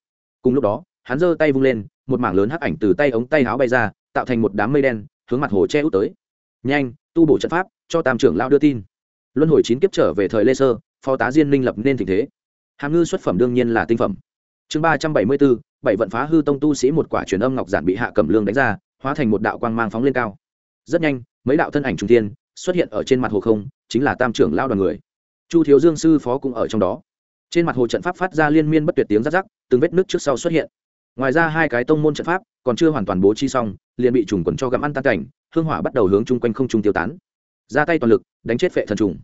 Cùng lúc đó, hắn giơ tay vung lên, một mảng lớn hắc ảnh từ tay ống tay áo bay ra, tạo thành một đám mây đen, hướng mặt hồ che út tới. Nhanh, tu bổ trận pháp, cho tam trưởng lão đưa tin. Luân hồi chín kiếp trở về thời lê sơ, phó tá diên minh lập nên tình thế. Hàm ngư xuất phẩm đương nhiên là tinh phẩm chương ba trăm bảy mươi bốn bảy vận phá hư tông tu sĩ một quả truyền âm ngọc giản bị hạ cẩm lương đánh ra, hóa thành một đạo quang mang phóng lên cao. Rất nhanh, mấy đạo thân ảnh trung tiên xuất hiện ở trên mặt hồ không, chính là tam trưởng lao đoàn người. Chu thiếu dương sư phó cũng ở trong đó. Trên mặt hồ trận pháp phát ra liên miên bất tuyệt tiếng rắc rắc, từng vết nước trước sau xuất hiện. Ngoài ra hai cái tông môn trận pháp còn chưa hoàn toàn bố chi xong, liền bị trùng quần cho gặm ăn tan cảnh, hương hỏa bắt đầu hướng chung quanh không trung tiêu tán. Ra tay toàn lực, đánh chết phệ thần trùng.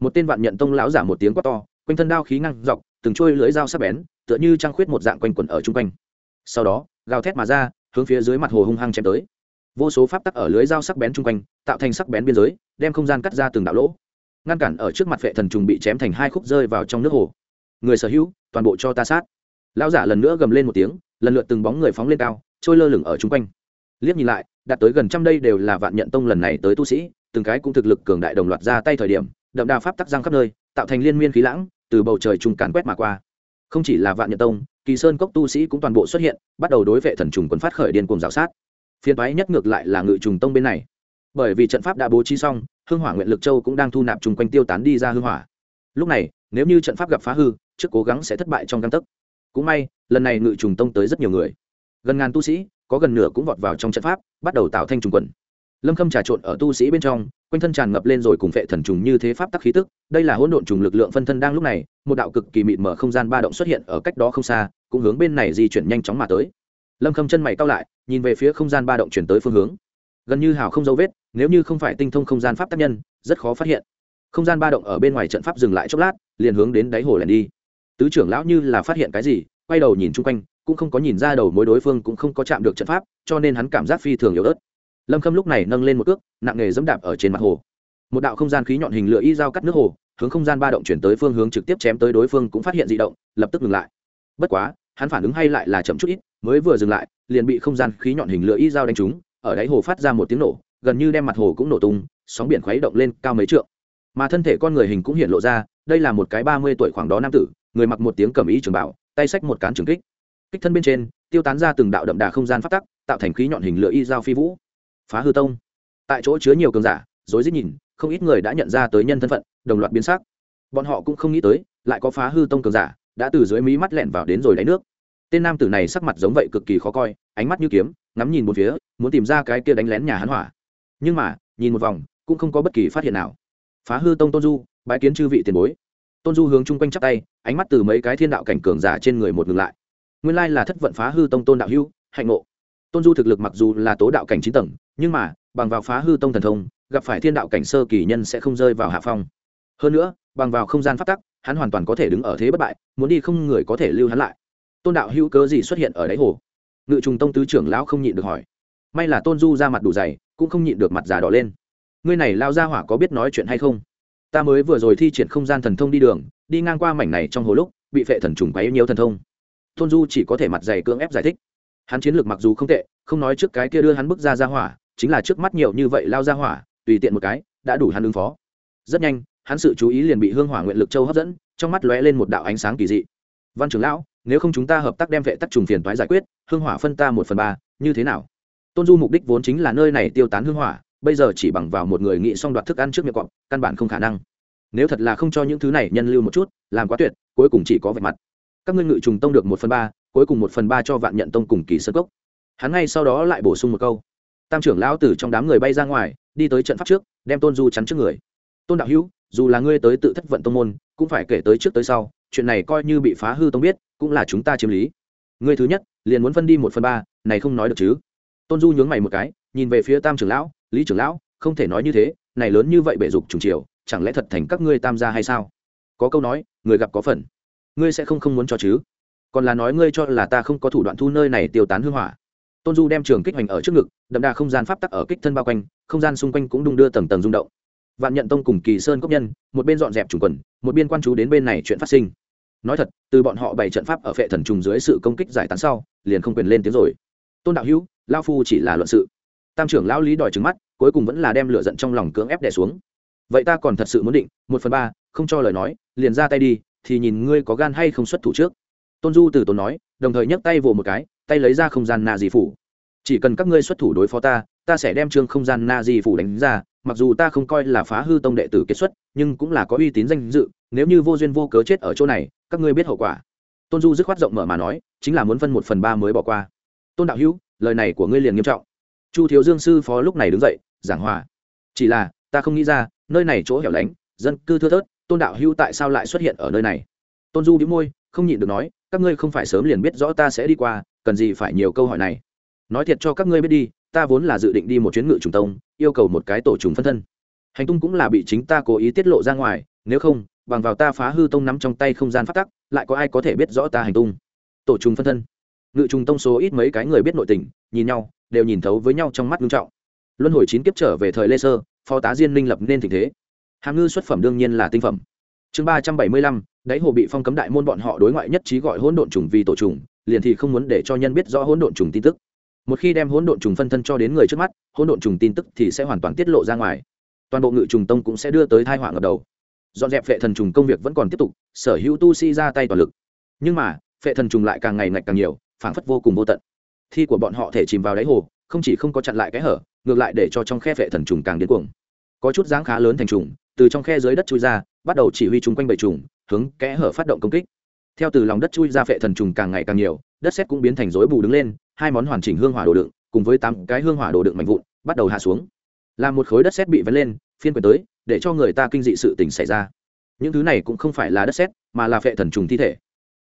Một tên vạn nhận tông lão giả một tiếng quát to, quanh thân đao khí ngăn dọc từng trôi lưỡi dao sắc bén, tựa như trăng khuyết một dạng quanh quẩn ở chung quanh. Sau đó, gào thét mà ra, hướng phía dưới mặt hồ hung hăng chém tới. Vô số pháp tắc ở lưới dao sắc bén chung quanh, tạo thành sắc bén biên giới, đem không gian cắt ra từng đạo lỗ. Ngăn cản ở trước mặt vệ thần trùng bị chém thành hai khúc rơi vào trong nước hồ. Người sở hữu, toàn bộ cho ta sát. Lão giả lần nữa gầm lên một tiếng, lần lượt từng bóng người phóng lên cao, trôi lơ lửng ở chung quanh. Liếc nhìn lại, đạt tới gần trăm đây đều là vạn nhận tông lần này tới tu sĩ, từng cái cũng thực lực cường đại đồng loạt ra tay thời điểm, đậm đà pháp tắc giang khắp nơi, tạo thành liên miên khí lãng từ bầu trời trung càn quét mà qua. Không chỉ là vạn nhật tông, kỳ sơn cốc tu sĩ cũng toàn bộ xuất hiện, bắt đầu đối vệ thần trùng quân phát khởi điên cuồng rào sát. Phiên toái nhất ngược lại là ngự trùng tông bên này. Bởi vì trận pháp đã bố trí xong hương hỏa nguyện lực châu cũng đang thu nạp chung quanh tiêu tán đi ra hương hỏa. Lúc này, nếu như trận pháp gặp phá hư, trước cố gắng sẽ thất bại trong găng tấc. Cũng may, lần này ngự trùng tông tới rất nhiều người. Gần ngàn tu sĩ, có gần nửa cũng vọt vào trong trận pháp, bắt đầu tạo thanh trùng quần lâm khâm trà trộn ở tu sĩ bên trong, quanh thân tràn ngập lên rồi cùng vệ thần trùng như thế pháp tắc khí tức, đây là hỗn độn trùng lực lượng phân thân đang lúc này, một đạo cực kỳ mịt mở không gian ba động xuất hiện ở cách đó không xa, cũng hướng bên này di chuyển nhanh chóng mà tới. Lâm khâm chân mày cao lại, nhìn về phía không gian ba động chuyển tới phương hướng. Gần như hào không dấu vết, nếu như không phải tinh thông không gian pháp tác nhân, rất khó phát hiện. Không gian ba động ở bên ngoài trận pháp dừng lại chốc lát, liền hướng đến đáy hồ lẻn đi. Tứ trưởng lão như là phát hiện cái gì, quay đầu nhìn chung quanh, cũng không có nhìn ra đầu mối đối phương cũng không có chạm được trận pháp, cho nên hắn cảm giác phi thường yếu ớt lâm khâm lúc này nâng lên một cước, nặng nghề dẫm đạp ở trên mặt hồ. Một đạo không gian khí nhọn hình lửa y dao cắt nước hồ, hướng không gian ba động chuyển tới phương hướng trực tiếp chém tới đối phương cũng phát hiện dị động, lập tức ngừng lại. Bất quá, hắn phản ứng hay lại là chậm chút ít, mới vừa dừng lại, liền bị không gian khí nhọn hình lửa y dao đánh trúng, ở đáy hồ phát ra một tiếng nổ, gần như đem mặt hồ cũng nổ tung, sóng biển khuấy động lên cao mấy trượng. Mà thân thể con người hình cũng hiện lộ ra, đây là một cái ba mươi tuổi khoảng đó nam tử, người mặc một tiếng cầm ý trường bảo, tay xách một cán trường kích. Kích thân bên trên, tiêu tán ra từng đạo đậm đà không gian phát tắc, tạo thành khí nhọn hình lửa y dao phi vũ phá hư tông. Tại chỗ chứa nhiều cường giả, rối rít nhìn, không ít người đã nhận ra tới nhân thân phận, đồng loạt biến sắc. Bọn họ cũng không nghĩ tới, lại có phá hư tông cường giả, đã từ dưới mí mắt lẹn vào đến rồi đáy nước. Tên nam tử này sắc mặt giống vậy cực kỳ khó coi, ánh mắt như kiếm, ngắm nhìn một phía, muốn tìm ra cái kia đánh lén nhà hắn hỏa. Nhưng mà, nhìn một vòng, cũng không có bất kỳ phát hiện nào. Phá hư tông tôn du, bái kiến chư vị tiền bối. Tôn du hướng chung quanh chắp tay, ánh mắt từ mấy cái thiên đạo cảnh cường giả trên người một ngừng lại. Nguyên lai là thất vận phá hư tông tôn đạo hưu hạnh ngộ tôn du thực lực mặc dù là tố đạo cảnh chín tầng, nhưng mà, bằng vào phá hư tông thần thông, gặp phải thiên đạo cảnh sơ kỳ nhân sẽ không rơi vào hạ phong. Hơn nữa, bằng vào không gian phát tắc, hắn hoàn toàn có thể đứng ở thế bất bại, muốn đi không người có thể lưu hắn lại. Tôn đạo hữu cớ gì xuất hiện ở đáy hồ? Ngự trùng tông tứ trưởng lão không nhịn được hỏi. May là tôn du ra mặt đủ dày, cũng không nhịn được mặt già đỏ lên. Ngươi này lao ra hỏa có biết nói chuyện hay không? Ta mới vừa rồi thi triển không gian thần thông đi đường, đi ngang qua mảnh này trong hồ lúc, bị phệ thần trùng quấy nhiều thần thông. Tôn du chỉ có thể mặt dày cưỡng ép giải thích hắn chiến lược mặc dù không tệ, không nói trước cái kia đưa hắn bước ra ra hỏa, chính là trước mắt nhiều như vậy lao ra hỏa, tùy tiện một cái, đã đủ hắn ứng phó. Rất nhanh, hắn sự chú ý liền bị hương hỏa nguyện lực châu hấp dẫn, trong mắt lóe lên một đạo ánh sáng kỳ dị. Văn trưởng lão, nếu không chúng ta hợp tác đem vệ tắc trùng phiền toái giải quyết, hương hỏa phân ta một phần ba, như thế nào? Tôn du mục đích vốn chính là nơi này tiêu tán hương hỏa, bây giờ chỉ bằng vào một người nghĩ xong đoạt thức ăn trước miệng cọp, căn bản không khả năng. Nếu thật là không cho những thứ này nhân lưu một chút, làm quá tuyệt, cuối cùng chỉ có vẻ mặt. Các ngươi ngự trùng tông được một phần ba cuối cùng một phần ba cho vạn nhận tông cùng kỳ sơ cốc. Hắn ngay sau đó lại bổ sung một câu. Tam trưởng lão từ trong đám người bay ra ngoài, đi tới trận pháp trước, đem tôn du chắn trước người. Tôn đạo hữu, dù là ngươi tới tự thất vận tông môn, cũng phải kể tới trước tới sau, chuyện này coi như bị phá hư tông biết, cũng là chúng ta chiếm lý. Ngươi thứ nhất, liền muốn phân đi một phần ba, này không nói được chứ? Tôn du nhướng mày một cái, nhìn về phía tam trưởng lão, lý trưởng lão, không thể nói như thế, này lớn như vậy bể dục trùng chiều, chẳng lẽ thật thành các ngươi tam gia hay sao? Có câu nói, người gặp có phần, ngươi sẽ không không muốn cho chứ? Còn là nói ngươi cho là ta không có thủ đoạn thu nơi này tiêu tán hương hỏa. Tôn du đem trường kích hoành ở trước ngực, đậm đà không gian pháp tắc ở kích thân bao quanh, không gian xung quanh cũng đung đưa tầng tầng rung động. Vạn nhận tông cùng kỳ sơn cốc nhân, một bên dọn dẹp trùng quần, một bên quan chú đến bên này chuyện phát sinh. Nói thật, từ bọn họ bày trận pháp ở phệ thần trùng dưới sự công kích giải tán sau, liền không quyền lên tiếng rồi. Tôn đạo hữu lao phu chỉ là luận sự. Tam trưởng lão lý đòi trứng mắt, cuối cùng vẫn là đem lửa giận trong lòng cưỡng ép đè xuống. Vậy ta còn thật sự muốn định, một phần ba, không cho lời nói, liền ra tay đi, thì nhìn ngươi có gan hay không xuất thủ trước tôn du từ tốn nói, đồng thời nhấc tay vồ một cái, tay lấy ra không gian na di phủ. Chỉ cần các ngươi xuất thủ đối phó ta ta sẽ đem trương không gian na di phủ đánh ra, mặc dù ta không coi là phá hư tông đệ tử kết xuất, nhưng cũng là có uy tín danh dự, nếu như vô duyên vô cớ chết ở chỗ này, các ngươi biết hậu quả. Tôn du dứt khoát rộng mở mà nói, chính là muốn phân một phần ba mới bỏ qua. Tôn đạo hữu, lời này của ngươi liền nghiêm trọng. Chu thiếu dương sư phó lúc này đứng dậy, giảng hòa. Chỉ là, ta không nghĩ ra, nơi này chỗ hẻo lánh, dân cư thưa thớt, tôn đạo hữu tại sao lại xuất hiện ở nơi này? Tôn du đĩu môi, không nhịn được nói các ngươi không phải sớm liền biết rõ ta sẽ đi qua, cần gì phải nhiều câu hỏi này. Nói thiệt cho các ngươi biết đi, ta vốn là dự định đi một chuyến ngự trùng tông, yêu cầu một cái tổ trùng phân thân. Hành tung cũng là bị chính ta cố ý tiết lộ ra ngoài, nếu không, bằng vào ta phá hư tông nắm trong tay không gian phát tắc, lại có ai có thể biết rõ ta hành tung? Tổ trùng phân thân. Ngự trùng tông số ít mấy cái người biết nội tình, nhìn nhau, đều nhìn thấu với nhau trong mắt nghiêm trọng. Luân hồi chín kiếp trở về thời lê sơ, phó tá diên minh lập nên tình thế. Hàm ngư xuất phẩm đương nhiên là tinh phẩm chương ba trăm bảy mươi lăm, đáy hồ bị phong cấm đại môn bọn họ đối ngoại nhất trí gọi hỗn độn trùng vì tổ trùng, liền thì không muốn để cho nhân biết rõ hỗn độn trùng tin tức. Một khi đem hỗn độn trùng phân thân cho đến người trước mắt, hỗn độn trùng tin tức thì sẽ hoàn toàn tiết lộ ra ngoài. Toàn bộ ngự trùng tông cũng sẽ đưa tới thai họa ngập đầu. Dọn dẹp phệ thần trùng công việc vẫn còn tiếp tục, sở hữu tu sĩ ra tay toàn lực. Nhưng mà, phệ thần trùng lại càng ngày ngày càng nhiều, phảng phất vô cùng vô tận. Thi của bọn họ thể chìm vào đáy hồ, không chỉ không có chặn lại cái hở, ngược lại để cho trong khe phệ thần trùng càng điên cuồng. Có chút dáng khá lớn thành trùng từ trong khe dưới đất chui ra, bắt đầu chỉ huy chung quanh bầy trùng, hướng kẽ hở phát động công kích. Theo từ lòng đất chui ra phệ thần trùng càng ngày càng nhiều, đất xét cũng biến thành rối bù đứng lên, hai món hoàn chỉnh hương hỏa đồ đựng, cùng với tám cái hương hỏa đồ đựng mạnh vụn, bắt đầu hạ xuống. Làm một khối đất xét bị vén lên, phiên quyền tới, để cho người ta kinh dị sự tình xảy ra. Những thứ này cũng không phải là đất xét mà là phệ thần trùng thi thể.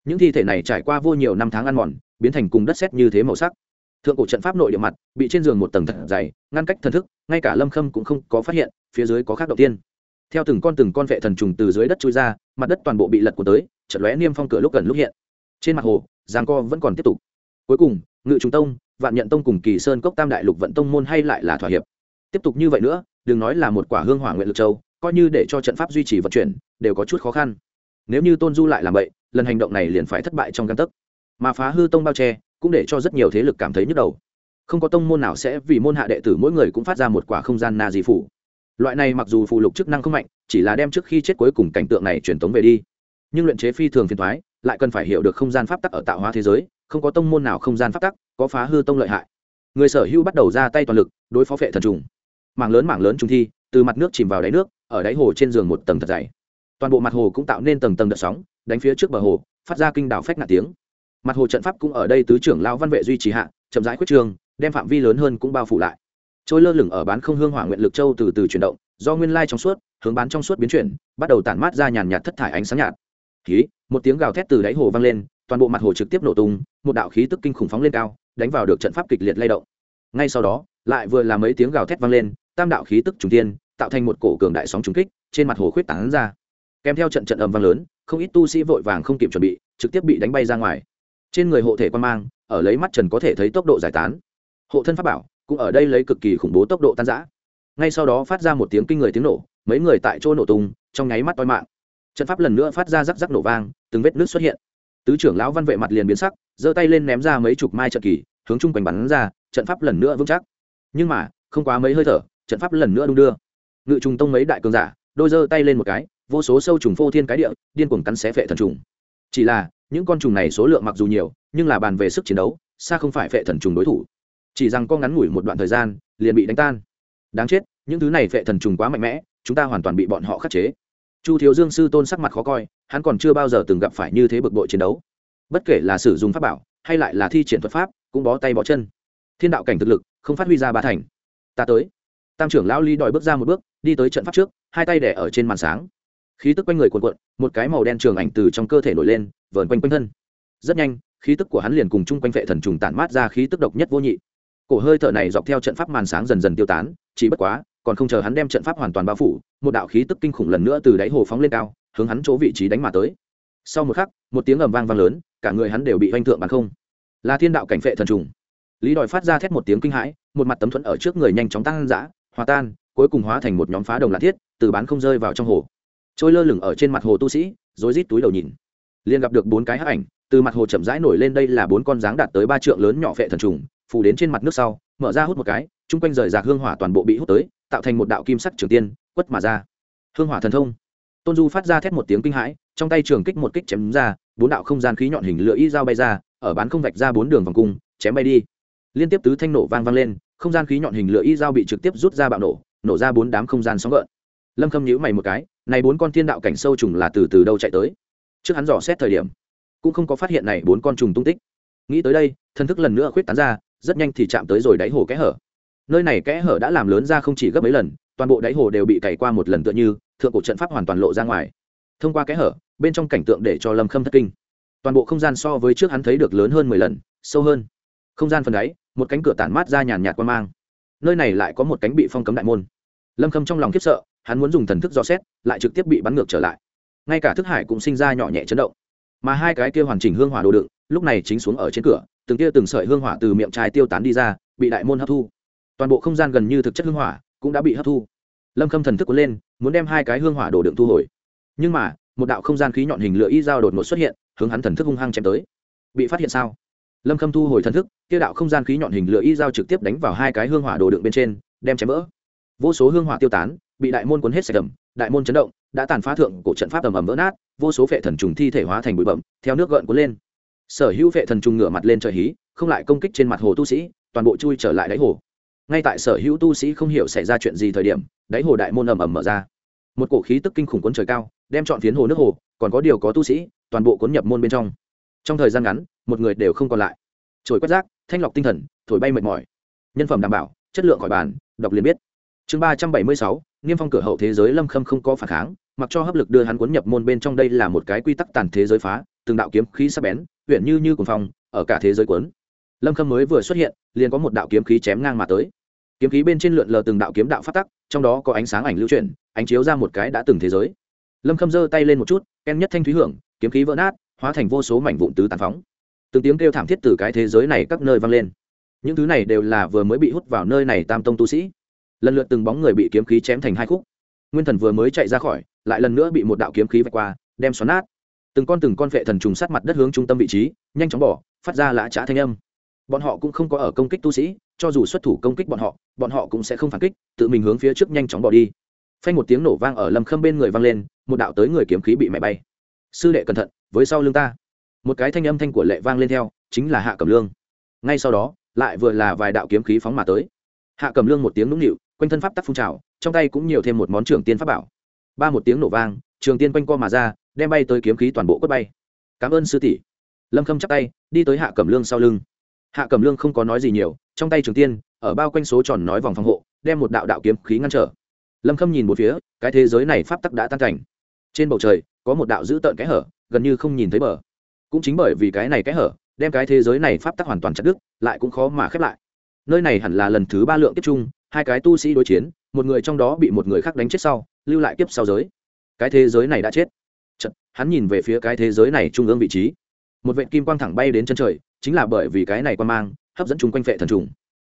Những thi thể này trải qua vô nhiều năm tháng ăn mòn, biến thành cùng đất xét như thế màu sắc. Thượng cổ trận pháp nội địa mặt, bị trên giường một tầng thật dày, ngăn cách thần thức, ngay cả lâm khâm cũng không có phát hiện, phía dưới có khác đầu tiên theo từng con từng con vệ thần trùng từ dưới đất trôi ra, mặt đất toàn bộ bị lật của tới trận lóe niêm phong cửa lúc gần lúc hiện. Trên mặt hồ, giang co vẫn còn tiếp tục. Cuối cùng, ngự trung tông, vạn nhận tông cùng kỳ sơn cốc tam đại lục vận tông môn hay lại là thỏa hiệp. Tiếp tục như vậy nữa, đừng nói là một quả hương hỏa nguyện lực châu, coi như để cho trận pháp duy trì vận chuyển, đều có chút khó khăn. Nếu như tôn du lại làm vậy lần hành động này liền phải thất bại trong căn tấc. Mà phá hư tông bao che, cũng để cho rất nhiều thế lực cảm thấy nhức đầu. Không có tông môn nào sẽ vì môn hạ đệ tử mỗi người cũng phát ra một quả không gian na di phủ loại này mặc dù phụ lục chức năng không mạnh, chỉ là đem trước khi chết cuối cùng cảnh tượng này truyền tống về đi. Nhưng luyện chế phi thường phiền thoái lại cần phải hiểu được không gian pháp tắc ở tạo hóa thế giới, không có tông môn nào không gian pháp tắc có phá hư tông lợi hại. Người sở hữu bắt đầu ra tay toàn lực, đối phó vệ thần trùng. Mảng lớn mảng lớn trùng thi, từ mặt nước chìm vào đáy nước, ở đáy hồ trên giường một tầng thật dày. Toàn bộ mặt hồ cũng tạo nên tầng tầng đợt sóng, đánh phía trước bờ hồ, phát ra kinh đảo phách nạt tiếng. Mặt hồ trận pháp cũng ở đây tứ trưởng lao văn vệ duy trì hạ, chậm rãi khuyết trường, đem phạm vi lớn hơn cũng bao phủ lại trôi lơ lửng ở bán không hương hỏa nguyện lực châu từ từ chuyển động, do nguyên lai trong suốt, hướng bán trong suốt biến chuyển, bắt đầu tản mát ra nhàn nhạt thất thải ánh sáng nhạt. Khí một tiếng gào thét từ đáy hồ vang lên, toàn bộ mặt hồ trực tiếp nổ tung, một đạo khí tức kinh khủng phóng lên cao, đánh vào được trận pháp kịch liệt lay động. Ngay sau đó, lại vừa là mấy tiếng gào thét vang lên, tam đạo khí tức trùng tiên tạo thành một cổ cường đại sóng trùng kích, trên mặt hồ khuyết tán ra. Kèm theo trận trận ầm vang lớn, không ít tu sĩ vội vàng không kịp chuẩn bị, trực tiếp bị đánh bay ra ngoài. Trên người hộ thể quan mang, ở lấy mắt trần có thể thấy tốc độ giải tán. Hộ thân pháp bảo cũng ở đây lấy cực kỳ khủng bố tốc độ tan giã ngay sau đó phát ra một tiếng kinh người tiếng nổ, mấy người tại chỗ nổ tung, trong nháy mắt toi mạng. Trận pháp lần nữa phát ra rắc rắc nổ vang, từng vết nước xuất hiện. Tứ trưởng lão văn vệ mặt liền biến sắc, giơ tay lên ném ra mấy chục mai trận kỳ, hướng chung quanh bắn ra, trận pháp lần nữa vững chắc. Nhưng mà, không quá mấy hơi thở, trận pháp lần nữa đung đưa. Ngự trùng tông mấy đại cường giả, đôi giơ tay lên một cái, vô số sâu trùng phô thiên cái địa, điên cuồng cắn xé phệ thần trùng. Chỉ là, những con trùng này số lượng mặc dù nhiều, nhưng là bàn về sức chiến đấu, xa không phải phệ thần trùng đối thủ chỉ rằng có ngắn ngủi một đoạn thời gian, liền bị đánh tan. Đáng chết, những thứ này vệ thần trùng quá mạnh mẽ, chúng ta hoàn toàn bị bọn họ khắc chế. Chu thiếu dương sư tôn sắc mặt khó coi, hắn còn chưa bao giờ từng gặp phải như thế bực bội chiến đấu. Bất kể là sử dụng pháp bảo, hay lại là thi triển thuật pháp, cũng bó tay bó chân. Thiên đạo cảnh thực lực, không phát huy ra ba thành. Ta tới. Tam trưởng lão ly đòi bước ra một bước, đi tới trận pháp trước, hai tay đẻ ở trên màn sáng. Khí tức quanh người cuộn cuộn, một cái màu đen trường ảnh từ trong cơ thể nổi lên, vờn quanh quanh thân. Rất nhanh, khí tức của hắn liền cùng chung quanh vệ thần trùng tản mát ra khí tức độc nhất vô nhị cổ hơi thở này dọc theo trận pháp màn sáng dần dần tiêu tán, chỉ bất quá, còn không chờ hắn đem trận pháp hoàn toàn bao phủ, một đạo khí tức kinh khủng lần nữa từ đáy hồ phóng lên cao, hướng hắn chỗ vị trí đánh mà tới. Sau một khắc, một tiếng ầm vang vang lớn, cả người hắn đều bị oanh thượng bằng không. Là thiên đạo cảnh phệ thần trùng. Lý đòi phát ra thét một tiếng kinh hãi, một mặt tấm thuẫn ở trước người nhanh chóng tăng giã hòa tan, cuối cùng hóa thành một nhóm phá đồng lạ thiết, từ bán không rơi vào trong hồ. Trôi lơ lửng ở trên mặt hồ tu sĩ, rối rít túi đầu nhìn. Liền gặp được bốn cái hắc ảnh, từ mặt hồ chậm rãi nổi lên đây là bốn con dáng đạt tới ba trượng lớn nhỏ phệ thần trùng phủ đến trên mặt nước sau, mở ra hút một cái, chung quanh rời rạc hương hỏa toàn bộ bị hút tới, tạo thành một đạo kim sắc trường tiên, quất mà ra. Hương hỏa thần thông. Tôn du phát ra thét một tiếng kinh hãi, trong tay trường kích một kích chém ra, bốn đạo không gian khí nhọn hình lửa y dao bay ra, ở bán không vạch ra bốn đường vòng cung, chém bay đi. Liên tiếp tứ thanh nổ vang vang lên, không gian khí nhọn hình lửa y dao bị trực tiếp rút ra bạo nổ nổ ra bốn đám không gian sóng gợn. Lâm khâm nhíu mày một cái, này bốn con thiên đạo cảnh sâu trùng là từ từ đâu chạy tới? Trước hắn dò xét thời điểm, cũng không có phát hiện này bốn con trùng tung tích. Nghĩ tới đây thân thức lần nữa khuyết tán ra rất nhanh thì chạm tới rồi đáy hồ kẽ hở. Nơi này kẽ hở đã làm lớn ra không chỉ gấp mấy lần, toàn bộ đáy hồ đều bị cày qua một lần tựa như, thượng cổ trận pháp hoàn toàn lộ ra ngoài. Thông qua kẽ hở, bên trong cảnh tượng để cho lâm khâm thất kinh. Toàn bộ không gian so với trước hắn thấy được lớn hơn mười lần, sâu hơn. Không gian phần đáy, một cánh cửa tản mát ra nhàn nhạt quan mang. Nơi này lại có một cánh bị phong cấm đại môn. Lâm khâm trong lòng khiếp sợ, hắn muốn dùng thần thức dò xét, lại trực tiếp bị bắn ngược trở lại. Ngay cả thức hải cũng sinh ra nhỏ nhẹ chấn động. Mà hai cái kia hoàn chỉnh hương hỏa đồ đựng, lúc này chính xuống ở trên cửa từng kia từng sợi hương hỏa từ miệng trái tiêu tán đi ra, bị đại môn hấp thu. Toàn bộ không gian gần như thực chất hương hỏa cũng đã bị hấp thu. Lâm khâm thần thức cuốn lên, muốn đem hai cái hương hỏa đồ đựng thu hồi. Nhưng mà, một đạo không gian khí nhọn hình lửa y dao đột ngột xuất hiện, hướng hắn thần thức hung hăng chém tới. Bị phát hiện sao? Lâm khâm thu hồi thần thức, kia đạo không gian khí nhọn hình lửa y dao trực tiếp đánh vào hai cái hương hỏa đồ đựng bên trên, đem chém vỡ. Vô số hương hỏa tiêu tán, bị đại môn cuốn hết sạch đầm, đại môn chấn động, đã tàn phá thượng cổ trận pháp ầm ầm vỡ nát, vô số phệ thần trùng thi thể hóa thành bụi bậm theo nước gợn cuốn lên sở hữu vệ thần trùng ngửa mặt lên trời hí, không lại công kích trên mặt hồ tu sĩ, toàn bộ chui trở lại đáy hồ. Ngay tại sở hữu tu sĩ không hiểu xảy ra chuyện gì thời điểm, đáy hồ đại môn ầm ầm mở ra. Một cổ khí tức kinh khủng cuốn trời cao, đem chọn phiến hồ nước hồ, còn có điều có tu sĩ, toàn bộ cuốn nhập môn bên trong. Trong thời gian ngắn, một người đều không còn lại. Trồi quét rác, thanh lọc tinh thần, thổi bay mệt mỏi. Nhân phẩm đảm bảo, chất lượng khỏi bàn, đọc liền biết. Chương ba trăm bảy mươi sáu, niêm phong cửa hậu thế giới lâm khâm không có phản kháng, mặc cho hấp lực đưa hắn cuốn nhập môn bên trong đây là một cái quy tắc tàn thế giới phá, từng đạo kiếm khí sắc bén huyện như như cùng phong, ở cả thế giới cuốn. Lâm khâm mới vừa xuất hiện, liền có một đạo kiếm khí chém ngang mà tới. Kiếm khí bên trên lượn lờ từng đạo kiếm đạo phát tắc, trong đó có ánh sáng ảnh lưu chuyển, ánh chiếu ra một cái đã từng thế giới. Lâm khâm giơ tay lên một chút, ken nhất thanh thúy hưởng, kiếm khí vỡ nát, hóa thành vô số mảnh vụn tứ tàn phóng. Từng tiếng kêu thảm thiết từ cái thế giới này các nơi vang lên. Những thứ này đều là vừa mới bị hút vào nơi này tam tông tu sĩ. Lần lượt từng bóng người bị kiếm khí chém thành hai khúc. Nguyên thần vừa mới chạy ra khỏi, lại lần nữa bị một đạo kiếm khí vạch qua, đem xoắn nát từng con từng con vệ thần trùng sát mặt đất hướng trung tâm vị trí, nhanh chóng bỏ, phát ra lã trá thanh âm. Bọn họ cũng không có ở công kích tu sĩ, cho dù xuất thủ công kích bọn họ bọn họ cũng sẽ không phản kích, tự mình hướng phía trước nhanh chóng bỏ đi. Phanh một tiếng nổ vang ở lâm khâm bên người vang lên, một đạo tới người kiếm khí bị mẹ bay. Sư đệ cẩn thận, với sau lưng ta. Một cái thanh âm thanh của lệ vang lên theo, chính là hạ cẩm lương. Ngay sau đó, lại vừa là vài đạo kiếm khí phóng mà tới. Hạ cẩm lương một tiếng nũng nịu, quanh thân pháp tắc phun trào, trong tay cũng nhiều thêm một món trường tiên pháp bảo. Ba một tiếng nổ vang, trường tiên quanh co mà ra đem bay tới kiếm khí toàn bộ quất bay. Cảm ơn sư tỷ. Lâm khâm chắp tay, đi tới hạ cẩm lương sau lưng. Hạ cẩm lương không có nói gì nhiều, trong tay trường tiên, ở bao quanh số tròn nói vòng phòng hộ, đem một đạo đạo kiếm khí ngăn trở. Lâm khâm nhìn một phía, cái thế giới này pháp tắc đã tan cảnh. Trên bầu trời, có một đạo dữ tợn kẽ hở, gần như không nhìn thấy bờ. Cũng chính bởi vì cái này kẽ hở, đem cái thế giới này pháp tắc hoàn toàn chặt đứt, lại cũng khó mà khép lại. Nơi này hẳn là lần thứ ba lượng kiếp chung, hai cái tu sĩ đối chiến, một người trong đó bị một người khác đánh chết sau, lưu lại kiếp sau giới. Cái thế giới này đã chết hắn nhìn về phía cái thế giới này trung ương vị trí. Một vệ kim quang thẳng bay đến chân trời, chính là bởi vì cái này quan mang, hấp dẫn chung quanh vệ thần trùng.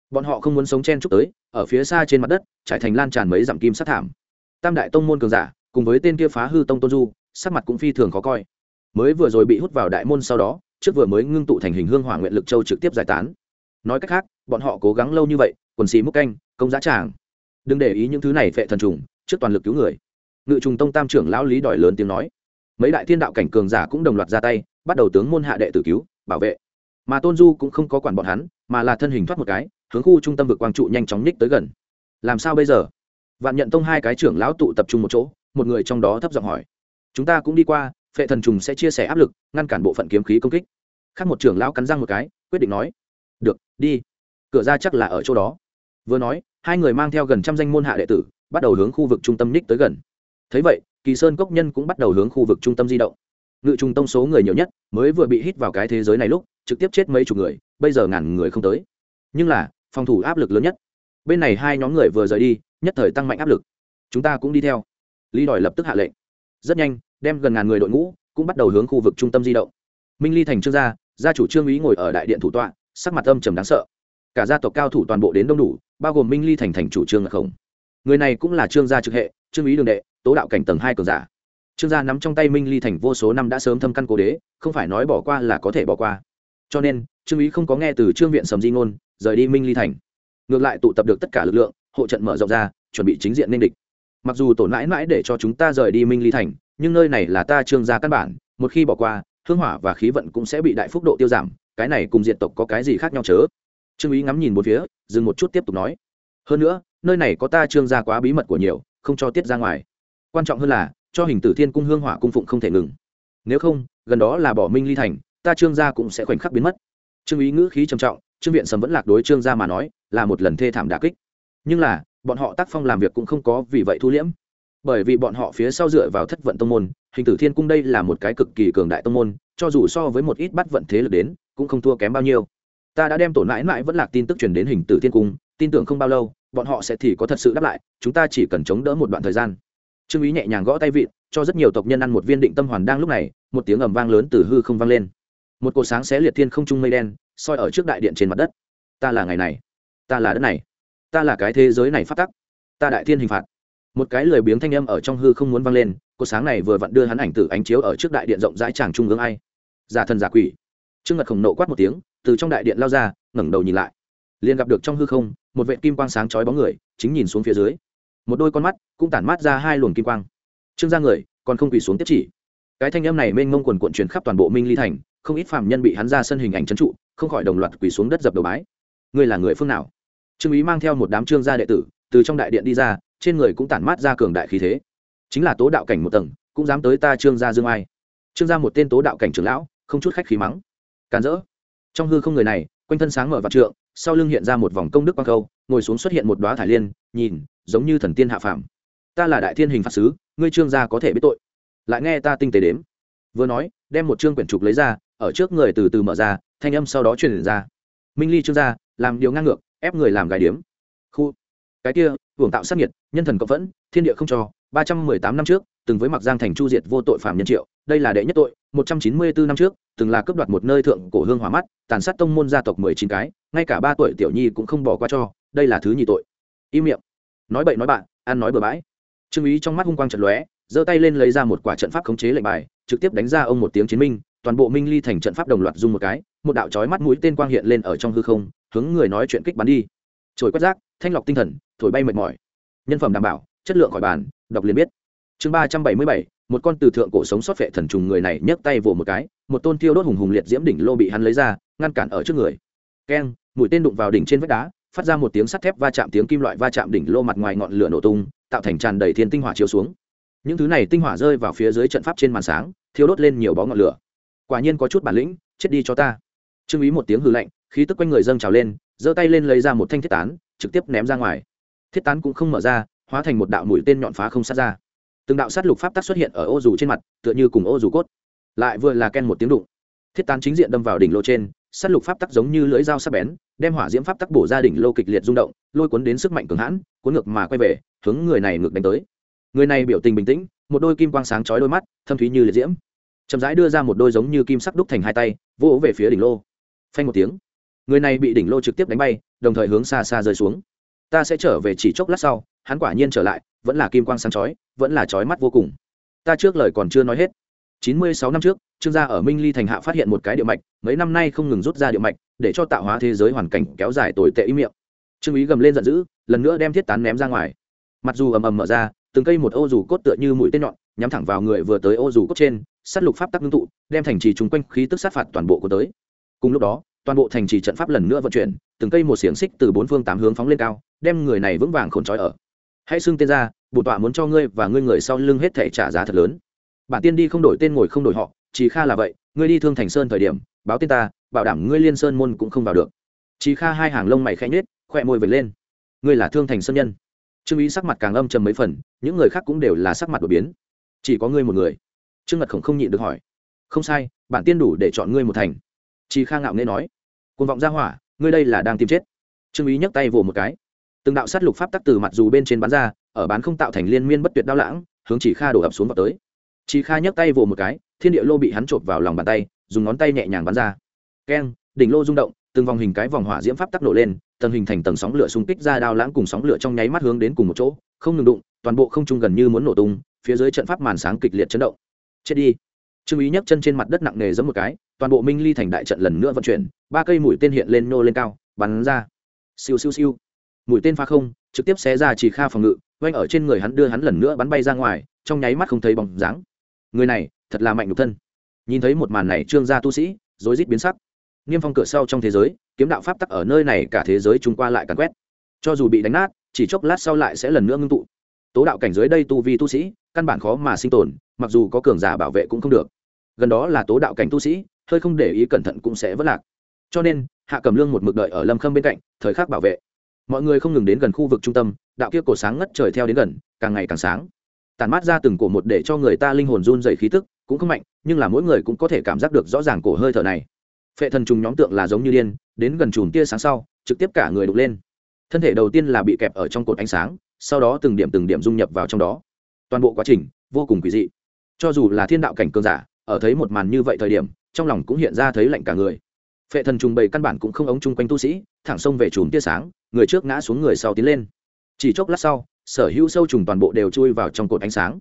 Bọn họ không muốn sống chen chúc tới, ở phía xa trên mặt đất, trải thành lan tràn mấy dặm kim sát thảm. Tam đại tông môn cường giả, cùng với tên kia phá hư tông tôn du, sắc mặt cũng phi thường khó coi. Mới vừa rồi bị hút vào đại môn sau đó, trước vừa mới ngưng tụ thành hình hương hỏa nguyện lực châu trực tiếp giải tán. Nói cách khác, bọn họ cố gắng lâu như vậy, quần xì múc canh, công giá tràng. Đừng để ý những thứ này phệ thần trùng, trước toàn lực cứu người. Ngự trùng tông tam trưởng lão lý đòi lớn tiếng nói mấy đại thiên đạo cảnh cường giả cũng đồng loạt ra tay, bắt đầu tướng môn hạ đệ tử cứu, bảo vệ. Mà tôn du cũng không có quản bọn hắn, mà là thân hình thoát một cái, hướng khu trung tâm vực quang trụ nhanh chóng ních tới gần. Làm sao bây giờ? Vạn nhận tông hai cái trưởng lão tụ tập trung một chỗ, một người trong đó thấp giọng hỏi. Chúng ta cũng đi qua, phệ thần trùng sẽ chia sẻ áp lực, ngăn cản bộ phận kiếm khí công kích. Khác một trưởng lão cắn răng một cái, quyết định nói. Được, đi. Cửa ra chắc là ở chỗ đó. Vừa nói, hai người mang theo gần trăm danh môn hạ đệ tử, bắt đầu hướng khu vực trung tâm ních tới gần. Thấy vậy kỳ sơn cốc nhân cũng bắt đầu hướng khu vực trung tâm di động. Ngự trùng tông số người nhiều nhất mới vừa bị hít vào cái thế giới này lúc, trực tiếp chết mấy chục người, bây giờ ngàn người không tới. Nhưng là, phòng thủ áp lực lớn nhất. Bên này hai nhóm người vừa rời đi, nhất thời tăng mạnh áp lực. Chúng ta cũng đi theo. Lý đòi lập tức hạ lệnh. Rất nhanh, đem gần ngàn người đội ngũ cũng bắt đầu hướng khu vực trung tâm di động. Minh ly thành trương gia gia chủ trương ý ngồi ở đại điện thủ tọa, sắc mặt âm trầm đáng sợ. Cả gia tộc cao thủ toàn bộ đến đông đủ, bao gồm minh ly thành thành chủ trương ngạc khổng. Người này cũng là trương gia trực hệ, trương ý đường đệ tố đạo cảnh tầng hai cường giả. Trương gia nắm trong tay minh ly thành vô số năm đã sớm thâm căn cố đế, không phải nói bỏ qua là có thể bỏ qua. Cho nên, trương ý không có nghe từ trương viện sầm di ngôn, rời đi minh ly thành. Ngược lại tụ tập được tất cả lực lượng, hộ trận mở rộng ra, chuẩn bị chính diện nên địch. Mặc dù tổn mãi mãi để cho chúng ta rời đi minh ly thành, nhưng nơi này là ta trương gia căn bản, một khi bỏ qua, hương hỏa và khí vận cũng sẽ bị đại phúc độ tiêu giảm, cái này cùng diện tộc có cái gì khác nhau chớ? Trương ý ngắm nhìn một phía, dừng một chút tiếp tục nói. Hơn nữa, nơi này có ta trương gia quá bí mật của nhiều, không cho tiết ra ngoài quan trọng hơn là, cho hình tử thiên cung hương hỏa cung phụng không thể ngừng. Nếu không, gần đó là bỏ minh ly thành, ta trương gia cũng sẽ khoảnh khắc biến mất. Trương ý ngữ khí trầm trọng, trương viện sầm vẫn lạc đối trương gia mà nói, là một lần thê thảm đà kích. Nhưng là, bọn họ tác phong làm việc cũng không có vì vậy thu liễm. Bởi vì bọn họ phía sau dựa vào thất vận tông môn, hình tử thiên cung đây là một cái cực kỳ cường đại tông môn, cho dù so với một ít bắt vận thế lực đến, cũng không thua kém bao nhiêu. Ta đã đem tổn mãi mãi vẫn lạc tin tức truyền đến hình tử thiên cung, tin tưởng không bao lâu, bọn họ sẽ thì có thật sự đáp lại, chúng ta chỉ cần chống đỡ một đoạn thời gian trương ý nhẹ nhàng gõ tay vịn, cho rất nhiều tộc nhân ăn một viên định tâm hoàn đang lúc này, một tiếng ầm vang lớn từ hư không vang lên. Một cột sáng xé liệt thiên không trung mây đen, soi ở trước đại điện trên mặt đất. Ta là ngày này, ta là đất này, ta là cái thế giới này phát tắc, ta đại thiên hình phạt. Một cái lười biếng thanh âm ở trong hư không muốn vang lên cột sáng này vừa vặn đưa hắn ảnh tử ánh chiếu ở trước đại điện rộng rãi tràng trung ương ai. Giả thần giả quỷ. Trương ngật khổng nộ quát một tiếng, từ trong đại điện lao ra, ngẩng đầu nhìn lại. Liền gặp được trong hư không, một vệ kim quang sáng chói bóng người, chính nhìn xuống phía dưới một đôi con mắt cũng tản mát ra hai luồng kim quang. Trương gia người còn không quỳ xuống tiếp chỉ. Cái thanh âm này mênh mông quần cuộn truyền khắp toàn bộ minh ly thành, không ít phạm nhân bị hắn ra sân hình ảnh trấn trụ, không khỏi đồng loạt quỳ xuống đất dập đầu bái. Ngươi là người phương nào? Trương ý mang theo một đám trương gia đệ tử, từ trong đại điện đi ra, trên người cũng tản mát ra cường đại khí thế. Chính là tố đạo cảnh một tầng, cũng dám tới ta trương gia dương ai. Trương gia một tên tố đạo cảnh trưởng lão, không chút khách khí mắng. Càn rỡ. Trong hư không người này, quanh thân sáng mở vạn trượng, sau lưng hiện ra một vòng công đức quang khâu, ngồi xuống xuất hiện một đoá thải liên, nhìn giống như thần tiên hạ phàm. Ta là đại thiên hình phạt sứ, ngươi trương gia có thể biết tội. Lại nghe ta tinh tế đếm. Vừa nói, đem một chương quyển trục lấy ra, ở trước người từ từ mở ra, thanh âm sau đó truyền ra. Minh ly trương gia, làm điều ngang ngược, ép người làm gái điếm. Khu. Cái kia, hưởng tạo sát nhiệt, nhân thần cộng vẫn, thiên địa không cho, ba trăm mười tám năm trước, từng với mặc giang thành chu diệt vô tội phạm nhân triệu, đây là đệ nhất tội, một trăm chín mươi bốn năm trước, từng là cướp đoạt một nơi thượng cổ hương hỏa mắt, tàn sát tông môn gia tộc mười chín cái, ngay cả ba tuổi tiểu nhi cũng không bỏ qua cho, đây là thứ nhị tội. Im miệng nói bậy nói bạn, ăn nói bừa bãi. Trương ý trong mắt hung quang trận lóe, giơ tay lên lấy ra một quả trận pháp khống chế lệnh bài, trực tiếp đánh ra ông một tiếng chiến minh, toàn bộ minh ly thành trận pháp đồng loạt dung một cái, một đạo chói mắt mũi tên quang hiện lên ở trong hư không, hướng người nói chuyện kích bắn đi. Trồi quét rác, thanh lọc tinh thần, thổi bay mệt mỏi. Nhân phẩm đảm bảo, chất lượng khỏi bàn, đọc liền biết. Chương ba trăm bảy mươi bảy, một con từ thượng cổ sống sót vệ thần trùng người này nhấc tay vỗ một cái, một tôn tiêu đốt hùng hùng liệt diễm đỉnh lô bị hắn lấy ra, ngăn cản ở trước người. Keng, mũi tên đụng vào đỉnh trên vách đá phát ra một tiếng sắt thép va chạm tiếng kim loại va chạm đỉnh lô mặt ngoài ngọn lửa nổ tung, tạo thành tràn đầy thiên tinh hỏa chiếu xuống. Những thứ này tinh hỏa rơi vào phía dưới trận pháp trên màn sáng thiếu đốt lên nhiều bó ngọn lửa. Quả nhiên có chút bản lĩnh, chết đi cho ta. Trương ý một tiếng hư lạnh, khí tức quanh người dâng trào lên, giơ tay lên lấy ra một thanh thiết tán, trực tiếp ném ra ngoài. Thiết tán cũng không mở ra, hóa thành một đạo mũi tên nhọn phá không sát ra. Từng đạo sát lục pháp tắc xuất hiện ở ô dù trên mặt, tựa như cùng ô dù cốt. Lại vừa là ken một tiếng đụng. Thiết tán chính diện đâm vào đỉnh lô trên, sát lục pháp tắc giống như lưỡi dao sắc bén đem hỏa diễm pháp tắc bổ ra đỉnh lô kịch liệt rung động, lôi cuốn đến sức mạnh cường hãn, cuốn ngược mà quay về, hướng người này ngược đánh tới. Người này biểu tình bình tĩnh, một đôi kim quang sáng chói đôi mắt, thâm thúy như liệt diễm. Chậm rãi đưa ra một đôi giống như kim sắc đúc thành hai tay, vỗ về phía đỉnh lô. Phanh một tiếng, người này bị đỉnh lô trực tiếp đánh bay, đồng thời hướng xa xa rơi xuống. Ta sẽ trở về chỉ chốc lát sau, hắn quả nhiên trở lại, vẫn là kim quang sáng chói, vẫn là chói mắt vô cùng. Ta trước lời còn chưa nói hết. Chín mươi sáu năm trước, trương gia ở minh ly thành hạ phát hiện một cái địa mạch, mấy năm nay không ngừng rút ra địa mạch để cho tạo hóa thế giới hoàn cảnh kéo dài tồi tệ ý miệng. Trương ý gầm lên giận dữ, lần nữa đem thiết tán ném ra ngoài. Mặc dù ầm ầm mở ra, từng cây một ô dù cốt tựa như mũi tên nhọn, nhắm thẳng vào người vừa tới ô dù cốt trên, sát lục pháp tắc ngưng tụ, đem thành trì chung quanh khí tức sát phạt toàn bộ của tới. Cùng lúc đó, toàn bộ thành trì trận pháp lần nữa vận chuyển, từng cây một xiềng xích từ bốn phương tám hướng phóng lên cao, đem người này vững vàng khổn trói ở. Hãy xưng tên ra, bổ tọa muốn cho ngươi và ngươi người sau lưng hết thể trả giá thật lớn. Bản tiên đi không đổi tên ngồi không đổi họ, chỉ kha là vậy, ngươi đi thương thành sơn thời điểm, báo tên ta bảo đảm ngươi liên sơn môn cũng không vào được. Chí kha hai hàng lông mày khẽ nhếch, khỏe môi vệt lên. Ngươi là thương thành sơn nhân. Trương ý sắc mặt càng âm trầm mấy phần, những người khác cũng đều là sắc mặt đột biến. Chỉ có ngươi một người. Trương ngật khổng không nhịn được hỏi. Không sai, bản tiên đủ để chọn ngươi một thành. Chí kha ngạo nghễ nói. Côn vọng ra hỏa, ngươi đây là đang tìm chết. Trương ý nhấc tay vồ một cái. Từng đạo sát lục pháp tắc từ mặt dù bên trên bán ra, ở bán không tạo thành liên miên bất tuyệt đao lãng, hướng chỉ kha đổ ập xuống vào tới. Chỉ kha nhấc tay vồ một cái, thiên địa lô bị hắn trộm vào lòng bàn tay, dùng ngón tay nhẹ nhàng bắn ra keng, đỉnh lô rung động, từng vòng hình cái vòng hỏa diễm pháp tắc nổ lên, tầng hình thành tầng sóng lửa xung kích ra đao lãng cùng sóng lửa trong nháy mắt hướng đến cùng một chỗ, không ngừng đụng, toàn bộ không trung gần như muốn nổ tung, phía dưới trận pháp màn sáng kịch liệt chấn động. Chết đi. Trương ý nhấc chân trên mặt đất nặng nề giẫm một cái, toàn bộ minh ly thành đại trận lần nữa vận chuyển, ba cây mũi tên hiện lên nô lên cao, bắn ra. Siêu siêu siêu. Mũi tên pha không, trực tiếp xé ra chỉ kha phòng ngự oanh ở trên người hắn đưa hắn lần nữa bắn bay ra ngoài, trong nháy mắt không thấy bóng dáng. Người này, thật là mạnh nhục thân. Nhìn thấy một màn này, trương gia tu sĩ, rối rít biến sắc niêm phong cửa sau trong thế giới, kiếm đạo pháp tắc ở nơi này cả thế giới trung qua lại càn quét. Cho dù bị đánh nát, chỉ chốc lát sau lại sẽ lần nữa ngưng tụ. Tố đạo cảnh giới đây tu vi tu sĩ, căn bản khó mà sinh tồn, mặc dù có cường giả bảo vệ cũng không được. Gần đó là tố đạo cảnh tu sĩ, hơi không để ý cẩn thận cũng sẽ vất lạc. Cho nên, hạ cầm lương một mực đợi ở lâm khâm bên cạnh, thời khắc bảo vệ. Mọi người không ngừng đến gần khu vực trung tâm, đạo kia cổ sáng ngất trời theo đến gần, càng ngày càng sáng. Tàn mát ra từng cổ một để cho người ta linh hồn run dày khí tức, cũng không mạnh, nhưng là mỗi người cũng có thể cảm giác được rõ ràng cổ hơi thở này phệ thần trùng nhóm tượng là giống như điên, đến gần chùm tia sáng sau, trực tiếp cả người đục lên. Thân thể đầu tiên là bị kẹp ở trong cột ánh sáng, sau đó từng điểm từng điểm dung nhập vào trong đó. Toàn bộ quá trình vô cùng quỷ dị. Cho dù là thiên đạo cảnh cường giả, ở thấy một màn như vậy thời điểm, trong lòng cũng hiện ra thấy lạnh cả người. Phệ thần trùng bầy căn bản cũng không ống chung quanh tu sĩ, thẳng xông về chùm tia sáng, người trước ngã xuống người sau tiến lên. Chỉ chốc lát sau, sở hữu sâu trùng toàn bộ đều chui vào trong cột ánh sáng.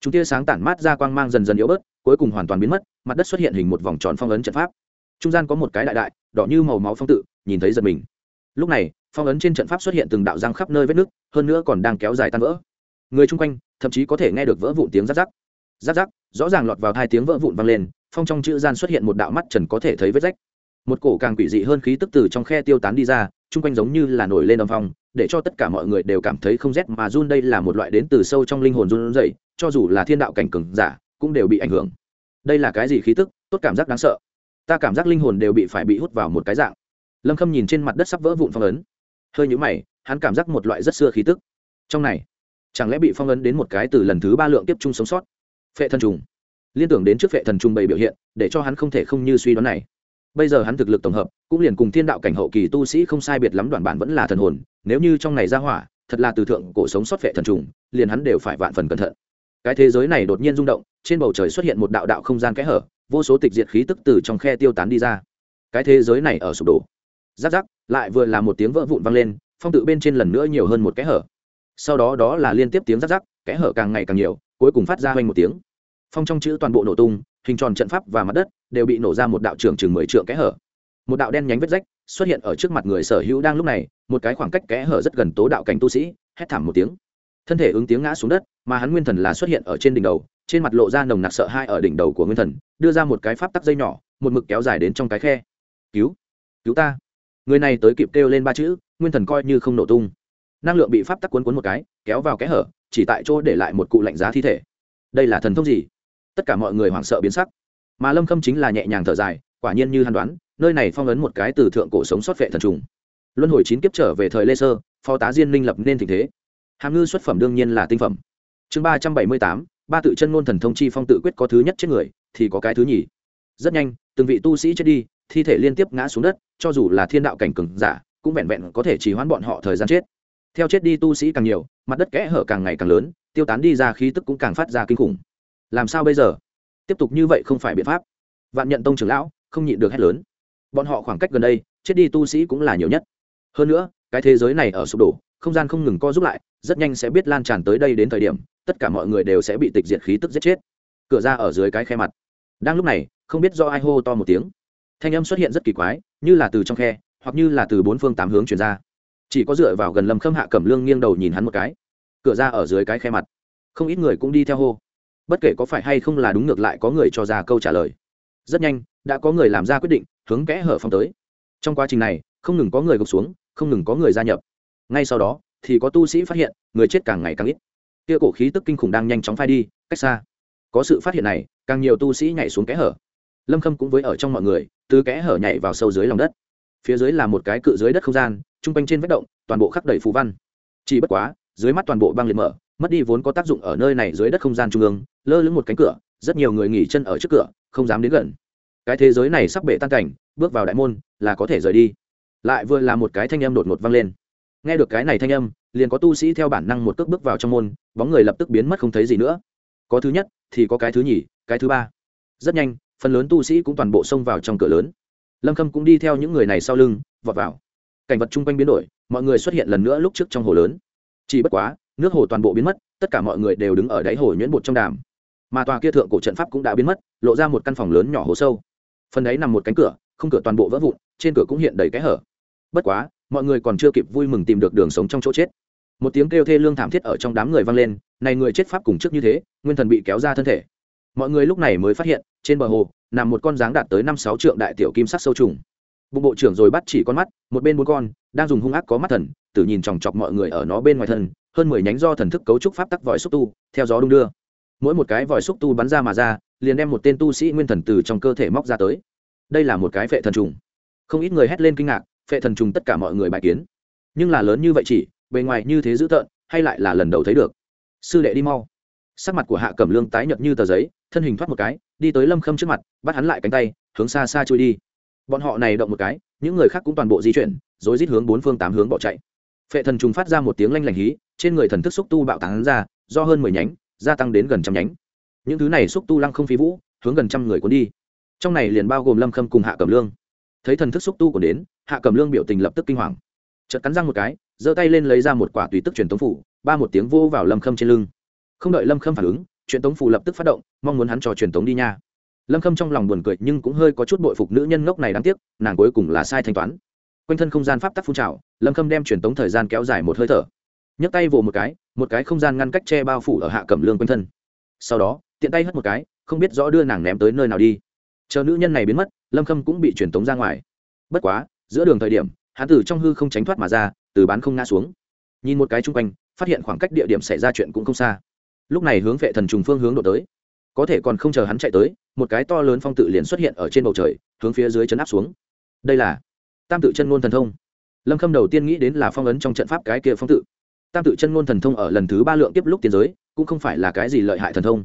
Chúng tia sáng tản mát ra quang mang dần dần yếu bớt, cuối cùng hoàn toàn biến mất, mặt đất xuất hiện hình một vòng tròn phong ấn trận pháp trung gian có một cái đại đại, đỏ như màu máu phong tự, nhìn thấy giật mình. Lúc này, phong ấn trên trận pháp xuất hiện từng đạo răng khắp nơi vết nước, hơn nữa còn đang kéo dài tan vỡ. Người chung quanh, thậm chí có thể nghe được vỡ vụn tiếng rắc rắc. Rắc rắc, rõ ràng lọt vào hai tiếng vỡ vụn vang lên, phong trong chữ gian xuất hiện một đạo mắt trần có thể thấy vết rách. Một cổ càng quỷ dị hơn khí tức từ trong khe tiêu tán đi ra, chung quanh giống như là nổi lên âm phong, để cho tất cả mọi người đều cảm thấy không rét mà run. Đây là một loại đến từ sâu trong linh hồn run rẩy, cho dù là thiên đạo cảnh cường giả, cũng đều bị ảnh hưởng. Đây là cái gì khí tức? Tốt cảm giác đáng sợ ta cảm giác linh hồn đều bị phải bị hút vào một cái dạng. Lâm khâm nhìn trên mặt đất sắp vỡ vụn phong ấn. Hơi nhũ mày, hắn cảm giác một loại rất xưa khí tức. Trong này, chẳng lẽ bị phong ấn đến một cái từ lần thứ ba lượng tiếp chung sống sót? Phệ thần trùng. Liên tưởng đến trước phệ thần trùng bày biểu hiện, để cho hắn không thể không như suy đoán này. Bây giờ hắn thực lực tổng hợp, cũng liền cùng thiên đạo cảnh hậu kỳ tu sĩ không sai biệt lắm đoạn bản vẫn là thần hồn, nếu như trong này ra hỏa, thật là từ thượng cổ sống sót phệ thần trùng, liền hắn đều phải vạn phần cẩn thận. Cái thế giới này đột nhiên rung động, trên bầu trời xuất hiện một đạo đạo không gian kẽ hở vô số tịch diệt khí tức từ trong khe tiêu tán đi ra. Cái thế giới này ở sụp đổ. Giáp giáp lại vừa là một tiếng vỡ vụn vang lên, phong tự bên trên lần nữa nhiều hơn một kẽ hở. Sau đó đó là liên tiếp tiếng giáp giáp kẽ hở càng ngày càng nhiều, cuối cùng phát ra hoành một tiếng. Phong trong chữ toàn bộ nổ tung, hình tròn trận pháp và mặt đất đều bị nổ ra một đạo trường chừng mười trượng kẽ hở. Một đạo đen nhánh vết rách xuất hiện ở trước mặt người sở hữu đang lúc này, một cái khoảng cách kẽ hở rất gần tố đạo cảnh tu sĩ, hét thảm một tiếng. Thân thể ứng tiếng ngã xuống đất, mà hắn nguyên thần là xuất hiện ở trên đỉnh đầu trên mặt lộ ra nồng nặc sợ hai ở đỉnh đầu của nguyên thần, đưa ra một cái pháp tắc dây nhỏ, một mực kéo dài đến trong cái khe. Cứu cứu ta. Người này tới kịp kêu lên ba chữ, nguyên thần coi như không nổ tung. Năng lượng bị pháp tắc cuốn cuốn một cái, kéo vào kẽ hở, chỉ tại chỗ để lại một cụ lạnh giá thi thể. Đây là thần thông gì? Tất cả mọi người hoảng sợ biến sắc. Mà lâm khâm chính là nhẹ nhàng thở dài, quả nhiên như hàn đoán, nơi này phong ấn một cái từ thượng cổ sống sót vệ thần trùng. Luân hồi chín kiếp trở về thời lê sơ, phó tá diên minh lập nên tình thế. Hàm ngư xuất phẩm đương nhiên là tinh phẩm. Chương ba trăm bảy mươi tám ba tự chân ngôn thần thông chi phong tự quyết có thứ nhất chết người, thì có cái thứ nhì. Rất nhanh, từng vị tu sĩ chết đi, thi thể liên tiếp ngã xuống đất, cho dù là thiên đạo cảnh cừng giả, cũng vẹn vẹn có thể chỉ hoãn bọn họ thời gian chết. Theo chết đi tu sĩ càng nhiều, mặt đất kẽ hở càng ngày càng lớn, tiêu tán đi ra khí tức cũng càng phát ra kinh khủng. Làm sao bây giờ? Tiếp tục như vậy không phải biện pháp. Vạn nhận tông trưởng lão, không nhịn được hét lớn. Bọn họ khoảng cách gần đây, chết đi tu sĩ cũng là nhiều nhất. Hơn nữa, cái thế giới này ở sụp đổ, không gian không ngừng co giúp lại, rất nhanh sẽ biết lan tràn tới đây đến thời điểm tất cả mọi người đều sẽ bị tịch diệt khí tức giết chết. Cửa ra ở dưới cái khe mặt. Đang lúc này, không biết do ai hô to một tiếng. Thanh âm xuất hiện rất kỳ quái, như là từ trong khe, hoặc như là từ bốn phương tám hướng chuyển ra. Chỉ có dựa vào gần lâm khâm hạ cẩm lương nghiêng đầu nhìn hắn một cái. Cửa ra ở dưới cái khe mặt. Không ít người cũng đi theo hô. Bất kể có phải hay không là đúng ngược lại có người cho ra câu trả lời. Rất nhanh, đã có người làm ra quyết định, hướng kẽ hở phong tới. Trong quá trình này, không ngừng có người gục xuống, không ngừng có người gia nhập. Ngay sau đó, thì có tu sĩ phát hiện, người chết càng ngày càng ít kia cổ khí tức kinh khủng đang nhanh chóng phai đi, cách xa. Có sự phát hiện này, càng nhiều tu sĩ nhảy xuống kẽ hở. Lâm khâm cũng với ở trong mọi người, từ kẽ hở nhảy vào sâu dưới lòng đất. Phía dưới là một cái cự dưới đất không gian t r u n g quanh trên vết động, toàn bộ khắc đầy phù văn. Chỉ bất quá, dưới mắt toàn bộ băng liệt mở, mất đi vốn có tác dụng ở nơi này dưới đất không gian trung ương, lơ lửng một cánh cửa, rất nhiều người nghỉ chân ở trước cửa, không dám đến gần. Cái thế giới này sắp bể tan cảnh, bước vào đại môn, là có thể rời đi. Lại vừa là một cái thanh âm đột ngột vang lên. Nghe được cái này thanh âm liền có tu sĩ theo bản năng một cước bước vào trong môn, bóng người lập tức biến mất không thấy gì nữa. Có thứ nhất thì có cái thứ nhì, cái thứ ba. Rất nhanh, phần lớn tu sĩ cũng toàn bộ xông vào trong cửa lớn. Lâm khâm cũng đi theo những người này sau lưng, vọt vào. Cảnh vật chung quanh biến đổi, mọi người xuất hiện lần nữa lúc trước trong hồ lớn. Chỉ bất quá, nước hồ toàn bộ biến mất, tất cả mọi người đều đứng ở đáy hồ nhuyễn bột trong đàm. Mà tòa kia thượng cổ trận pháp cũng đã biến mất, lộ ra một căn phòng lớn nhỏ hồ sâu. Phần đấy nằm một cánh cửa không cửa toàn bộ vỡ vụn, trên cửa cũng hiện đầy cái hở. Bất quá, mọi người còn chưa kịp vui mừng tìm được đường sống trong chỗ chết một tiếng kêu thê lương thảm thiết ở trong đám người vang lên, này người chết pháp cùng trước như thế, nguyên thần bị kéo ra thân thể. Mọi người lúc này mới phát hiện, trên bờ hồ, nằm một con dáng đạt tới năm sáu trượng đại tiểu kim sắc sâu trùng. Bụng bộ trưởng rồi bắt chỉ con mắt, một bên bốn con, đang dùng hung ác có mắt thần, tử nhìn chòng chọc mọi người ở nó bên ngoài thân hơn mười nhánh do thần thức cấu trúc pháp tắc vòi xúc tu, theo gió đung đưa. Mỗi một cái vòi xúc tu bắn ra mà ra, liền đem một tên tu sĩ nguyên thần từ trong cơ thể móc ra tới. Đây là một cái phệ thần trùng. Không ít người hét lên kinh ngạc, phệ thần trùng tất cả mọi người bài kiến. Nhưng là lớn như vậy chỉ bề ngoài như thế dữ tợn, hay lại là lần đầu thấy được. Sư đệ đi mau. Sắc mặt của hạ cẩm lương tái nhợt như tờ giấy, thân hình thoát một cái, đi tới lâm khâm trước mặt, bắt hắn lại cánh tay, hướng xa xa trôi đi. Bọn họ này động một cái, những người khác cũng toàn bộ di chuyển rồi rít hướng bốn phương tám hướng bỏ chạy. Phệ thần trùng phát ra một tiếng lanh lảnh hí, trên người thần thức xúc tu bạo tán ra, do hơn mười nhánh, gia tăng đến gần trăm nhánh. Những thứ này xúc tu lăng không phí vũ, hướng gần trăm người cuốn đi. Trong này liền bao gồm lâm khâm cùng hạ cẩm lương. Thấy thần thức xúc tu của đến, hạ cẩm lương biểu tình lập tức kinh hoàng chợt cắn răng một cái, giơ tay lên lấy ra một quả tùy tức truyền tống phủ, ba một tiếng vô vào lâm khâm trên lưng. Không đợi lâm khâm phản ứng, truyền tống phủ lập tức phát động, mong muốn hắn cho truyền tống đi nha. Lâm khâm trong lòng buồn cười nhưng cũng hơi có chút bội phục nữ nhân ngốc này đáng tiếc, nàng cuối cùng là sai thanh toán. Quanh thân không gian pháp tắc phun trào, lâm khâm đem truyền tống thời gian kéo dài một hơi thở. Nhấc tay vồ một cái một cái không gian ngăn cách che bao phủ ở hạ cẩm lương quanh thân. Sau đó, tiện tay hất một cái, không biết rõ đưa nàng ném tới nơi nào đi. Chờ nữ nhân này biến mất, lâm khâm cũng bị truyền tống ra ngoài. Bất quá, giữa đường thời điểm hắn từ trong hư không tránh thoát mà ra, từ bán không ngã xuống. Nhìn một cái chung quanh, phát hiện khoảng cách địa điểm xảy ra chuyện cũng không xa. Lúc này hướng vệ thần trùng phương hướng đổ tới. Có thể còn không chờ hắn chạy tới, một cái to lớn phong tự liền xuất hiện ở trên bầu trời, hướng phía dưới chấn áp xuống. Đây là tam tự chân ngôn thần thông. Lâm khâm đầu tiên nghĩ đến là phong ấn trong trận pháp cái kia phong tự. Tam tự chân ngôn thần thông ở lần thứ ba lượng tiếp lúc tiến giới, cũng không phải là cái gì lợi hại thần thông.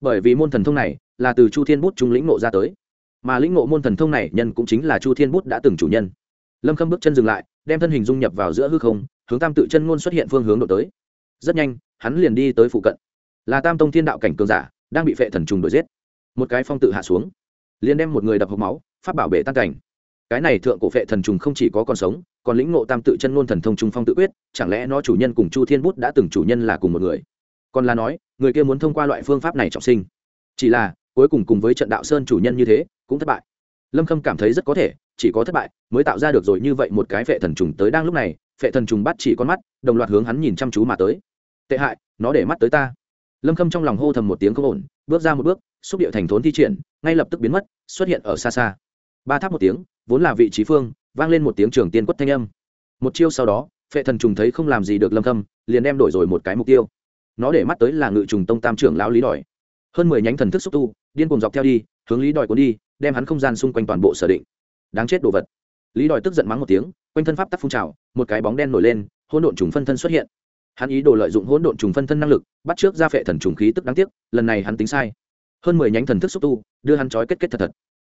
Bởi vì môn thần thông này là từ chu thiên bút trung lĩnh ngộ ra tới. Mà lĩnh ngộ môn thần thông này nhân cũng chính là chu thiên bút đã từng chủ nhân lâm khâm bước chân dừng lại, đem thân hình dung nhập vào giữa hư không, hướng tam tự chân ngôn xuất hiện phương hướng độ tới. Rất nhanh, hắn liền đi tới phụ cận. Là tam tông thiên đạo cảnh cường giả, đang bị phệ thần trùng đuổi giết. Một cái phong tự hạ xuống, liền đem một người đập hộp máu phát bảo bể tan cảnh. Cái này thượng cổ phệ thần trùng không chỉ có còn sống, còn lĩnh ngộ tam tự chân ngôn thần thông trung phong tự quyết, chẳng lẽ nó chủ nhân cùng chu thiên bút đã từng chủ nhân là cùng một người? Còn là nói, người kia muốn thông qua loại phương pháp này trọng sinh. Chỉ là, cuối cùng cùng với trận đạo sơn chủ nhân như thế, cũng thất bại lâm khâm cảm thấy rất có thể, chỉ có thất bại mới tạo ra được rồi như vậy một cái phệ thần trùng tới đang lúc này, phệ thần trùng bắt chỉ con mắt, đồng loạt hướng hắn nhìn chăm chú mà tới. Tệ hại, nó để mắt tới ta. Lâm khâm trong lòng hô thầm một tiếng không ổn, bước ra một bước, xúc điệu thành thốn thi triển, ngay lập tức biến mất, xuất hiện ở xa xa. Ba tháp một tiếng, vốn là vị trí phương, vang lên một tiếng trường tiên quất thanh âm. Một chiêu sau đó, phệ thần trùng thấy không làm gì được lâm khâm, liền đem đổi rồi một cái mục tiêu. Nó để mắt tới là ngự trùng tông tam trưởng lão lý đòi. Hơn mười nhánh thần thức xúc tu, điên cùng dọc theo đi, hướng lý đòi cuốn đi đem hắn không gian xung quanh toàn bộ sở định. Đáng chết đồ vật. Lý đòi tức giận mắng một tiếng, quanh thân pháp tắc phun trào, một cái bóng đen nổi lên, hỗn độn trùng phân thân xuất hiện. Hắn ý đồ lợi dụng hỗn độn trùng phân thân năng lực, bắt trước ra phệ thần trùng khí tức đáng tiếc, lần này hắn tính sai. Hơn mười nhánh thần thức xúc tu, đưa hắn trói kết kết thật thật.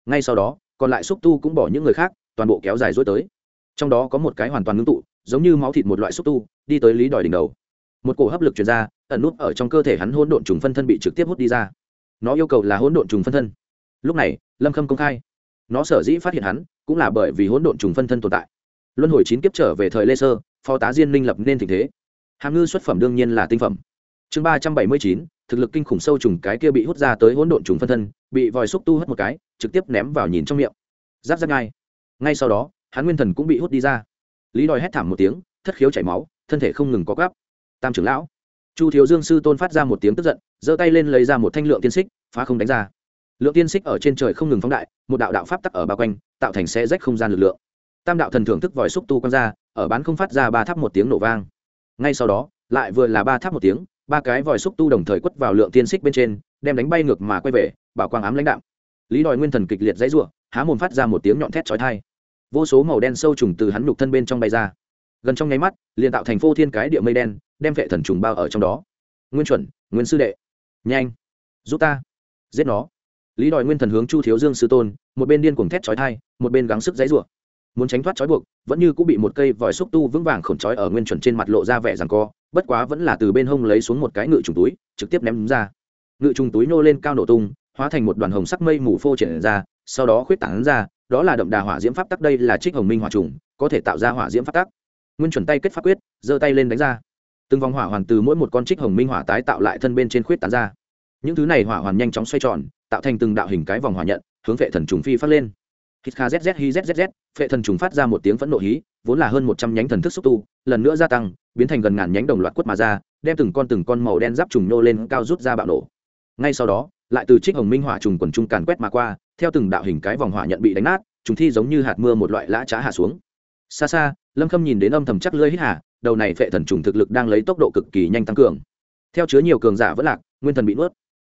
Ngay sau đó, còn lại xúc tu cũng bỏ những người khác, toàn bộ kéo dài dối tới. Trong đó có một cái hoàn toàn ngưng tụ, giống như máu thịt một loại xúc tu, đi tới lý đòi đỉnh đầu. Một cổ hấp lực chuyển ra, ẩn nút ở trong cơ thể hắn hỗn độn trùng phân thân bị trực tiếp hút đi ra. Nó yêu cầu là hỗn độn trùng phân thân lúc này, lâm khâm công khai. Nó sở dĩ phát hiện hắn, cũng là bởi vì hỗn độn trùng phân thân tồn tại. Luân hồi chín kiếp trở về thời lê sơ, phó tá diên minh lập nên tình thế. Hàm ngư xuất phẩm đương nhiên là tinh phẩm. Chương ba trăm bảy mươi chín, thực lực kinh khủng sâu trùng cái kia bị hút ra tới hỗn độn trùng phân thân, bị vòi xúc tu hất một cái, trực tiếp ném vào nhìn trong miệng. Giáp giáp ngay. Ngay sau đó, hắn nguyên thần cũng bị hút đi ra. Lý đòi hét thảm một tiếng, thất khiếu chảy máu, thân thể không ngừng có gắp tam trưởng lão. Chu thiếu dương sư tôn phát ra một tiếng tức giận, giơ tay lên lấy ra một thanh lượng tiên xích, phá không đánh ra lượng tiên xích ở trên trời không ngừng phóng đại, một đạo đạo pháp tắc ở bao quanh, tạo thành xe rách không gian lực lượng. Tam đạo thần thưởng thức vòi xúc tu quăng ra, ở bán không phát ra ba tháp một tiếng nổ vang. Ngay sau đó, lại vừa là ba tháp một tiếng, ba cái vòi xúc tu đồng thời quất vào lượng tiên xích bên trên, đem đánh bay ngược mà quay về, bảo quang ám lãnh đạo. lý đòi nguyên thần kịch liệt dãy ruộng há mồm phát ra một tiếng nhọn thét chói thai vô số màu đen sâu trùng từ hắn nhục thân bên trong bay ra. Gần trong nháy mắt, liền tạo thành phố thiên cái địa mây đen, đem vệ thần trùng bao ở trong đó. Nguyên chuẩn, nguyên sư đệ, nhanh, giúp ta. Giết nó lý đòi nguyên thần hướng chu thiếu dương sư tôn, một bên điên cuồng thét chói thai một bên gắng sức dãy rủa. Muốn tránh thoát trói buộc, vẫn như cũng bị một cây vòi xúc tu vững vàng khổn trói ở nguyên chuẩn trên mặt lộ ra vẻ rằng co, bất quá vẫn là từ bên hông lấy xuống một cái ngự trùng túi, trực tiếp ném ra. Ngự trùng túi nô lên cao nổ tung, hóa thành một đoàn hồng sắc mây mù phô triển ra, sau đó khuyết tảng ra, đó là đậm đà hỏa diễm pháp tắc, đây là trích hồng minh hỏa trùng, có thể tạo ra hỏa diễm pháp tắc. Nguyên chuẩn tay kết pháp quyết, giơ tay lên đánh ra. Từng vòng hỏa hoàn từ mỗi một con trích hồng minh hỏa tái tạo lại thân bên trên khuyết tán ra. Những thứ này hỏa hoàn nhanh chóng xoay tròn tạo thành từng đạo hình cái vòng hỏa nhận, hướng vệ thần trùng phi phát lên. Hít kha zz hi zzz vệ thần trùng phát ra một tiếng phẫn nộ hí, vốn là hơn một trăm nhánh thần thức xúc tu, lần nữa gia tăng, biến thành gần ngàn nhánh đồng loạt quất mà ra, đem từng con từng con màu đen giáp trùng nô lên cao rút ra bạo nổ. Ngay sau đó, lại từ trích hồng minh hỏa trùng quần trung càn quét mà qua, theo từng đạo hình cái vòng hỏa nhận bị đánh nát, trùng thi giống như hạt mưa một loại lã trá hạ xuống. Xa xa, lâm khâm nhìn đến âm thầm chắc lưỡi hít hà, đầu này phệ thần trùng thực lực đang lấy tốc độ cực kỳ nhanh tăng cường. Theo chứa nhiều cường giả vẫn lạc, nguyên thần bị nuốt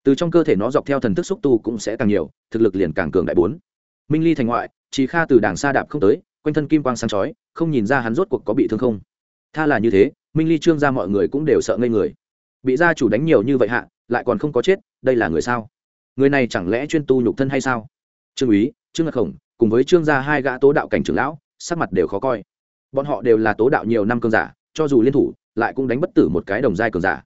từ trong cơ thể nó dọc theo thần thức xúc tu cũng sẽ càng nhiều, thực lực liền càng cường đại bốn. Minh ly thành ngoại chỉ kha từ đảng xa đạp không tới, quanh thân kim quang sáng chói, không nhìn ra hắn rốt cuộc có bị thương không. Tha là như thế, minh ly trương ra mọi người cũng đều sợ ngây người. Bị gia chủ đánh nhiều như vậy hạ, lại còn không có chết, đây là người sao? Người này chẳng lẽ chuyên tu nhục thân hay sao? Trương úy, trương ngạc khổng, cùng với trương gia hai gã tố đạo cảnh trưởng lão, sắc mặt đều khó coi. Bọn họ đều là tố đạo nhiều năm cường giả, cho dù liên thủ, lại cũng đánh bất tử một cái đồng giai cường giả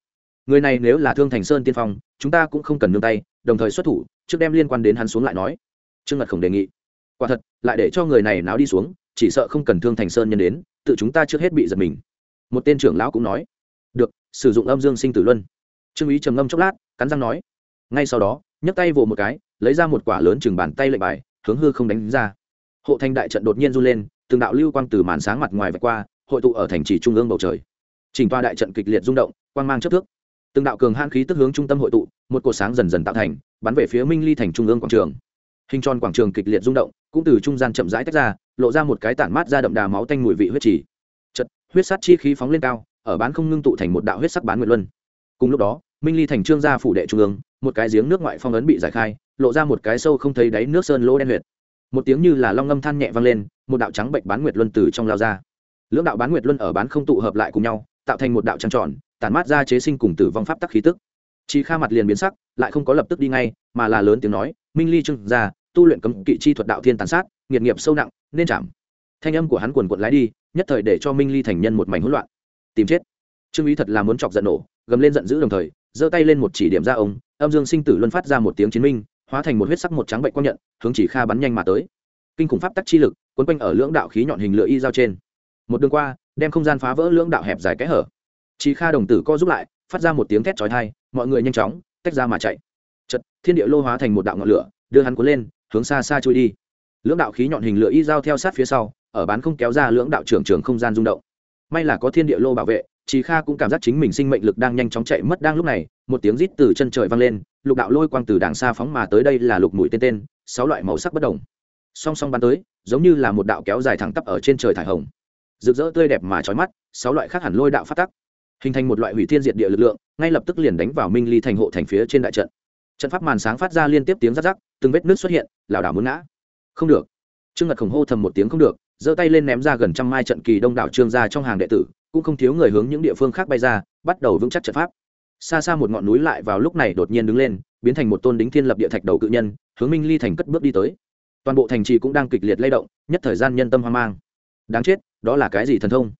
người này nếu là thương thành sơn tiên phong, chúng ta cũng không cần nương tay, đồng thời xuất thủ, trước đem liên quan đến hắn xuống lại nói. Trương ngật khổng đề nghị. Quả thật, lại để cho người này náo đi xuống, chỉ sợ không cần thương thành sơn nhân đến, tự chúng ta trước hết bị giật mình. Một tên trưởng lão cũng nói. Được, sử dụng âm dương sinh tử luân. Trương ý trầm ngâm chốc lát, cắn răng nói. Ngay sau đó, nhấc tay vồ một cái, lấy ra một quả lớn chừng bàn tay lệnh bài, hướng hư không đánh ra. Hộ thành đại trận đột nhiên run lên, từng đạo lưu quang từ màn sáng mặt ngoài vạch qua, hội tụ ở thành trì trung ương bầu trời. Chỉnh toa đại trận kịch liệt rung động, quang mang chất thước từng đạo cường hãn khí tức hướng trung tâm hội tụ, một cột sáng dần dần tạo thành, bắn về phía minh ly thành trung ương quảng trường. Hình tròn quảng trường kịch liệt rung động, cũng từ trung gian chậm rãi tách ra, lộ ra một cái tản mát ra đậm đà máu tanh mùi vị huyết trì. Chật huyết sát chi khí phóng lên cao, ở bán không ngưng tụ thành một đạo huyết sắc bán nguyệt luân. Cùng lúc đó, minh ly thành trương gia phủ đệ trung ương, một cái giếng nước ngoại phong ấn bị giải khai, lộ ra một cái sâu không thấy đáy nước sơn lỗ đen huyệt. Một tiếng như là long ngâm than nhẹ vang lên, một đạo trắng bệnh bán nguyệt luân từ trong lao ra. Lưỡng đạo bán nguyệt luân ở bán không tụ hợp lại cùng nhau, tạo thành một đạo trăng tròn tản mát ra chế sinh cùng tử vong pháp tắc khí tức. Chi kha mặt liền biến sắc, lại không có lập tức đi ngay, mà là lớn tiếng nói, minh ly trương gia, tu luyện cấm kỵ chi thuật đạo thiên tàn sát, nghiệt nghiệp sâu nặng, nên chạm. Thanh âm của hắn quần quận lái đi, nhất thời để cho minh ly thành nhân một mảnh hỗn loạn. Tìm chết. Trương ý thật là muốn chọc giận nổ, gầm lên giận dữ đồng thời, giơ tay lên một chỉ điểm ra ông, âm dương sinh tử luân phát ra một tiếng chiến minh, hóa thành một huyết sắc một trắng bệnh quang nhận, hướng chỉ kha bắn nhanh mà tới. Kinh khủng pháp tắc chi lực quấn quanh ở lưỡng đạo khí nhọn hình lửa y giao trên. Một đường qua, đem không gian phá vỡ lưỡng đạo hẹp dài kẽ hở. Chí kha đồng tử co giúp lại, phát ra một tiếng thét chói tai, mọi người nhanh chóng, tách ra mà chạy. Chật thiên địa lô hóa thành một đạo ngọn lửa, đưa hắn cuốn lên, hướng xa xa trôi đi. Lưỡng đạo khí nhọn hình lửa y giao theo sát phía sau, ở bán không kéo ra lưỡng đạo trưởng trường không gian rung động. May là có thiên địa lô bảo vệ chị kha cũng cảm giác chính mình sinh mệnh lực đang nhanh chóng chạy mất đang lúc này, một tiếng rít từ chân trời vang lên, lục đạo lôi quang từ đàng xa phóng mà tới đây là lục mũi tên tên, sáu loại màu sắc bất đồng. Song song bắn tới, giống như là một đạo kéo dài thẳng tắp ở trên trời thải hồng. Rực rỡ tươi đẹp mà trói mắt, sáu loại khác hẳn lôi đạo phát tắc hình thành một loại hủy thiên diệt địa lực lượng, ngay lập tức liền đánh vào minh ly thành hộ thành phía trên đại trận. Trận pháp màn sáng phát ra liên tiếp tiếng rắc rắc, từng vết nước xuất hiện, lảo đảo muốn ngã. Không được. Trương ngật khổng hô thầm một tiếng không được, giơ tay lên ném ra gần trăm mai trận kỳ đông đảo trương gia trong hàng đệ tử, cũng không thiếu người hướng những địa phương khác bay ra, bắt đầu vững chắc trận pháp. Xa xa một ngọn núi lại vào lúc này đột nhiên đứng lên, biến thành một tôn đính thiên lập địa thạch đầu cự nhân, hướng minh ly thành cất bước đi tới. Toàn bộ thành trì cũng đang kịch liệt lay động, nhất thời gian nhân tâm hoang mang. Đáng chết, đó là cái gì thần thông?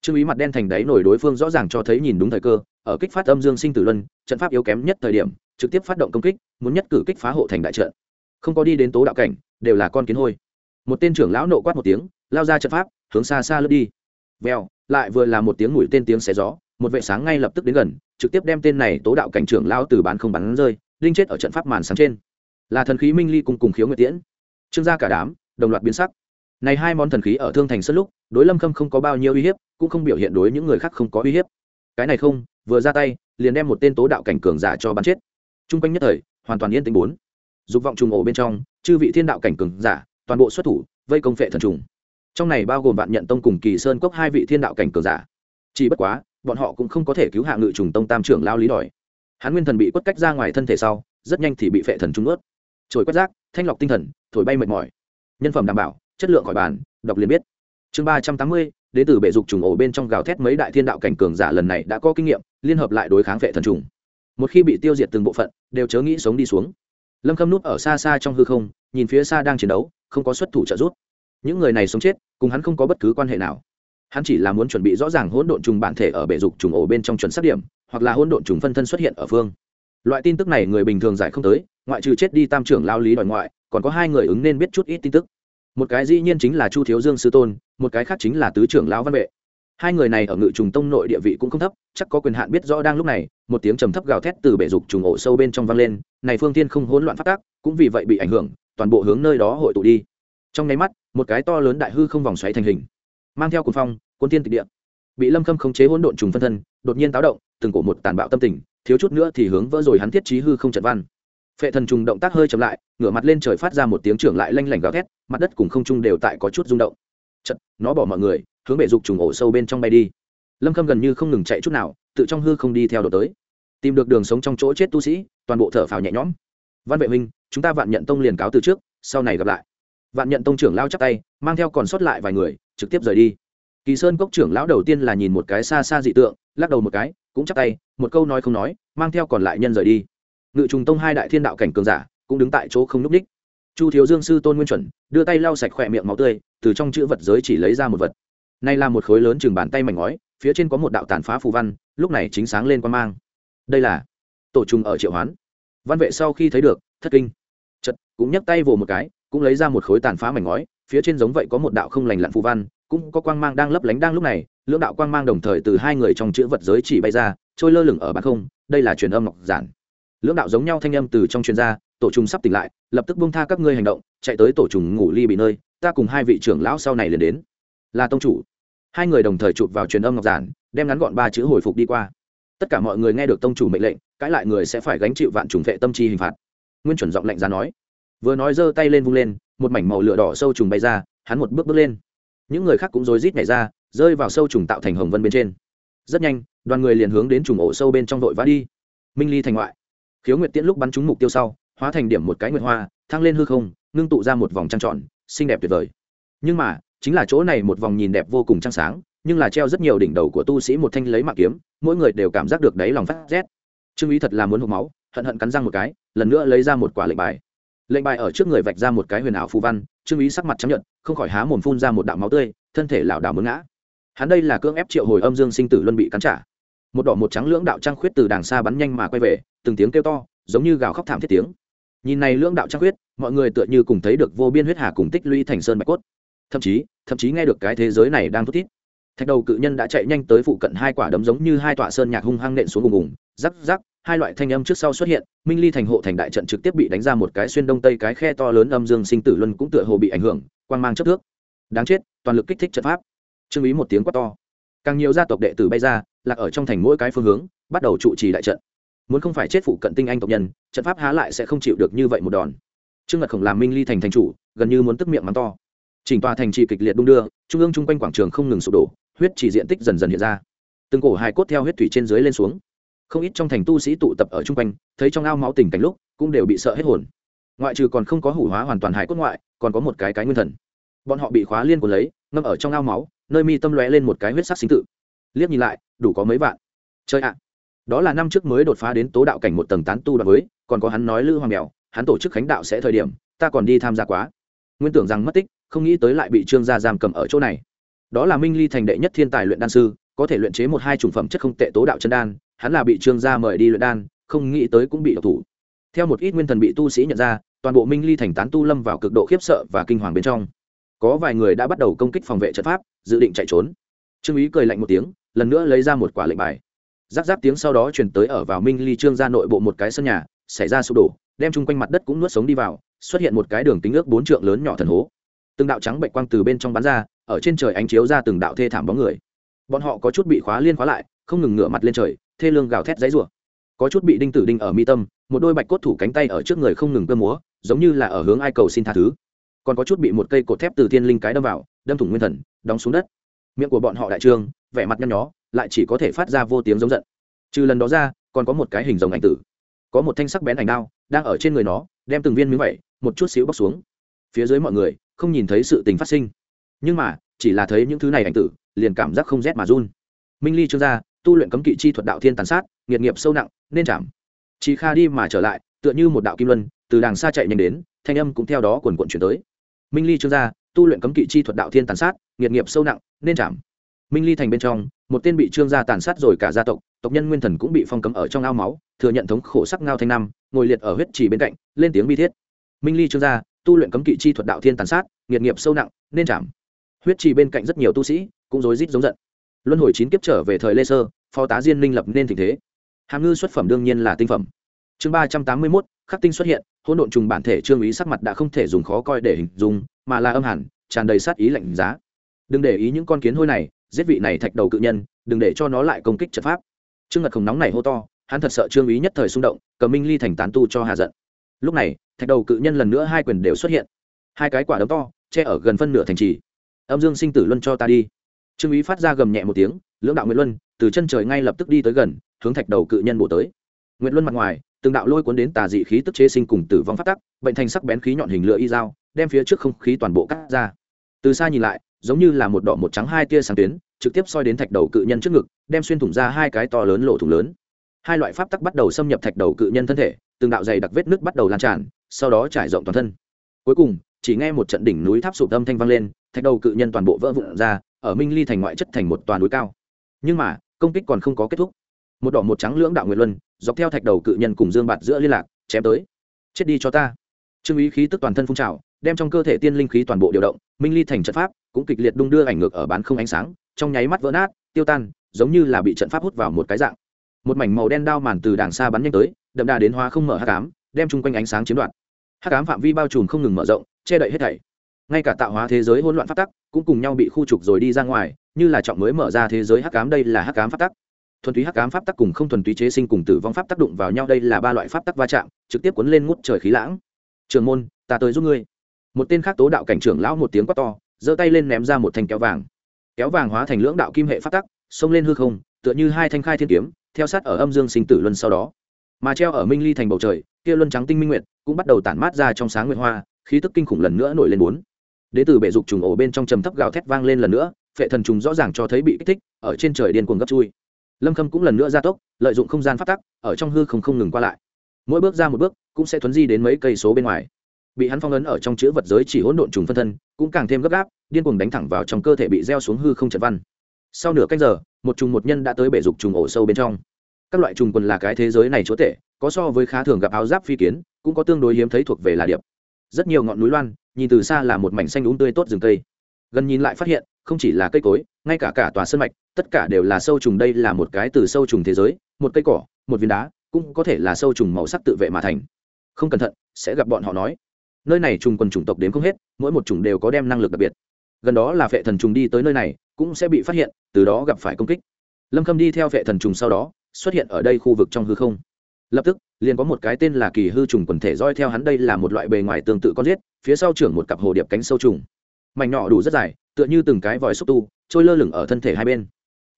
Trương ý mặt đen thành đáy nổi đối phương rõ ràng cho thấy nhìn đúng thời cơ, ở kích phát âm dương sinh tử luân, trận pháp yếu kém nhất thời điểm, trực tiếp phát động công kích, muốn nhất cử kích phá hộ thành đại trận. Không có đi đến tố đạo cảnh, đều là con kiến hôi. Một tên trưởng lão nộ quát một tiếng, lao ra trận pháp, hướng xa xa lướt đi. Vèo, lại vừa là một tiếng mũi tên tiếng xé gió, một vệ sáng ngay lập tức đến gần, trực tiếp đem tên này tố đạo cảnh trưởng lao từ bán không bắn rơi linh chết ở trận pháp màn sáng trên. Là thần khí minh ly cùng cùng khiếu nguyệt tiễn. Trương gia cả đám, đồng loạt biến sắc này hai món thần khí ở thương thành sân lúc, đối lâm khâm không có bao nhiêu uy hiếp, cũng không biểu hiện đối những người khác không có uy hiếp. Cái này không, vừa ra tay, liền đem một tên tố đạo cảnh cường giả cho bắn chết. T r u n g quanh nhất thời, hoàn toàn yên tĩnh bốn. Dục vọng trùng ổ bên trong, chư vị thiên đạo cảnh cường giả, toàn bộ xuất thủ, vây công phệ thần trùng. Trong này bao gồm vạn nhận tông cùng kỳ sơn cốc hai vị thiên đạo cảnh cường giả. Chỉ bất quá, bọn họ cũng không có thể cứu hạ ngự trùng tông tam trưởng lao lý đòi. Hắn nguyên thần bị quất cách ra ngoài thân thể sau, rất nhanh thì bị phệ thần trung ướt. Trồi quét rác, thanh lọc tinh thần, thổi bay mệt mỏi. Nhân phẩm đảm bảo chất lượng khỏi bàn, đọc liền biết. Chương ba trăm tám mươi, đến từ bệ dục trùng ổ bên trong gào thét mấy đại thiên đạo cảnh cường giả lần này đã có kinh nghiệm, liên hợp lại đối kháng vệ thần trùng. Một khi bị tiêu diệt từng bộ phận, đều chớ nghĩ sống đi xuống. Lâm khâm nút ở xa xa trong hư không, nhìn phía xa đang chiến đấu, không có xuất thủ trợ giúp. Những người này sống chết, cùng hắn không có bất cứ quan hệ nào. Hắn chỉ là muốn chuẩn bị rõ ràng hỗn độn trùng bản thể ở bệ dục trùng ổ bên trong chuẩn xác điểm, hoặc là hỗn độn trùng phân thân xuất hiện ở phương. Loại tin tức này người bình thường giải không tới, ngoại trừ chết đi tam trưởng lao lý đòi ngoại, còn có hai người ứng nên biết chút ít tin tức một cái dĩ nhiên chính là chu thiếu dương sư tôn, một cái khác chính là tứ trưởng lão văn vệ. Hai người này ở ngự trùng tông nội địa vị cũng không thấp, chắc có quyền hạn biết rõ đang lúc này, một tiếng trầm thấp gào thét từ bể dục trùng ổ sâu bên trong vang lên, này phương tiên không hỗn loạn phát tác, cũng vì vậy bị ảnh hưởng, toàn bộ hướng nơi đó hội tụ đi. Trong nháy mắt, một cái to lớn đại hư không vòng xoáy thành hình, mang theo cuồng phong quân tiên tịch địa. Bị lâm khâm khống chế hỗn độn trùng phân thân, đột nhiên táo động, từng cổ một tàn bạo tâm tình, thiếu chút nữa thì hướng vỡ rồi hắn thiết trí hư không trận văn phệ thần trùng động tác hơi chậm lại, ngửa mặt lên trời phát ra một tiếng trưởng lại lanh lảnh gào thét, mặt đất cùng không trung đều tại có chút rung động. Chật, nó bỏ mọi người, hướng bệ dục trùng ổ sâu bên trong bay đi. Lâm khâm gần như không ngừng chạy chút nào, tự trong hư không đi theo đổ tới. Tìm được đường sống trong chỗ chết tu sĩ, toàn bộ thở phào nhẹ nhõm. Văn vệ huynh, chúng ta vạn nhận tông liền cáo từ trước, sau này gặp lại. Vạn nhận tông trưởng lao chắc tay, mang theo còn sót lại vài người, trực tiếp rời đi. Kỳ sơn cốc trưởng lão đầu tiên là nhìn một cái xa xa dị tượng, lắc đầu một cái, cũng chắc tay, một câu nói không nói, mang theo còn lại nhân rời đi ngự trùng tông hai đại thiên đạo cảnh cường giả cũng đứng tại chỗ không núp đích chu thiếu dương sư tôn nguyên chuẩn, đưa tay lau sạch khỏe miệng máu tươi, từ trong chữ vật giới chỉ lấy ra một vật. Nay là một khối lớn chừng bàn tay mảnh ngói, phía trên có một đạo tàn phá phù văn, lúc này chính sáng lên quan mang. Đây là tổ trùng ở triệu hoán. Văn vệ sau khi thấy được, thất kinh. Chật cũng nhấc tay vồ một cái, cũng lấy ra một khối tàn phá mảnh ngói, phía trên giống vậy có một đạo không lành lặn phù văn, cũng có quang mang đang lấp lánh đang lúc này, lưỡng đạo quang mang đồng thời từ hai người trong chữ vật giới chỉ bay ra, trôi lơ lửng ở bàn không, đây là truyền âm ngọc giản lưỡng đạo giống nhau thanh âm từ trong chuyên gia, tổ trùng sắp tỉnh lại, lập tức buông tha các ngươi hành động, chạy tới tổ trùng ngủ ly bị nơi, ta cùng hai vị trưởng lão sau này liền đến. Là tông chủ. Hai người đồng thời chụp vào truyền âm ngọc giản, đem ngắn gọn ba chữ hồi phục đi qua. Tất cả mọi người nghe được tông chủ mệnh lệnh, cãi lại người sẽ phải gánh chịu vạn trùng vệ tâm chi hình phạt. Nguyên chuẩn giọng lạnh ra nói. Vừa nói giơ tay lên vung lên, một mảnh màu lửa đỏ sâu trùng bay ra, hắn một bước bước lên. Những người khác cũng rối rít nhảy ra, rơi vào sâu trùng tạo thành hồng vân bên trên. Rất nhanh, đoàn người liền hướng đến trùng ổ sâu bên trong vội vã đi. Minh ly thành ngoại khiếu nguyệt tiễn lúc bắn trúng mục tiêu sau, hóa thành điểm một cái nguyệt hoa, thăng lên hư không, ngưng tụ ra một vòng trăng tròn, xinh đẹp tuyệt vời. Nhưng mà, chính là chỗ này một vòng nhìn đẹp vô cùng trăng sáng, nhưng là treo rất nhiều đỉnh đầu của tu sĩ một thanh lấy mạng kiếm, mỗi người đều cảm giác được đáy lòng phát rét. Trương ý thật là muốn hộp máu, hận hận cắn răng một cái, lần nữa lấy ra một quả lệnh bài. Lệnh bài ở trước người vạch ra một cái huyền ảo phù văn, trương ý sắc mặt chấp nhận không khỏi há mồm phun ra một đạo máu tươi, thân thể lảo đảo mướn ngã. Hắn đây là cưỡng ép triệu hồi âm dương sinh tử luân bị cắn trả một đỏ một trắng lưỡng đạo trăng khuyết từ đàng xa bắn nhanh mà quay về, từng tiếng kêu to, giống như gào khóc thảm thiết tiếng. Nhìn này lưỡng đạo trăng khuyết, mọi người tựa như cùng thấy được vô biên huyết hà cùng tích lũy thành sơn bạch cốt. Thậm chí thậm chí nghe được cái thế giới này đang thút thít. Thạch đầu cự nhân đã chạy nhanh tới phụ cận hai quả đấm giống như hai tọa sơn nhạc hung hăng nện xuống ùng ùng rắc rắc, hai loại thanh âm trước sau xuất hiện, minh ly thành hộ thành đại trận trực tiếp bị đánh ra một cái xuyên đông tây cái khe to lớn âm dương sinh tử luân cũng tựa hồ bị ảnh hưởng, quang mang chấp thước. Đáng chết, toàn lực kích thích trận pháp. Trương ý một tiếng quát to. Càng nhiều gia tộc đệ tử bay ra lạc ở trong thành mỗi cái phương hướng, bắt đầu trụ trì đại trận. Muốn không phải chết phụ cận tinh anh tộc nhân, trận pháp há lại sẽ không chịu được như vậy một đòn. Trương ngật khổng làm minh ly thành thành chủ, gần như muốn tức miệng mắng to. Chỉnh tòa thành trì kịch liệt đung đưa, trung ương chung quanh quảng trường không ngừng sụp đổ, huyết chỉ diện tích dần dần hiện ra. Từng cổ hài cốt theo huyết thủy trên dưới lên xuống. Không ít trong thành tu sĩ tụ tập ở chung quanh, thấy trong ao máu tình cảnh lúc, cũng đều bị sợ hết hồn. Ngoại trừ còn không có hủ hóa hoàn toàn hài cốt ngoại, còn có một cái cái nguyên thần. Bọn họ bị khóa liên của lấy, ngâm ở trong ao máu, nơi mi tâm lóe lên một cái huyết sắc sinh tự liếc nhìn lại, đủ có mấy vạn. Chơi ạ, đó là năm trước mới đột phá đến tố đạo cảnh một tầng tán tu đoạn với còn có hắn nói lữ hoàng mèo, hắn tổ chức khánh đạo sẽ thời điểm, ta còn đi tham gia quá. Nguyên tưởng rằng mất tích, không nghĩ tới lại bị trương gia giam cầm ở chỗ này. Đó là minh ly thành đệ nhất thiên tài luyện đan sư, có thể luyện chế một hai chủng phẩm chất không tệ tố đạo chân đan, hắn là bị trương gia mời đi luyện đan, không nghĩ tới cũng bị độc thủ. Theo một ít nguyên thần bị tu sĩ nhận ra, toàn bộ minh ly thành tán tu lâm vào cực độ khiếp sợ và kinh hoàng bên trong. Có vài người đã bắt đầu công kích phòng vệ trận pháp, dự định chạy trốn. Trương ý cười lạnh một tiếng lần nữa lấy ra một quả lệnh bài. Giáp giáp tiếng sau đó chuyển tới ở vào minh ly trương ra nội bộ một cái sân nhà, xảy ra sụp đổ, đem chung quanh mặt đất cũng nuốt sống đi vào, xuất hiện một cái đường tính ước bốn trượng lớn nhỏ thần hố. Từng đạo trắng bệnh quang từ bên trong bắn ra, ở trên trời ánh chiếu ra từng đạo thê thảm bóng người. Bọn họ có chút bị khóa liên khóa lại, không ngừng ngửa mặt lên trời, thê lương gào thét dãy rủa. Có chút bị đinh tử đinh ở mi tâm, một đôi bạch cốt thủ cánh tay ở trước người không ngừng cơ múa, giống như là ở hướng ai cầu xin tha thứ. Còn có chút bị một cây cột thép từ thiên linh cái đâm vào, đâm thủng nguyên thần, đóng xuống đất. Miệng của bọn họ đại trương vẻ mặt nhăn nhó, lại chỉ có thể phát ra vô tiếng giống giận. Trừ lần đó ra, còn có một cái hình rồng ảnh tử. Có một thanh sắc bén ảnh đao đang ở trên người nó, đem từng viên miếng vậy một chút xíu bóc xuống. Phía dưới mọi người không nhìn thấy sự tình phát sinh. Nhưng mà, chỉ là thấy những thứ này ảnh tử, liền cảm giác không rét mà run. Minh ly trương gia, tu luyện cấm kỵ chi thuật đạo thiên tàn sát, nghiệt nghiệp sâu nặng, nên chạm. Chỉ kha đi mà trở lại, tựa như một đạo kim luân, từ đàng xa chạy nhanh đến, thanh âm cũng theo đó quần quận chuyển tới. Minh ly trương gia, tu luyện cấm kỵ chi thuật đạo thiên tàn sát, nghiệt nghiệp sâu nặng, nên chạm minh ly thành bên trong, một tên bị trương gia tàn sát rồi cả gia tộc tộc nhân nguyên thần cũng bị phong cấm ở trong ao máu, thừa nhận thống khổ sắc ngao thanh năm, ngồi liệt ở huyết trì bên cạnh, lên tiếng bi thiết. Minh ly trương gia, tu luyện cấm kỵ chi thuật đạo thiên tàn sát, nghiệt nghiệp sâu nặng, nên chạm. Huyết trì bên cạnh rất nhiều tu sĩ, cũng rối rít giống giận. Luân hồi chín kiếp trở về thời lê sơ, phó tá diên minh lập nên tình thế. Hàm ngư xuất phẩm đương nhiên là tinh phẩm. Chương ba trăm tám mươi mốt, khắc tinh xuất hiện, hỗn độn trùng bản thể trương ý sắc mặt đã không thể dùng khó coi để hình dung, mà là âm hẳn, tràn đầy sát ý lạnh giá. Đừng để ý những con kiến hôi này giết vị này thạch đầu cự nhân, đừng để cho nó lại công kích trận pháp. Trương ngật khổng nóng này hô to, hắn thật sợ trương ý nhất thời xung động, cầm minh ly thành tán tu cho hà giận. Lúc này, thạch đầu cự nhân lần nữa hai quyền đều xuất hiện. Hai cái quả đấm to, che ở gần phân nửa thành trì. Âm dương sinh tử luân cho ta đi. Trương ý phát ra gầm nhẹ một tiếng, lưỡng đạo nguyễn luân từ chân trời ngay lập tức đi tới gần, hướng thạch đầu cự nhân bổ tới. Nguyễn luân mặt ngoài, từng đạo lôi cuốn đến tà dị khí tức chế sinh cùng tử vong phát tắc, bệnh thành sắc bén khí nhọn hình lửa y dao, đem phía trước không khí toàn bộ cắt ra. Từ xa nhìn lại giống như là một đỏ một trắng hai tia sáng tuyến, trực tiếp soi đến thạch đầu cự nhân trước ngực, đem xuyên thủng ra hai cái to lớn lộ thủng lớn. Hai loại pháp tắc bắt đầu xâm nhập thạch đầu cự nhân thân thể, từng đạo dày đặc vết nước bắt đầu lan tràn, sau đó trải rộng toàn thân. Cuối cùng, chỉ nghe một trận đỉnh núi tháp sụp âm thanh vang lên, thạch đầu cự nhân toàn bộ vỡ vụn ra, ở minh ly thành ngoại chất thành một toàn núi cao. Nhưng mà, công kích còn không có kết thúc. Một đỏ một trắng lưỡng đạo nguyệt luân, dọc theo thạch đầu cự nhân cùng dương bạt giữa liên lạc, chém tới. Chết đi cho ta. Trương ý khí tức toàn thân phun trào, đem trong cơ thể tiên linh khí toàn bộ điều động, minh ly thành trận pháp cũng kịch liệt đung đưa ảnh ngược ở bán không ánh sáng, trong nháy mắt vỡ nát, tiêu tan, giống như là bị trận pháp hút vào một cái dạng. Một mảnh màu đen đao màn từ đàng xa bắn nhanh tới, đậm đà đến hóa không mở hát cám đem chung quanh ánh sáng chiếm đoạt. Hát cám phạm vi bao trùm không ngừng mở rộng, che đậy hết thảy. Ngay cả tạo hóa thế giới hỗn loạn phát tắc cũng cùng nhau bị khu trục rồi đi ra ngoài, như là trọng mới mở ra thế giới hắc cám đây là hắc cám phát tắc. Thuần túy hắc cám pháp tắc cùng không thuần túy chế sinh cùng tử vong pháp tác đụng vào nhau đây là ba loại pháp tắc va chạm, trực tiếp cuốn lên ngút trời khí lãng. Trường môn, ta tới giúp ngươi. Một tên khác tố đạo cảnh trưởng lão một tiếng quát to giơ tay lên ném ra một thanh kéo vàng. Kéo vàng hóa thành lưỡng đạo kim hệ phát tắc, xông lên hư không, tựa như hai thanh khai thiên kiếm, theo sát ở âm dương sinh tử luân sau đó. Mà treo ở minh ly thành bầu trời, kia luân trắng tinh minh nguyệt cũng bắt đầu tản mát ra trong sáng nguyệt hoa, khí tức kinh khủng lần nữa nổi lên bốn. Đế tử bệ dục trùng ổ bên trong trầm thấp gào thét vang lên lần nữa, phệ thần trùng rõ ràng cho thấy bị kích thích, ở trên trời điên cuồng gấp chui. Lâm khâm cũng lần nữa gia tốc, lợi dụng không gian phát tắc, ở trong hư không không ngừng qua lại. Mỗi bước ra một bước, cũng sẽ thuấn di đến mấy cây số bên ngoài bị hắn phong ấn ở trong chữ vật giới chỉ hỗn độn trùng phân thân, cũng càng thêm gấp gáp, điên cuồng đánh thẳng vào trong cơ thể bị gieo xuống hư không trận văn. Sau nửa canh giờ, một trùng một nhân đã tới bể dục trùng ổ sâu bên trong. Các loại trùng quần là cái thế giới này chúa tể, có so với khá thường gặp áo giáp phi kiến, cũng có tương đối hiếm thấy thuộc về là điệp. Rất nhiều ngọn núi loan, nhìn từ xa là một mảnh xanh đúng tươi tốt rừng cây. Gần nhìn lại phát hiện, không chỉ là cây cối, ngay cả cả tòa sân mạch, tất cả đều là sâu trùng đây là một cái từ sâu trùng thế giới, một cây cỏ, một viên đá, cũng có thể là sâu trùng màu sắc tự vệ mà thành. Không cẩn thận, sẽ gặp bọn họ nói nơi này trùng quần chủng tộc đến không hết, mỗi một chủng đều có đem năng lực đặc biệt. Gần đó là vệ thần trùng đi tới nơi này, cũng sẽ bị phát hiện, từ đó gặp phải công kích. Lâm khâm đi theo vệ thần trùng sau đó, xuất hiện ở đây khu vực trong hư không. Lập tức, liền có một cái tên là kỳ hư trùng quần thể roi theo hắn, đây là một loại bề ngoài tương tự con giết, phía sau trưởng một cặp hồ điệp cánh sâu trùng. Mảnh nhỏ đủ rất dài, tựa như từng cái vòi xúc tu, trôi lơ lửng ở thân thể hai bên.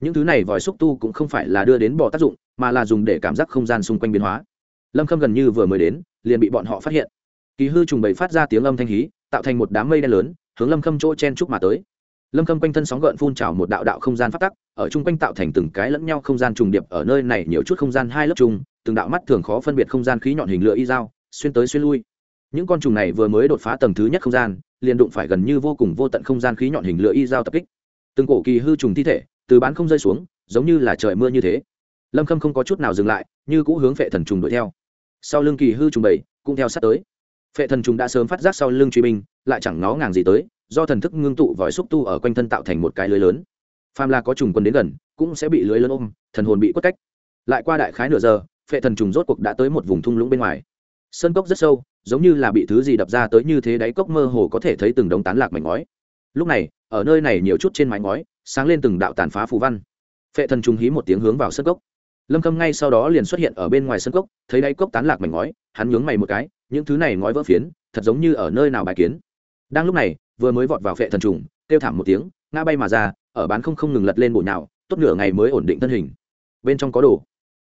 Những thứ này vòi xúc tu cũng không phải là đưa đến bỏ tác dụng, mà là dùng để cảm giác không gian xung quanh biến hóa. Lâm khâm gần như vừa mới đến, liền bị bọn họ phát hiện kỳ hư trùng bầy phát ra tiếng âm thanh hí, tạo thành một đám mây đen lớn, hướng lâm khâm chỗ chen trúc mà tới. Lâm khâm quanh thân sóng gợn phun trào một đạo đạo không gian phát tắc, ở chung quanh tạo thành từng cái lẫn nhau không gian trùng điệp, ở nơi này nhiều chút không gian hai lớp trùng, từng đạo mắt thường khó phân biệt không gian khí nhọn hình lửa y dao, xuyên tới xuyên lui. Những con trùng này vừa mới đột phá tầng thứ nhất không gian, liền đụng phải gần như vô cùng vô tận không gian khí nhọn hình lửa y dao tập kích. Từng cổ kỳ hư trùng thi thể, từ bán không rơi xuống, giống như là trời mưa như thế. Lâm khâm không có chút nào dừng lại, như cũ hướng phệ thần trùng đuổi theo. Sau lưng kỳ hư trùng bảy cũng theo sát tới phệ thần trùng đã sớm phát giác sau lưng truy binh, lại chẳng nó ngàng gì tới, do thần thức ngưng tụ vòi xúc tu ở quanh thân tạo thành một cái lưới lớn. Phàm là có trùng quân đến gần, cũng sẽ bị lưới lớn ôm, thần hồn bị quất cách. Lại qua đại khái nửa giờ, phệ thần trùng rốt cuộc đã tới một vùng thung lũng bên ngoài. Sơn cốc rất sâu, giống như là bị thứ gì đập ra tới như thế đáy cốc mơ hồ có thể thấy từng đống tán lạc mảnh ngói. Lúc này, ở nơi này nhiều chút trên mái ngói, sáng lên từng đạo tàn phá phù văn. Phệ thần trùng hí một tiếng hướng vào sơn cốc lâm khâm ngay sau đó liền xuất hiện ở bên ngoài sân cốc, thấy đáy cốc tán lạc mảnh ngói, hắn nhướng mày một cái, những thứ này ngói vỡ phiến, thật giống như ở nơi nào bài kiến. Đang lúc này, vừa mới vọt vào phệ thần trùng, kêu thảm một tiếng, ngã bay mà ra, ở bán không không ngừng lật lên bụi nào tốt nửa ngày mới ổn định thân hình. Bên trong có đồ.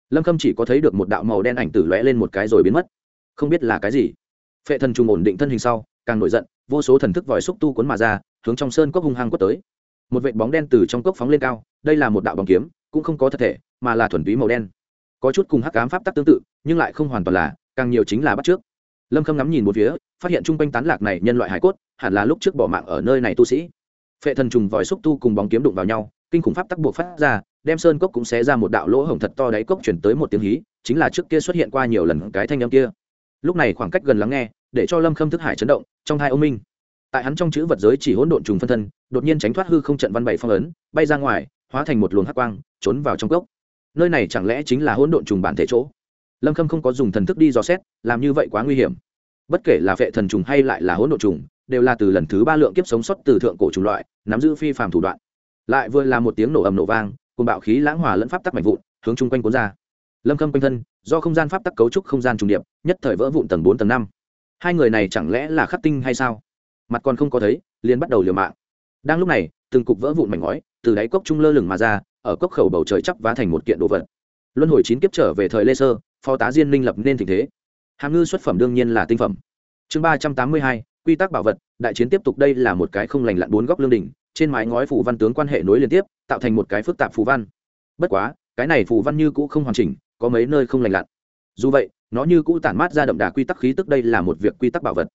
Lâm khâm chỉ có thấy được một đạo màu đen ảnh tử lóe lên một cái rồi biến mất. Không biết là cái gì. Phệ thần trùng ổn định thân hình sau, càng nổi giận, vô số thần thức vòi xúc tu cuốn mà ra, hướng trong sơn cốc hung hăng quất tới. Một vệt bóng đen từ trong cốc phóng lên cao, đây là một đạo bóng kiếm cũng không có thật thể, mà là thuần túy màu đen. Có chút cùng hắc ám pháp tắc tương tự, nhưng lại không hoàn toàn là, càng nhiều chính là bắt trước. Lâm khâm ngắm nhìn một phía, phát hiện chung quanh tán lạc này nhân loại hải cốt, hẳn là lúc trước bỏ mạng ở nơi này tu sĩ. Phệ thần trùng vòi xúc tu cùng bóng kiếm đụng vào nhau, kinh khủng pháp tắc buộc phát ra, đem sơn cốc cũng xé ra một đạo lỗ hổng thật to đáy cốc chuyển tới một tiếng hí, chính là trước kia xuất hiện qua nhiều lần cái thanh âm kia. Lúc này khoảng cách gần lắng nghe, để cho lâm khâm thức hải chấn động, trong hai ông minh. Tại hắn trong chữ vật giới chỉ hỗn độn trùng phân thân, đột nhiên tránh thoát hư không trận văn bảy phong ấn, bay ra ngoài, hóa thành một luồng hắc quang trốn vào trong cốc. Nơi này chẳng lẽ chính là hỗn độn trùng bản thể chỗ? Lâm khâm không có dùng thần thức đi dò xét, làm như vậy quá nguy hiểm. Bất kể là vệ thần trùng hay lại là hỗn độn trùng, đều là từ lần thứ ba lượng kiếp sống sót từ thượng cổ trùng loại, nắm giữ phi phàm thủ đoạn. Lại vừa là một tiếng nổ ầm nổ vang cùng bạo khí lãng hòa lẫn pháp tắc mạnh vụn, hướng chung quanh cuốn ra. Lâm khâm quanh thân, do không gian pháp tắc cấu trúc không gian trùng điệp, nhất thời vỡ vụn tầng bốn, tầng năm. Hai người này chẳng lẽ là khắc tinh hay sao? Mặt còn không có thấy, liền bắt đầu liều mạng. Đang lúc này, từng cục vỡ vụn mảnh ngói, từ đáy cốc trung lơ lửng mà ra ở cốc khẩu bầu trời chắp vá thành một kiện đồ vật. Luân hồi chín kiếp trở về thời lê sơ, phó tá diên minh lập nên tình thế. Hàm ngư xuất phẩm đương nhiên là tinh phẩm. Chương ba trăm tám mươi hai, quy tắc bảo vật, đại chiến tiếp tục đây là một cái không lành lặn bốn góc lương đỉnh, trên mái ngói phủ văn tướng quan hệ nối liên tiếp, tạo thành một cái phức tạp phù văn. Bất quá, cái này phù văn như cũ không hoàn chỉnh, có mấy nơi không lành lặn. Dù vậy, nó như cũ tản mát ra đậm đà quy tắc khí tức đây là một việc quy tắc bảo vật.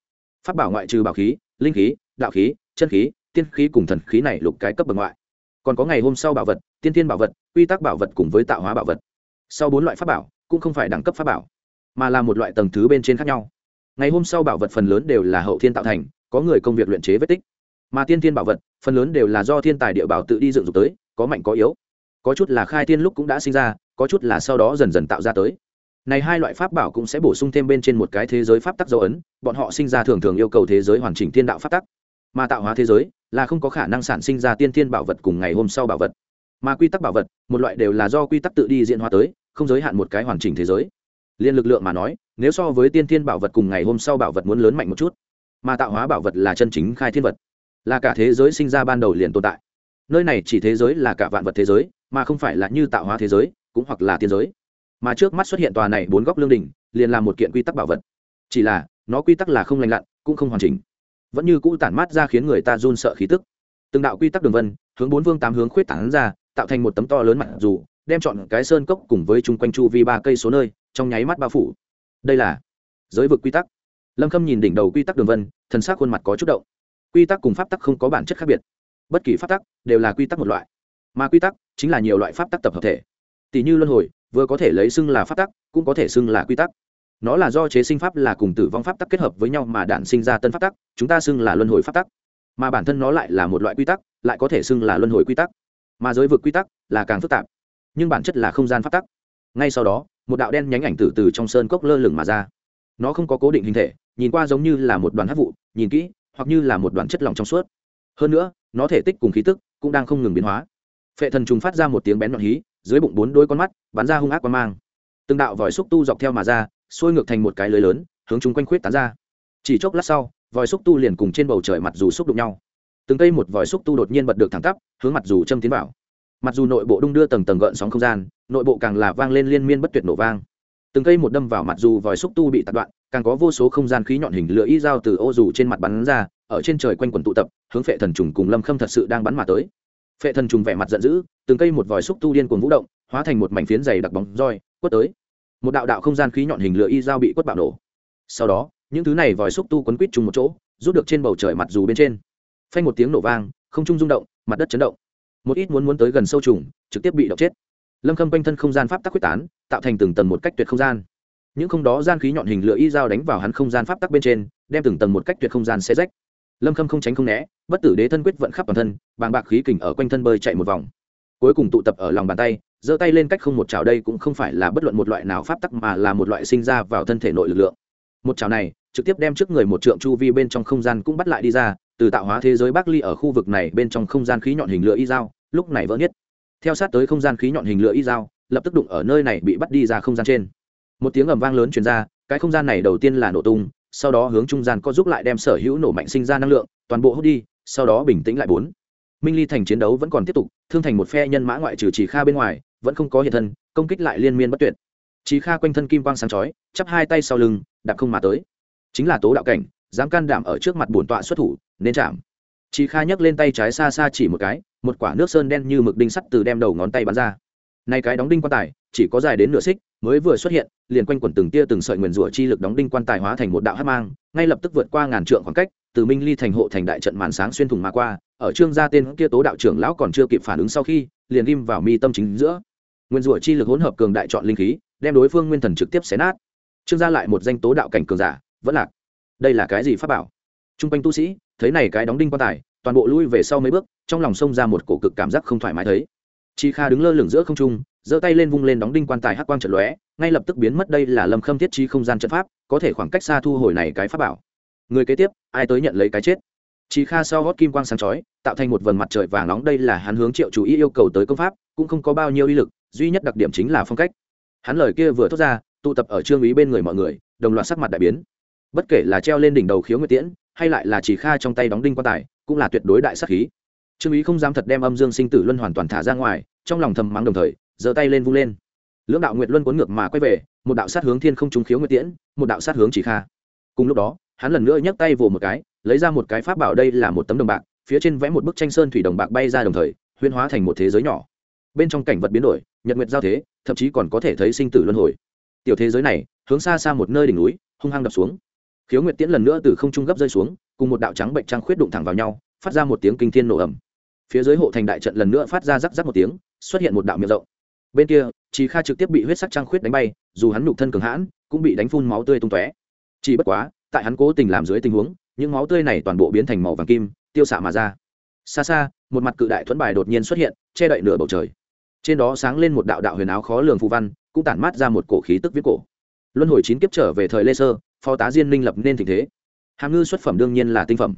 Phát bảo ngoại trừ bảo khí, linh khí, đạo khí, chân khí, tiên khí cùng thần khí này lục cái cấp bậc ngoại còn có ngày hôm sau bảo vật, tiên tiên bảo vật, quy tắc bảo vật cùng với tạo hóa bảo vật. Sau bốn loại pháp bảo, cũng không phải đẳng cấp pháp bảo, mà là một loại tầng thứ bên trên khác nhau. Ngày hôm sau bảo vật phần lớn đều là hậu thiên tạo thành, có người công việc luyện chế vết tích. Mà tiên tiên bảo vật, phần lớn đều là do thiên tài địa bảo tự đi dựng dục tới, có mạnh có yếu. Có chút là khai tiên lúc cũng đã sinh ra, có chút là sau đó dần dần tạo ra tới. Này hai loại pháp bảo cũng sẽ bổ sung thêm bên trên một cái thế giới pháp tắc dấu ấn, bọn họ sinh ra thường thường yêu cầu thế giới hoàn chỉnh thiên đạo pháp tắc mà tạo hóa thế giới là không có khả năng sản sinh ra tiên thiên bảo vật cùng ngày hôm sau bảo vật. Mà quy tắc bảo vật, một loại đều là do quy tắc tự đi diễn hóa tới, không giới hạn một cái hoàn chỉnh thế giới. Liên lực lượng mà nói, nếu so với tiên thiên bảo vật cùng ngày hôm sau bảo vật muốn lớn mạnh một chút, mà tạo hóa bảo vật là chân chính khai thiên vật, là cả thế giới sinh ra ban đầu liền tồn tại. Nơi này chỉ thế giới là cả vạn vật thế giới, mà không phải là như tạo hóa thế giới, cũng hoặc là tiên giới. Mà trước mắt xuất hiện tòa này bốn góc lương đình liền là một kiện quy tắc bảo vật. Chỉ là, nó quy tắc là không lành lặn, cũng không hoàn chỉnh vẫn như cũ tản mát ra khiến người ta run sợ khí tức. Từng đạo quy tắc đường vân, hướng bốn vương tám hướng khuyết tán ra, tạo thành một tấm to lớn mặt dù, đem chọn cái sơn cốc cùng với chung quanh chu vi ba cây số nơi, trong nháy mắt bao phủ. Đây là giới vực quy tắc. Lâm khâm nhìn đỉnh đầu quy tắc đường vân, thần sắc khuôn mặt có chút động. Quy tắc cùng pháp tắc không có bản chất khác biệt. Bất kỳ pháp tắc đều là quy tắc một loại. Mà quy tắc chính là nhiều loại pháp tắc tập hợp thể. Tỷ như luân hồi, vừa có thể lấy xưng là pháp tắc, cũng có thể xưng là quy tắc nó là do chế sinh pháp là cùng tử vong pháp tắc kết hợp với nhau mà đản sinh ra tân pháp tắc, chúng ta xưng là luân hồi pháp tắc. Mà bản thân nó lại là một loại quy tắc, lại có thể xưng là luân hồi quy tắc. Mà giới vực quy tắc là càng phức tạp, nhưng bản chất là không gian pháp tắc. Ngay sau đó, một đạo đen nhánh ảnh tử từ trong sơn cốc lơ lửng mà ra. Nó không có cố định hình thể, nhìn qua giống như là một đoàn hát vụ, nhìn kỹ, hoặc như là một đoàn chất lỏng trong suốt. Hơn nữa, nó thể tích cùng khí tức cũng đang không ngừng biến hóa. Phệ thần trùng phát ra một tiếng bén nhọn hí, dưới bụng bốn đôi con mắt bắn ra hung ác quan mang. Từng đạo vòi xúc tu dọc theo mà ra xuôi ngược thành một cái lưới lớn, hướng chúng quanh khuyết tán ra. Chỉ chốc lát sau, vòi xúc tu liền cùng trên bầu trời mặt dù xúc đụng nhau. Từng cây một vòi xúc tu đột nhiên bật được thẳng tắp, hướng mặt dù châm tiến vào. Mặt dù nội bộ đung đưa tầng tầng gợn sóng không gian, nội bộ càng là vang lên liên miên bất tuyệt nổ vang. Từng cây một đâm vào mặt dù vòi xúc tu bị tạt đoạn, càng có vô số không gian khí nhọn hình lửa y dao từ ô dù trên mặt bắn ra, ở trên trời quanh quần tụ tập, hướng phệ thần trùng cùng lâm khâm thật sự đang bắn mà tới. Phệ thần trùng vẻ mặt giận dữ, từng cây một vòi xúc tu điên cuồng vũ động, hóa thành một mảnh phiến dày đặc bóng roi, quất tới một đạo đạo không gian khí nhọn hình lửa y dao bị quất bạo nổ. Sau đó, những thứ này vòi xúc tu quấn quít chung một chỗ, rút được trên bầu trời mặt dù bên trên. Phanh một tiếng nổ vang, không trung rung động, mặt đất chấn động. Một ít muốn muốn tới gần sâu trùng, trực tiếp bị động chết. Lâm khâm quanh thân không gian pháp tắc quyết tán, tạo thành từng tầng một cách tuyệt không gian. Những không đó gian khí nhọn hình lửa y dao đánh vào hắn không gian pháp tắc bên trên, đem từng tầng một cách tuyệt không gian xe rách. Lâm khâm không tránh không né, bất tử đế thân quyết vận khắp toàn thân, bàng bạc khí kình ở quanh thân bơi chạy một vòng. Cuối cùng tụ tập ở lòng bàn tay giơ tay lên cách không một chảo đây cũng không phải là bất luận một loại nào pháp tắc mà là một loại sinh ra vào thân thể nội lực lượng. Một chảo này, trực tiếp đem trước người một trượng chu vi bên trong không gian cũng bắt lại đi ra, từ tạo hóa thế giới bắc ly ở khu vực này bên trong không gian khí nhọn hình lửa y dao, lúc này vỡ nhất theo sát tới không gian khí nhọn hình lửa y dao, lập tức đụng ở nơi này bị bắt đi ra không gian trên. Một tiếng ầm vang lớn truyền ra, cái không gian này đầu tiên là nổ tung, sau đó hướng trung gian có giúp lại đem sở hữu nổ mạnh sinh ra năng lượng, toàn bộ hút đi, sau đó bình tĩnh lại bốn. Minh ly thành chiến đấu vẫn còn tiếp tục, thương thành một phe nhân mã ngoại trừ chỉ kha bên ngoài vẫn không có hiện thân, công kích lại liên miên bất tuyệt. Chí kha quanh thân kim quang sáng chói, chắp hai tay sau lưng, đạp không mà tới. Chính là tố đạo cảnh, dám can đảm ở trước mặt bổn tọa xuất thủ, nên chạm. Chí kha nhấc lên tay trái xa xa chỉ một cái, một quả nước sơn đen như mực đinh sắt từ đem đầu ngón tay bắn ra. Nay cái đóng đinh quan tài, chỉ có dài đến nửa xích, mới vừa xuất hiện, liền quanh quẩn từng tia từng sợi nguyền rủa chi lực đóng đinh quan tài hóa thành một đạo hát mang, ngay lập tức vượt qua ngàn trượng khoảng cách, từ minh ly thành hộ thành đại trận màn sáng xuyên thủng mà qua, ở trương gia tên kia tố đạo trưởng lão còn chưa kịp phản ứng sau khi, liền ghim vào mi tâm chính giữa nguyên rủa chi lực hỗn hợp cường đại chọn linh khí đem đối phương nguyên thần trực tiếp xé nát. Trương gia lại một danh tố đạo cảnh cường giả vẫn lạc. Đây là cái gì pháp bảo? Trung quanh tu sĩ thấy này cái đóng đinh quan tài toàn bộ lui về sau mấy bước trong lòng sông ra một cổ cực cảm giác không thoải mái thấy. Chi kha đứng lơ lửng giữa không trung giơ tay lên vung lên đóng đinh quan tài hắc quang trận lóe ngay lập tức biến mất đây là lâm khâm thiết trí không gian trận pháp có thể khoảng cách xa thu hồi này cái pháp bảo. Người kế tiếp ai tới nhận lấy cái chết? Chi Kha sau gót kim quang sáng chói, tạo thành một vầng mặt trời vàng nóng đây là hắn hướng Triệu Chủ Ý yêu cầu tới công pháp, cũng không có bao nhiêu uy lực, duy nhất đặc điểm chính là phong cách. Hắn lời kia vừa thốt ra, tụ tập ở trương ý bên người mọi người, đồng loạt sắc mặt đại biến. Bất kể là treo lên đỉnh đầu khiếu nguyệt tiễn, hay lại là chỉ kha trong tay đóng đinh quan tài, cũng là tuyệt đối đại sát khí. Trương ý không dám thật đem âm dương sinh tử luân hoàn toàn thả ra ngoài, trong lòng thầm mắng đồng thời, giơ tay lên vung lên. Lưỡng đạo nguyệt luân cuốn ngược mà quay về, một đạo sát hướng thiên không trúng khiếu nguyệt tiễn, một đạo sát hướng chỉ kha. Cùng lúc đó, hắn lần nữa nhấc tay vồ một cái, lấy ra một cái pháp bảo đây là một tấm đồng bạc phía trên vẽ một bức tranh sơn thủy đồng bạc bay ra đồng thời huyên hóa thành một thế giới nhỏ bên trong cảnh vật biến đổi nhật nguyệt giao thế, thậm chí còn có thể thấy sinh tử luân hồi. Tiểu thế giới này, hướng xa xa một nơi đỉnh núi, hung hăng đập xuống. Khiếu nguyệt tiễn lần nữa từ không trung gấp rơi xuống, cùng một đạo trắng bệnh trăng khuyết đụng thẳng vào nhau, phát ra một tiếng kinh thiên nổ ẩm phía dưới hộ thành đại trận lần nữa phát ra rắc rắc một tiếng, xuất hiện một đạo miệng rộng. Bên kia chị kha trực tiếp bị huyết sắc trăng khuyết đánh bay, dù hắn nhục thân cường hãn, cũng bị đánh phun máu tươi tung tóe. Chỉ bất quá, tại hắn cố tình làm dưới tình huống, những máu tươi này toàn bộ biến thành màu vàng kim, tiêu xạ mà ra. Xa xa, một mặt cự đại thuẫn bài đột nhiên xuất hiện, che đậy nửa bầu trời trên đó sáng lên một đạo đạo huyền áo khó lường phù văn, cũng tản mát ra một cổ khí tức viết cổ. Luân hồi chín kiếp trở về thời lê sơ phó tá diên minh lập nên tình thế. Hàm ngư xuất phẩm đương nhiên là tinh phẩm.